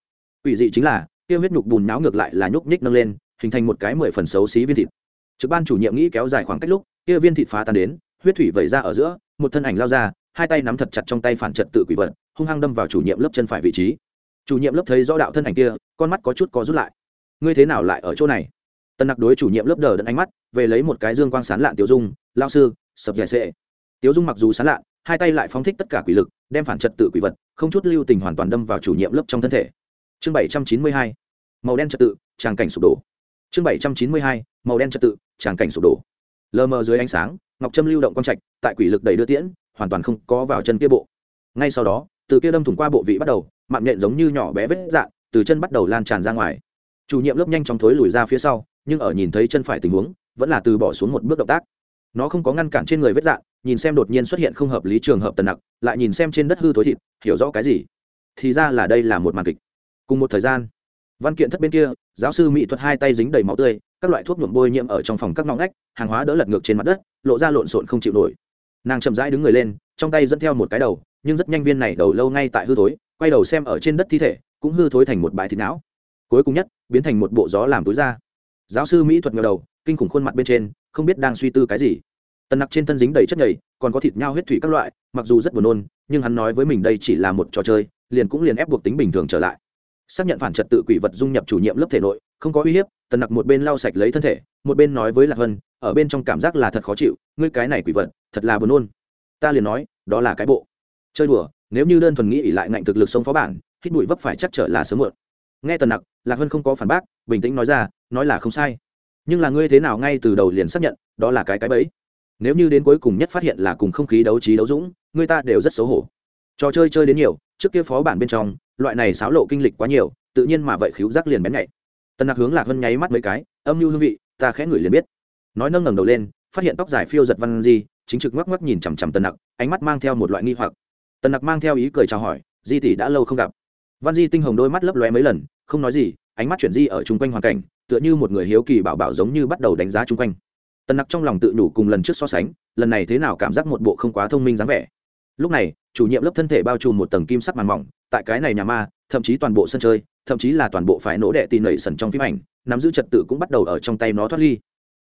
Ủy dị chính là, tiêu huyết nhục bùn não ngược lại là nhúc nhích nâng lên, hình thành một cái mười phần xấu xí viên thịt. Trực ban chủ nhiệm nghĩ kéo dài khoảng cách lúc, kia viên thịt phá tan đến, huyết thủy vẩy ra ở giữa, một thân ảnh lao ra, hai tay nắm thật chặt trong tay phản trật tự quỷ vật, hung hăng đâm vào chủ nhiệm lớp chân phải vị trí. Chủ nhiệm lớp thấy rõ đạo thân ảnh kia, con mắt có chút có rút lại. Ngươi thế nào lại ở chỗ này? Tân nặc đối chủ nhiệm lớp đờ đẫn ánh mắt về lấy một cái dương quang sán lạn tiểu dung lao sư, sập dẻ sệ. Tiểu dung mặc dù sán lạn, hai tay lại phóng thích tất cả quỷ lực, đem phản trật tự quỷ vật, không chút lưu tình hoàn toàn đâm vào chủ nhiệm lớp trong thân thể. Chương bảy trăm chín mươi hai, màu đen trật tự, tràng cảnh sụp đổ. Chương bảy trăm chín mươi hai, màu đen trật tự, tràng cảnh sụp đổ. Lờ mờ dưới ánh sáng, ngọc trâm lưu động quang trạch, tại quỷ lực đầy đưa tiễn, hoàn toàn không có vào chân kia bộ. Ngay sau đó, từ kia đâm thủng qua bộ vị bắt đầu, mạng nhện giống như nhỏ bé vết dạn từ chân bắt đầu lan tràn ra ngoài. Chủ nhiệm lớp nhanh chóng thối lùi ra phía sau, nhưng ở nhìn thấy chân phải tình huống vẫn là từ bỏ xuống một bước động tác. Nó không có ngăn cản trên người vết dạn nhìn xem đột nhiên xuất hiện không hợp lý trường hợp tần nặc, lại nhìn xem trên đất hư thối thịt, hiểu rõ cái gì? Thì ra là đây là một màn kịch. Cùng một thời gian, văn kiện thất bên kia, giáo sư mỹ thuật hai tay dính đầy máu tươi, các loại thuốc nhuộm bôi nhiễm ở trong phòng các ngõ ngách, hàng hóa đỡ lật ngược trên mặt đất, lộ ra lộn xộn không chịu nổi. Nàng chậm rãi đứng người lên, trong tay dẫn theo một cái đầu, nhưng rất nhanh viên này đầu lâu ngay tại hư thối, quay đầu xem ở trên đất thi thể, cũng hư thối thành một bãi thịt não. Cuối cùng nhất, biến thành một bộ gió làm túi ra giáo sư mỹ thuật ngờ đầu kinh khủng khuôn mặt bên trên không biết đang suy tư cái gì. Tần nặc trên thân dính đầy chất nhầy còn có thịt nhau huyết thủy các loại mặc dù rất buồn nôn nhưng hắn nói với mình đây chỉ là một trò chơi liền cũng liền ép buộc tính bình thường trở lại. Xác nhận phản trật tự quỷ vật dung nhập chủ nhiệm lớp thể nội không có uy hiếp tần nặc một bên lau sạch lấy thân thể một bên nói với lạc Hân, ở bên trong cảm giác là thật khó chịu ngươi cái này quỷ vật thật là buồn nôn. Ta liền nói đó là cái bộ. Chơi đùa nếu như đơn thuần nghĩ ỉ lại ngạnh thực lực sống phó bản hít bụi vấp phải chắc trở là sớm muộn. Nghe tần nặc lạc Hân không có phản bác bình tĩnh nói ra nói là không sai nhưng là ngươi thế nào ngay từ đầu liền xác nhận, đó là cái cái bẫy. Nếu như đến cuối cùng nhất phát hiện là cùng không khí đấu trí đấu dũng người ta đều rất xấu hổ. Trò chơi chơi đến nhiều, trước kia phó bản bên trong, loại này xáo lộ kinh lịch quá nhiều, tự nhiên mà vậy khíu giác liền bén nhạy. Tần nặc hướng lạc hân nháy mắt mấy cái, âm mưu hương vị, ta khẽ ngửi liền biết. Nói nâng ngẩng đầu lên, phát hiện tóc dài phiêu giật văn di, chính trực ngoắc ngoắc nhìn chằm chằm tần nặc, ánh mắt mang theo một loại nghi hoặc. Tần nặc mang theo ý cười chào hỏi, di tỷ đã lâu không gặp. Văn di tinh hồng đôi mắt lấp lóe mấy lần, không nói gì, ánh mắt chuyển di ở chung quanh hoàn cảnh tựa như một người hiếu kỳ bảo bảo giống như bắt đầu đánh giá chung quanh. Tần nặc trong lòng tự đủ cùng lần trước so sánh, lần này thế nào cảm giác một bộ không quá thông minh dáng vẻ. Lúc này, chủ nhiệm lớp thân thể bao trùm một tầng kim sắc màn mỏng, tại cái này nhà ma, thậm chí toàn bộ sân chơi, thậm chí là toàn bộ phải nỗ đệ tì nẩy sần trong phim ảnh, nắm giữ trật tự cũng bắt đầu ở trong tay nó thoát ly.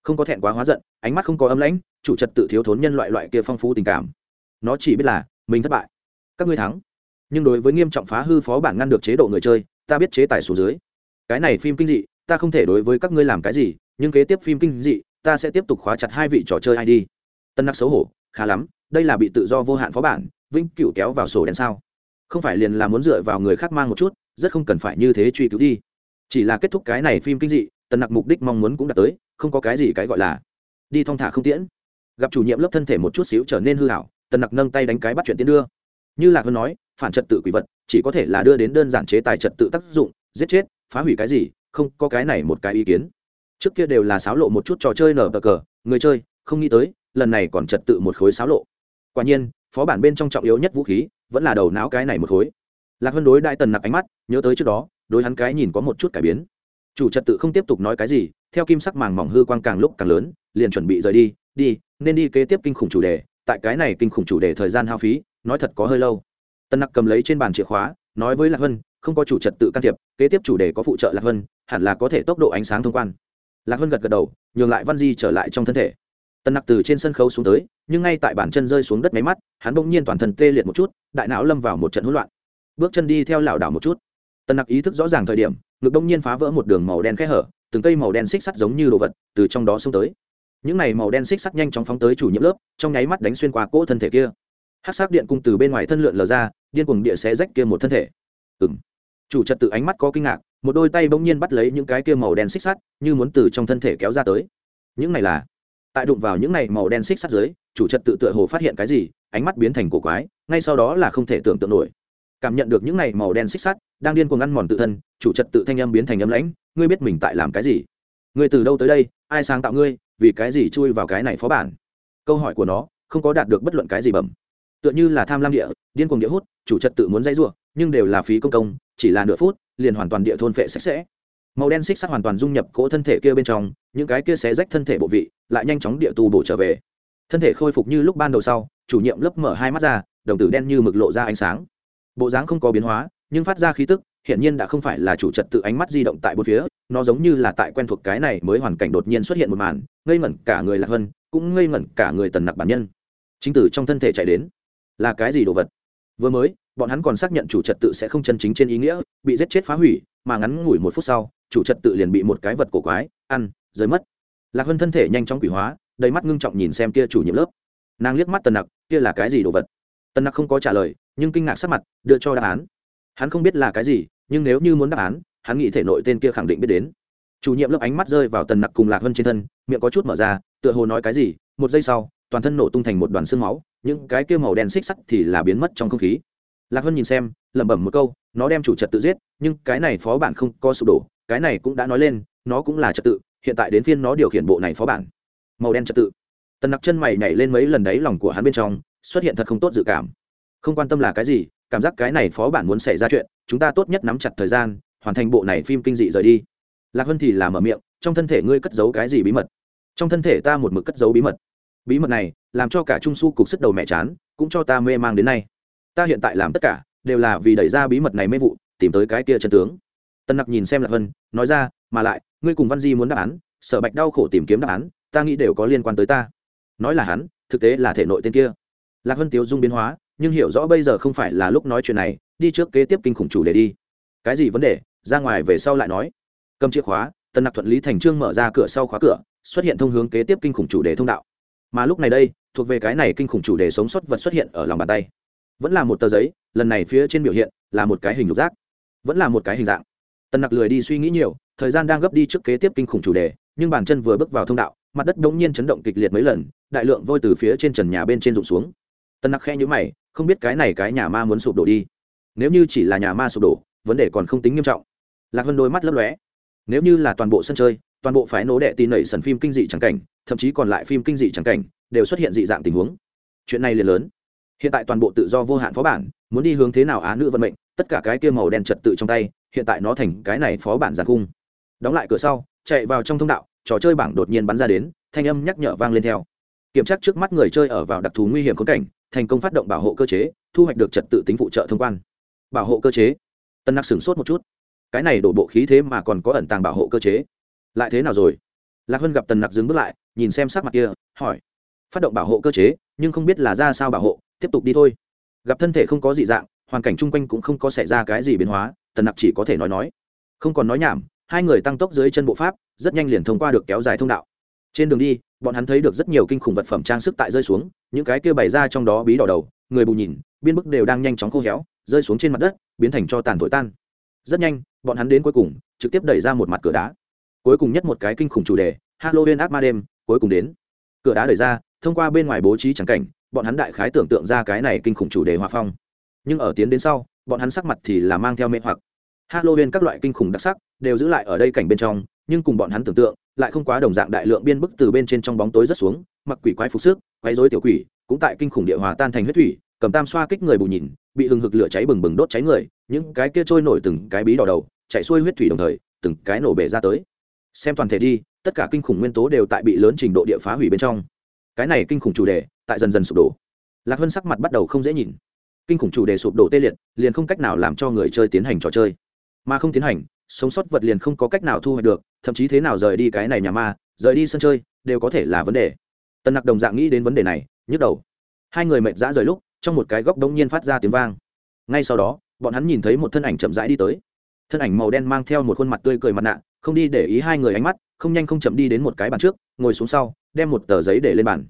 Không có thẹn quá hóa giận, ánh mắt không có âm lãnh, chủ trật tự thiếu thốn nhân loại loại kia phong phú tình cảm. Nó chỉ biết là, mình thất bại. Các ngươi thắng. Nhưng đối với nghiêm trọng phá hư phó bản ngăn được chế độ người chơi, ta biết chế tài số dưới. Cái này phim kinh dị ta không thể đối với các ngươi làm cái gì, nhưng kế tiếp phim kinh dị, ta sẽ tiếp tục khóa chặt hai vị trò chơi id tân nặc xấu hổ, khá lắm, đây là bị tự do vô hạn phó bản, vĩnh cửu kéo vào sổ đen sao? Không phải liền là muốn dựa vào người khác mang một chút, rất không cần phải như thế truy cứu đi. Chỉ là kết thúc cái này phim kinh dị tần nặc mục đích mong muốn cũng đạt tới, không có cái gì cái gọi là đi thong thả không tiễn. Gặp chủ nhiệm lớp thân thể một chút xíu trở nên hư hảo tần nặc nâng tay đánh cái bắt chuyện tiến đưa. Như lạc hơn nói, phản trật tự quỷ vật, chỉ có thể là đưa đến đơn giản chế tài trật tự tác dụng, giết chết, phá hủy cái gì không có cái này một cái ý kiến. Trước kia đều là xáo lộ một chút trò chơi nở bờ cờ, người chơi, không nghĩ tới, lần này còn trật tự một khối xáo lộ. Quả nhiên, phó bản bên trong trọng yếu nhất vũ khí, vẫn là đầu não cái này một khối. Lạc hơn đối đại tần nặc ánh mắt, nhớ tới trước đó, đối hắn cái nhìn có một chút cải biến. Chủ trật tự không tiếp tục nói cái gì, theo kim sắc màng mỏng hư quang càng lúc càng lớn, liền chuẩn bị rời đi đi, nên đi kế tiếp kinh khủng chủ đề, tại cái này kinh khủng chủ đề thời gian hao phí, nói thật có hơi lâu. Tân nặc cầm lấy trên bàn chìa khóa, nói với lạc hân không có chủ trật tự can thiệp, kế tiếp chủ đề có phụ trợ lạc hân, hẳn là có thể tốc độ ánh sáng thông quan. Lạc hân gật gật đầu, nhường lại văn di trở lại trong thân thể. Tân nặc từ trên sân khấu xuống tới, nhưng ngay tại bàn chân rơi xuống đất máy mắt, hắn bỗng nhiên toàn thân tê liệt một chút, đại não lâm vào một trận hỗn loạn. Bước chân đi theo lảo đảo một chút. Tân nặc ý thức rõ ràng thời điểm, ngực bỗng nhiên phá vỡ một đường màu đen khẽ hở, từng cây màu đen xích sắt giống như đồ vật từ trong đó xuống tới. Những này màu đen xích sắt nhanh chóng phóng tới chủ nhiệm lớp, trong nháy mắt đánh xuyên qua cỗ thân thể kia. Hát sắc điện cung từ bên ngoài thân lượn lờ ra, điên cuồng địa xé rách kia một thân thể ừng chủ trật tự ánh mắt có kinh ngạc, một đôi tay bỗng nhiên bắt lấy những cái kia màu đen xích sắt, như muốn từ trong thân thể kéo ra tới. Những này là? Tại đụng vào những này màu đen xích sắt dưới, chủ trật tự tựa hồ phát hiện cái gì, ánh mắt biến thành cổ quái, ngay sau đó là không thể tưởng tượng nổi. Cảm nhận được những này màu đen xích sắt, đang điên cuồng ăn mòn tự thân, chủ trật tự thanh âm biến thành âm lãnh, ngươi biết mình tại làm cái gì? Ngươi từ đâu tới đây? Ai sáng tạo ngươi? Vì cái gì chui vào cái này phó bản? Câu hỏi của nó không có đạt được bất luận cái gì bẩm. Tựa như là tham lam địa, điên cuồng địa hút, chủ trật tự muốn dây ruộng nhưng đều là phí công công, chỉ là nửa phút, liền hoàn toàn địa thôn phệ sạch sẽ. Màu đen xích sắt hoàn toàn dung nhập cỗ thân thể kia bên trong, những cái kia xé rách thân thể bộ vị lại nhanh chóng địa tu bổ trở về. Thân thể khôi phục như lúc ban đầu sau, chủ nhiệm lớp mở hai mắt ra, đồng tử đen như mực lộ ra ánh sáng. Bộ dáng không có biến hóa, nhưng phát ra khí tức hiện nhiên đã không phải là chủ trật tự ánh mắt di động tại bốn phía, nó giống như là tại quen thuộc cái này mới hoàn cảnh đột nhiên xuất hiện một màn, ngây ngẩn cả người lạc hơn cũng ngây ngẩn cả người tần nặc bản nhân. Chính tử trong thân thể chạy đến. Là cái gì đồ vật? Vừa mới bọn hắn còn xác nhận chủ trật tự sẽ không chân chính trên ý nghĩa, bị giết chết phá hủy, mà ngắn ngủi một phút sau, chủ trật tự liền bị một cái vật cổ quái, ăn, rơi mất. Lạc hân thân thể nhanh chóng quỷ hóa, đầy mắt ngưng trọng nhìn xem kia chủ nhiệm lớp. Nàng liếc mắt tần nặc, kia là cái gì đồ vật? Tần nặc không có trả lời, nhưng kinh ngạc sắc mặt, đưa cho đáp án. Hắn không biết là cái gì, nhưng nếu như muốn đáp án, hắn nghĩ thể nội tên kia khẳng định biết đến. Chủ nhiệm lớp ánh mắt rơi vào tần nặc cùng lạc hơn trên thân, miệng có chút mở ra, tựa hồ nói cái gì, một giây sau, toàn thân nổ tung thành một đoàn xương máu, những cái kia màu đen xích sắt thì là biến mất trong không khí lạc Hân nhìn xem, lẩm bẩm một câu, nó đem chủ trật tự giết, nhưng cái này phó bản không có sụp đổ, cái này cũng đã nói lên, nó cũng là trật tự, hiện tại đến phiên nó điều khiển bộ này phó bản. Màu đen trật tự. Tần nặc chân mày nhảy lên mấy lần đấy lòng của hắn bên trong, xuất hiện thật không tốt dự cảm. Không quan tâm là cái gì, cảm giác cái này phó bản muốn xảy ra chuyện, chúng ta tốt nhất nắm chặt thời gian, hoàn thành bộ này phim kinh dị rời đi. Lạc hân thì làm ở miệng, trong thân thể ngươi cất giấu cái gì bí mật? Trong thân thể ta một mực cất giấu bí mật. Bí mật này, làm cho cả trung su cục sức đầu mẹ chán, cũng cho ta mê mang đến nay ta hiện tại làm tất cả, đều là vì đẩy ra bí mật này mê vụ, tìm tới cái kia chân tướng. Tân nặc nhìn xem lạc hân nói ra, mà lại, ngươi cùng văn di muốn đáp án sở bạch đau khổ tìm kiếm đáp án, ta nghĩ đều có liên quan tới ta. Nói là hắn, thực tế là thể nội tên kia. Lạc hân tiếu dung biến hóa, nhưng hiểu rõ bây giờ không phải là lúc nói chuyện này, đi trước kế tiếp kinh khủng chủ để đi. Cái gì vấn đề? Ra ngoài về sau lại nói. Cầm chìa khóa, tân nặc thuận lý thành trương mở ra cửa sau khóa cửa, xuất hiện thông hướng kế tiếp kinh khủng chủ đề thông đạo. Mà lúc này đây, thuộc về cái này kinh khủng chủ đề sống sót vật xuất hiện ở lòng bàn tay vẫn là một tờ giấy, lần này phía trên biểu hiện là một cái hình lục giác. Vẫn là một cái hình dạng. Tần nặc lười đi suy nghĩ nhiều, thời gian đang gấp đi trước kế tiếp kinh khủng chủ đề, nhưng bàn chân vừa bước vào thông đạo, mặt đất đ ỗ n g nhiên chấn động kịch liệt mấy lần, đại lượng vôi từ phía trên trần nhà bên trên rụng xuống. Tần nặc khe nhữ mày, không biết cái này cái nhà ma muốn sụp đổ đi. Nếu như chỉ là nhà ma sụp đổ, vấn đề còn không tính nghiêm trọng. Lạc vân đôi mắt lấp lóe. Nếu như là toàn bộ sân chơi, toàn bộ phái nổ đệ tin nảy sần phim kinh dị trắng cảnh, thậm chí còn lại phim kinh dị trắng cảnh, đều xuất hiện dị dạng tình huống. Chuyện này liền lớn hiện tại toàn bộ tự do vô hạn phó bản, muốn đi hướng thế nào á nữ vận mệnh, tất cả cái kia màu đen trật tự trong tay, hiện tại nó thành cái này phó bản giàn cung. Đóng lại cửa sau, chạy vào trong thông đạo, trò chơi bảng đột nhiên bắn ra đến, thanh âm nhắc nhở vang lên theo. Kiểm tra trước mắt người chơi ở vào đặc thù nguy hiểm khốn cảnh, thành công phát động bảo hộ cơ chế, thu hoạch được trật tự tính phụ trợ thông quan. Bảo hộ cơ chế. Tân nặc sửng sốt một chút. Cái này đổ bộ khí thế mà còn có ẩn tàng bảo hộ cơ chế. Lại thế nào rồi? Lạc hân gặp tần nặc dừng bước lại, nhìn xem sắc mặt kia, hỏi. Phát động bảo hộ cơ chế, nhưng không biết là ra sao bảo hộ tiếp tục đi thôi. Gặp thân thể không có dị dạng, hoàn cảnh chung quanh cũng không có xảy ra cái gì biến hóa, tần nặc chỉ có thể nói nói. Không còn nói nhảm, hai người tăng tốc dưới chân bộ pháp, rất nhanh liền thông qua được kéo dài thông đạo. Trên đường đi, bọn hắn thấy được rất nhiều kinh khủng vật phẩm trang sức tại rơi xuống, những cái kia bày ra trong đó bí đỏ đầu, người bù nhìn, biên bức đều đang nhanh chóng khô héo, rơi xuống trên mặt đất, biến thành cho tàn thổi tan. Rất nhanh, bọn hắn đến cuối cùng, trực tiếp đẩy ra một mặt cửa đá. Cuối cùng nhất một cái kinh khủng chủ đề, halloween ác ma đêm, cuối cùng đến. Cửa đá đẩy ra, thông qua bên ngoài bố trí trắng cảnh bọn hắn đại khái tưởng tượng ra cái này kinh khủng chủ đề hòa phong. Nhưng ở tiến đến sau, bọn hắn sắc mặt thì là mang theo mê hoặc. Halloween các loại kinh khủng đặc sắc đều giữ lại ở đây cảnh bên trong, nhưng cùng bọn hắn tưởng tượng, lại không quá đồng dạng đại lượng biên bức từ bên trên trong bóng tối rất xuống, mặc quỷ quái phục sức, quái dối tiểu quỷ, cũng tại kinh khủng địa hòa tan thành huyết thủy, cầm tam xoa kích người bù nhìn, bị hừng hực lửa cháy bừng bừng đốt cháy người, những cái kia trôi nổi từng cái bí đỏ đầu, chạy xuôi huyết thủy đồng thời, từng cái nổ bể ra tới. Xem toàn thể đi, tất cả kinh khủng nguyên tố đều tại bị lớn trình độ địa phá hủy bên trong. Cái này kinh khủng chủ đề tại dần dần sụp đổ. Lạc hân sắc mặt bắt đầu không dễ nhìn. Kinh khủng chủ đề sụp đổ tê liệt, liền không cách nào làm cho người chơi tiến hành trò chơi. Mà không tiến hành, sống sót vật liền không có cách nào thu hoạch được, thậm chí thế nào rời đi cái này nhà ma, rời đi sân chơi, đều có thể là vấn đề. Tần nặc đồng dạng nghĩ đến vấn đề này, nhức đầu. Hai người mệt dã rời lúc, trong một cái góc đông nhiên phát ra tiếng vang. Ngay sau đó, bọn hắn nhìn thấy một thân ảnh chậm rãi đi tới. Thân ảnh màu đen mang theo một khuôn mặt tươi cười mặt nạ, không đi để ý hai người ánh mắt, không nhanh không chậm đi đến một cái bàn trước, ngồi xuống sau, đem một tờ giấy để lên bàn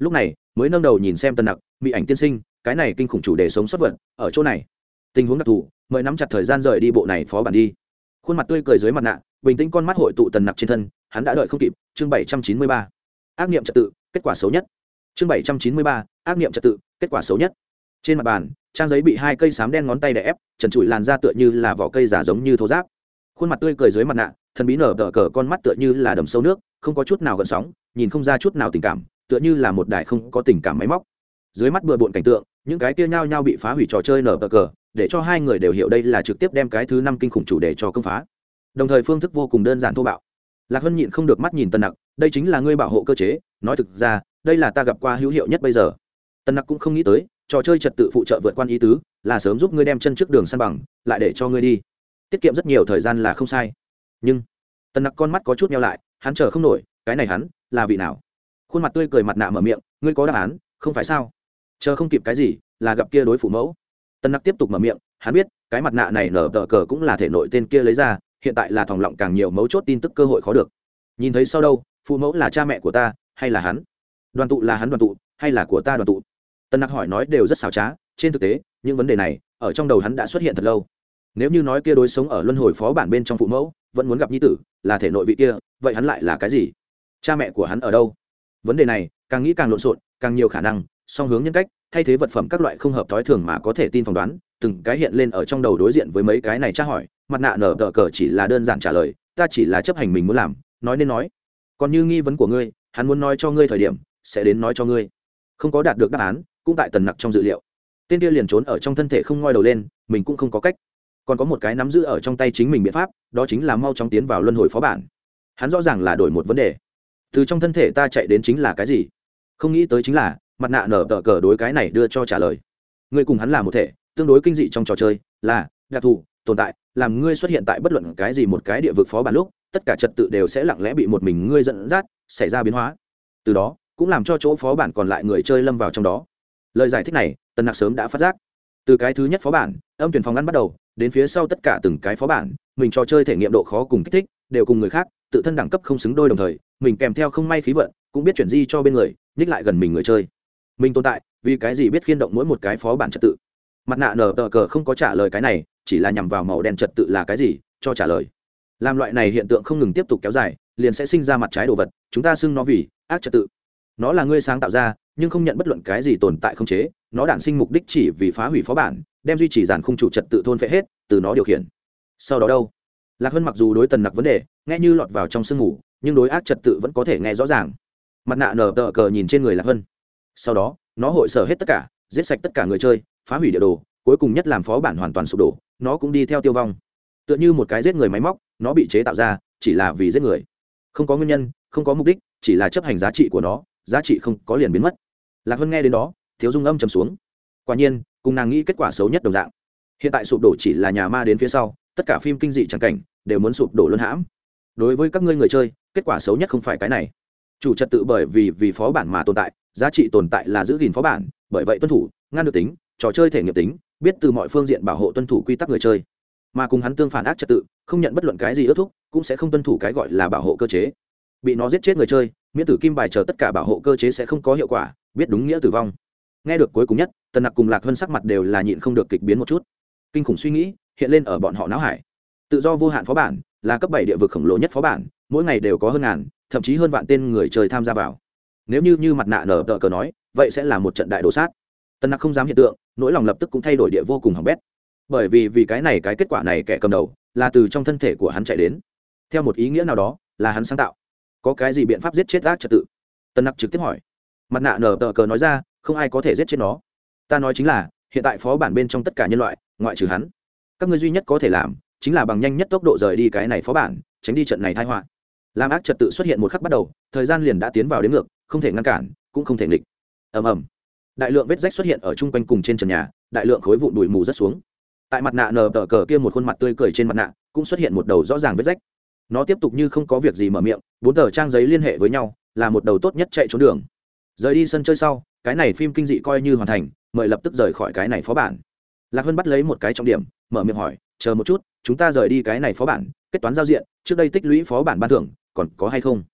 lúc này, mới nâng đầu nhìn xem tần nặc, mỹ ảnh tiên sinh, cái này kinh khủng chủ đề sống xuất vật, ở chỗ này. Tình huống đặc thù, mời nắm chặt thời gian rời đi bộ này phó bản đi. Khuôn mặt tươi cười dưới mặt nạ, bình tĩnh con mắt hội tụ tần nặc trên thân, hắn đã đợi không kịp, chương bảy trăm chín mươi ba. Ác nghiệm trật tự, kết quả xấu nhất. Chương bảy trăm chín mươi ba, ác nghiệm trật tự, kết quả xấu nhất. Trên mặt bàn, trang giấy bị hai cây sám đen ngón tay đè ép, trần trụi làn ra tựa như là vỏ cây giả giống như thô giáp khuôn mặt tươi cười dưới mặt nạ, thần bí nở đỡ cờ con mắt tựa như là đầm sâu nước, không có chút nào gợn sóng, nhìn không ra chút nào tình cảm tựa như là một đài không có tình cảm máy móc. Dưới mắt bừa bộn cảnh tượng, những cái kia nhao nhao bị phá hủy trò chơi nở bờ cờ, để cho hai người đều hiểu đây là trực tiếp đem cái thứ năm kinh khủng chủ đề cho công phá. Đồng thời phương thức vô cùng đơn giản thô bạo. Lạc hân nhịn không được mắt nhìn tân nặc, đây chính là ngươi bảo hộ cơ chế, nói thực ra, đây là ta gặp qua hữu hiệu nhất bây giờ. Tân nặc cũng không nghĩ tới, trò chơi trật tự phụ trợ vượt quan ý tứ, là sớm giúp ngươi đem chân trước đường săn bằng, lại để cho ngươi đi. Tiết kiệm rất nhiều thời gian là không sai. Nhưng, tân nặc con mắt có chút nhau lại, hắn chờ không nổi, cái này hắn, là vị nào? Khuôn mặt tươi cười mặt nạ mở miệng, ngươi có đáp án, không phải sao? Chờ không kịp cái gì, là gặp kia đối phủ mẫu. Tân nặc tiếp tục mở miệng, hắn biết, cái mặt nạ này nở tờ cờ cũng là thể nội tên kia lấy ra, hiện tại là thòng lọng càng nhiều mấu chốt tin tức cơ hội khó được. Nhìn thấy sau đâu, phụ mẫu là cha mẹ của ta, hay là hắn? Đoàn tụ là hắn đoàn tụ, hay là của ta đoàn tụ? Tân nặc hỏi nói đều rất xảo trá, trên thực tế, những vấn đề này, ở trong đầu hắn đã xuất hiện thật lâu. Nếu như nói kia đối sống ở luân hồi phó bản bên trong phụ mẫu, vẫn muốn gặp nhi tử, là thể nội vị kia, vậy hắn lại là cái gì? Cha mẹ của hắn ở đâu? Vấn đề này, càng nghĩ càng lộn xộn, càng nhiều khả năng, song hướng nhân cách, thay thế vật phẩm các loại không hợp thói thường mà có thể tin phỏng đoán, từng cái hiện lên ở trong đầu đối diện với mấy cái này tra hỏi, mặt nạ nở tờ cờ chỉ là đơn giản trả lời, ta chỉ là chấp hành mình muốn làm, nói nên nói. Còn như nghi vấn của ngươi, hắn muốn nói cho ngươi thời điểm, sẽ đến nói cho ngươi. Không có đạt được đáp án, cũng tại tần nặc trong dự liệu. Tên kia liền trốn ở trong thân thể không ngoi đầu lên, mình cũng không có cách. Còn có một cái nắm giữ ở trong tay chính mình biện pháp, đó chính là mau chóng tiến vào luân hồi phó bản. Hắn rõ ràng là đổi một vấn đề từ trong thân thể ta chạy đến chính là cái gì? Không nghĩ tới chính là, mặt nạ nở tờ cờ đối cái này đưa cho trả lời. Ngươi cùng hắn là một thể, tương đối kinh dị trong trò chơi, là, đặc thù, tồn tại, làm ngươi xuất hiện tại bất luận cái gì một cái địa vực phó bản lúc, tất cả trật tự đều sẽ lặng lẽ bị một mình ngươi dẫn dắt, xảy ra biến hóa. Từ đó, cũng làm cho chỗ phó bản còn lại người chơi lâm vào trong đó. Lời giải thích này, tần nặc sớm đã phát giác. Từ cái thứ nhất phó bản, âm tuyển phòng ngăn bắt đầu, đến phía sau tất cả từng cái phó bản, mình trò chơi thể nghiệm độ khó cùng kích thích, đều cùng người khác, tự thân đẳng cấp không xứng đôi đồng thời mình kèm theo không may khí vận, cũng biết chuyển di cho bên người, nhích lại gần mình người chơi. Mình tồn tại, vì cái gì biết khiên động mỗi một cái phó bản trật tự? Mặt nạ nở tờ cờ không có trả lời cái này, chỉ là nhằm vào màu đen trật tự là cái gì, cho trả lời. Làm loại này hiện tượng không ngừng tiếp tục kéo dài, liền sẽ sinh ra mặt trái đồ vật, chúng ta xưng nó vì ác trật tự. Nó là ngươi sáng tạo ra, nhưng không nhận bất luận cái gì tồn tại không chế, nó đản sinh mục đích chỉ vì phá hủy phó bản, đem duy trì giàn khung chủ trật tự thôn phệ hết, từ nó điều khiển. Sau đó đâu? Lạc hơn mặc dù đối tần nặc vấn đề, nghe như lọt vào trong sương ngủ nhưng đối ác trật tự vẫn có thể nghe rõ ràng. Mặt nạ nở tờ cờ nhìn trên người lạc hân sau đó, nó hội sở hết tất cả, giết sạch tất cả người chơi, phá hủy địa đồ, cuối cùng nhất làm phó bản hoàn toàn sụp đổ, nó cũng đi theo tiêu vong. Tựa như một cái giết người máy móc, nó bị chế tạo ra, chỉ là vì giết người. Không có nguyên nhân, không có mục đích, chỉ là chấp hành giá trị của nó, giá trị không có liền biến mất. Lạc hân nghe đến đó, thiếu dung âm trầm xuống. Quả nhiên, cùng nàng nghĩ kết quả xấu nhất đồng dạng. Hiện tại sụp đổ chỉ là nhà ma đến phía sau, tất cả phim kinh dị trắng cảnh, đều muốn sụp đổ luân hãm. Đối với các ngươi người chơi kết quả xấu nhất không phải cái này. Chủ trật tự bởi vì vì phó bản mà tồn tại, giá trị tồn tại là giữ gìn phó bản, bởi vậy tuân thủ, ngăn được tính, trò chơi thể nghiệm tính, biết từ mọi phương diện bảo hộ tuân thủ quy tắc người chơi. Mà cùng hắn tương phản ác trật tự, không nhận bất luận cái gì ước thúc, cũng sẽ không tuân thủ cái gọi là bảo hộ cơ chế. Bị nó giết chết người chơi, miễn tử kim bài chờ tất cả bảo hộ cơ chế sẽ không có hiệu quả, biết đúng nghĩa tử vong. Nghe được cuối cùng nhất, tần nặc cùng lạc hơn sắc mặt đều là nhịn không được kịch biến một chút. Kinh khủng suy nghĩ hiện lên ở bọn họ não hải. Tự do vô hạn phó bản là cấp bảy địa vực khổng lồ nhất phó bản, mỗi ngày đều có hơn ngàn, thậm chí hơn vạn tên người chơi tham gia vào. Nếu như như mặt nạ nở tờ cờ nói, vậy sẽ là một trận đại đồ sát. Tần nặc không dám hiện tượng, nỗi lòng lập tức cũng thay đổi địa vô cùng hỏng bét. Bởi vì vì cái này cái kết quả này kẻ cầm đầu, là từ trong thân thể của hắn chạy đến. Theo một ý nghĩa nào đó, là hắn sáng tạo. Có cái gì biện pháp giết chết ác trật tự? Tần nặc trực tiếp hỏi. Mặt nạ nở tờ cờ nói ra, không ai có thể giết chết nó. Ta nói chính là, hiện tại phó bản bên trong tất cả nhân loại, ngoại trừ hắn, các ngươi duy nhất có thể làm chính là bằng nhanh nhất tốc độ rời đi cái này phó bản, tránh đi trận này thai họa. Làm ác trật tự xuất hiện một khắc bắt đầu, thời gian liền đã tiến vào đến ngược, không thể ngăn cản, cũng không thể nghịch. Ầm ầm. Đại lượng vết rách xuất hiện ở chung quanh cùng trên trần nhà, đại lượng khối vụn đùi mù rất xuống. Tại mặt nạ nờ tờ cờ kia một khuôn mặt tươi cười trên mặt nạ, cũng xuất hiện một đầu rõ ràng vết rách. Nó tiếp tục như không có việc gì mở miệng, bốn tờ trang giấy liên hệ với nhau, là một đầu tốt nhất chạy trốn đường. Rời đi sân chơi sau, cái này phim kinh dị coi như hoàn thành, mời lập tức rời khỏi cái này phó bản. Lạc hân bắt lấy một cái trọng điểm, mở miệng hỏi chờ một chút, chúng ta rời đi cái này phó bản, kết toán giao diện, trước đây tích lũy phó bản ban thưởng, còn có hay không?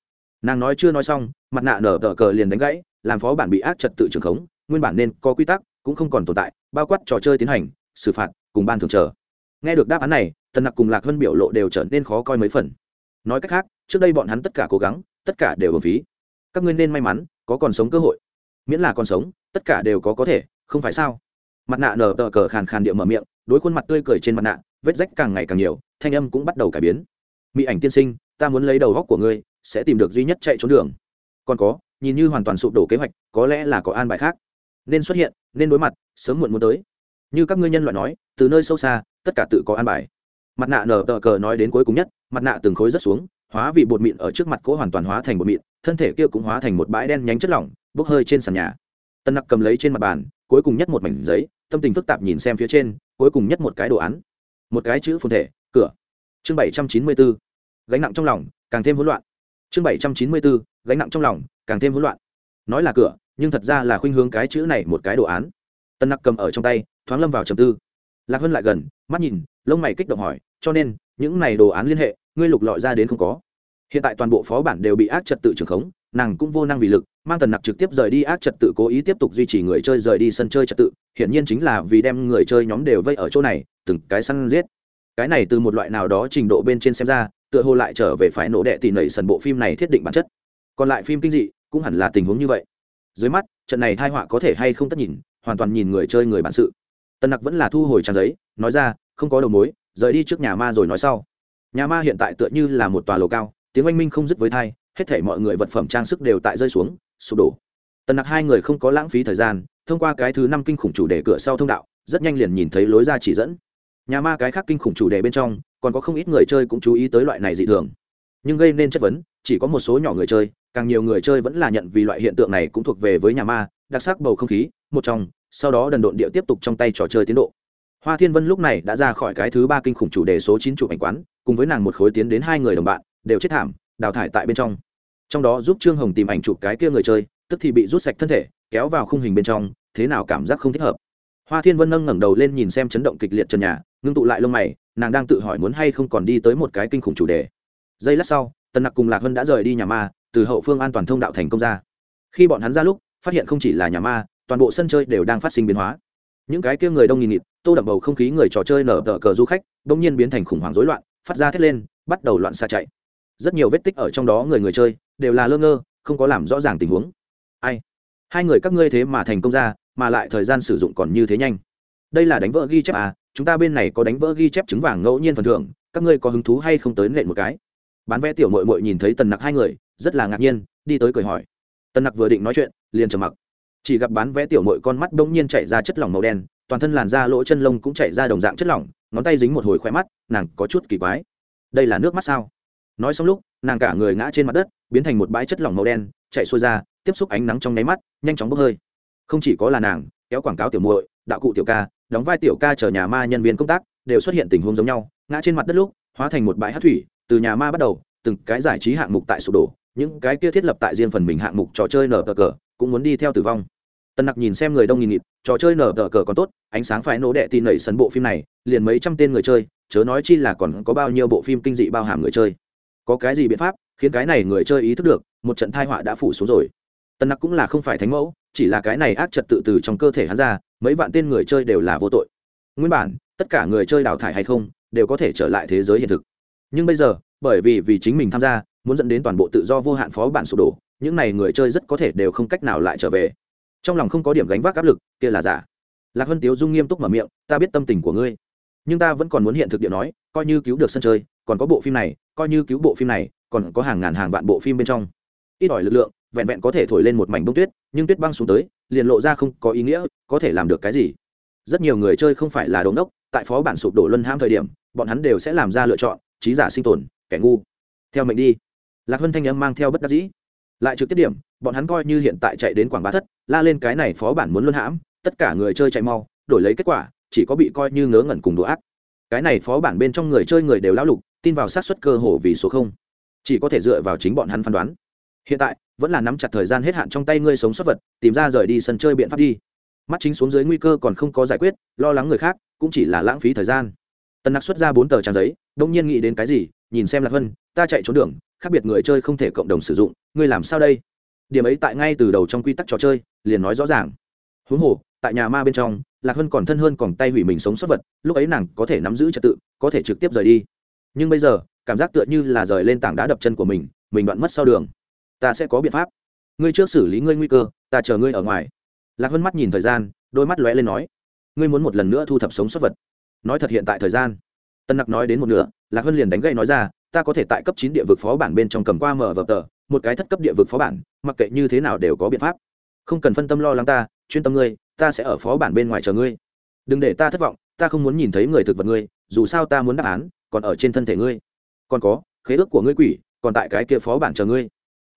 Nàng nói chưa nói xong, mặt nạ nở tờ cờ liền đánh gãy, làm phó bản bị ác trật tự trường khống, nguyên bản nên có quy tắc, cũng không còn tồn tại, bao quát trò chơi tiến hành, xử phạt, cùng ban thường chờ. Nghe được đáp án này, tần nặc cùng lạc vân biểu lộ đều trở nên khó coi mấy phần. Nói cách khác, trước đây bọn hắn tất cả cố gắng, tất cả đều ở phí. Các ngươi nên may mắn, có còn sống cơ hội. Miễn là còn sống, tất cả đều có có thể, không phải sao? Mặt nạ nở tờ cờ khàn khàn địa mở miệng, đối khuôn mặt tươi cười trên mặt nạ vết rách càng ngày càng nhiều, thanh âm cũng bắt đầu cải biến. Mỹ ảnh tiên sinh, ta muốn lấy đầu góc của ngươi, sẽ tìm được duy nhất chạy trốn đường. Còn có, nhìn như hoàn toàn sụp đổ kế hoạch, có lẽ là có an bài khác. Nên xuất hiện, nên đối mặt, sớm muộn muốn tới. Như các ngươi nhân loại nói, từ nơi sâu xa, tất cả tự có an bài. Mặt nạ nở tờ cờ nói đến cuối cùng nhất, mặt nạ từng khối rất xuống, hóa vị bột mịn ở trước mặt cố hoàn toàn hóa thành bột mịn, thân thể kia cũng hóa thành một bãi đen nhánh chất lỏng, bốc hơi trên sàn nhà. Tân nặc cầm lấy trên mặt bàn, cuối cùng nhất một mảnh giấy, tâm tình phức tạp nhìn xem phía trên, cuối cùng nhất một cái đồ án một cái chữ phồn thể, cửa. Chương bảy trăm chín mươi bốn gánh nặng trong lòng, càng thêm hỗn loạn. Chương bảy trăm chín mươi bốn gánh nặng trong lòng, càng thêm hỗn loạn. Nói là cửa, nhưng thật ra là khuynh hướng cái chữ này một cái đồ án. Tân nặc cầm ở trong tay, thoáng lâm vào trầm tư. Lạc hân lại gần, mắt nhìn, lông mày kích động hỏi, cho nên, những này đồ án liên hệ, ngươi lục lọi ra đến không có? Hiện tại toàn bộ phó bản đều bị ác trật tự trường khống nàng cũng vô năng vì lực, mang tần nặc trực tiếp rời đi ác trật tự cố ý tiếp tục duy trì người chơi rời đi sân chơi trật tự, hiển nhiên chính là vì đem người chơi nhóm đều vây ở chỗ này, từng cái săn giết. Cái này từ một loại nào đó trình độ bên trên xem ra, tựa hồ lại trở về phải nổ đệ tỷ nảy sần bộ phim này thiết định bản chất. Còn lại phim kinh dị, cũng hẳn là tình huống như vậy. Dưới mắt, trận này thai họa có thể hay không tất nhìn, hoàn toàn nhìn người chơi người bản sự. Tần nặc vẫn là thu hồi trang giấy, nói ra, không có đầu mối, rời đi trước nhà ma rồi nói sau. Nhà ma hiện tại tựa như là một tòa lầu cao, tiếng oanh minh không dứt với thai hết thể mọi người vật phẩm trang sức đều tại rơi xuống, sụp đổ. Tần nặc hai người không có lãng phí thời gian, thông qua cái thứ năm kinh khủng chủ đề cửa sau thông đạo, rất nhanh liền nhìn thấy lối ra chỉ dẫn. Nhà ma cái khác kinh khủng chủ đề bên trong, còn có không ít người chơi cũng chú ý tới loại này dị thường. Nhưng gây nên chất vấn, chỉ có một số nhỏ người chơi, càng nhiều người chơi vẫn là nhận vì loại hiện tượng này cũng thuộc về với nhà ma, đặc sắc bầu không khí, một trong, sau đó đần độn địa tiếp tục trong tay trò chơi tiến độ. Hoa thiên vân lúc này đã ra khỏi cái thứ ba kinh khủng chủ đề số chín chụp ảnh quán, cùng với nàng một khối tiến đến hai người đồng bạn, đều chết thảm, đào thải tại bên trong trong đó giúp trương hồng tìm ảnh chụp cái kia người chơi, tức thì bị rút sạch thân thể, kéo vào khung hình bên trong, thế nào cảm giác không thích hợp. Hoa thiên vân nâng ngẩng đầu lên nhìn xem chấn động kịch liệt trần nhà, ngưng tụ lại lông mày, nàng đang tự hỏi muốn hay không còn đi tới một cái kinh khủng chủ đề. Giây lát sau, tần nặc cùng lạc hân đã rời đi nhà ma, từ hậu phương an toàn thông đạo thành công ra. Khi bọn hắn ra lúc, phát hiện không chỉ là nhà ma, toàn bộ sân chơi đều đang phát sinh biến hóa. Những cái kia người đông nghìn nghịt, tô đậm bầu không khí người trò chơi nở tờ cờ du khách đ ỗ n g nhiên biến thành khủng hoảng rối loạn, phát ra thét lên, bắt đầu loạn xa chạy. Rất nhiều vết tích ở trong đó người người chơi đều là lơ ngơ, không có làm rõ ràng tình huống. Ai? Hai người các ngươi thế mà thành công ra, mà lại thời gian sử dụng còn như thế nhanh. Đây là đánh vỡ ghi chép à chúng ta bên này có đánh vỡ ghi chép trứng vàng ngẫu nhiên phần thưởng, các ngươi có hứng thú hay không tới nện một cái? Bán vé tiểu mội mội nhìn thấy tần nặc hai người, rất là ngạc nhiên, đi tới cười hỏi. Tần nặc vừa định nói chuyện, liền trầm mặc. Chỉ gặp bán vé tiểu mội con mắt bỗng nhiên chạy ra chất lỏng màu đen, toàn thân làn da lỗ chân lông cũng chạy ra đồng dạng chất lỏng, ngón tay dính một hồi khoe mắt, nàng có chút kỳ quái. Đây là nước mắt sao? Nói xong lúc, nàng cả người ngã trên mặt đất, biến thành một bãi chất lỏng màu đen, chạy xuôi ra, tiếp xúc ánh nắng trong nháy mắt, nhanh chóng bốc hơi. Không chỉ có là nàng, kéo quảng cáo tiểu muội, đạo cụ tiểu ca, đóng vai tiểu ca chờ nhà ma nhân viên công tác, đều xuất hiện tình huống giống nhau, ngã trên mặt đất lúc, hóa thành một bãi hát thủy, từ nhà ma bắt đầu, từng cái giải trí hạng mục tại sụp đổ, những cái kia thiết lập tại riêng phần mình hạng mục trò chơi nở cờ cờ, cũng muốn đi theo tử vong. Tần nặc nhìn xem người đông nghìn nghịt, trò chơi nở tờ cờ còn tốt, ánh sáng phải nổ đệ tin nảy sân bộ phim này, liền mấy trăm tên người chơi, chớ nói chi là còn có bao nhiêu bộ phim kinh dị bao hàm người chơi có cái gì biện pháp khiến cái này người chơi ý thức được một trận thai họa đã phủ xuống rồi. Tần nặc cũng là không phải thánh mẫu, chỉ là cái này ác trật tự từ trong cơ thể hắn ra, mấy vạn tên người chơi đều là vô tội. Nguyên bản, tất cả người chơi đào thải hay không, đều có thể trở lại thế giới hiện thực. Nhưng bây giờ, bởi vì vì chính mình tham gia, muốn dẫn đến toàn bộ tự do vô hạn phó bản sụp đổ, những này người chơi rất có thể đều không cách nào lại trở về. Trong lòng không có điểm gánh vác áp lực, kia là giả. Lạc hân tiếu dung nghiêm túc mở miệng, ta biết tâm tình của ngươi, nhưng ta vẫn còn muốn hiện thực điện nói, coi như cứu được sân chơi còn có bộ phim này, coi như cứu bộ phim này, còn có hàng ngàn hàng vạn bộ phim bên trong. Ít ỏi lực lượng, vẹn vẹn có thể thổi lên một mảnh bông tuyết, nhưng tuyết băng xuống tới, liền lộ ra không có ý nghĩa, có thể làm được cái gì? Rất nhiều người chơi không phải là đống đốc tại phó bản sụp đổ luân ham thời điểm, bọn hắn đều sẽ làm ra lựa chọn, trí giả sinh tồn, kẻ ngu. Theo mệnh đi. Lạc hân thanh âm mang theo bất đắc dĩ. Lại trực tiếp điểm, bọn hắn coi như hiện tại chạy đến quảng bá thất, la lên cái này phó bản muốn luân hãm, tất cả người chơi chạy mau, đổi lấy kết quả, chỉ có bị coi như ngớ ngẩn cùng đồ ác cái này phó bản bên trong người chơi người đều lão lục, tin vào sát xuất cơ hồ vì số không. Chỉ có thể dựa vào chính bọn hắn phán đoán. Hiện tại, vẫn là nắm chặt thời gian hết hạn trong tay ngươi sống xuất vật, tìm ra rời đi sân chơi biện pháp đi. Mắt chính xuống dưới nguy cơ còn không có giải quyết, lo lắng người khác, cũng chỉ là lãng phí thời gian. Tần nặc xuất ra bốn tờ trang giấy, đông nhiên nghĩ đến cái gì, nhìn xem lạc hân ta chạy trốn đường, khác biệt người chơi không thể cộng đồng sử dụng, ngươi làm sao đây? Điểm ấy tại ngay từ đầu trong quy tắc trò chơi, liền nói rõ ràng. Huống hồ tại nhà ma bên trong, lạc hân còn thân hơn còn tay hủy mình sống xuất vật, lúc ấy nàng có thể nắm giữ trật tự, có thể trực tiếp rời đi. Nhưng bây giờ, cảm giác tựa như là rời lên tảng đá đập chân của mình mình đoạn mất sau đường. Ta sẽ có biện pháp. Ngươi trước xử lý ngươi nguy cơ, ta chờ ngươi ở ngoài. Lạc hân mắt nhìn thời gian, đôi mắt lóe lên nói, ngươi muốn một lần nữa thu thập sống xuất vật. Nói thật hiện tại thời gian. Tân nặc nói đến một nửa, lạc hân liền đánh gậy nói ra, ta có thể tại cấp chín địa vực phó bản bên trong cầm qua mở vở tờ, một cái thất cấp địa vực phó bản, mặc kệ như thế nào đều có biện pháp. Không cần phân tâm lo lắng ta, chuyên tâm ngươi ta sẽ ở phó bản bên ngoài chờ ngươi. Đừng để ta thất vọng, ta không muốn nhìn thấy người thực vật ngươi, dù sao ta muốn đáp án còn ở trên thân thể ngươi. Còn có, khế ước của ngươi quỷ còn tại cái kia phó bản chờ ngươi.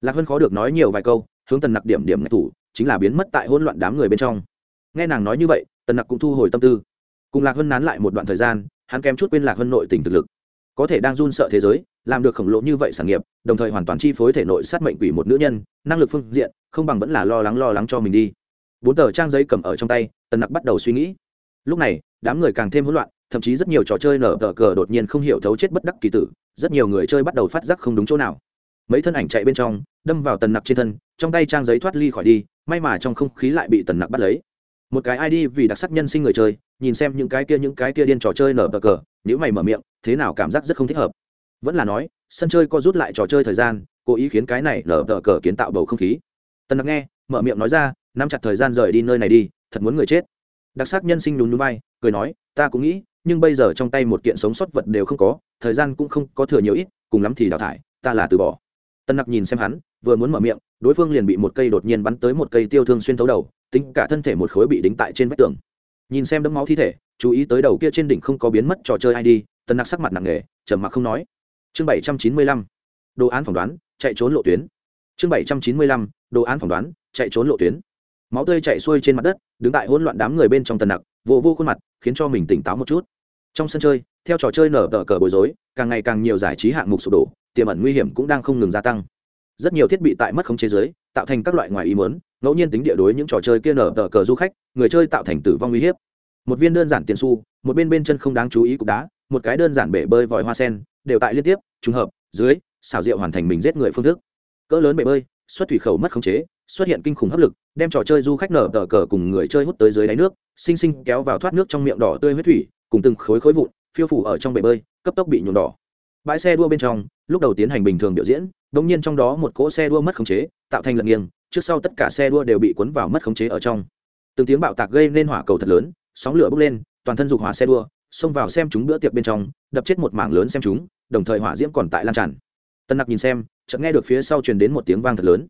Lạc hân khó được nói nhiều vài câu, hướng tần nặc điểm điểm ngạch thủ, chính là biến mất tại hỗn loạn đám người bên trong. Nghe nàng nói như vậy, tần nặc cũng thu hồi tâm tư. Cùng lạc hân nán lại một đoạn thời gian, hắn kém chút quên lạc hân nội tình thực lực. Có thể đang run sợ thế giới, làm được khổng lồ như vậy sản nghiệp, đồng thời hoàn toàn chi phối thể nội sát mệnh quỷ một nữ nhân, năng lực phương diện, không bằng vẫn là lo lắng lo lắng cho mình đi bốn tờ trang giấy cầm ở trong tay, tần nặc bắt đầu suy nghĩ. Lúc này, đám người càng thêm hỗn loạn, thậm chí rất nhiều trò chơi nở tờ cờ đột nhiên không hiểu thấu chết bất đắc kỳ tử, rất nhiều người chơi bắt đầu phát giác không đúng chỗ nào. Mấy thân ảnh chạy bên trong, đâm vào tần nặc trên thân, trong tay trang giấy thoát ly khỏi đi, may mà trong không khí lại bị tần nặc bắt lấy. Một cái id vì đặc sắc nhân sinh người chơi, nhìn xem những cái kia, những cái kia điên trò chơi nở bờ cờ nếu mày mở miệng, thế nào cảm giác rất không thích hợp. Vẫn là nói, sân chơi co rút lại trò chơi thời gian, cố ý khiến cái này nở bờ cờ kiến tạo bầu không khí. Tần nặc nghe, mở miệng nói ra nắm chặt thời gian rời đi nơi này đi, thật muốn người chết. Đặc sắc nhân sinh nhún núi bay cười nói, ta cũng nghĩ, nhưng bây giờ trong tay một kiện sống sót vật đều không có, thời gian cũng không có thừa nhiều ít, cùng lắm thì đào thải, ta là từ bỏ. Tân nặc nhìn xem hắn, vừa muốn mở miệng, đối phương liền bị một cây đột nhiên bắn tới một cây tiêu thương xuyên thấu đầu, tính cả thân thể một khối bị đính tại trên vách tường. Nhìn xem đấm máu thi thể, chú ý tới đầu kia trên đỉnh không có biến mất trò chơi id tân nặc sắc mặt nặng nề, trầm mặc không nói. Chương bảy trăm chín mươi lăm, đồ án phỏng đoán, chạy trốn lộ tuyến. Chương bảy trăm chín mươi lăm, đồ án phỏng đoán, chạy trốn lộ tuyến máu tươi chảy xuôi trên mặt đất, đứng tại hỗn loạn đám người bên trong tần nặc, vô vô khuôn mặt, khiến cho mình tỉnh táo một chút. Trong sân chơi, theo trò chơi nở tờ cờ bối rối, càng ngày càng nhiều giải trí hạng mục sụp đổ, tiềm ẩn nguy hiểm cũng đang không ngừng gia tăng. Rất nhiều thiết bị tại mất khống chế giới, tạo thành các loại ngoài ý mớn ngẫu nhiên tính địa đối những trò chơi kia nở tờ cờ du khách, người chơi tạo thành tử vong uy hiếp. Một viên đơn giản tiền su một bên bên chân không đáng chú ý cục đá, một cái đơn giản bể bơi vòi hoa sen, đều tại liên tiếp, trùng hợp, dưới xảo diệu hoàn thành mình giết người phương thức. Cỡ lớn bể bơi xuất thủy khẩu mất khống chế, xuất hiện kinh khủng hấp lực, đem trò chơi du khách nở tờ cờ cùng người chơi hút tới dưới đáy nước xinh xinh kéo vào thoát nước trong miệng đỏ tươi huyết thủy, cùng từng khối khối vụn, phiêu phủ ở trong bể bơi, cấp tốc bị nhuộm đỏ. Bãi xe đua bên trong, lúc đầu tiến hành bình thường biểu diễn đ nhiên trong đó một cỗ xe đua mất khống chế, tạo thành lật nghiêng, trước sau tất cả xe đua đều bị cuốn vào mất khống chế ở trong. Từng tiếng bạo tạc gây nên hỏa cầu thật lớn, sóng lửa bốc lên, toàn thân dục hỏa xe đua, xông vào xem chúng bữa tiệc bên trong, đập chết một mảng lớn xem chúng, đồng thời hỏa diễm còn tại lan tràn. Tân nặc nhìn xem chợt nghe được phía sau truyền đến một tiếng vang thật lớn.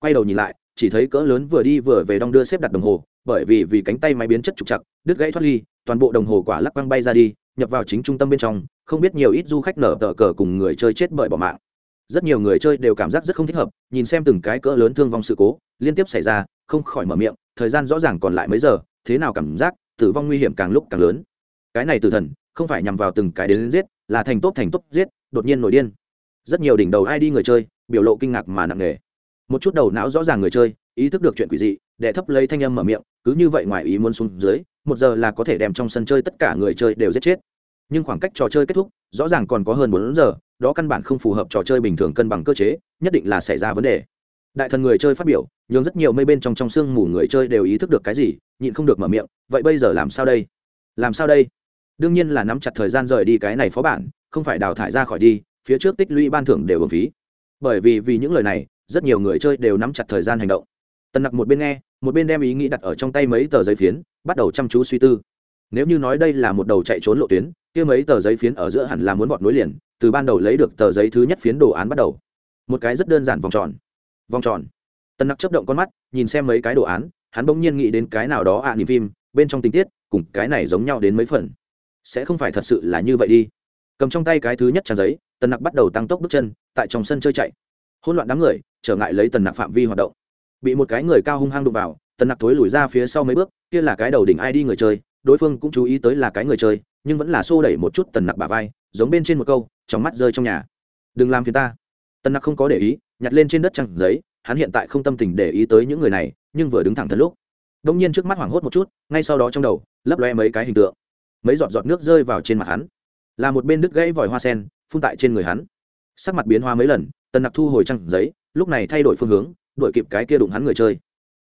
Quay đầu nhìn lại, chỉ thấy cỡ lớn vừa đi vừa về đong đưa xếp đặt đồng hồ, bởi vì vì cánh tay máy biến chất trục chặt đứt gãy thoát ly, toàn bộ đồng hồ quả lắc quăng bay ra đi, nhập vào chính trung tâm bên trong, không biết nhiều ít du khách nở tờ cờ cùng người chơi chết bởi bỏ mạng. Rất nhiều người chơi đều cảm giác rất không thích hợp, nhìn xem từng cái cỡ lớn thương vong sự cố, liên tiếp xảy ra, không khỏi mở miệng, thời gian rõ ràng còn lại mấy giờ, thế nào cảm giác, tử vong nguy hiểm càng lúc càng lớn. Cái này tử thần, không phải nhằm vào từng cái đến giết, là thành tốt thành tốt giết, đột nhiên nổi điên rất nhiều đỉnh đầu ai đi người chơi, biểu lộ kinh ngạc mà nặng nề. Một chút đầu não rõ ràng người chơi, ý thức được chuyện quỷ dị để thấp lấy thanh âm mở miệng, cứ như vậy ngoài ý muốn xuống dưới, một giờ là có thể đem trong sân chơi tất cả người chơi đều giết chết. Nhưng khoảng cách trò chơi kết thúc, rõ ràng còn có hơn bốn giờ, đó căn bản không phù hợp trò chơi bình thường cân bằng cơ chế, nhất định là xảy ra vấn đề. Đại thần người chơi phát biểu, nhường rất nhiều mây bên trong trong sương mù người chơi đều ý thức được cái gì, nhịn không được mở miệng, vậy bây giờ làm sao đây? Làm sao đây? Đương nhiên là nắm chặt thời gian rời đi cái này phó bản, không phải đào thải ra khỏi đi phía trước tích lũy ban thưởng đều bổng phí. Bởi vì vì những lời này rất nhiều người chơi đều nắm chặt thời gian hành động. Tần nặc một bên nghe một bên đem ý nghĩ đặt ở trong tay mấy tờ giấy phiến bắt đầu chăm chú suy tư. Nếu như nói đây là một đầu chạy trốn lộ tuyến kia mấy tờ giấy phiến ở giữa hẳn là muốn vọt nối liền từ ban đầu lấy được tờ giấy thứ nhất phiến đồ án bắt đầu. Một cái rất đơn giản vòng tròn. Vòng tròn. Tần nặc chấp động con mắt nhìn xem mấy cái đồ án hắn bỗng nhiên nghĩ đến cái nào đó ạ à, nhìn phim bên trong tình tiết cùng cái này giống nhau đến mấy phần. Sẽ không phải thật sự là như vậy đi. Cầm trong tay cái thứ nhất trang giấy tần nặc bắt đầu tăng tốc bước chân, tại trong sân chơi chạy. Hỗn loạn đám người, trở ngại lấy tần nặc phạm vi hoạt động. Bị một cái người cao hung hăng đụng vào, tần nặc thối lùi ra phía sau mấy bước, kia là cái đầu đỉnh ai đi người chơi, đối phương cũng chú ý tới là cái người chơi, nhưng vẫn là xô đẩy một chút tần nặc bà vai, giống bên trên một câu, trong mắt rơi trong nhà. Đừng làm phiền ta. Tần nặc không có để ý, nhặt lên trên đất trăng giấy, hắn hiện tại không tâm tình để ý tới những người này, nhưng vừa đứng thẳng thật lúc đông nhiên trước mắt hoảng hốt một chút, ngay sau đó trong đầu, lấp loe mấy cái hình tượng. Mấy giọt giọt nước rơi vào trên mặt hắn. Là một bên đứt gãy vòi hoa sen phun tại trên người hắn. Sắc mặt biến hóa mấy lần, tần nặc thu hồi trăng giấy, lúc này thay đổi phương hướng đổi kịp cái kia đụng hắn người chơi.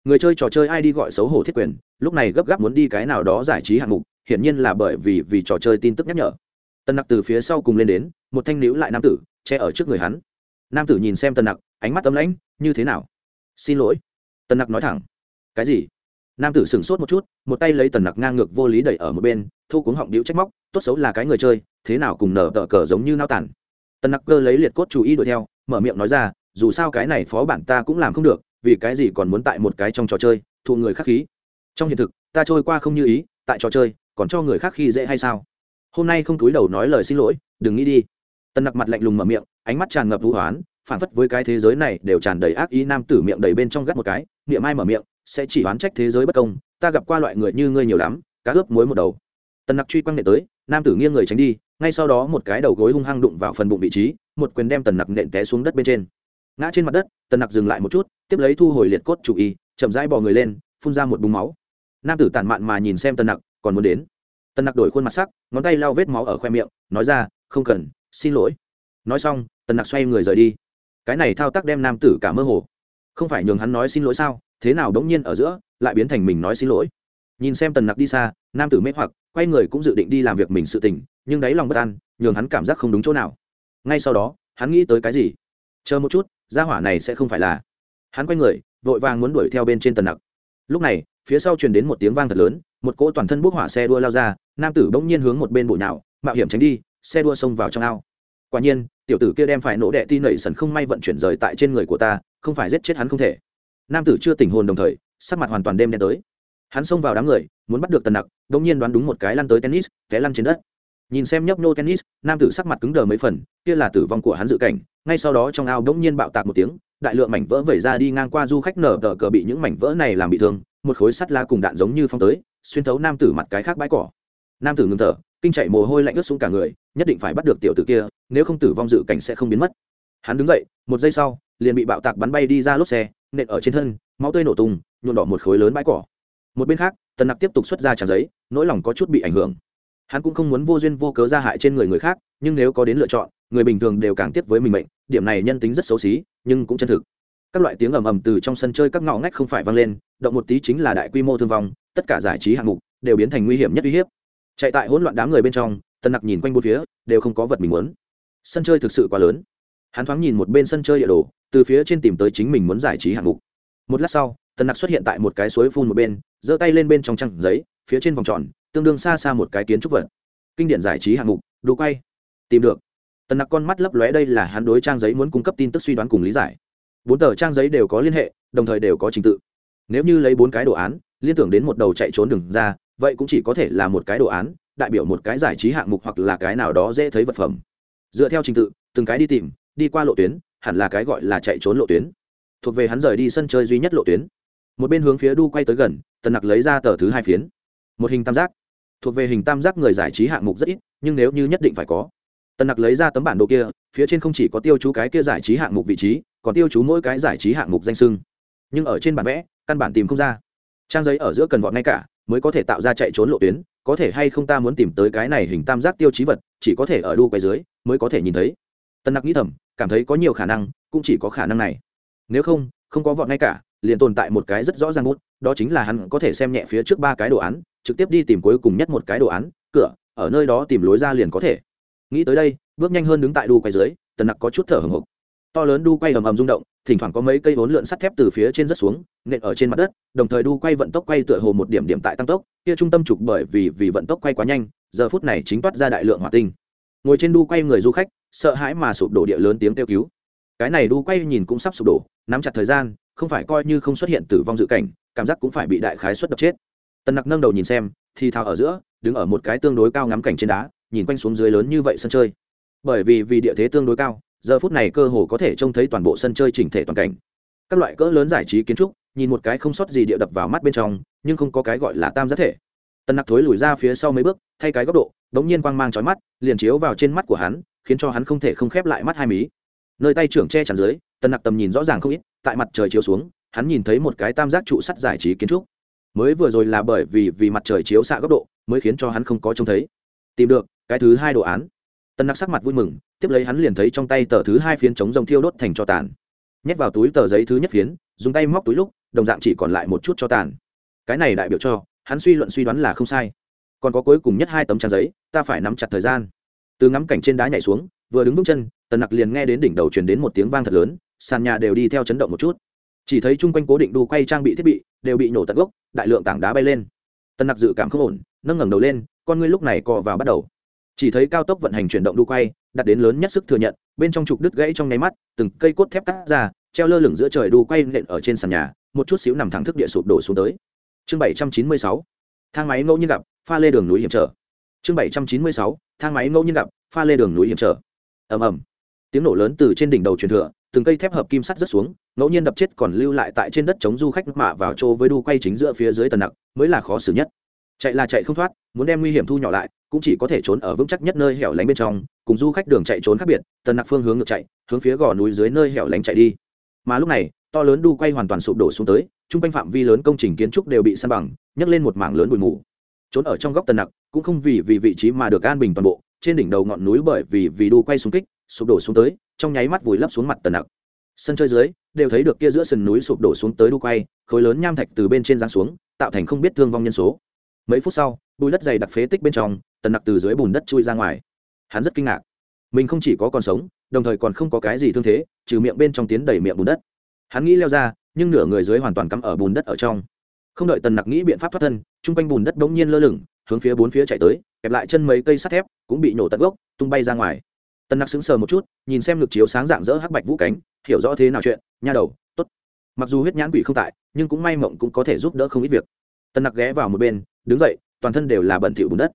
Người chơi trò chơi ai đi gọi xấu hổ thiết quyền, lúc này gấp gáp muốn đi cái nào đó giải trí hạng mục, hiển nhiên là bởi vì vì trò chơi tin tức nhắc nhở. Tần nặc từ phía sau cùng lên đến, một thanh níu lại nam tử, che ở trước người hắn. Nam tử nhìn xem tần nặc, ánh mắt tấm lãnh, như thế nào? Xin lỗi. Tần nặc nói thẳng. Cái gì? Nam tử sửng sốt một chút, một tay lấy tần nặc ngang ngược vô lý đẩy ở một bên thu cuống họng điệu trách móc, tốt xấu là cái người chơi, thế nào cùng nở tờ cờ giống như nao tản. Tần nặc cơ lấy liệt cốt chú ý đuổi theo, mở miệng nói ra, dù sao cái này phó bản ta cũng làm không được, vì cái gì còn muốn tại một cái trong trò chơi thụ người khắc khí. Trong hiện thực, ta trôi qua không như ý, tại trò chơi, còn cho người khác khi dễ hay sao? Hôm nay không túi đầu nói lời xin lỗi, đừng nghĩ đi. Tần nặc mặt lạnh lùng mở miệng, ánh mắt tràn ngập vũ hoán, phản phất với cái thế giới này đều tràn đầy ác ý nam tử miệng đầy bên trong gắt một cái niệm ai mở miệng, sẽ chỉ oán trách thế giới bất công, ta gặp qua loại người như ngươi nhiều lắm, cá ướp muối một đầu tần nặc truy quăng nệ tới, nam tử nghiêng người tránh đi, ngay sau đó một cái đầu gối hung hăng đụng vào phần bụng vị trí, một quyền đem tần nặc nện té xuống đất bên trên. Ngã trên mặt đất, tần nặc dừng lại một chút, tiếp lấy thu hồi liệt cốt chủ y, chậm rãi bò người lên, phun ra một búng máu. Nam tử tản mạn mà nhìn xem tần nặc, còn muốn đến. Tần nặc đổi khuôn mặt sắc, ngón tay lau vết máu ở khoe miệng, nói ra, không cần, xin lỗi. Nói xong, tần nặc xoay người rời đi. Cái này thao tác đem nam tử cả mơ hồ. Không phải nhường hắn nói xin lỗi sao, thế nào đống nhiên ở giữa, lại biến thành mình nói xin lỗi. Nhìn xem tần nặc đi xa, nam tử mê hoặc quay người cũng dự định đi làm việc mình sự tình, nhưng đáy lòng bất an, nhường hắn cảm giác không đúng chỗ nào. Ngay sau đó, hắn nghĩ tới cái gì? Chờ một chút, gia hỏa này sẽ không phải là. Hắn quay người, vội vàng muốn đuổi theo bên trên tần nặc. Lúc này, phía sau truyền đến một tiếng vang thật lớn, một cỗ toàn thân bốc hỏa xe đua lao ra, nam tử bỗng nhiên hướng một bên bụi nào mạo hiểm tránh đi, xe đua xông vào trong ao. Quả nhiên, tiểu tử kia đem phải nổ đệ ti nẩy sần không may vận chuyển rời tại trên người của ta, không phải giết chết hắn không thể. Nam tử chưa tỉnh hồn đồng thời, sắc mặt hoàn toàn đêm đen tới. Hắn xông vào đám người, muốn bắt được tần nặc đột nhiên đoán đúng một cái lăn tới tennis, té lăn trên đất. Nhìn xem nhấp nô tennis, nam tử sắc mặt cứng đờ mấy phần, kia là tử vong của hắn dự cảnh. Ngay sau đó trong ao đột nhiên bạo tạc một tiếng, đại lượng mảnh vỡ vẩy ra đi ngang qua du khách nở tở cờ bị những mảnh vỡ này làm bị thương, một khối sắt la cùng đạn giống như phong tới, xuyên thấu nam tử mặt cái khác bãi cỏ. Nam tử ngừng thở, kinh chạy mồ hôi lạnh ướt xuống cả người, nhất định phải bắt được tiểu tử kia, nếu không tử vong dự cảnh sẽ không biến mất. Hắn đứng dậy, một giây sau, liền bị bạo tạc bắn bay đi ra lốp xe, nện ở trên thân, máu tươi nổ tung nhuộn đỏ một khối lớn bãi cỏ. Một bên khác tần nặc tiếp tục xuất ra trả giấy, nỗi lòng có chút bị ảnh hưởng. Hắn cũng không muốn vô duyên vô cớ ra hại trên người người khác, nhưng nếu có đến lựa chọn, người bình thường đều càng tiếp với mình mệnh, điểm này nhân tính rất xấu xí, nhưng cũng chân thực. Các loại tiếng ầm ầm từ trong sân chơi các ngõ ngách không phải vang lên, động một tí chính là đại quy mô thương vong, tất cả giải trí hạng mục đều biến thành nguy hiểm nhất uy hiếp. Chạy tại hỗn loạn đám người bên trong, tần nặc nhìn quanh bốn phía, đều không có vật mình muốn. Sân chơi thực sự quá lớn. Hắn thoáng nhìn một bên sân chơi địa đồ, từ phía trên tìm tới chính mình muốn giải trí hạng mục. Một lát sau tần nặc xuất hiện tại một cái suối phun một bên, giơ tay lên bên trong trăng giấy, phía trên vòng tròn, tương đương xa xa một cái kiến trúc vật. Kinh điển giải trí hạng mục, đồ quay. Tìm được. Tần nặc con mắt lấp lóe đây là hắn đối trang giấy muốn cung cấp tin tức suy đoán cùng lý giải. Bốn tờ trang giấy đều có liên hệ, đồng thời đều có trình tự. Nếu như lấy bốn cái đồ án, liên tưởng đến một đầu chạy trốn đừng ra, vậy cũng chỉ có thể là một cái đồ án, đại biểu một cái giải trí hạng mục hoặc là cái nào đó dễ thấy vật phẩm. Dựa theo trình tự, từng cái đi tìm, đi qua lộ tuyến, hẳn là cái gọi là chạy trốn lộ tuyến. Thuộc về hắn rời đi sân chơi duy nhất lộ tuyến một bên hướng phía đu quay tới gần, tần nặc lấy ra tờ thứ hai phiến. Một hình tam giác. Thuộc về hình tam giác người giải trí hạng mục rất ít, nhưng nếu như nhất định phải có. Tần nặc lấy ra tấm bản đồ kia, phía trên không chỉ có tiêu chú cái kia giải trí hạng mục vị trí, còn tiêu chú mỗi cái giải trí hạng mục danh sưng nhưng ở trên bản vẽ, căn bản tìm không ra. Trang giấy ở giữa cần vọt ngay cả, mới có thể tạo ra chạy trốn lộ tuyến, có thể hay không ta muốn tìm tới cái này hình tam giác tiêu chí vật, chỉ có thể ở đu quay dưới, mới có thể nhìn thấy. Tân nặc nghĩ thầm, cảm thấy có nhiều khả năng, cũng chỉ có khả năng này. Nếu không không có vọt ngay cả liền tồn tại một cái rất rõ ràng bút, đó chính là hắn có thể xem nhẹ phía trước ba cái đồ án, trực tiếp đi tìm cuối cùng nhất một cái đồ án, cửa, ở nơi đó tìm lối ra liền có thể. Nghĩ tới đây, bước nhanh hơn đứng tại đu quay dưới, tần nặc có chút thở hồng hộc. To lớn đu quay ầm ầm rung động, thỉnh thoảng có mấy cây vốn lượn sắt thép từ phía trên rất xuống, nện ở trên mặt đất, đồng thời đu quay vận tốc quay tựa hồ một điểm điểm tại tăng tốc, kia trung tâm trục bởi vì vì vận tốc quay quá nhanh, giờ phút này chính toát ra đại lượng hỏa tinh. Ngồi trên đu quay người du khách, sợ hãi mà sụp đổ địa lớn tiếng kêu cứu. Cái này đu quay nhìn cũng sắp sụp đổ, nắm chặt thời gian không phải coi như không xuất hiện tử vong dự cảnh, cảm giác cũng phải bị đại khái xuất đập chết. Tần nặc nâng đầu nhìn xem, thì thào ở giữa, đứng ở một cái tương đối cao ngắm cảnh trên đá, nhìn quanh xuống dưới lớn như vậy sân chơi. Bởi vì vì địa thế tương đối cao, giờ phút này cơ hồ có thể trông thấy toàn bộ sân chơi chỉnh thể toàn cảnh. Các loại cỡ lớn giải trí kiến trúc, nhìn một cái không sót gì địa đập vào mắt bên trong, nhưng không có cái gọi là tam giác thể. Tần nặc thối lùi ra phía sau mấy bước, thay cái góc độ đ ố n g nhiên quang mang trói mắt, liền chiếu vào trên mắt của hắn, khiến cho hắn không thể không khép lại mắt hai mí. Nơi tay trưởng che chắn dưới tần nặc tầm nhìn rõ ràng không ít, tại mặt trời chiếu xuống, hắn nhìn thấy một cái tam giác trụ sắt giải trí kiến trúc. Mới vừa rồi là bởi vì vì mặt trời chiếu xạ góc độ, mới khiến cho hắn không có trông thấy. Tìm được, cái thứ hai đồ án. Tần nặc sắc mặt vui mừng, tiếp lấy hắn liền thấy trong tay tờ thứ hai phiến chống rồng thiêu đốt thành cho tàn. Nhét vào túi tờ giấy thứ nhất phiến, dùng tay móc túi lúc, đồng dạng chỉ còn lại một chút cho tàn. Cái này đại biểu cho, hắn suy luận suy đoán là không sai. Còn có cuối cùng nhất hai tấm trang giấy, ta phải nắm chặt thời gian. Từ ngắm cảnh trên đá nhảy xuống, vừa đứng vững chân, tần nặc liền nghe đến đỉnh đầu truyền đến một tiếng vang thật lớn sàn nhà đều đi theo chấn động một chút. Chỉ thấy chung quanh cố định đu quay trang bị thiết bị đều bị nổ tận gốc, đại lượng tảng đá bay lên. Tân nặc dự cảm không ổn, nâng ngẩng đầu lên, con ngươi lúc này cò vào bắt đầu. Chỉ thấy cao tốc vận hành chuyển động đu quay, đặt đến lớn nhất sức thừa nhận, bên trong trục đứt gãy trong nháy mắt, từng cây cốt thép cắt ra, treo lơ lửng giữa trời đu quay nện ở trên sàn nhà, một chút xíu nằm thẳng thức địa sụp đổ xuống tới. Chương bảy trăm chín mươi sáu, thang máy ngẫu nhiên gặp, pha lê đường núi hiểm trở. Chương bảy trăm chín mươi sáu, thang máy ngẫu nhiên gặp, pha lê đường núi hiểm trở. Ầm ầm. Tiếng nổ lớn từ trên đỉnh đầu truyền thừa từng cây thép hợp kim sắt rớt xuống, ngẫu nhiên đập chết còn lưu lại tại trên đất chống du khách mạ vào chỗ với đu quay chính giữa phía dưới tần nặng mới là khó xử nhất. Chạy là chạy không thoát, muốn đem nguy hiểm thu nhỏ lại, cũng chỉ có thể trốn ở vững chắc nhất nơi hẻo lánh bên trong, cùng du khách đường chạy trốn khác biệt, tần nặc phương hướng ngược chạy, hướng phía gò núi dưới nơi hẻo lánh chạy đi. Mà lúc này, to lớn đu quay hoàn toàn sụp đổ xuống tới chung quanh phạm vi lớn công trình kiến trúc đều bị san bằng, nhấc lên một mảng lớn bụi mù. Trốn ở trong góc tần nặc, cũng không vì vì vị trí mà được an bình toàn bộ, trên đỉnh đầu ngọn núi bởi vì vì đu quay xung kích sụp đổ xuống tới, trong nháy mắt vùi lấp xuống mặt tần nặc. Sân chơi dưới, đều thấy được kia giữa sườn núi sụp đổ xuống tới đu quay, khối lớn nham thạch từ bên trên giáng xuống, tạo thành không biết thương vong nhân số. Mấy phút sau bùi đất dày đặc phế tích bên trong, tần nặc từ dưới bùn đất chui ra ngoài. Hắn rất kinh ngạc. Mình không chỉ có còn sống, đồng thời còn không có cái gì thương thế, trừ miệng bên trong tiến đầy miệng bùn đất. Hắn nghĩ leo ra, nhưng nửa người dưới hoàn toàn cắm ở bùn đất ở trong. Không đợi tần nặc nghĩ biện pháp thoát thân, chung quanh bùn đất bỗng nhiên lơ lửng, hướng phía bốn phía chạy tới, kẹp lại chân mấy cây sắt thép, cũng bị nổ tận gốc, tung bay ra ngoài tần nặc sững sờ một chút, nhìn xem ngực chiếu sáng dạng dỡ hắc bạch vũ cánh, hiểu rõ thế nào chuyện, nha đầu t ố t mặc dù huyết nhãn quỷ không tại, nhưng cũng may mộng cũng có thể giúp đỡ không ít việc. Tần nặc ghé vào một bên, đứng dậy, toàn thân đều là bẩn thỉu bùn đất.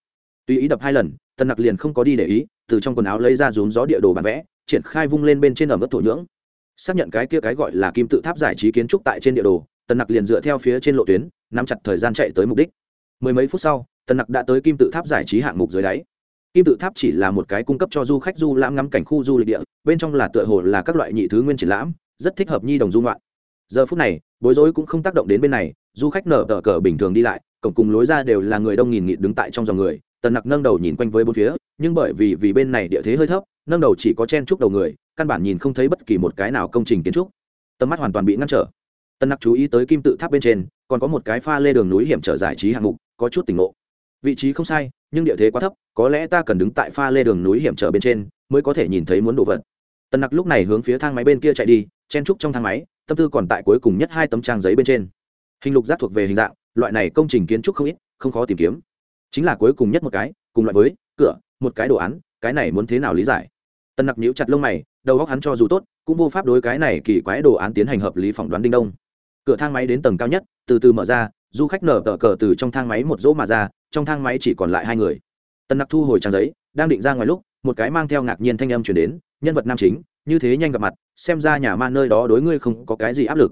Tuy ý đập hai lần, tần nặc liền không có đi để ý, từ trong quần áo lấy ra rốn gió địa đồ bản vẽ, triển khai vung lên bên trên ẩm mức thổ nhưỡng. Xác nhận cái kia cái gọi là kim tự tháp giải trí kiến trúc tại trên địa đồ, tần nặc liền dựa theo phía trên lộ tuyến, nắm chặt thời gian chạy tới mục đích. Mười mấy phút sau, tần nặc đã tới kim tự tháp giải trí hạng mục dưới đáy kim tự tháp chỉ là một cái cung cấp cho du khách du lãm ngắm cảnh khu du lịch địa, bên trong là tựa hồ là các loại nhị thứ nguyên triển lãm, rất thích hợp nhi đồng du ngoạn. Giờ phút này, bối rối cũng không tác động đến bên này, du khách nở tờ cờ bình thường đi lại, cổng cùng lối ra đều là người đông nghìn nghịt đứng tại trong dòng người, tần nặc nâng đầu nhìn quanh với bốn phía, nhưng bởi vì vì bên này địa thế hơi thấp, nâng đầu chỉ có chen chúc đầu người, căn bản nhìn không thấy bất kỳ một cái nào công trình kiến trúc. Tầm mắt hoàn toàn bị ngăn trở. Tần nặc chú ý tới kim tự tháp bên trên, còn có một cái pha lê đường núi hiểm trở giải trí hạng mục, có chút tỉnh ngộ. Vị trí không sai, nhưng địa thế quá thấp có lẽ ta cần đứng tại pha lê đường núi hiểm trở bên trên, mới có thể nhìn thấy muốn đồ vật. Tần nặc lúc này hướng phía thang máy bên kia chạy đi, chen trúc trong thang máy, tâm tư còn tại cuối cùng nhất hai tấm trang giấy bên trên. Hình lục giác thuộc về hình dạng, loại này công trình kiến trúc không ít, không khó tìm kiếm. Chính là cuối cùng nhất một cái, cùng loại với cửa, một cái đồ án, cái này muốn thế nào lý giải? Tân nặc nhíu chặt lông mày, đầu góc hắn cho dù tốt, cũng vô pháp đối cái này kỳ quái đồ án tiến hành hợp lý phỏng đoán đinh đông. Cửa thang máy đến tầng cao nhất, từ từ mở ra, du khách nở tờ cờ từ trong thang máy một dỗ mà ra, trong thang máy chỉ còn lại hai người tần nặc thu hồi trang giấy, đang định ra ngoài lúc, một cái mang theo ngạc nhiên thanh âm chuyển đến, nhân vật nam chính, như thế nhanh gặp mặt, xem ra nhà ma nơi đó đối ngươi không có cái gì áp lực.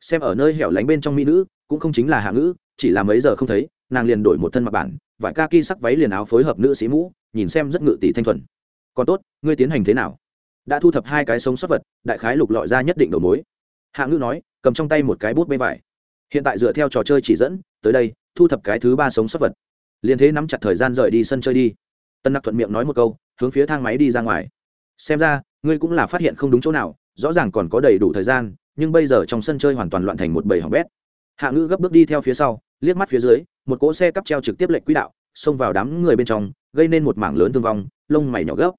Xem ở nơi hẻo lánh bên trong mỹ nữ, cũng không chính là hạ ngữ, chỉ là mấy giờ không thấy, nàng liền đổi một thân mặc bản, vải ca ki sắc váy liền áo phối hợp nữ sĩ mũ, nhìn xem rất ngự tỷ thanh thuần. Còn tốt, ngươi tiến hành thế nào? Đã thu thập hai cái sống sót vật, đại khái lục lọi ra nhất định đầu mối. Hạ ngữ nói, cầm trong tay một cái bút bê vải. Hiện tại dựa theo trò chơi chỉ dẫn, tới đây, thu thập cái thứ ba sống sót vật liền thế nắm chặt thời gian rời đi sân chơi đi. Tân nặc thuận miệng nói một câu, hướng phía thang máy đi ra ngoài. Xem ra, ngươi cũng là phát hiện không đúng chỗ nào, rõ ràng còn có đầy đủ thời gian, nhưng bây giờ trong sân chơi hoàn toàn loạn thành một bầy hỏng bét. Hạ ngữ gấp bước đi theo phía sau, liếc mắt phía dưới, một cỗ xe cắp treo trực tiếp lệnh quỹ đạo, xông vào đám người bên trong, gây nên một mảng lớn thương vong, lông mày nhỏ gấp.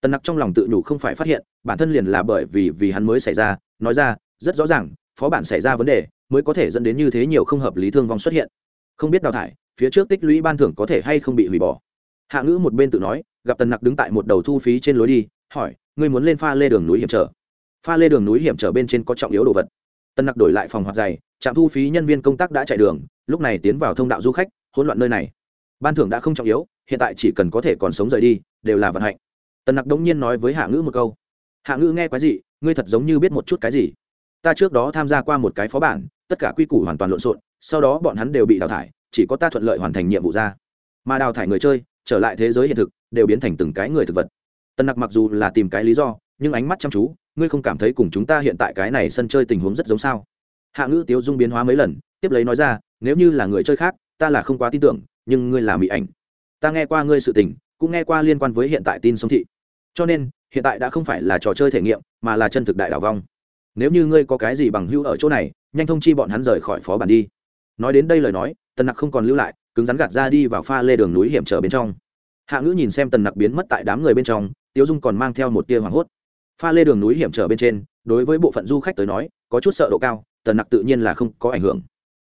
Tần nặc trong lòng tự nhủ không phải phát hiện, bản thân liền là bởi vì vì hắn mới xảy ra, nói ra, rất rõ ràng, phó bản xảy ra vấn đề, mới có thể dẫn đến như thế nhiều không hợp lý thương vong xuất hiện. Không biết đào thải phía trước tích lũy ban thưởng có thể hay không bị hủy bỏ. Hạ ngữ một bên tự nói, gặp tần nặc đứng tại một đầu thu phí trên lối đi, hỏi, ngươi muốn lên pha lê đường núi hiểm trở? Pha lê đường núi hiểm trở bên trên có trọng yếu đồ vật. Tần nặc đổi lại phòng hoạt dày trạm thu phí nhân viên công tác đã chạy đường, lúc này tiến vào thông đạo du khách, hỗn loạn nơi này. Ban thưởng đã không trọng yếu, hiện tại chỉ cần có thể còn sống rời đi, đều là vận hạnh. Tần nặc đống nhiên nói với hạ ngữ một câu, hạ ngữ nghe quái gì ngươi thật giống như biết một chút cái gì. Ta trước đó tham gia qua một cái phó bản, tất cả quy củ hoàn toàn lộn xộn, sau đó bọn hắn đều bị đào thải chỉ có ta thuận lợi hoàn thành nhiệm vụ ra. Mà đào thải người chơi, trở lại thế giới hiện thực, đều biến thành từng cái người thực vật. Tần nặc mặc dù là tìm cái lý do, nhưng ánh mắt chăm chú, ngươi không cảm thấy cùng chúng ta hiện tại cái này sân chơi tình huống rất giống sao? Hạ ngữ tiếu dung biến hóa mấy lần, tiếp lấy nói ra, nếu như là người chơi khác, ta là không quá tin tưởng, nhưng ngươi là mỹ ảnh. Ta nghe qua ngươi sự tình, cũng nghe qua liên quan với hiện tại tin sống thị. Cho nên, hiện tại đã không phải là trò chơi thể nghiệm, mà là chân thực đại đảo vong. Nếu như ngươi có cái gì bằng hữu ở chỗ này, nhanh thông chi bọn hắn rời khỏi phó bản đi. Nói đến đây lời nói tần nặc không còn lưu lại, cứng rắn gạt ra đi vào pha lê đường núi hiểm trở bên trong. Hạ ngữ nhìn xem tần nặc biến mất tại đám người bên trong, tiếu dung còn mang theo một tia hoảng hốt. Pha lê đường núi hiểm trở bên trên, đối với bộ phận du khách tới nói, có chút sợ độ cao, tần nặc tự nhiên là không có ảnh hưởng.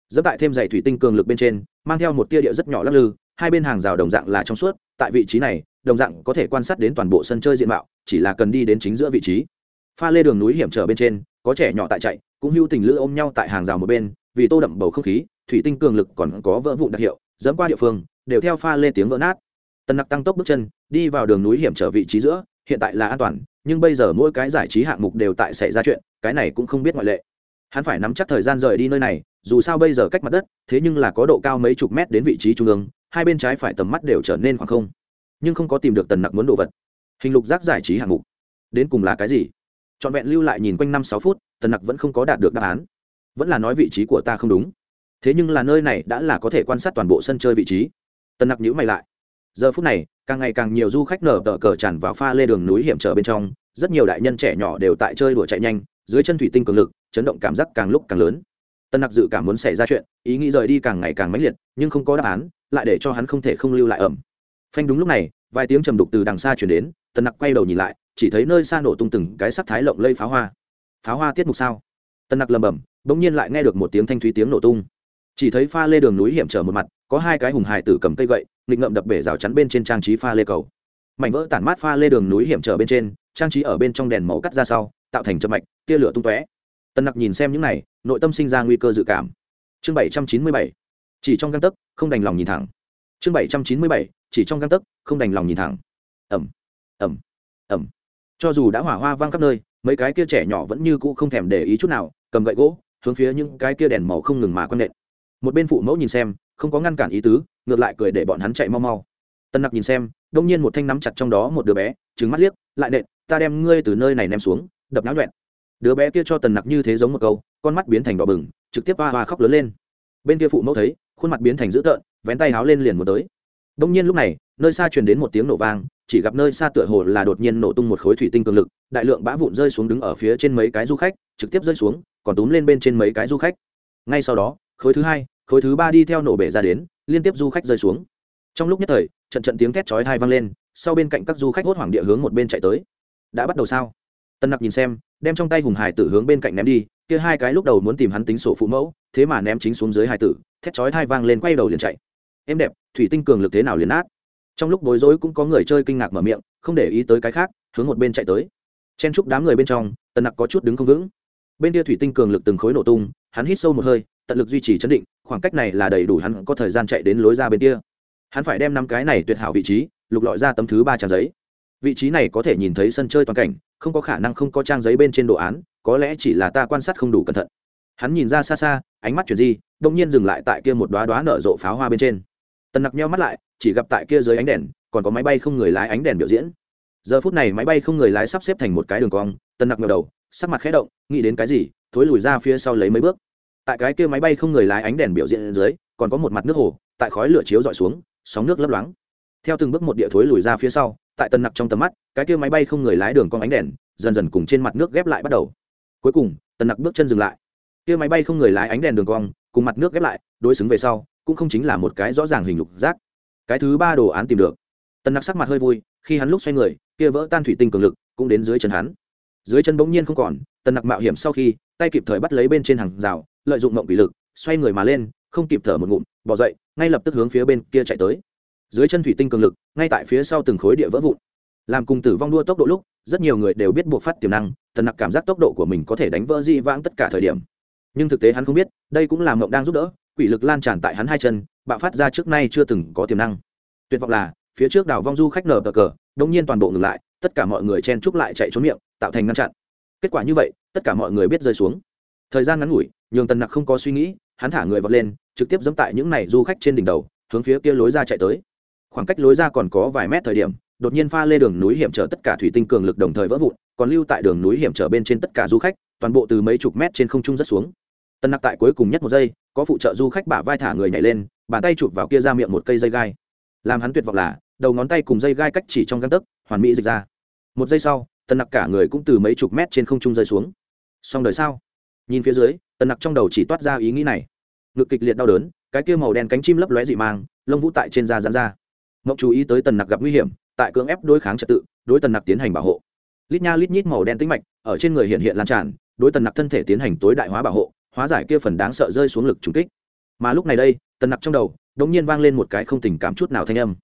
Dẫm tại thêm dày thủy tinh cường lực bên trên, mang theo một tia địa rất nhỏ lắc lư, hai bên hàng rào đồng dạng là trong suốt, tại vị trí này, đồng dạng có thể quan sát đến toàn bộ sân chơi diện mạo, chỉ là cần đi đến chính giữa vị trí. Pha lê đường núi hiểm trở bên trên, có trẻ nhỏ tại chạy, cũng hưu tình lữ ôm nhau tại hàng rào một bên vì tô đậm bầu không khí, thủy tinh cường lực còn có vỡ vụn đặc hiệu, dẫm qua địa phương, đều theo pha lê tiếng vỡ nát. Tần nặc tăng tốc bước chân, đi vào đường núi hiểm trở vị trí giữa, hiện tại là an toàn, nhưng bây giờ mỗi cái giải trí hạng mục đều tại xảy ra chuyện, cái này cũng không biết ngoại lệ. Hắn phải nắm chắc thời gian rời đi nơi này, dù sao bây giờ cách mặt đất, thế nhưng là có độ cao mấy chục mét đến vị trí trung ương, hai bên trái phải tầm mắt đều trở nên khoảng không. Nhưng không có tìm được tần nặc muốn đồ vật. Hình lục giác giải trí hạng mục. Đến cùng là cái gì? Trọn vẹn lưu lại nhìn quanh năm sáu phút, tần nặc vẫn không có đạt được đáp án vẫn là nói vị trí của ta không đúng. Thế nhưng là nơi này đã là có thể quan sát toàn bộ sân chơi vị trí. Tần nặc nhữ mày lại. Giờ phút này, càng ngày càng nhiều du khách nở tờ cờ tràn vào pha lê đường núi hiểm trở bên trong, rất nhiều đại nhân trẻ nhỏ đều tại chơi đùa chạy nhanh, dưới chân thủy tinh cường lực, chấn động cảm giác càng lúc càng lớn. Tân nặc dự cảm muốn xảy ra chuyện, ý nghĩ rời đi càng ngày càng mãnh liệt, nhưng không có đáp án, lại để cho hắn không thể không lưu lại ẩm. Phanh đúng lúc này, vài tiếng trầm đục từ đằng xa chuyển đến, tân nặc quay đầu nhìn lại, chỉ thấy nơi xa nổ tung từng cái sắc thái lộng lây pháo hoa. Pháo hoa tiết mục sao? Tân nặc lầm bầm bỗng nhiên lại nghe được một tiếng thanh thúy tiếng nổ tung. Chỉ thấy pha lê đường núi hiểm trở một mặt, có hai cái hùng hài tử cầm cây gậy, nghịch ngậm đập bể rào chắn bên trên trang trí pha lê cầu. Mảnh vỡ tản mát pha lê đường núi hiểm trở bên trên, trang trí ở bên trong đèn màu cắt ra sau, tạo thành chậm mạch, tia lửa tung tóe. Tân nặc nhìn xem những này, nội tâm sinh ra nguy cơ dự cảm. Chương bảy trăm chín mươi bảy, chỉ trong găng tấc, không đành lòng nhìn thẳng. Chương bảy trăm chín mươi bảy, chỉ trong găng tấc, không đành lòng nhìn thẳng. Ẩm ẩm ẩm cho dù đã hỏa hoa vang khắp nơi, mấy cái kia trẻ nhỏ vẫn như cũ không thèm để ý chút nào, cầm gậy gỗ hướng phía những cái kia đèn màu không ngừng mà quan nện. Một bên phụ mẫu nhìn xem, không có ngăn cản ý tứ, ngược lại cười để bọn hắn chạy mau mau. Tân nặc nhìn xem, đông nhiên một thanh nắm chặt trong đó một đứa bé trứng mắt liếc, lại nện, ta đem ngươi từ nơi này ném xuống, đập náo nhuẹn. Đứa bé kia cho tần nặc như thế giống một câu, con mắt biến thành đỏ bừng, trực tiếp hoa hoa khóc lớn lên. Bên kia phụ mẫu thấy, khuôn mặt biến thành dữ tợn, vén tay háo lên liền một tới. Đông nhiên lúc này, nơi xa truyền đến một tiếng nổ vang, chỉ gặp nơi xa tựa hồ là đột nhiên nổ tung một khối thủy tinh cường lực, đại lượng bã vụn rơi xuống đứng ở phía trên mấy cái du khách, trực tiếp rơi xuống còn túm lên bên trên mấy cái du khách. Ngay sau đó, khối thứ hai, khối thứ ba đi theo nổ bể ra đến, liên tiếp du khách rơi xuống. Trong lúc nhất thời, trận trận tiếng thét chói hai vang lên, sau bên cạnh các du khách hốt hoảng địa hướng một bên chạy tới. Đã bắt đầu sao? Tân nặc nhìn xem, đem trong tay hùng hải tử hướng bên cạnh ném đi, kia hai cái lúc đầu muốn tìm hắn tính sổ phụ mẫu, thế mà ném chính xuống dưới hải tử, thét chói thai vang lên quay đầu liền chạy. Em đẹp, thủy tinh cường lực thế nào liền át trong lúc bối rối cũng có người chơi kinh ngạc mở miệng, không để ý tới cái khác, hướng một bên chạy tới. Chen chúc đám người bên trong tần nặc có chút đứng không vững bên kia thủy tinh cường lực từng khối nổ tung, hắn hít sâu một hơi, tận lực duy trì chấn định, khoảng cách này là đầy đủ hắn có thời gian chạy đến lối ra bên kia. Hắn phải đem năm cái này tuyệt hảo vị trí, lục lọi ra tấm thứ ba trang giấy. Vị trí này có thể nhìn thấy sân chơi toàn cảnh, không có khả năng không có trang giấy bên trên đồ án, có lẽ chỉ là ta quan sát không đủ cẩn thận. Hắn nhìn ra xa xa, ánh mắt chuyển di đông nhiên dừng lại tại kia một đoá đoá nở rộ pháo hoa bên trên. Tần nặc nheo mắt lại, chỉ gặp tại kia dưới ánh đèn, còn có máy bay không người lái ánh đèn biểu diễn giờ phút này máy bay không người lái sắp xếp thành một cái đường cong tần nặc ngờ đầu, sắc mặt khẽ động, nghĩ đến cái gì, thối lùi ra phía sau lấy mấy bước. Tại cái kia máy bay không người lái ánh đèn biểu diễn dưới, còn có một mặt nước hồ, tại khói lửa chiếu dọi xuống, sóng nước lấp loáng. Theo từng bước một địa thối lùi ra phía sau, tại tần nặc trong tầm mắt, cái kia máy bay không người lái đường cong ánh đèn, dần dần cùng trên mặt nước ghép lại bắt đầu. Cuối cùng tần nặc bước chân dừng lại. Kia máy bay không người lái ánh đèn đường cong, cùng mặt nước ghép lại, đối xứng về sau, cũng không chính là một cái rõ ràng hình lục giác. Cái thứ ba đồ án tìm được. Tần nặc sắc mặt hơi vui khi hắn lúc xoay người, kia vỡ tan thủy tinh cường lực cũng đến dưới chân hắn. Dưới chân bỗng nhiên không còn, tần nặc mạo hiểm sau khi, tay kịp thời bắt lấy bên trên hàng rào, lợi dụng mộng quỷ lực, xoay người mà lên, không kịp thở một ngụm, bỏ dậy, ngay lập tức hướng phía bên kia chạy tới. Dưới chân thủy tinh cường lực, ngay tại phía sau từng khối địa vỡ vụn. Làm cùng tử vong đua tốc độ lúc, rất nhiều người đều biết buộc phát tiềm năng, tần nặc cảm giác tốc độ của mình có thể đánh vỡ di vãng tất cả thời điểm. Nhưng thực tế hắn không biết, đây cũng là mộng đang giúp đỡ, quỷ lực lan tràn tại hắn hai chân, bạo phát ra trước nay chưa từng có tiềm năng. Tuyệt vọng là phía trước đảo vong du khách nở cờ cờ, đông nhiên toàn bộ ngừng lại, tất cả mọi người chen chúc lại chạy trốn miệng, tạo thành ngăn chặn. Kết quả như vậy, tất cả mọi người biết rơi xuống. Thời gian ngắn ngủi, nhường tần nặc không có suy nghĩ, hắn thả người vọt lên, trực tiếp dẫm tại những này du khách trên đỉnh đầu, hướng phía kia lối ra chạy tới. Khoảng cách lối ra còn có vài mét thời điểm, đột nhiên pha lê đường núi hiểm trở tất cả thủy tinh cường lực đồng thời vỡ vụn, còn lưu tại đường núi hiểm trở bên trên tất cả du khách, toàn bộ từ mấy chục mét trên không trung rất xuống. Tần nặc tại cuối cùng nhất một giây, có phụ trợ du khách bả vai thả người nhảy lên, bàn tay chụp vào kia ra miệng một cây dây gai làm hắn tuyệt vọng là, đầu ngón tay cùng dây gai cách chỉ trong găng tấc, hoàn mỹ dịch ra. Một giây sau, tần nặc cả người cũng từ mấy chục mét trên không trung rơi xuống. Xong đời sao? Nhìn phía dưới, tần nặc trong đầu chỉ toát ra ý nghĩ này. Ngực kịch liệt đau đớn, cái kia màu đen cánh chim lấp lóe dị mang, lông vũ tại trên da dán ra. Mộng chú ý tới tần nặc gặp nguy hiểm, tại cưỡng ép đối kháng trật tự, đối tần nặc tiến hành bảo hộ. Lít nha lít nhít màu đen tính mạch, ở trên người hiện hiện lan tràn, đối tần nặc thân thể tiến hành tối đại hóa bảo hộ, hóa giải kia phần đáng sợ rơi xuống lực trùng kích. Mà lúc này đây, tần nặc trong đầu đống nhiên vang lên một cái không tình cảm chút nào thanh âm.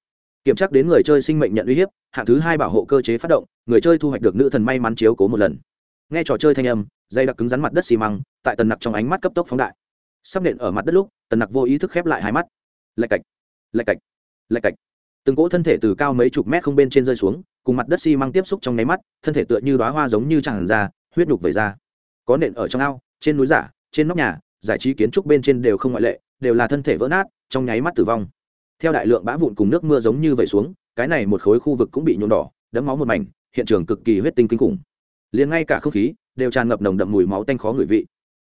Kiểm tra đến người chơi sinh mệnh nhận uy hiếp, hạng thứ hai bảo hộ cơ chế phát động, người chơi thu hoạch được nữ thần may mắn chiếu cố một lần. Nghe trò chơi thanh âm, dây đặc cứng rắn mặt đất xi măng, tại tần nặc trong ánh mắt cấp tốc phóng đại. Sắp nện ở mặt đất lúc, tần nặc vô ý thức khép lại hai mắt. Lạch cạch lạch cạch lạch cạch. Từng cỗ thân thể từ cao mấy chục mét không bên trên rơi xuống, cùng mặt đất xi măng tiếp xúc trong nháy mắt, thân thể tựa như đoá hoa giống như tràn ra, huyết nhục về ra. Có nện ở trong ao, trên núi giả, trên nóc nhà, giải trí kiến trúc bên trên đều không ngoại lệ, đều là thân thể vỡ nát trong nháy mắt tử vong. Theo đại lượng bã vụn cùng nước mưa giống như vậy xuống, cái này một khối khu vực cũng bị nhuộm đỏ, đẫm máu một mảnh, hiện trường cực kỳ huyết tinh kinh khủng. Liền ngay cả không khí đều tràn ngập nồng đậm mùi máu tanh khó ngửi vị.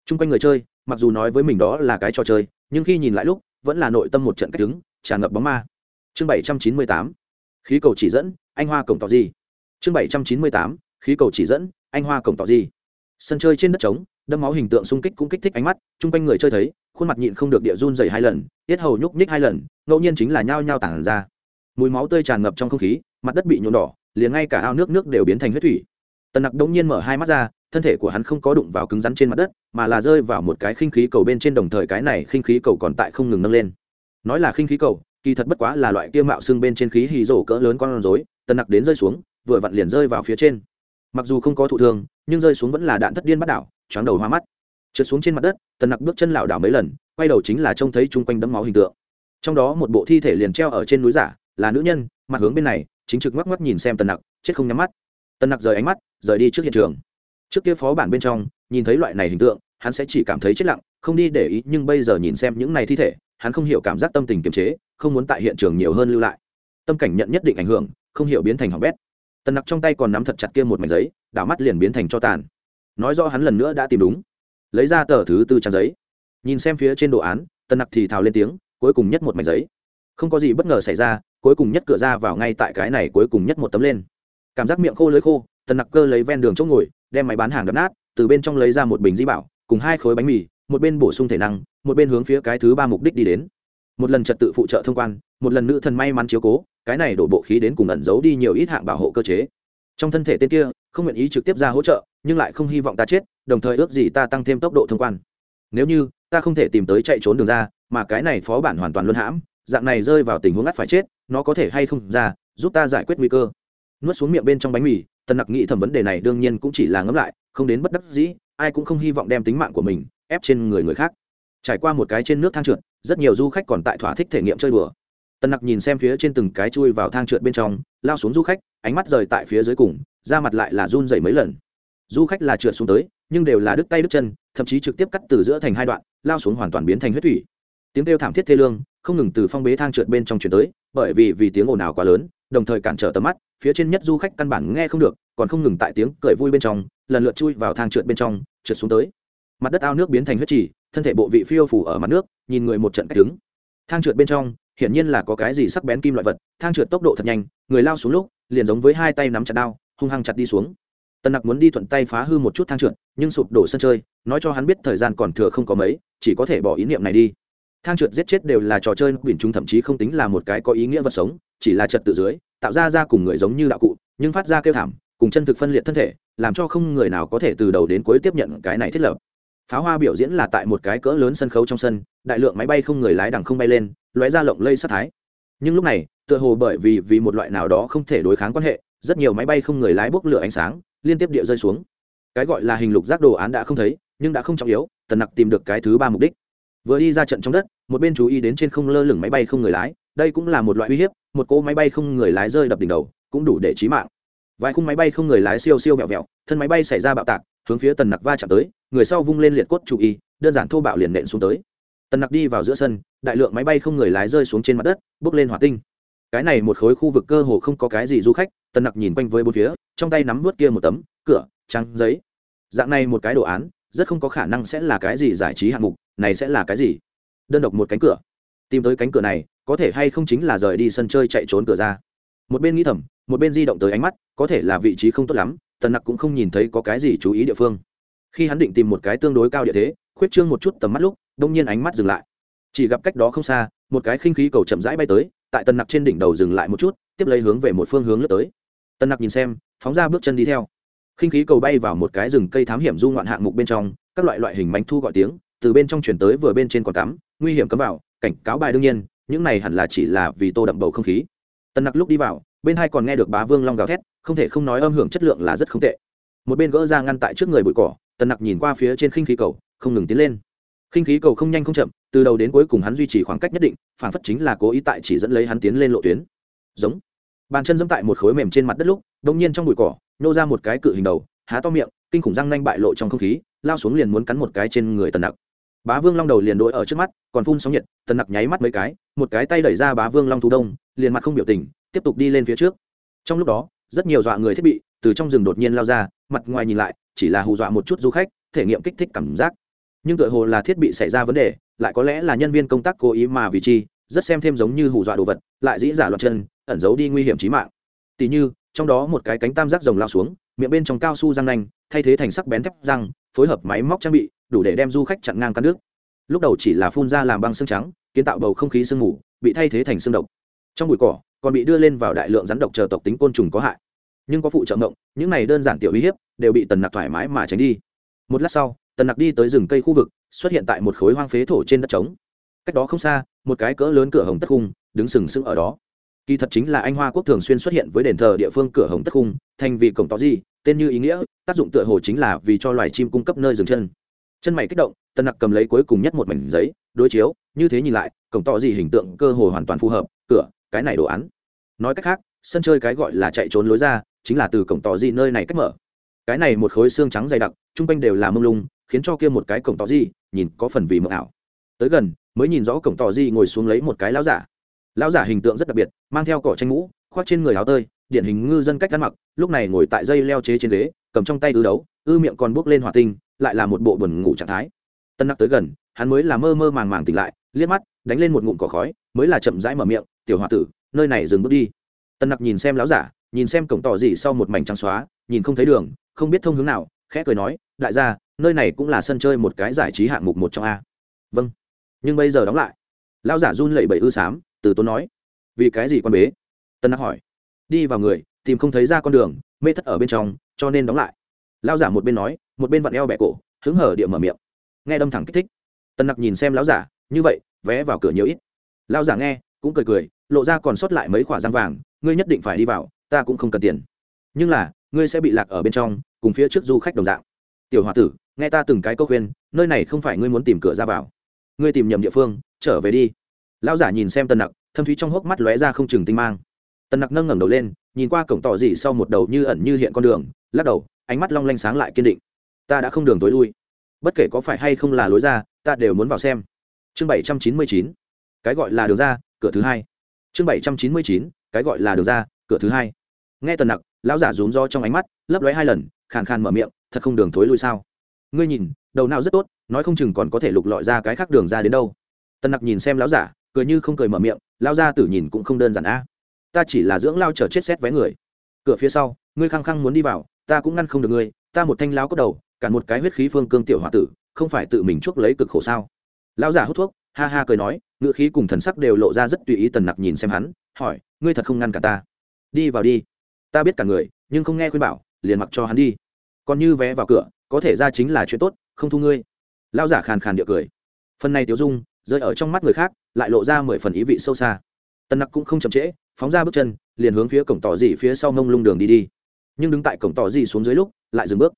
T r u n g quanh người chơi, mặc dù nói với mình đó là cái trò chơi, nhưng khi nhìn lại lúc, vẫn là nội tâm một trận cách đứng tràn ngập bóng ma. Chương bảy trăm chín mươi tám, khí cầu chỉ dẫn, anh hoa cổng tỏ gì? Chương bảy trăm chín mươi tám, khí cầu chỉ dẫn, anh hoa cổng tỏ gì? Sân chơi trên đất trống đâm máu hình tượng xung kích cũng kích thích ánh mắt, chung quanh người chơi thấy khuôn mặt nhịn không được địa run dày hai lần, tiết hầu nhúc nhích hai lần, ngẫu nhiên chính là nhao nhao tản ra. Mùi máu tươi tràn ngập trong không khí, mặt đất bị nhuộm đỏ, liền ngay cả ao nước nước đều biến thành huyết thủy. Tần nặc đông nhiên mở hai mắt ra, thân thể của hắn không có đụng vào cứng rắn trên mặt đất, mà là rơi vào một cái khinh khí cầu bên trên đồng thời cái này khinh khí cầu còn tại không ngừng nâng lên. Nói là khinh khí cầu, kỳ thật bất quá là loại kia mạo xương bên trên khí hì rổ cỡ lớn con rối, tần nặc đến rơi xuống, vừa vặn liền rơi vào phía trên. Mặc dù không có thụ thương, nhưng rơi xuống vẫn là đạn thất điên bắt đảo, choáng đầu hoa mắt trượt xuống trên mặt đất, tần nặc bước chân lảo đảo mấy lần, quay đầu chính là trông thấy chung quanh đấm máu hình tượng. Trong đó một bộ thi thể liền treo ở trên núi giả, là nữ nhân, mặt hướng bên này, chính trực ngoắc ngoắc nhìn xem tần nặc, chết không nhắm mắt. Tần nặc rời ánh mắt, rời đi trước hiện trường. Trước kia phó bản bên trong, nhìn thấy loại này hình tượng, hắn sẽ chỉ cảm thấy chết lặng, không đi để ý, nhưng bây giờ nhìn xem những này thi thể, hắn không hiểu cảm giác tâm tình kiềm chế, không muốn tại hiện trường nhiều hơn lưu lại. Tâm cảnh nhận nhất định ảnh hưởng, không hiểu biến thành hỏng bét. Tần nặc trong tay còn nắm thật chặt kia một mảnh giấy, đảo mắt liền biến thành cho tàn. Nói do hắn lần nữa đã tìm đúng lấy ra tờ thứ tư trang giấy. Nhìn xem phía trên đồ án, tần nặc thì thào lên tiếng, cuối cùng nhất một mảnh giấy. Không có gì bất ngờ xảy ra, cuối cùng nhất cửa ra vào ngay tại cái này cuối cùng nhất một tấm lên. Cảm giác miệng khô lưới khô, tần nặc cơ lấy ven đường chỗ ngồi, đem máy bán hàng đập nát, từ bên trong lấy ra một bình di bảo, cùng hai khối bánh mì, một bên bổ sung thể năng, một bên hướng phía cái thứ ba mục đích đi đến. Một lần trật tự phụ trợ thông quan, một lần nữ thần may mắn chiếu cố, cái này đổ bộ khí đến cùng ẩn giấu đi nhiều ít hạng bảo hộ cơ chế. Trong thân thể tên kia, không nguyện ý trực tiếp ra hỗ trợ, nhưng lại không hy vọng ta chết đồng thời ước gì ta tăng thêm tốc độ thông quan. Nếu như, ta không thể tìm tới chạy trốn đường ra, mà cái này phó bản hoàn toàn luân hãm, dạng này rơi vào tình huống ngắt phải chết, nó có thể hay không ra, giúp ta giải quyết nguy cơ. Nuốt xuống miệng bên trong bánh mì, tần nặc nghĩ thầm vấn đề này đương nhiên cũng chỉ là ngẫm lại, không đến bất đắc dĩ, ai cũng không hy vọng đem tính mạng của mình ép trên người người khác. Trải qua một cái trên nước thang trượt, rất nhiều du khách còn tại thỏa thích thể nghiệm chơi đùa. Tần nặc nhìn xem phía trên từng cái chui vào thang trượt bên trong, lao xuống du khách, ánh mắt rời tại phía dưới cùng ra mặt lại là run dày mấy lần. Du khách là trượt xuống tới nhưng đều là đứt tay đứt chân, thậm chí trực tiếp cắt từ giữa thành hai đoạn, lao xuống hoàn toàn biến thành huyết thủy. Tiếng kêu thảm thiết thê lương không ngừng từ phong bế thang trượt bên trong chuyển tới, bởi vì vì tiếng ồn ào quá lớn, đồng thời cản trở tầm mắt, phía trên nhất du khách căn bản nghe không được, còn không ngừng tại tiếng cười vui bên trong, lần lượt chui vào thang trượt bên trong, trượt xuống tới. Mặt đất ao nước biến thành huyết trì, thân thể bộ vị phiêu phủ ở mặt nước, nhìn người một trận cách đứng. Thang trượt bên trong, hiển nhiên là có cái gì sắc bén kim loại vật, thang trượt tốc độ thật nhanh, người lao xuống lúc, liền giống với hai tay nắm chặt đao, hung hăng chặt đi xuống tần nặc muốn đi thuận tay phá hư một chút thang trượt, nhưng sụp đổ sân chơi, nói cho hắn biết thời gian còn thừa không có mấy, chỉ có thể bỏ ý niệm này đi. Thang trượt giết chết đều là trò chơi, biển chúng thậm chí không tính là một cái có ý nghĩa vật sống, chỉ là trật tự dưới, tạo ra ra cùng người giống như đạo cụ, nhưng phát ra kêu thảm, cùng chân thực phân liệt thân thể, làm cho không người nào có thể từ đầu đến cuối tiếp nhận cái này thiết lập. Pháo hoa biểu diễn là tại một cái cỡ lớn sân khấu trong sân, đại lượng máy bay không người lái đằng không bay lên, lóe ra lộng lây sát thái. Nhưng lúc này, tựa hồ bởi vì vì một loại nào đó không thể đối kháng quan hệ, rất nhiều máy bay không người lái bốc lửa ánh sáng liên tiếp địa rơi xuống. Cái gọi là hình lục giác đồ án đã không thấy, nhưng đã không trọng yếu, tần nặc tìm được cái thứ ba mục đích. Vừa đi ra trận trong đất, một bên chú ý đến trên không lơ lửng máy bay không người lái, đây cũng là một loại uy hiếp, một cỗ máy bay không người lái rơi đập đỉnh đầu, cũng đủ để trí mạng. Vài khung máy bay không người lái siêu siêu vẹo vẹo, thân máy bay xảy ra bạo tạc, hướng phía tần nặc va chạm tới, người sau vung lên liệt cốt chú ý đơn giản thô bạo liền nện xuống tới. Tần nặc đi vào giữa sân, đại lượng máy bay không người lái rơi xuống trên mặt đất, bước lên hỏa tinh. Cái này một khối khu vực cơ hồ không có cái gì du khách tần nặc nhìn quanh với bốn phía, trong tay nắm vớt kia một tấm, cửa trắng giấy. Dạng này một cái đồ án, rất không có khả năng sẽ là cái gì giải trí hạng mục, này sẽ là cái gì? Đơn độc một cánh cửa. Tìm tới cánh cửa này, có thể hay không chính là rời đi sân chơi chạy trốn cửa ra. Một bên nghĩ thầm, một bên di động tới ánh mắt, có thể là vị trí không tốt lắm, tần nặc cũng không nhìn thấy có cái gì chú ý địa phương. Khi hắn định tìm một cái tương đối cao địa thế, khuyết trương một chút tầm mắt lúc, đông nhiên ánh mắt dừng lại. Chỉ gặp cách đó không xa, một cái khinh khí cầu chậm rãi bay tới, tại tần nặc trên đỉnh đầu dừng lại một chút, tiếp lấy hướng về một phương hướng lướt tới. Tân nặc nhìn xem, phóng ra bước chân đi theo. Khinh khí cầu bay vào một cái rừng cây thám hiểm du ngoạn hạng mục bên trong, các loại loại hình bánh thu gọi tiếng, từ bên trong chuyển tới vừa bên trên còn cắm, nguy hiểm cấm vào, cảnh cáo bài đương nhiên, những này hẳn là chỉ là vì tô đậm bầu không khí. Tân nặc lúc đi vào, bên hai còn nghe được bá vương long gào thét, không thể không nói âm hưởng chất lượng là rất không tệ. Một bên gỡ ra ngăn tại trước người bụi cỏ, Tân nặc nhìn qua phía trên khinh khí cầu, không ngừng tiến lên. Khinh khí cầu không nhanh không chậm, từ đầu đến cuối cùng hắn duy trì khoảng cách nhất định, phản phất chính là cố ý tại chỉ dẫn lấy hắn tiến lên lộ tuyến. Giống bàn chân dẫm tại một khối mềm trên mặt đất lúc đông nhiên trong bụi cỏ, nô ra một cái cự hình đầu, há to miệng, kinh khủng răng nanh bại lộ trong không khí, lao xuống liền muốn cắn một cái trên người tần nặc. Bá vương long đầu liền đỗi ở trước mắt, còn phun sóng nhiệt, tần nặc nháy mắt mấy cái, một cái tay đẩy ra bá vương long thú đông, liền mặt không biểu tình, tiếp tục đi lên phía trước. Trong lúc đó, rất nhiều dọa người thiết bị từ trong rừng đột nhiên lao ra, mặt ngoài nhìn lại, chỉ là hù dọa một chút du khách, thể nghiệm kích thích cảm giác. Nhưng tựa hồ là thiết bị xảy ra vấn đề, lại có lẽ là nhân viên công tác cố ý mà vì chi, rất xem thêm giống như hù dọa đồ vật, lại dĩ giả loạt chân ẩn giấu đi nguy hiểm trí mạng. Tỉ như, trong đó một cái cánh tam giác rồng lao xuống, miệng bên trong cao su răng nanh, thay thế thành sắc bén thép răng, phối hợp máy móc trang bị, đủ để đem du khách chặn ngang cắn nước lúc đầu chỉ là phun ra làm băng xương trắng, kiến tạo bầu không khí sương mù, bị thay thế thành xương độc. Trong bụi cỏ, còn bị đưa lên vào đại lượng rắn độc chờ tộc tính côn trùng có hại. Nhưng có phụ trợ mộng, những này đơn giản tiểu uy hiếp, đều bị tần nặc thoải mái mà tránh đi. Một lát sau, tần nặc đi tới rừng cây khu vực, xuất hiện tại một khối hoang phế thổ trên đất trống. Cách đó không xa, một cái cỡ lớn cửa hồng tất khung, đứng sừng sững ở đó kỳ thật chính là anh hoa quốc thường xuyên xuất hiện với đền thờ địa phương cửa hồng tất khung thành vì cổng tỏ gì, tên như ý nghĩa, tác dụng tựa hồ chính là vì cho loài chim cung cấp nơi dừng chân. Chân mày kích động, tần nặc cầm lấy cuối cùng nhất một mảnh giấy, đối chiếu, như thế nhìn lại, cổng tỏ gì hình tượng cơ hồ hoàn toàn phù hợp, cửa, cái này đồ án. Nói cách khác, sân chơi cái gọi là chạy trốn lối ra, chính là từ cổng tỏ gì nơi này cách mở. Cái này một khối xương trắng dày đặc, chung quanh đều là mông lung, khiến cho kia một cái cổng tỏ gì nhìn có phần vì mờ ảo. Tới gần, mới nhìn rõ cổng tỏ gì ngồi xuống lấy một cái láo giả lão giả hình tượng rất đặc biệt, mang theo cỏ tranh mũ, khoác trên người áo tơi, điển hình ngư dân cách ăn mặc, lúc này ngồi tại dây leo chế trên ghế, cầm trong tay ư đấu, ư miệng còn bốc lên hỏa tinh, lại là một bộ buồn ngủ trạng thái. Tân nặc tới gần, hắn mới là mơ mơ màng màng tỉnh lại, liếc mắt, đánh lên một ngụm cỏ khói, mới là chậm rãi mở miệng, tiểu h o a tử, nơi này dừng bước đi. Tân nặc nhìn xem láo giả, nhìn xem cổng tỏ gì sau một mảnh trắng xóa, nhìn không thấy đường, không biết thông hướng nào, khẽ cười nói, đại gia, nơi này cũng là sân chơi một cái giải trí hạng mục một trong a. Vâng. Nhưng bây giờ đóng lại, lão giả run lẩy bẩy ư xám từ tốn nói, vì cái gì con bế? Tân nặc hỏi. Đi vào người, tìm không thấy ra con đường, mê thất ở bên trong, cho nên đóng lại. Lão giả một bên nói, một bên vặn eo bẹ cổ, hứng hở địa mở miệng. Nghe đâm thẳng kích thích. Tân nặc nhìn xem lão giả, như vậy, vé vào cửa nhiều ít. Lão giả nghe, cũng cười cười, lộ ra còn sót lại mấy khoả răng vàng, ngươi nhất định phải đi vào, ta cũng không cần tiền. Nhưng là, ngươi sẽ bị lạc ở bên trong, cùng phía trước du khách đồng dạng. Tiểu h o a tử, nghe ta từng cái câu khuyên, nơi này không phải ngươi muốn tìm cửa ra vào. Ngươi tìm nhầm địa phương, trở về đi lão giả nhìn xem tân nặc, thâm thúy trong hốc mắt lóe ra không chừng tinh mang. Tân nặc nâng ngẩng đầu lên, nhìn qua cổng tỏ dị sau một đầu như ẩn như hiện con đường, lắc đầu, ánh mắt long lanh sáng lại kiên định. Ta đã không đường tối lui. Bất kể có phải hay không là lối ra, ta đều muốn vào xem. Chương bảy trăm chín mươi chín, cái gọi là đường ra, cửa thứ hai. Chương bảy trăm chín mươi chín, cái gọi là đường ra, cửa thứ hai. Nghe tần nặc, lão giả rúm do trong ánh mắt, lấp lóe hai lần, khàn khàn mở miệng, thật không đường thối lui sao? Ngươi nhìn, đầu nào rất tốt, nói không chừng còn có thể lục lọi ra cái khác đường ra đến đâu. Tần nặc nhìn xem lão giả cười như không cười mở miệng, lao ra tử nhìn cũng không đơn giản a. Ta chỉ là dưỡng lao chờ chết xét vé người. Cửa phía sau, ngươi khăng khăng muốn đi vào, ta cũng ngăn không được ngươi, ta một thanh lao cốt đầu, cả một cái huyết khí phương cương tiểu h o a tử, không phải tự mình chuốc lấy cực khổ sao? Lao giả hút thuốc, ha ha cười nói, ngựa khí cùng thần sắc đều lộ ra rất tùy ý tần nặc nhìn xem hắn, hỏi, ngươi thật không ngăn cả ta? Đi vào đi. Ta biết cả người, nhưng không nghe khuyên bảo, liền mặc cho hắn đi. Còn như vé vào cửa, có thể ra chính là chuyện tốt, không thu ngươi. Lao giả khàn khàn địa cười. Phần này tiểu dung, rơi ở trong mắt người khác lại lộ ra mười phần ý vị sâu xa. Tần nặc cũng không chậm trễ, phóng ra bước chân, liền hướng phía cổng tỏ dị phía sau mông lung đường đi đi. Nhưng đứng tại cổng tỏ dị xuống dưới lúc, lại dừng bước.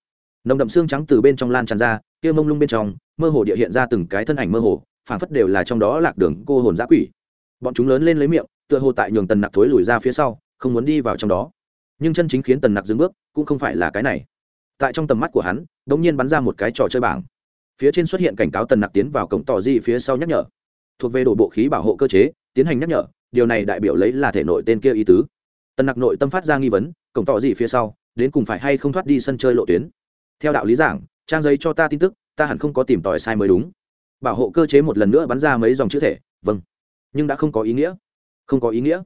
Nồng đậm xương trắng từ bên trong lan tràn ra, kia mông lung bên trong, mơ hồ địa hiện ra từng cái thân ảnh mơ hồ, phảng phất đều là trong đó lạc đường cô hồn giã quỷ. Bọn chúng lớn lên lấy miệng, tựa hồ tại nhường tần nặc thối lùi ra phía sau, không muốn đi vào trong đó. Nhưng chân chính khiến tần nặc dừng bước, cũng không phải là cái này. Tại trong tầm mắt của hắn đ ỗ n g nhiên bắn ra một cái trò chơi bảng. Phía trên xuất hiện cảnh cáo tần nặc tiến vào cổng tỏ di phía sau nhắc nhở thuộc về đổ bộ khí bảo hộ cơ chế, tiến hành nhắc nhở, điều này đại biểu lấy là thể nội tên kia ý tứ. Tần nặc nội tâm phát ra nghi vấn, cổng tỏ gì phía sau, đến cùng phải hay không thoát đi sân chơi lộ tuyến? Theo đạo lý giảng, trang giấy cho ta tin tức, ta hẳn không có tìm tòi sai mới đúng. Bảo hộ cơ chế một lần nữa bắn ra mấy dòng chữ thể vâng. Nhưng đã không có ý nghĩa. Không có ý nghĩa.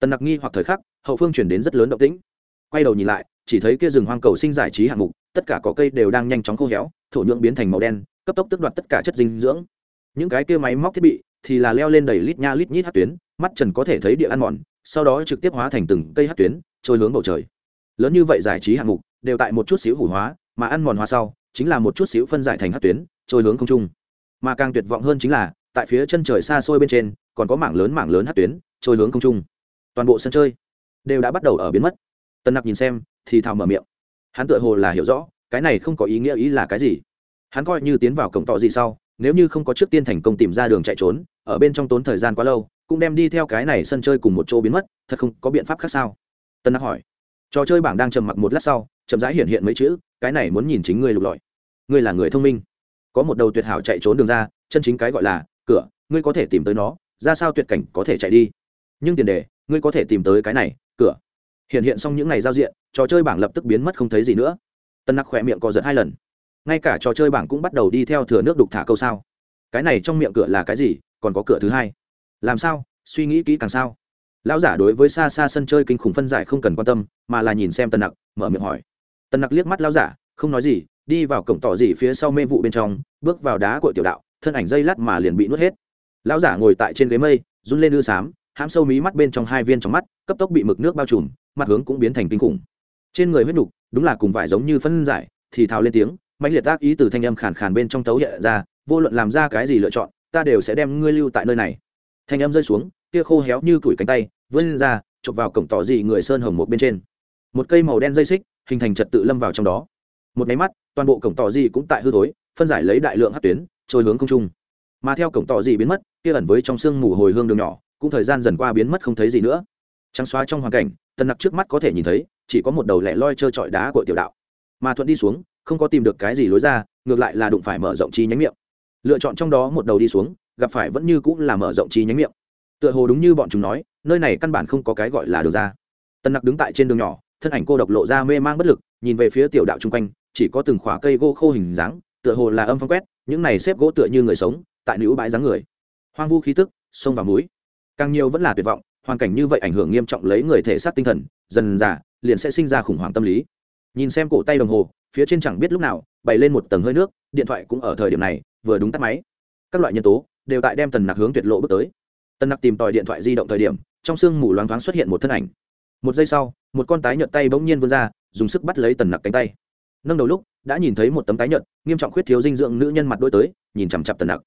Tần nặc nghi hoặc thời khắc, hậu phương chuyển đến rất lớn động tĩnh. Quay đầu nhìn lại, chỉ thấy kia rừng hoang cầu sinh giải trí hạng mục, tất cả có cây đều đang nhanh chóng khô héo, thổ nhưỡng biến thành màu đen, cấp tốc tức đoạt tất cả chất dinh dưỡng. Những cái kia máy móc thiết bị thì là leo lên đầy lít nha lít nhít hát tuyến, mắt trần có thể thấy địa ăn mòn, sau đó trực tiếp hóa thành từng cây hát tuyến, trôi hướng bầu trời. Lớn như vậy giải trí hạng mục, đều tại một chút xíu hủ hóa, mà ăn mòn hóa sau, chính là một chút xíu phân giải thành hát tuyến, trôi hướng không trung. Mà càng tuyệt vọng hơn chính là, tại phía chân trời xa xôi bên trên, còn có mảng lớn mảng lớn hát tuyến, trôi hướng không trung. Toàn bộ sân chơi đều đã bắt đầu ở biến mất. Tân nặc nhìn xem, thì thào mở miệng. Hắn tựa hồ là hiểu rõ, cái này không có ý nghĩa ý là cái gì. Hắn coi như tiến vào cổng tọ gì sau nếu như không có trước tiên thành công tìm ra đường chạy trốn, ở bên trong tốn thời gian quá lâu, cũng đem đi theo cái này sân chơi cùng một chỗ biến mất, thật không có biện pháp khác sao? Tân nặc hỏi. Trò chơi bảng đang trầm mặc một lát sau, chậm rãi hiện hiện mấy chữ, cái này muốn nhìn chính ngươi lục lọi. Ngươi là người thông minh. Có một đầu tuyệt hảo chạy trốn đường ra, chân chính cái gọi là cửa, ngươi có thể tìm tới nó, ra sao tuyệt cảnh có thể chạy đi. Nhưng tiền đề, ngươi có thể tìm tới cái này, cửa. Hiện hiện xong những ngày giao diện, trò chơi bảng lập tức biến mất không thấy gì nữa. Tân nặc khỏe miệng co giật hai lần ngay cả trò chơi bảng cũng bắt đầu đi theo thừa nước đục thả câu sao. Cái này trong miệng cửa là cái gì, còn có cửa thứ hai. Làm sao, suy nghĩ kỹ càng sao? Lão giả đối với xa xa sân chơi kinh khủng phân giải không cần quan tâm, mà là nhìn xem tân nặc, mở miệng hỏi. Tân nặc liếc mắt lão giả, không nói gì, đi vào cổng tỏ gì phía sau mê vụ bên trong, bước vào đá của tiểu đạo, thân ảnh dây lát mà liền bị nuốt hết. Lão giả ngồi tại trên ghế mây, run lên ư xám hãm sâu mí mắt bên trong hai viên trong mắt, cấp tốc bị mực nước bao trùm, mặt hướng cũng biến thành kinh khủng. Trên người huyết nục, đúng là cùng vải giống như phân giải, thì thào lên tiếng mạnh liệt tác ý từ thanh âm khàn khàn bên trong tấu hiện ra, vô luận làm ra cái gì lựa chọn, ta đều sẽ đem ngươi lưu tại nơi này. Thanh âm rơi xuống, kia khô héo như củi cánh tay, vươn ra, chụp vào cổng tỏ dị người sơn hồng một bên trên. Một cây màu đen dây xích, hình thành trật tự lâm vào trong đó. Một máy mắt, toàn bộ cổng tỏ dị cũng tại hư thối, phân giải lấy đại lượng hát tuyến, trôi hướng không trung. Mà theo cổng tỏ dị biến mất, kia ẩn với trong sương mù hồi hương đường nhỏ, cũng thời gian dần qua biến mất không thấy gì nữa. Trắng xóa trong hoàn cảnh, tần nặc trước mắt có thể nhìn thấy, chỉ có một đầu lẻ loi trơ trọi đá của tiểu đạo. Mà thuận đi xuống không có tìm được cái gì lối ra, ngược lại là đụng phải mở rộng chi nhánh miệng. Lựa chọn trong đó một đầu đi xuống, gặp phải vẫn như cũng là mở rộng chi nhánh miệng. Tựa hồ đúng như bọn chúng nói, nơi này căn bản không có cái gọi là đường ra. Tân nặc đứng tại trên đường nhỏ, thân ảnh cô độc lộ ra mê mang bất lực, nhìn về phía tiểu đạo chung quanh, chỉ có từng khỏa cây gỗ khô hình dáng, tựa hồ là âm phong quét, những này xếp gỗ tựa như người sống, tại nữ bãi dáng người. Hoang vu khí tức, sông và múi càng nhiều vẫn là tuyệt vọng, hoàn cảnh như vậy ảnh hưởng nghiêm trọng lấy người thể xác tinh thần, dần dà, liền sẽ sinh ra khủng hoảng tâm lý. Nhìn xem cổ tay đồng hồ phía trên chẳng biết lúc nào, bày lên một tầng hơi nước, điện thoại cũng ở thời điểm này, vừa đúng tắt máy. Các loại nhân tố đều tại đem tần nặc hướng tuyệt lộ bước tới. Tần nặc tìm tòi điện thoại di động thời điểm, trong sương mù loáng thoáng xuất hiện một thân ảnh. Một giây sau, một con tái nhợt tay bỗng nhiên vươn ra, dùng sức bắt lấy tần nặc cánh tay. Nâng đầu lúc, đã nhìn thấy một tấm tái nhợt, nghiêm trọng khuyết thiếu dinh dưỡng nữ nhân mặt đôi tới, nhìn chằm chặp tần nặc.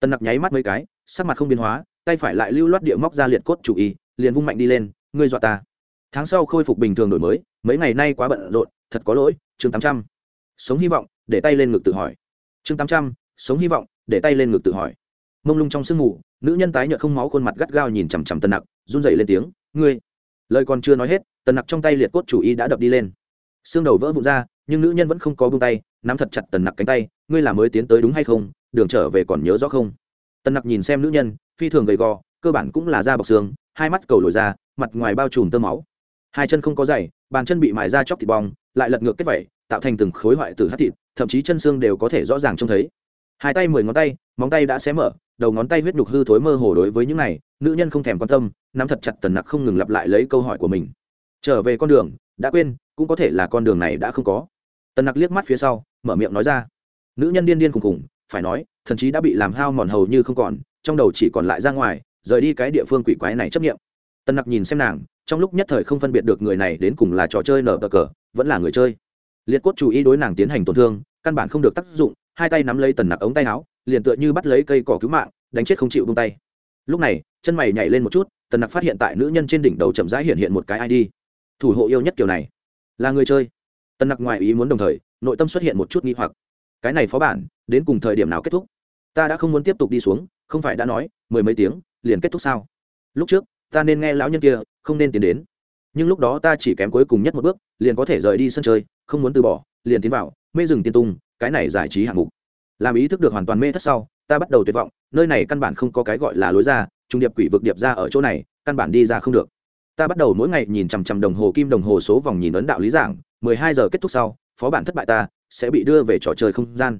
Tần nặc nháy mắt mấy cái, sắc mặt không biến hóa, tay phải lại lưu loát địa móc ra liệt cốt chủ y, liền vung mạnh đi lên, ngươi dọa ta. Tháng sau khôi phục bình thường đổi mới, mấy ngày nay quá bận rộn, thật có lỗi, chương tám trăm sống hy vọng, để tay lên ngực tự hỏi. Chương tám trăm, sống hy vọng, để tay lên ngực tự hỏi. Mông lung trong sương mù, nữ nhân tái nhợt không máu khuôn mặt gắt gao nhìn chằm chằm tân nặc, run dậy lên tiếng, ngươi. Lời còn chưa nói hết, tần nặc trong tay liệt cốt chủ y đã đập đi lên. Xương đầu vỡ vụn ra, nhưng nữ nhân vẫn không có buông tay, nắm thật chặt tần nặc cánh tay, ngươi là mới tiến tới đúng hay không? Đường trở về còn nhớ rõ không? Tần nặc nhìn xem nữ nhân, phi thường gầy gò, cơ bản cũng là da bọc xương, hai mắt cầu lồi ra, mặt ngoài bao trùm tơ máu. Hai chân không có giày, bàn chân bị mài ra chóc thịt bong, lại lật ngược kết vẩy tạo thành từng khối hoại tử hát thịt thậm chí chân xương đều có thể rõ ràng trông thấy. Hai tay mười ngón tay móng tay đã xé mở đầu ngón tay huyết nhục hư thối mơ hồ đối với những này nữ nhân không thèm quan tâm nắm thật chặt tần nặc không ngừng lặp lại lấy câu hỏi của mình. Trở về con đường đã quên cũng có thể là con đường này đã không có. Tần nặc liếc mắt phía sau mở miệng nói ra. Nữ nhân điên điên cùng cùng, phải nói thần chí đã bị làm hao mòn hầu như không còn trong đầu chỉ còn lại ra ngoài rời đi cái địa phương quỷ quái này chấp nghiệm tần nặc nhìn xem nàng trong lúc nhất thời không phân biệt được người này đến cùng là trò chơi nở cờ cờ vẫn là người chơi liệt cốt chủ ý đối nàng tiến hành tổn thương, căn bản không được tác dụng, hai tay nắm lấy tần nặc ống tay áo, liền tựa như bắt lấy cây cỏ cứu mạng, đánh chết không chịu bông tay. Lúc này, chân mày nhảy lên một chút, tần nặc phát hiện tại nữ nhân trên đỉnh đầu chậm rãi hiện hiện một cái id thủ hộ yêu nhất kiểu này, là người chơi. Tần nặc ngoài ý muốn đồng thời, nội tâm xuất hiện một chút nghi hoặc. Cái này phó bản, đến cùng thời điểm nào kết thúc? Ta đã không muốn tiếp tục đi xuống, không phải đã nói, mười mấy tiếng, liền kết thúc sao? Lúc trước, ta nên nghe lão nhân kia, không nên tiến đến. Nhưng lúc đó ta chỉ kém cuối cùng nhất một bước, liền có thể rời đi sân chơi không muốn từ bỏ, liền tiến vào, mê rừng tiên tung, cái này giải trí hạng mục. Làm ý thức được hoàn toàn mê thất sau, ta bắt đầu tuyệt vọng, nơi này căn bản không có cái gọi là lối ra, trung điệp quỷ vực điệp ra ở chỗ này, căn bản đi ra không được. Ta bắt đầu mỗi ngày nhìn chằm chằm đồng hồ kim đồng hồ số vòng nhìn ấn đạo lý giảng, mười hai giờ kết thúc sau, phó bản thất bại ta, sẽ bị đưa về trò chơi không gian.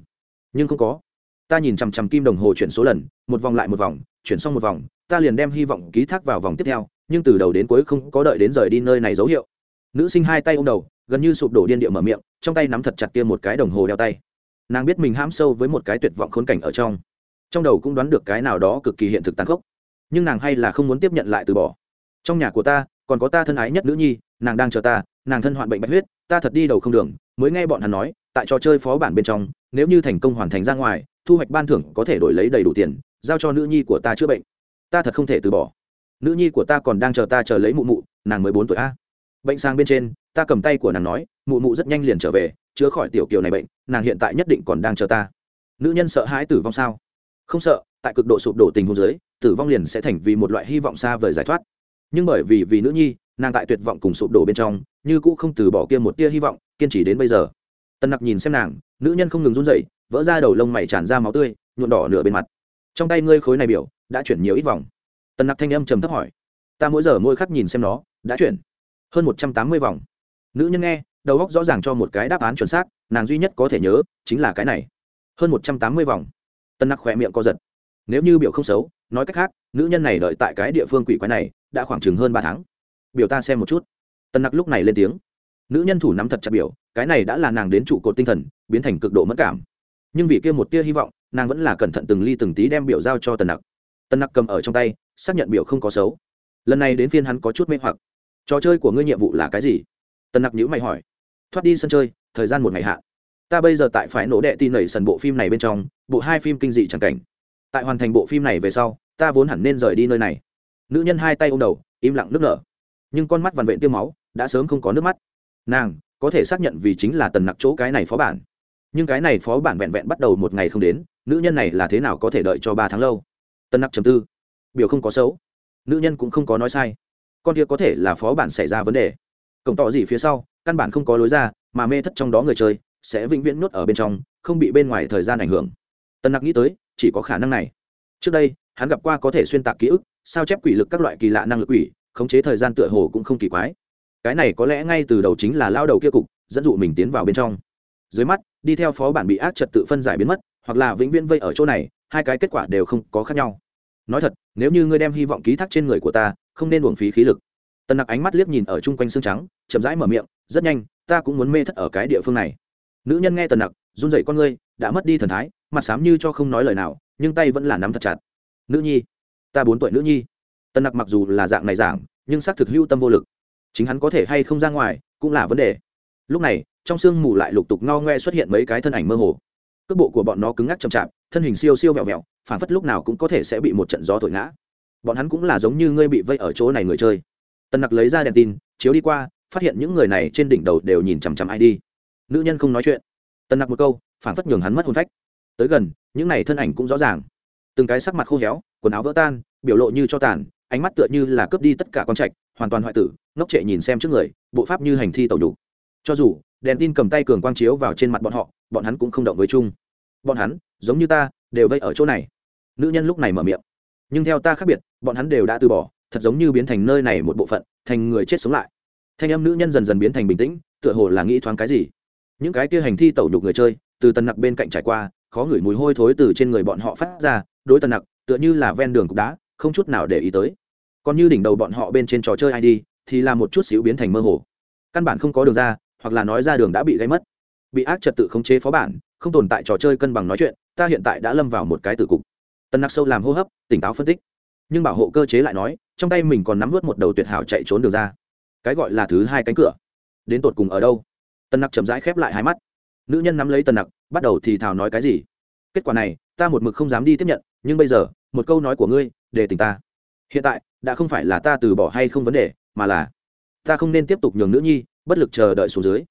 Nhưng không có. Ta nhìn chằm chằm kim đồng hồ chuyển số lần, một vòng lại một vòng, chuyển xong một vòng, ta liền đem hy vọng ký thác vào vòng tiếp theo, nhưng từ đầu đến cuối không có đợi đến rời đi nơi này dấu hiệu. Nữ sinh hai tay ô m đầu gần như sụp đổ điên địa mở miệng, trong tay nắm thật chặt kia một cái đồng hồ đeo tay. Nàng biết mình hãm sâu với một cái tuyệt vọng khốn cảnh ở trong. Trong đầu cũng đoán được cái nào đó cực kỳ hiện thực tàn khốc. Nhưng nàng hay là không muốn tiếp nhận lại từ bỏ. Trong nhà của ta, còn có ta thân ái nhất nữ nhi, nàng đang chờ ta, nàng thân hoạn bệnh bạch huyết, ta thật đi đầu không đường, mới nghe bọn hắn nói, tại trò chơi phó bản bên trong, nếu như thành công hoàn thành ra ngoài, thu hoạch ban thưởng có thể đổi lấy đầy đủ tiền, giao cho nữ nhi của ta chữa bệnh. Ta thật không thể từ bỏ. Nữ nhi của ta còn đang chờ ta chờ lấy mụ mụ, nàng mới bốn tuổi a. Bệnh sang bên trên ta cầm tay của nàng nói, mụ mụ rất nhanh liền trở về, chữa khỏi tiểu kiều này bệnh, nàng hiện tại nhất định còn đang chờ ta. Nữ nhân sợ hãi tử vong sao? Không sợ, tại cực độ sụp đổ tình huống giới tử vong liền sẽ thành vì một loại hy vọng xa vời giải thoát. Nhưng bởi vì vì nữ nhi, nàng tại tuyệt vọng cùng sụp đổ bên trong, như cũ không từ bỏ kia một tia hy vọng, kiên trì đến bây giờ. Tân nặc nhìn xem nàng, nữ nhân không ngừng run rẩy, vỡ ra đầu lông mày tràn ra máu tươi nhuộn đỏ nửa bên mặt. Trong tay ngươi khối này biểu, đã chuyển nhiều ít vòng. Tân nặc thanh âm trầm thấp hỏi, ta mỗi giờ mỗi khắc nhìn xem nó, đã chuyển hơn một trăm tám mươi vòng nữ nhân nghe, đầu óc rõ ràng cho một cái đáp án chuẩn xác, nàng duy nhất có thể nhớ chính là cái này. Hơn một trăm tám mươi vòng. Tân nặc khỏe miệng co giật. Nếu như biểu không xấu, nói cách khác, nữ nhân này đợi tại cái địa phương quỷ quái này đã khoảng chừng hơn ba tháng. Biểu ta xem một chút. Tân nặc lúc này lên tiếng. Nữ nhân thủ nắm thật chặt biểu, cái này đã là nàng đến trụ cột tinh thần, biến thành cực độ mất cảm. Nhưng vì kia một tia hy vọng, nàng vẫn là cẩn thận từng ly từng tí đem biểu giao cho tần nặc. Tần nặc cầm ở trong tay, xác nhận biểu không có xấu. Lần này đến phiên hắn có chút mê hoặc. Trò chơi của ngươi nhiệm vụ là cái gì? Tần nặc nhữ mày hỏi, thoát đi sân chơi, thời gian một ngày hạn. Ta bây giờ tại phải nổ đệ tin nảy sần bộ phim này bên trong, bộ hai phim kinh dị c cảnh. Tại hoàn thành bộ phim này về sau, ta vốn hẳn nên rời đi nơi này. Nữ nhân hai tay ô m đầu, im lặng nước nở. Nhưng con mắt vằn vện tiêu máu, đã sớm không có nước mắt. Nàng, có thể xác nhận vì chính là tần nặc chỗ cái này phó bản. Nhưng cái này phó bản vẹn vẹn bắt đầu một ngày không đến, nữ nhân này là thế nào có thể đợi cho ba tháng lâu? Tân nặc chầm tư. Biểu không có xấu. Nữ nhân cũng không có nói sai. Con kia có thể là phó bản xảy ra vấn đề cổng tỏ gì phía sau, căn bản không có lối ra, mà mê thất trong đó người chơi sẽ vĩnh viễn nuốt ở bên trong, không bị bên ngoài thời gian ảnh hưởng. Tân nặc nghĩ tới, chỉ có khả năng này. Trước đây, hắn gặp qua có thể xuyên tạc ký ức, sao chép quỷ lực các loại kỳ lạ năng lực quỷ, khống chế thời gian tựa hồ cũng không kỳ quái. Cái này có lẽ ngay từ đầu chính là lao đầu kia cục, dẫn dụ mình tiến vào bên trong. Dưới mắt, đi theo phó bản bị ác trật tự phân giải biến mất, hoặc là vĩnh viễn vây ở chỗ này, hai cái kết quả đều không có khác nhau. Nói thật, nếu như ngươi đem hy vọng ký thác trên người của ta, không nên uổng phí khí lực. Tần nặc ánh mắt liếc nhìn ở chung quanh xương trắng chậm rãi mở miệng, rất nhanh, ta cũng muốn mê thất ở cái địa phương này. Nữ nhân nghe tần nặc, run rẩy con ngươi, đã mất đi thần thái, mặt xám như cho không nói lời nào, nhưng tay vẫn là nắm thật chặt. Nữ nhi, ta bốn tuổi nữ nhi. Tần nặc mặc dù là dạng này giảng nhưng xác thực hưu tâm vô lực. Chính hắn có thể hay không ra ngoài, cũng là vấn đề. Lúc này, trong sương mù lại lục tục ngao ngoe xuất hiện mấy cái thân ảnh mơ hồ. Cước bộ của bọn nó cứng ngắc chậm chạp, thân hình siêu siêu vẹo vẹo phản phất lúc nào cũng có thể sẽ bị một trận gió thổi ngã. Bọn hắn cũng là giống như ngươi bị vây ở chỗ này người chơi. Tần nặc lấy ra đèn tin, chiếu đi qua phát hiện những người này trên đỉnh đầu đều nhìn chằm chằm ai đi. Nữ nhân không nói chuyện. Tần nặc một câu phản phất nhường hắn mất hôn phách. Tới gần, những này thân ảnh cũng rõ ràng. Từng cái sắc mặt khô héo, quần áo vỡ tan, biểu lộ như cho tàn, ánh mắt tựa như là cướp đi tất cả con trạch, hoàn toàn hoại tử, ngốc trệ nhìn xem trước người, bộ pháp như hành thi tẩu đủ cho dù, đèn tin cầm tay cường quang chiếu vào trên mặt bọn họ, bọn hắn cũng không động với chung. Bọn hắn, giống như ta, đều vây ở chỗ này. Nữ nhân lúc này mở miệng. Nhưng theo ta khác biệt, bọn hắn đều đã từ bỏ, thật giống như biến thành nơi này một bộ phận, thành người chết sống lại thanh âm nữ nhân dần dần biến thành bình tĩnh, tựa hồ là nghĩ thoáng cái gì. Những cái kia hành thi tẩu nhục người chơi, từ tần nặc bên cạnh trải qua, khó ngửi mùi hôi thối từ trên người bọn họ phát ra, đối tần nặc, tựa như là ven đường cục đá, không chút nào để ý tới. Còn như đỉnh đầu bọn họ bên trên trò chơi id thì là một chút xíu biến thành mơ hồ. Căn bản không có đường ra, hoặc là nói ra đường đã bị gây mất. Bị ác trật tự khống chế phó bản, không tồn tại trò chơi cân bằng nói chuyện, ta hiện tại đã lâm vào một cái tử cục. Tân nặc sâu làm hô hấp, tỉnh táo phân tích. Nhưng bảo hộ cơ chế lại nói, trong tay mình còn nắm vớt một đầu tuyệt hảo chạy trốn đường ra cái gọi là thứ hai cánh cửa. Đến tột cùng ở đâu? Tân nặc chậm rãi khép lại hai mắt. Nữ nhân nắm lấy tân nặc, bắt đầu thì thào nói cái gì? Kết quả này, ta một mực không dám đi tiếp nhận, nhưng bây giờ, một câu nói của ngươi, để tỉnh ta. Hiện tại, đã không phải là ta từ bỏ hay không vấn đề, mà là, ta không nên tiếp tục nhường nữ nhi, bất lực chờ đợi xuống dưới.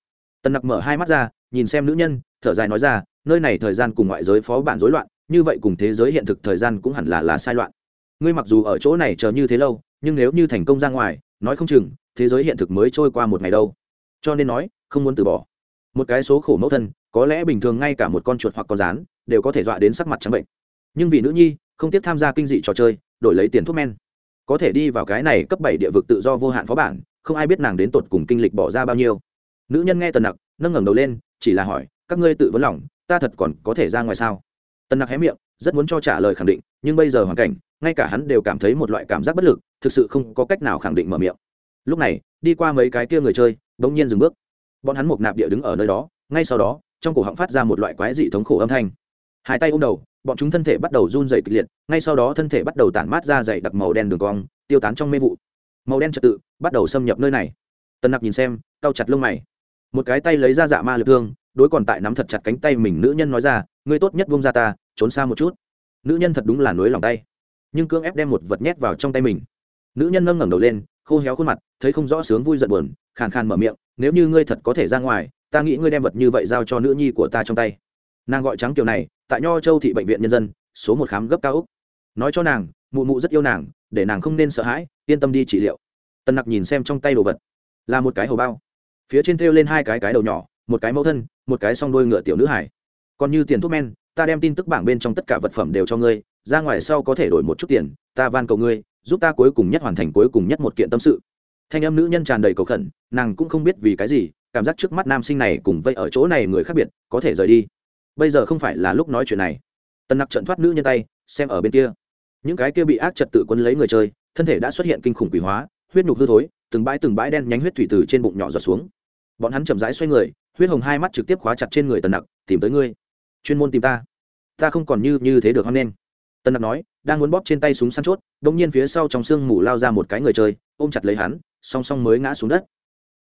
Tần nặc mở hai mắt ra, nhìn xem nữ nhân, thở dài nói ra, nơi này thời gian cùng ngoại giới phó bản rối loạn, như vậy cùng thế giới hiện thực thời gian cũng hẳn là là sai loạn. Ngươi mặc dù ở chỗ này chờ như thế lâu, nhưng nếu như thành công ra ngoài, nói không chừng thế giới hiện thực mới trôi qua một ngày đâu. Cho nên nói, không muốn từ bỏ. Một cái số khổ mẫu thân, có lẽ bình thường ngay cả một con chuột hoặc con rán, đều có thể dọa đến sắc mặt trắng bệnh. Nhưng vì nữ nhi, không tiếp tham gia kinh dị trò chơi, đổi lấy tiền thuốc men. Có thể đi vào cái này cấp bảy địa vực tự do vô hạn phó bản, không ai biết nàng đến tột cùng kinh lịch bỏ ra bao nhiêu. Nữ nhân nghe tần nặc, nâng ngẩng đầu lên, chỉ là hỏi, các ngươi tự vấn lòng, ta thật còn có thể ra ngoài sao? Tần nặc hé miệng, rất muốn cho trả lời khẳng định, nhưng bây giờ hoàn cảnh, ngay cả hắn đều cảm thấy một loại cảm giác bất lực, thực sự không có cách nào khẳng định mở miệng lúc này, đi qua mấy cái kia người chơi, bỗng nhiên dừng bước. Bọn hắn một nạp địa đứng ở nơi đó, ngay sau đó, trong cổ họng phát ra một loại quái dị thống khổ âm thanh. Hai tay ôm đầu, bọn chúng thân thể bắt đầu run dày kịch liệt, ngay sau đó thân thể bắt đầu tản mát ra dày đặc màu đen đường cong, tiêu tán trong mê vụ. Màu đen trật tự bắt đầu xâm nhập nơi này. Tần nặc nhìn xem, cau chặt lông mày. Một cái tay lấy ra dạ ma lực thương, đối còn tại nắm thật chặt cánh tay mình nữ nhân nói ra, ngươi tốt nhất vung ra ta, trốn xa một chút. Nữ nhân thật đúng là nối lòng tay. Nhưng cưỡng ép đem một vật nhét vào trong tay mình. Nữ nhân nâng ngẩng đầu lên khô héo khuôn mặt, thấy không rõ sướng vui giận buồn, khàn khàn mở miệng, nếu như ngươi thật có thể ra ngoài, ta nghĩ ngươi đem vật như vậy giao cho nữ nhi của ta trong tay. Nàng gọi trắng kiểu này, tại nho châu thị bệnh viện nhân dân, số một khám gấp cao úc. Nói cho nàng, mụ mụ rất yêu nàng, để nàng không nên sợ hãi, yên tâm đi trị liệu. Tân nặc nhìn xem trong tay đồ vật. Là một cái hầu bao. Phía trên thêu lên hai cái cái đầu nhỏ, một cái mẫu thân, một cái song đôi ngựa tiểu nữ hải. Còn như tiền thuốc men, ta đem tin tức bảng bên trong tất cả vật phẩm đều cho ngươi, ra ngoài sau có thể đổi một chút tiền, ta van cầu ngươi giúp ta cuối cùng nhất hoàn thành cuối cùng nhất một kiện tâm sự. Thanh âm nữ nhân tràn đầy cầu khẩn, nàng cũng không biết vì cái gì, cảm giác trước mắt nam sinh này cùng vây ở chỗ này người khác biệt, có thể rời đi. Bây giờ không phải là lúc nói chuyện này. Tần nặc trận thoát nữ nhân tay, xem ở bên kia. Những cái kia bị ác trật tự quân lấy người chơi, thân thể đã xuất hiện kinh khủng quỷ hóa, huyết nhục hư thối, từng bãi từng bãi đen nhánh huyết thủy từ trên bụng nhỏ giọt xuống. Bọn hắn chậm rãi xoay người, huyết hồng hai mắt trực tiếp khóa chặt trên người tần nặc, tìm tới ngươi, chuyên môn tìm ta. Ta không còn như như thế được hoan nghênh. Tần nặc nói đang muốn bóp trên tay súng săn chốt đ ỗ n g nhiên phía sau trong sương mù lao ra một cái người chơi, ôm chặt lấy hắn, song song mới ngã xuống đất.